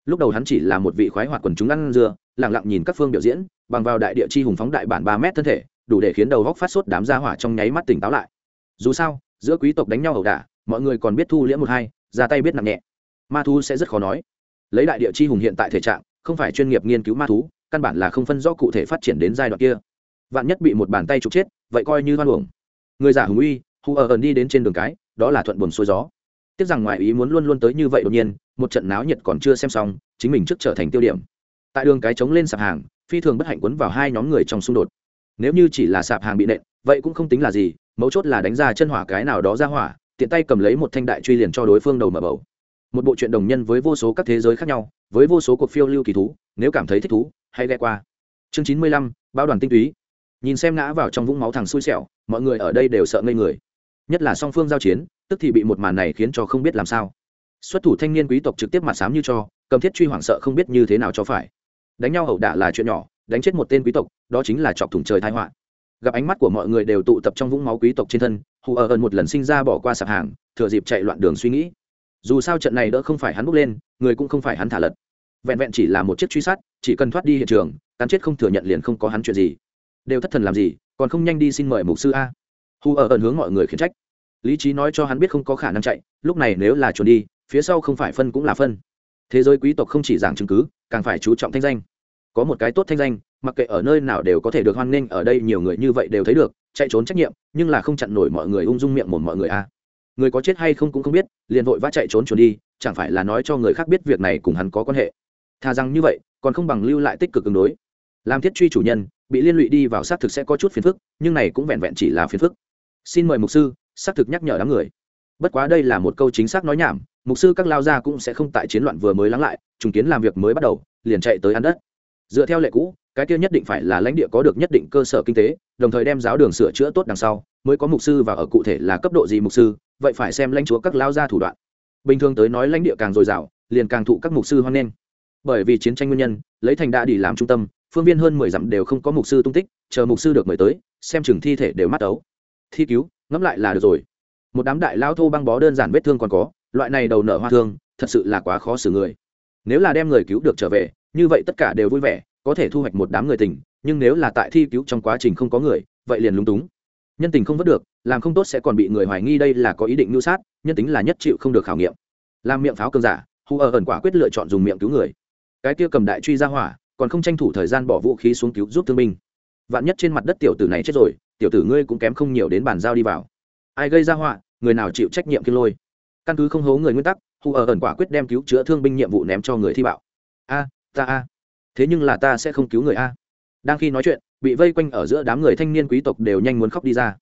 Speaker 1: Lúc đầu hắn chỉ là một vị khoái hoạt quần chúng ăn dưa lẳng lặng nhìn các phương biểu diễn, bằng vào đại địa chi hùng phóng đại bản ba mét thân thể, đủ để khiến đầu góc phát sốt đám gia hỏa trong nháy mắt tỉnh táo lại. Dù sao, giữa quý tộc đánh nhau ẩu đả, mọi người còn biết thu liễm một hai, ra tay biết nặng nhẹ. Ma thú sẽ rất khó nói. Lấy đại địa chi hùng hiện tại thể trạng, không phải chuyên nghiệp nghiên cứu ma thú, căn bản là không phân rõ cụ thể phát triển đến giai đoạn kia vạn nhất bị một bàn tay trục chết, vậy coi như hoan hưởng người giả hùng uy, hù ở ẩn đi đến trên đường cái, đó là thuận buồn xuôi gió. Tiếc rằng ngoại ý muốn luôn luôn tới như vậy đột nhiên, một trận náo nhiệt còn chưa xem xong, chính mình trước trở thành tiêu điểm. Tại đường cái trống lên sạp hàng, phi thường bất hạnh quấn vào hai nhóm người trong xung đột. Nếu như chỉ là sạp hàng bị nện, vậy cũng không tính là gì, mấu chốt là đánh ra chân hỏa cái nào đó ra hỏa, tiện tay cầm lấy một thanh đại truy liền cho đối phương đầu mở bầu. Một bộ truyện đồng nhân với vô số các thế giới khác nhau, với vô số cuộc phiêu lưu kỳ thú, nếu cảm thấy thích thú, hãy ghe qua. Chương chín mươi lăm bao đoàn tinh túy nhìn xem ngã vào trong vũng máu thằng xui xẻo, mọi người ở đây đều sợ ngây người. Nhất là song phương giao chiến, tức thì bị một màn này khiến cho không biết làm sao. Xuất thủ thanh niên quý tộc trực tiếp mặt sám như cho, cầm thiết truy hoảng sợ không biết như thế nào cho phải. Đánh nhau ẩu đả là chuyện nhỏ, đánh chết một tên quý tộc, đó chính là chọc thủng trời thái họa. Gặp ánh mắt của mọi người đều tụ tập trong vũng máu quý tộc trên thân, hù ờ ở ẩn một lần sinh ra bỏ qua sạp hàng, thừa dịp chạy loạn đường suy nghĩ. Dù sao trận này đỡ không phải hắn bốc lên, người cũng không phải hắn thả lật. Vẹn vẹn chỉ là một chiếc truy sát, chỉ cần thoát đi hiện trường, cắn chết không thừa nhận liền không có hắn chuyện gì đều thất thần làm gì, còn không nhanh đi xin mời mục sư a. Hù ở ẩn hướng mọi người khiển trách. Lý trí nói cho hắn biết không có khả năng chạy, lúc này nếu là trốn đi, phía sau không phải phân cũng là phân. Thế giới quý tộc không chỉ giảng chứng cứ, càng phải chú trọng thanh danh. Có một cái tốt thanh danh, mặc kệ ở nơi nào đều có thể được hoan nghênh, ở đây nhiều người như vậy đều thấy được, chạy trốn trách nhiệm, nhưng là không chặn nổi mọi người ung dung miệng một mọi người a. Người có chết hay không cũng không biết, liền vội vã chạy trốn trốn đi, chẳng phải là nói cho người khác biết việc này cùng hắn có quan hệ. Thà rằng như vậy, còn không bằng lưu lại tích cực ứng đối. Làm thiết truy chủ nhân bị liên lụy đi vào xác thực sẽ có chút phiền phức, nhưng này cũng vẹn vẹn chỉ là phiền phức. Xin mời mục sư, xác thực nhắc nhở đám người. Bất quá đây là một câu chính xác nói nhảm, mục sư các lao gia cũng sẽ không tại chiến loạn vừa mới lắng lại, trùng kiến làm việc mới bắt đầu, liền chạy tới ăn đất. Dựa theo lệ cũ, cái kia nhất định phải là lãnh địa có được nhất định cơ sở kinh tế, đồng thời đem giáo đường sửa chữa tốt đằng sau, mới có mục sư và ở cụ thể là cấp độ gì mục sư, vậy phải xem lãnh chúa các lao gia thủ đoạn. Bình thường tới nói lãnh địa càng dồi dào, liền càng thụ các mục sư hoan nghênh. Bởi vì chiến tranh nguyên nhân, lấy thành đa đi làm trung tâm phương viên hơn mười dặm đều không có mục sư tung tích, chờ mục sư được mời tới, xem chừng thi thể đều mắt ấu. Thi cứu, ngẫm lại là được rồi. Một đám đại lao thô băng bó đơn giản vết thương còn có, loại này đầu nở hoa thương, thật sự là quá khó xử người. Nếu là đem người cứu được trở về, như vậy tất cả đều vui vẻ, có thể thu hoạch một đám người tình, nhưng nếu là tại thi cứu trong quá trình không có người, vậy liền lúng túng. Nhân tình không vớt được, làm không tốt sẽ còn bị người hoài nghi đây là có ý định mưu sát, nhân tính là nhất chịu không được khảo nghiệm. Làm miệng pháo cơn giả, hù ở ẩn quả quyết lựa chọn dùng miệng cứu người. Cái kia cầm đại truy ra hỏa còn không tranh thủ thời gian bỏ vũ khí xuống cứu giúp thương binh. Vạn nhất trên mặt đất tiểu tử này chết rồi, tiểu tử ngươi cũng kém không nhiều đến bàn giao đi vào. Ai gây ra họa, người nào chịu trách nhiệm kiên lôi? Căn cứ không hố người nguyên tắc, hù ở ẩn quả quyết đem cứu chữa thương binh nhiệm vụ ném cho người thi bạo. A, ta a. Thế nhưng là ta sẽ không cứu người a. Đang khi nói chuyện, bị vây quanh ở giữa đám người thanh niên quý tộc đều nhanh muốn khóc đi ra.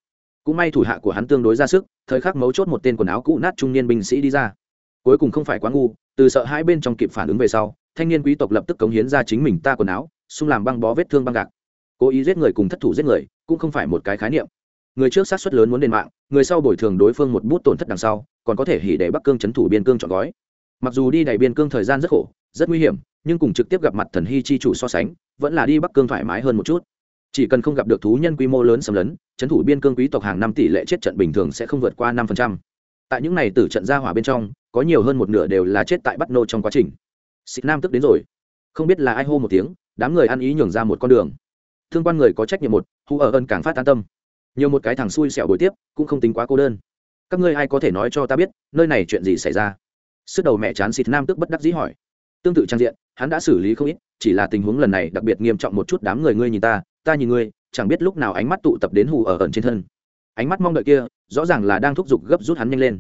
Speaker 1: Cũng may thủ hạ của hắn tương đối ra sức, thời khắc mấu chốt một tên quần áo cũ nát trung niên binh sĩ đi ra. Cuối cùng không phải quá ngu, từ sợ hai bên trong kịp phản ứng về sau thanh niên quý tộc lập tức cống hiến ra chính mình ta quần áo, xung làm băng bó vết thương băng gạc. Cố ý giết người cùng thất thủ giết người, cũng không phải một cái khái niệm. Người trước sát xuất lớn muốn đền mạng, người sau bồi thường đối phương một bút tổn thất đằng sau, còn có thể hỉ để bắc cương c thủ biên cương chọn gói. Mặc dù đi đầy biên cương thời gian rất khổ, rất nguy hiểm, nhưng cùng trực tiếp gặp mặt thần hy chi chủ so sánh, vẫn là đi bắc cương thoải mái hơn một chút. Chỉ cần không gặp được thú nhân quy mô lớn xâm lấn trấn thủ biên cương quý tộc hàng năm tỷ lệ chết trận bình thường sẽ không vượt qua năm tại những này tử trận ra hỏa bên trong, có nhiều hơn một nửa đều là chết tại bắt nô trong quá trình xịt nam tức đến rồi. Không biết là ai hô một tiếng, đám người ăn ý nhường ra một con đường. Thương quan người có trách nhiệm một, hù ở ơn càng phát an tâm. Nhiều một cái thằng xui xẻo buổi tiếp, cũng không tính quá cô đơn. Các ngươi ai có thể nói cho ta biết, nơi này chuyện gì xảy ra? Sức đầu mẹ chán xịt nam tức bất đắc dĩ hỏi. Tương tự trang diện, hắn đã xử lý không ít, chỉ là tình huống lần này đặc biệt nghiêm trọng một chút đám người ngươi nhìn ta ta nhìn ngươi, chẳng biết lúc nào ánh mắt tụ tập đến hù ở ẩn trên thân. Ánh mắt mong đợi kia, rõ ràng là đang thúc giục gấp rút hắn nhanh lên.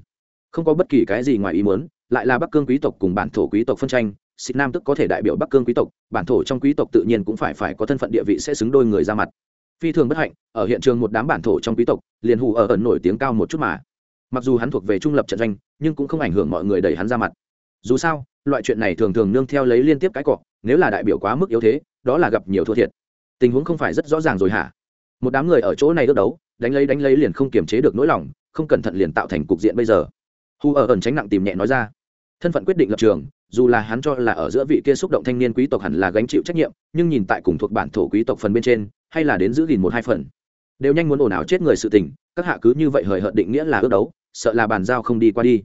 Speaker 1: Không có bất kỳ cái gì ngoài ý muốn, lại là bắc cương quý tộc cùng bản thổ quý tộc phân tranh xịt nam tức có thể đại biểu bắc cương quý tộc, bản thổ trong quý tộc tự nhiên cũng phải phải có thân phận địa vị sẽ xứng đôi người ra mặt. Phi thường bất hạnh, ở hiện trường một đám bản thổ trong quý tộc, liền hù ở ẩn nổi tiếng cao một chút mà. Mặc dù hắn thuộc về trung lập trận doanh, nhưng cũng không ảnh hưởng mọi người đẩy hắn ra mặt. Dù sao, loại chuyện này thường thường nương theo lấy liên tiếp cái cọ, nếu là đại biểu quá mức yếu thế, đó là gặp nhiều thua thiệt. Tình huống không phải rất rõ ràng rồi hả? Một đám người ở chỗ này đỡ đấu, đánh lấy đánh lấy liền không kiềm chế được nỗi lòng, không cẩn thận liền tạo thành cục diện bây giờ. Hù ở ẩn tránh nặng tìm nhẹ nói ra. Thân phận quyết định lập trường dù là hắn cho là ở giữa vị kia xúc động thanh niên quý tộc hẳn là gánh chịu trách nhiệm, nhưng nhìn tại cùng thuộc bản thổ quý tộc phần bên trên, hay là đến giữ gìn một hai phần. Đều nhanh muốn ồn ào chết người sự tình, các hạ cứ như vậy hời hợt định nghĩa là ước đấu, sợ là bàn giao không đi qua đi.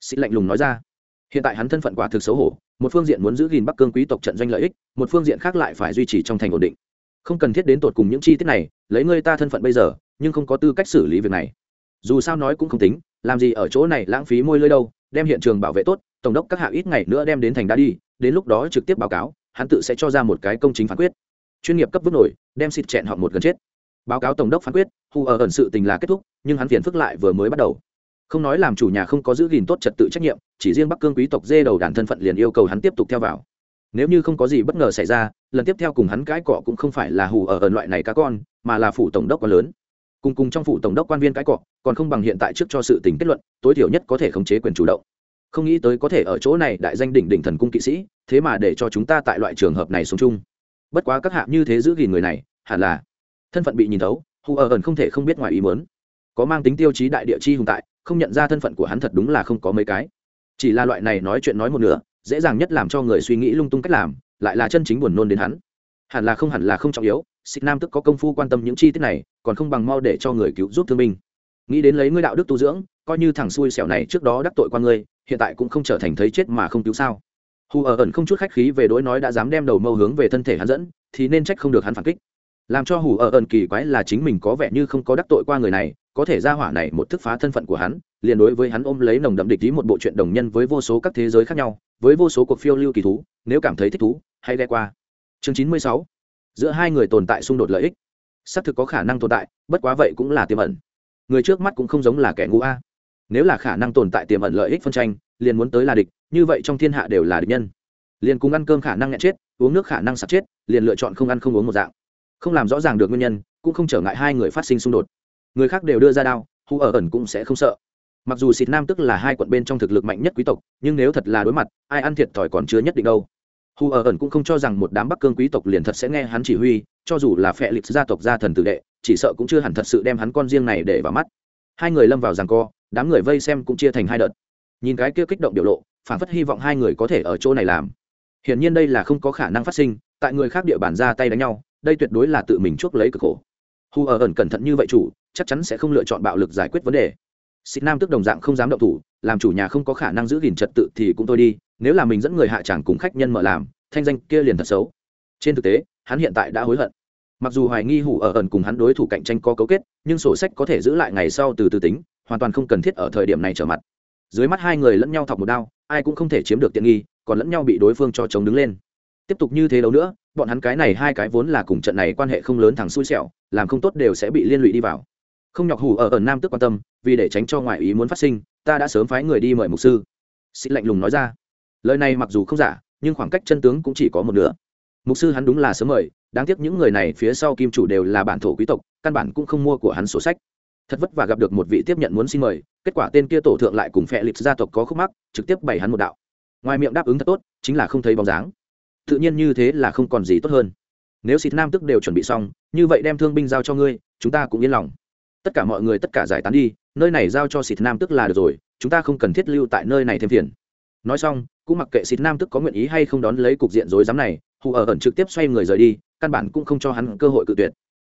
Speaker 1: Xích lạnh lùng nói ra. Hiện tại hắn thân phận quả thực xấu hổ, một phương diện muốn giữ gìn bắc cương quý tộc trận doanh lợi ích, một phương diện khác lại phải duy trì trong thành ổn định. Không cần thiết đến tột cùng những chi tiết này, lấy ngươi ta thân phận bây giờ, nhưng không có tư cách xử lý việc này. Dù sao nói cũng không tính, làm gì ở chỗ này lãng phí môi lơi đâu, đem hiện trường bảo vệ tốt tổng đốc các hạ ít ngày nữa đem đến thành đã đi, đến lúc đó trực tiếp báo cáo, hắn tự sẽ cho ra một cái công chính phán quyết. Chuyên nghiệp cấp vứt nổi, đem xịt chẹn họ một gần chết. Báo cáo tổng đốc phán quyết, hù ở ẩn sự tình là kết thúc, nhưng hắn phiền phức lại vừa mới bắt đầu. Không nói làm chủ nhà không có giữ gìn tốt trật tự trách nhiệm, chỉ riêng bắc cương quý tộc dê đầu đàn thân phận liền yêu cầu hắn tiếp tục theo vào. Nếu như không có gì bất ngờ xảy ra, lần tiếp theo cùng hắn cãi cọ cũng không phải là hù ở ẩn loại này cá con, mà là phủ tổng đốc quá lớn. Cùng cùng trong phủ tổng đốc quan viên cãi cọ, còn không bằng hiện tại trước cho sự tình kết luận, tối thiểu nhất có thể khống chế quyền chủ động không nghĩ tới có thể ở chỗ này đại danh đỉnh đỉnh thần cung kỵ sĩ, thế mà để cho chúng ta tại loại trường hợp này sống chung. Bất quá các hạ như thế giữ gìn người này, hẳn là thân phận bị nhìn thấu hù ở ẩn không thể không biết ngoài ý muốn. Có mang tính tiêu chí đại địa chi hùng tại, không nhận ra thân phận của hắn thật đúng là không có mấy cái. Chỉ là loại này nói chuyện nói một nửa, dễ dàng nhất làm cho người suy nghĩ lung tung cách làm, lại là chân chính buồn nôn đến hắn. Hẳn là không hẳn là không trọng yếu xích nam tức có công phu quan tâm những chi tiết này, còn không bằng mau để cho người cứu giúp thương binh. Nghĩ đến lấy ngươi đạo đức tu dưỡng, coi như thằng xui xẻo này trước đó đắc tội qua ngươi hiện tại cũng không trở thành thấy chết mà không cứu sao. Hù ở ẩn không chút khách khí về đối nói đã dám đem đầu mâu hướng về thân thể hắn dẫn, thì nên trách không được hắn phản kích. Làm cho hù ở ẩn kỳ quái là chính mình có vẻ như không có đắc tội qua người này, có thể ra hỏa này một thức phá thân phận của hắn, liền đối với hắn ôm lấy nồng đậm địch ý một bộ chuyện đồng nhân với vô số các thế giới khác nhau, với vô số cuộc phiêu lưu kỳ thú, nếu cảm thấy thích thú, hãy ghe qua. Chương chín mươi sáu. Giữa hai người tồn tại xung đột lợi ích. Xác thực có khả năng tồn tại, bất quá vậy cũng là tiềm ẩn. Người trước mắt cũng không giống là kẻ ngu a nếu là khả năng tồn tại tiềm ẩn lợi ích phân tranh, liền muốn tới là địch, như vậy trong thiên hạ đều là địch nhân. Liền cùng ăn cơm khả năng nhẹ chết, uống nước khả năng sạt chết, liền lựa chọn không ăn không uống một dạng. Không làm rõ ràng được nguyên nhân, cũng không trở ngại hai người phát sinh xung đột. Người khác đều đưa ra đao, hù ở ẩn cũng sẽ không sợ. Mặc dù xịt nam tức là hai quận bên trong thực lực mạnh nhất quý tộc, nhưng nếu thật là đối mặt, ai ăn thiệt thòi còn chưa nhất định đâu. Hù ở ẩn cũng không cho rằng một đám bắc cương quý tộc liền thật sẽ nghe hắn chỉ huy, cho dù là phệ lịch gia tộc gia thần tử đệ, chỉ sợ cũng chưa hẳn thật sự đem hắn con riêng này để vào mắt. Hai người lâm vào rằng co đám người vây xem cũng chia thành hai đợt. Nhìn cái kia kích động biểu lộ, phản phất hy vọng hai người có thể ở chỗ này làm. Hiển nhiên đây là không có khả năng phát sinh, tại người khác địa bàn ra tay đánh nhau, đây tuyệt đối là tự mình chuốc lấy cực khổ. Hù ở ẩn cẩn thận như vậy chủ, chắc chắn sẽ không lựa chọn bạo lực giải quyết vấn đề. Xịt nam tức đồng dạng không dám động thủ, làm chủ nhà không có khả năng giữ gìn trật tự thì cũng thôi đi, nếu là mình dẫn người hạ tràng cùng khách nhân mở làm, thanh danh kia liền thật xấu. Trên thực tế, hắn hiện tại đã hối hận. Mặc dù hoài nghi hủ ở ẩn cùng hắn đối thủ cạnh tranh có cấu kết, nhưng sổ sách có thể giữ lại ngày sau từ từ tính hoàn toàn không cần thiết ở thời điểm này trở mặt. Dưới mắt hai người lẫn nhau thọc một đao, ai cũng không thể chiếm được tiện nghi, còn lẫn nhau bị đối phương cho chống đứng lên. Tiếp tục như thế đâu nữa, bọn hắn cái này hai cái vốn là cùng trận này quan hệ không lớn thằng xui xẻo, làm không tốt đều sẽ bị liên lụy đi vào. Không nhọc hủ ở ở nam tức quan tâm, vì để tránh cho ngoại ý muốn phát sinh, ta đã sớm phái người đi mời mục sư. Sĩ lạnh lùng nói ra. Lời này mặc dù không giả, nhưng khoảng cách chân tướng cũng chỉ có một nửa. Mục sư hắn đúng là sớm mời, đáng tiếc những người này phía sau kim chủ đều là bản thổ quý tộc, căn bản cũng không mua của hắn sổ sách thật vất vả gặp được một vị tiếp nhận muốn xin mời, kết quả tên kia tổ thượng lại cùng phe lịch gia tộc có khúc mắc, trực tiếp bày hắn một đạo. Ngoài miệng đáp ứng thật tốt, chính là không thấy bóng dáng. Tự nhiên như thế là không còn gì tốt hơn. Nếu xịt nam tức đều chuẩn bị xong, như vậy đem thương binh giao cho ngươi, chúng ta cũng yên lòng. Tất cả mọi người tất cả giải tán đi, nơi này giao cho xịt nam tức là được rồi, chúng ta không cần thiết lưu tại nơi này thêm phiền. Nói xong, cũng mặc kệ xịt nam tức có nguyện ý hay không đón lấy cục diện rối rắm này, hù ở ẩn trực tiếp xoay người rời đi, căn bản cũng không cho hắn cơ hội cự tuyệt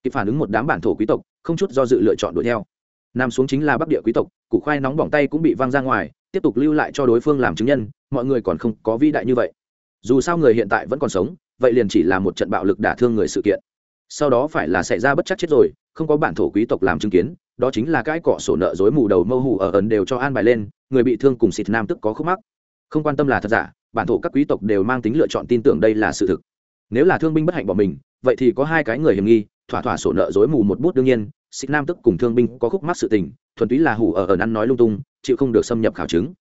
Speaker 1: kịp phản ứng một đám bản thổ quý tộc, không chút do dự lựa chọn đuổi theo. Nam xuống chính là bắc địa quý tộc, củ khoai nóng bỏng tay cũng bị văng ra ngoài, tiếp tục lưu lại cho đối phương làm chứng nhân, mọi người còn không có vĩ đại như vậy. Dù sao người hiện tại vẫn còn sống, vậy liền chỉ là một trận bạo lực đả thương người sự kiện. Sau đó phải là xảy ra bất chắc chết rồi, không có bản thổ quý tộc làm chứng kiến, đó chính là cái cọ sổ nợ dối mù đầu mâu hủ ở ẩn đều cho an bài lên, người bị thương cùng xịt nam tức có khúc mắc. Không quan tâm là thật giả, bản thổ các quý tộc đều mang tính lựa chọn tin tưởng đây là sự thực. Nếu là thương binh bất hạnh bỏ mình vậy thì có hai cái người hiểm nghi, thỏa thỏa sổ nợ dối mù một bút đương nhiên xích nam tức cùng thương binh có khúc mắc sự tình, thuần túy là hủ ở ở ăn nói lung tung, chịu không được xâm nhập khảo chứng.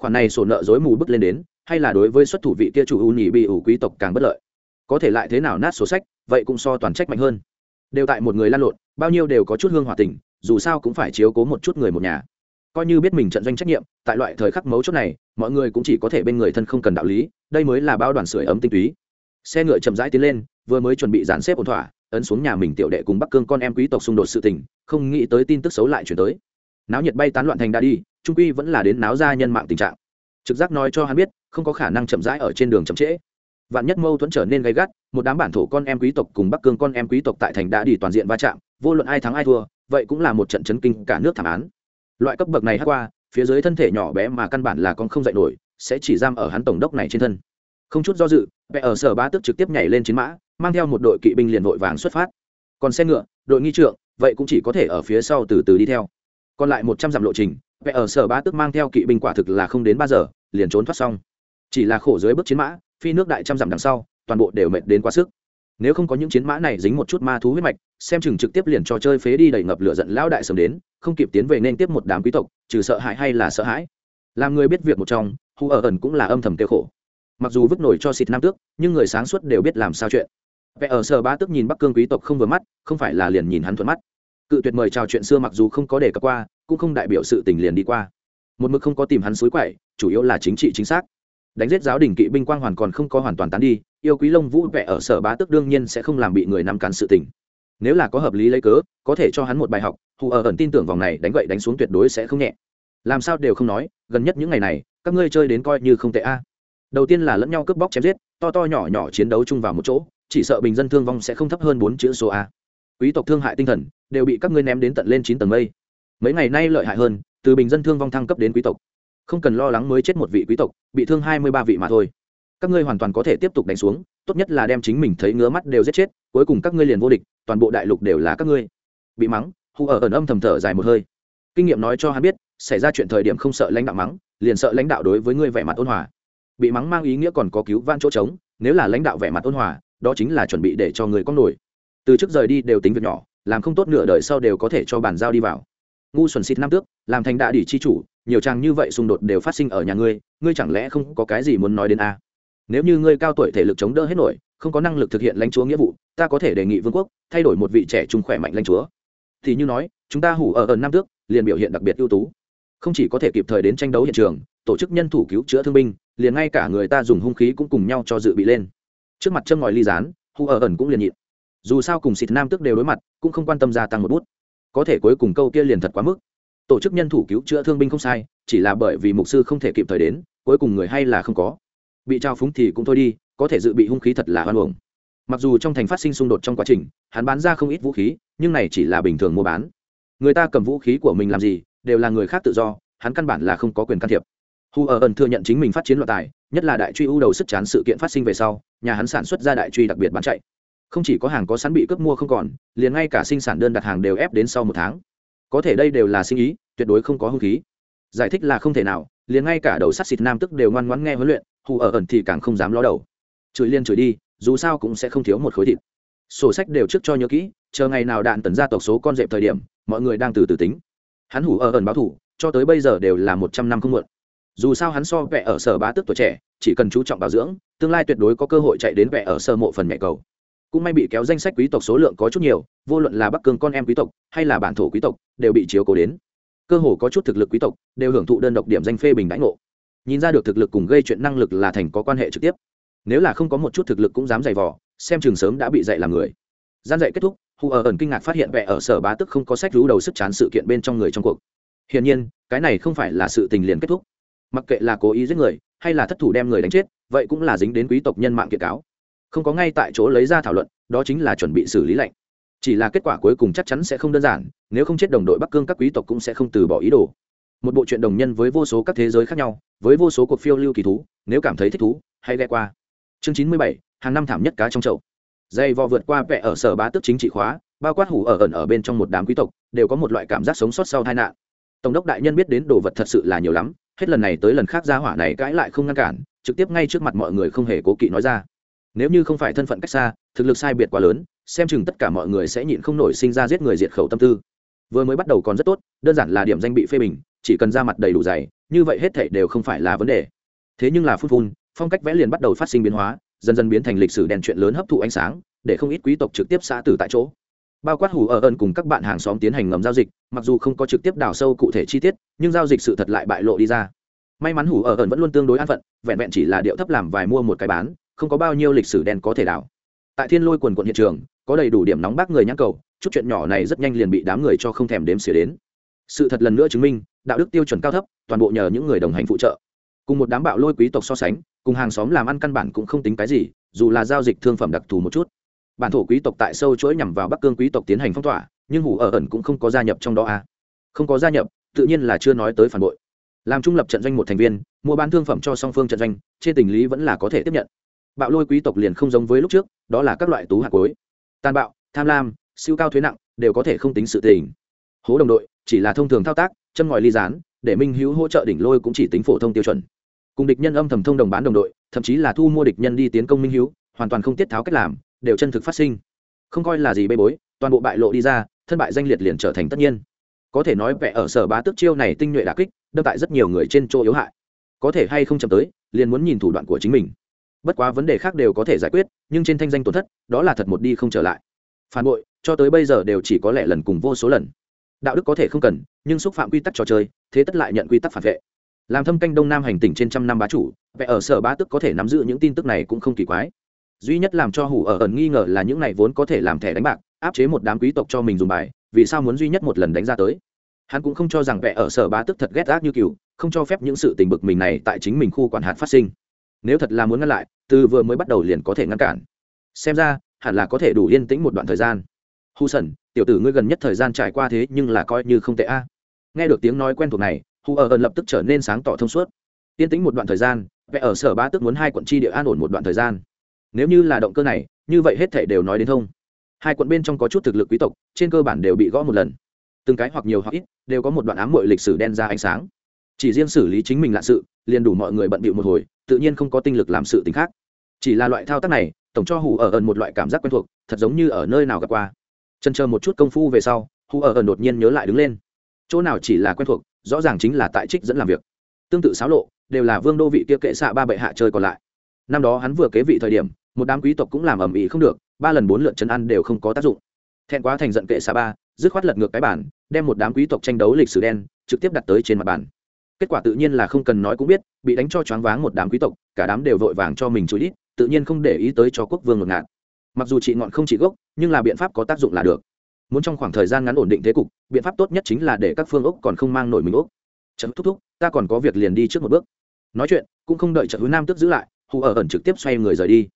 Speaker 1: Khoản này sổ nợ dối mù bước lên đến, hay là đối với xuất thủ vị kia chủ ưu nhị bị ủ quý tộc càng bất lợi. Có thể lại thế nào nát sổ sách, vậy cũng so toàn trách mạnh hơn. Đều tại một người lan lộn, bao nhiêu đều có chút hương hòa tình, dù sao cũng phải chiếu cố một chút người một nhà. Coi như biết mình trận doanh trách nhiệm, tại loại thời khắc mấu chốt này, mọi người cũng chỉ có thể bên người thân không cần đạo lý, đây mới là bao đoàn sưởi ấm tinh túy xe ngựa chậm rãi tiến lên, vừa mới chuẩn bị dàn xếp ổn thỏa, ấn xuống nhà mình tiểu đệ cùng bắc cương con em quý tộc xung đột sự tình, không nghĩ tới tin tức xấu lại chuyển tới. Náo nhiệt bay tán loạn thành đã đi, trung quy vẫn là đến náo ra nhân mạng tình trạng. Trực giác nói cho hắn biết, không có khả năng chậm rãi ở trên đường chậm trễ. Vạn nhất mâu thuẫn trở nên gay gắt, một đám bản thổ con em quý tộc cùng bắc cương con em quý tộc tại thành đã đi toàn diện va chạm, vô luận ai thắng ai thua, vậy cũng là một trận chấn kinh cả nước thảm án. Loại cấp bậc này hát qua, phía dưới thân thể nhỏ bé mà căn bản là con không dạy nổi, sẽ chỉ giam ở hắn tổng đốc này trên thân không chút do dự vẽ ở sở ba tức trực tiếp nhảy lên chiến mã, mang theo một đội kỵ binh liền vội vàng xuất phát. Còn xe ngựa, đội nghi trượng, vậy cũng chỉ có thể ở phía sau từ từ đi theo. Còn lại một trăm dặm lộ trình vẽ ở sở ba tức mang theo kỵ binh quả thực là không đến ba giờ, liền trốn thoát xong. Chỉ là khổ dưới bước chiến mã, phi nước đại trăm dặm đằng sau, toàn bộ đều mệt đến quá sức. Nếu không có những chiến mã này dính một chút ma thú huyết mạch, xem chừng trực tiếp liền cho chơi phế đi đầy ngập lửa giận lão đại sớm đến, không kịp tiến về nên tiếp một đám quý tộc, trừ sợ hãi hay là sợ hãi. Làm người biết việc một trong hù ở ẩn cũng là âm thầm tiêu khổ mặc dù vứt nổi cho xịt nam tước, nhưng người sáng suốt đều biết làm sao chuyện. Vẽ ở sở bá tước nhìn bắc cương quý tộc không vừa mắt, không phải là liền nhìn hắn thuận mắt. Cự tuyệt mời chào chuyện xưa mặc dù không có đề cập qua, cũng không đại biểu sự tình liền đi qua. Một mực không có tìm hắn suối quậy, chủ yếu là chính trị chính xác. Đánh giết giáo đình kỵ binh quang hoàn còn không có hoàn toàn tán đi, yêu quý lông vũ vẽ ở sở bá tước đương nhiên sẽ không làm bị người nắm cắn sự tình. Nếu là có hợp lý lấy cớ, có thể cho hắn một bài học, hù ở ẩn tin tưởng vòng này đánh gậy đánh xuống tuyệt đối sẽ không nhẹ. Làm sao đều không nói, gần nhất những ngày này, các ngươi chơi đến coi như không tệ a đầu tiên là lẫn nhau cướp bóc chém giết, to to nhỏ nhỏ chiến đấu chung vào một chỗ, chỉ sợ bình dân thương vong sẽ không thấp hơn bốn chữ số a. Quý tộc thương hại tinh thần, đều bị các ngươi ném đến tận lên chín tầng mây. Mấy ngày nay lợi hại hơn, từ bình dân thương vong thăng cấp đến quý tộc. Không cần lo lắng mới chết một vị quý tộc, bị thương hai mươi ba vị mà thôi. Các ngươi hoàn toàn có thể tiếp tục đánh xuống, tốt nhất là đem chính mình thấy ngứa mắt đều giết chết, cuối cùng các ngươi liền vô địch, toàn bộ đại lục đều là các ngươi. Bị mắng, hù ở ẩn âm thầm thở dài một hơi. Kinh nghiệm nói cho hắn biết, xảy ra chuyện thời điểm không sợ lãnh đạo mắng, liền sợ lãnh đạo đối với ngươi vẻ mặt ôn hòa bị mắng mang ý nghĩa còn có cứu van chỗ trống, nếu là lãnh đạo vẻ mặt ôn hòa, đó chính là chuẩn bị để cho người có nổi. Từ trước rời đi đều tính việc nhỏ, làm không tốt nửa đời sau đều có thể cho bàn giao đi vào. Ngu xuẩn xịt năm tước, làm thành đạ đỉ chi chủ, nhiều trang như vậy xung đột đều phát sinh ở nhà ngươi ngươi chẳng lẽ không có cái gì muốn nói đến a? Nếu như ngươi cao tuổi thể lực chống đỡ hết nổi, không có năng lực thực hiện lãnh chúa nghĩa vụ, ta có thể đề nghị vương quốc thay đổi một vị trẻ trung khỏe mạnh lãnh chúa. Thì như nói, chúng ta hủ ở ẩn năm tước, liền biểu hiện đặc biệt ưu tú. Không chỉ có thể kịp thời đến tranh đấu hiện trường, tổ chức nhân thủ cứu chữa thương binh liền ngay cả người ta dùng hung khí cũng cùng nhau cho dự bị lên. Trước mặt châm ngòi ly dán hù ở ẩn cũng liền nhịn. Dù sao cùng xịt nam tức đều đối mặt, cũng không quan tâm gia tăng một bút. Có thể cuối cùng câu kia liền thật quá mức. Tổ chức nhân thủ cứu chữa thương binh không sai, chỉ là bởi vì mục sư không thể kịp thời đến, cuối cùng người hay là không có. Bị trao phúng thì cũng thôi đi, có thể dự bị hung khí thật là hoan hồng mặc dù trong thành phát sinh xung đột trong quá trình, hắn bán ra không ít vũ khí, nhưng này chỉ là bình thường mua bán. Người ta cầm vũ khí của mình làm gì, đều là người khác tự do, hắn căn bản là không có quyền can thiệp hu ở ẩn thừa nhận chính mình phát chiến loạn tài, nhất là đại truy ưu đầu sức chán sự kiện phát sinh về sau, nhà hắn sản xuất ra đại truy đặc biệt bán chạy. Không chỉ có hàng có sẵn bị cướp mua không còn, liền ngay cả sinh sản đơn đặt hàng đều ép đến sau một tháng. Có thể đây đều là sinh ý, tuyệt đối không có hung khí. Giải thích là không thể nào, liền ngay cả đầu sắt xịt nam tức đều ngoan ngoãn nghe huấn luyện hù ở ẩn thì càng không dám ló đầu. Chửi liên chửi đi, dù sao cũng sẽ không thiếu một khối thịt. Sổ sách đều trước cho nhớ kỹ, chờ ngày nào đạn tần ra tộc số con dẹp thời điểm, mọi người đang từ từ tính. Hắn hủ ở ẩn báo thủ, cho tới bây giờ đều là một trăm năm không muộn dù sao hắn so vẽ ở sở bá tước tuổi trẻ, chỉ cần chú trọng bảo dưỡng, tương lai tuyệt đối có cơ hội chạy đến vẽ ở sở mộ phần mẹ cầu. Cũng may bị kéo danh sách quý tộc số lượng có chút nhiều, vô luận là bắc cường con em quý tộc hay là bản thổ quý tộc, đều bị chiếu cố đến. Cơ hồ có chút thực lực quý tộc đều hưởng thụ đơn độc điểm danh phê bình đãi ngộ. Nhìn ra được thực lực cùng gây chuyện năng lực là thành có quan hệ trực tiếp. Nếu là không có một chút thực lực cũng dám dày vò, xem trường sớm đã bị dạy làm người. Gian dạy kết thúc hù ở ẩn kinh ngạc phát hiện vẻ ở sở bá tức không có sách rú đầu sức chán sự kiện bên trong người trong cuộc. Hiển nhiên, cái này không phải là sự tình liền kết thúc mặc kệ là cố ý giết người, hay là thất thủ đem người đánh chết, vậy cũng là dính đến quý tộc nhân mạng kiện cáo. Không có ngay tại chỗ lấy ra thảo luận, đó chính là chuẩn bị xử lý lệnh. Chỉ là kết quả cuối cùng chắc chắn sẽ không đơn giản, nếu không chết đồng đội bắc cương các quý tộc cũng sẽ không từ bỏ ý đồ. Một bộ truyện đồng nhân với vô số các thế giới khác nhau, với vô số cuộc phiêu lưu kỳ thú, nếu cảm thấy thích thú, hãy ghe qua. Chương chín mươi bảy, hàng năm thảm nhất cá trong chậu. Dây vò vượt qua vẽ ở sở bá tức chính trị khóa, bao quát hủ ở ẩn ở bên trong một đám quý tộc, đều có một loại cảm giác sống sót sau tai nạn. Tổng đốc đại nhân biết đến đồ vật thật sự là nhiều lắm hết lần này tới lần khác ra hỏa này cãi lại không ngăn cản, trực tiếp ngay trước mặt mọi người không hề cố kỵ nói ra. Nếu như không phải thân phận cách xa, thực lực sai biệt quá lớn, xem chừng tất cả mọi người sẽ nhịn không nổi sinh ra giết người diệt khẩu tâm tư. Vừa mới bắt đầu còn rất tốt, đơn giản là điểm danh bị phê bình, chỉ cần ra mặt đầy đủ dày, như vậy hết thảy đều không phải là vấn đề. Thế nhưng là phút phun, phong cách vẽ liền bắt đầu phát sinh biến hóa, dần dần biến thành lịch sử đèn chuyện lớn hấp thụ ánh sáng, để không ít quý tộc trực tiếp xã tử tại chỗ bao quát hủ ở ơn cùng các bạn hàng xóm tiến hành ngầm giao dịch, mặc dù không có trực tiếp đào sâu cụ thể chi tiết, nhưng giao dịch sự thật lại bại lộ đi ra. May mắn hủ ở ơn vẫn luôn tương đối an phận, vẹn vẹn chỉ là điệu thấp làm vài mua một cái bán, không có bao nhiêu lịch sử đen có thể đào. Tại thiên lôi quần quận hiện trường, có đầy đủ điểm nóng bác người nhãn cầu, chút chuyện nhỏ này rất nhanh liền bị đám người cho không thèm đếm xỉa đến. Sự thật lần nữa chứng minh, đạo đức tiêu chuẩn cao thấp, toàn bộ nhờ những người đồng hành phụ trợ. Cùng một đám bạo lôi quý tộc so sánh, cùng hàng xóm làm ăn căn bản cũng không tính cái gì, dù là giao dịch thương phẩm đặc thù một chút bản thổ quý tộc tại sâu chuỗi nhằm vào bắc cương quý tộc tiến hành phong tỏa, nhưng hủ ở ẩn cũng không có gia nhập trong đó à. không có gia nhập, tự nhiên là chưa nói tới phản bội. Làm trung lập trận doanh một thành viên, mua bán thương phẩm cho song phương trận doanh, trên tình lý vẫn là có thể tiếp nhận. Bạo lôi quý tộc liền không giống với lúc trước, đó là các loại tú hạt cối. Tàn bạo, tham lam, siêu cao thuế nặng, đều có thể không tính sự tình. Hố đồng đội, chỉ là thông thường thao tác, châm ngòi ly gián, để minh hữu hỗ trợ đỉnh lôi cũng chỉ tính phổ thông tiêu chuẩn. Cùng địch nhân âm thầm thông đồng bán đồng đội, thậm chí là thu mua địch nhân đi tiến công minh hữu, hoàn toàn không tiết tháo cách làm đều chân thực phát sinh. Không coi là gì bê bối, toàn bộ bại lộ đi ra, thân bại danh liệt liền trở thành tất nhiên. Có thể nói vẽ ở sở bá tước chiêu này tinh nhuệ đà kích, đâm tại rất nhiều người trên chỗ yếu hại. Có thể hay không chậm tới, liền muốn nhìn thủ đoạn của chính mình. Bất quá vấn đề khác đều có thể giải quyết, nhưng trên thanh danh tổn thất, đó là thật một đi không trở lại. Phản bội, cho tới bây giờ đều chỉ có lẽ lần cùng vô số lần. Đạo đức có thể không cần, nhưng xúc phạm quy tắc trò chơi, thế tất lại nhận quy tắc phản vệ. Làm thâm canh đông nam hành tỉnh trên trăm năm bá chủ vẽ ở sở bá tức có thể nắm giữ những tin tức này cũng không kỳ quái duy nhất làm cho hủ ở ẩn nghi ngờ là những này vốn có thể làm thẻ đánh bạc, áp chế một đám quý tộc cho mình dùng bài, vì sao muốn duy nhất một lần đánh ra tới? Hắn cũng không cho rằng vẽ ở sở bá tức thật ghét ác như cựu không cho phép những sự tình bực mình này tại chính mình khu quản hạt phát sinh. Nếu thật là muốn ngăn lại, từ vừa mới bắt đầu liền có thể ngăn cản. Xem ra, hẳn là có thể đủ yên tĩnh một đoạn thời gian. Hù sần tiểu tử ngươi gần nhất thời gian trải qua thế nhưng là coi như không tệ a. Nghe được tiếng nói quen thuộc này hù ở ẩn lập tức trở nên sáng tỏ thông suốt. Yên tĩnh một đoạn thời gian vẽ ở sở bá tức muốn hai quận chi địa an ổn một đoạn thời gian nếu như là động cơ này, như vậy hết thể đều nói đến thông. Hai quận bên trong có chút thực lực quý tộc, trên cơ bản đều bị gõ một lần. Từng cái hoặc nhiều hoặc ít, đều có một đoạn ám mội lịch sử đen ra ánh sáng. Chỉ riêng xử lý chính mình lạ sự, liền đủ mọi người bận bịu một hồi, tự nhiên không có tinh lực làm sự t khác. Chỉ là loại thao tác này, tổng cho hù ở ẩn một loại cảm giác quen thuộc, thật giống như ở nơi nào gặp qua. Chân chờ một chút công phu về sau, hù ở ẩn đột nhiên nhớ lại đứng lên. Chỗ nào chỉ là quen thuộc, rõ ràng chính là tại trích dẫn làm việc. Tương tự xáo lộ, đều là vương đô vị kia kệ xạ ba bệ hạ chơi còn lại năm đó hắn vừa kế vị thời điểm, một đám quý tộc cũng làm ầm ĩ không được, ba lần bốn lượt chân ăn đều không có tác dụng. Thẹn quá thành giận kệ xạ ba, dứt khoát lật ngược cái bản, đem một đám quý tộc tranh đấu lịch sử đen, trực tiếp đặt tới trên mặt bàn. Kết quả tự nhiên là không cần nói cũng biết, bị đánh cho choáng váng một đám quý tộc, cả đám đều vội vàng cho mình chú ít tự nhiên không để ý tới cho quốc vương ngột ngạt. Mặc dù trị ngọn không trị gốc, nhưng là biện pháp có tác dụng là được. Muốn trong khoảng thời gian ngắn ổn định thế cục, biện pháp tốt nhất chính là để các phương ốc còn không mang nổi mình ốc. Chấm thúc thúc, ta còn có việc liền đi trước một bước. Nói chuyện, cũng không đợi trận hứa nam tức giữ lại hù ở ẩn trực tiếp xoay người rời đi.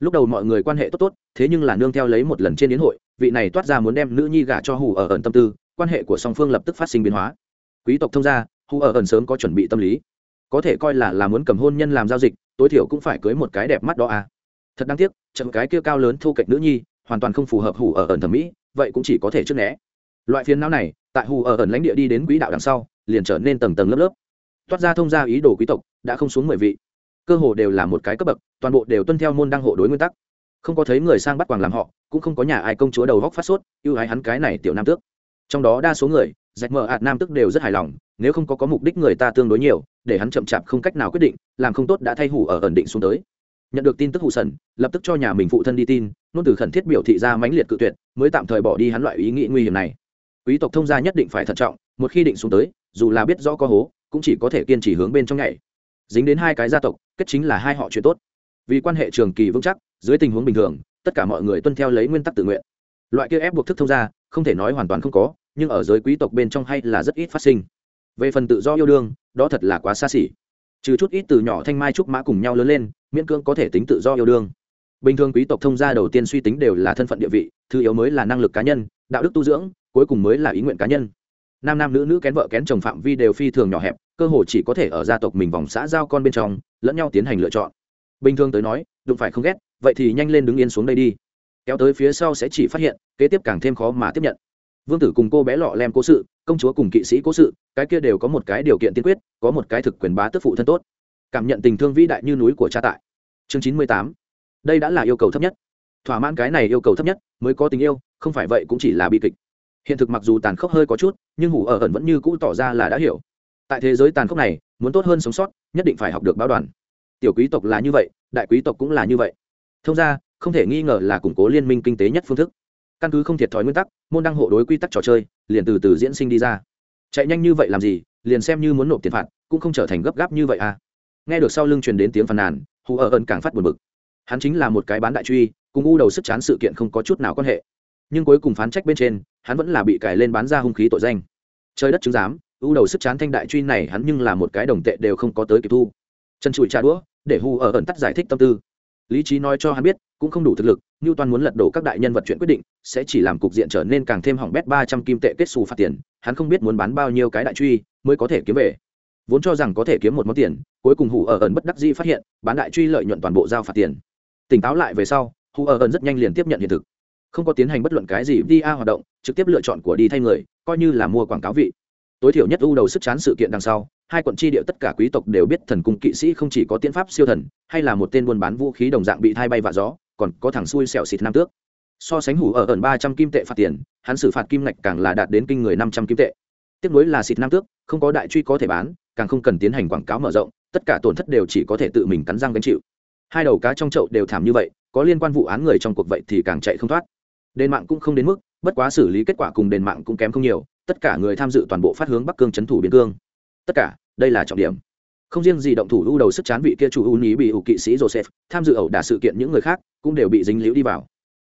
Speaker 1: Lúc đầu mọi người quan hệ tốt tốt, thế nhưng là nương theo lấy một lần trên đến hội, vị này toát ra muốn đem nữ nhi gả cho hù ở ẩn tâm tư, quan hệ của song phương lập tức phát sinh biến hóa. Quý tộc thông gia, hù ở ẩn sớm có chuẩn bị tâm lý. Có thể coi là là muốn cầm hôn nhân làm giao dịch, tối thiểu cũng phải cưới một cái đẹp mắt đó à. Thật đáng tiếc trận cái kia cao lớn thu cạnh nữ nhi, hoàn toàn không phù hợp hù ở ẩn thẩm mỹ, vậy cũng chỉ có thể trước né. Loại phiến não này, tại hù ở ẩn lãnh địa đi đến quỹ đạo đằng sau, liền trở nên tầng tầng lớp lớp. Toát ra thông gia ý đồ quý tộc, đã không xuống mười vị cơ hồ đều là một cái cấp bậc, toàn bộ đều tuân theo môn đăng hộ đối nguyên tắc. Không có thấy người sang bắt quàng làm họ, cũng không có nhà ai công chúa đầu góc phát sốt, ưu ái hắn cái này tiểu nam tước. Trong đó đa số người, dạch mờ ạt nam tước đều rất hài lòng, nếu không có có mục đích người ta tương đối nhiều, để hắn chậm chạp không cách nào quyết định, làm không tốt đã thay hủ ở ẩn định xuống tới. Nhận được tin tức hụ sần, lập tức cho nhà mình phụ thân đi tin, nôn từ khẩn thiết biểu thị ra mãnh liệt cự tuyệt, mới tạm thời bỏ đi hắn loại ý nghĩ nguy hiểm này. Quý tộc thông gia nhất định phải thận trọng, một khi định xuống tới, dù là biết rõ có hố, cũng chỉ có thể kiên trì hướng bên trong nhảy dính đến hai cái gia tộc, kết chính là hai họ chuyện tốt. Vì quan hệ trường kỳ vững chắc, dưới tình huống bình thường, tất cả mọi người tuân theo lấy nguyên tắc tự nguyện. Loại kia ép buộc thức thông gia không thể nói hoàn toàn không có, nhưng ở giới quý tộc bên trong hay là rất ít phát sinh. Về phần tự do yêu đương, đó thật là quá xa xỉ. Trừ chút ít từ nhỏ thanh mai trúc mã cùng nhau lớn lên, miễn cưỡng có thể tính tự do yêu đương. Bình thường quý tộc thông gia đầu tiên suy tính đều là thân phận địa vị, thứ yếu mới là năng lực cá nhân, đạo đức tu dưỡng, cuối cùng mới là ý nguyện cá nhân. Nam nam nữ nữ kén vợ kén chồng phạm vi đều phi thường nhỏ hẹp cơ hội chỉ có thể ở gia tộc mình vòng xã giao con bên trong, lẫn nhau tiến hành lựa chọn. Bình thường tới nói, đụng phải không ghét, vậy thì nhanh lên đứng yên xuống đây đi. Kéo tới phía sau sẽ chỉ phát hiện, kế tiếp càng thêm khó mà tiếp nhận. Vương tử cùng cô bé lọ lem cố sự, công chúa cùng kỵ sĩ cố sự, cái kia đều có một cái điều kiện tiên quyết, có một cái thực quyền bá tức phụ thân tốt. Cảm nhận tình thương vĩ đại như núi của cha tại. Chương chín mươi tám. Đây đã là yêu cầu thấp nhất. Thỏa mãn cái này yêu cầu thấp nhất, mới có tình yêu, không phải vậy cũng chỉ là bi kịch. Hiện thực mặc dù tàn khốc hơi có chút, nhưng hủ ở ẩn vẫn như cũ tỏ ra là đã hiểu tại thế giới tàn khốc này, muốn tốt hơn sống sót, nhất định phải học được báo đoàn. Tiểu quý tộc là như vậy, đại quý tộc cũng là như vậy. Thông ra, không thể nghi ngờ là củng cố liên minh kinh tế nhất phương thức. Căn cứ không thiệt thòi nguyên tắc, môn đăng hộ đối quy tắc trò chơi, liền từ từ diễn sinh đi ra. Chạy nhanh như vậy làm gì, liền xem như muốn nộp tiền phạt, cũng không trở thành gấp gáp như vậy à. Nghe được sau lưng truyền đến tiếng phàn nàn, hù ở ẩn càng phát buồn bực. Hắn chính là một cái bán đại truy, cùng u đầu sức chán sự kiện không có chút nào quan hệ. Nhưng cuối cùng phán trách bên trên, hắn vẫn là bị cải lên bán ra hung khí tội danh. Trời đất chứng giám u đầu sức chán thanh đại truy này hắn nhưng là một cái đồng tệ đều không có tới kịp thu. Chân trụi trà đũa, để hù ở ẩn tắt giải thích tâm tư. Lý trí nói cho hắn biết, cũng không đủ thực lực như toàn muốn lật đổ các đại nhân vật chuyện quyết định, sẽ chỉ làm cục diện trở nên càng thêm hỏng bét ba trăm kim tệ kết xù phạt tiền, hắn không biết muốn bán bao nhiêu cái đại truy, mới có thể kiếm về. Vốn cho rằng có thể kiếm một món tiền, cuối cùng hù ở ẩn bất đắc dĩ phát hiện, bán đại truy lợi nhuận toàn bộ giao phạt tiền. Tỉnh táo lại về sau, hù ở ẩn rất nhanh liền tiếp nhận hiện thực. Không có tiến hành bất luận cái gì đi a hoạt động, trực tiếp lựa chọn của đi thay người, coi như là mua quảng cáo vị tối thiểu nhất ưu đầu sức chán sự kiện đằng sau, hai quận tri địa tất cả quý tộc đều biết thần cung kỵ sĩ không chỉ có tiến pháp siêu thần, hay là một tên buôn bán vũ khí đồng dạng bị thay bay vạ gió, còn có thằng xui xẻo xịt nam tước. So sánh hủ ở ẩn ba trăm kim tệ phạt tiền, hắn xử phạt kim ngạch càng là đạt đến kinh người năm trăm kim tệ. Tiếp nối là xịt nam tước, không có đại truy có thể bán, càng không cần tiến hành quảng cáo mở rộng, tất cả tổn thất đều chỉ có thể tự mình cắn răng gánh chịu. Hai đầu cá trong chậu đều thảm như vậy, có liên quan vụ án người trong cuộc vậy thì càng chạy không thoát. Đền mạng cũng không đến mức, bất quá xử lý kết quả cùng đền mạng cũng kém không nhiều tất cả người tham dự toàn bộ phát hướng bắc cương c thủ biên cương. Tất cả, đây là trọng điểm. Không riêng gì động thủ ưu đầu sức chán vị kia chủ ưu nhí bị ủ kỵ sĩ joseph, tham dự ẩu đả sự kiện những người khác, cũng đều bị dính liễu đi vào.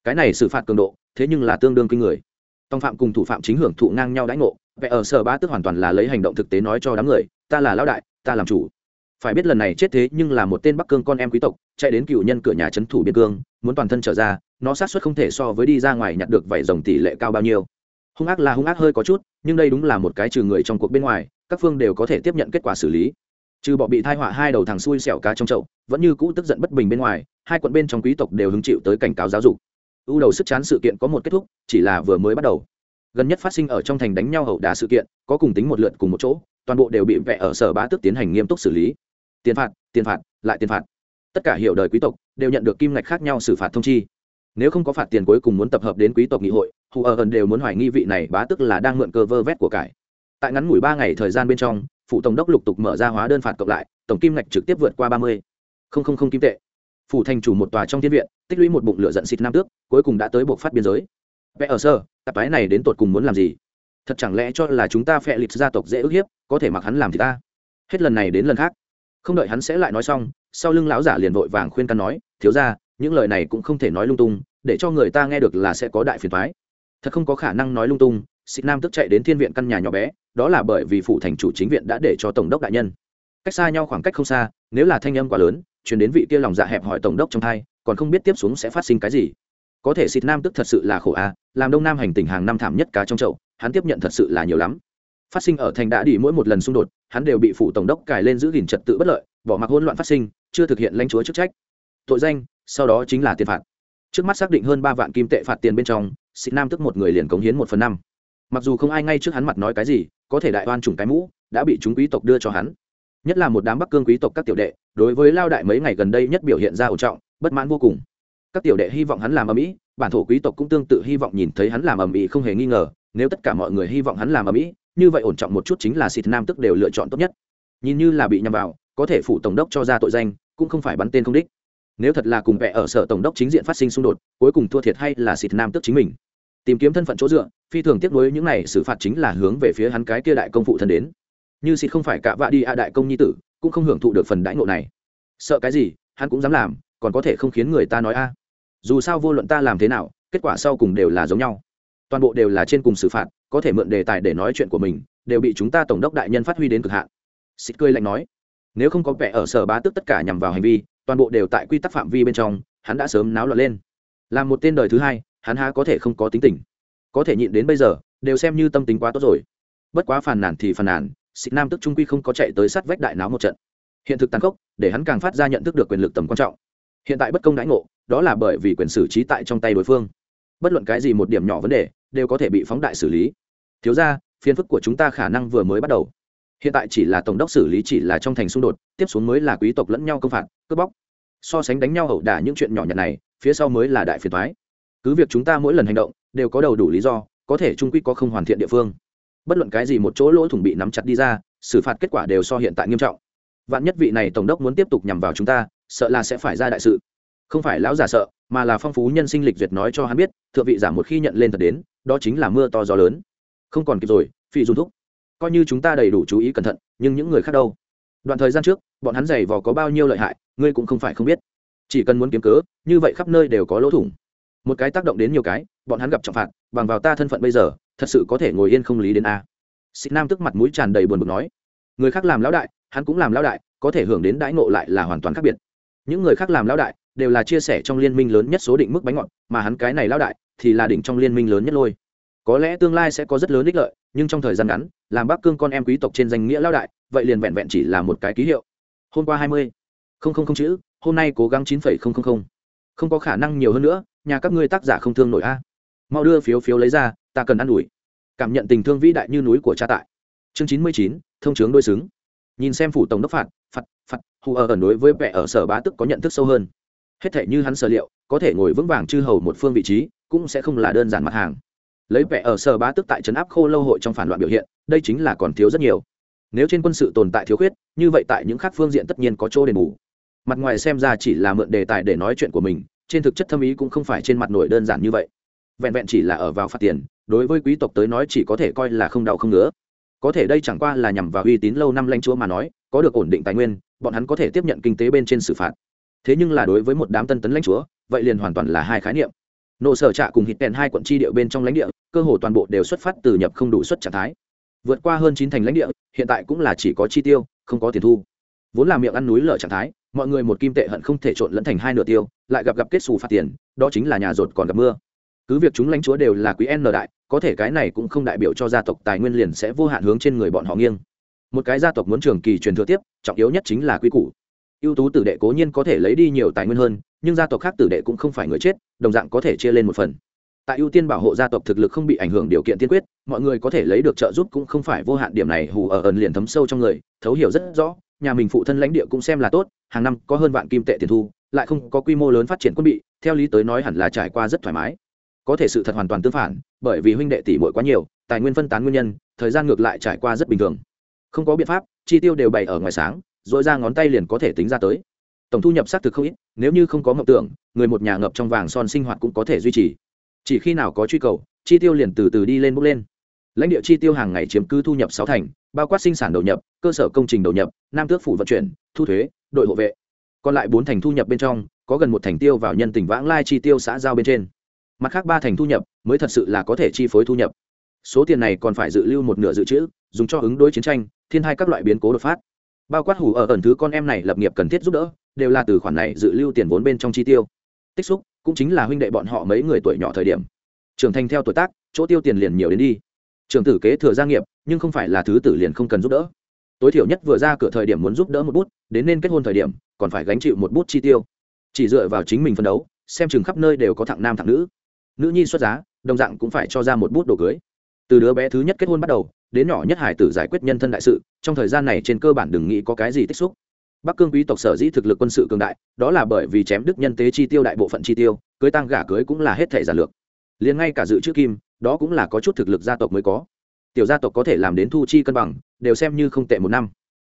Speaker 1: Cái này xử phạt cường độ, thế nhưng là tương đương kinh người. Tòng phạm cùng thủ phạm chính hưởng thụ ngang nhau đãi ngộ vẽ ở sở ba tức hoàn toàn là lấy hành động thực tế nói cho đám người, ta là lão đại, ta làm chủ. Phải biết lần này chết thế nhưng là một tên bắc cương con em quý tộc, chạy đến cựu nhân cửa nhà trấn thủ biên cương, muốn toàn thân trở ra, nó sát xuất không thể so với đi ra ngoài nhặt được vảy rồng tỷ lệ cao bao nhiêu hung ác là hung ác hơi có chút, nhưng đây đúng là một cái trừ người trong cuộc bên ngoài, các phương đều có thể tiếp nhận kết quả xử lý. Trừ bỏ bị thai họa hai đầu thằng xui xẻo cá trong chậu, vẫn như cũ tức giận bất bình bên ngoài, hai quận bên trong quý tộc đều hứng chịu tới cảnh cáo giáo dục. Ưu đầu sức chán sự kiện có một kết thúc, chỉ là vừa mới bắt đầu. Gần nhất phát sinh ở trong thành đánh nhau hậu đả sự kiện, có cùng tính một lượt cùng một chỗ, toàn bộ đều bị vẽ ở sở bá tước tiến hành nghiêm túc xử lý. Tiền phạt tiền phạt, lại tiền phạt. Tất cả hiệu đời quý tộc đều nhận được kim ngạch khác nhau xử phạt thông chi nếu không có phạt tiền cuối cùng muốn tập hợp đến quý tộc nghị hội, hù ở ẩn đều muốn hoài nghi vị này bá tức là đang mượn cơ vơ vét của cải. Tại ngắn ngủi ba ngày thời gian bên trong, phủ tổng đốc lục tục mở ra hóa đơn phạt cộng lại, tổng kim ngạch trực tiếp vượt qua ba mươi. Không không không kim tệ. Phủ thành chủ một tòa trong thiên viện, tích lũy một bụng lửa giận xịt nam tước, cuối cùng đã tới buộc phát biên giới. Vẽ ở sơ, tạp ái này đến tột cùng muốn làm gì? Thật chẳng lẽ cho là chúng ta phệ lịch gia tộc dễ ức hiếp, có thể mặc hắn làm thì ta? Hết lần này đến lần khác. Không đợi hắn sẽ lại nói xong, sau lưng lão giả liền vội vàng khuyên can nói, thiếu ra những lời này cũng không thể nói lung tung, để cho người ta nghe được là sẽ có đại phiền thoái thật không có khả năng nói lung tung xịt nam tức chạy đến thiên viện căn nhà nhỏ bé, đó là bởi vì phủ thành chủ chính viện đã để cho tổng đốc đại nhân. Cách xa nhau khoảng cách không xa, nếu là thanh âm quá lớn chuyển đến vị kia lòng dạ hẹp hỏi tổng đốc trong thai, còn không biết tiếp xuống sẽ phát sinh cái gì. Có thể xịt nam tức thật sự là khổ a, làm đông nam hành tình hàng năm thảm nhất cá trong chậu, hắn tiếp nhận thật sự là nhiều lắm. Phát sinh ở thành đã đi mỗi một lần xung đột, hắn đều bị phủ tổng đốc cài lên giữ gìn trật tự bất lợi, bỏ mặc hỗn loạn phát sinh, chưa thực hiện lãnh chúa chức trách. Tội danh sau đó chính là tiền phạt. Trước mắt xác định hơn ba vạn kim tệ phạt tiền bên trong xịt nam tức một người liền cống hiến một phần năm. Mặc dù không ai ngay trước hắn mặt nói cái gì, có thể đại oan trùng cái mũ, đã bị chúng quý tộc đưa cho hắn. Nhất là một đám bắc cương quý tộc các tiểu đệ, đối với lao đại mấy ngày gần đây nhất biểu hiện ra ổn trọng, bất mãn vô cùng. Các tiểu đệ hy vọng hắn làm ở mỹ bản thổ quý tộc cũng tương tự hy vọng nhìn thấy hắn làm ở mỹ không hề nghi ngờ, nếu tất cả mọi người hy vọng hắn làm ở mỹ như vậy ổn trọng một chút chính là xịt nam tức đều lựa chọn tốt nhất. Nhìn như là bị nhầm vào, có thể phụ tổng đốc cho ra tội danh, cũng không phải bắn tên không đích nếu thật là cùng vẽ ở sở tổng đốc chính diện phát sinh xung đột, cuối cùng thua thiệt hay là xịt nam tức chính mình? Tìm kiếm thân phận chỗ dựa, phi thường tiếp nối những này xử phạt chính là hướng về phía hắn cái kia đại công phụ thân đến. Như xịt không phải cả vạ đi a đại công nhi tử, cũng không hưởng thụ được phần đãi ngộ này. Sợ cái gì, hắn cũng dám làm, còn có thể không khiến người ta nói a. Dù sao vô luận ta làm thế nào, kết quả sau cùng đều là giống nhau. Toàn bộ đều là trên cùng xử phạt, có thể mượn đề tài để nói chuyện của mình, đều bị chúng ta tổng đốc đại nhân phát huy đến cực hạn. Xịt cười lạnh nói, nếu không có vẻ ở sở bá tức tất cả nhằm vào hành vi toàn bộ đều tại quy tắc phạm vi bên trong, hắn đã sớm náo loạn lên. Làm một tên đời thứ hai, hắn há có thể không có tính tình. Có thể nhịn đến bây giờ, đều xem như tâm tính quá tốt rồi. Bất quá phàn nàn thì phàn nàn xịt nam tức trung quy không có chạy tới sát vách đại náo một trận. Hiện thực tàn khốc, để hắn càng phát ra nhận thức được quyền lực tầm quan trọng. Hiện tại bất công đãi ngộ, đó là bởi vì quyền xử trí tại trong tay đối phương. Bất luận cái gì một điểm nhỏ vấn đề, đều có thể bị phóng đại xử lý. Thiếu ra phiền phức của chúng ta khả năng vừa mới bắt đầu hiện tại chỉ là tổng đốc xử lý chỉ là trong thành xung đột, tiếp xuống mới là quý tộc lẫn nhau công phạt, cướp bóc. So sánh đánh nhau hậu đả những chuyện nhỏ nhặt này, phía sau mới là đại phiền thoái cứ việc chúng ta mỗi lần hành động đều có đầu đủ lý do, có thể trung quy có không hoàn thiện địa phương. Bất luận cái gì một chỗ lỗ thủng bị nắm chặt đi ra, xử phạt kết quả đều so hiện tại nghiêm trọng. Vạn nhất vị này tổng đốc muốn tiếp tục nhằm vào chúng ta, sợ là sẽ phải ra đại sự. Không phải lão giả sợ, mà là phong phú nhân sinh lịch duyệt nói cho hắn biết, thượng vị giảm một khi nhận lên thật đến, đó chính là mưa to gió lớn. Không còn kịp rồi phi dung thúc coi như chúng ta đầy đủ chú ý cẩn thận, nhưng những người khác đâu? Đoạn thời gian trước, bọn hắn giày vò có bao nhiêu lợi hại, ngươi cũng không phải không biết. Chỉ cần muốn kiếm cớ, như vậy khắp nơi đều có lỗ thủng. Một cái tác động đến nhiều cái, bọn hắn gặp trọng phạt, bằng vào ta thân phận bây giờ, thật sự có thể ngồi yên không lý đến a. Sĩ nam tức mặt mũi tràn đầy buồn bực nói, người khác làm lão đại, hắn cũng làm lão đại, có thể hưởng đến đãi ngộ lại là hoàn toàn khác biệt. Những người khác làm lão đại, đều là chia sẻ trong liên minh lớn nhất số định mức bánh ngọt, mà hắn cái này lão đại, thì là đỉnh trong liên minh lớn nhất lôi. Có lẽ tương lai sẽ có rất lớn ích lợi, nhưng trong thời gian ngắn làm bắc cương con em quý tộc trên danh nghĩa lao đại, vậy liền vẹn vẹn chỉ là một cái ký hiệu. Hôm qua hai mươi, không không không chữ, hôm nay cố gắng chín phẩy không không không. Không có khả năng nhiều hơn nữa, nhà các ngươi tác giả không thương nổi a. Mau đưa phiếu phiếu lấy ra, ta cần ă n ủi. Cảm nhận tình thương vĩ đại như núi của cha tại. Chương chín mươi chín, thông chướng đôi xứng. Nhìn xem phủ tổng đốc phạt phạt phạt, hù ở ẩn đối với vẻ ở sở bá tức có nhận thức sâu hơn. Hết thể như hắn sở liệu, có thể ngồi vững vàng chư hầu một phương vị trí, cũng sẽ không là đơn giản mặt hàng lấy vẻ ở sở bá tức tại trấn áp khô lâu hội trong phản loạn biểu hiện, đây chính là còn thiếu rất nhiều. Nếu trên quân sự tồn tại thiếu khuyết, như vậy tại những khác phương diện tất nhiên có chỗ đền bù. Mặt ngoài xem ra chỉ là mượn đề tài để nói chuyện của mình, trên thực chất thâm ý cũng không phải trên mặt nổi đơn giản như vậy. Vẹn vẹn chỉ là ở vào phạt tiền, đối với quý tộc tới nói chỉ có thể coi là không đau không ngứa. Có thể đây chẳng qua là nhằm vào uy tín lâu năm lãnh chúa mà nói, có được ổn định tài nguyên, bọn hắn có thể tiếp nhận kinh tế bên trên xử phạt. Thế nhưng là đối với một đám tân tấn lãnh chúa, vậy liền hoàn toàn là hai khái niệm. Nộ sở trạ cùng hít đèn hai quận tri địa bên trong lãnh địa cơ hồ toàn bộ đều xuất phát từ nhập không đủ suất trạng thái. Vượt qua hơn chín thành lãnh địa, hiện tại cũng là chỉ có chi tiêu, không có tiền thu. Vốn là miệng ăn núi lở trạng thái, mọi người một kim tệ hận không thể trộn lẫn thành hai nửa tiêu, lại gặp gặp kết xù phạt tiền, đó chính là nhà rột còn gặp mưa. Cứ việc chúng lãnh chúa đều là quý n đại, có thể cái này cũng không đại biểu cho gia tộc tài nguyên liền sẽ vô hạn hướng trên người bọn họ nghiêng. Một cái gia tộc muốn trường kỳ truyền thừa tiếp, trọng yếu nhất chính là quy củ. Ưu tú tử đệ cố nhiên có thể lấy đi nhiều tài nguyên hơn, nhưng gia tộc khác tử đệ cũng không phải người chết, đồng dạng có thể chia lên một phần tại ưu tiên bảo hộ gia tộc thực lực không bị ảnh hưởng điều kiện tiên quyết, mọi người có thể lấy được trợ giúp cũng không phải vô hạn, điểm này hù ở ẩn liền thấm sâu trong người, thấu hiểu rất rõ, nhà mình phụ thân lãnh địa cũng xem là tốt, hàng năm có hơn vạn kim tệ tiền thu, lại không có quy mô lớn phát triển quân bị, theo lý tới nói hẳn là trải qua rất thoải mái. Có thể sự thật hoàn toàn tương phản, bởi vì huynh đệ tỷ muội quá nhiều, tài nguyên phân tán nguyên nhân, thời gian ngược lại trải qua rất bình thường. Không có biện pháp, chi tiêu đều bày ở ngoài sáng dội ra ngón tay liền có thể tính ra tới. Tổng thu nhập xác thực không ít, nếu như không có ngọc tưởng, người một nhà ngập trong vàng son sinh hoạt cũng có thể duy trì chỉ khi nào có truy cầu, chi tiêu liền từ từ đi lên bước lên. Lãnh địa chi tiêu hàng ngày chiếm cứ thu nhập sáu thành, bao quát sinh sản đầu nhập, cơ sở công trình đầu nhập, nam tước phủ vận chuyển, thu thuế, đội hộ vệ. Còn lại bốn thành thu nhập bên trong, có gần một thành tiêu vào nhân tình vãng lai chi tiêu xã giao bên trên. Mặt khác ba thành thu nhập, mới thật sự là có thể chi phối thu nhập. Số tiền này còn phải dự lưu một nửa dự trữ, dùng cho ứng đối chiến tranh, thiên hai các loại biến cố đột phát. Bao quát hủ ở ẩn thứ con em này lập nghiệp cần thiết giúp đỡ, đều là từ khoản này dự lưu tiền vốn bên trong chi tiêu. Tích xúc cũng chính là huynh đệ bọn họ mấy người tuổi nhỏ thời điểm. Trưởng thành theo tuổi tác, chỗ tiêu tiền liền nhiều đến đi. Trường tử kế thừa gia nghiệp, nhưng không phải là thứ tử liền không cần giúp đỡ. Tối thiểu nhất vừa ra cửa thời điểm muốn giúp đỡ một bút, đến nên kết hôn thời điểm, còn phải gánh chịu một bút chi tiêu. Chỉ dựa vào chính mình phân đấu, xem chừng khắp nơi đều có thằng nam thằng nữ. Nữ nhi xuất giá, đồng dạng cũng phải cho ra một bút đồ cưới. Từ đứa bé thứ nhất kết hôn bắt đầu, đến nhỏ nhất hải tử giải quyết nhân thân đại sự, trong thời gian này trên cơ bản đừng nghĩ có cái gì tích xúc bắc cương quý tộc sở dĩ thực lực quân sự cường đại, đó là bởi vì chém đức nhân tế chi tiêu đại bộ phận chi tiêu, cưới tăng gả cưới cũng là hết thể giản lược. Liền ngay cả dự trữ kim, đó cũng là có chút thực lực gia tộc mới có. Tiểu gia tộc có thể làm đến thu chi cân bằng, đều xem như không tệ một năm.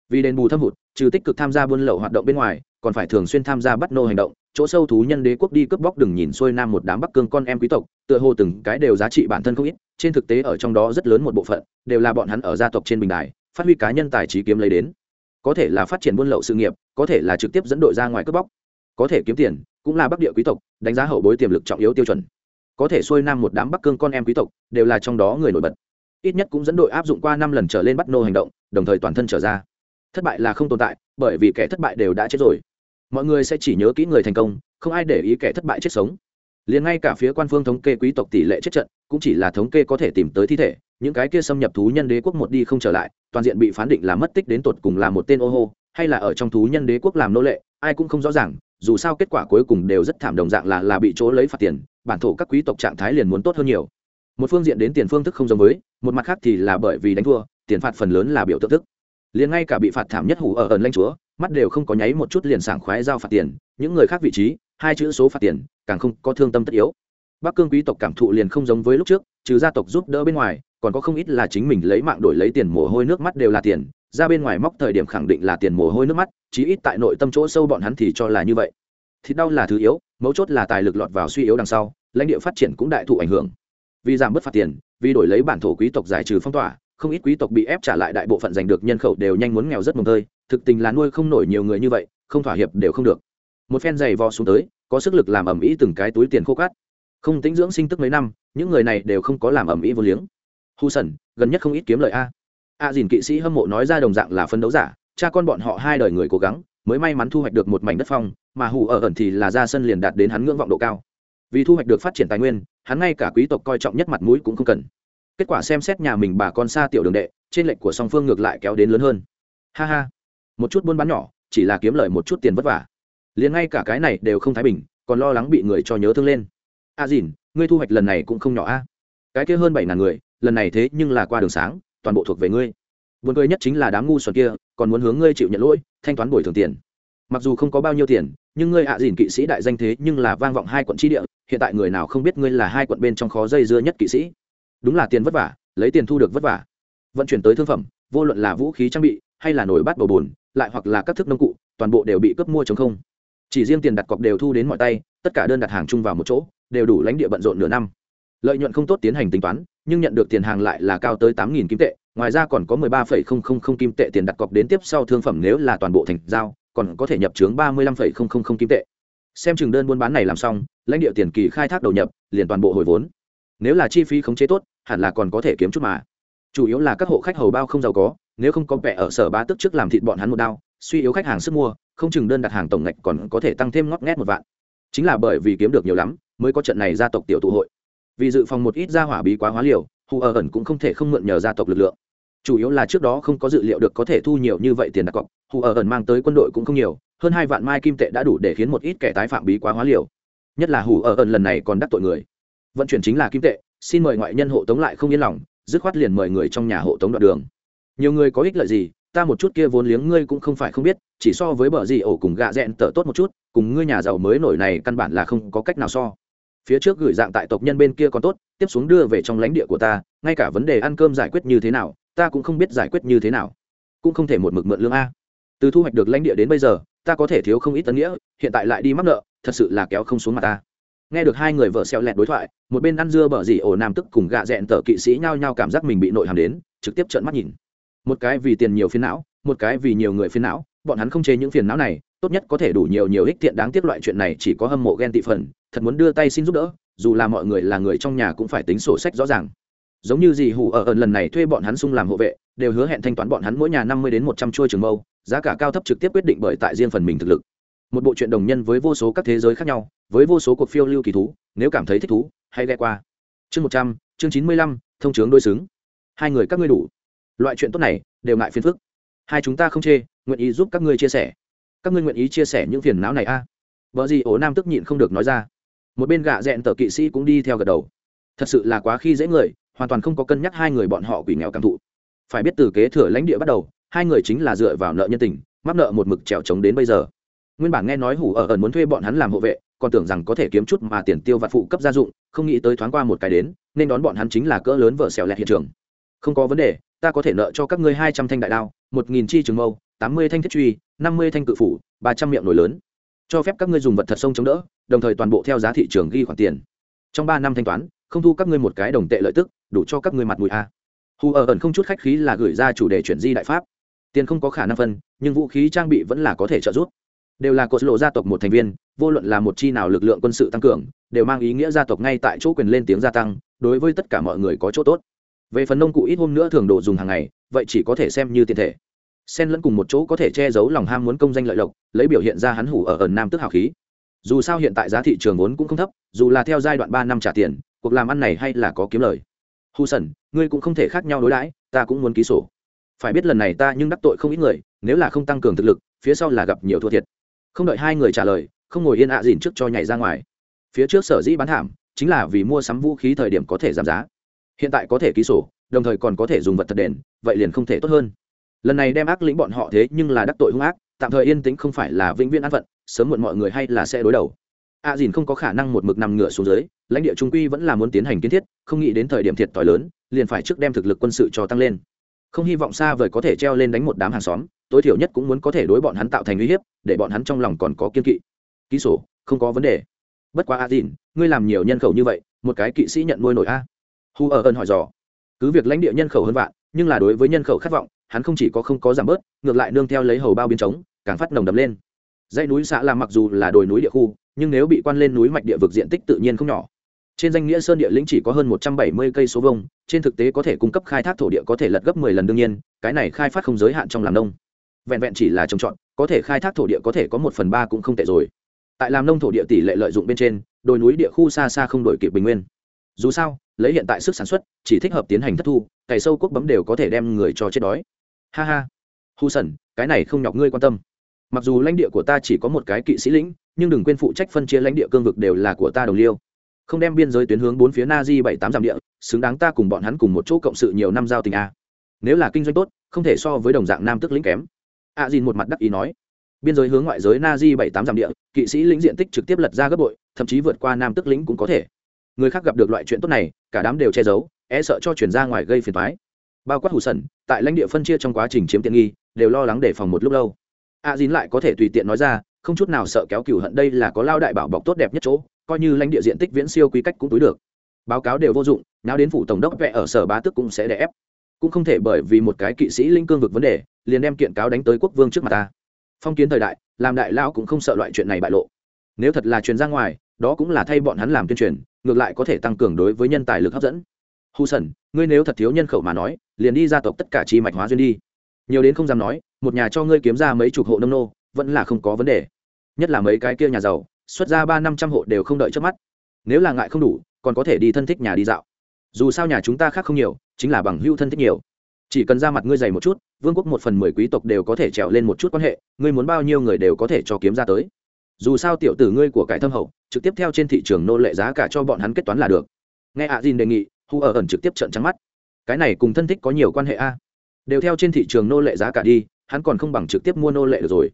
Speaker 1: Vì đền bù thâm hụt, trừ tích cực tham gia buôn lậu hoạt động bên ngoài, còn phải thường xuyên tham gia bắt nô hành động, chỗ sâu thú nhân đế quốc đi cướp bóc đừng nhìn xuôi nam một đám bắc cương con em quý tộc, tựa hồ từng cái đều giá trị bản thân không ít, trên thực tế ở trong đó rất lớn một bộ phận, đều là bọn hắn ở gia tộc trên bình đài, phát huy cá nhân tài trí kiếm lấy đến có thể là phát triển buôn lậu sự nghiệp, có thể là trực tiếp dẫn đội ra ngoài cướp bóc. Có thể kiếm tiền, cũng là bắc địa quý tộc, đánh giá hậu bối tiềm lực trọng yếu tiêu chuẩn. Có thể xuôi nam một đám bắc cương con em quý tộc, đều là trong đó người nổi bật. Ít nhất cũng dẫn đội áp dụng qua năm lần trở lên bắt nô hành động, đồng thời toàn thân trở ra. Thất bại là không tồn tại, bởi vì kẻ thất bại đều đã chết rồi. Mọi người sẽ chỉ nhớ kỹ người thành công, không ai để ý kẻ thất bại chết sống liền ngay cả phía quan phương thống kê quý tộc tỷ lệ chết trận, cũng chỉ là thống kê có thể tìm tới thi thể, những cái kia xâm nhập thú nhân đế quốc một đi không trở lại, toàn diện bị phán định là mất tích đến tột cùng là một tên ô hô, hay là ở trong thú nhân đế quốc làm nô lệ, ai cũng không rõ ràng, dù sao kết quả cuối cùng đều rất thảm đồng dạng là là bị chỗ lấy phạt tiền, bản thổ các quý tộc trạng thái liền muốn tốt hơn nhiều. Một phương diện đến tiền phương thức không giống với, một mặt khác thì là bởi vì đánh thua, tiền phạt phần lớn là biểu tượng thức. Liền ngay cả bị phạt thảm nhất hủ ở ẩn lanh chúa, mắt đều không có nháy một chút liền sảng khoái giao phạt tiền, những người khác vị trí hai chữ số phạt tiền, càng không có thương tâm tất yếu. Bắc cương quý tộc cảm thụ liền không giống với lúc trước, trừ gia tộc giúp đỡ bên ngoài, còn có không ít là chính mình lấy mạng đổi lấy tiền mồ hôi nước mắt đều là tiền, ra bên ngoài móc thời điểm khẳng định là tiền mồ hôi nước mắt, chí ít tại nội tâm chỗ sâu bọn hắn thì cho là như vậy. Thịt đau là thứ yếu, mấu chốt là tài lực lọt vào suy yếu đằng sau, lãnh địa phát triển cũng đại thụ ảnh hưởng. Vì giảm bớt phạt tiền, vì đổi lấy bản thổ quý tộc giải trừ phong tỏa, không ít quý tộc bị ép trả lại đại bộ phận giành được nhân khẩu đều nhanh muốn nghèo rất mồm tơi, thực tình là nuôi không nổi nhiều người như vậy, không thỏa hiệp đều không được một phen giày vò xuống tới, có sức lực làm ẩm ý từng cái túi tiền khô cát. Không tính dưỡng sinh tức mấy năm, những người này đều không có làm ẩm ý vô liếng. Hu sần gần nhất không ít kiếm lợi a. A dìn kỵ sĩ hâm mộ nói ra đồng dạng là phân đấu giả, cha con bọn họ hai đời người cố gắng, mới may mắn thu hoạch được một mảnh đất phong, mà hù ở ẩn thì là ra sân liền đạt đến hắn ngưỡng vọng độ cao. Vì thu hoạch được phát triển tài nguyên, hắn ngay cả quý tộc coi trọng nhất mặt mũi cũng không cần. Kết quả xem xét nhà mình bà con xa tiểu đường đệ, trên lệnh của song phương ngược lại kéo đến lớn hơn. Ha ha. Một chút buôn bán nhỏ, chỉ là kiếm lời một chút tiền vất vả liền ngay cả cái này đều không thái bình, còn lo lắng bị người cho nhớ thương lên. A à dìn, ngươi thu hoạch lần này cũng không nhỏ a. Cái kia hơn bảy ngàn người, lần này thế nhưng là qua đường sáng, toàn bộ thuộc về ngươi. Buồn cười nhất chính là đám ngu xuẩn kia, còn muốn hướng ngươi chịu nhận lỗi, thanh toán bồi thường tiền. Mặc dù không có bao nhiêu tiền, nhưng ngươi ạ à dìn kỵ sĩ đại danh thế nhưng là vang vọng hai quận tri địa, hiện tại người nào không biết ngươi là hai quận bên trong khó dây dưa nhất kỵ sĩ. Đúng là tiền vất vả, lấy tiền thu được vất vả. Vận chuyển tới thương phẩm, vô luận là vũ khí trang bị, hay là nồi bát bầu bùn, lại hoặc là các thức nông cụ, toàn bộ đều bị cướp mua chống không chỉ riêng tiền đặt cọc đều thu đến mọi tay, tất cả đơn đặt hàng chung vào một chỗ, đều đủ lãnh địa bận rộn nửa năm. Lợi nhuận không tốt tiến hành tính toán, nhưng nhận được tiền hàng lại là cao tới tám nghìn kim tệ, ngoài ra còn có mười ba phẩy không không không kim tệ tiền đặt cọc đến tiếp sau thương phẩm nếu là toàn bộ thành giao, còn có thể nhập trướng ba mươi lăm phẩy không không không kim tệ. Xem chừng đơn buôn bán này làm xong, lãnh địa tiền kỳ khai thác đầu nhập, liền toàn bộ hồi vốn. Nếu là chi phí khống chế tốt, hẳn là còn có thể kiếm chút mà. Chủ yếu là các hộ khách hầu bao không giàu có, nếu không có vẻ ở sở ba tức trước làm thịt bọn hắn một đao, suy yếu khách hàng sức mua không chừng đơn đặt hàng tổng ngạch còn có thể tăng thêm ngót nghét một vạn. Chính là bởi vì kiếm được nhiều lắm, mới có trận này gia tộc tiểu tụ hội. Vì dự phòng một ít gia hỏa bí quá hóa liều hù ở ẩn cũng không thể không mượn nhờ gia tộc lực lượng. Chủ yếu là trước đó không có dự liệu được có thể thu nhiều như vậy tiền đặt cọc hù ở ẩn mang tới quân đội cũng không nhiều, hơn hai vạn mai kim tệ đã đủ để khiến một ít kẻ tái phạm bí quá hóa liều. Nhất là hù ở ẩn lần này còn đắc tội người. Vận chuyển chính là kim tệ, xin mời ngoại nhân hộ tống lại không yên lòng, dứt khoát liền mời người trong nhà hộ tống đoạn đường. Nhiều người có ích lợi gì ta một chút kia vốn liếng ngươi cũng không phải không biết, chỉ so với bờ gì ổ cùng gạ rẽn tở tốt một chút, cùng ngươi nhà giàu mới nổi này căn bản là không có cách nào so. Phía trước gửi dạng tại tộc nhân bên kia còn tốt, tiếp xuống đưa về trong lãnh địa của ta, ngay cả vấn đề ăn cơm giải quyết như thế nào, ta cũng không biết giải quyết như thế nào. Cũng không thể một mực mượn lương a. Từ thu hoạch được lãnh địa đến bây giờ, ta có thể thiếu không ít tân nghĩa, hiện tại lại đi mắc nợ, thật sự là kéo không xuống mặt ta. Nghe được hai người vợ xeo lẹt đối thoại, một bên ăn dưa bở gì ổ nam tức cùng gạ dẹn tở kỵ sĩ nhao nhao cảm giác mình bị nội hàm đến, trực tiếp trợn mắt nhìn một cái vì tiền nhiều phiền não, một cái vì nhiều người phiền não, bọn hắn không chế những phiền não này, tốt nhất có thể đủ nhiều nhiều ích thiện đáng tiếc loại chuyện này chỉ có hâm mộ ghen tị phần, thật muốn đưa tay xin giúp đỡ, dù là mọi người là người trong nhà cũng phải tính sổ sách rõ ràng. Giống như dì hủ ở ẩn lần này thuê bọn hắn sung làm hộ vệ, đều hứa hẹn thanh toán bọn hắn mỗi nhà năm mươi đến một trăm chuôi trường mâu, giá cả cao thấp trực tiếp quyết định bởi tại riêng phần mình thực lực. Một bộ truyện đồng nhân với vô số các thế giới khác nhau, với vô số cuộc phiêu lưu kỳ thú, nếu cảm thấy thích thú, hãy ghe qua. Chương một trăm, chương chín mươi lăm, thông chướng đôi xứng. Hai người các ngươi đủ loại chuyện tốt này, đều ngại phiền phức. Hai chúng ta không chê, nguyện ý giúp các ngươi chia sẻ. Các ngươi nguyện ý chia sẻ những phiền não này a? À? vợ gì ổ nam tức nhịn không được nói ra. Một bên gạ rẽn tờ kỵ sĩ cũng đi theo gật đầu. Thật sự là quá khi dễ người, hoàn toàn không có cân nhắc hai người bọn họ quỷ nghèo cảm thụ. Phải biết từ kế thừa lãnh địa bắt đầu, hai người chính là dựa vào nợ nhân tình, mắc nợ một mực trèo trống đến bây giờ. Nguyên bản nghe nói hủ ở ẩn muốn thuê bọn hắn làm hộ vệ, còn tưởng rằng có thể kiếm chút mà tiền tiêu vặt phụ cấp gia dụng, không nghĩ tới thoáng qua một cái đến, nên đón bọn hắn chính là cỡ lớn vợ xẻo lẹt hiện trường. Không có vấn đề ta có thể nợ cho các ngươi hai trăm thanh đại đao, một nghìn chi trường mâu, tám mươi thanh thiết truy, năm mươi thanh cự phủ, ba trăm miệng nổi lớn. Cho phép các ngươi dùng vật thật sông chống đỡ, đồng thời toàn bộ theo giá thị trường ghi khoản tiền. Trong ba năm thanh toán, không thu các ngươi một cái đồng tệ lợi tức, đủ cho các ngươi mặt mũi a. Hù ở ẩn không chút khách khí là gửi ra chủ đề chuyển di đại pháp. Tiền không có khả năng phân, nhưng vũ khí trang bị vẫn là có thể trợ giúp. Đều là cột lộ gia tộc một thành viên, vô luận là một chi nào lực lượng quân sự tăng cường, đều mang ý nghĩa gia tộc ngay tại chỗ quyền lên tiếng gia tăng, đối với tất cả mọi người có chỗ tốt về phần nông cụ ít hôm nữa thường đồ dùng hàng ngày, vậy chỉ có thể xem như tiền thể. Xen lẫn cùng một chỗ có thể che giấu lòng ham muốn công danh lợi lộc, lấy biểu hiện ra hắn hủ ở ẩn nam tức hào khí. Dù sao hiện tại giá thị trường vốn cũng không thấp, dù là theo giai đoạn ba năm trả tiền, cuộc làm ăn này hay là có kiếm lời. Hù sần ngươi cũng không thể khác nhau đối đãi, ta cũng muốn ký sổ. Phải biết lần này ta nhưng đắc tội không ít người, nếu là không tăng cường thực lực, phía sau là gặp nhiều thua thiệt. Không đợi hai người trả lời, không ngồi yên ạ à dìn trước cho nhảy ra ngoài. Phía trước sở dĩ bán thảm, chính là vì mua sắm vũ khí thời điểm có thể giảm giá hiện tại có thể ký sổ, đồng thời còn có thể dùng vật thật đền, vậy liền không thể tốt hơn. Lần này đem ác lĩnh bọn họ thế nhưng là đắc tội hung ác, tạm thời yên tĩnh không phải là vĩnh viễn an phận, sớm muộn mọi người hay là sẽ đối đầu. A à dìn không có khả năng một mực nằm ngửa xuống dưới, lãnh địa trung quy vẫn là muốn tiến hành kiến thiết, không nghĩ đến thời điểm thiệt t lớn, liền phải trước đem thực lực quân sự cho tăng lên. Không hy vọng xa vời có thể treo lên đánh một đám hàng xóm, tối thiểu nhất cũng muốn có thể đối bọn hắn tạo thành uy hiếp, để bọn hắn trong lòng còn có kiên kỵ. Ký sổ, không có vấn đề. Bất quá a dìn, ngươi làm nhiều nhân khẩu như vậy, một cái kỵ sĩ nhận nuôi nổi a hu ở ơn hỏi dò. Cứ việc lãnh địa nhân khẩu hơn vạn, nhưng là đối với nhân khẩu khát vọng, hắn không chỉ có không có giảm bớt, ngược lại nương theo lấy hầu bao biến trống, càng phát nồng đập lên. Dãy núi xã làm mặc dù là đồi núi địa khu, nhưng nếu bị quan lên núi mạch địa vực diện tích tự nhiên không nhỏ. Trên danh nghĩa sơn địa lĩnh chỉ có hơn một trăm bảy mươi cây số vông trên thực tế có thể cung cấp khai thác thổ địa có thể lật gấp mười lần đương nhiên, cái này khai phát không giới hạn trong làm nông. Vẹn vẹn chỉ là trồng trọt, có thể khai thác thổ địa có thể có một phần ba cũng không tệ rồi. Tại làm nông thổ địa tỷ lệ lợi dụng bên trên, đồi núi địa khu xa xa không đổi kịp bình nguyên. Dù sao lấy hiện tại sức sản xuất, chỉ thích hợp tiến hành thất thu, cày sâu quốc bấm đều có thể đem người cho chết đói. Ha ha. Hu sần cái này không nhọc ngươi quan tâm. Mặc dù lãnh địa của ta chỉ có một cái kỵ sĩ lĩnh, nhưng đừng quên phụ trách phân chia lãnh địa cương vực đều là của ta đồng liêu. Không đem biên giới tuyến hướng bốn phía na di bảy tám dặm địa, xứng đáng ta cùng bọn hắn cùng một chỗ cộng sự nhiều năm giao tình a. Nếu là kinh doanh tốt, không thể so với đồng dạng nam tức lĩnh kém. A à dìn một mặt đắc ý nói. Biên giới hướng ngoại giới na di bảy tám dặm địa, kỵ sĩ lĩnh diện tích trực tiếp lật ra gấp bội, thậm chí vượt qua nam tức lĩnh cũng có thể người khác gặp được loại chuyện tốt này, cả đám đều che giấu e sợ cho chuyển ra ngoài gây phiền thoái bao quát hủ sần tại lãnh địa phân chia trong quá trình chiếm tiện nghi, đều lo lắng đề phòng một lúc lâu. A dín lại có thể tùy tiện nói ra, không chút nào sợ kéo cửu hận đây là có lao đại bảo bọc tốt đẹp nhất chỗ, coi như lãnh địa diện tích viễn siêu quy cách cũng túi được. Báo cáo đều vô dụng nào đến phủ tổng đốc vẽ ở sở bá tức cũng sẽ đè ép. Cũng không thể bởi vì một cái kỵ sĩ linh cương vực vấn đề, liền đem kiện cáo đánh tới quốc vương trước mặt ta. Phong kiến thời đại, làm đại lao cũng không sợ loại chuyện này bại lộ. Nếu thật là truyền ra ngoài đó cũng là thay bọn hắn làm tuyên truyền, ngược lại có thể tăng cường đối với nhân tài lực hấp dẫn. Hu sần, ngươi nếu thật thiếu nhân khẩu mà nói, liền đi gia tộc tất cả chi mạch hóa duyên đi. Nhiều đến không dám nói, một nhà cho ngươi kiếm ra mấy chục hộ nông nô, vẫn là không có vấn đề. Nhất là mấy cái kia nhà giàu, xuất ra ba năm trăm hộ đều không đợi trước mắt. Nếu là ngại không đủ, còn có thể đi thân thích nhà đi dạo. Dù sao nhà chúng ta khác không nhiều, chính là bằng hưu thân thích nhiều. Chỉ cần ra mặt ngươi dày một chút, vương quốc một phần mười quý tộc đều có thể trèo lên một chút quan hệ, ngươi muốn bao nhiêu người đều có thể cho kiếm ra tới dù sao tiểu tử ngươi của cải thâm hậu, trực tiếp theo trên thị trường nô lệ giá cả cho bọn hắn kết toán là được. Nghe ạ à dìn đề nghị, hu ở ẩn trực tiếp trận trắng mắt. Cái này cùng thân thích có nhiều quan hệ a. Đều theo trên thị trường nô lệ giá cả đi, hắn còn không bằng trực tiếp mua nô lệ được rồi.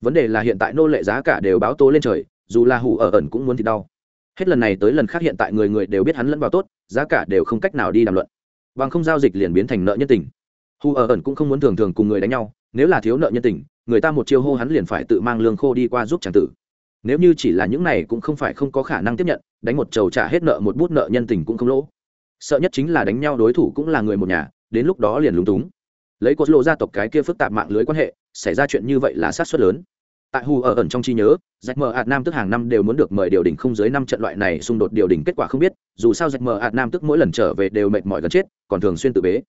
Speaker 1: Vấn đề là hiện tại nô lệ giá cả đều báo tố lên trời, dù là hủ ở ẩn cũng muốn thì đau. Hết lần này tới lần khác hiện tại người người đều biết hắn lẫn vào tốt, giá cả đều không cách nào đi đàm luận. Bằng không giao dịch liền biến thành nợ nhân tình. Hù ở ẩn cũng không muốn thường thường cùng người đánh nhau, nếu là thiếu nợ nhân tình, người ta một chiêu hô hắn liền phải tự mang lương khô đi qua giúp tràng tử nếu như chỉ là những này cũng không phải không có khả năng tiếp nhận, đánh một trầu trả hết nợ một bút nợ nhân tình cũng không lỗ. Sợ nhất chính là đánh nhau đối thủ cũng là người một nhà, đến lúc đó liền lúng túng. Lấy cốt lộ gia tộc cái kia phức tạp mạng lưới quan hệ, xảy ra chuyện như vậy là sát xuất lớn. Tại hù ở ẩn trong trí nhớ, dạch mờ ạt nam tức hàng năm đều muốn được mời điều đình không dưới năm trận loại này xung đột điều đình kết quả không biết, dù sao dạch mờ ạt nam tức mỗi lần trở về đều mệt mỏi gần chết, còn thường xuyên tự bế.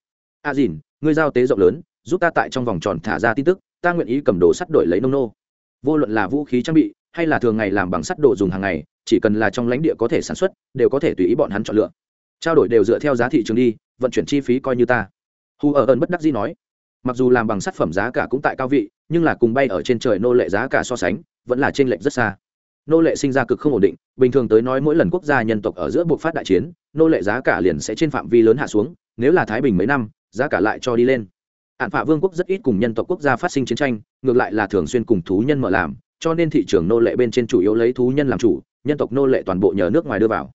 Speaker 1: A dìn, ngươi giao tế rộng lớn, giúp ta tại trong vòng tròn thả ra tin tức, ta nguyện ý cầm đồ sắt đổi lấy nông nô. Vô luận là vũ khí trang bị hay là thường ngày làm bằng sắt đồ dùng hàng ngày, chỉ cần là trong lãnh địa có thể sản xuất, đều có thể tùy ý bọn hắn chọn lựa. Trao đổi đều dựa theo giá thị trường đi, vận chuyển chi phí coi như ta. Hù ở ẩn bất đắc dĩ nói, mặc dù làm bằng sắt phẩm giá cả cũng tại cao vị, nhưng là cùng bay ở trên trời nô lệ giá cả so sánh, vẫn là trên lệch rất xa. Nô lệ sinh ra cực không ổn định, bình thường tới nói mỗi lần quốc gia nhân tộc ở giữa buộc phát đại chiến, nô lệ giá cả liền sẽ trên phạm vi lớn hạ xuống, nếu là thái bình mấy năm, giá cả lại cho đi lên. Hạn phạ vương quốc rất ít cùng nhân tộc quốc gia phát sinh chiến tranh, ngược lại là thường xuyên cùng thú nhân mở làm cho nên thị trường nô lệ bên trên chủ yếu lấy thú nhân làm chủ, nhân tộc nô lệ toàn bộ nhờ nước ngoài đưa vào.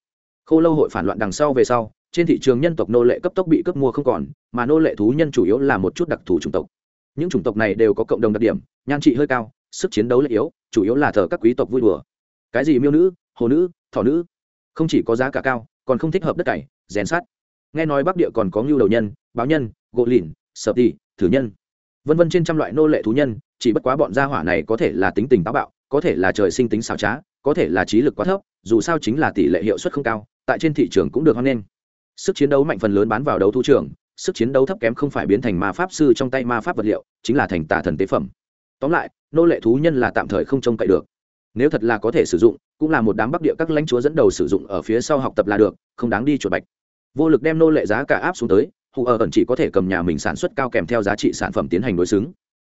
Speaker 1: Khô lâu hội phản loạn đằng sau về sau, trên thị trường nhân tộc nô lệ cấp tốc bị cướp mua không còn, mà nô lệ thú nhân chủ yếu là một chút đặc thù chủng tộc. Những chủng tộc này đều có cộng đồng đặc điểm, nhan trị hơi cao, sức chiến đấu lại yếu, chủ yếu là thờ các quý tộc vui đùa. Cái gì miêu nữ, hồ nữ, thỏ nữ? Không chỉ có giá cả cao, còn không thích hợp đất cày, rèn sát nghe nói bắc địa còn có ngưu đầu nhân, báo nhân, gỗ lìn sợp tỉ thử nhân, vân vân trên trăm loại nô lệ thú nhân chỉ bất quá bọn gia hỏa này có thể là tính tình táo bạo, có thể là trời sinh tính xảo trá, có thể là trí lực quá thấp, dù sao chính là tỷ lệ hiệu suất không cao, tại trên thị trường cũng được hoan nghênh. Sức chiến đấu mạnh phần lớn bán vào đấu thu trường, sức chiến đấu thấp kém không phải biến thành ma pháp sư trong tay ma pháp vật liệu, chính là thành tà thần tế phẩm. Tóm lại, nô lệ thú nhân là tạm thời không trông cậy được. Nếu thật là có thể sử dụng, cũng là một đám bắc địa các lãnh chúa dẫn đầu sử dụng ở phía sau học tập là được, không đáng đi chuột bạch. Vô lực đem nô lệ giá cả áp xuống tới hụ ở ẩn chỉ có thể cầm nhà mình sản xuất cao kèm theo giá trị sản phẩm tiến hành đối xứng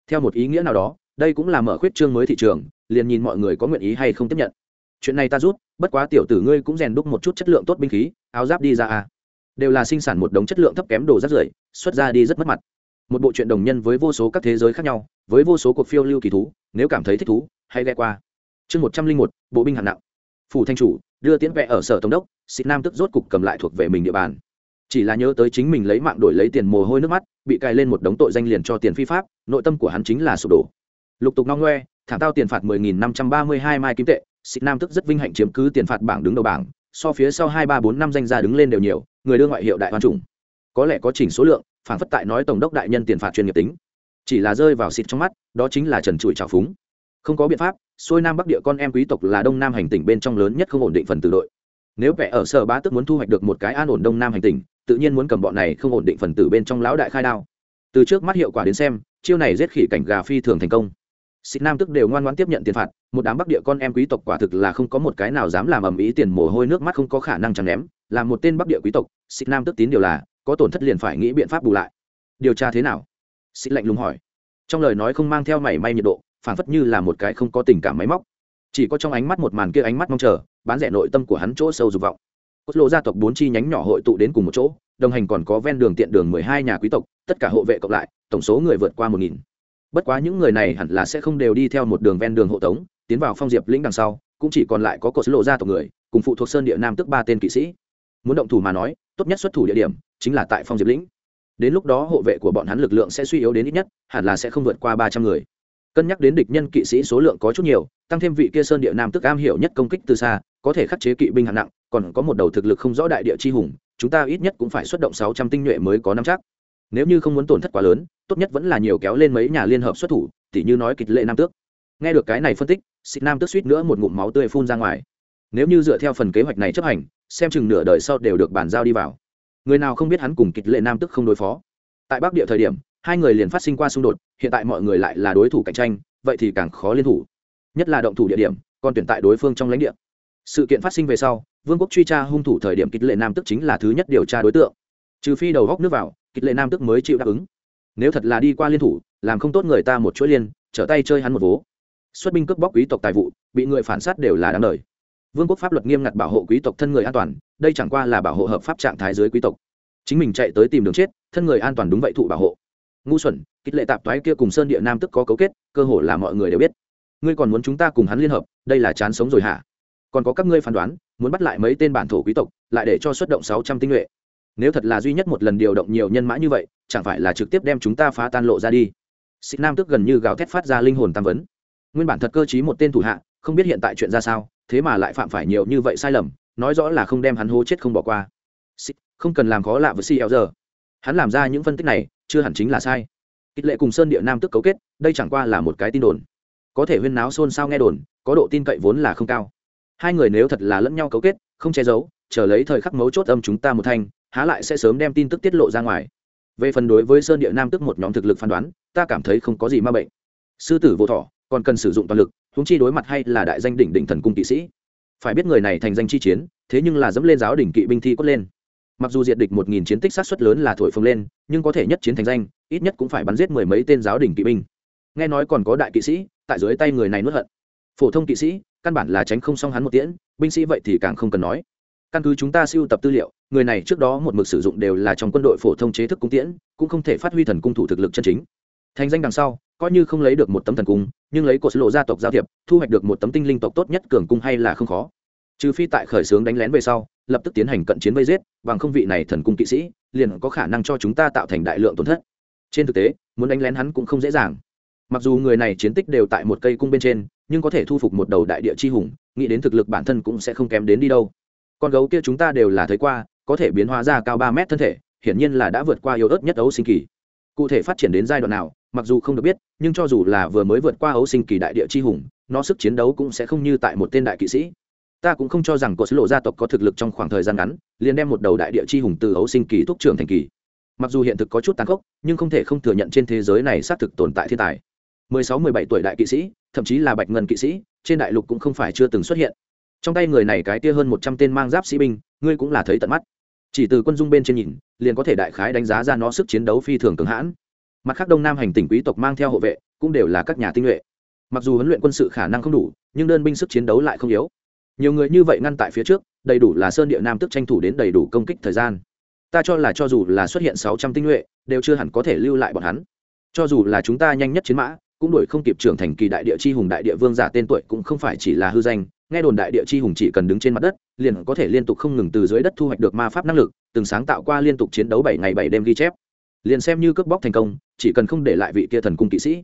Speaker 1: theo một ý nghĩa nào đó, đây cũng là mở khuyết trương mới thị trường, liền nhìn mọi người có nguyện ý hay không tiếp nhận. Chuyện này ta rút, bất quá tiểu tử ngươi cũng rèn đúc một chút chất lượng tốt binh khí, áo giáp đi ra à. Đều là sinh sản một đống chất lượng thấp kém đồ rác rưởi, xuất ra đi rất mất mặt. Một bộ truyện đồng nhân với vô số các thế giới khác nhau, với vô số cuộc phiêu lưu kỳ thú, nếu cảm thấy thích thú, hãy ghe qua. Chương một trăm linh một, bộ binh hạng nặng. Phủ thanh chủ đưa tiến vẽ ở sở tổng đốc xịt nam tức rốt cục cầm lại thuộc về mình địa bàn chỉ là nhớ tới chính mình lấy mạng đổi lấy tiền mồ hôi nước mắt, bị cài lên một đống tội danh liền cho tiền phi pháp, nội tâm của hắn chính là sụp đổ. Lục tục no ngoe, thảm tao tiền phạt mười nghìn năm trăm ba mươi hai mai kim tệ, xịt nam tức rất vinh hạnh chiếm cứ tiền phạt bảng đứng đầu bảng, so phía sau hai ba bốn năm danh gia đứng lên đều nhiều, người đưa ngoại hiệu đại hoàn trùng có lẽ có chỉnh số lượng, phản phất tại nói tổng đốc đại nhân tiền phạt chuyên nghiệp tính. Chỉ là rơi vào xịt trong mắt, đó chính là trần trụi trào phúng. Không có biện pháp, xuôi nam bắc địa con em quý tộc là đông nam hành tỉnh bên trong lớn nhất không ổn định phần tử đội nếu vẻ ở sở bá tức muốn thu hoạch được một cái an ổn đông nam hành tình, tự nhiên muốn cầm bọn này không ổn định phần tử bên trong lão đại khai đao. Từ trước mắt hiệu quả đến xem, chiêu này giết khỉ cảnh gà phi thường thành công. Xịt nam tức đều ngoan ngoãn tiếp nhận tiền phạt, một đám bắc địa con em quý tộc quả thực là không có một cái nào dám làm ầm ĩ tiền mồ hôi nước mắt không có khả năng chẳng ném, là một tên bắc địa quý tộc xịt nam tức tín điều là, có tổn thất liền phải nghĩ biện pháp bù lại. Điều tra thế nào? Xịt lạnh lùng hỏi. Trong lời nói không mang theo mảy may nhiệt độ, phản phất như là một cái không có tình cảm máy móc. Chỉ có trong ánh mắt một màn kia ánh mắt mong chờ bán rẻ nội tâm của hắn chỗ sâu dục vọng. Cốt lộ gia tộc bốn chi nhánh nhỏ hội tụ đến cùng một chỗ, đồng hành còn có ven đường tiện đường mười hai nhà quý tộc, tất cả hộ vệ cộng lại, tổng số người vượt qua một nghìn. Bất quá những người này hẳn là sẽ không đều đi theo một đường ven đường hộ tống, tiến vào phong diệp lĩnh đằng sau, cũng chỉ còn lại có cột lộ gia tộc người, cùng phụ thuộc sơn địa nam tức ba tên kỵ sĩ. Muốn động thủ mà nói, tốt nhất xuất thủ địa điểm chính là tại phong diệp lĩnh. Đến lúc đó hộ vệ của bọn hắn lực lượng sẽ suy yếu đến ít nhất, hẳn là sẽ không vượt qua ba trăm người cân nhắc đến địch nhân kỵ sĩ số lượng có chút nhiều, tăng thêm vị kia sơn địa nam tức am hiểu nhất công kích từ xa, có thể khắc chế kỵ binh hạng nặng, còn có một đầu thực lực không rõ đại địa chi hùng, chúng ta ít nhất cũng phải xuất động sáu trăm tinh nhuệ mới có năm chắc. Nếu như không muốn tổn thất quá lớn, tốt nhất vẫn là nhiều kéo lên mấy nhà liên hợp xuất thủ, tỉ như nói kịch lệ nam tước. Nghe được cái này phân tích, xịt nam tước suýt nữa một ngụm máu tươi phun ra ngoài. Nếu như dựa theo phần kế hoạch này chấp hành, xem chừng nửa đời sau đều được bàn giao đi vào. Người nào không biết hắn cùng kịch lệ nam tức không đối phó. Tại bắc địa thời điểm hai người liền phát sinh qua xung đột, hiện tại mọi người lại là đối thủ cạnh tranh, vậy thì càng khó liên thủ. Nhất là động thủ địa điểm, còn tuyển tại đối phương trong lãnh địa. Sự kiện phát sinh về sau, vương quốc truy tra hung thủ thời điểm kịch lệ nam tức chính là thứ nhất điều tra đối tượng. Trừ phi đầu góc nước vào, kịch lệ nam tức mới chịu đáp ứng. Nếu thật là đi qua liên thủ, làm không tốt người ta một chuỗi liên, trở tay chơi hắn một vố. Xuất binh cướp bóc quý tộc tài vụ, bị người phản sát đều là đáng đời. Vương quốc pháp luật nghiêm ngặt bảo hộ quý tộc thân người an toàn, đây chẳng qua là bảo hộ hợp pháp trạng thái dưới quý tộc. Chính mình chạy tới tìm đường chết, thân người an toàn đúng vậy thụ bảo hộ ngu xuẩn, kích lệ tạp thoái kia cùng sơn địa nam tức có cấu kết, cơ hồ là mọi người đều biết. Ngươi còn muốn chúng ta cùng hắn liên hợp, đây là chán sống rồi hả? Còn có các ngươi phán đoán, muốn bắt lại mấy tên bản thổ quý tộc, lại để cho xuất động sáu trăm tinh nhuệ. Nếu thật là duy nhất một lần điều động nhiều nhân mã như vậy, chẳng phải là trực tiếp đem chúng ta phá tan lộ ra đi? Xích nam tức gần như gào thét phát ra linh hồn tam vấn. Nguyên bản thật cơ t một tên thủ hạ, không biết hiện tại chuyện ra sao, thế mà lại phạm phải nhiều như vậy sai lầm, nói rõ là không đem hắn hô chết không bỏ qua. Xích, không cần làm khó lạ với si eo giờ hắn làm ra những phân tích này chưa hẳn chính là sai. Kích lệ cùng sơn địa nam tức cấu kết, đây chẳng qua là một cái tin đồn. Có thể huyên náo xôn xao nghe đồn, có độ tin cậy vốn là không cao. Hai người nếu thật là lẫn nhau cấu kết, không che giấu, chờ lấy thời khắc mấu chốt âm chúng ta một thanh, há lại sẽ sớm đem tin tức tiết lộ ra ngoài. Về phần đối với sơn địa nam tức một nhóm thực lực phán đoán, ta cảm thấy không có gì ma bệnh. Sư tử vô thọ, còn cần sử dụng toàn lực húng chi đối mặt hay là đại danh đỉnh đỉnh thần cung kỵ sĩ. Phải biết người này thành danh chi chiến, thế nhưng là dẫm lên giáo đỉnh kỵ binh thi cốt lên mặc dù diệt địch một nghìn chiến tích sát xuất lớn là thổi phồng lên, nhưng có thể nhất chiến thành danh, ít nhất cũng phải bắn giết mười mấy tên giáo đỉnh kỵ binh. Nghe nói còn có đại kỵ sĩ, tại dưới tay người này nuốt hận. Phổ thông kỵ sĩ, căn bản là tránh không xong hắn một tiễn, binh sĩ vậy thì càng không cần nói. Căn cứ chúng ta siêu tập tư liệu, người này trước đó một mực sử dụng đều là trong quân đội phổ thông chế thức cung tiễn, cũng không thể phát huy thần cung thủ thực lực chân chính. Thành danh đằng sau, coi như không lấy được một tấm thần cung, nhưng lấy cột lộ gia tộc giao thiệp, thu hoạch được một tấm tinh linh tộc tốt nhất cường cung hay là không khó. Trừ phi tại khởi xướng đánh lén về sau lập tức tiến hành cận chiến vây giết, bằng không vị này thần cung kỵ sĩ liền có khả năng cho chúng ta tạo thành đại lượng tổn thất. Trên thực tế, muốn đánh lén hắn cũng không dễ dàng. Mặc dù người này chiến tích đều tại một cây cung bên trên, nhưng có thể thu phục một đầu đại địa chi hùng, nghĩ đến thực lực bản thân cũng sẽ không kém đến đi đâu. Con gấu kia chúng ta đều là thấy qua, có thể biến hóa ra cao ba mét thân thể, hiển nhiên là đã vượt qua yếu ớt nhất ấu sinh kỳ. Cụ thể phát triển đến giai đoạn nào, mặc dù không được biết, nhưng cho dù là vừa mới vượt qua ấu sinh kỳ đại địa chi hùng, nó sức chiến đấu cũng sẽ không như tại một tên đại kỵ sĩ ta cũng không cho rằng cột lộ gia tộc có thực lực trong khoảng thời gian ngắn, liền đem một đầu đại địa chi hùng từ ấu sinh kỳ thúc trưởng thành kỳ. Mặc dù hiện thực có chút tàn khốc, nhưng không thể không thừa nhận trên thế giới này xác thực tồn tại thiên tài. 16-17 tuổi đại kỵ sĩ, thậm chí là bạch ngân kỵ sĩ, trên đại lục cũng không phải chưa từng xuất hiện. Trong tay người này cái tia hơn một trăm tên mang giáp sĩ binh, ngươi cũng là thấy tận mắt. Chỉ từ quân dung bên trên nhìn, liền có thể đại khái đánh giá ra nó sức chiến đấu phi thường cường hãn. Mặt khác đông nam hành tỉnh quý tộc mang theo hộ vệ, cũng đều là các nhà tinh nhuệ. Mặc dù huấn luyện quân sự khả năng không đủ, nhưng đơn binh sức chiến đấu lại không yếu nhiều người như vậy ngăn tại phía trước, đầy đủ là sơn địa nam tức tranh thủ đến đầy đủ công kích thời gian. Ta cho là cho dù là xuất hiện sáu trăm tinh nhuệ, đều chưa hẳn có thể lưu lại bọn hắn. Cho dù là chúng ta nhanh nhất chiến mã, cũng đuổi không kịp trưởng thành kỳ đại địa chi hùng đại địa vương giả tên tuổi cũng không phải chỉ là hư danh, nghe đồn đại địa chi hùng chỉ cần đứng trên mặt đất, liền có thể liên tục không ngừng từ dưới đất thu hoạch được ma pháp năng lực, từng sáng tạo qua liên tục chiến đấu bảy ngày bảy đêm ghi chép. Liền xem như cướp bóc thành công, chỉ cần không để lại vị kia thần cung kỵ sĩ.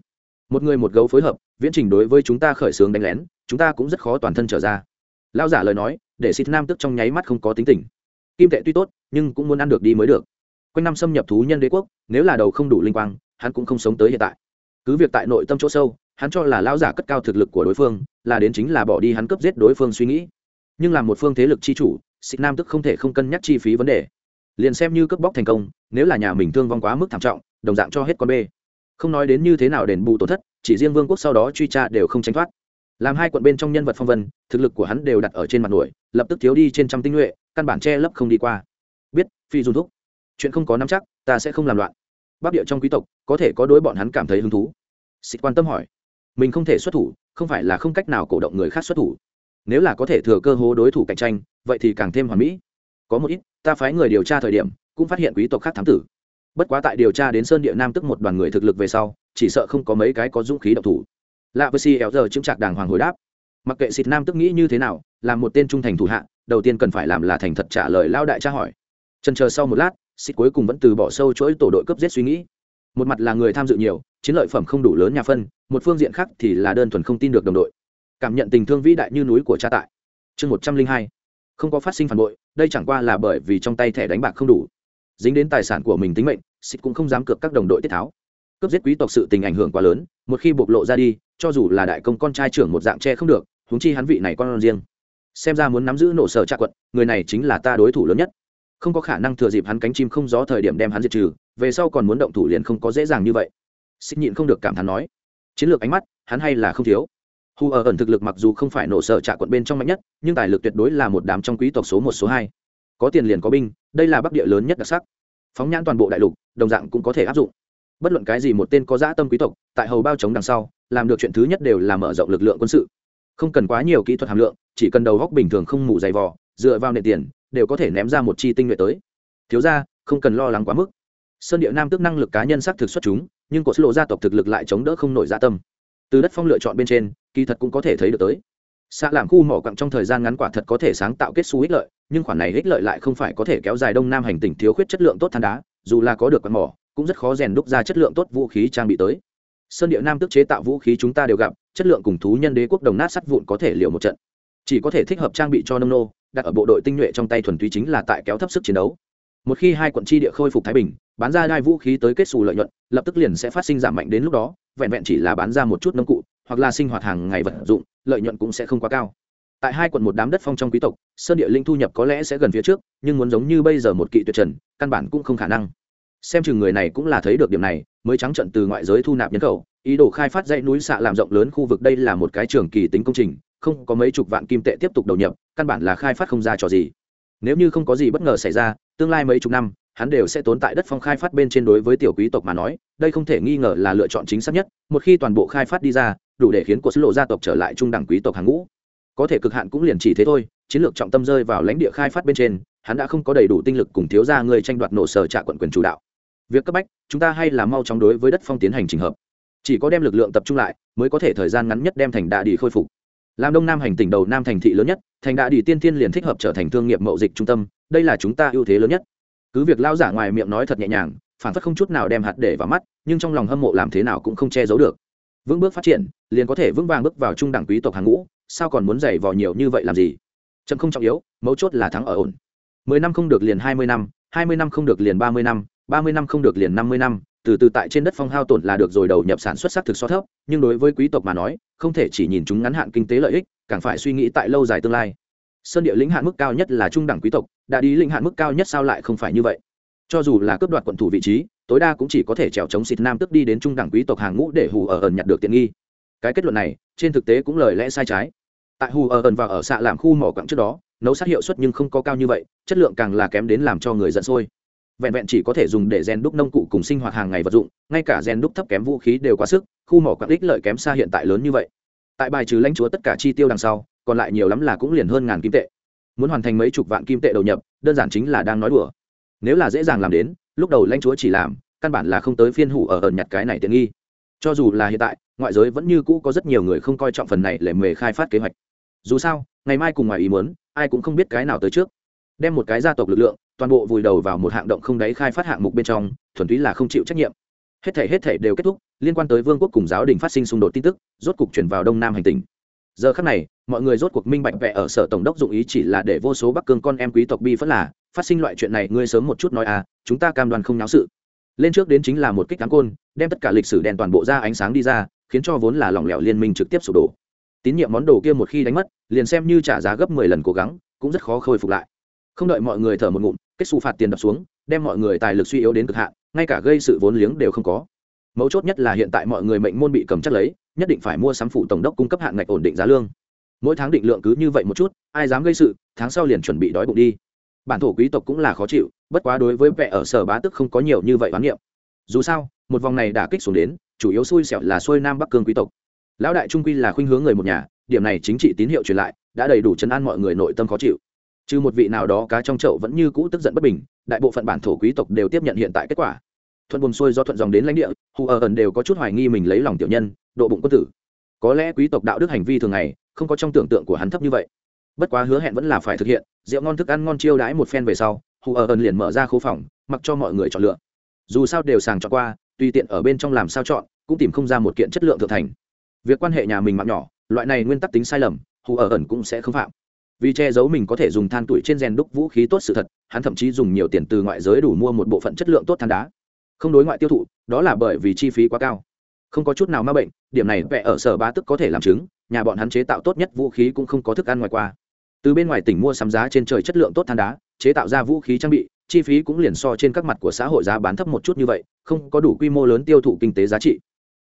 Speaker 1: Một người một gấu phối hợp, viễn trình đối với chúng ta khởi xướng đánh lén, chúng ta cũng rất khó toàn thân trở ra lao giả lời nói, để xịt nam tức trong nháy mắt không có tính tình. Kim tệ tuy tốt, nhưng cũng muốn ăn được đi mới được. Quanh năm xâm nhập thú nhân đế quốc, nếu là đầu không đủ linh quang, hắn cũng không sống tới hiện tại. Cứ việc tại nội tâm chỗ sâu, hắn cho là lão giả cất cao thực lực của đối phương, là đến chính là bỏ đi hắn cướp giết đối phương suy nghĩ. Nhưng làm một phương thế lực chi chủ xịt nam tức không thể không cân nhắc chi phí vấn đề. Liền xem như cướp bóc thành công, nếu là nhà mình thương vong quá mức thảm trọng, đồng dạng cho hết con bê. Không nói đến như thế nào đền bù tổn thất, chỉ riêng vương quốc sau đó truy tra đều không tránh thoát làm hai quận bên trong nhân vật phong vân, thực lực của hắn đều đặt ở trên mặt nổi, lập tức thiếu đi trên trăm tinh nhuệ, căn bản che lấp không đi qua. Biết, phi dùng thúc, chuyện không có nắm chắc, ta sẽ không làm loạn. Bắc địa trong quý tộc, có thể có đối bọn hắn cảm thấy hứng thú. Xịt quan tâm hỏi, mình không thể xuất thủ, không phải là không cách nào cổ động người khác xuất thủ. Nếu là có thể thừa cơ hố đối thủ cạnh tranh, vậy thì càng thêm hoàn mỹ. Có một ít, ta phái người điều tra thời điểm, cũng phát hiện quý tộc khác thám tử. Bất quá tại điều tra đến sơn địa nam tức một đoàn người thực lực về sau, chỉ sợ không có mấy cái có dũng khí độc thủ lạ với si éo giờ chứng trạc đàng hoàng hồi đáp. Mặc kệ xịt nam tức nghĩ như thế nào, làm một tên trung thành thủ hạ, đầu tiên cần phải làm là thành thật trả lời lao đại tra hỏi. Trần chờ sau một lát, xịt cuối cùng vẫn từ bỏ sâu chuỗi tổ đội cấp giết suy nghĩ. Một mặt là người tham dự nhiều, chiến lợi phẩm không đủ lớn nhà phân, một phương diện khác thì là đơn thuần không tin được đồng đội. Cảm nhận tình thương vĩ đại như núi của cha tại. Chương một trăm linh hai. Không có phát sinh phản bội, đây chẳng qua là bởi vì trong tay thẻ đánh bạc không đủ. Dính đến tài sản của mình tính mệnh, xịt cũng không dám cược các đồng đội tiết tháo cướp giết quý tộc sự tình ảnh hưởng quá lớn, một khi bộc lộ ra đi, cho dù là đại công con trai trưởng một dạng tre không được, huống chi hắn vị này con riêng. Xem ra muốn nắm giữ nổ sở trạ quận, người này chính là ta đối thủ lớn nhất. Không có khả năng thừa dịp hắn cánh chim không gió thời điểm đem hắn diệt trừ, về sau còn muốn động thủ liền không có dễ dàng như vậy. Xích nhịn không được cảm thán nói, chiến lược ánh mắt, hắn hay là không thiếu. Hù ở ẩn thực lực mặc dù không phải nổ sở trạ quận bên trong mạnh nhất, nhưng tài lực tuyệt đối là một đám trong quý tộc số một, số hai. Có tiền liền có binh, đây là bắc địa lớn nhất đặc sắc. Phóng nhãn toàn bộ đại lục, đồng dạng cũng có thể áp dụng bất luận cái gì một tên có dã tâm quý tộc, tại hầu bao chống đằng sau, làm được chuyện thứ nhất đều là mở rộng lực lượng quân sự. Không cần quá nhiều kỹ thuật hàm lượng, chỉ cần đầu góc bình thường không mù dày vò, dựa vào nền tiền, đều có thể ném ra một chi tinh nhuệ tới. Thiếu ra không cần lo lắng quá mức. Sơn địa nam tước năng lực cá nhân xác thực xuất chúng, nhưng cột lộ gia tộc thực lực lại chống đỡ không nổi dạ tâm. Từ đất phong lựa chọn bên trên, kỳ thật cũng có thể thấy được tới. Xạ làm khu mỏ quặng trong thời gian ngắn quả thật có thể sáng tạo kết xu ích lợi, nhưng khoản này ích lợi lại không phải có thể kéo dài đông nam hành tỉnh thiếu khuyết chất lượng tốt than đá, dù là có được quặng mỏ cũng rất khó rèn đúc ra chất lượng tốt vũ khí trang bị tới. Sơn địa nam tức chế tạo vũ khí chúng ta đều gặp, chất lượng cùng thú nhân đế quốc đồng nát sắt vụn có thể liệu một trận. Chỉ có thể thích hợp trang bị cho nông nô, đặt ở bộ đội tinh nhuệ trong tay thuần túy chính là tại kéo thấp sức chiến đấu. Một khi hai quận chi địa khôi phục thái bình, bán ra đai vũ khí tới kết xù lợi nhuận, lập tức liền sẽ phát sinh giảm mạnh đến lúc đó, vẹn vẹn chỉ là bán ra một chút nông cụ, hoặc là sinh hoạt hàng ngày vật dụng, lợi nhuận cũng sẽ không quá cao. Tại hai quận một đám đất phong trong quý tộc, sơn địa linh thu nhập có lẽ sẽ gần phía trước, nhưng muốn giống như bây giờ một kỵ tuyệt trần, căn bản cũng không khả năng xem chừng người này cũng là thấy được điểm này, mới trắng trận từ ngoại giới thu nạp nhân khẩu, ý đồ khai phát dãy núi xạ làm rộng lớn khu vực đây là một cái trường kỳ tính công trình, không có mấy chục vạn kim tệ tiếp tục đầu nhập, căn bản là khai phát không ra trò gì. Nếu như không có gì bất ngờ xảy ra, tương lai mấy chục năm, hắn đều sẽ tồn tại đất phong khai phát bên trên đối với tiểu quý tộc mà nói, đây không thể nghi ngờ là lựa chọn chính xác nhất, một khi toàn bộ khai phát đi ra, đủ để khiến cuộc sứ lộ gia tộc trở lại trung đẳng quý tộc hàng ngũ. Có thể cực hạn cũng liền chỉ thế thôi, chiến lược trọng tâm rơi vào lãnh địa khai phát bên trên, hắn đã không có đầy đủ tinh lực cùng thiếu gia người tranh đoạt nổ sở trạ quận quyền chủ đạo việc cấp bách, chúng ta hay là mau chóng đối với đất phong tiến hành trình hợp. Chỉ có đem lực lượng tập trung lại, mới có thể thời gian ngắn nhất đem thành đạ đi khôi phục. Làm đông nam hành tỉnh đầu nam thành thị lớn nhất, thành đạ đi tiên thiên liền thích hợp trở thành thương nghiệp mậu dịch trung tâm, đây là chúng ta ưu thế lớn nhất. Cứ việc lao giả ngoài miệng nói thật nhẹ nhàng, phản phất không chút nào đem hạt để vào mắt, nhưng trong lòng hâm mộ làm thế nào cũng không che giấu được. Vững bước phát triển, liền có thể vững vàng bước vào trung đẳng quý tộc hàng ngũ, sao còn muốn dày vò nhiều như vậy làm gì? Chấm không trọng yếu, mấu chốt là thắng ở ổn. Mười năm không được liền hai mươi năm, hai mươi năm không được liền ba mươi năm ba mươi năm không được liền năm mươi năm, từ từ tại trên đất phong hao tổn là được rồi đầu nhập sản xuất sắc thực so thấp, nhưng đối với quý tộc mà nói, không thể chỉ nhìn chúng ngắn hạn kinh tế lợi ích, càng phải suy nghĩ tại lâu dài tương lai. Sơn địa lĩnh hạn mức cao nhất là trung đẳng quý tộc, đã đi lĩnh hạn mức cao nhất sao lại không phải như vậy? Cho dù là cướp đoạt quận thủ vị trí, tối đa cũng chỉ có thể trèo chống xịt nam tức đi đến trung đẳng quý tộc hàng ngũ để hù ở ẩn nhặt được tiện nghi. Cái kết luận này, trên thực tế cũng lời lẽ sai trái. Tại hù ở ẩn và ở xạ làm khu mỏ quặng trước đó, nấu sát hiệu suất nhưng không có cao như vậy, chất lượng càng là kém đến làm cho người giận sôi vẹn vẹn chỉ có thể dùng để rèn đúc nông cụ cùng sinh hoạt hàng ngày vật dụng, ngay cả rèn đúc thấp kém vũ khí đều quá sức, khu mỏ quặng ích lợi kém xa hiện tại lớn như vậy. Tại bài trừ lãnh chúa tất cả chi tiêu đằng sau, còn lại nhiều lắm là cũng liền hơn ngàn kim tệ. Muốn hoàn thành mấy chục vạn kim tệ đầu nhập, đơn giản chính là đang nói đùa. Nếu là dễ dàng làm đến, lúc đầu lãnh chúa chỉ làm, căn bản là không tới phiên hủ ở ẩn nhặt cái này tiện nghi. Cho dù là hiện tại, ngoại giới vẫn như cũ có rất nhiều người không coi trọng phần này để mề khai phát kế hoạch. Dù sao, ngày mai cùng ngoài ý muốn, ai cũng không biết cái nào tới trước. Đem một cái gia tộc lực lượng toàn bộ vùi đầu vào một hạng động không đáy khai phát hạng mục bên trong, thuần túy là không chịu trách nhiệm. Hết thể hết thể đều kết thúc, liên quan tới vương quốc cùng giáo đình phát sinh xung đột tin tức, rốt cục chuyển vào đông nam hành tinh giờ khắc này, mọi người rốt cuộc minh bạch vẽ ở sở tổng đốc dụng ý chỉ là để vô số bắc cương con em quý tộc bi phất là, phát sinh loại chuyện này ngươi sớm một chút nói à chúng ta cam đoan không náo sự. Lên trước đến chính là một kích đáng côn, đem tất cả lịch sử đèn toàn bộ ra ánh sáng đi ra, khiến cho vốn là lỏng lẻo liên minh trực tiếp sụp đổ. Tín nhiệm món đồ kia một khi đánh mất, liền xem như trả giá gấp mười lần cố gắng, cũng rất khó khôi phục lại không đợi mọi người thở một ngụm, kết xù phạt tiền đập xuống, đem mọi người tài lực suy yếu đến cực hạn, ngay cả gây sự vốn liếng đều không có. Mấu chốt nhất là hiện tại mọi người mệnh môn bị cầm chắc lấy, nhất định phải mua sắm phụ tổng đốc cung cấp hạn ngạch ổn định giá lương. Mỗi tháng định lượng cứ như vậy một chút, ai dám gây sự, tháng sau liền chuẩn bị đói bụng đi. Bản thổ quý tộc cũng là khó chịu, bất quá đối với vẻ ở sở bá tức không có nhiều như vậy oán niệm. Dù sao, một vòng này đã kích xuống đến, chủ yếu xui xẻo là xuôi nam bắc cương quý tộc. Lão đại trung quy là khuynh hướng người một nhà, điểm này chính trị tín hiệu truyền lại, đã đầy đủ chấn an mọi người nội tâm khó chịu trừ một vị nào đó cá trong chậu vẫn như cũ tức giận bất bình, đại bộ phận bản thổ quý tộc đều tiếp nhận hiện tại kết quả. Thuận buồn xuôi do thuận dòng đến lãnh địa, hù ở ẩn đều có chút hoài nghi mình lấy lòng tiểu nhân, độ bụng quân tử. Có lẽ quý tộc đạo đức hành vi thường ngày, không có trong tưởng tượng của hắn thấp như vậy. Bất quá hứa hẹn vẫn là phải thực hiện, rượu ngon thức ăn ngon chiêu đãi một phen về sau, hù ở ẩn liền mở ra khu phòng, mặc cho mọi người chọn lựa. Dù sao đều sàng chọn qua, tùy tiện ở bên trong làm sao chọn, cũng tìm không ra một kiện chất lượng thượng thành. Việc quan hệ nhà mình mạng nhỏ, loại này nguyên tắc tính sai lầm, hù ở ẩn cũng sẽ không phạm vì che giấu mình có thể dùng than tuổi trên rèn đúc vũ khí tốt sự thật, hắn thậm chí dùng nhiều tiền từ ngoại giới đủ mua một bộ phận chất lượng tốt than đá. Không đối ngoại tiêu thụ, đó là bởi vì chi phí quá cao. Không có chút nào ma bệnh, điểm này vẽ ở sở ba tức có thể làm chứng, nhà bọn hắn chế tạo tốt nhất vũ khí cũng không có thức ăn ngoài qua. Từ bên ngoài tỉnh mua sắm giá trên trời chất lượng tốt than đá, chế tạo ra vũ khí trang bị, chi phí cũng liền so trên các mặt của xã hội giá bán thấp một chút như vậy, không có đủ quy mô lớn tiêu thụ kinh tế giá trị.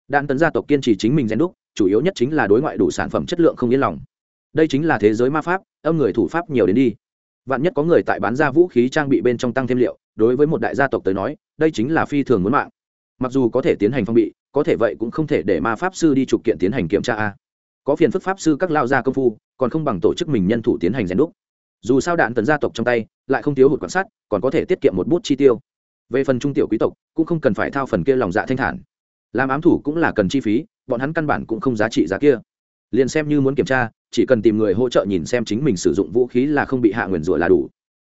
Speaker 1: Đan tấn gia tộc kiên trì chính mình rèn đúc, chủ yếu nhất chính là đối ngoại đủ sản phẩm chất lượng không yên lòng đây chính là thế giới ma pháp, âm người thủ pháp nhiều đến đi. Vạn nhất có người tại bán ra vũ khí trang bị bên trong tăng thêm liệu, đối với một đại gia tộc tới nói, đây chính là phi thường muốn mạng. Mặc dù có thể tiến hành phong bị, có thể vậy cũng không thể để ma pháp sư đi trục kiện tiến hành kiểm tra a. Có phiền phức pháp sư các lao gia công phu, còn không bằng tổ chức mình nhân thủ tiến hành rèn đúc. Dù sao đạn tấn gia tộc trong tay, lại không thiếu hụt quan sát, còn có thể tiết kiệm một bút chi tiêu. Về phần trung tiểu quý tộc, cũng không cần phải thao phần kia lòng dạ thanh thản. Làm ám thủ cũng là cần chi phí, bọn hắn căn bản cũng không giá trị giá kia. Liền xem như muốn kiểm tra chỉ cần tìm người hỗ trợ nhìn xem chính mình sử dụng vũ khí là không bị hạ nguyền rủa là đủ.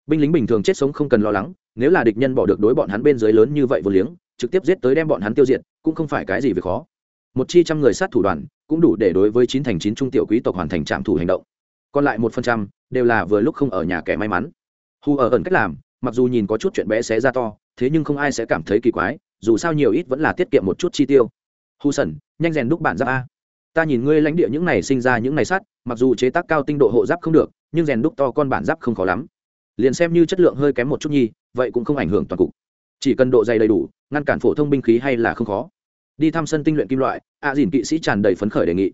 Speaker 1: Binh lính bình thường chết sống không cần lo lắng, nếu là địch nhân bỏ được đối bọn hắn bên dưới lớn như vậy vô liếng, trực tiếp giết tới đem bọn hắn tiêu diệt, cũng không phải cái gì về khó. Một chi trăm người sát thủ đoàn, cũng đủ để đối với chín thành chín trung tiểu quý tộc hoàn thành trạm thủ hành động. Còn lại một phần trăm, đều là vừa lúc không ở nhà kẻ may mắn. Hu ở ẩn cách làm, mặc dù nhìn có chút chuyện bé xé ra to, thế nhưng không ai sẽ cảm thấy kỳ quái, dù sao nhiều ít vẫn là tiết kiệm một chút chi tiêu. Hu sẩn, nhanh rèn đúc bản giáp a ta nhìn ngươi lãnh địa những này sinh ra những này sắt, mặc dù chế tác cao tinh độ hộ giáp không được, nhưng rèn đúc to con bản giáp không khó lắm. Liền xem như chất lượng hơi kém một chút nhi vậy cũng không ảnh hưởng toàn cục. Chỉ cần độ dày đầy đủ, ngăn cản phổ thông binh khí hay là không khó. Đi thăm sân tinh luyện kim loại, ạ dìn kỵ sĩ tràn đầy phấn khởi đề nghị.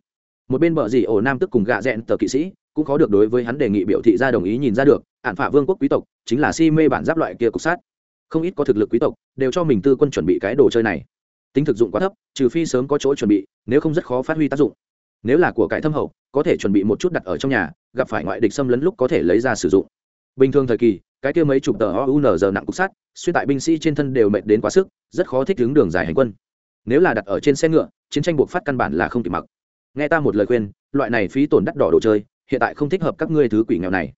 Speaker 1: Một bên bờ dì ổ nam tức cùng gạ rẽn tờ kỵ sĩ, cũng khó được đối với hắn đề nghị biểu thị ra đồng ý nhìn ra được ạn phả vương quốc quý tộc chính là si mê bản giáp loại kia cục sát. Không ít có thực lực quý tộc, đều cho mình tư quân chuẩn bị cái đồ chơi này tính thực dụng quá thấp, trừ phi sớm có chỗ chuẩn bị, nếu không rất khó phát huy tác dụng. Nếu là của cải thâm hậu, có thể chuẩn bị một chút đặt ở trong nhà, gặp phải ngoại địch xâm lấn lúc có thể lấy ra sử dụng. Bình thường thời kỳ, cái kia mấy chục tờ ounz nặng cục sắt, xuyên tại binh sĩ trên thân đều mệt đến quá sức, rất khó thích ứng đường dài hành quân. Nếu là đặt ở trên xe ngựa, chiến tranh buộc phát căn bản là không kịp mặc. Nghe ta một lời khuyên, loại này phí tổn đắt đỏ đồ chơi, hiện tại không thích hợp các ngươi thứ quỷ nghèo này.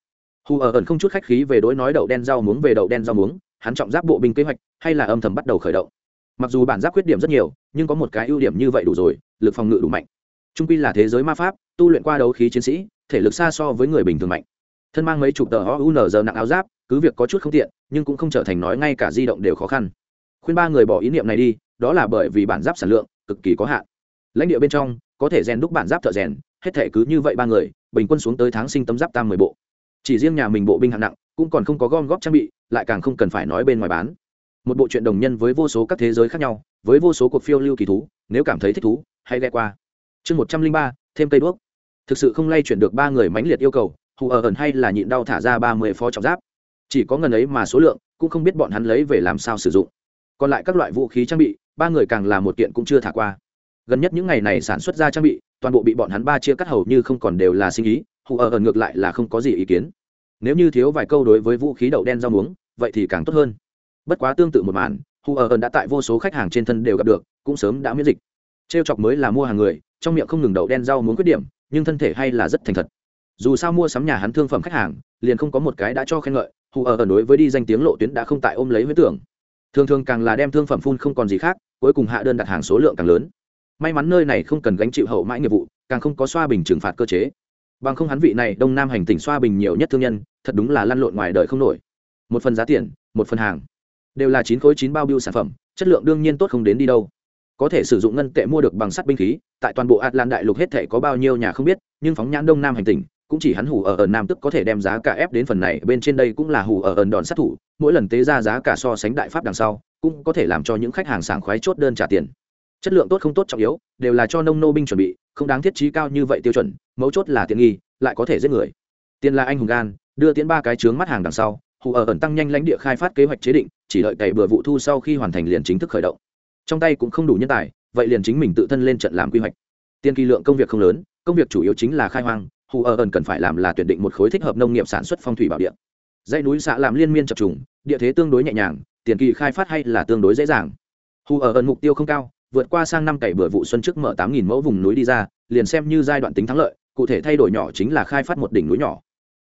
Speaker 1: Hù ở ẩn không chút khách khí về đối nói đậu đen rau muống về đậu đen rau muống, hắn trọng giáp bộ binh kế hoạch, hay là âm thầm bắt đầu khởi động mặc dù bản giáp khuyết điểm rất nhiều, nhưng có một cái ưu điểm như vậy đủ rồi, lực phòng ngự đủ mạnh. Trung quy là thế giới ma pháp, tu luyện qua đấu khí chiến sĩ, thể lực xa so với người bình thường mạnh. Thân mang mấy chục tờ ounz nặng áo giáp, cứ việc có chút không tiện, nhưng cũng không trở thành nói ngay cả di động đều khó khăn. Khuyên ba người bỏ ý niệm này đi, đó là bởi vì bản giáp sản lượng cực kỳ có hạn. Lãnh địa bên trong, có thể rèn đúc bản giáp thợ rèn, hết thể cứ như vậy ba người, bình quân xuống tới tháng sinh tấm giáp tam mười bộ. Chỉ riêng nhà mình bộ binh hạng nặng, cũng còn không có gom góp trang bị, lại càng không cần phải nói bên ngoài bán một bộ chuyện đồng nhân với vô số các thế giới khác nhau, với vô số cuộc phiêu lưu kỳ thú, nếu cảm thấy thích thú, hãy ghe qua. Chương một trăm linh ba, thêm cây đuốc. Thực sự không lay chuyển được ba người mãnh liệt yêu cầu, hù ở ẩn hay là nhịn đau thả ra ba mươi phó trọng giáp. Chỉ có ngần ấy mà số lượng, cũng không biết bọn hắn lấy về làm sao sử dụng. Còn lại các loại vũ khí trang bị, ba người càng là một kiện cũng chưa thả qua. Gần nhất những ngày này sản xuất ra trang bị, toàn bộ bị bọn hắn ba chia cắt hầu như không còn đều là sinh ý, hù ở ẩn ngược lại là không có gì ý kiến. Nếu như thiếu vài câu đối với vũ khí đậu đen rau muống, vậy thì càng tốt hơn bất quá tương tự một màn hù ở ẩn đã tại vô số khách hàng trên thân đều gặp được, cũng sớm đã miễn dịch. Trêu chọc mới là mua hàng người, trong miệng không ngừng đậu đen rau muốn khuyết điểm, nhưng thân thể hay là rất thành thật. Dù sao mua sắm nhà hắn thương phẩm khách hàng, liền không có một cái đã cho khen ngợi hù ở ẩn đối với đi danh tiếng lộ tuyến đã không tại ôm lấy huyết tưởng. Thường thường càng là đem thương phẩm phun không còn gì khác, cuối cùng hạ đơn đặt hàng số lượng càng lớn. May mắn nơi này không cần gánh chịu hậu mãi nghiệp vụ, càng không có xoa bình trừng phạt cơ chế. Bằng không hắn vị này đông nam hành tỉnh xoa bình nhiều nhất thương nhân, thật đúng là lăn lộn ngoài đời không nổi. Một phần giá tiền, một phần hàng đều là chín khối chín bao biêu sản phẩm, chất lượng đương nhiên tốt không đến đi đâu. Có thể sử dụng ngân tệ mua được bằng sắt binh khí, tại toàn bộ atlan đại lục hết thể có bao nhiêu nhà không biết, nhưng phóng nhãn đông nam hành tình cũng chỉ hắn hủ ở ẩn nam tức có thể đem giá cả ép đến phần này, bên trên đây cũng là hủ ở ẩn đòn sát thủ, mỗi lần tế ra giá cả so sánh đại pháp đằng sau, cũng có thể làm cho những khách hàng sảng khoái chốt đơn trả tiền. Chất lượng tốt không tốt trọng yếu, đều là cho nông nô binh chuẩn bị, không đáng thiết trí cao như vậy tiêu chuẩn, mấu chốt là tiện nghi, lại có thể giết người. Tiền là anh hùng gan, đưa tiến ba cái trướng mắt hàng đằng sau, hủ ở ẩn tăng nhanh lãnh địa khai phát kế hoạch chế định chỉ đợi cày bừa vụ thu sau khi hoàn thành liền chính thức khởi động. Trong tay cũng không đủ nhân tài, vậy liền chính mình tự thân lên trận làm quy hoạch. Tiền kỳ lượng công việc không lớn, công việc chủ yếu chính là khai hoang, hù ở ẩn cần phải làm là tuyển định một khối thích hợp nông nghiệp sản xuất phong thủy bảo địa. Dãy núi xã làm liên miên chập trùng, địa thế tương đối nhẹ nhàng, tiền kỳ khai phát hay là tương đối dễ dàng. Hù ở ẩn mục tiêu không cao, vượt qua sang năm cày bừa vụ xuân trước mở tám nghìn mẫu vùng núi đi ra, liền xem như giai đoạn tính thắng lợi, cụ thể thay đổi nhỏ chính là khai phát một đỉnh núi nhỏ.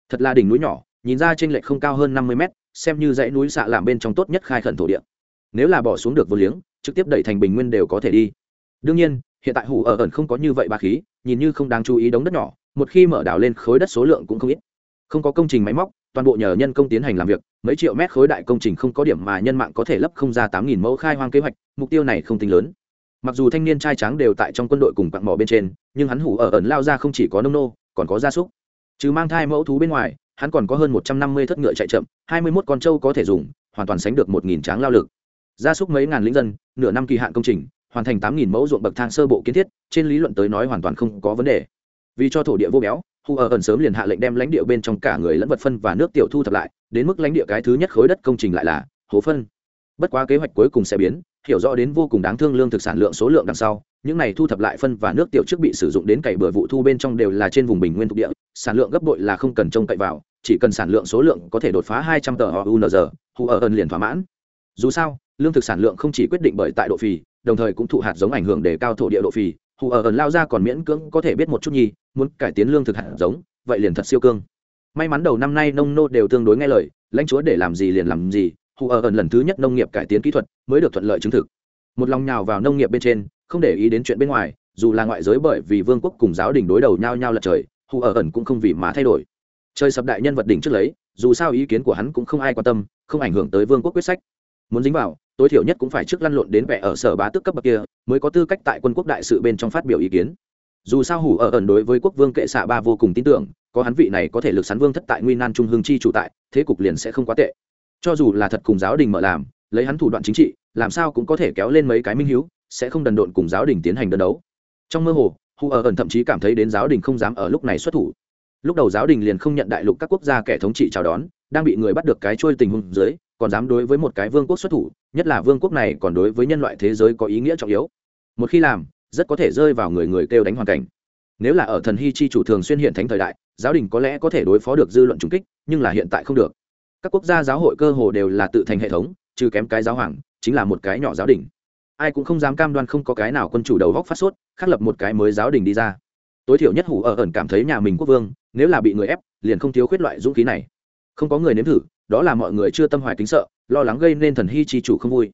Speaker 1: Thật là đỉnh núi nhỏ, nhìn ra trên lệch không cao hơn năm mươi mét xem như dãy núi xạ làm bên trong tốt nhất khai khẩn thổ địa. Nếu là bỏ xuống được vô liếng, trực tiếp đẩy thành bình nguyên đều có thể đi. Đương nhiên, hiện tại hủ ở ẩn không có như vậy ba khí, nhìn như không đáng chú ý đống đất nhỏ, một khi mở đảo lên khối đất số lượng cũng không ít. Không có công trình máy móc, toàn bộ nhờ nhân công tiến hành làm việc, mấy triệu mét khối đại công trình không có điểm mà nhân mạng có thể lấp không ra tám nghìn mẫu khai hoang kế hoạch, mục tiêu này không tính lớn. Mặc dù thanh niên trai tráng đều tại trong quân đội cùng quặng mỏ bên trên, nhưng hắn hủ ở ẩn lao ra không chỉ có nông nô, còn có gia súc trừ mang thai mẫu thú bên ngoài, hắn còn có hơn một trăm năm mươi thất ngựa chạy chậm, hai mươi mốt con trâu có thể dùng, hoàn toàn sánh được một nghìn tráng lao lực. Gia súc mấy ngàn lĩnh dân, nửa năm kỳ hạn công trình, hoàn thành tám nghìn mẫu ruộng bậc thang sơ bộ kiến thiết, trên lý luận tới nói hoàn toàn không có vấn đề. Vì cho thổ địa vô béo hù ở ẩn sớm liền hạ lệnh đem lãnh địa bên trong cả người lẫn vật phân và nước tiểu thu thập lại, đến mức lãnh địa cái thứ nhất khối đất công trình lại là hố phân. Bất quá kế hoạch cuối cùng sẽ biến hiểu rõ đến vô cùng đáng thương lương thực sản lượng số lượng đằng sau, những này thu thập lại phân và nước tiểu trước bị sử dụng đến cày bừa vụ thu bên trong đều là trên vùng bình nguyên thuộc địa, sản lượng gấp bội là không cần trông cậy vào, chỉ cần sản lượng số lượng có thể đột phá hai trăm tờ unz hù ở ẩn liền thỏa mãn. Dù sao, lương thực sản lượng không chỉ quyết định bởi tại độ phì, đồng thời cũng thụ hạt giống ảnh hưởng để cao thổ địa độ phì, hù ở ẩn lao ra còn miễn cưỡng có thể biết một chút nhi, muốn cải tiến lương thực hạt giống, vậy liền thật siêu cương. May mắn đầu năm nay nông nô đều tương đối nghe lời, lãnh chúa để làm gì liền làm gì hù ở ẩn lần thứ nhất nông nghiệp cải tiến kỹ thuật mới được thuận lợi chứng thực. Một lòng nhào vào nông nghiệp bên trên, không để ý đến chuyện bên ngoài, dù là ngoại giới bởi vì vương quốc cùng giáo đình đối đầu nhau nhau lật trời, hù ở ẩn cũng không vì mà thay đổi. Chơi sập đại nhân vật đỉnh trước lấy, dù sao ý kiến của hắn cũng không ai quan tâm, không ảnh hưởng tới vương quốc quyết sách. Muốn dính vào, tối thiểu nhất cũng phải trước lăn lộn đến vẻ ở sở bá tước cấp bậc kia, mới có tư cách tại quân quốc đại sự bên trong phát biểu ý kiến. Dù sao hủ ở ẩn đối với quốc vương kệ xạ ba vô cùng tin tưởng, có hắn vị này có thể lực sắn vương thất tại nguy nan trung hương chi chủ tại, thế cục liền sẽ không quá tệ cho dù là thật cùng giáo đình mở làm, lấy hắn thủ đoạn chính trị, làm sao cũng có thể kéo lên mấy cái minh hiếu, sẽ không đần độn cùng giáo đình tiến hành đơn đấu. Trong mơ hồ hù ở ẩn thậm chí cảm thấy đến giáo đình không dám ở lúc này xuất thủ. Lúc đầu giáo đình liền không nhận đại lục các quốc gia kẻ thống trị chào đón, đang bị người bắt được cái trôi tình huống dưới, còn dám đối với một cái vương quốc xuất thủ, nhất là vương quốc này còn đối với nhân loại thế giới có ý nghĩa trọng yếu. Một khi làm, rất có thể rơi vào người người kêu đánh hoàn cảnh. Nếu là ở thần hy chi chủ thường xuyên hiện thánh thời đại, giáo đình có lẽ có thể đối phó được dư luận trùng kích, nhưng là hiện tại không được các quốc gia giáo hội cơ hồ đều là tự thành hệ thống, trừ kém cái giáo hoàng, chính là một cái nhỏ giáo đình. Ai cũng không dám cam đoan không có cái nào quân chủ đầu góc phát sốt khắc lập một cái mới giáo đình đi ra. Tối thiểu nhất hủ ở ẩn cảm thấy nhà mình quốc vương, nếu là bị người ép, liền không thiếu khuyết loại dũng khí này. Không có người nếm thử, đó là mọi người chưa tâm hoài kính sợ, lo lắng gây nên thần hy chi chủ không vui.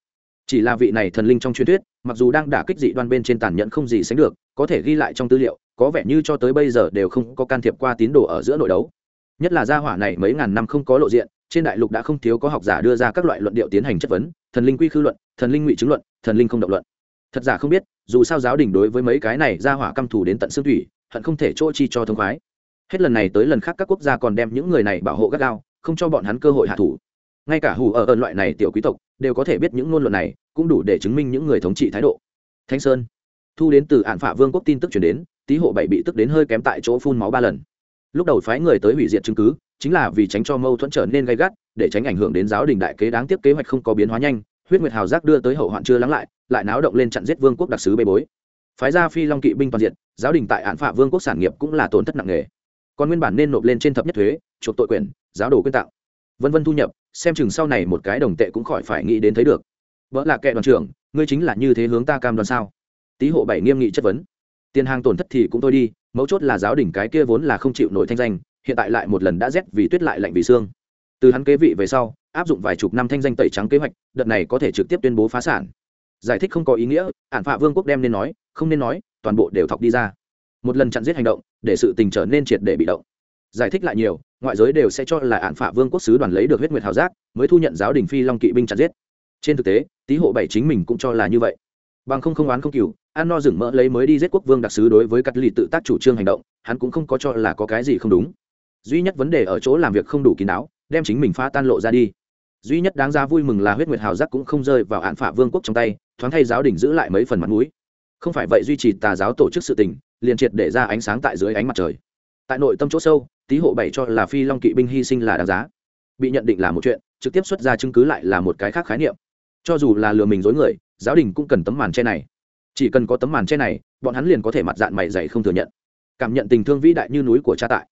Speaker 1: Chỉ là vị này thần linh trong truyền thuyết, mặc dù đang đả kích dị đoan bên trên tàn nhẫn không gì sánh được, có thể ghi lại trong tư liệu, có vẻ như cho tới bây giờ đều không có can thiệp qua tín đồ ở giữa nội đấu. Nhất là gia hỏa này mấy ngàn năm không có lộ diện trên đại lục đã không thiếu có học giả đưa ra các loại luận điệu tiến hành chất vấn, thần linh quy khư luận, thần linh ngụy chứng luận, thần linh không động luận. Thật giả không biết, dù sao giáo đình đối với mấy cái này ra hỏa căm thù đến tận xương thủy, hận không thể chỗ chi cho thông khoái. Hết lần này tới lần khác các quốc gia còn đem những người này bảo hộ gắt gao, không cho bọn hắn cơ hội hạ thủ. Ngay cả hù ở ơn loại này tiểu quý tộc, đều có thể biết những ngôn luận này, cũng đủ để chứng minh những người thống trị thái độ. Thanh sơn. Thu đến từ ạn phả vương quốc tin tức chuyển đến, tý hộ bảy bị tức đến hơi kém tại chỗ phun máu ba lần. Lúc đầu phái người tới hủy diệt chứng cứ chính là vì tránh cho mâu thuẫn trở nên gay gắt, để tránh ảnh hưởng đến giáo đình đại kế đáng tiếc kế hoạch không có biến hóa nhanh, huyết nguyệt hào giác đưa tới hậu hoạn chưa lắng lại lại náo động lên chặn giết vương quốc đặc sứ bê bối. Phái ra phi long kỵ binh toàn diện giáo đình tại án phạ vương quốc sản nghiệp cũng là tổn thất nặng nề. Còn nguyên bản nên nộp lên trên thập nhất thuế, chuộc tội quyền, giáo đồ quyên tặng vân vân thu nhập, xem chừng sau này một cái đồng tệ cũng khỏi phải nghĩ đến thấy được. Vợ là kệ đoàn trưởng, ngươi chính là như thế hướng ta cam đoan sao? Tý hộ bảy nghiêm nghị chất vấn. Tiền hàng tổn thất thì cũng thôi đi, mấu chốt là giáo đỉnh cái kia vốn là không chịu nổi thanh danh hiện tại lại một lần đã rét vì tuyết lại lạnh vì xương. Từ hắn kế vị về sau, áp dụng vài chục năm thanh danh tẩy trắng kế hoạch, đợt này có thể trực tiếp tuyên bố phá sản. Giải thích không có ý nghĩa, ản phạ vương quốc đem nên nói, không nên nói, toàn bộ đều thọc đi ra. Một lần chặn giết hành động, để sự tình trở nên triệt để bị động. Giải thích lại nhiều, ngoại giới đều sẽ cho là ản phạ vương quốc sứ đoàn lấy được huyết nguyệt hào giác, mới thu nhận giáo đình phi long kỵ binh chặn giết. Trên thực tế, tý hộ bảy chính mình cũng cho là như vậy. Bằng không không oán không cừu, an no dừng mỡ lấy mới đi giết quốc vương đặc sứ đối với cắt lì tự tác chủ trương hành động, hắn cũng không có cho là có cái gì không đúng duy nhất vấn đề ở chỗ làm việc không đủ kín đáo, đem chính mình phá tan lộ ra đi. Duy nhất đáng ra vui mừng là huyết nguyệt hào giác cũng không rơi vào hạn phạ vương quốc trong tay, thoáng thay giáo đình giữ lại mấy phần mặt mũi. Không phải vậy duy trì tà giáo tổ chức sự tình, liền triệt để ra ánh sáng tại dưới ánh mặt trời. Tại nội tâm chỗ sâu, tý hộ bảy cho là phi long kỵ binh hy sinh là đáng giá. Bị nhận định là một chuyện, trực tiếp xuất ra chứng cứ lại là một cái khác khái niệm. Cho dù là lừa mình dối người, giáo đình cũng cần tấm màn che này. Chỉ cần có tấm màn che này, bọn hắn liền có thể mặt dạng mày dày không thừa nhận. Cảm nhận tình thương vĩ đại như núi của cha tại.